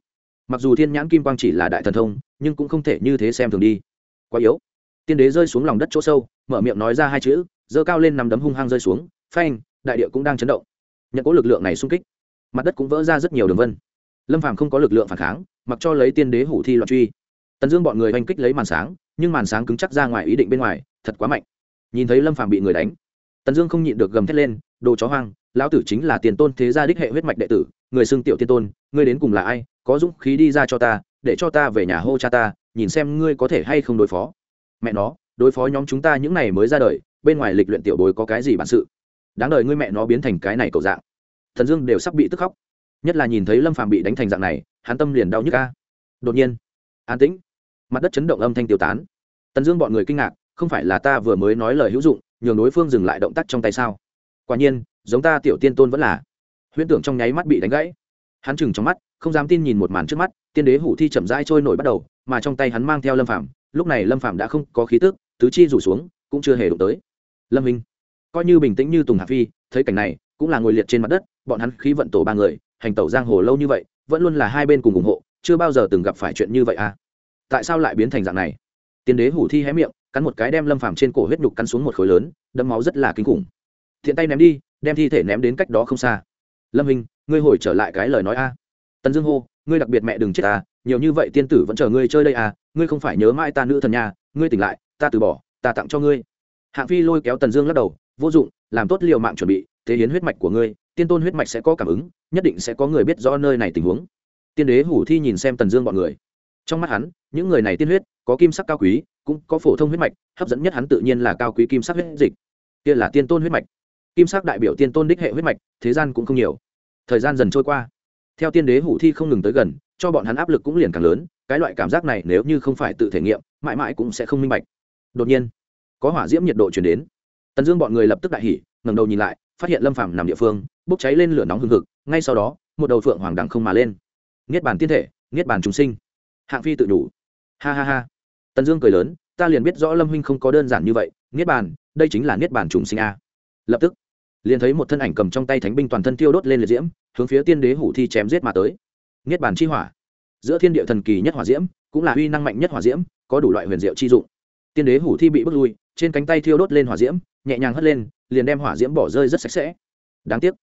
Mặc dù thiên nhãn kim quang chỉ là đại thần thông, nhưng cũng không thể như thế xem thường đi. Quá yếu. Tiên đế rơi xuống lòng đất chỗ sâu, mở miệng nói ra hai chữ, giơ cao lên nằm đấm hung hăng rơi xuống, phanh, đại địa cũng đang chấn động. Nhận có lực lượng này xung kích, mặt đất cũng vỡ ra rất nhiều đường vân. Lâm phàm không có lực lượng phản kháng, mặc cho lấy tiên đế hủ thi loạn truy. Tần dương bọn người oanh kích lấy màn sáng nhưng màn sáng cứng chắc ra ngoài ý định bên ngoài, thật quá mạnh. Nhìn thấy lâm phàm bị người đánh, tần dương không nhịn được gầm thét lên, đồ chó hoang, lão tử chính là tiền tôn thế gia đích hệ huyết mạch đệ tử, người xưng tiểu tiên tôn, ngươi đến cùng là ai, có dũng khí đi ra cho ta, để cho ta về nhà hô cha ta, nhìn xem ngươi có thể hay không đối phó. Mẹ nó, đối phó nhóm chúng ta những này mới ra đời, bên ngoài lịch luyện tiểu bối có cái gì bản sự? Đáng đời ngươi mẹ nó biến thành cái này cầu dạng. Thần dương đều sắp bị tức khóc. Nhất là nhìn thấy lâm phàm bị đánh thành dạng này, hắn tâm liền đau nhức ca đột nhiên, an tĩnh mặt đất chấn động âm thanh tiêu tán. Tần dương bọn người kinh ngạc, không phải là ta vừa mới nói lời hữu dụng, nhường đối phương dừng lại động tác trong tay sao? Quả nhiên, giống ta tiểu tiên tôn vẫn là. Huyễn tưởng trong nháy mắt bị đánh gãy. Hắn chừng trong mắt, không dám tin nhìn một màn trước mắt, tiên đế hủ thi chậm rãi trôi nổi bắt đầu, mà trong tay hắn mang theo lâm phạm lúc này lâm phạm đã không có khí tức, tứ chi rủ xuống, cũng chưa hề đụng tới. Lâm minh, coi như bình tĩnh như tùng hạ phi, thấy cảnh này, cũng là ngồi liệt trên mặt đất, bọn hắn khí vận tổ ba người, hành tẩu giang hồ lâu như vậy, vẫn luôn là hai bên cùng ủng hộ, chưa bao giờ từng gặp phải chuyện như vậy à? Tại sao lại biến thành dạng này? Tiên đế hủ thi hé miệng, cắn một cái đem lâm phàm trên cổ huyết nhục cắn xuống một khối lớn đâm máu rất là kinh khủng. Thiện tay ném đi, đem thi thể ném đến cách đó không xa. Lâm hình ngươi hồi trở lại cái lời nói a. Tần dương hô, ngươi đặc biệt mẹ đừng chết ta nhiều như vậy tiên tử vẫn chờ ngươi chơi đây à ngươi không phải nhớ mãi ta nữ thần nhà ngươi tỉnh lại, ta từ bỏ, ta tặng cho ngươi. Hạng phi lôi kéo tần dương lắc đầu, vô dụng, làm tốt liều mạng chuẩn bị, thế hiến huyết mạch của ngươi, tiên tôn huyết mạch sẽ có cảm ứng, nhất định sẽ có người biết rõ nơi này tình huống. Tiên đế hủ thi nhìn xem tần dương bọn người. Trong mắt hắn những người này tiên huyết, có kim sắc cao quý, cũng có phổ thông huyết mạch, hấp dẫn nhất hắn tự nhiên là cao quý kim sắc huyết dịch. Kia là tiên tôn huyết mạch. Kim sắc đại biểu tiên tôn đích hệ huyết mạch, thế gian cũng không nhiều. Thời gian dần trôi qua. Theo tiên đế hủ thi không ngừng tới gần, cho bọn hắn áp lực cũng liền càng lớn, cái loại cảm giác này nếu như không phải tự thể nghiệm, mãi mãi cũng sẽ không minh bạch. Đột nhiên, có hỏa diễm nhiệt độ chuyển đến. Tần dương bọn người lập tức đại hỉ, ngẩng đầu nhìn lại, phát hiện lâm phàm nằm địa phương, bốc cháy lên lửa nóng hừng hực, ngay sau đó, một đầu phượng hoàng đằng không mà lên. Niết bàn tiên thể, niết bàn chúng sinh. Hạng phi tự đủ ha ha ha. Tần dương cười lớn, ta liền biết rõ lâm huynh không có đơn giản như vậy, niết bàn, đây chính là niết bàn trùng sinh a. Lập tức, liền thấy một thân ảnh cầm trong tay thánh binh toàn thân tiêu đốt lên liệt diễm, hướng phía tiên đế hủ thi chém giết mà tới. Niết bàn chi hỏa. Giữa thiên địa thần kỳ nhất hỏa diễm, cũng là uy năng mạnh nhất hỏa diễm, có đủ loại huyền diệu chi dụng. Tiên đế hủ thi bị bước lui, trên cánh tay thiêu đốt lên hỏa diễm, nhẹ nhàng hất lên, liền đem hỏa diễm bỏ rơi rất sạch sẽ. Đáng tiếc,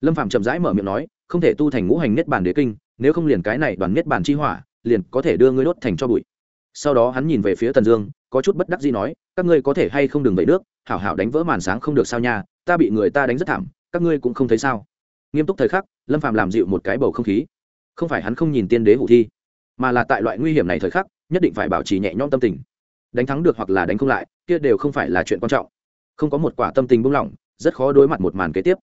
lâm phạm chậm rãi mở miệng nói, không thể tu thành ngũ hành niết bàn đế kinh, nếu không liền cái này đoàn niết bàn chi hỏa, liền có thể đưa ngươi đốt thành cho bụi sau đó hắn nhìn về phía tần dương, có chút bất đắc gì nói, các ngươi có thể hay không đừng vẫy nước, hảo hảo đánh vỡ màn sáng không được sao nha, ta bị người ta đánh rất thảm, các ngươi cũng không thấy sao. Nghiêm túc thời khắc, lâm phạm làm dịu một cái bầu không khí. Không phải hắn không nhìn tiên đế hủ thi, mà là tại loại nguy hiểm này thời khắc, nhất định phải bảo trì nhẹ nhõm tâm tình. Đánh thắng được hoặc là đánh không lại, kia đều không phải là chuyện quan trọng. Không có một quả tâm tình buông lỏng, rất khó đối mặt một màn kế tiếp.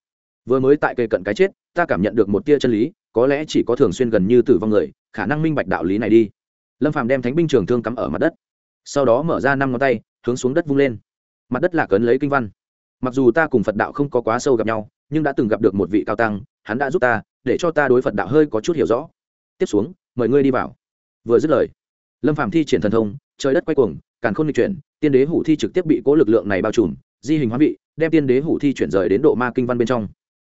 Vừa mới tại cây cận cái chết, ta cảm nhận được một tia chân lý, có lẽ chỉ có thường xuyên gần như tử vong người, khả năng minh bạch đạo lý này đi lâm phàm đem thánh binh trường thương cắm ở mặt đất sau đó mở ra năm ngón tay hướng xuống đất vung lên mặt đất là cấn lấy kinh văn mặc dù ta cùng phật đạo không có quá sâu gặp nhau nhưng đã từng gặp được một vị cao tăng hắn đã giúp ta để cho ta đối phật đạo hơi có chút hiểu rõ tiếp xuống mời ngươi đi vào vừa dứt lời lâm phàm thi triển thần thông trời đất quay cuồng càn khôn lịch chuyển tiên đế hủ thi trực tiếp bị cố lực lượng này bao trùm di hình hóa vị đem tiên đế hủ thi chuyển rời đến độ ma kinh văn bên trong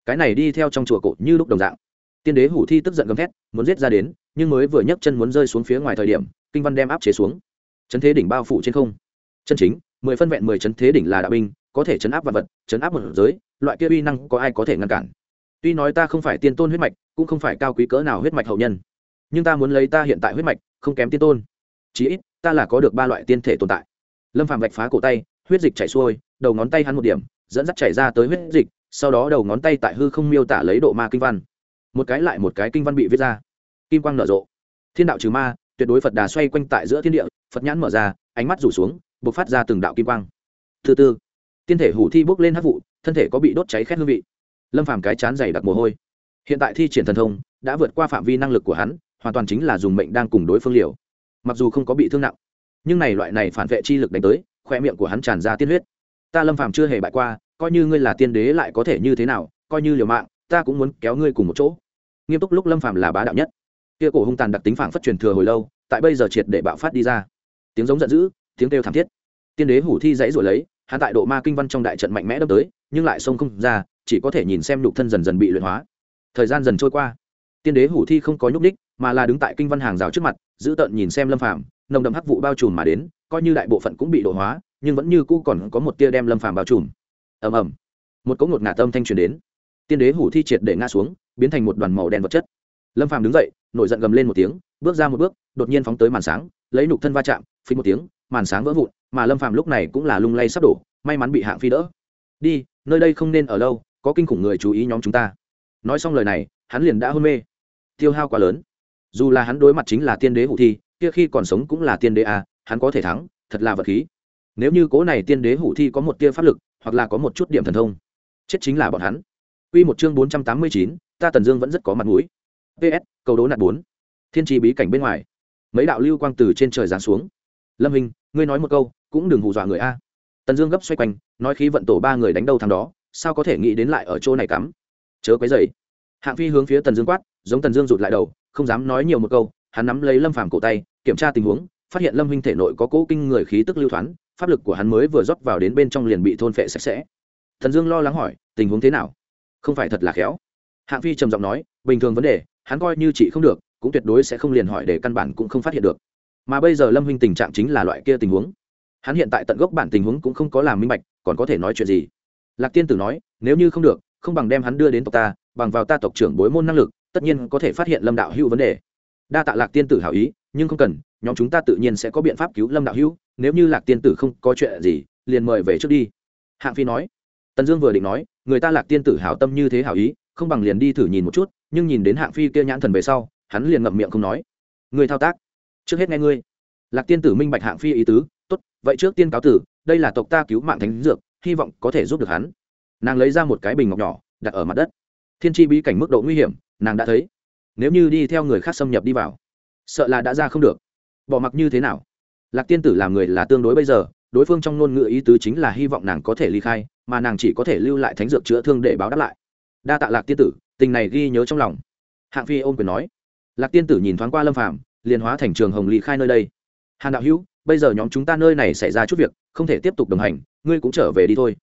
cái này đi theo trong chùa cổ như lúc đồng dạng tiên đế hủ thi tức giận gầm thét, muốn giết ra đến, nhưng mới vừa nhấc chân muốn rơi xuống phía ngoài thời điểm, kinh văn đem áp chế xuống. Chấn thế đỉnh bao phủ trên không. Chân chính, mười phân vẹn mười chấn thế đỉnh là đạo binh, có thể chấn áp vật vật, chấn áp một giới, loại kia uy năng có ai có thể ngăn cản? Tuy nói ta không phải tiên tôn huyết mạch, cũng không phải cao quý cỡ nào huyết mạch hậu nhân, nhưng ta muốn lấy ta hiện tại huyết mạch, không kém tiên tôn. Chí ít, ta là có được ba loại tiên thể tồn tại. Lâm phàm vạch phá cổ tay, huyết dịch chảy xuôi, đầu ngón tay hắn một điểm, dẫn dắt chảy ra tới huyết dịch, sau đó đầu ngón tay tại hư không miêu tả lấy độ ma kinh văn một cái lại một cái kinh văn bị viết ra. Kim quang nở rộ. Thiên đạo trừ ma, tuyệt đối phật đà xoay quanh tại giữa thiên địa, phật nhãn mở ra, ánh mắt rủ xuống b ộ c phát ra từng đạo kim quang. Thứ tư, tiên thể hủ thi bốc lên hát vụ, thân thể có bị đốt cháy khét hương vị. Lâm phàm cái chán dày đặc mồ hôi. Hiện tại thi triển thần thông, đã vượt qua phạm vi năng lực của hắn, hoàn toàn chính là dùng mệnh đang cùng đối phương liều. Mặc dù không có bị thương nặng, nhưng này loại này phản vệ chi lực đánh tới khoe miệng của hắn tràn ra tiên huyết. Ta lâm phàm chưa hề bại qua, coi như ngươi là tiên đế lại có thể như thế nào, coi như liều mạng, ta cũng muốn kéo ngươi cùng một chỗ nghiêm túc lúc lâm phàm là bá đạo nhất. Kia cổ hung tàn đặc tính phản phất truyền thừa hồi lâu, tại bây giờ triệt để bạo phát đi ra. Tiếng giống giận dữ, tiếng kêu thảm thiết. Tiên đế hủ thi dãy rồi lấy, hắn tại độ ma kinh văn trong đại trận mạnh mẽ đâm tới, nhưng lại xông không ra, chỉ có thể nhìn xem nhục thân dần dần bị luyện hóa. Thời gian dần trôi qua. Tiên đế hủ thi không có nhúc ních mà là đứng tại kinh văn hàng rào trước mặt, giữ tợn nhìn xem lâm phàm, nồng đậm hắc vụ bao trùm mà đến, coi như đại bộ phận cũng bị độ hóa, nhưng vẫn như cũ còn có một tia đem lâm phàm bao trùm. Ầm ầm. Một cỗ ngột ngạt âm thanh truyền đến. Tiên đế hủ thi triệt để ngã xuống biến thành một đoàn màu đen vật chất. Lâm phàm đứng dậy nổi giận gầm lên một tiếng bước ra một bước đột nhiên phóng tới màn sáng lấy nục thân va chạm phí một tiếng màn sáng vỡ vụn mà lâm phàm lúc này cũng là lung lay sắp đổ may mắn bị hạng phi đỡ. Đi nơi đây không nên ở lâu có kinh khủng người chú ý nhóm chúng ta. Nói xong lời này hắn liền đã hôn mê. Tiêu hao quá lớn. Dù là hắn đối mặt chính là tiên đế Hủ thi kia khi còn sống cũng là tiên đế à, hắn có thể thắng thật là vật khí. Nếu như cố này tiên đế hủ thi có một tia pháp lực hoặc là có một chút điểm thần thông chết chính là bọn hắn. Quy một chương 489, ta Tần Dương vẫn rất có mặt mũi. PS, câu đố nạt bốn. Thiên tri bí cảnh bên ngoài, mấy đạo lưu quang từ trên trời giáng xuống. Lâm Hình, ngươi nói một câu, cũng đừng hù dọa người a. Tần dương gấp xoay quanh nói khí vận tổ ba người đánh đâu thằng đó sao có thể nghĩ đến lại ở chỗ này cắm? Chớ quấy dậy hạng phi hướng phía tần dương quát giống tần dương rụt lại đầu không dám nói nhiều một câu hắn nắm lấy lâm phàm cổ tay kiểm tra tình huống phát hiện lâm huynh thể nội có cỗ kinh người khí tức lưu thoáng pháp lực của hắn mới vừa rót vào đến bên trong liền bị thôn phệ sạch sẽ. Thần dương lo lắng hỏi tình huống thế nào? Không phải thật là khéo hạng phi trầm giọng nói, bình thường vấn đề, hắn coi như chị không được, cũng tuyệt đối sẽ không liền hỏi để căn bản cũng không phát hiện được. Mà bây giờ lâm huynh tình trạng chính là loại kia tình huống. Hắn hiện tại tận gốc bản tình huống cũng không có làm minh bạch, còn có thể nói chuyện gì? Lạc tiên tử nói, nếu như không được, không bằng đem hắn đưa đến tộc ta, bằng vào ta tộc trưởng bối môn năng lực, tất nhiên có thể phát hiện lâm đạo hữu vấn đề. Đa tạ lạc tiên tử hảo ý, nhưng không cần, nhóm chúng ta tự nhiên sẽ có biện pháp cứu lâm đạo hữu, nếu như lạc tiên tử không có chuyện gì, liền mời về trước đi. Hạng phi nói. Tần dương vừa định nói, người ta lạc tiên tử hảo tâm như thế hảo ý không bằng liền đi thử nhìn một chút, nhưng nhìn đến hạng phi kia nhãn thần về sau, hắn liền ngậm miệng không nói. Người thao tác. Trước hết nghe ngươi. Lạc tiên tử minh bạch hạng phi ý tứ, tốt, vậy trước tiên cáo tử, đây là tộc ta cứu mạng thánh dược, hy vọng có thể giúp được hắn. Nàng lấy ra một cái bình ngọc nhỏ, đặt ở mặt đất. Thiên tri bí cảnh mức độ nguy hiểm, nàng đã thấy. Nếu như đi theo người khác xâm nhập đi vào, sợ là đã ra không được. Bỏ mặc như thế nào? Lạc tiên tử làm người là tương đối bây giờ, đối phương trong ngôn ngữ ý tứ chính là hy vọng nàng có thể ly khai, mà nàng chỉ có thể lưu lại thánh dược chữa thương để báo đáp lại đa tạ lạc tiên tử, tình này ghi nhớ trong lòng. Hạng phi ôm quyền nói. Lạc tiên tử nhìn thoáng qua lâm phạm liền hóa thành trường hồng lý khai nơi đây. Hàn đạo hữu, bây giờ nhóm chúng ta nơi này xảy ra chút việc, không thể tiếp tục đồng hành, ngươi cũng trở về đi thôi.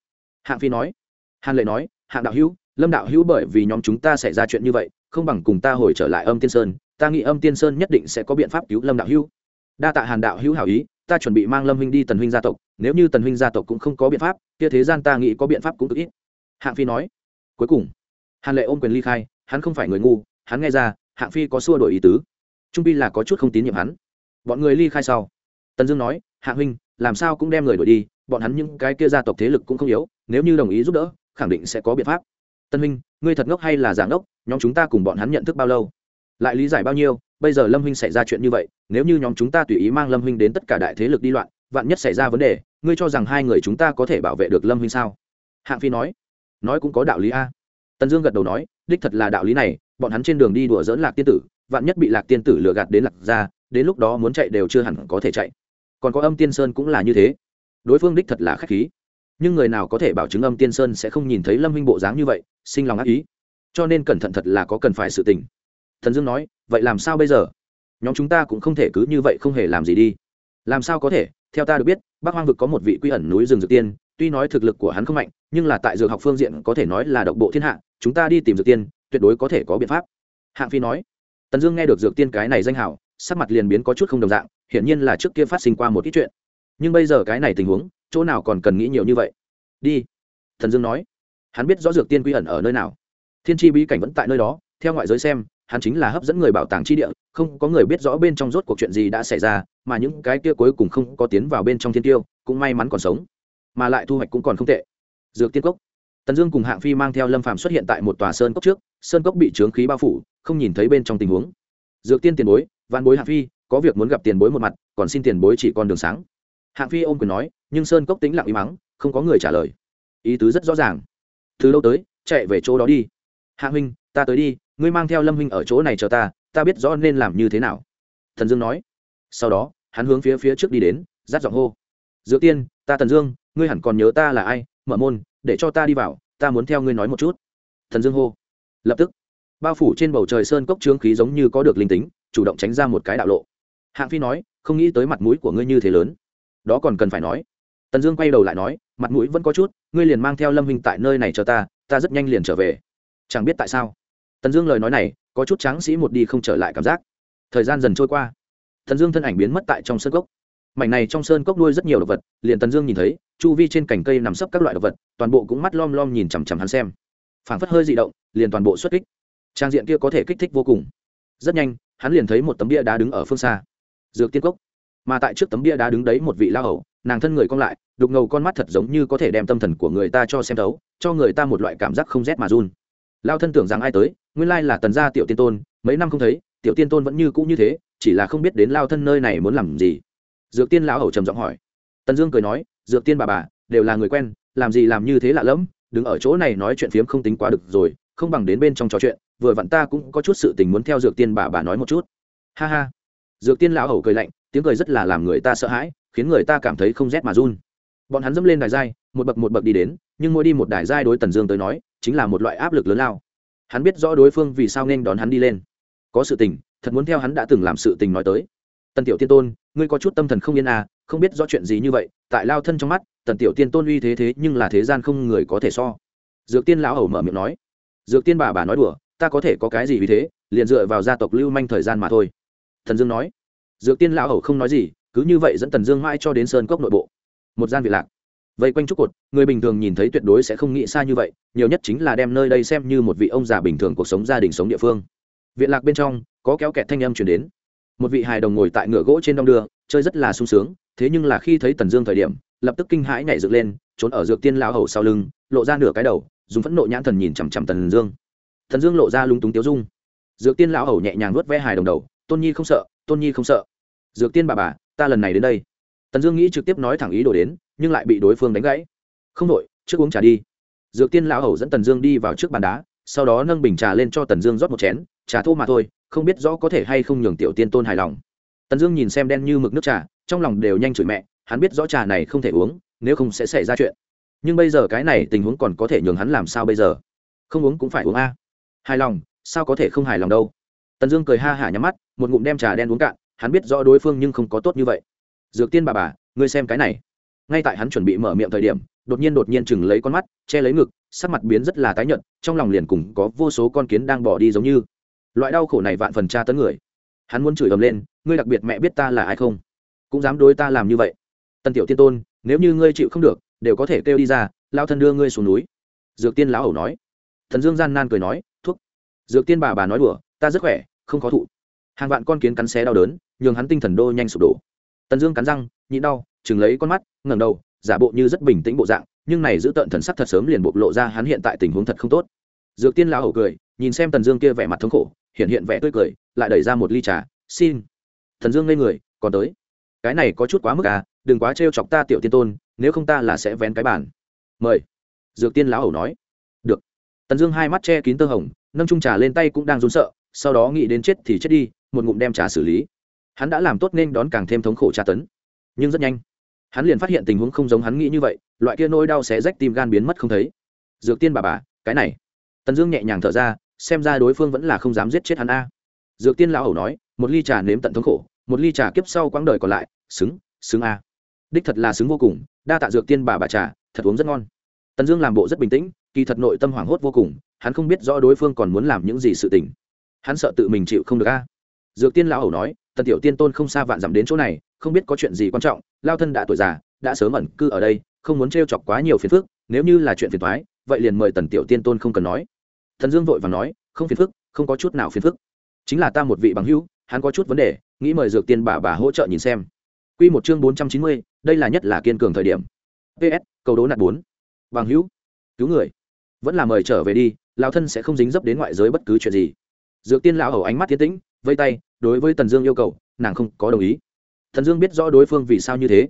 Hạng phi nói. Hàn lệ nói. Hạng đạo hữu, lâm đạo hữu bởi vì nhóm chúng ta xảy ra chuyện như vậy, không bằng cùng ta hồi trở lại âm tiên sơn, ta nghĩ âm tiên sơn nhất định sẽ có biện pháp cứu lâm đạo hữu. Đa tạ hàn đạo hữu hảo ý, ta chuẩn bị mang lâm huynh đi tần huynh gia tộc, nếu như tần huynh gia tộc cũng không có biện pháp, kia thế gian ta nghĩ có biện pháp cũng cực ít. Hạng phi nói. Cuối cùng hàn lệ ôm quyền ly khai, hắn không phải người ngu, hắn nghe ra, hạng phi có xua đổi ý tứ. Trung pi là có chút không tín nhiệm hắn. Bọn người ly khai sau. Tần dương nói, hạng huynh, làm sao cũng đem người đổi đi, bọn hắn những cái kia gia tộc thế lực cũng không yếu, nếu như đồng ý giúp đỡ, khẳng định sẽ có biện pháp. Tân huynh, ngươi thật ngốc hay là giả ngốc, nhóm chúng ta cùng bọn hắn nhận thức bao lâu? Lại lý giải bao nhiêu? Bây giờ lâm huynh xảy ra chuyện như vậy, nếu như nhóm chúng ta tùy ý mang lâm huynh đến tất cả đại thế lực đi loạn, vạn nhất xảy ra vấn đề, ngươi cho rằng hai người chúng ta có thể bảo vệ được lâm huynh sao? Hạng phi nói. Nói cũng có đạo lý a tần dương gật đầu nói, đích thật là đạo lý này, bọn hắn trên đường đi đùa dỡn lạc tiên tử, vạn nhất bị lạc tiên tử lừa gạt đến lạc ra đến lúc đó muốn chạy đều chưa hẳn có thể chạy. Còn có âm tiên sơn cũng là như thế. Đối phương đích thật là k h á c h khí. Nhưng người nào có thể bảo chứng âm tiên sơn sẽ không nhìn thấy lâm minh bộ dáng như vậy, sinh lòng ác ý. Cho nên cẩn thận thật là có cần phải sự tình. Thần dương nói, vậy làm sao bây giờ? Nhóm chúng ta cũng không thể cứ như vậy không hề làm gì đi. Làm sao có thể? Theo ta được biết, bắc hoang vực có một vị quy ẩn núi rừng dược tiên, tuy nói thực lực của hắn không mạnh, nhưng là tại dược học phương diện có thể nói là độc bộ thiên hạ chúng ta đi tìm dược tiên, tuyệt đối có thể có biện pháp. Hạng phi nói. Tần dương nghe được dược tiên cái này danh hảo sắc mặt liền biến có chút không đồng dạng, hiển nhiên là trước kia phát sinh qua một ít chuyện. Nhưng bây giờ cái này tình huống, chỗ nào còn cần nghĩ nhiều như vậy? Đi. Thần dương nói. Hắn biết rõ dược tiên quy ẩn ở nơi nào. Thiên tri bí cảnh vẫn tại nơi đó, theo ngoại giới xem, hắn chính là hấp dẫn người bảo tàng chi địa, không có người biết rõ bên trong rốt cuộc chuyện gì đã xảy ra, mà những cái kia cuối cùng không có tiến vào bên trong thiên tiêu, cũng may mắn còn sống, mà lại thu hoạch cũng còn không tệ. Dược tiên cốc tần dương cùng hạng phi mang theo lâm phàm xuất hiện tại một tòa sơn cốc trước, sơn cốc bị trướng khí bao phủ, không nhìn thấy bên trong tình huống. Dược tiên tiền bối văn bối hạng phi, có việc muốn gặp tiền bối một mặt, còn xin tiền bối chỉ con đường sáng. Hạng phi ôm quyền nói, nhưng sơn cốc tính lặng im mắng không có người trả lời. Ý tứ rất rõ ràng. Từ lâu tới, chạy về chỗ đó đi. Hạng huynh, ta tới đi, ngươi mang theo lâm huynh ở chỗ này chờ ta ta biết rõ nên làm như thế nào. Thần dương nói. Sau đó, hắn hướng phía phía trước đi đến, rát giọng hô. Dược tiên, ta thần dương, ngươi hẳn còn nhớ ta là ai, mở môn để cho ta đi vào, ta muốn theo ngươi nói một chút. Thần dương hô. Lập tức, bao phủ trên bầu trời sơn cốc trướng khí giống như có được linh tính, chủ động tránh ra một cái đạo lộ. Hạng phi nói, không nghĩ tới mặt mũi của ngươi như thế lớn. Đó còn cần phải nói. Tần dương quay đầu lại nói, mặt mũi vẫn có chút, ngươi liền mang theo lâm hình tại nơi này chờ ta ta rất nhanh liền trở về. Chẳng biết tại sao. Tần dương lời nói này, có chút tráng sĩ một đi không trở lại cảm giác. Thời gian dần trôi qua. Tần dương thân ảnh biến mất tại trong sơn cốc mảnh này trong sơn cốc nuôi rất nhiều động vật, liền tần dương nhìn thấy, chu vi trên cành cây nằm sấp các loại động vật, toàn bộ cũng mắt lom lom nhìn chằm chằm hắn xem. Phảng phất hơi dị động, liền toàn bộ xuất kích. Trang diện kia có thể kích thích vô cùng. Rất nhanh, hắn liền thấy một tấm bia đá đứng ở phương xa. Dược tiên cốc. Mà tại trước tấm bia đá đứng đấy một vị la hầu, nàng thân người cong lại, đục ngầu con mắt thật giống như có thể đem tâm thần của người ta cho xem thấu, cho người ta một loại cảm giác không rét mà run. Lao thân tưởng rằng ai tới, nguyên lai là tần gia tiểu tiên tôn, mấy năm không thấy, tiểu tiên tôn vẫn như cũ như thế, chỉ là không biết đến lao thân nơi này muốn làm gì dược tiên lão hầu trầm giọng hỏi. Tần dương cười nói, dược tiên bà bà, đều là người quen, làm gì làm như thế lạ lẫm, đứng ở chỗ này nói chuyện phiếm không tính quá được rồi, không bằng đến bên trong trò chuyện, vừa vặn ta cũng có chút sự tình muốn theo dược tiên bà bà nói một chút. Ha ha. Dược tiên lão hầu cười lạnh, tiếng cười rất là làm người ta sợ hãi, khiến người ta cảm thấy không rét mà run. Bọn hắn dẫm lên đài giai, một bậc một bậc đi đến, nhưng mỗi đi một đài giai đối tần dương tới nói, chính là một loại áp lực lớn lao. Hắn biết rõ đối phương vì sao nên đón hắn đi lên. Có sự tình, thật muốn theo hắn đã từng làm sự tình nói tới tần tiểu tiên tôn, ngươi có chút tâm thần không yên à không biết rõ chuyện gì như vậy, tại lao thân trong mắt, tần tiểu tiên tôn uy thế thế nhưng là thế gian không người có thể so. Dược tiên lão hầu mở miệng nói. Dược tiên bà bà nói đùa, ta có thể có cái gì vì thế, liền dựa vào gia tộc lưu manh thời gian mà thôi. Thần dương nói. Dược tiên lão hầu không nói gì, cứ như vậy dẫn tần dương mãi cho đến sơn cốc nội bộ. Một gian vị lạc. Vây quanh trúc cột, người bình thường nhìn thấy tuyệt đối sẽ không nghĩ xa như vậy, nhiều nhất chính là đem nơi đây xem như một vị ông già bình thường cuộc sống gia đình sống địa phương. Viện lạc bên trong, có kéo kẹt thanh âm chuyển đến một vị hài đồng ngồi tại ngựa gỗ trên đong đưa, chơi rất là sung sướng, thế nhưng là khi thấy tần dương thời điểm, lập tức kinh hãi nhảy dựng lên, trốn ở dược tiên lao hầu sau lưng, lộ ra nửa cái đầu, dùng phẫn nộ nhãn thần nhìn chằm chằm tần dương. Tần dương lộ ra lúng túng tiếu dung. Dược tiên lão hầu nhẹ nhàng nuốt ve hài đồng đầu, tôn nhi không sợ, tôn nhi không sợ. Dược tiên bà bà, ta lần này đến đây. Tần dương nghĩ trực tiếp nói thẳng ý đồ đến, nhưng lại bị đối phương đánh gãy. Không đội, trước uống trà đi. Dược tiên lão hầu dẫn tần dương đi vào trước bàn đá, sau đó nâng bình trà lên cho tần dương rót một chén, trà thô mà thôi không biết rõ có thể hay không nhường tiểu tiên tôn hài lòng. Tần dương nhìn xem đen như mực nước trà, trong lòng đều nhanh chửi mẹ, hắn biết rõ trà này không thể uống, nếu không sẽ xảy ra chuyện. Nhưng bây giờ cái này tình huống còn có thể nhường hắn làm sao bây giờ? Không uống cũng phải uống a. Hài lòng, sao có thể không hài lòng đâu? Tần dương cười ha hả nhắm mắt, một ngụm đem trà đen uống cạn, hắn biết rõ đối phương nhưng không có tốt như vậy. Dược tiên bà bà, ngươi xem cái này. Ngay tại hắn chuẩn bị mở miệng thời điểm, đột nhiên đột nhiên chừng lấy con mắt, che lấy ngực, sắc mặt biến rất là tái nhợt, trong lòng liền cùng có vô số con kiến đang bỏ đi giống như loại đau khổ này vạn phần tra tấn người. Hắn muốn chửi ầm lên, ngươi đặc biệt mẹ biết ta là ai không? Cũng dám đối ta làm như vậy. Tần tiểu tiên tôn, nếu như ngươi chịu không được, đều có thể kêu đi ra, lao thân đưa ngươi xuống núi. Dược tiên lão ẩu nói. Thần dương gian nan cười nói, thuốc. Dược tiên bà bà nói đùa, ta rất khỏe, không có thụ. Hàng vạn con kiến cắn xé đau đớn, nhường hắn tinh thần đô nhanh sụp đổ. Tần dương cắn răng, nhịn đau, chừng lấy con mắt, ngẩng đầu, giả bộ như rất bình tĩnh bộ dạng, nhưng này giữ tợn thần sắc thật sớm liền bộc lộ ra hắn hiện tại tình huống thật không tốt. Dược tiên lão ẩu cười, nhìn xem tần dương kia vẻ mặt thống khổ hiện hiện vẻ tươi cười, lại đẩy ra một ly trà. Xin. Thần dương ngây người, còn tới. Cái này có chút quá mức à đừng quá trêu chọc ta tiểu tiên tôn, nếu không ta là sẽ vén cái bàn. Mời. Dược tiên lão hầu nói. Được. Tần dương hai mắt che kín tơ hồng, nâng trung trà lên tay cũng đang run sợ, sau đó nghĩ đến chết thì chết đi, một ngụm đem trà xử lý. Hắn đã làm tốt nên đón càng thêm thống khổ tra tấn. Nhưng rất nhanh, hắn liền phát hiện tình huống không giống hắn nghĩ như vậy, loại kia nỗi đau sẽ rách tim gan biến mất không thấy. Dược tiên bà bà, cái này. Tần dương nhẹ nhàng thở ra xem ra đối phương vẫn là không dám giết chết hắn a. Dược tiên lão hầu nói, một ly trà nếm tận thống khổ, một ly trà kiếp sau quãng đời còn lại, xứng xứng a. Đích thật là xứng vô cùng, đa tạ dược tiên bà bà trà, thật uống rất ngon. Tần dương làm bộ rất bình tĩnh, kỳ thật nội tâm hoảng hốt vô cùng, hắn không biết rõ đối phương còn muốn làm những gì sự tình. Hắn sợ tự mình chịu không được a. Dược tiên lão hầu nói, tần tiểu tiên tôn không xa vạn dặm đến chỗ này, không biết có chuyện gì quan trọng, lao thân đã tuổi già, đã sớm ẩn cư ở đây, không muốn t chọc quá nhiều phiền phức, nếu như là chuyện phiền thoái vậy liền mời tần tiểu tiên tôn không cần nói thần dương vội và nói, không phiền phức, không có chút nào phiền phức. Chính là ta một vị bằng hữu, hắn có chút vấn đề, nghĩ mời dược tiên bà bà hỗ trợ nhìn xem. Q một chương bốn trăm chín mươi, đây là nhất là kiên cường thời điểm. Ps câu đố nạt bốn. Bằng hữu, cứu người. Vẫn là mời trở về đi lao thân sẽ không dính dấp đến ngoại giới bất cứ chuyện gì. Dược tiên lão hầu ánh mắt tiến tĩnh, vây tay, đối với tần dương yêu cầu, nàng không có đồng ý. Thần dương biết rõ đối phương vì sao như thế.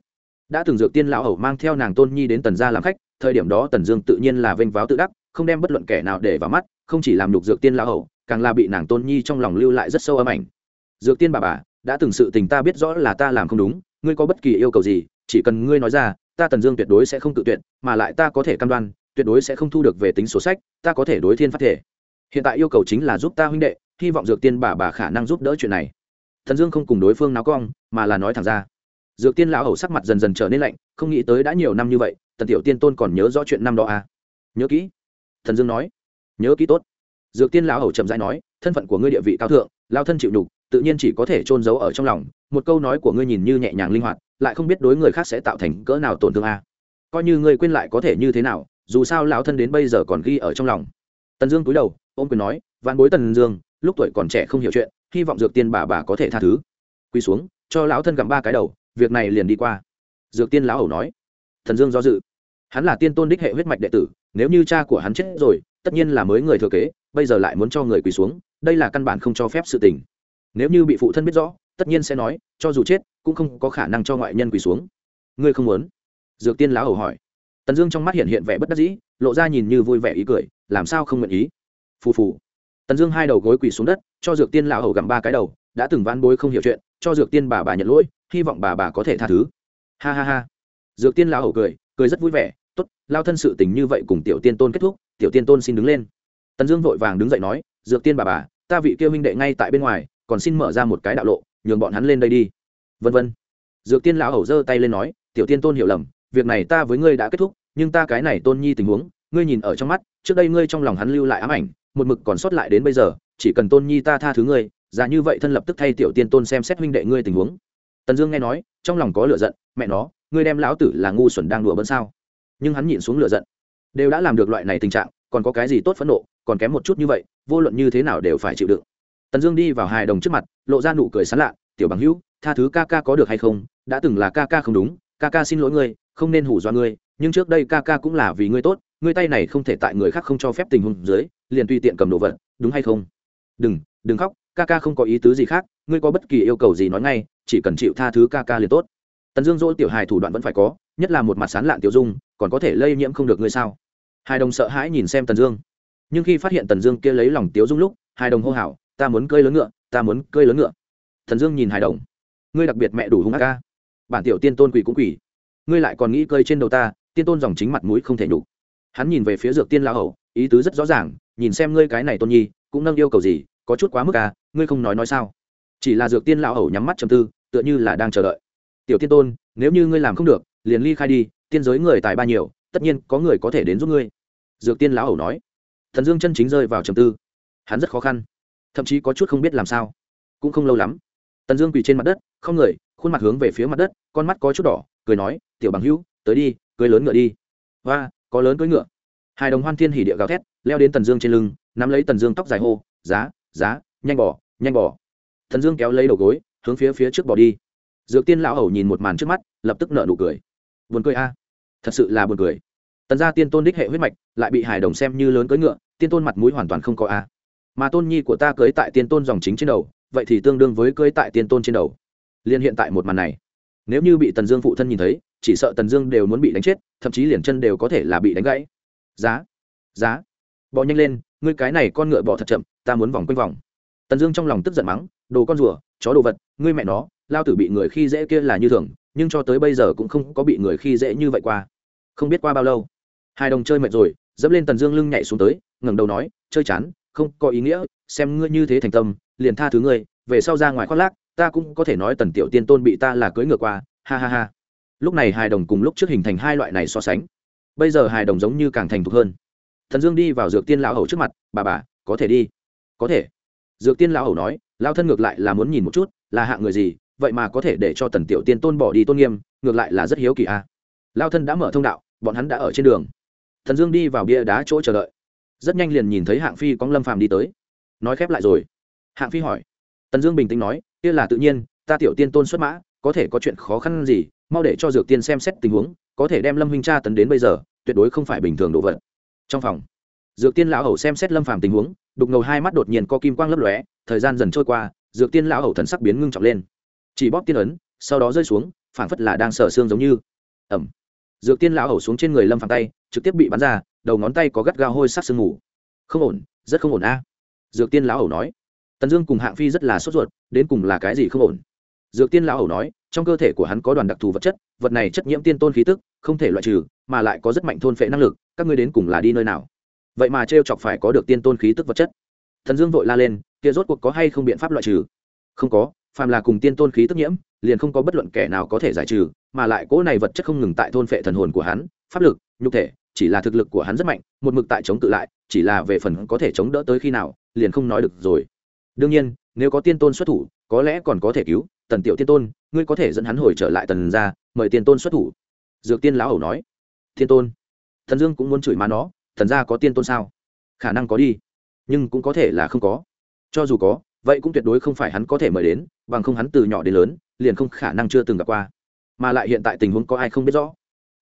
Đã từng dược tiên lão hầu mang theo nàng tôn nhi đến tần gia làm khách, thời điểm đó tần dương tự nhiên là vênh váo tự đắc, không đem bất luận kẻ nào để vào mắt không chỉ làm nhục dược tiên lão hầu, càng là bị nàng tôn nhi trong lòng lưu lại rất sâu âm ảnh. Dược tiên bà bà, đã từng sự tình ta biết rõ là ta làm không đúng, ngươi có bất kỳ yêu cầu gì, chỉ cần ngươi nói ra, ta tần dương tuyệt đối sẽ không tự tuyệt, mà lại ta có thể căn đoan, tuyệt đối sẽ không thu được về tính sổ sách, ta có thể đối thiên phát thể. Hiện tại yêu cầu chính là giúp ta huynh đệ, hy vọng dược tiên bà bà khả năng giúp đỡ chuyện này. Thần dương không cùng đối phương náo cong, mà là nói thẳng ra. Dược tiên lão hầu sắc mặt dần dần trở nên lạnh, không nghĩ tới đã nhiều năm như vậy, tần tiểu tiên tôn còn nhớ rõ chuyện năm đó à. nhớ kỹ. Thần dương nói nhớ kỹ tốt. Dược tiên lão hầu chậm rãi nói, thân phận của ngươi địa vị cao thượng, lao thân chịu đục tự nhiên chỉ có thể trôn giấu ở trong lòng. Một câu nói của ngươi nhìn như nhẹ nhàng linh hoạt, lại không biết đối người khác sẽ tạo thành cỡ nào tổn thương a. À. coi như ngươi quên lại có thể như thế nào, dù sao lão thân đến bây giờ còn ghi ở trong lòng. Tần dương cúi đầu, ôm quyền nói, vạn bối tần dương, lúc tuổi còn trẻ không hiểu chuyện, hy vọng dược tiên bà bà có thể tha thứ. Quỳ xuống, cho lão thân gặm ba cái đầu, việc này liền đi qua. Dược tiên lão hầu nói thần dương do dự. Hắn là tiên tôn đích hệ huyết mạch đệ tử, nếu như cha của hắn chết rồi tất nhiên là mới người thừa kế, bây giờ lại muốn cho người quỳ xuống, đây là căn bản không cho phép sự tình. Nếu như bị phụ thân biết rõ, tất nhiên sẽ nói, cho dù chết, cũng không có khả năng cho ngoại nhân quỳ xuống. Ngươi không muốn? Dược tiên lão hầu hỏi. Tần dương trong mắt hiện hiện vẻ bất đắc dĩ, lộ ra nhìn như vui vẻ ý cười, làm sao không nguyện ý? Phù phù. Tần dương hai đầu gối quỳ xuống đất, cho dược tiên lão hầu gặm ba cái đầu, đã từng ván bối không hiểu chuyện, cho dược tiên bà bà nhận lỗi, hy vọng bà bà có thể tha thứ. Ha ha ha. Dược tiên lão hầu cười cười rất vui vẻ t ố t lao thân sự tình như vậy cùng tiểu tiên tôn kết thúc tiểu tiên tôn xin đứng lên. Tần dương vội vàng đứng dậy nói, dược tiên bà bà, ta vị kêu minh đệ ngay tại bên ngoài, còn xin mở ra một cái đạo lộ, nhường bọn hắn lên đây đi. Vân vân. Dược tiên lão hầu giơ tay lên nói, tiểu tiên tôn hiểu lầm, việc này ta với ngươi đã kết thúc, nhưng ta cái này tôn nhi tình huống, ngươi nhìn ở trong mắt, trước đây ngươi trong lòng hắn lưu lại ám ảnh, một mực còn sót lại đến bây giờ, chỉ cần tôn nhi ta tha thứ ngươi giả như vậy thân lập tức thay tiểu tiên tôn xem xét huynh đệ ngươi tình huống. Tần dương nghe nói, trong lòng có lựa giận, mẹ nó, ngươi đem lão tử là ngu xuẩn đang đùa bỡn sao? Nhưng hắn nhịn xuống lựa giận đều đã làm được loại này tình trạng, còn có cái gì tốt phẫn nộ, còn kém một chút như vậy, vô luận như thế nào đều phải chịu đựng. Tần dương đi vào hài đồng trước mặt, lộ ra nụ cười sán lạ, tiểu bằng hữu, tha thứ ca ca có được hay không? Đã từng là ca ca không đúng, ca ca xin lỗi ngươi, không nên hủ do ngươi, nhưng trước đây ca ca cũng là vì ngươi tốt, ngươi tay này không thể tại người khác không cho phép tình huống dưới, liền tùy tiện cầm đồ vật, đúng hay không? Đừng đừng khóc, ca ca không có ý tứ gì khác, ngươi có bất kỳ yêu cầu gì nói ngay, chỉ cần chịu tha thứ ca ca liền tốt. Tần dương dỗ tiểu hài thủ đoạn vẫn phải có, nhất là một mặt sán lạn tiểu dung còn có thể lây nhiễm không được ngươi sao? Hai đồng sợ hãi nhìn xem tần dương. Nhưng khi phát hiện tần dương kia lấy lòng tiếu dung lúc, hai đồng hô hào, ta muốn cơi lớn ngựa, ta muốn cơi lớn ngựa. Tần dương nhìn hai đồng. Ngươi đặc biệt mẹ đủ hung ác ca bản tiểu tiên tôn quỷ cũng quỷ. Ngươi lại còn nghĩ cơi trên đầu ta, tiên tôn dòng chính mặt mũi không thể nhục. Hắn nhìn về phía dược tiên lão hầu, ý tứ rất rõ ràng, nhìn xem ngươi cái này tôn nhi, cũng nâng yêu cầu gì, có chút quá mức à ngươi không nói nói sao? Chỉ là dược tiên lão hầu nhắm mắt chầm tư, tựa như là đang chờ đợi. Tiểu tiên tôn, nếu như ngươi làm không được liền ly khai đi, tiên giới người tài ba nhiều, tất nhiên có người có thể đến giúp ngươi. Dược tiên lão hầu nói. Thần dương chân chính rơi vào trầm tư. Hắn rất khó khăn, thậm chí có chút không biết làm sao. Cũng không lâu lắm, tần dương quỳ trên mặt đất, không người, khuôn mặt hướng về phía mặt đất, con mắt có chút đỏ, cười nói, tiểu bằng hữu, tới đi, cưới lớn ngựa đi. Và có lớn cưới ngựa. Hai đồng hoan thiên hỉ địa gào thét, leo đến tần dương trên lưng, nắm lấy tần dương tóc dài hô, giá giá, nhanh bỏ nhanh bỏ. Thần dương kéo lấy đầu gối, hướng phía phía trước bỏ đi. Dược tiên lão hầu nhìn một màn trước mắt, lập tức nợ nụ cười buồn cười a. Thật sự là buồn cười. Tần gia tiên tôn đích hệ huyết mạch, lại bị hài đồng xem như lớn cưỡi ngựa, tiên tôn mặt mũi hoàn toàn không có a. Mà tôn nhi của ta cưới tại tiên tôn dòng chính trên đầu, vậy thì tương đương với cưới tại tiên tôn trên đầu. Liên hiện tại một màn này, nếu như bị tần dương phụ thân nhìn thấy, chỉ sợ tần dương đều muốn bị đánh chết, thậm chí liền chân đều có thể là bị đánh gãy. Giá giá, bỏ nhanh lên, ngươi cái này con ngựa bỏ thật chậm, ta muốn vòng quanh vòng. Tần dương trong lòng tức giận mắng, đồ con rùa, chó đồ vật, ngươi mẹ nó, lao tử bị người khi dễ kia là như thường nhưng cho tới bây giờ cũng không có bị người khi dễ như vậy qua. Không biết qua bao lâu. Hai đồng chơi mệt rồi, dẫm lên tần dương lưng nhảy xuống tới, ngẩng đầu nói, chơi chán, không có ý nghĩa, xem ngươi như thế thành tâm, liền tha thứ ngươi, về sau ra ngoài khoác lác, ta cũng có thể nói tần tiểu tiên tôn bị ta là cưới ngược qua, ha ha ha. Lúc này hài đồng cùng lúc trước hình thành hai loại này so sánh. Bây giờ hài đồng giống như càng thành thục hơn. Thần dương đi vào dược tiên lão hầu trước mặt, bà bà, có thể đi. Có thể. Dược tiên lão hầu nói lao thân ngược lại là muốn nhìn một chút, là hạng người gì vậy mà có thể để cho tần tiểu tiên tôn bỏ đi tôn nghiêm, ngược lại là rất hiếu kỳ a. À. lao thân đã mở thông đạo, bọn hắn đã ở trên đường. Thần dương đi vào bia đá chỗ chờ đợi. Rất nhanh liền nhìn thấy hạng phi cóng lâm phàm đi tới. Nói khép lại rồi. Hạng phi hỏi. Tần dương bình tĩnh nói, kia là tự nhiên, ta tiểu tiên tôn xuất mã, có thể có chuyện khó khăn gì, mau để cho dược tiên xem xét tình huống, có thể đem lâm huynh cha tấn đến bây giờ, tuyệt đối không phải bình thường đồ vật. Trong phòng, dược tiên lão hầu xem xét lâm phàm tình huống, đục ngầu hai mắt đột nhiên có kim quang lấp lóe, thời gian dần trôi qua, dược tiên lão hầu thần sắc biến ngưng trọng lên chỉ bóp tiên ấn, sau đó rơi xuống, phảng phất là đang sờ xương giống như. Ẩm dược tiên lão hầu xuống trên người lâm phàm tay, trực tiếp bị bắn ra, đầu ngón tay có gắt gao hôi sắc sương ngủ không ổn, rất không ổn a. Dược tiên lão hầu nói. Tần dương cùng hạng phi rất là sốt ruột, đến cùng là cái gì không ổn? Dược tiên lão hầu nói, trong cơ thể của hắn có đoàn đặc thù vật chất, vật này chất nhiễm tiên tôn khí tức, không thể loại trừ, mà lại có rất mạnh thôn phệ năng lực, các ngươi đến cùng là đi nơi nào? Vậy mà t chọc phải có được tiên tôn khí tức vật chất. Thần dương vội la lên, kia rốt cuộc có hay không biện pháp loại trừ? Không có phàm là cùng tiên tôn khí tức nhiễm, liền không có bất luận kẻ nào có thể giải trừ, mà lại cỗ này vật chất không ngừng tại thôn phệ thần hồn của hắn, pháp lực, nhục thể, chỉ là thực lực của hắn rất mạnh, một mực tại chống tự lại, chỉ là về phần có thể chống đỡ tới khi nào, liền không nói được rồi. Đương nhiên, nếu có tiên tôn xuất thủ, có lẽ còn có thể cứu, tần tiểu tiên tôn, ngươi có thể dẫn hắn hồi trở lại tần ra mời tiên tôn xuất thủ. Dược tiên lão hầu nói. Tiên tôn, thần dương cũng muốn chửi má nó, thần ra có tiên tôn sao? Khả năng có đi, nhưng cũng có thể là không có. Cho dù có vậy cũng tuyệt đối không phải hắn có thể mời đến, bằng không hắn từ nhỏ đến lớn, liền không khả năng chưa từng gặp qua. Mà lại hiện tại tình huống có ai không biết rõ.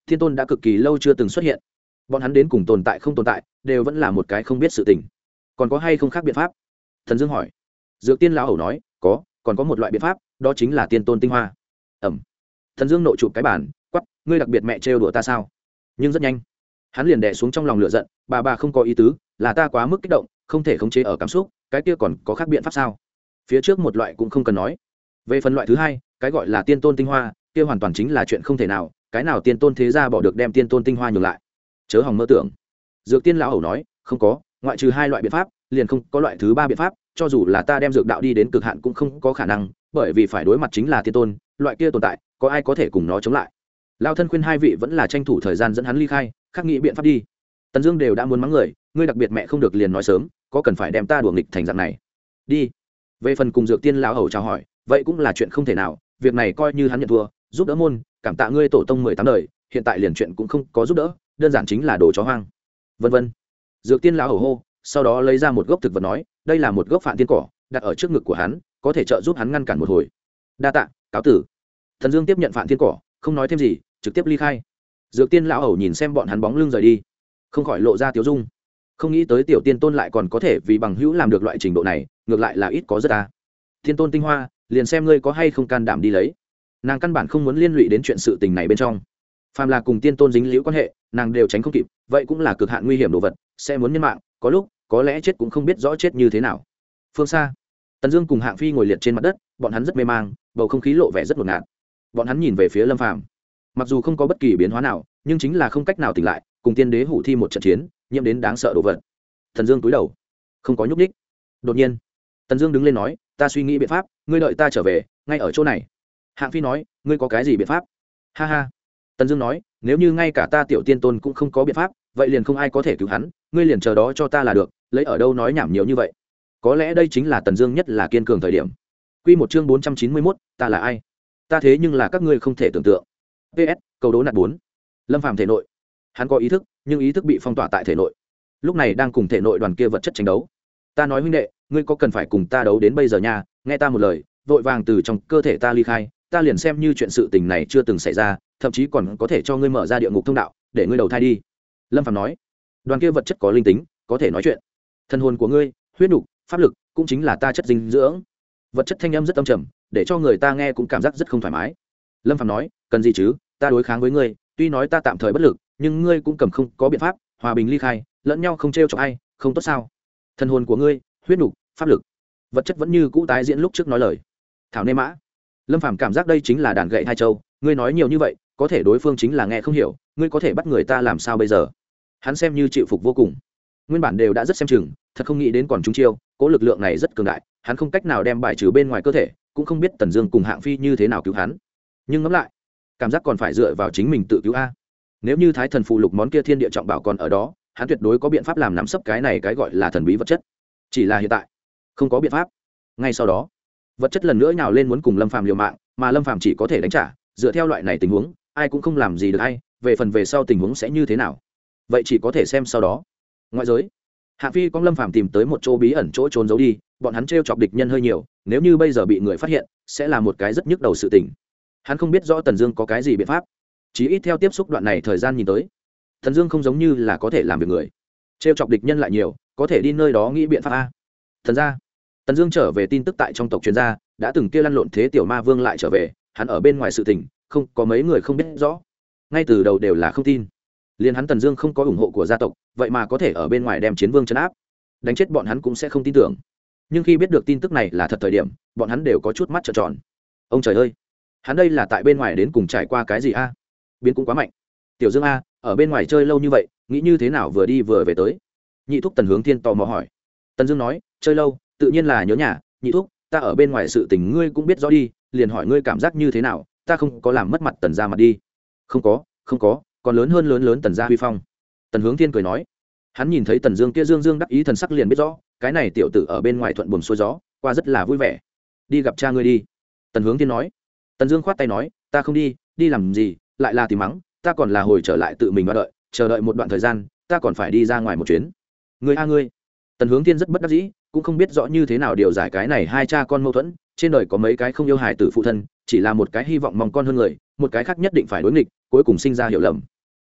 Thiên tôn đã cực kỳ lâu chưa từng xuất hiện. Bọn hắn đến cùng tồn tại không tồn tại, đều vẫn là một cái không biết sự tình. Còn có hay không khác biện pháp? Thần dương hỏi. Dược tiên lão hầu nói, có, còn có một loại biện pháp, đó chính là tiên tôn tinh hoa. Ẩm. Thần dương nội chụp cái bản quắp ngươi đặc biệt mẹ trêu đùa ta sao? Nhưng rất nhanh. Hắn liền đẻ xuống trong lòng lửa giận, bà bà không có ý tứ, là ta quá mức kích động, không thể khống chế ở cảm xúc cái kia còn có khác biện pháp sao? Phía trước một loại cũng không cần nói. Về phần loại thứ hai, cái gọi là tiên tôn tinh hoa, kia hoàn toàn chính là chuyện không thể nào, cái nào tiên tôn thế gia bỏ được đem tiên tôn tinh hoa nhường lại? Chớ hòng mơ tưởng. Dược tiên lão hầu nói, không có, ngoại trừ hai loại biện pháp, liền không có loại thứ ba biện pháp, cho dù là ta đem dược đạo đi đến cực hạn cũng không có khả năng, bởi vì phải đối mặt chính là tiên tôn, loại kia tồn tại, có ai có thể cùng nó chống lại? Lao thân khuyên hai vị vẫn là tranh thủ thời gian dẫn hắn ly khai, khắc nghĩ biện pháp đi. Tần dương đều đã muốn mắng người, ngươi đặc biệt mẹ không được liền nói sớm có cần phải đem ta đùa nghịch thành dạng này? Đi. Về phần cùng dược tiên lão hầu chào hỏi, vậy cũng là chuyện không thể nào, việc này coi như hắn nhận thua, giúp đỡ môn, cảm tạ ngươi tổ tông mười tám đời, hiện tại liền chuyện cũng không có giúp đỡ, đơn giản chính là đồ chó hoang. Vân vân. Dược tiên lão hầu hô, sau đó lấy ra một gốc thực vật nói, đây là một gốc phản tiên cỏ, đặt ở trước ngực của hắn, có thể trợ giúp hắn ngăn cản một hồi. Đa tạ, cáo tử. Thần dương tiếp nhận phản tiên cỏ, không nói thêm gì, trực tiếp ly khai. Dược tiên lão hầu nhìn xem bọn hắn bóng lưng rời đi, không khỏi lộ ra tiếu dung không nghĩ tới tiểu tiên tôn lại còn có thể vì bằng hữu làm được loại trình độ này, ngược lại là ít có rất ta thiên tôn tinh hoa, liền xem ngươi có hay không can đảm đi lấy. Nàng căn bản không muốn liên lụy đến chuyện sự tình này bên trong. Phàm là cùng tiên tôn dính liễu quan hệ, nàng đều tránh không kịp, vậy cũng là cực hạn nguy hiểm đồ vật, sẽ muốn nhân mạng, có lúc, có lẽ chết cũng không biết rõ chết như thế nào. Phương xa, tần dương cùng hạng phi ngồi liệt trên mặt đất, bọn hắn rất mê mang, bầu không khí lộ vẻ rất ngột ngạt. Bọn hắn nhìn về phía lâm phàm. Mặc dù không có bất kỳ biến hóa nào, nhưng chính là không cách nào tỉnh lại, cùng tiên đế hủ thi một trận chiến nhiễm đến đáng sợ đồ vật. Thần dương túi đầu. Không có nhúc ních đột nhiên, tần dương đứng lên nói, ta suy nghĩ biện pháp, ngươi đợi ta trở về, ngay ở chỗ này. Hạng phi nói, ngươi có cái gì biện pháp? Ha ha. Tần dương nói, nếu như ngay cả ta tiểu tiên tôn cũng không có biện pháp, vậy liền không ai có thể cứu hắn, ngươi liền chờ đó cho ta là được, lấy ở đâu nói nhảm nhiều như vậy. Có lẽ đây chính là tần dương nhất là kiên cường thời điểm. Q một chương bốn trăm chín mươi mốt, ta là ai? Ta thế nhưng là các ngươi không thể tưởng tượng. Ps câu đố nạt bốn. Lâm phàm thể nội, hắn có ý thức nhưng ý thức bị phong tỏa tại thể nội. Lúc này đang cùng thể nội đoàn kia vật chất tranh đấu. Ta nói huynh đệ, ngươi có cần phải cùng ta đấu đến bây giờ nha? Nghe ta một lời, vội vàng từ trong cơ thể ta ly khai. Ta liền xem như chuyện sự tình này chưa từng xảy ra, thậm chí còn có thể cho ngươi mở ra địa ngục thông đạo, để ngươi đầu thai đi. Lâm phạm nói. Đoàn kia vật chất có linh tính, có thể nói chuyện. Thân hồn của ngươi, huyết đục pháp lực cũng chính là ta chất dinh dưỡng. Vật chất thanh âm rất âm trầm, để cho người ta nghe cũng cảm giác rất không thoải mái. Lâm phạm nói, cần gì chứ? Ta đối kháng với ngươi, tuy nói ta tạm thời bất lực nhưng ngươi cũng cầm không có biện pháp, hòa bình ly khai, lẫn nhau không t r e o chọc ai, không tốt sao? Thân hồn của ngươi, huyết nục, pháp lực, vật chất vẫn như cũ tái diễn lúc trước nói lời. Thảo nê mã. Lâm phàm cảm giác đây chính là đàn gậy hai châu, ngươi nói nhiều như vậy, có thể đối phương chính là nghe không hiểu, ngươi có thể bắt người ta làm sao bây giờ? Hắn xem như chịu phục vô cùng. Nguyên bản đều đã rất xem chừng, thật không nghĩ đến còn chúng chiêu, cố lực lượng này rất cường đại, hắn không cách nào đem bài trừ bên ngoài cơ thể, cũng không biết tần dương cùng hạng phi như thế nào cứu hắn. Nhưng ngẫm lại, cảm giác còn phải dựa vào chính mình tự cứu a nếu như thái thần phụ lục món kia thiên địa trọng bảo còn ở đó, hắn tuyệt đối có biện pháp làm nắm sấp cái này cái gọi là thần bí vật chất. Chỉ là hiện tại, không có biện pháp. Ngay sau đó, vật chất lần nữa nhào lên muốn cùng lâm phàm liều mạng, mà lâm phàm chỉ có thể đánh trả. Dựa theo loại này tình huống, ai cũng không làm gì được hay. về phần về sau tình huống sẽ như thế nào? Vậy chỉ có thể xem sau đó. Ngoại giới, hạ phi con lâm phàm tìm tới một chỗ bí ẩn chỗ trốn giấu đi, bọn hắn t r e o chọc địch nhân hơi nhiều, nếu như bây giờ bị người phát hiện, sẽ là một cái rất nhức đầu sự tình. Hắn không biết rõ tần dương có cái gì biện pháp chí ít theo tiếp xúc đoạn này thời gian nhìn tới, thần dương không giống như là có thể làm việc người. T r e o chọc địch nhân lại nhiều, có thể đi nơi đó nghĩ biện pháp a. Thần ra tần dương trở về tin tức tại trong tộc chuyên gia, đã từng kia lăn lộn thế tiểu ma vương lại trở về, hắn ở bên ngoài sự tình, không, có mấy người không biết rõ. Ngay từ đầu đều là không tin. Liền hắn tần dương không có ủng hộ của gia tộc, vậy mà có thể ở bên ngoài đem chiến vương chấn áp. Đánh chết bọn hắn cũng sẽ không tin tưởng. Nhưng khi biết được tin tức này là thật thời điểm, bọn hắn đều có chút mắt trợn tròn. Ông trời ơi! Hắn đây là tại bên ngoài đến cùng trải qua cái gì a? Biến cũng quá mạnh. Tiểu dương a, ở bên ngoài chơi lâu như vậy, nghĩ như thế nào vừa đi vừa về tới? Nhị thúc tần hướng thiên tò mò hỏi. Tần dương nói, chơi lâu, tự nhiên là nhớ nhà, nhị thúc, ta ở bên ngoài sự tình ngươi cũng biết rõ đi, liền hỏi ngươi cảm giác như thế nào, ta không có làm mất mặt tần ra mặt đi. Không có không có, còn lớn hơn lớn lớn tần gia huy phong. Tần hướng thiên cười nói. Hắn nhìn thấy tần dương kia dương dương đắc ý thần sắc liền biết rõ, cái này tiểu tử ở bên ngoài thuận buồm xuôi gió, qua rất là vui vẻ. Đi gặp cha ngươi đi. Tần hướng thiên nói. Tần dương khoát tay nói, ta không đi đi làm gì lại là tìm mắng, ta còn là hồi trở lại tự mình và đợi, chờ đợi một đoạn thời gian, ta còn phải đi ra ngoài một chuyến. Người a ngươi. Tần hướng thiên rất bất đắc dĩ, cũng không biết rõ như thế nào điều giải cái này hai cha con mâu thuẫn, trên đời có mấy cái không yêu hài tử phụ thân, chỉ là một cái hy vọng mong con hơn người, một cái khác nhất định phải đối nghịch, cuối cùng sinh ra hiểu lầm.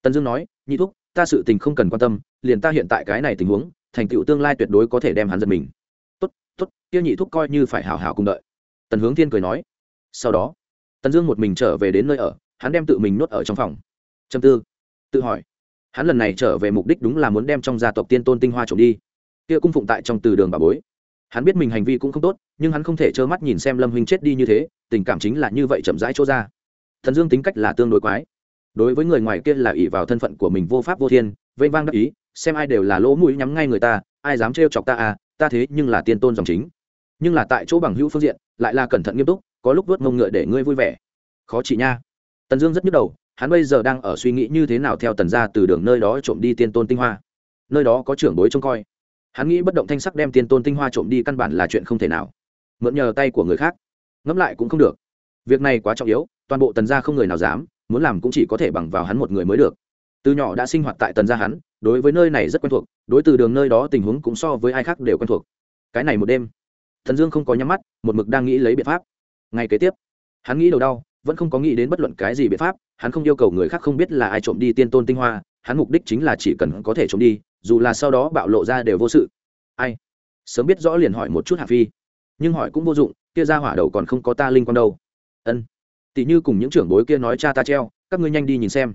Tần dương nói, nhị thúc, ta sự tình không cần quan tâm, liền ta hiện tại cái này tình huống, thành tựu tương lai tuyệt đối có thể đem hắn giật mình. Tốt tốt tiêu nhị thúc coi như phải hào hào cùng đợi. Tần hướng thiên cười nói. Sau đó, tần dương một mình trở về đến nơi ở hắn đem tự mình nuốt ở trong phòng. Châm tư, tự hỏi, hắn lần này trở về mục đích đúng là muốn đem trong gia tộc tiên tôn tinh hoa trộm đi. Kia cung phụng tại trong từ đường bà bối. Hắn biết mình hành vi cũng không tốt, nhưng hắn không thể trơ mắt nhìn xem lâm huynh chết đi như thế, tình cảm chính là như vậy chậm rãi chỗ ra. Thần dương tính cách là tương đối quái. Đối với người ngoài kia là ỷ vào thân phận của mình vô pháp vô thiên vây vang đắc ý, xem ai đều là lỗ mũi nhắm ngay người ta, ai dám trêu chọc ta à ta thế nhưng là tiên tôn dòng chính. Nhưng là tại chỗ bằng hữu phương diện, lại là cẩn thận nghiêm túc, có lúc vớt mông ngựa để ngươi vui vẻ. Khó chị nha tần dương rất nhức đầu, hắn bây giờ đang ở suy nghĩ như thế nào theo tần ra từ đường nơi đó trộm đi tiên tôn tinh hoa. Nơi đó có trưởng bối trông coi. Hắn nghĩ bất động thanh sắc đem tiên tôn tinh hoa trộm đi căn bản là chuyện không thể nào. Mượn nhờ tay của người khác, ngẫm lại cũng không được. Việc này quá trọng yếu, toàn bộ tần gia không người nào dám, muốn làm cũng chỉ có thể bằng vào hắn một người mới được. Từ nhỏ đã sinh hoạt tại tần gia hắn, đối với nơi này rất quen thuộc, đối từ đường nơi đó tình huống cũng so với ai khác đều quen thuộc. Cái này một đêm thần dương không có nhắm mắt, một mực đang nghĩ lấy biện pháp. Ngay kế tiếp, hắn nghĩ đầu đau vẫn không có nghĩ đến bất luận cái gì biện pháp, hắn không yêu cầu người khác không biết là ai trộm đi tiên tôn tinh hoa, hắn mục đích chính là chỉ cần có thể trộm đi, dù là sau đó bạo lộ ra đều vô sự. Ai? Sớm biết rõ liền hỏi một chút hạ phi. Nhưng hỏi cũng vô dụng, kia ra hỏa đầu còn không có ta linh quan đâu. Ân. Tỷ như cùng những trưởng bối kia nói cha ta treo, các ngươi nhanh đi nhìn xem.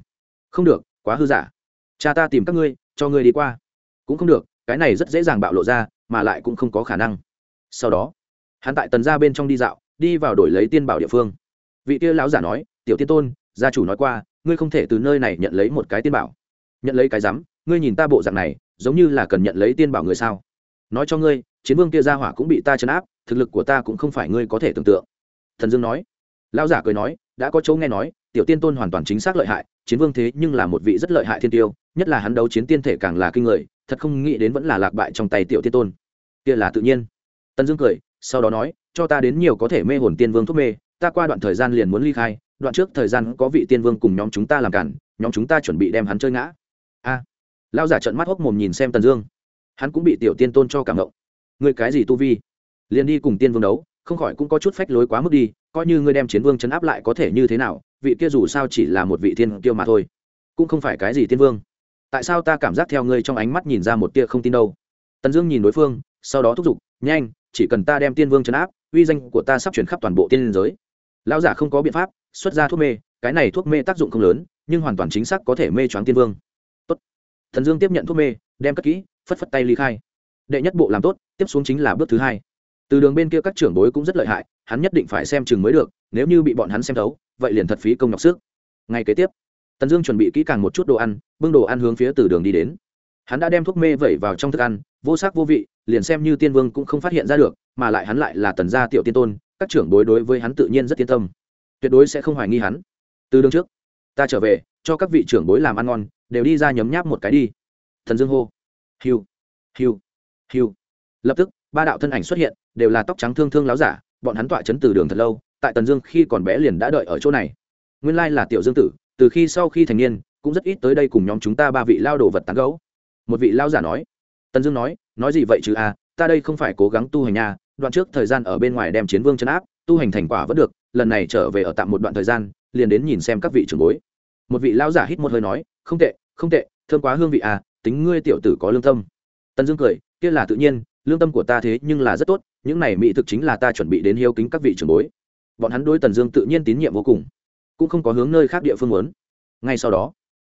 Không được, quá hư giả. Cha ta tìm các ngươi, cho ngươi đi qua. Cũng không được, cái này rất dễ dàng bạo lộ ra, mà lại cũng không có khả năng. Sau đó, hắn tại tần ra bên trong đi dạo, đi vào đổi lấy tiên bảo địa phương vị kia lão giả nói, tiểu tiên tôn, gia chủ nói qua, ngươi không thể từ nơi này nhận lấy một cái tiên bảo. Nhận lấy cái rắm? Ngươi nhìn ta bộ dạng này, giống như là cần nhận lấy tiên bảo người sao? Nói cho ngươi, chiến vương kia ra hỏa cũng bị ta chấn áp, thực lực của ta cũng không phải ngươi có thể tưởng tượng. Thần dương nói. Lão giả cười nói, đã có chỗ nghe nói, tiểu tiên tôn hoàn toàn chính xác lợi hại, chiến vương thế nhưng là một vị rất lợi hại thiên tiêu, nhất là hắn đấu chiến tiên thể càng là kinh người, thật không nghĩ đến vẫn là lạc bại trong tay tiểu tiên tôn. Kia là tự nhiên. Tần dương cười, sau đó nói, cho ta đến nhiều có thể mê hồn tiên vương thuốc mê ta qua đoạn thời gian liền muốn ly khai đoạn trước thời gian có vị tiên vương cùng nhóm chúng ta làm cản nhóm chúng ta chuẩn bị đem hắn chơi ngã. A. À, lao giả trận mắt hốc mồm nhìn xem tần dương. Hắn cũng bị tiểu tiên tôn cho cảm động. người cái gì tu vi? Liền đi cùng tiên vương đấu không khỏi cũng có chút phách lối quá mức đi coi như ngươi đem chiến vương chấn áp lại có thể như thế nào vị kia dù sao chỉ là một vị thiên kiêu mà thôi cũng không phải cái gì tiên vương. Tại sao ta cảm giác theo ngươi trong ánh mắt nhìn ra một tia không tin đâu? Tần dương nhìn đối phương sau đó thúc giục nhanh chỉ cần ta đem tiên vương chấn áp uy danh của ta sắp chuyển khắp toàn bộ tiên liên giới lão giả không có biện pháp, xuất ra thuốc mê, cái này thuốc mê tác dụng không lớn, nhưng hoàn toàn chính xác có thể mê choáng tiên vương. Tốt. Thần dương tiếp nhận thuốc mê, đem cất kỹ, phất phất tay ly khai. Đệ nhất bộ làm tốt, tiếp xuống chính là bước thứ hai. Từ đường bên kia các trưởng bối cũng rất lợi hại, hắn nhất định phải xem chừng mới được, nếu như bị bọn hắn xem thấu, vậy liền thật phí công nhọc sức. Ngay kế tiếp, tần dương chuẩn bị kỹ càng một chút đồ ăn, bưng đồ ăn hướng phía từ đường đi đến. Hắn đã đem thuốc mê vẩy vào trong thức ăn, vô sắc vô vị, liền xem như tiên vương cũng không phát hiện ra được, mà lại hắn lại là tần gia tiểu tiên tôn các trưởng bối đối với hắn tự nhiên rất yên tâm. Tuyệt đối sẽ không hoài nghi hắn. Từ đường trước, ta trở về, cho các vị trưởng bối làm ăn ngon, đều đi ra nhấm nháp một cái đi. Thần dương hô. Hiu hiu hiu. Lập tức, ba đạo thân ảnh xuất hiện, đều là tóc trắng thương thương láo giả, bọn hắn tọa chấn từ đường thật lâu, tại tần dương khi còn bé liền đã đợi ở chỗ này. Nguyên lai là tiểu dương tử, từ khi sau khi thành niên, cũng rất ít tới đây cùng nhóm chúng ta ba vị lao đồ vật tán gấu một vị lao giả nói. Tần dương nói nói gì vậy chứ à ta đây không phải cố gắng tu hành nha đoạn trước thời gian ở bên ngoài đem chiến vương chấn áp, tu hành thành quả vẫn được, lần này trở về ở tạm một đoạn thời gian, liền đến nhìn xem các vị trưởng bối. Một vị lão giả hít một hơi nói, không tệ không tệ thương quá hương vị à tính ngươi tiểu tử có lương tâm. Tần dương cười, kia là tự nhiên, lương tâm của ta thế nhưng là rất tốt, những này mỹ thực chính là ta chuẩn bị đến hiếu kính các vị trưởng bối. Bọn hắn đối tần dương tự nhiên tín nhiệm vô cùng, cũng không có hướng nơi khác địa phương muốn. Ngay sau đó,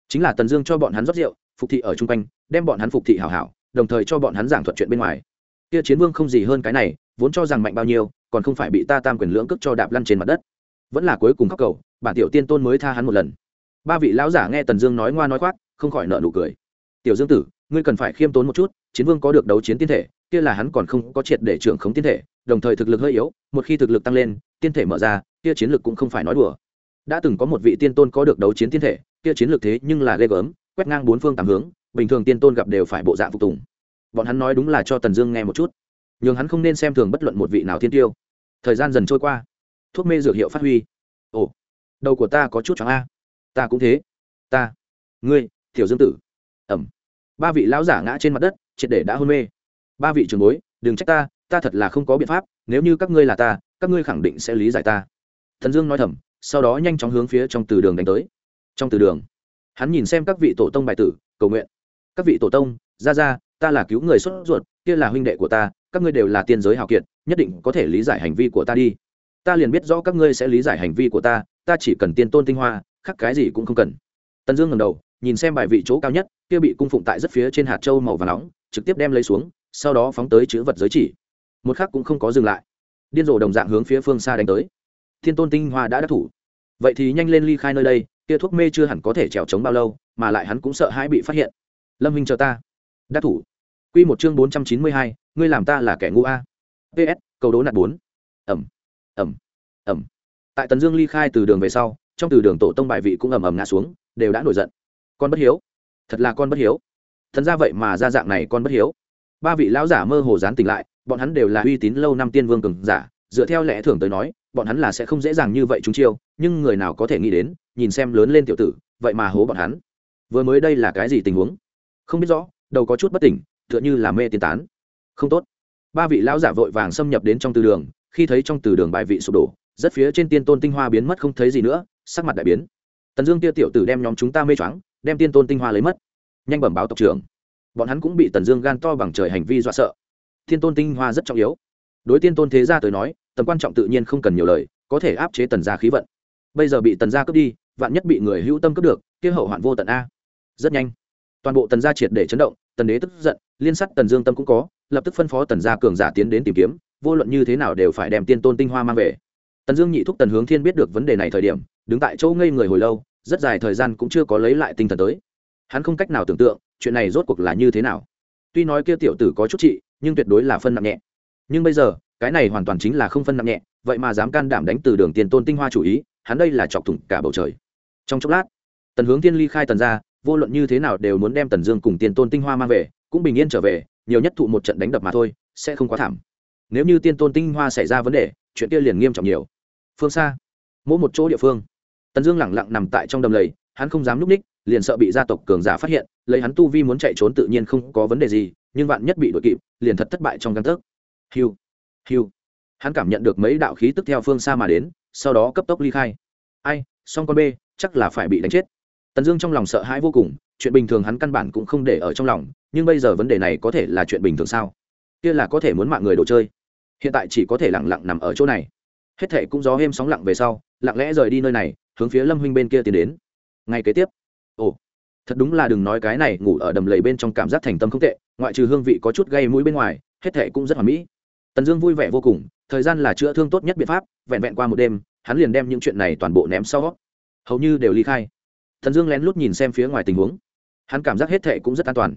chính là tần dương cho bọn hắn rót rượu, phục thị ở chung quanh, đem bọn hắn phục thị hảo hảo, đồng thời cho bọn hắn giảng thuật chuyện bên ngoài. Kia chiến vương không gì hơn cái này vốn cho rằng mạnh bao nhiêu, còn không phải bị ta tam quyền lưỡng cước cho đạp lăn trên mặt đất. Vẫn là cuối cùng khóc cầu, bản tiểu tiên tôn mới tha hắn một lần. Ba vị lão giả nghe tần dương nói ngoa nói khoác, không khỏi nợ nụ cười. Tiểu dương tử, ngươi cần phải khiêm tốn một chút, chiến vương có được đấu chiến tiên thể, kia là hắn còn không có triệt để trưởng khống tiên thể, đồng thời thực lực hơi yếu, một khi thực lực tăng lên, tiên thể mở ra, kia chiến lực cũng không phải nói đùa. Đã từng có một vị tiên tôn có được đấu chiến tiên thể, kia chiến lược thế nhưng là ghê gớm, quét ngang bốn phương tám hướng, bình thường tiên tôn gặp đều phải bộ dạng phục tùng. Bọn hắn nói đúng là cho tần dương nghe một chút nhưng hắn không nên xem thường bất luận một vị nào thiên tiêu. Thời gian dần trôi qua, thuốc mê dược hiệu phát huy. Ồ, đầu của ta có chút chẳng a. Ta cũng thế. Ta, ngươi, tiểu dương tử. Ẩm. Ba vị lão giả ngã trên mặt đất, triệt để đã hôn mê. Ba vị trường bối, đừng trách ta ta thật là không có biện pháp, nếu như các ngươi là ta, các ngươi khẳng định sẽ lý giải ta. Thần dương nói thầm, sau đó nhanh chóng hướng phía trong từ đường đánh tới. Trong từ đường, hắn nhìn xem các vị tổ tông bài tử, cầu nguyện. Các vị tổ tông, ra ra, ta là cứu người xuất ruột kia là huynh đệ của ta, các ngươi đều là tiên giới hào kiệt, nhất định có thể lý giải hành vi của ta đi. Ta liền biết rõ các ngươi sẽ lý giải hành vi của ta ta chỉ cần tiên tôn tinh hoa khắc cái gì cũng không cần. Tần dương ngầm đầu, nhìn xem bài vị chỗ cao nhất, kia bị cung phụng tại rất phía trên hạt châu màu và nóng, trực tiếp đem lấy xuống, sau đó phóng tới chữ vật giới chỉ. Một khắc cũng không có dừng lại. Điên rồ đồng dạng hướng phía phương xa đánh tới. Thiên tôn tinh hoa đã đắc thủ. Vậy thì nhanh lên ly khai nơi đây, kia thuốc mê chưa hẳn có thể trèo trống bao lâu, mà lại hắn cũng sợ hãi bị phát hiện. Lâm minh chờ ta. Đắc thủ quy một chương bốn trăm chín mươi hai, ngươi làm ta là kẻ ngu a. Ps cầu đố nạt bốn. Ẩm ẩm ẩm. Tại tần dương ly khai từ đường về sau, trong từ đường tổ tông bài vị cũng ầm ầm ngã xuống, đều đã nổi giận. Con bất hiếu. Thật là con bất hiếu. Thần ra vậy mà ra dạng này con bất hiếu. Ba vị lão giả mơ hồ dán tỉnh lại, bọn hắn đều là uy tín lâu năm tiên vương cường giả, dựa theo lẽ thường tới nói, bọn hắn là sẽ không dễ dàng như vậy chúng chiêu, nhưng người nào có thể nghĩ đến, nhìn xem lớn lên tiểu tử, vậy mà hố bọn hắn. Vừa mới đây là cái gì tình huống? Không biết rõ, đầu có chút bất tỉnh tựa như là mê tiên tán. Không tốt. Ba vị lão giả vội vàng xâm nhập đến trong từ đường, khi thấy trong từ đường bài vị sụp đổ, rất phía trên tiên tôn tinh hoa biến mất không thấy gì nữa, sắc mặt đại biến. Tần dương kia tiểu tử đem nhóm chúng ta mê choáng, đem tiên tôn tinh hoa lấy mất. Nhanh bẩm báo tộc trưởng. Bọn hắn cũng bị tần dương gan to bằng trời hành vi dọa sợ. Thiên tôn tinh hoa rất trọng yếu. Đối tiên tôn thế gia tới nói, tầm quan trọng tự nhiên không cần nhiều lời, có thể áp chế tần gia khí vận. Bây giờ bị tần gia cướp đi, vạn nhất bị người hữu tâm cướp được, kia hậu hoạn vô tận a. Rất nhanh. Toàn bộ tần gia triệt để chấn động, tần đế tức giận liên sắt tần dương tâm cũng có, lập tức phân phó tần gia cường giả tiến đến tìm kiếm, vô luận như thế nào đều phải đem tiên tôn tinh hoa mang về. Tần dương nhị thúc tần hướng thiên biết được vấn đề này thời điểm, đứng tại chỗ ngây người hồi lâu, rất dài thời gian cũng chưa có lấy lại tinh thần tới. Hắn không cách nào tưởng tượng, chuyện này rốt cuộc là như thế nào. Tuy nói kia tiểu tử có chút trị, nhưng tuyệt đối là phân nặng nhẹ. Nhưng bây giờ, cái này hoàn toàn chính là không phân nặng nhẹ, vậy mà dám can đảm đánh từ đường tiền tôn tinh hoa chủ ý, hắn đây là chọc thủng cả bầu trời. Trong chốc lát, tần hướng tiên ly khai tần ra vô luận như thế nào đều muốn đem tần dương cùng tiền tôn tinh hoa mang về cũng bình yên trở về, nhiều nhất thụ một trận đánh đập mà thôi, sẽ không quá thảm. Nếu như tiên tôn tinh hoa xảy ra vấn đề, chuyện kia liền nghiêm trọng nhiều. Phương xa, mỗi một chỗ địa phương, tần dương lẳng lặng nằm tại trong đầm lầy, hắn không dám núp ních, liền sợ bị gia tộc cường giả phát hiện, lấy hắn tu vi muốn chạy trốn tự nhiên không có vấn đề gì, nhưng vạn nhất bị đội kịp, liền thật thất bại trong căn thức hiu hiu. Hắn cảm nhận được mấy đạo khí tức theo phương xa mà đến, sau đó cấp tốc ly khai. Ai, song con b chắc là phải bị đánh chết. Tần dương trong lòng sợ hãi vô cùng, chuyện bình thường hắn căn bản cũng không để ở trong lòng nhưng bây giờ vấn đề này có thể là chuyện bình thường sao? Kia là có thể muốn mạng người đồ chơi. Hiện tại chỉ có thể lẳng lặng nằm ở chỗ này. Hết thệ cũng gió êm sóng lặng về sau, lặng lẽ rời đi nơi này, hướng phía lâm huynh bên kia tiến đến. Ngay kế tiếp. Ồ, thật đúng là đừng nói cái này, ngủ ở đầm lầy bên trong cảm giác thành tâm không tệ, ngoại trừ hương vị có chút gây mũi bên ngoài, hết thệ cũng rất hoàn mỹ. Tần dương vui vẻ vô cùng, thời gian là chữa thương tốt nhất biện pháp, vẹn vẹn qua một đêm, hắn liền đem những chuyện này toàn bộ ném sau hầu như đều ly khai. Tần dương lén lút nhìn xem phía ngoài tình huống. Hắn cảm giác hết thệ cũng rất an toàn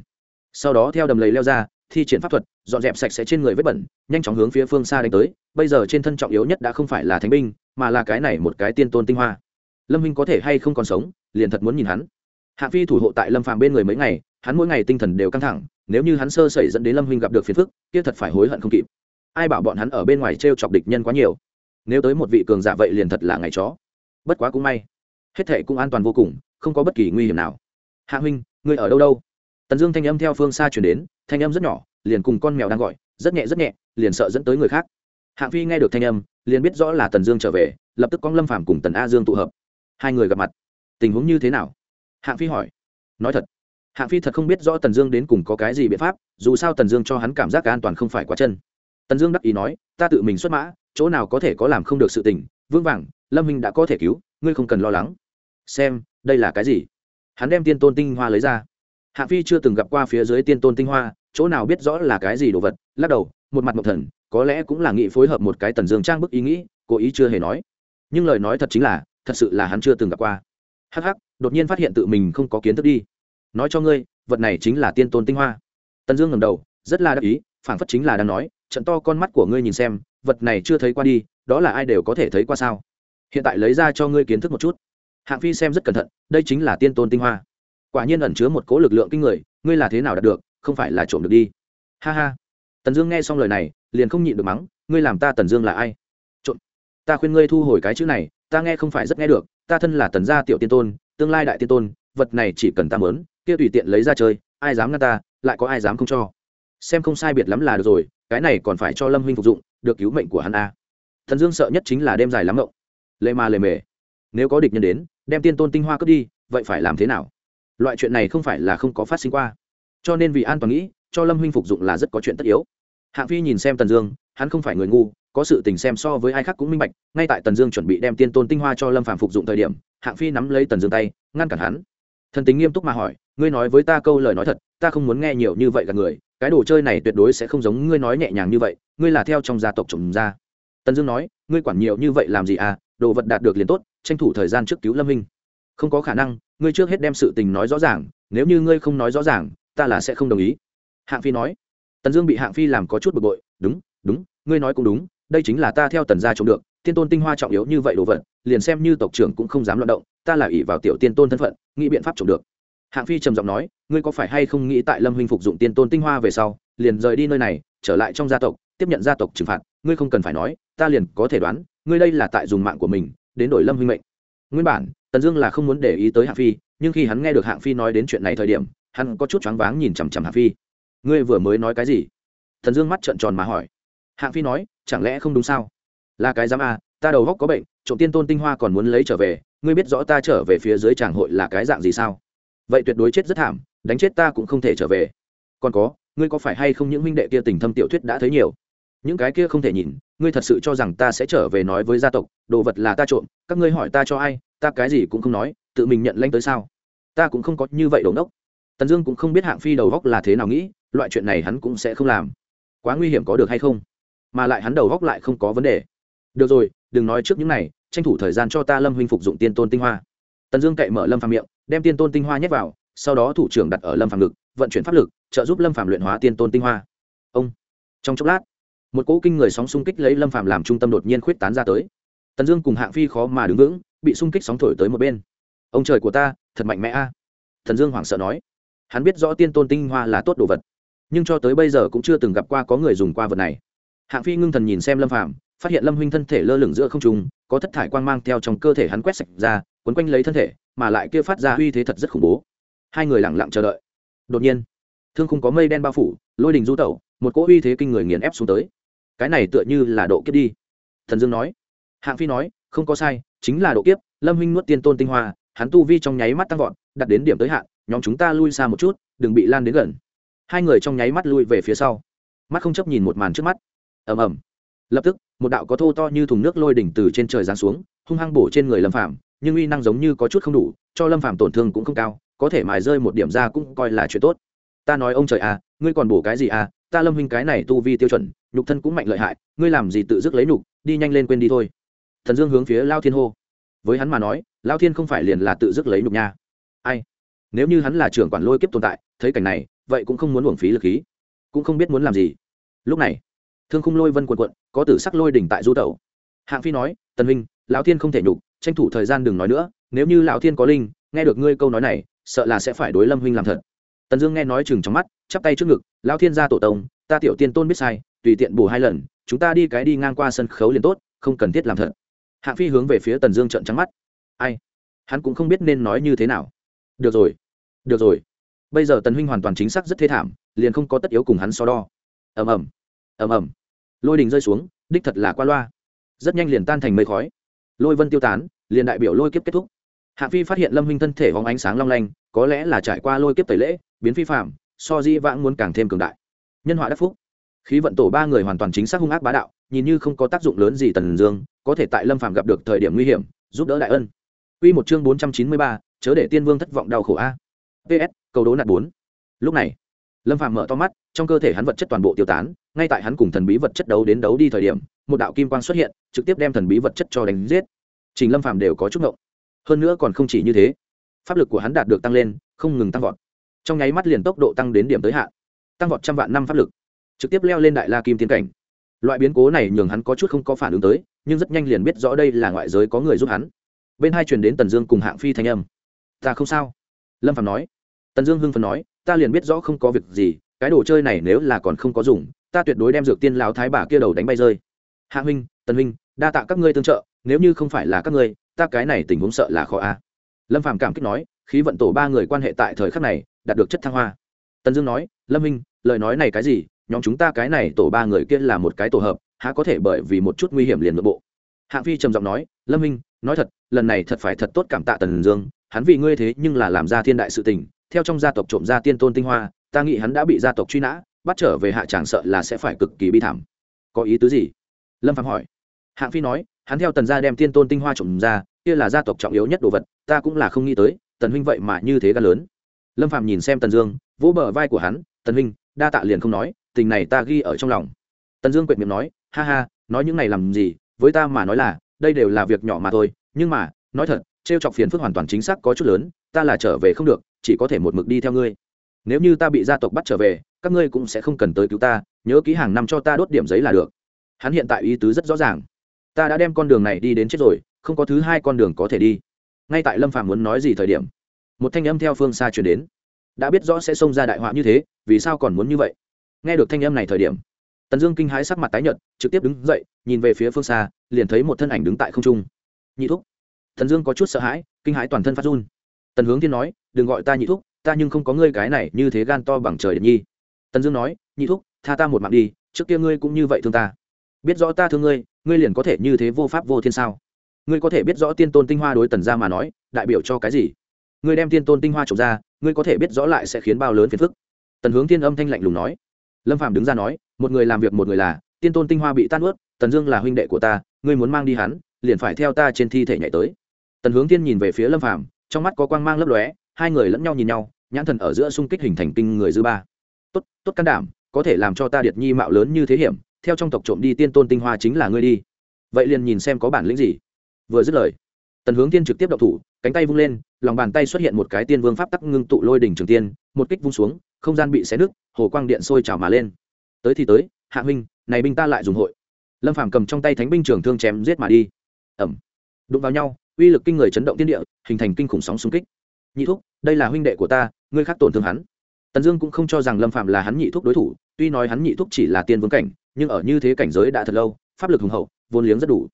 sau đó theo đầm lầy leo ra, thi triển pháp thuật, dọn dẹp sạch sẽ trên người vết bẩn, nhanh chóng hướng phía phương xa đánh tới. Bây giờ trên thân trọng yếu nhất đã không phải là thánh binh, mà là cái này một cái tiên tôn tinh hoa. Lâm minh có thể hay không còn sống, liền thật muốn nhìn hắn. Hạ phi thủ hộ tại lâm phàm bên người mấy ngày, hắn mỗi ngày tinh thần đều căng thẳng, nếu như hắn sơ sẩy dẫn đến lâm huynh gặp được phiền phức, kia thật phải hối hận không kịp. Ai bảo bọn hắn ở bên ngoài t r e o chọc địch nhân quá nhiều? Nếu tới một vị cường giả vậy liền thật là ngày chó. Bất quá cũng may, hết thệ cũng an toàn vô cùng, không có bất kỳ nguy hiểm nào. Hạ huynh, ngươi ở đâu đâu? Tần dương thanh âm theo phương xa chuyển đến, thanh âm rất nhỏ, liền cùng con mèo đang gọi, rất nhẹ rất nhẹ, liền sợ dẫn tới người khác. Hạng phi nghe được thanh âm, liền biết rõ là tần dương trở về, lập tức con lâm phàm cùng tần a dương tụ hợp. Hai người gặp mặt. Tình huống như thế nào? Hạng phi hỏi. Nói thật. Hạng phi thật không biết rõ tần dương đến cùng có cái gì biện pháp, dù sao tần dương cho hắn cảm giác an toàn không phải quá chân. Tần dương đắc ý nói, ta tự mình xuất mã, chỗ nào có thể có làm không được sự tình, vương vàng, lâm minh đã có thể cứu, ngươi không cần lo lắng. Xem, đây là cái gì? Hắn đem tiên tôn tinh hoa lấy ra. Hạ phi chưa từng gặp qua phía dưới tiên tôn tinh hoa, chỗ nào biết rõ là cái gì đồ vật, lắc đầu, một mặt mộc thần, có lẽ cũng là nghị phối hợp một cái tần dương trang bức ý nghĩ, cố ý chưa hề nói. Nhưng lời nói thật chính là, thật sự là hắn chưa từng gặp qua. Hắc hắc, đột nhiên phát hiện tự mình không có kiến thức đi. Nói cho ngươi, vật này chính là tiên tôn tinh hoa. Tần dương ngầm đầu, rất là đắc ý, phảng phất chính là đang nói, trận to con mắt của ngươi nhìn xem, vật này chưa thấy qua đi, đó là ai đều có thể thấy qua sao? Hiện tại lấy ra cho ngươi kiến thức một chút. Hạng phi xem rất cẩn thận, đây chính là tiên tôn tinh hoa quả nhiên ẩn chứa một cố lực lượng kinh người, ngươi là thế nào đạt được, không phải là trộm được đi. Ha ha. Tần dương nghe xong lời này, liền không nhịn được mắng, ngươi làm ta tần dương là ai? Trộm. Ta khuyên ngươi thu hồi cái chữ này, ta nghe không phải rất nghe được, ta thân là tần gia tiểu tiên tôn, tương lai đại tiên tôn, vật này chỉ cần ta mớn kia tùy tiện lấy ra chơi, ai dám ngăn ta, lại có ai dám không cho. Xem không sai biệt lắm là được rồi, cái này còn phải cho lâm huynh phục dụng, được cứu mệnh của hắn a. Thần dương sợ nhất chính là đêm dài lắm ngộng lệ mà lề mề. Nếu có địch nhân đến, đem tiên tôn tinh hoa cướp đi, vậy phải làm thế nào? Loại chuyện này không phải là không có phát sinh qua. Cho nên vì an toàn nghĩ, cho lâm huynh phục dụng là rất có chuyện tất yếu. Hạng phi nhìn xem tần dương, hắn không phải người ngu, có sự tình xem so với ai khác cũng minh bạch, ngay tại tần dương chuẩn bị đem tiên tôn tinh hoa cho lâm phàm phục dụng thời điểm, hạng phi nắm lấy tần dương tay, ngăn cản hắn. Thần tính nghiêm túc mà hỏi, ngươi nói với ta câu lời nói thật, ta không muốn nghe nhiều như vậy gặp người, cái đồ chơi này tuyệt đối sẽ không giống ngươi nói nhẹ nhàng như vậy, ngươi là theo trong gia tộc trồng ra. Tần dương nói, ngươi quản nhiều như vậy làm gì à đồ vật đạt được liền tốt, tranh thủ thời gian trước cứu lâm minh không có khả năng ngươi trước hết đem sự tình nói rõ ràng, nếu như ngươi không nói rõ ràng, ta là sẽ không đồng ý. Hạng phi nói. Tần dương bị hạng phi làm có chút bực bội, đúng đúng, ngươi nói cũng đúng, đây chính là ta theo tần gia trộm được, tiên tôn tinh hoa trọng yếu như vậy đồ vật, liền xem như tộc trưởng cũng không dám loạn động, ta là ỷ vào tiểu tiên tôn thân phận, nghĩ biện pháp trộm được. Hạng phi trầm giọng nói, ngươi có phải hay không nghĩ tại lâm huynh phục dụng tiên tôn tinh hoa về sau, liền rời đi nơi này, trở lại trong gia tộc, tiếp nhận gia tộc trừng phạt? Ngươi không cần phải nói, ta liền có thể đoán, ngươi đây là tại dùng mạng của mình, đến đổi lâm huynh mệnh. Nguyên bản tần dương là không muốn để ý tới hạng phi, nhưng khi hắn nghe được hạng phi nói đến chuyện này thời điểm, hắn có chút choáng váng nhìn chằm chằm hạng phi. Ngươi vừa mới nói cái gì? Tần dương mắt trợn tròn mà hỏi. Hạng phi nói, chẳng lẽ không đúng sao? Là cái dám à ta đầu góc có bệnh, trộm tiên tôn tinh hoa còn muốn lấy trở về, ngươi biết rõ ta trở về phía dưới tràng hội là cái dạng gì sao? Vậy tuyệt đối chết rất thảm, đánh chết ta cũng không thể trở về. Còn có, ngươi có phải hay không những huynh đệ kia tình thâm tiểu thuyết đã thấy nhiều? Những cái kia không thể nhìn, ngươi thật sự cho rằng ta sẽ trở về nói với gia tộc, đồ vật là ta trộm, các ngươi hỏi ta cho ai ta cái gì cũng không nói, tự mình nhận lanh tới sao? Ta cũng không có như vậy đồn đốc tần dương cũng không biết hạng phi đầu góc là thế nào nghĩ, loại chuyện này hắn cũng sẽ không làm. Quá nguy hiểm có được hay không? Mà lại hắn đầu góc lại không có vấn đề. Được rồi, đừng nói trước những này, tranh thủ thời gian cho ta lâm huynh phục dụng tiên tôn tinh hoa. Tần dương cậy mở lâm phàm miệng, đem tiên tôn tinh hoa nhét vào, sau đó thủ trưởng đặt ở lâm phàm ngực, vận chuyển pháp lực, trợ giúp lâm phàm luyện hóa tiên tôn tinh hoa. Ông. Trong chốc lát, một cỗ kinh người sóng xung kích lấy lâm phàm làm trung tâm đột nhiên khuyết tán ra tới tần dương cùng hạng phi khó mà đứng vững, bị xung kích sóng thổi tới một bên. Ông trời của ta, thật mạnh mẽ a. Thần dương hoảng sợ nói. Hắn biết rõ tiên tôn tinh hoa là tốt đồ vật, nhưng cho tới bây giờ cũng chưa từng gặp qua có người dùng qua vật này. Hạng phi ngưng thần nhìn xem lâm phàm, phát hiện lâm huynh thân thể lơ lửng giữa không trung, có thất thải quang mang theo trong cơ thể hắn quét sạch ra, quấn quanh lấy thân thể, mà lại kia phát ra uy thế thật rất khủng bố. Hai người lặng lặng chờ đợi. Đột nhiên, thương không có mây đen bao phủ, lôi đình du tẩu, một cỗ uy thế kinh người nghiền ép xuống tới. Cái này tựa như là độ kiếp đi. Thần dương nói hạng phi nói, không có sai, chính là độ kiếp, lâm huynh nuốt tiên tôn tinh hoa, hắn tu vi trong nháy mắt tăng vọt đặt đến điểm tới hạn, nhóm chúng ta lui xa một chút, đừng bị lan đến gần. Hai người trong nháy mắt lui về phía sau. Mắt không chấp nhìn một màn trước mắt. Ầm ầm. Lập tức, một đạo có thô to như thùng nước lôi đỉnh từ trên trời giáng xuống, hung hăng bổ trên người lâm phạm nhưng uy năng giống như có chút không đủ, cho lâm phạm tổn thương cũng không cao, có thể mài rơi một điểm ra cũng coi là chuyện tốt. Ta nói ông trời à ngươi còn bổ cái gì à ta lâm huynh cái này tu vi tiêu chuẩn, nhục thân cũng mạnh lợi hại, ngươi làm gì tự dứt lấy nhục, đi nhanh lên quên đi thôi thần dương hướng phía lao thiên hô. Với hắn mà nói, lao thiên không phải liền là tự dứt lấy nhục nha. Ai? Nếu như hắn là trưởng quản lôi kiếp tồn tại, thấy cảnh này, vậy cũng không muốn uổng phí lực khí. Cũng không biết muốn làm gì. Lúc này, thương khung lôi vân quần quận có tử sắc lôi đỉnh tại du tẩu. Hạng phi nói, tần huynh lão thiên không thể nhục, tranh thủ thời gian đừng nói nữa. Nếu như lão thiên có linh, nghe được ngươi câu nói này, sợ là sẽ phải đối lâm huynh làm thật. Tần dương nghe nói chừng trong mắt, chắp tay trước ngực lão thiên gia tổ tông, ta tiểu tiên tôn biết sai, tùy tiện bù hai lần, chúng ta đi cái đi ngang qua sân khấu liền tốt, không cần thiết làm thật hạng phi hướng về phía tần dương trận trắng mắt. Ai? Hắn cũng không biết nên nói như thế nào. Được rồi. Được rồi. Bây giờ tần huynh hoàn toàn chính xác rất thê thảm, liền không có tất yếu cùng hắn so đo. Ầm ầm. Ầm ầm. Lôi đình rơi xuống, đích thật là qua loa. Rất nhanh liền tan thành mây khói. Lôi vân tiêu tán, liền đại biểu lôi kiếp kết thúc. Hạ phi phát hiện lâm huynh thân thể hóng ánh sáng long lanh, có lẽ là trải qua lôi kiếp tẩy lễ, biến phi phạm so di vãng muốn càng thêm cường đại. Nhân họa đắc phúc khí vận tổ ba người hoàn toàn chính xác hung ác bá đạo nhìn như không có tác dụng lớn gì tần dương có thể tại lâm phàm gặp được thời điểm nguy hiểm giúp đỡ đại ân Quy một chương bốn trăm chín mươi ba, chớ để tiên vương thất vọng đau khổ a. PS, câu đố nạt bốn. Lúc này, Lâm Phàm mở to mắt, trong cơ thể hắn vật chất toàn bộ tiêu tán, ngay tại hắn cùng thần bí vật chất đấu đến đấu đi thời điểm, một đạo kim quan xuất hiện, trực tiếp đem thần bí vật chất cho đánh giết. Trình Lâm Phàm đều có chút ngộng. Hơn nữa còn không chỉ như thế, pháp lực của hắn đạt được tăng lên, không ngừng tăng vọt. Trong nháy mắt liền tốc độ tăng đến điểm tới hạn, tăng vọt trăm vạn năm pháp lực, trực tiếp leo lên đại la kim tiên cảnh. Loại biến cố này nhường hắn có chút không có phản ứng tới, nhưng rất nhanh liền biết rõ đây là ngoại giới có người giúp hắn. Bên hai truyền đến tần dương cùng hạng phi thanh âm. Ta không sao. Lâm phạm nói. Tần dương hưng phần nói ta liền biết rõ không có việc gì cái đồ chơi này nếu là còn không có dùng ta tuyệt đối đem dược tiên lao thái bà kia đầu đánh bay rơi. Hạ huynh tần huynh đa tạ các ngươi tương trợ nếu như không phải là các ngươi ta cái này tình huống sợ là khó a. Lâm phàm cảm kích nói khí vận tổ ba người quan hệ tại thời khắc này đạt được chất thăng hoa. Tần dương nói lâm huynh lời nói này cái gì? Nhóm chúng ta cái này tổ ba người kia là một cái tổ hợp, há có thể bởi vì một chút nguy hiểm liền nội bộ? Hạng phi trầm giọng nói, lâm minh, nói thật, lần này thật phải thật tốt cảm tạ tần dương, hắn vì ngươi thế nhưng là làm ra thiên đại sự tình, theo trong gia tộc trộm ra tiên tôn tinh hoa, ta nghĩ hắn đã bị gia tộc truy nã, bắt trở về hạ tràng sợ là sẽ phải cực kỳ bi thảm. Có ý tứ gì? Lâm phạm hỏi. Hạng phi nói, hắn theo tần gia đem tiên tôn tinh hoa trộm ra, kia là gia tộc trọng yếu nhất đồ vật, ta cũng là không nghĩ tới, tần huynh vậy mà như thế gan lớn. Lâm phạm nhìn xem tần dương, vỗ bờ vai của hắn, tần huynh, đa tạ liền không nói tình này ta ghi ở trong lòng. Tần dương quệt miệng nói, ha ha, nói những này làm gì? Với ta mà nói là, đây đều là việc nhỏ mà thôi, nhưng mà, nói thật, trêu chọc phiền phức hoàn toàn chính xác có chút lớn, ta là trở về không được, chỉ có thể một mực đi theo ngươi. Nếu như ta bị gia tộc bắt trở về, các ngươi cũng sẽ không cần tới cứu ta, nhớ ký hàng năm cho ta đốt điểm giấy là được. Hắn hiện tại ý tứ rất rõ ràng. Ta đã đem con đường này đi đến chết rồi, không có thứ hai con đường có thể đi. Ngay tại lâm phạm muốn nói gì thời điểm, một thanh âm theo phương xa chuyển đến. Đã biết rõ sẽ xông ra đại họa như thế, vì sao còn muốn như vậy? Nghe được thanh âm này thời điểm, tần dương kinh hãi sắc mặt tái nhợt, trực tiếp đứng dậy, nhìn về phía phương xa, liền thấy một thân ảnh đứng tại không trung. Nhị thúc. Tần dương có chút sợ hãi, kinh hãi toàn thân phát run. Tần hướng thiên nói, đừng gọi ta nhị thúc, ta nhưng không có ngươi cái này như thế gan to bằng trời điện nhi. Tần dương nói, nhị thúc, tha ta một mạng đi, trước kia ngươi cũng như vậy thương ta. Biết rõ ta thương ngươi ngươi liền có thể như thế vô pháp vô thiên sao? Ngươi có thể biết rõ tiên tôn tinh hoa đối tần ra mà nói, đại biểu cho cái gì? Ngươi đem tiên tôn tinh hoa trộm ra, ngươi có thể biết rõ lại sẽ khiến bao lớn phiền phức. Tần hướng thiên âm thanh lạnh lùng nói lâm phạm đứng ra nói, một người làm việc một người là, tiên tôn tinh hoa bị tan ướt, tần dương là huynh đệ của ta, ngươi muốn mang đi hắn, liền phải theo ta trên thi thể nhảy tới. Tần hướng thiên nhìn về phía lâm phạm trong mắt có quang mang lấp lóe, hai người lẫn nhau nhìn nhau, nhãn thần ở giữa xung kích hình thành kinh người dư ba. Tốt tốt can đảm, có thể làm cho ta điệt nhi mạo lớn như thế hiểm, theo trong tộc trộm đi tiên tôn tinh hoa chính là ngươi đi. Vậy liền nhìn xem có bản lĩnh gì. Vừa dứt lời, tần hướng tiên trực tiếp đậu thủ, cánh tay vung lên, lòng bàn tay xuất hiện một cái tiên vương pháp tắc ngưng tụ lôi đỉnh trường tiên, một kích vung xuống không gian bị xé nứt, hồ quang điện sôi trào mà lên. Tới thì tới, hạ huynh, này binh ta lại dùng hội. Lâm phàm cầm trong tay thánh binh trường thương chém giết mà đi. Ẩm. Đụng vào nhau, uy lực kinh người chấn động tiên địa, hình thành kinh khủng sóng xung kích. Nhị thúc, đây là huynh đệ của ta, ngươi khác tổn thương hắn. Tần dương cũng không cho rằng lâm phạm là hắn nhị thúc đối thủ, tuy nói hắn nhị thúc chỉ là tiên vương cảnh, nhưng ở như thế cảnh giới đã thật lâu, pháp lực hùng hậu, vốn liếng rất đủ.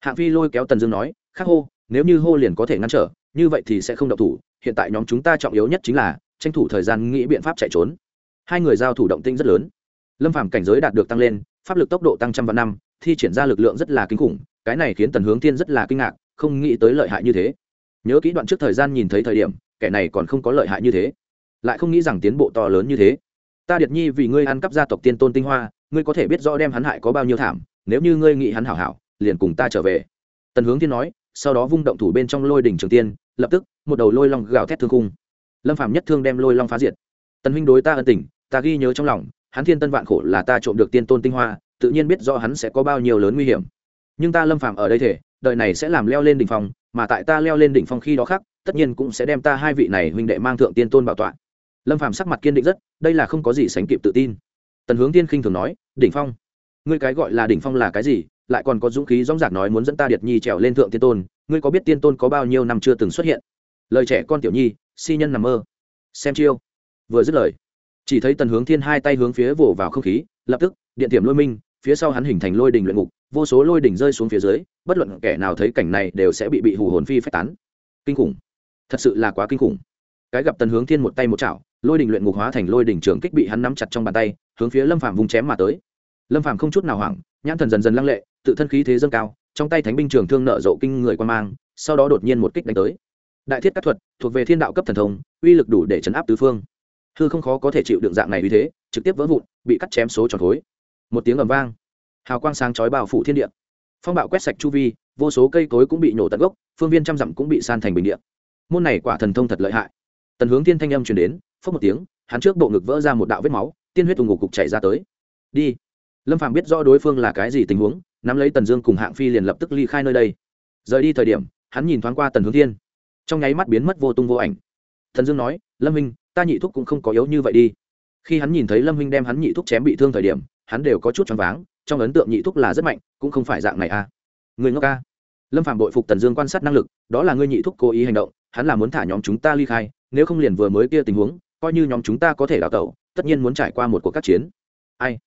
Hạng phi lôi kéo tần dương nói, khắc hô, nếu như hô liền có thể ngăn trở, như vậy thì sẽ không động thủ, hiện tại nhóm chúng ta trọng yếu nhất chính là tranh thủ thời gian nghĩ biện pháp chạy trốn. Hai người giao thủ động tinh rất lớn. Lâm phàm cảnh giới đạt được tăng lên, pháp lực tốc độ tăng trăm vạn năm, thi triển ra lực lượng rất là kinh khủng, cái này khiến tần hướng thiên rất là kinh ngạc, không nghĩ tới lợi hại như thế. Nhớ kỹ đoạn trước thời gian nhìn thấy thời điểm, kẻ này còn không có lợi hại như thế. Lại không nghĩ rằng tiến bộ to lớn như thế. Ta điệt nhi vì ngươi ăn cắp gia tộc tiên tôn tinh hoa, ngươi có thể biết rõ đem hắn hại có bao nhiêu thảm, nếu như ngươi nghĩ hắn hảo hảo, liền cùng ta trở về. Tần hướng thiên nói, sau đó vung động thủ bên trong lôi đỉnh trường tiên, lập tức, một đầu lôi long gào thét thương khung lâm phạm nhất thương đem lôi long phá diệt. Tần huynh đối ta ân tình, ta ghi nhớ trong lòng, hắn thiên tân vạn khổ là ta trộm được tiên tôn tinh hoa, tự nhiên biết rõ hắn sẽ có bao nhiêu lớn nguy hiểm. Nhưng ta lâm phạm ở đây thể, đời này sẽ làm leo lên đỉnh phong, mà tại ta leo lên đỉnh phong khi đó khác, tất nhiên cũng sẽ đem ta hai vị này huynh đệ mang thượng tiên tôn bảo tọa. Lâm phạm sắc mặt kiên định rất, đây là không có gì sánh kịp tự tin. Tần hướng tiên khinh thường nói, đỉnh phong? Ngươi cái gọi là đỉnh phong là cái gì? Lại còn có dũng khí dõng dạc nói muốn dẫn ta điệt nhi trèo lên thượng tiên tôn, ngươi có biết tiên tôn có bao nhiêu năm chưa từng xuất hiện? Lời trẻ con tiểu nhi si nhân nằm mơ. Xem chiêu. Vừa dứt lời, chỉ thấy tần hướng thiên hai tay hướng phía vồ vào không khí, lập tức, điện tiềm lôi minh, phía sau hắn hình thành lôi đình luyện ngục, vô số lôi đỉnh rơi xuống phía dưới, bất luận kẻ nào thấy cảnh này đều sẽ bị bị hù hồn phi phách tán. Kinh khủng. Thật sự là quá kinh khủng. Cái gặp tần hướng thiên một tay một chảo, lôi đình luyện ngục hóa thành lôi đỉnh trường kích bị hắn nắm chặt trong bàn tay, hướng phía lâm phàm vùng chém mà tới. Lâm phàm không chút nào hoảng, nhãn thần dần dần lăng lệ, tự thân khí thế dâng cao, trong tay thánh binh trường thương nợ rộ kinh người quan mang, sau đó đột nhiên một kích đánh tới đại thiết các thuật, thuộc về thiên đạo cấp thần thông, uy lực đủ để chấn áp tứ phương. Hư không khó có thể chịu đựng dạng này uy thế, trực tiếp vỡ vụn, bị cắt chém số tròn khối. Một tiếng ầm vang. Hào quang sáng chói bao phủ thiên địa. Phong bạo quét sạch chu vi, vô số cây cối cũng bị nổ tận gốc, phương viên trăm dặm cũng bị san thành bình địa. Môn này quả thần thông thật lợi hại. Tần hướng thiên thanh âm truyền đến, phốc một tiếng, hắn trước bộ ngực vỡ ra một đạo vết máu, tiên huyết tùng ngục cục chảy ra tới. Đi. Lâm phàm biết rõ đối phương là cái gì tình huống, nắm lấy tần dương cùng hạng phi liền lập tức ly khai nơi đây. Rời đi thời điểm, hắn nhìn thoáng qua tần hướng thiên trong nháy mắt biến mất vô tung vô ảnh. Thần dương nói, lâm minh ta nhị thúc cũng không có yếu như vậy đi. Khi hắn nhìn thấy lâm minh đem hắn nhị thúc chém bị thương thời điểm, hắn đều có chút choáng váng, trong ấn tượng nhị thúc là rất mạnh, cũng không phải dạng này a à. người ngốc a lâm phạm bội phục tần dương quan sát năng lực, đó là ngươi nhị thúc cố ý hành động, hắn là muốn thả nhóm chúng ta ly khai, nếu không liền vừa mới kia tình huống, coi như nhóm chúng ta có thể đào tẩu, tất nhiên muốn trải qua một cuộc các chiến. Ai?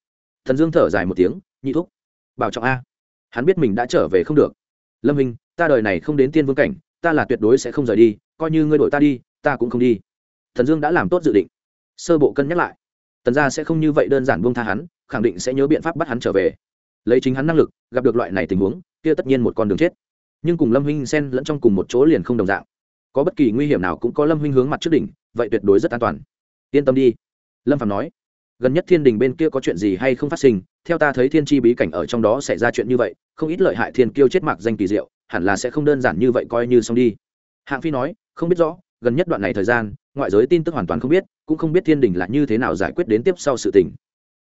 Thần dương thở dài một tiếng, nhị thúc, bảo trọng a. Hắn biết mình đã trở về không được. Lâm hình ta đời này không đến tiên vương cảnh ta là tuyệt đối sẽ không rời đi, coi như ngươi đổi ta đi, ta cũng không đi. Thần dương đã làm tốt dự định. Sơ bộ cân nhắc lại. Tần gia sẽ không như vậy đơn giản buông tha hắn, khẳng định sẽ nhớ biện pháp bắt hắn trở về. Lấy chính hắn năng lực, gặp được loại này tình huống, kia tất nhiên một con đường chết. Nhưng cùng lâm huynh xen lẫn trong cùng một chỗ liền không đồng dạng. Có bất kỳ nguy hiểm nào cũng có lâm huynh hướng mặt trước đỉnh, vậy tuyệt đối rất an toàn. Yên tâm đi. Lâm phạm nói gần nhất thiên đình bên kia có chuyện gì hay không phát sinh, theo ta thấy thiên tri bí cảnh ở trong đó xảy ra chuyện như vậy, không ít lợi hại thiên kiêu chết mạc danh kỳ diệu, hẳn là sẽ không đơn giản như vậy coi như xong đi. Hạng phi nói, không biết rõ, gần nhất đoạn này thời gian, ngoại giới tin tức hoàn toàn không biết, cũng không biết thiên đình là như thế nào giải quyết đến tiếp sau sự tình.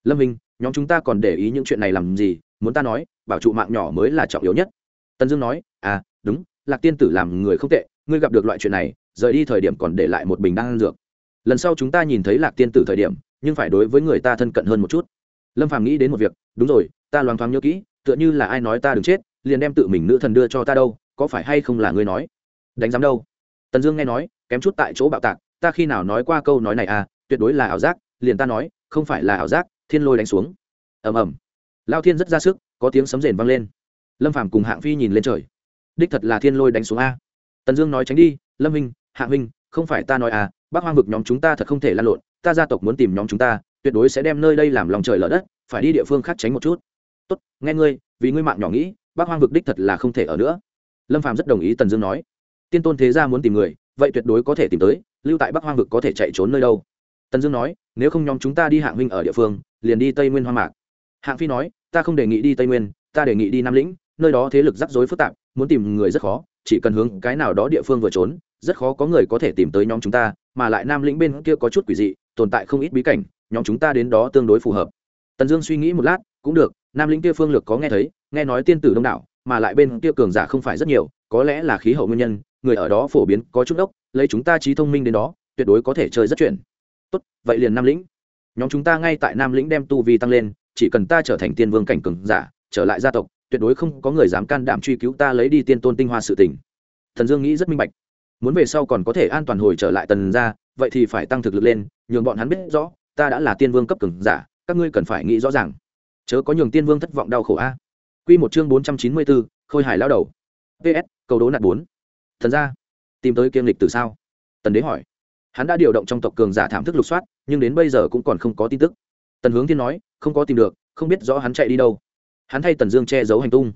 Lâm minh, nhóm chúng ta còn để ý những chuyện này làm gì, muốn ta nói, bảo trụ mạng nhỏ mới là trọng yếu nhất. Tần dương nói à đúng, lạc tiên tử làm người không tệ, ngươi gặp được loại chuyện này, rời đi thời điểm còn để lại một bình đan dược. Lần sau chúng ta nhìn thấy lạc tiên tử thời điểm nhưng phải đối với người ta thân cận hơn một chút. Lâm phàm nghĩ đến một việc, đúng rồi, ta loáng thoáng nhớ kỹ, tựa như là ai nói ta đừng chết, liền đem tự mình nữ thần đưa cho ta đâu, có phải hay không là ngươi nói? Đánh giám đâu? Tần dương nghe nói, kém chút tại chỗ bạo tạc, ta khi nào nói qua câu nói này à tuyệt đối là ảo giác, liền ta nói, không phải là ảo giác, thiên lôi đánh xuống. Ầm ầm. Lao thiên rất ra sức, có tiếng sấm rền vang lên. Lâm phàm cùng hạng phi nhìn lên trời. Đích thật là thiên lôi đánh xuống a. Tần dương nói tránh đi, lâm minh hạng minh không phải ta nói à bác hoang vực nhóm chúng ta thật không thể lan lộn ta gia tộc muốn tìm nhóm chúng ta, tuyệt đối sẽ đem nơi đây làm lòng trời lở đất, phải đi địa phương khác tránh một chút. Tốt, nghe ngươi, vì ngươi mạng nhỏ nghĩ bác hoang vực đích thật là không thể ở nữa. Lâm phàm rất đồng ý tần dương nói. Tiên tôn thế gia muốn tìm người, vậy tuyệt đối có thể tìm tới, lưu tại bắc hoang vực có thể chạy trốn nơi đâu. Tần dương nói, nếu không nhóm chúng ta đi hạng huynh ở địa phương, liền đi tây nguyên hoang mạc. Hạng phi nói, ta không đề nghị đi tây nguyên, ta đề nghị đi nam lĩnh, nơi đó thế lực rắc rối phức tạp, muốn tìm người rất khó, chỉ cần hướng cái nào đó địa phương vừa trốn, rất khó có người có thể tìm tới nhóm chúng ta mà lại nam lĩnh bên kia có chút quỷ dị, tồn tại không ít bí cảnh, nhóm chúng ta đến đó tương đối phù hợp. Tần dương suy nghĩ một lát, cũng được, nam lĩnh kia phương lược có nghe thấy, nghe nói tiên tử đông đảo, mà lại bên kia cường giả không phải rất nhiều, có lẽ là khí hậu nguyên nhân, người ở đó phổ biến có chút đốc, lấy chúng ta trí thông minh đến đó, tuyệt đối có thể chơi rất chuyển tốt, vậy liền nam lĩnh. Nhóm chúng ta ngay tại nam lĩnh đem tu vi tăng lên, chỉ cần ta trở thành tiên vương cảnh cường giả, trở lại gia tộc, tuyệt đối không có người dám can đảm truy cứu ta lấy đi tiên tôn tinh hoa sự tình. Thần dương nghĩ rất minh bạch muốn về sau còn có thể an toàn hồi trở lại tần ra vậy thì phải tăng thực lực lên, nhường bọn hắn biết rõ, ta đã là tiên vương cấp cường giả, các ngươi cần phải nghĩ rõ ràng. Chớ có nhường tiên vương thất vọng đau khổ a. Quy một chương bốn trăm chín mươi bốn, khôi hải lao đầu. Ps câu đố nạt bốn. Thần ra tìm tới kiêm lịch từ sao? Tần đế hỏi. Hắn đã điều động trong tộc cường giả thảm thức lục soát, nhưng đến bây giờ cũng còn không có tin tức. Tần hướng thiên nói, không có tìm được, không biết rõ hắn chạy đi đâu. Hắn thay tần dương che giấu hành tung.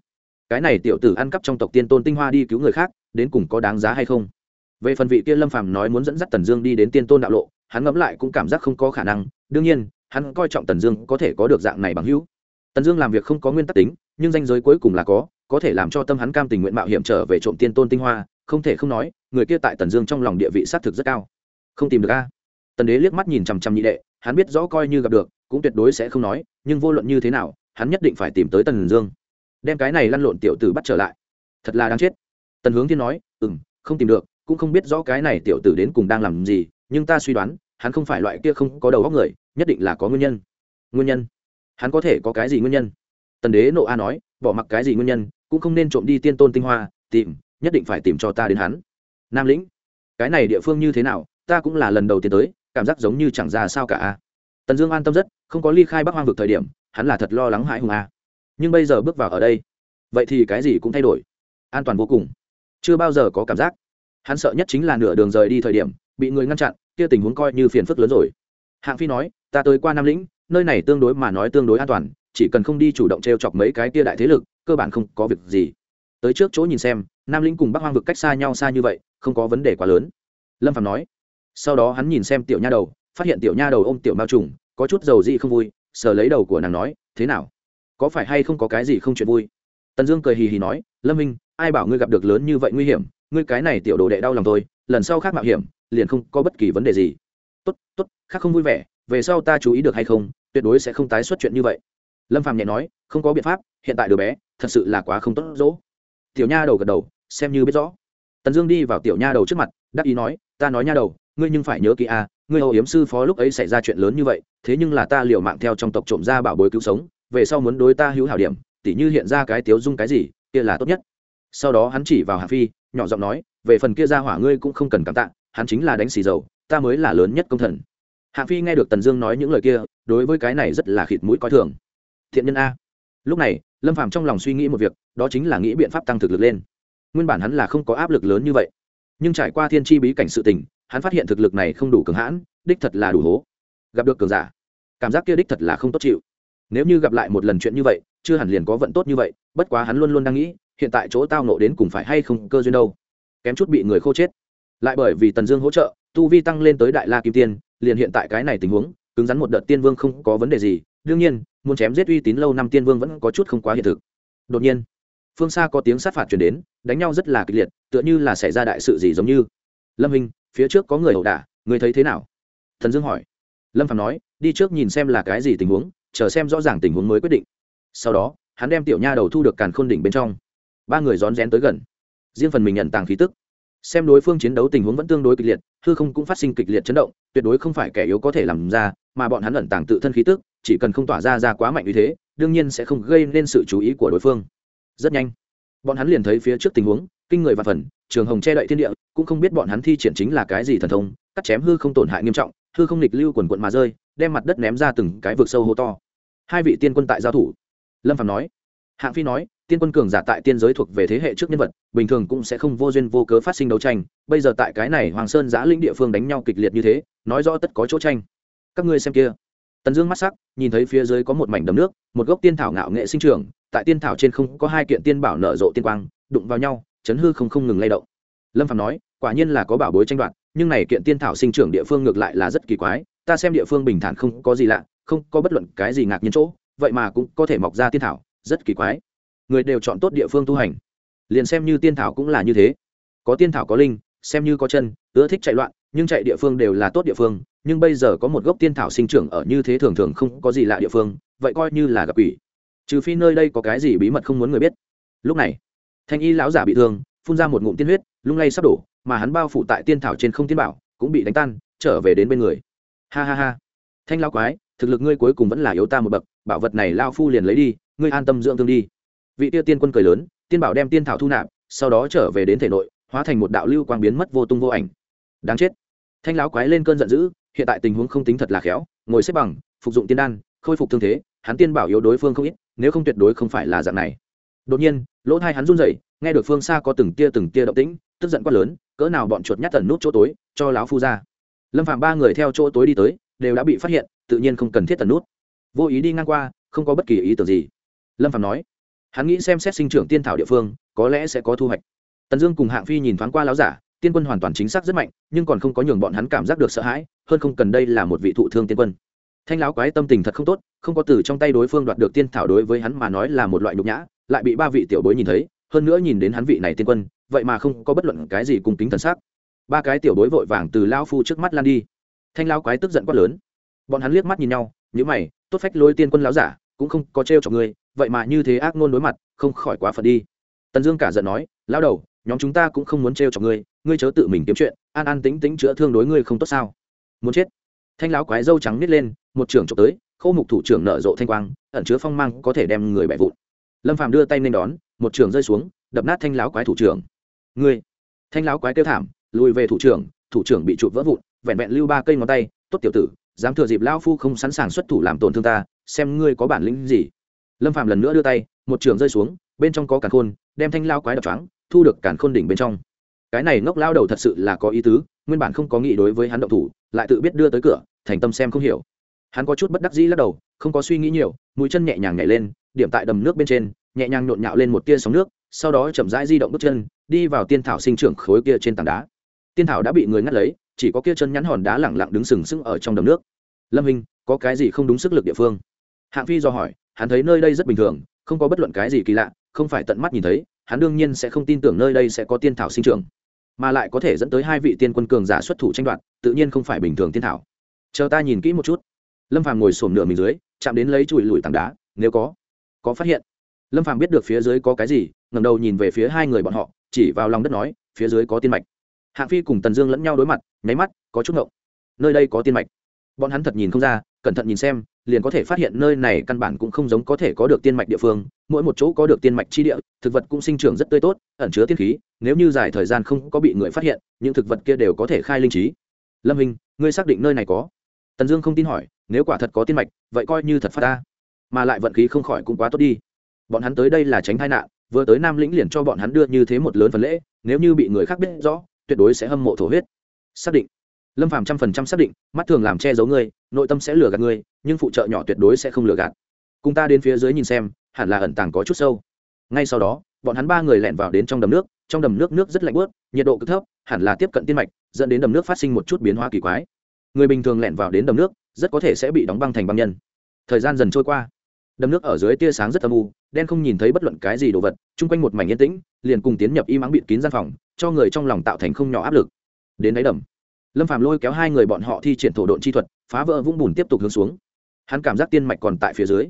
Cái này tiểu tử ăn cắp trong tộc tiên tôn tinh hoa đi cứu người khác, đến cùng có đáng giá hay không? Về phần vị kia lâm phàm nói muốn dẫn dắt tần dương đi đến tiên tôn đạo lộ, hắn ngẫm lại cũng cảm giác không có khả năng, đương nhiên, hắn coi trọng tần dương có thể có được dạng này bằng hữu. Tần dương làm việc không có nguyên tắc tính, nhưng danh giới cuối cùng là có có thể làm cho tâm hắn cam tình nguyện mạo hiểm trở về trộm tiên tôn tinh hoa, không thể không nói, người kia tại tần dương trong lòng địa vị xác thực rất cao. Không tìm được a. Tần đế liếc mắt nhìn chằm chằm nhị đệ, hắn biết rõ coi như gặp được, cũng tuyệt đối sẽ không nói, nhưng vô luận như thế nào, hắn nhất định phải tìm tới tần dương. Đem cái này lăn lộn tiểu tử bắt trở lại. Thật là đáng chết. Tần hướng thiên nói ừ m không tìm được cũng không biết rõ cái này tiểu tử đến cùng đang làm gì, nhưng ta suy đoán, hắn không phải loại kia không có đầu óc người, nhất định là có nguyên nhân. Nguyên nhân? Hắn có thể có cái gì nguyên nhân? Tần đế nộ a nói, bỏ mặc cái gì nguyên nhân, cũng không nên trộm đi tiên tôn tinh hoa, tìm, nhất định phải tìm cho ta đến hắn. Nam lĩnh, cái này địa phương như thế nào, ta cũng là lần đầu tiên tới, cảm giác giống như chẳng ra sao cả a. Tần dương an tâm rất, không có ly khai bắc hoang vực thời điểm, hắn là thật lo lắng hãi hùng a. Nhưng bây giờ bước vào ở đây, vậy thì cái gì cũng thay đổi. An toàn vô cùng. Chưa bao giờ có cảm giác hắn sợ nhất chính là nửa đường rời đi thời điểm, bị người ngăn chặn, kia tình huống coi như phiền phức lớn rồi. Hạng phi nói, ta tới qua nam lĩnh, nơi này tương đối mà nói tương đối an toàn, chỉ cần không đi chủ động t r e o chọc mấy cái kia đại thế lực, cơ bản không có việc gì. Tới trước chỗ nhìn xem, nam lĩnh cùng bắc hoang vực cách xa nhau xa như vậy, không có vấn đề quá lớn. Lâm phạm nói, sau đó hắn nhìn xem tiểu nha đầu, phát hiện tiểu nha đầu ôm tiểu mao trùng, có chút dầu dị không vui, sờ lấy đầu của nàng nói, thế nào? Có phải hay không có cái gì không chuyện vui? Tần dương cười hì hì nói, lâm minh ai bảo ngươi gặp được lớn như vậy nguy hiểm, ngươi cái này tiểu đồ đệ đau lòng tôi lần sau khác mạo hiểm, liền không có bất kỳ vấn đề gì. Tốt tốt, khác không vui vẻ, về sau ta chú ý được hay không, tuyệt đối sẽ không tái xuất chuyện như vậy. Lâm phàm nhẹ nói, không có biện pháp, hiện tại đứa bé, thật sự là quá không tốt dỗ. Tiểu nha đầu gật đầu, xem như biết rõ. Tần dương đi vào tiểu nha đầu trước mặt, đắc ý nói, ta nói nha đầu, ngươi nhưng phải nhớ kỹ a ngươi hầu yếm sư phó lúc ấy xảy ra chuyện lớn như vậy, thế nhưng là ta liều mạng theo trong tộc trộm ra bảo bối cứu sống, về sau muốn đối ta hữu hảo điểm, tỉ như hiện ra cái tiếu dung cái gì, kia là tốt nhất sau đó hắn chỉ vào hạ phi, nhỏ giọng nói, về phần kia ra hỏa ngươi cũng không cần cảm tạ, hắn chính là đánh xì dầu, ta mới là lớn nhất công thần. Hạ phi nghe được tần dương nói những lời kia, đối với cái này rất là khịt mũi coi thường. Thiện nhân a. Lúc này, lâm phàm trong lòng suy nghĩ một việc, đó chính là nghĩ biện pháp tăng thực lực lên. Nguyên bản hắn là không có áp lực lớn như vậy, nhưng trải qua thiên tri bí cảnh sự tình, hắn phát hiện thực lực này không đủ cường hãn, đích thật là đủ hố. Gặp được cường giả, cảm giác kia đích thật là không tốt chịu. Nếu như gặp lại một lần chuyện như vậy, chưa hẳn liền có vận tốt như vậy, bất quá hắn luôn luôn đang nghĩ hiện tại chỗ tao nộ đến cùng phải hay không cơ duyên đâu. Kém chút bị người khô chết. Lại bởi vì tần dương hỗ trợ, tu vi tăng lên tới đại la kim tiên, liền hiện tại cái này tình huống, cứng rắn một đợt tiên vương không có vấn đề gì. Đương nhiên, muốn chém giết uy tín lâu năm tiên vương vẫn có chút không quá hiện thực. Đột nhiên, phương xa có tiếng sát phạt chuyển đến, đánh nhau rất là kịch liệt, tựa như là xảy ra đại sự gì giống như. Lâm hình phía trước có người ẩu đả, người thấy thế nào? Thần dương hỏi. Lâm phạm nói, đi trước nhìn xem là cái gì tình huống, chờ xem rõ ràng tình huống mới quyết định. Sau đó, hắn đem tiểu nha đầu thu được càn khôn đỉnh bên trong ba người rón rén tới gần. Riêng phần mình nhận tàng khí tức. Xem đối phương chiến đấu tình huống vẫn tương đối kịch liệt, hư không cũng phát sinh kịch liệt chấn động, tuyệt đối không phải kẻ yếu có thể làm ra, mà bọn hắn ẩn tàng tự thân khí tức, chỉ cần không tỏa ra ra quá mạnh như thế, đương nhiên sẽ không gây nên sự chú ý của đối phương. Rất nhanh, bọn hắn liền thấy phía trước tình huống, kinh người và phần, trường hồng che đậy thiên địa, cũng không biết bọn hắn thi triển chính là cái gì thần thông, cắt chém hư không tổn hại nghiêm trọng, hư không lịch lưu quần quận mà rơi, đem mặt đất ném ra từng cái vực sâu hô to. Hai vị tiên quân tại giao thủ. Lâm phạm nói hạng phi nói, tiên quân cường giả tại tiên giới thuộc về thế hệ trước nhân vật, bình thường cũng sẽ không vô duyên vô cớ phát sinh đấu tranh. Bây giờ tại cái này hoàng sơn giã lĩnh địa phương đánh nhau kịch liệt như thế, nói rõ tất có chỗ tranh. Các ngươi xem kia. Tần dương mắt sắc, nhìn thấy phía dưới có một mảnh đầm nước, một gốc tiên thảo ngạo nghệ sinh trưởng, tại tiên thảo trên không có hai kiện tiên bảo nở rộ tiên quang, đụng vào nhau, chấn hư không không ngừng lay động. Lâm phạm nói, quả nhiên là có bảo bối tranh đoạt, nhưng này kiện tiên thảo sinh trưởng địa phương ngược lại là rất kỳ quái, ta xem địa phương bình thản không có gì lạ, không có bất luận cái gì ngạc nhiên chỗ, vậy mà cũng có thể mọc ra tiên thảo rất kỳ quái. Người đều chọn tốt địa phương tu hành. Liền xem như tiên thảo cũng là như thế. Có tiên thảo có linh, xem như có chân, ưa thích chạy loạn, nhưng chạy địa phương đều là tốt địa phương, nhưng bây giờ có một gốc tiên thảo sinh trưởng ở như thế thường thường không có gì lạ địa phương, vậy coi như là gặp ủy trừ phi nơi đây có cái gì bí mật không muốn người biết. Lúc này, thanh y lão giả bị thương, phun ra một ngụm tiên huyết, lung lay sắp đổ, mà hắn bao phủ tại tiên thảo trên không tiên bảo, cũng bị đánh tan, trở về đến bên người. Ha ha ha. Thanh lao quái, thực lực ngươi cuối cùng vẫn là yếu ta một bậc, bảo vật này lao phu liền lấy đi ngươi an tâm dưỡng thương đi. Vị tiêu tiên quân cười lớn, tiên bảo đem tiên thảo thu nạp, sau đó trở về đến thể nội, hóa thành một đạo lưu quang biến mất vô tung vô ảnh. Đáng chết. Thanh lão quái lên cơn giận dữ, hiện tại tình huống không tính thật là khéo, ngồi xếp bằng, phục dụng tiên đan, khôi phục thương thế, hắn tiên bảo yếu đối phương không ít, nếu không tuyệt đối không phải là dạng này. Đột nhiên, lỗ thai hắn run rẩy, nghe được phương xa có từng tia từng tia động tĩnh, tức giận quá lớn, cỡ nào bọn chuột nhát tần nút chỗ tối, cho lão phu ra. Lâm phạm ba người theo chỗ tối đi tới, đều đã bị phát hiện, tự nhiên không cần thiết tần nút. Vô ý đi ngang qua, không có bất kỳ ý tưởng gì lâm phạm nói, hắn nghĩ xem xét sinh trưởng tiên thảo địa phương, có lẽ sẽ có thu hoạch. Tần dương cùng hạng phi nhìn thoáng qua láo giả, tiên quân hoàn toàn chính xác rất mạnh, nhưng còn không có nhường bọn hắn cảm giác được sợ hãi, hơn không cần đây là một vị thụ thương tiên quân. Thanh lão quái tâm tình thật không tốt, không có từ trong tay đối phương đoạt được tiên thảo đối với hắn mà nói là một loại nhục nhã, lại bị ba vị tiểu bối nhìn thấy, hơn nữa nhìn đến hắn vị này tiên quân, vậy mà không có bất luận cái gì cung kính thần sắc. Ba cái tiểu bối vội vàng từ lao phu trước mắt lan đi. Thanh lao quái tức giận quát lớn. Bọn hắn liếc mắt nhìn nhau nhữ mày, tốt phách lôi tiên quân láo giả, cũng không có trêu cho ngươi vậy mà như thế ác ngôn đối mặt, không khỏi quá phật đi. Tần dương cả giận nói lao đầu, nhóm chúng ta cũng không muốn trêu cho ngươi ngươi chớ tự mình kiếm chuyện, an an tính tính chữa thương đối ngươi không tốt sao? Muốn chết. Thanh lão quái dâu trắng nít lên, một trưởng trộm tới khâu mục thủ trưởng nở rộ thanh quang, ẩn chứa phong mang có thể đem người bẻ vụn. Lâm phàm đưa tay lên đón, một trưởng rơi xuống, đập nát thanh lão quái thủ trưởng. Ngươi! Thanh lão quái kêu thảm, lùi về thủ trưởng thủ trưởng bị chụp vỡ vụn, vẹn vẹn lưu ba cây ngón tay, tốt tiểu tử, dám thừa dịp lão phu không sẵn sàng xuất thủ làm tổn thương ta, xem ngươi có bản lĩnh gì lâm Phạm lần nữa đưa tay, một trường rơi xuống, bên trong có càn khôn, đem thanh lao quái đập choáng, thu được càn khôn đỉnh bên trong. Cái này ngốc lao đầu thật sự là có ý tứ, nguyên bản không có nghĩ đối với hắn động thủ, lại tự biết đưa tới cửa, thành tâm xem không hiểu. Hắn có chút bất đắc dĩ lắc đầu, không có suy nghĩ nhiều, mũi chân nhẹ nhàng nhảy lên, điểm tại đầm nước bên trên, nhẹ nhàng nhộn nhạo lên một tia sóng nước, sau đó chậm rãi di động bước chân, đi vào tiên thảo sinh trưởng khối kia trên tảng đá. Tiên thảo đã bị người ngắt lấy, chỉ có kia chân nhắn hòn đá lẳng lặng đứng sừng sững ở trong đầm nước. Lâm hình có cái gì không đúng sức lực địa phương? Hạng phi do hỏi, hắn thấy nơi đây rất bình thường, không có bất luận cái gì kỳ lạ, không phải tận mắt nhìn thấy, hắn đương nhiên sẽ không tin tưởng nơi đây sẽ có tiên thảo sinh trưởng, mà lại có thể dẫn tới hai vị tiên quân cường giả xuất thủ tranh đoạt, tự nhiên không phải bình thường tiên thảo. Chờ ta nhìn kỹ một chút. Lâm phàm ngồi sổm nửa mình dưới, chạm đến lấy chùi lùi tảng đá, nếu có có phát hiện. Lâm phàm biết được phía dưới có cái gì, ngẩng đầu nhìn về phía hai người bọn họ, chỉ vào lòng đất nói, phía dưới có tiên mạch. Hạng phi cùng tần dương lẫn nhau đối mặt, nháy mắt, có chút ngộng. Nơi đây có tiên mạch bọn hắn thật nhìn không ra, cẩn thận nhìn xem, liền có thể phát hiện nơi này căn bản cũng không giống có thể có được tiên mạch địa phương, mỗi một chỗ có được tiên mạch chi địa, thực vật cũng sinh trưởng rất tươi tốt, ẩn chứa tiên khí, nếu như dài thời gian không có bị người phát hiện, những thực vật kia đều có thể khai linh trí. Lâm hình ngươi xác định nơi này có? Tần dương không tin hỏi, nếu quả thật có tiên mạch, vậy coi như thật phát ta mà lại vận khí không khỏi cũng quá tốt đi. Bọn hắn tới đây là tránh tai nạn, vừa tới nam lĩnh liền cho bọn hắn đưa như thế một lớn phần lễ, nếu như bị người khác biết rõ, tuyệt đối sẽ hâm mộ thổ huyết. Xác định lâm phàm trăm phần trăm xác định, mắt thường làm che giấu ngươi, nội tâm sẽ lừa gạt ngươi, nhưng phụ trợ nhỏ tuyệt đối sẽ không lừa gạt. Cùng ta đến phía dưới nhìn xem, hẳn là ẩn tàng có chút sâu. Ngay sau đó, bọn hắn ba người lẻn vào đến trong đầm nước, trong đầm nước nước rất lạnh bớt nhiệt độ cực thấp, hẳn là tiếp cận tiên mạch, dẫn đến đầm nước phát sinh một chút biến hóa kỳ quái. Người bình thường lẻn vào đến đầm nước, rất có thể sẽ bị đóng băng thành băng nhân. Thời gian dần trôi qua, đầm nước ở dưới tia sáng rất âm u, đen không nhìn thấy bất luận cái gì đồ vật, chung quanh một mảnh yên tĩnh, liền cùng tiến nhập y mắng bịt kín gian phòng, cho người trong lòng tạo thành không nhỏ áp lực. Đến đáy đầm lâm phàm lôi kéo hai người bọn họ thi triển thổ độn chi thuật, phá vỡ vũng bùn tiếp tục hướng xuống. Hắn cảm giác tiên mạch còn tại phía dưới.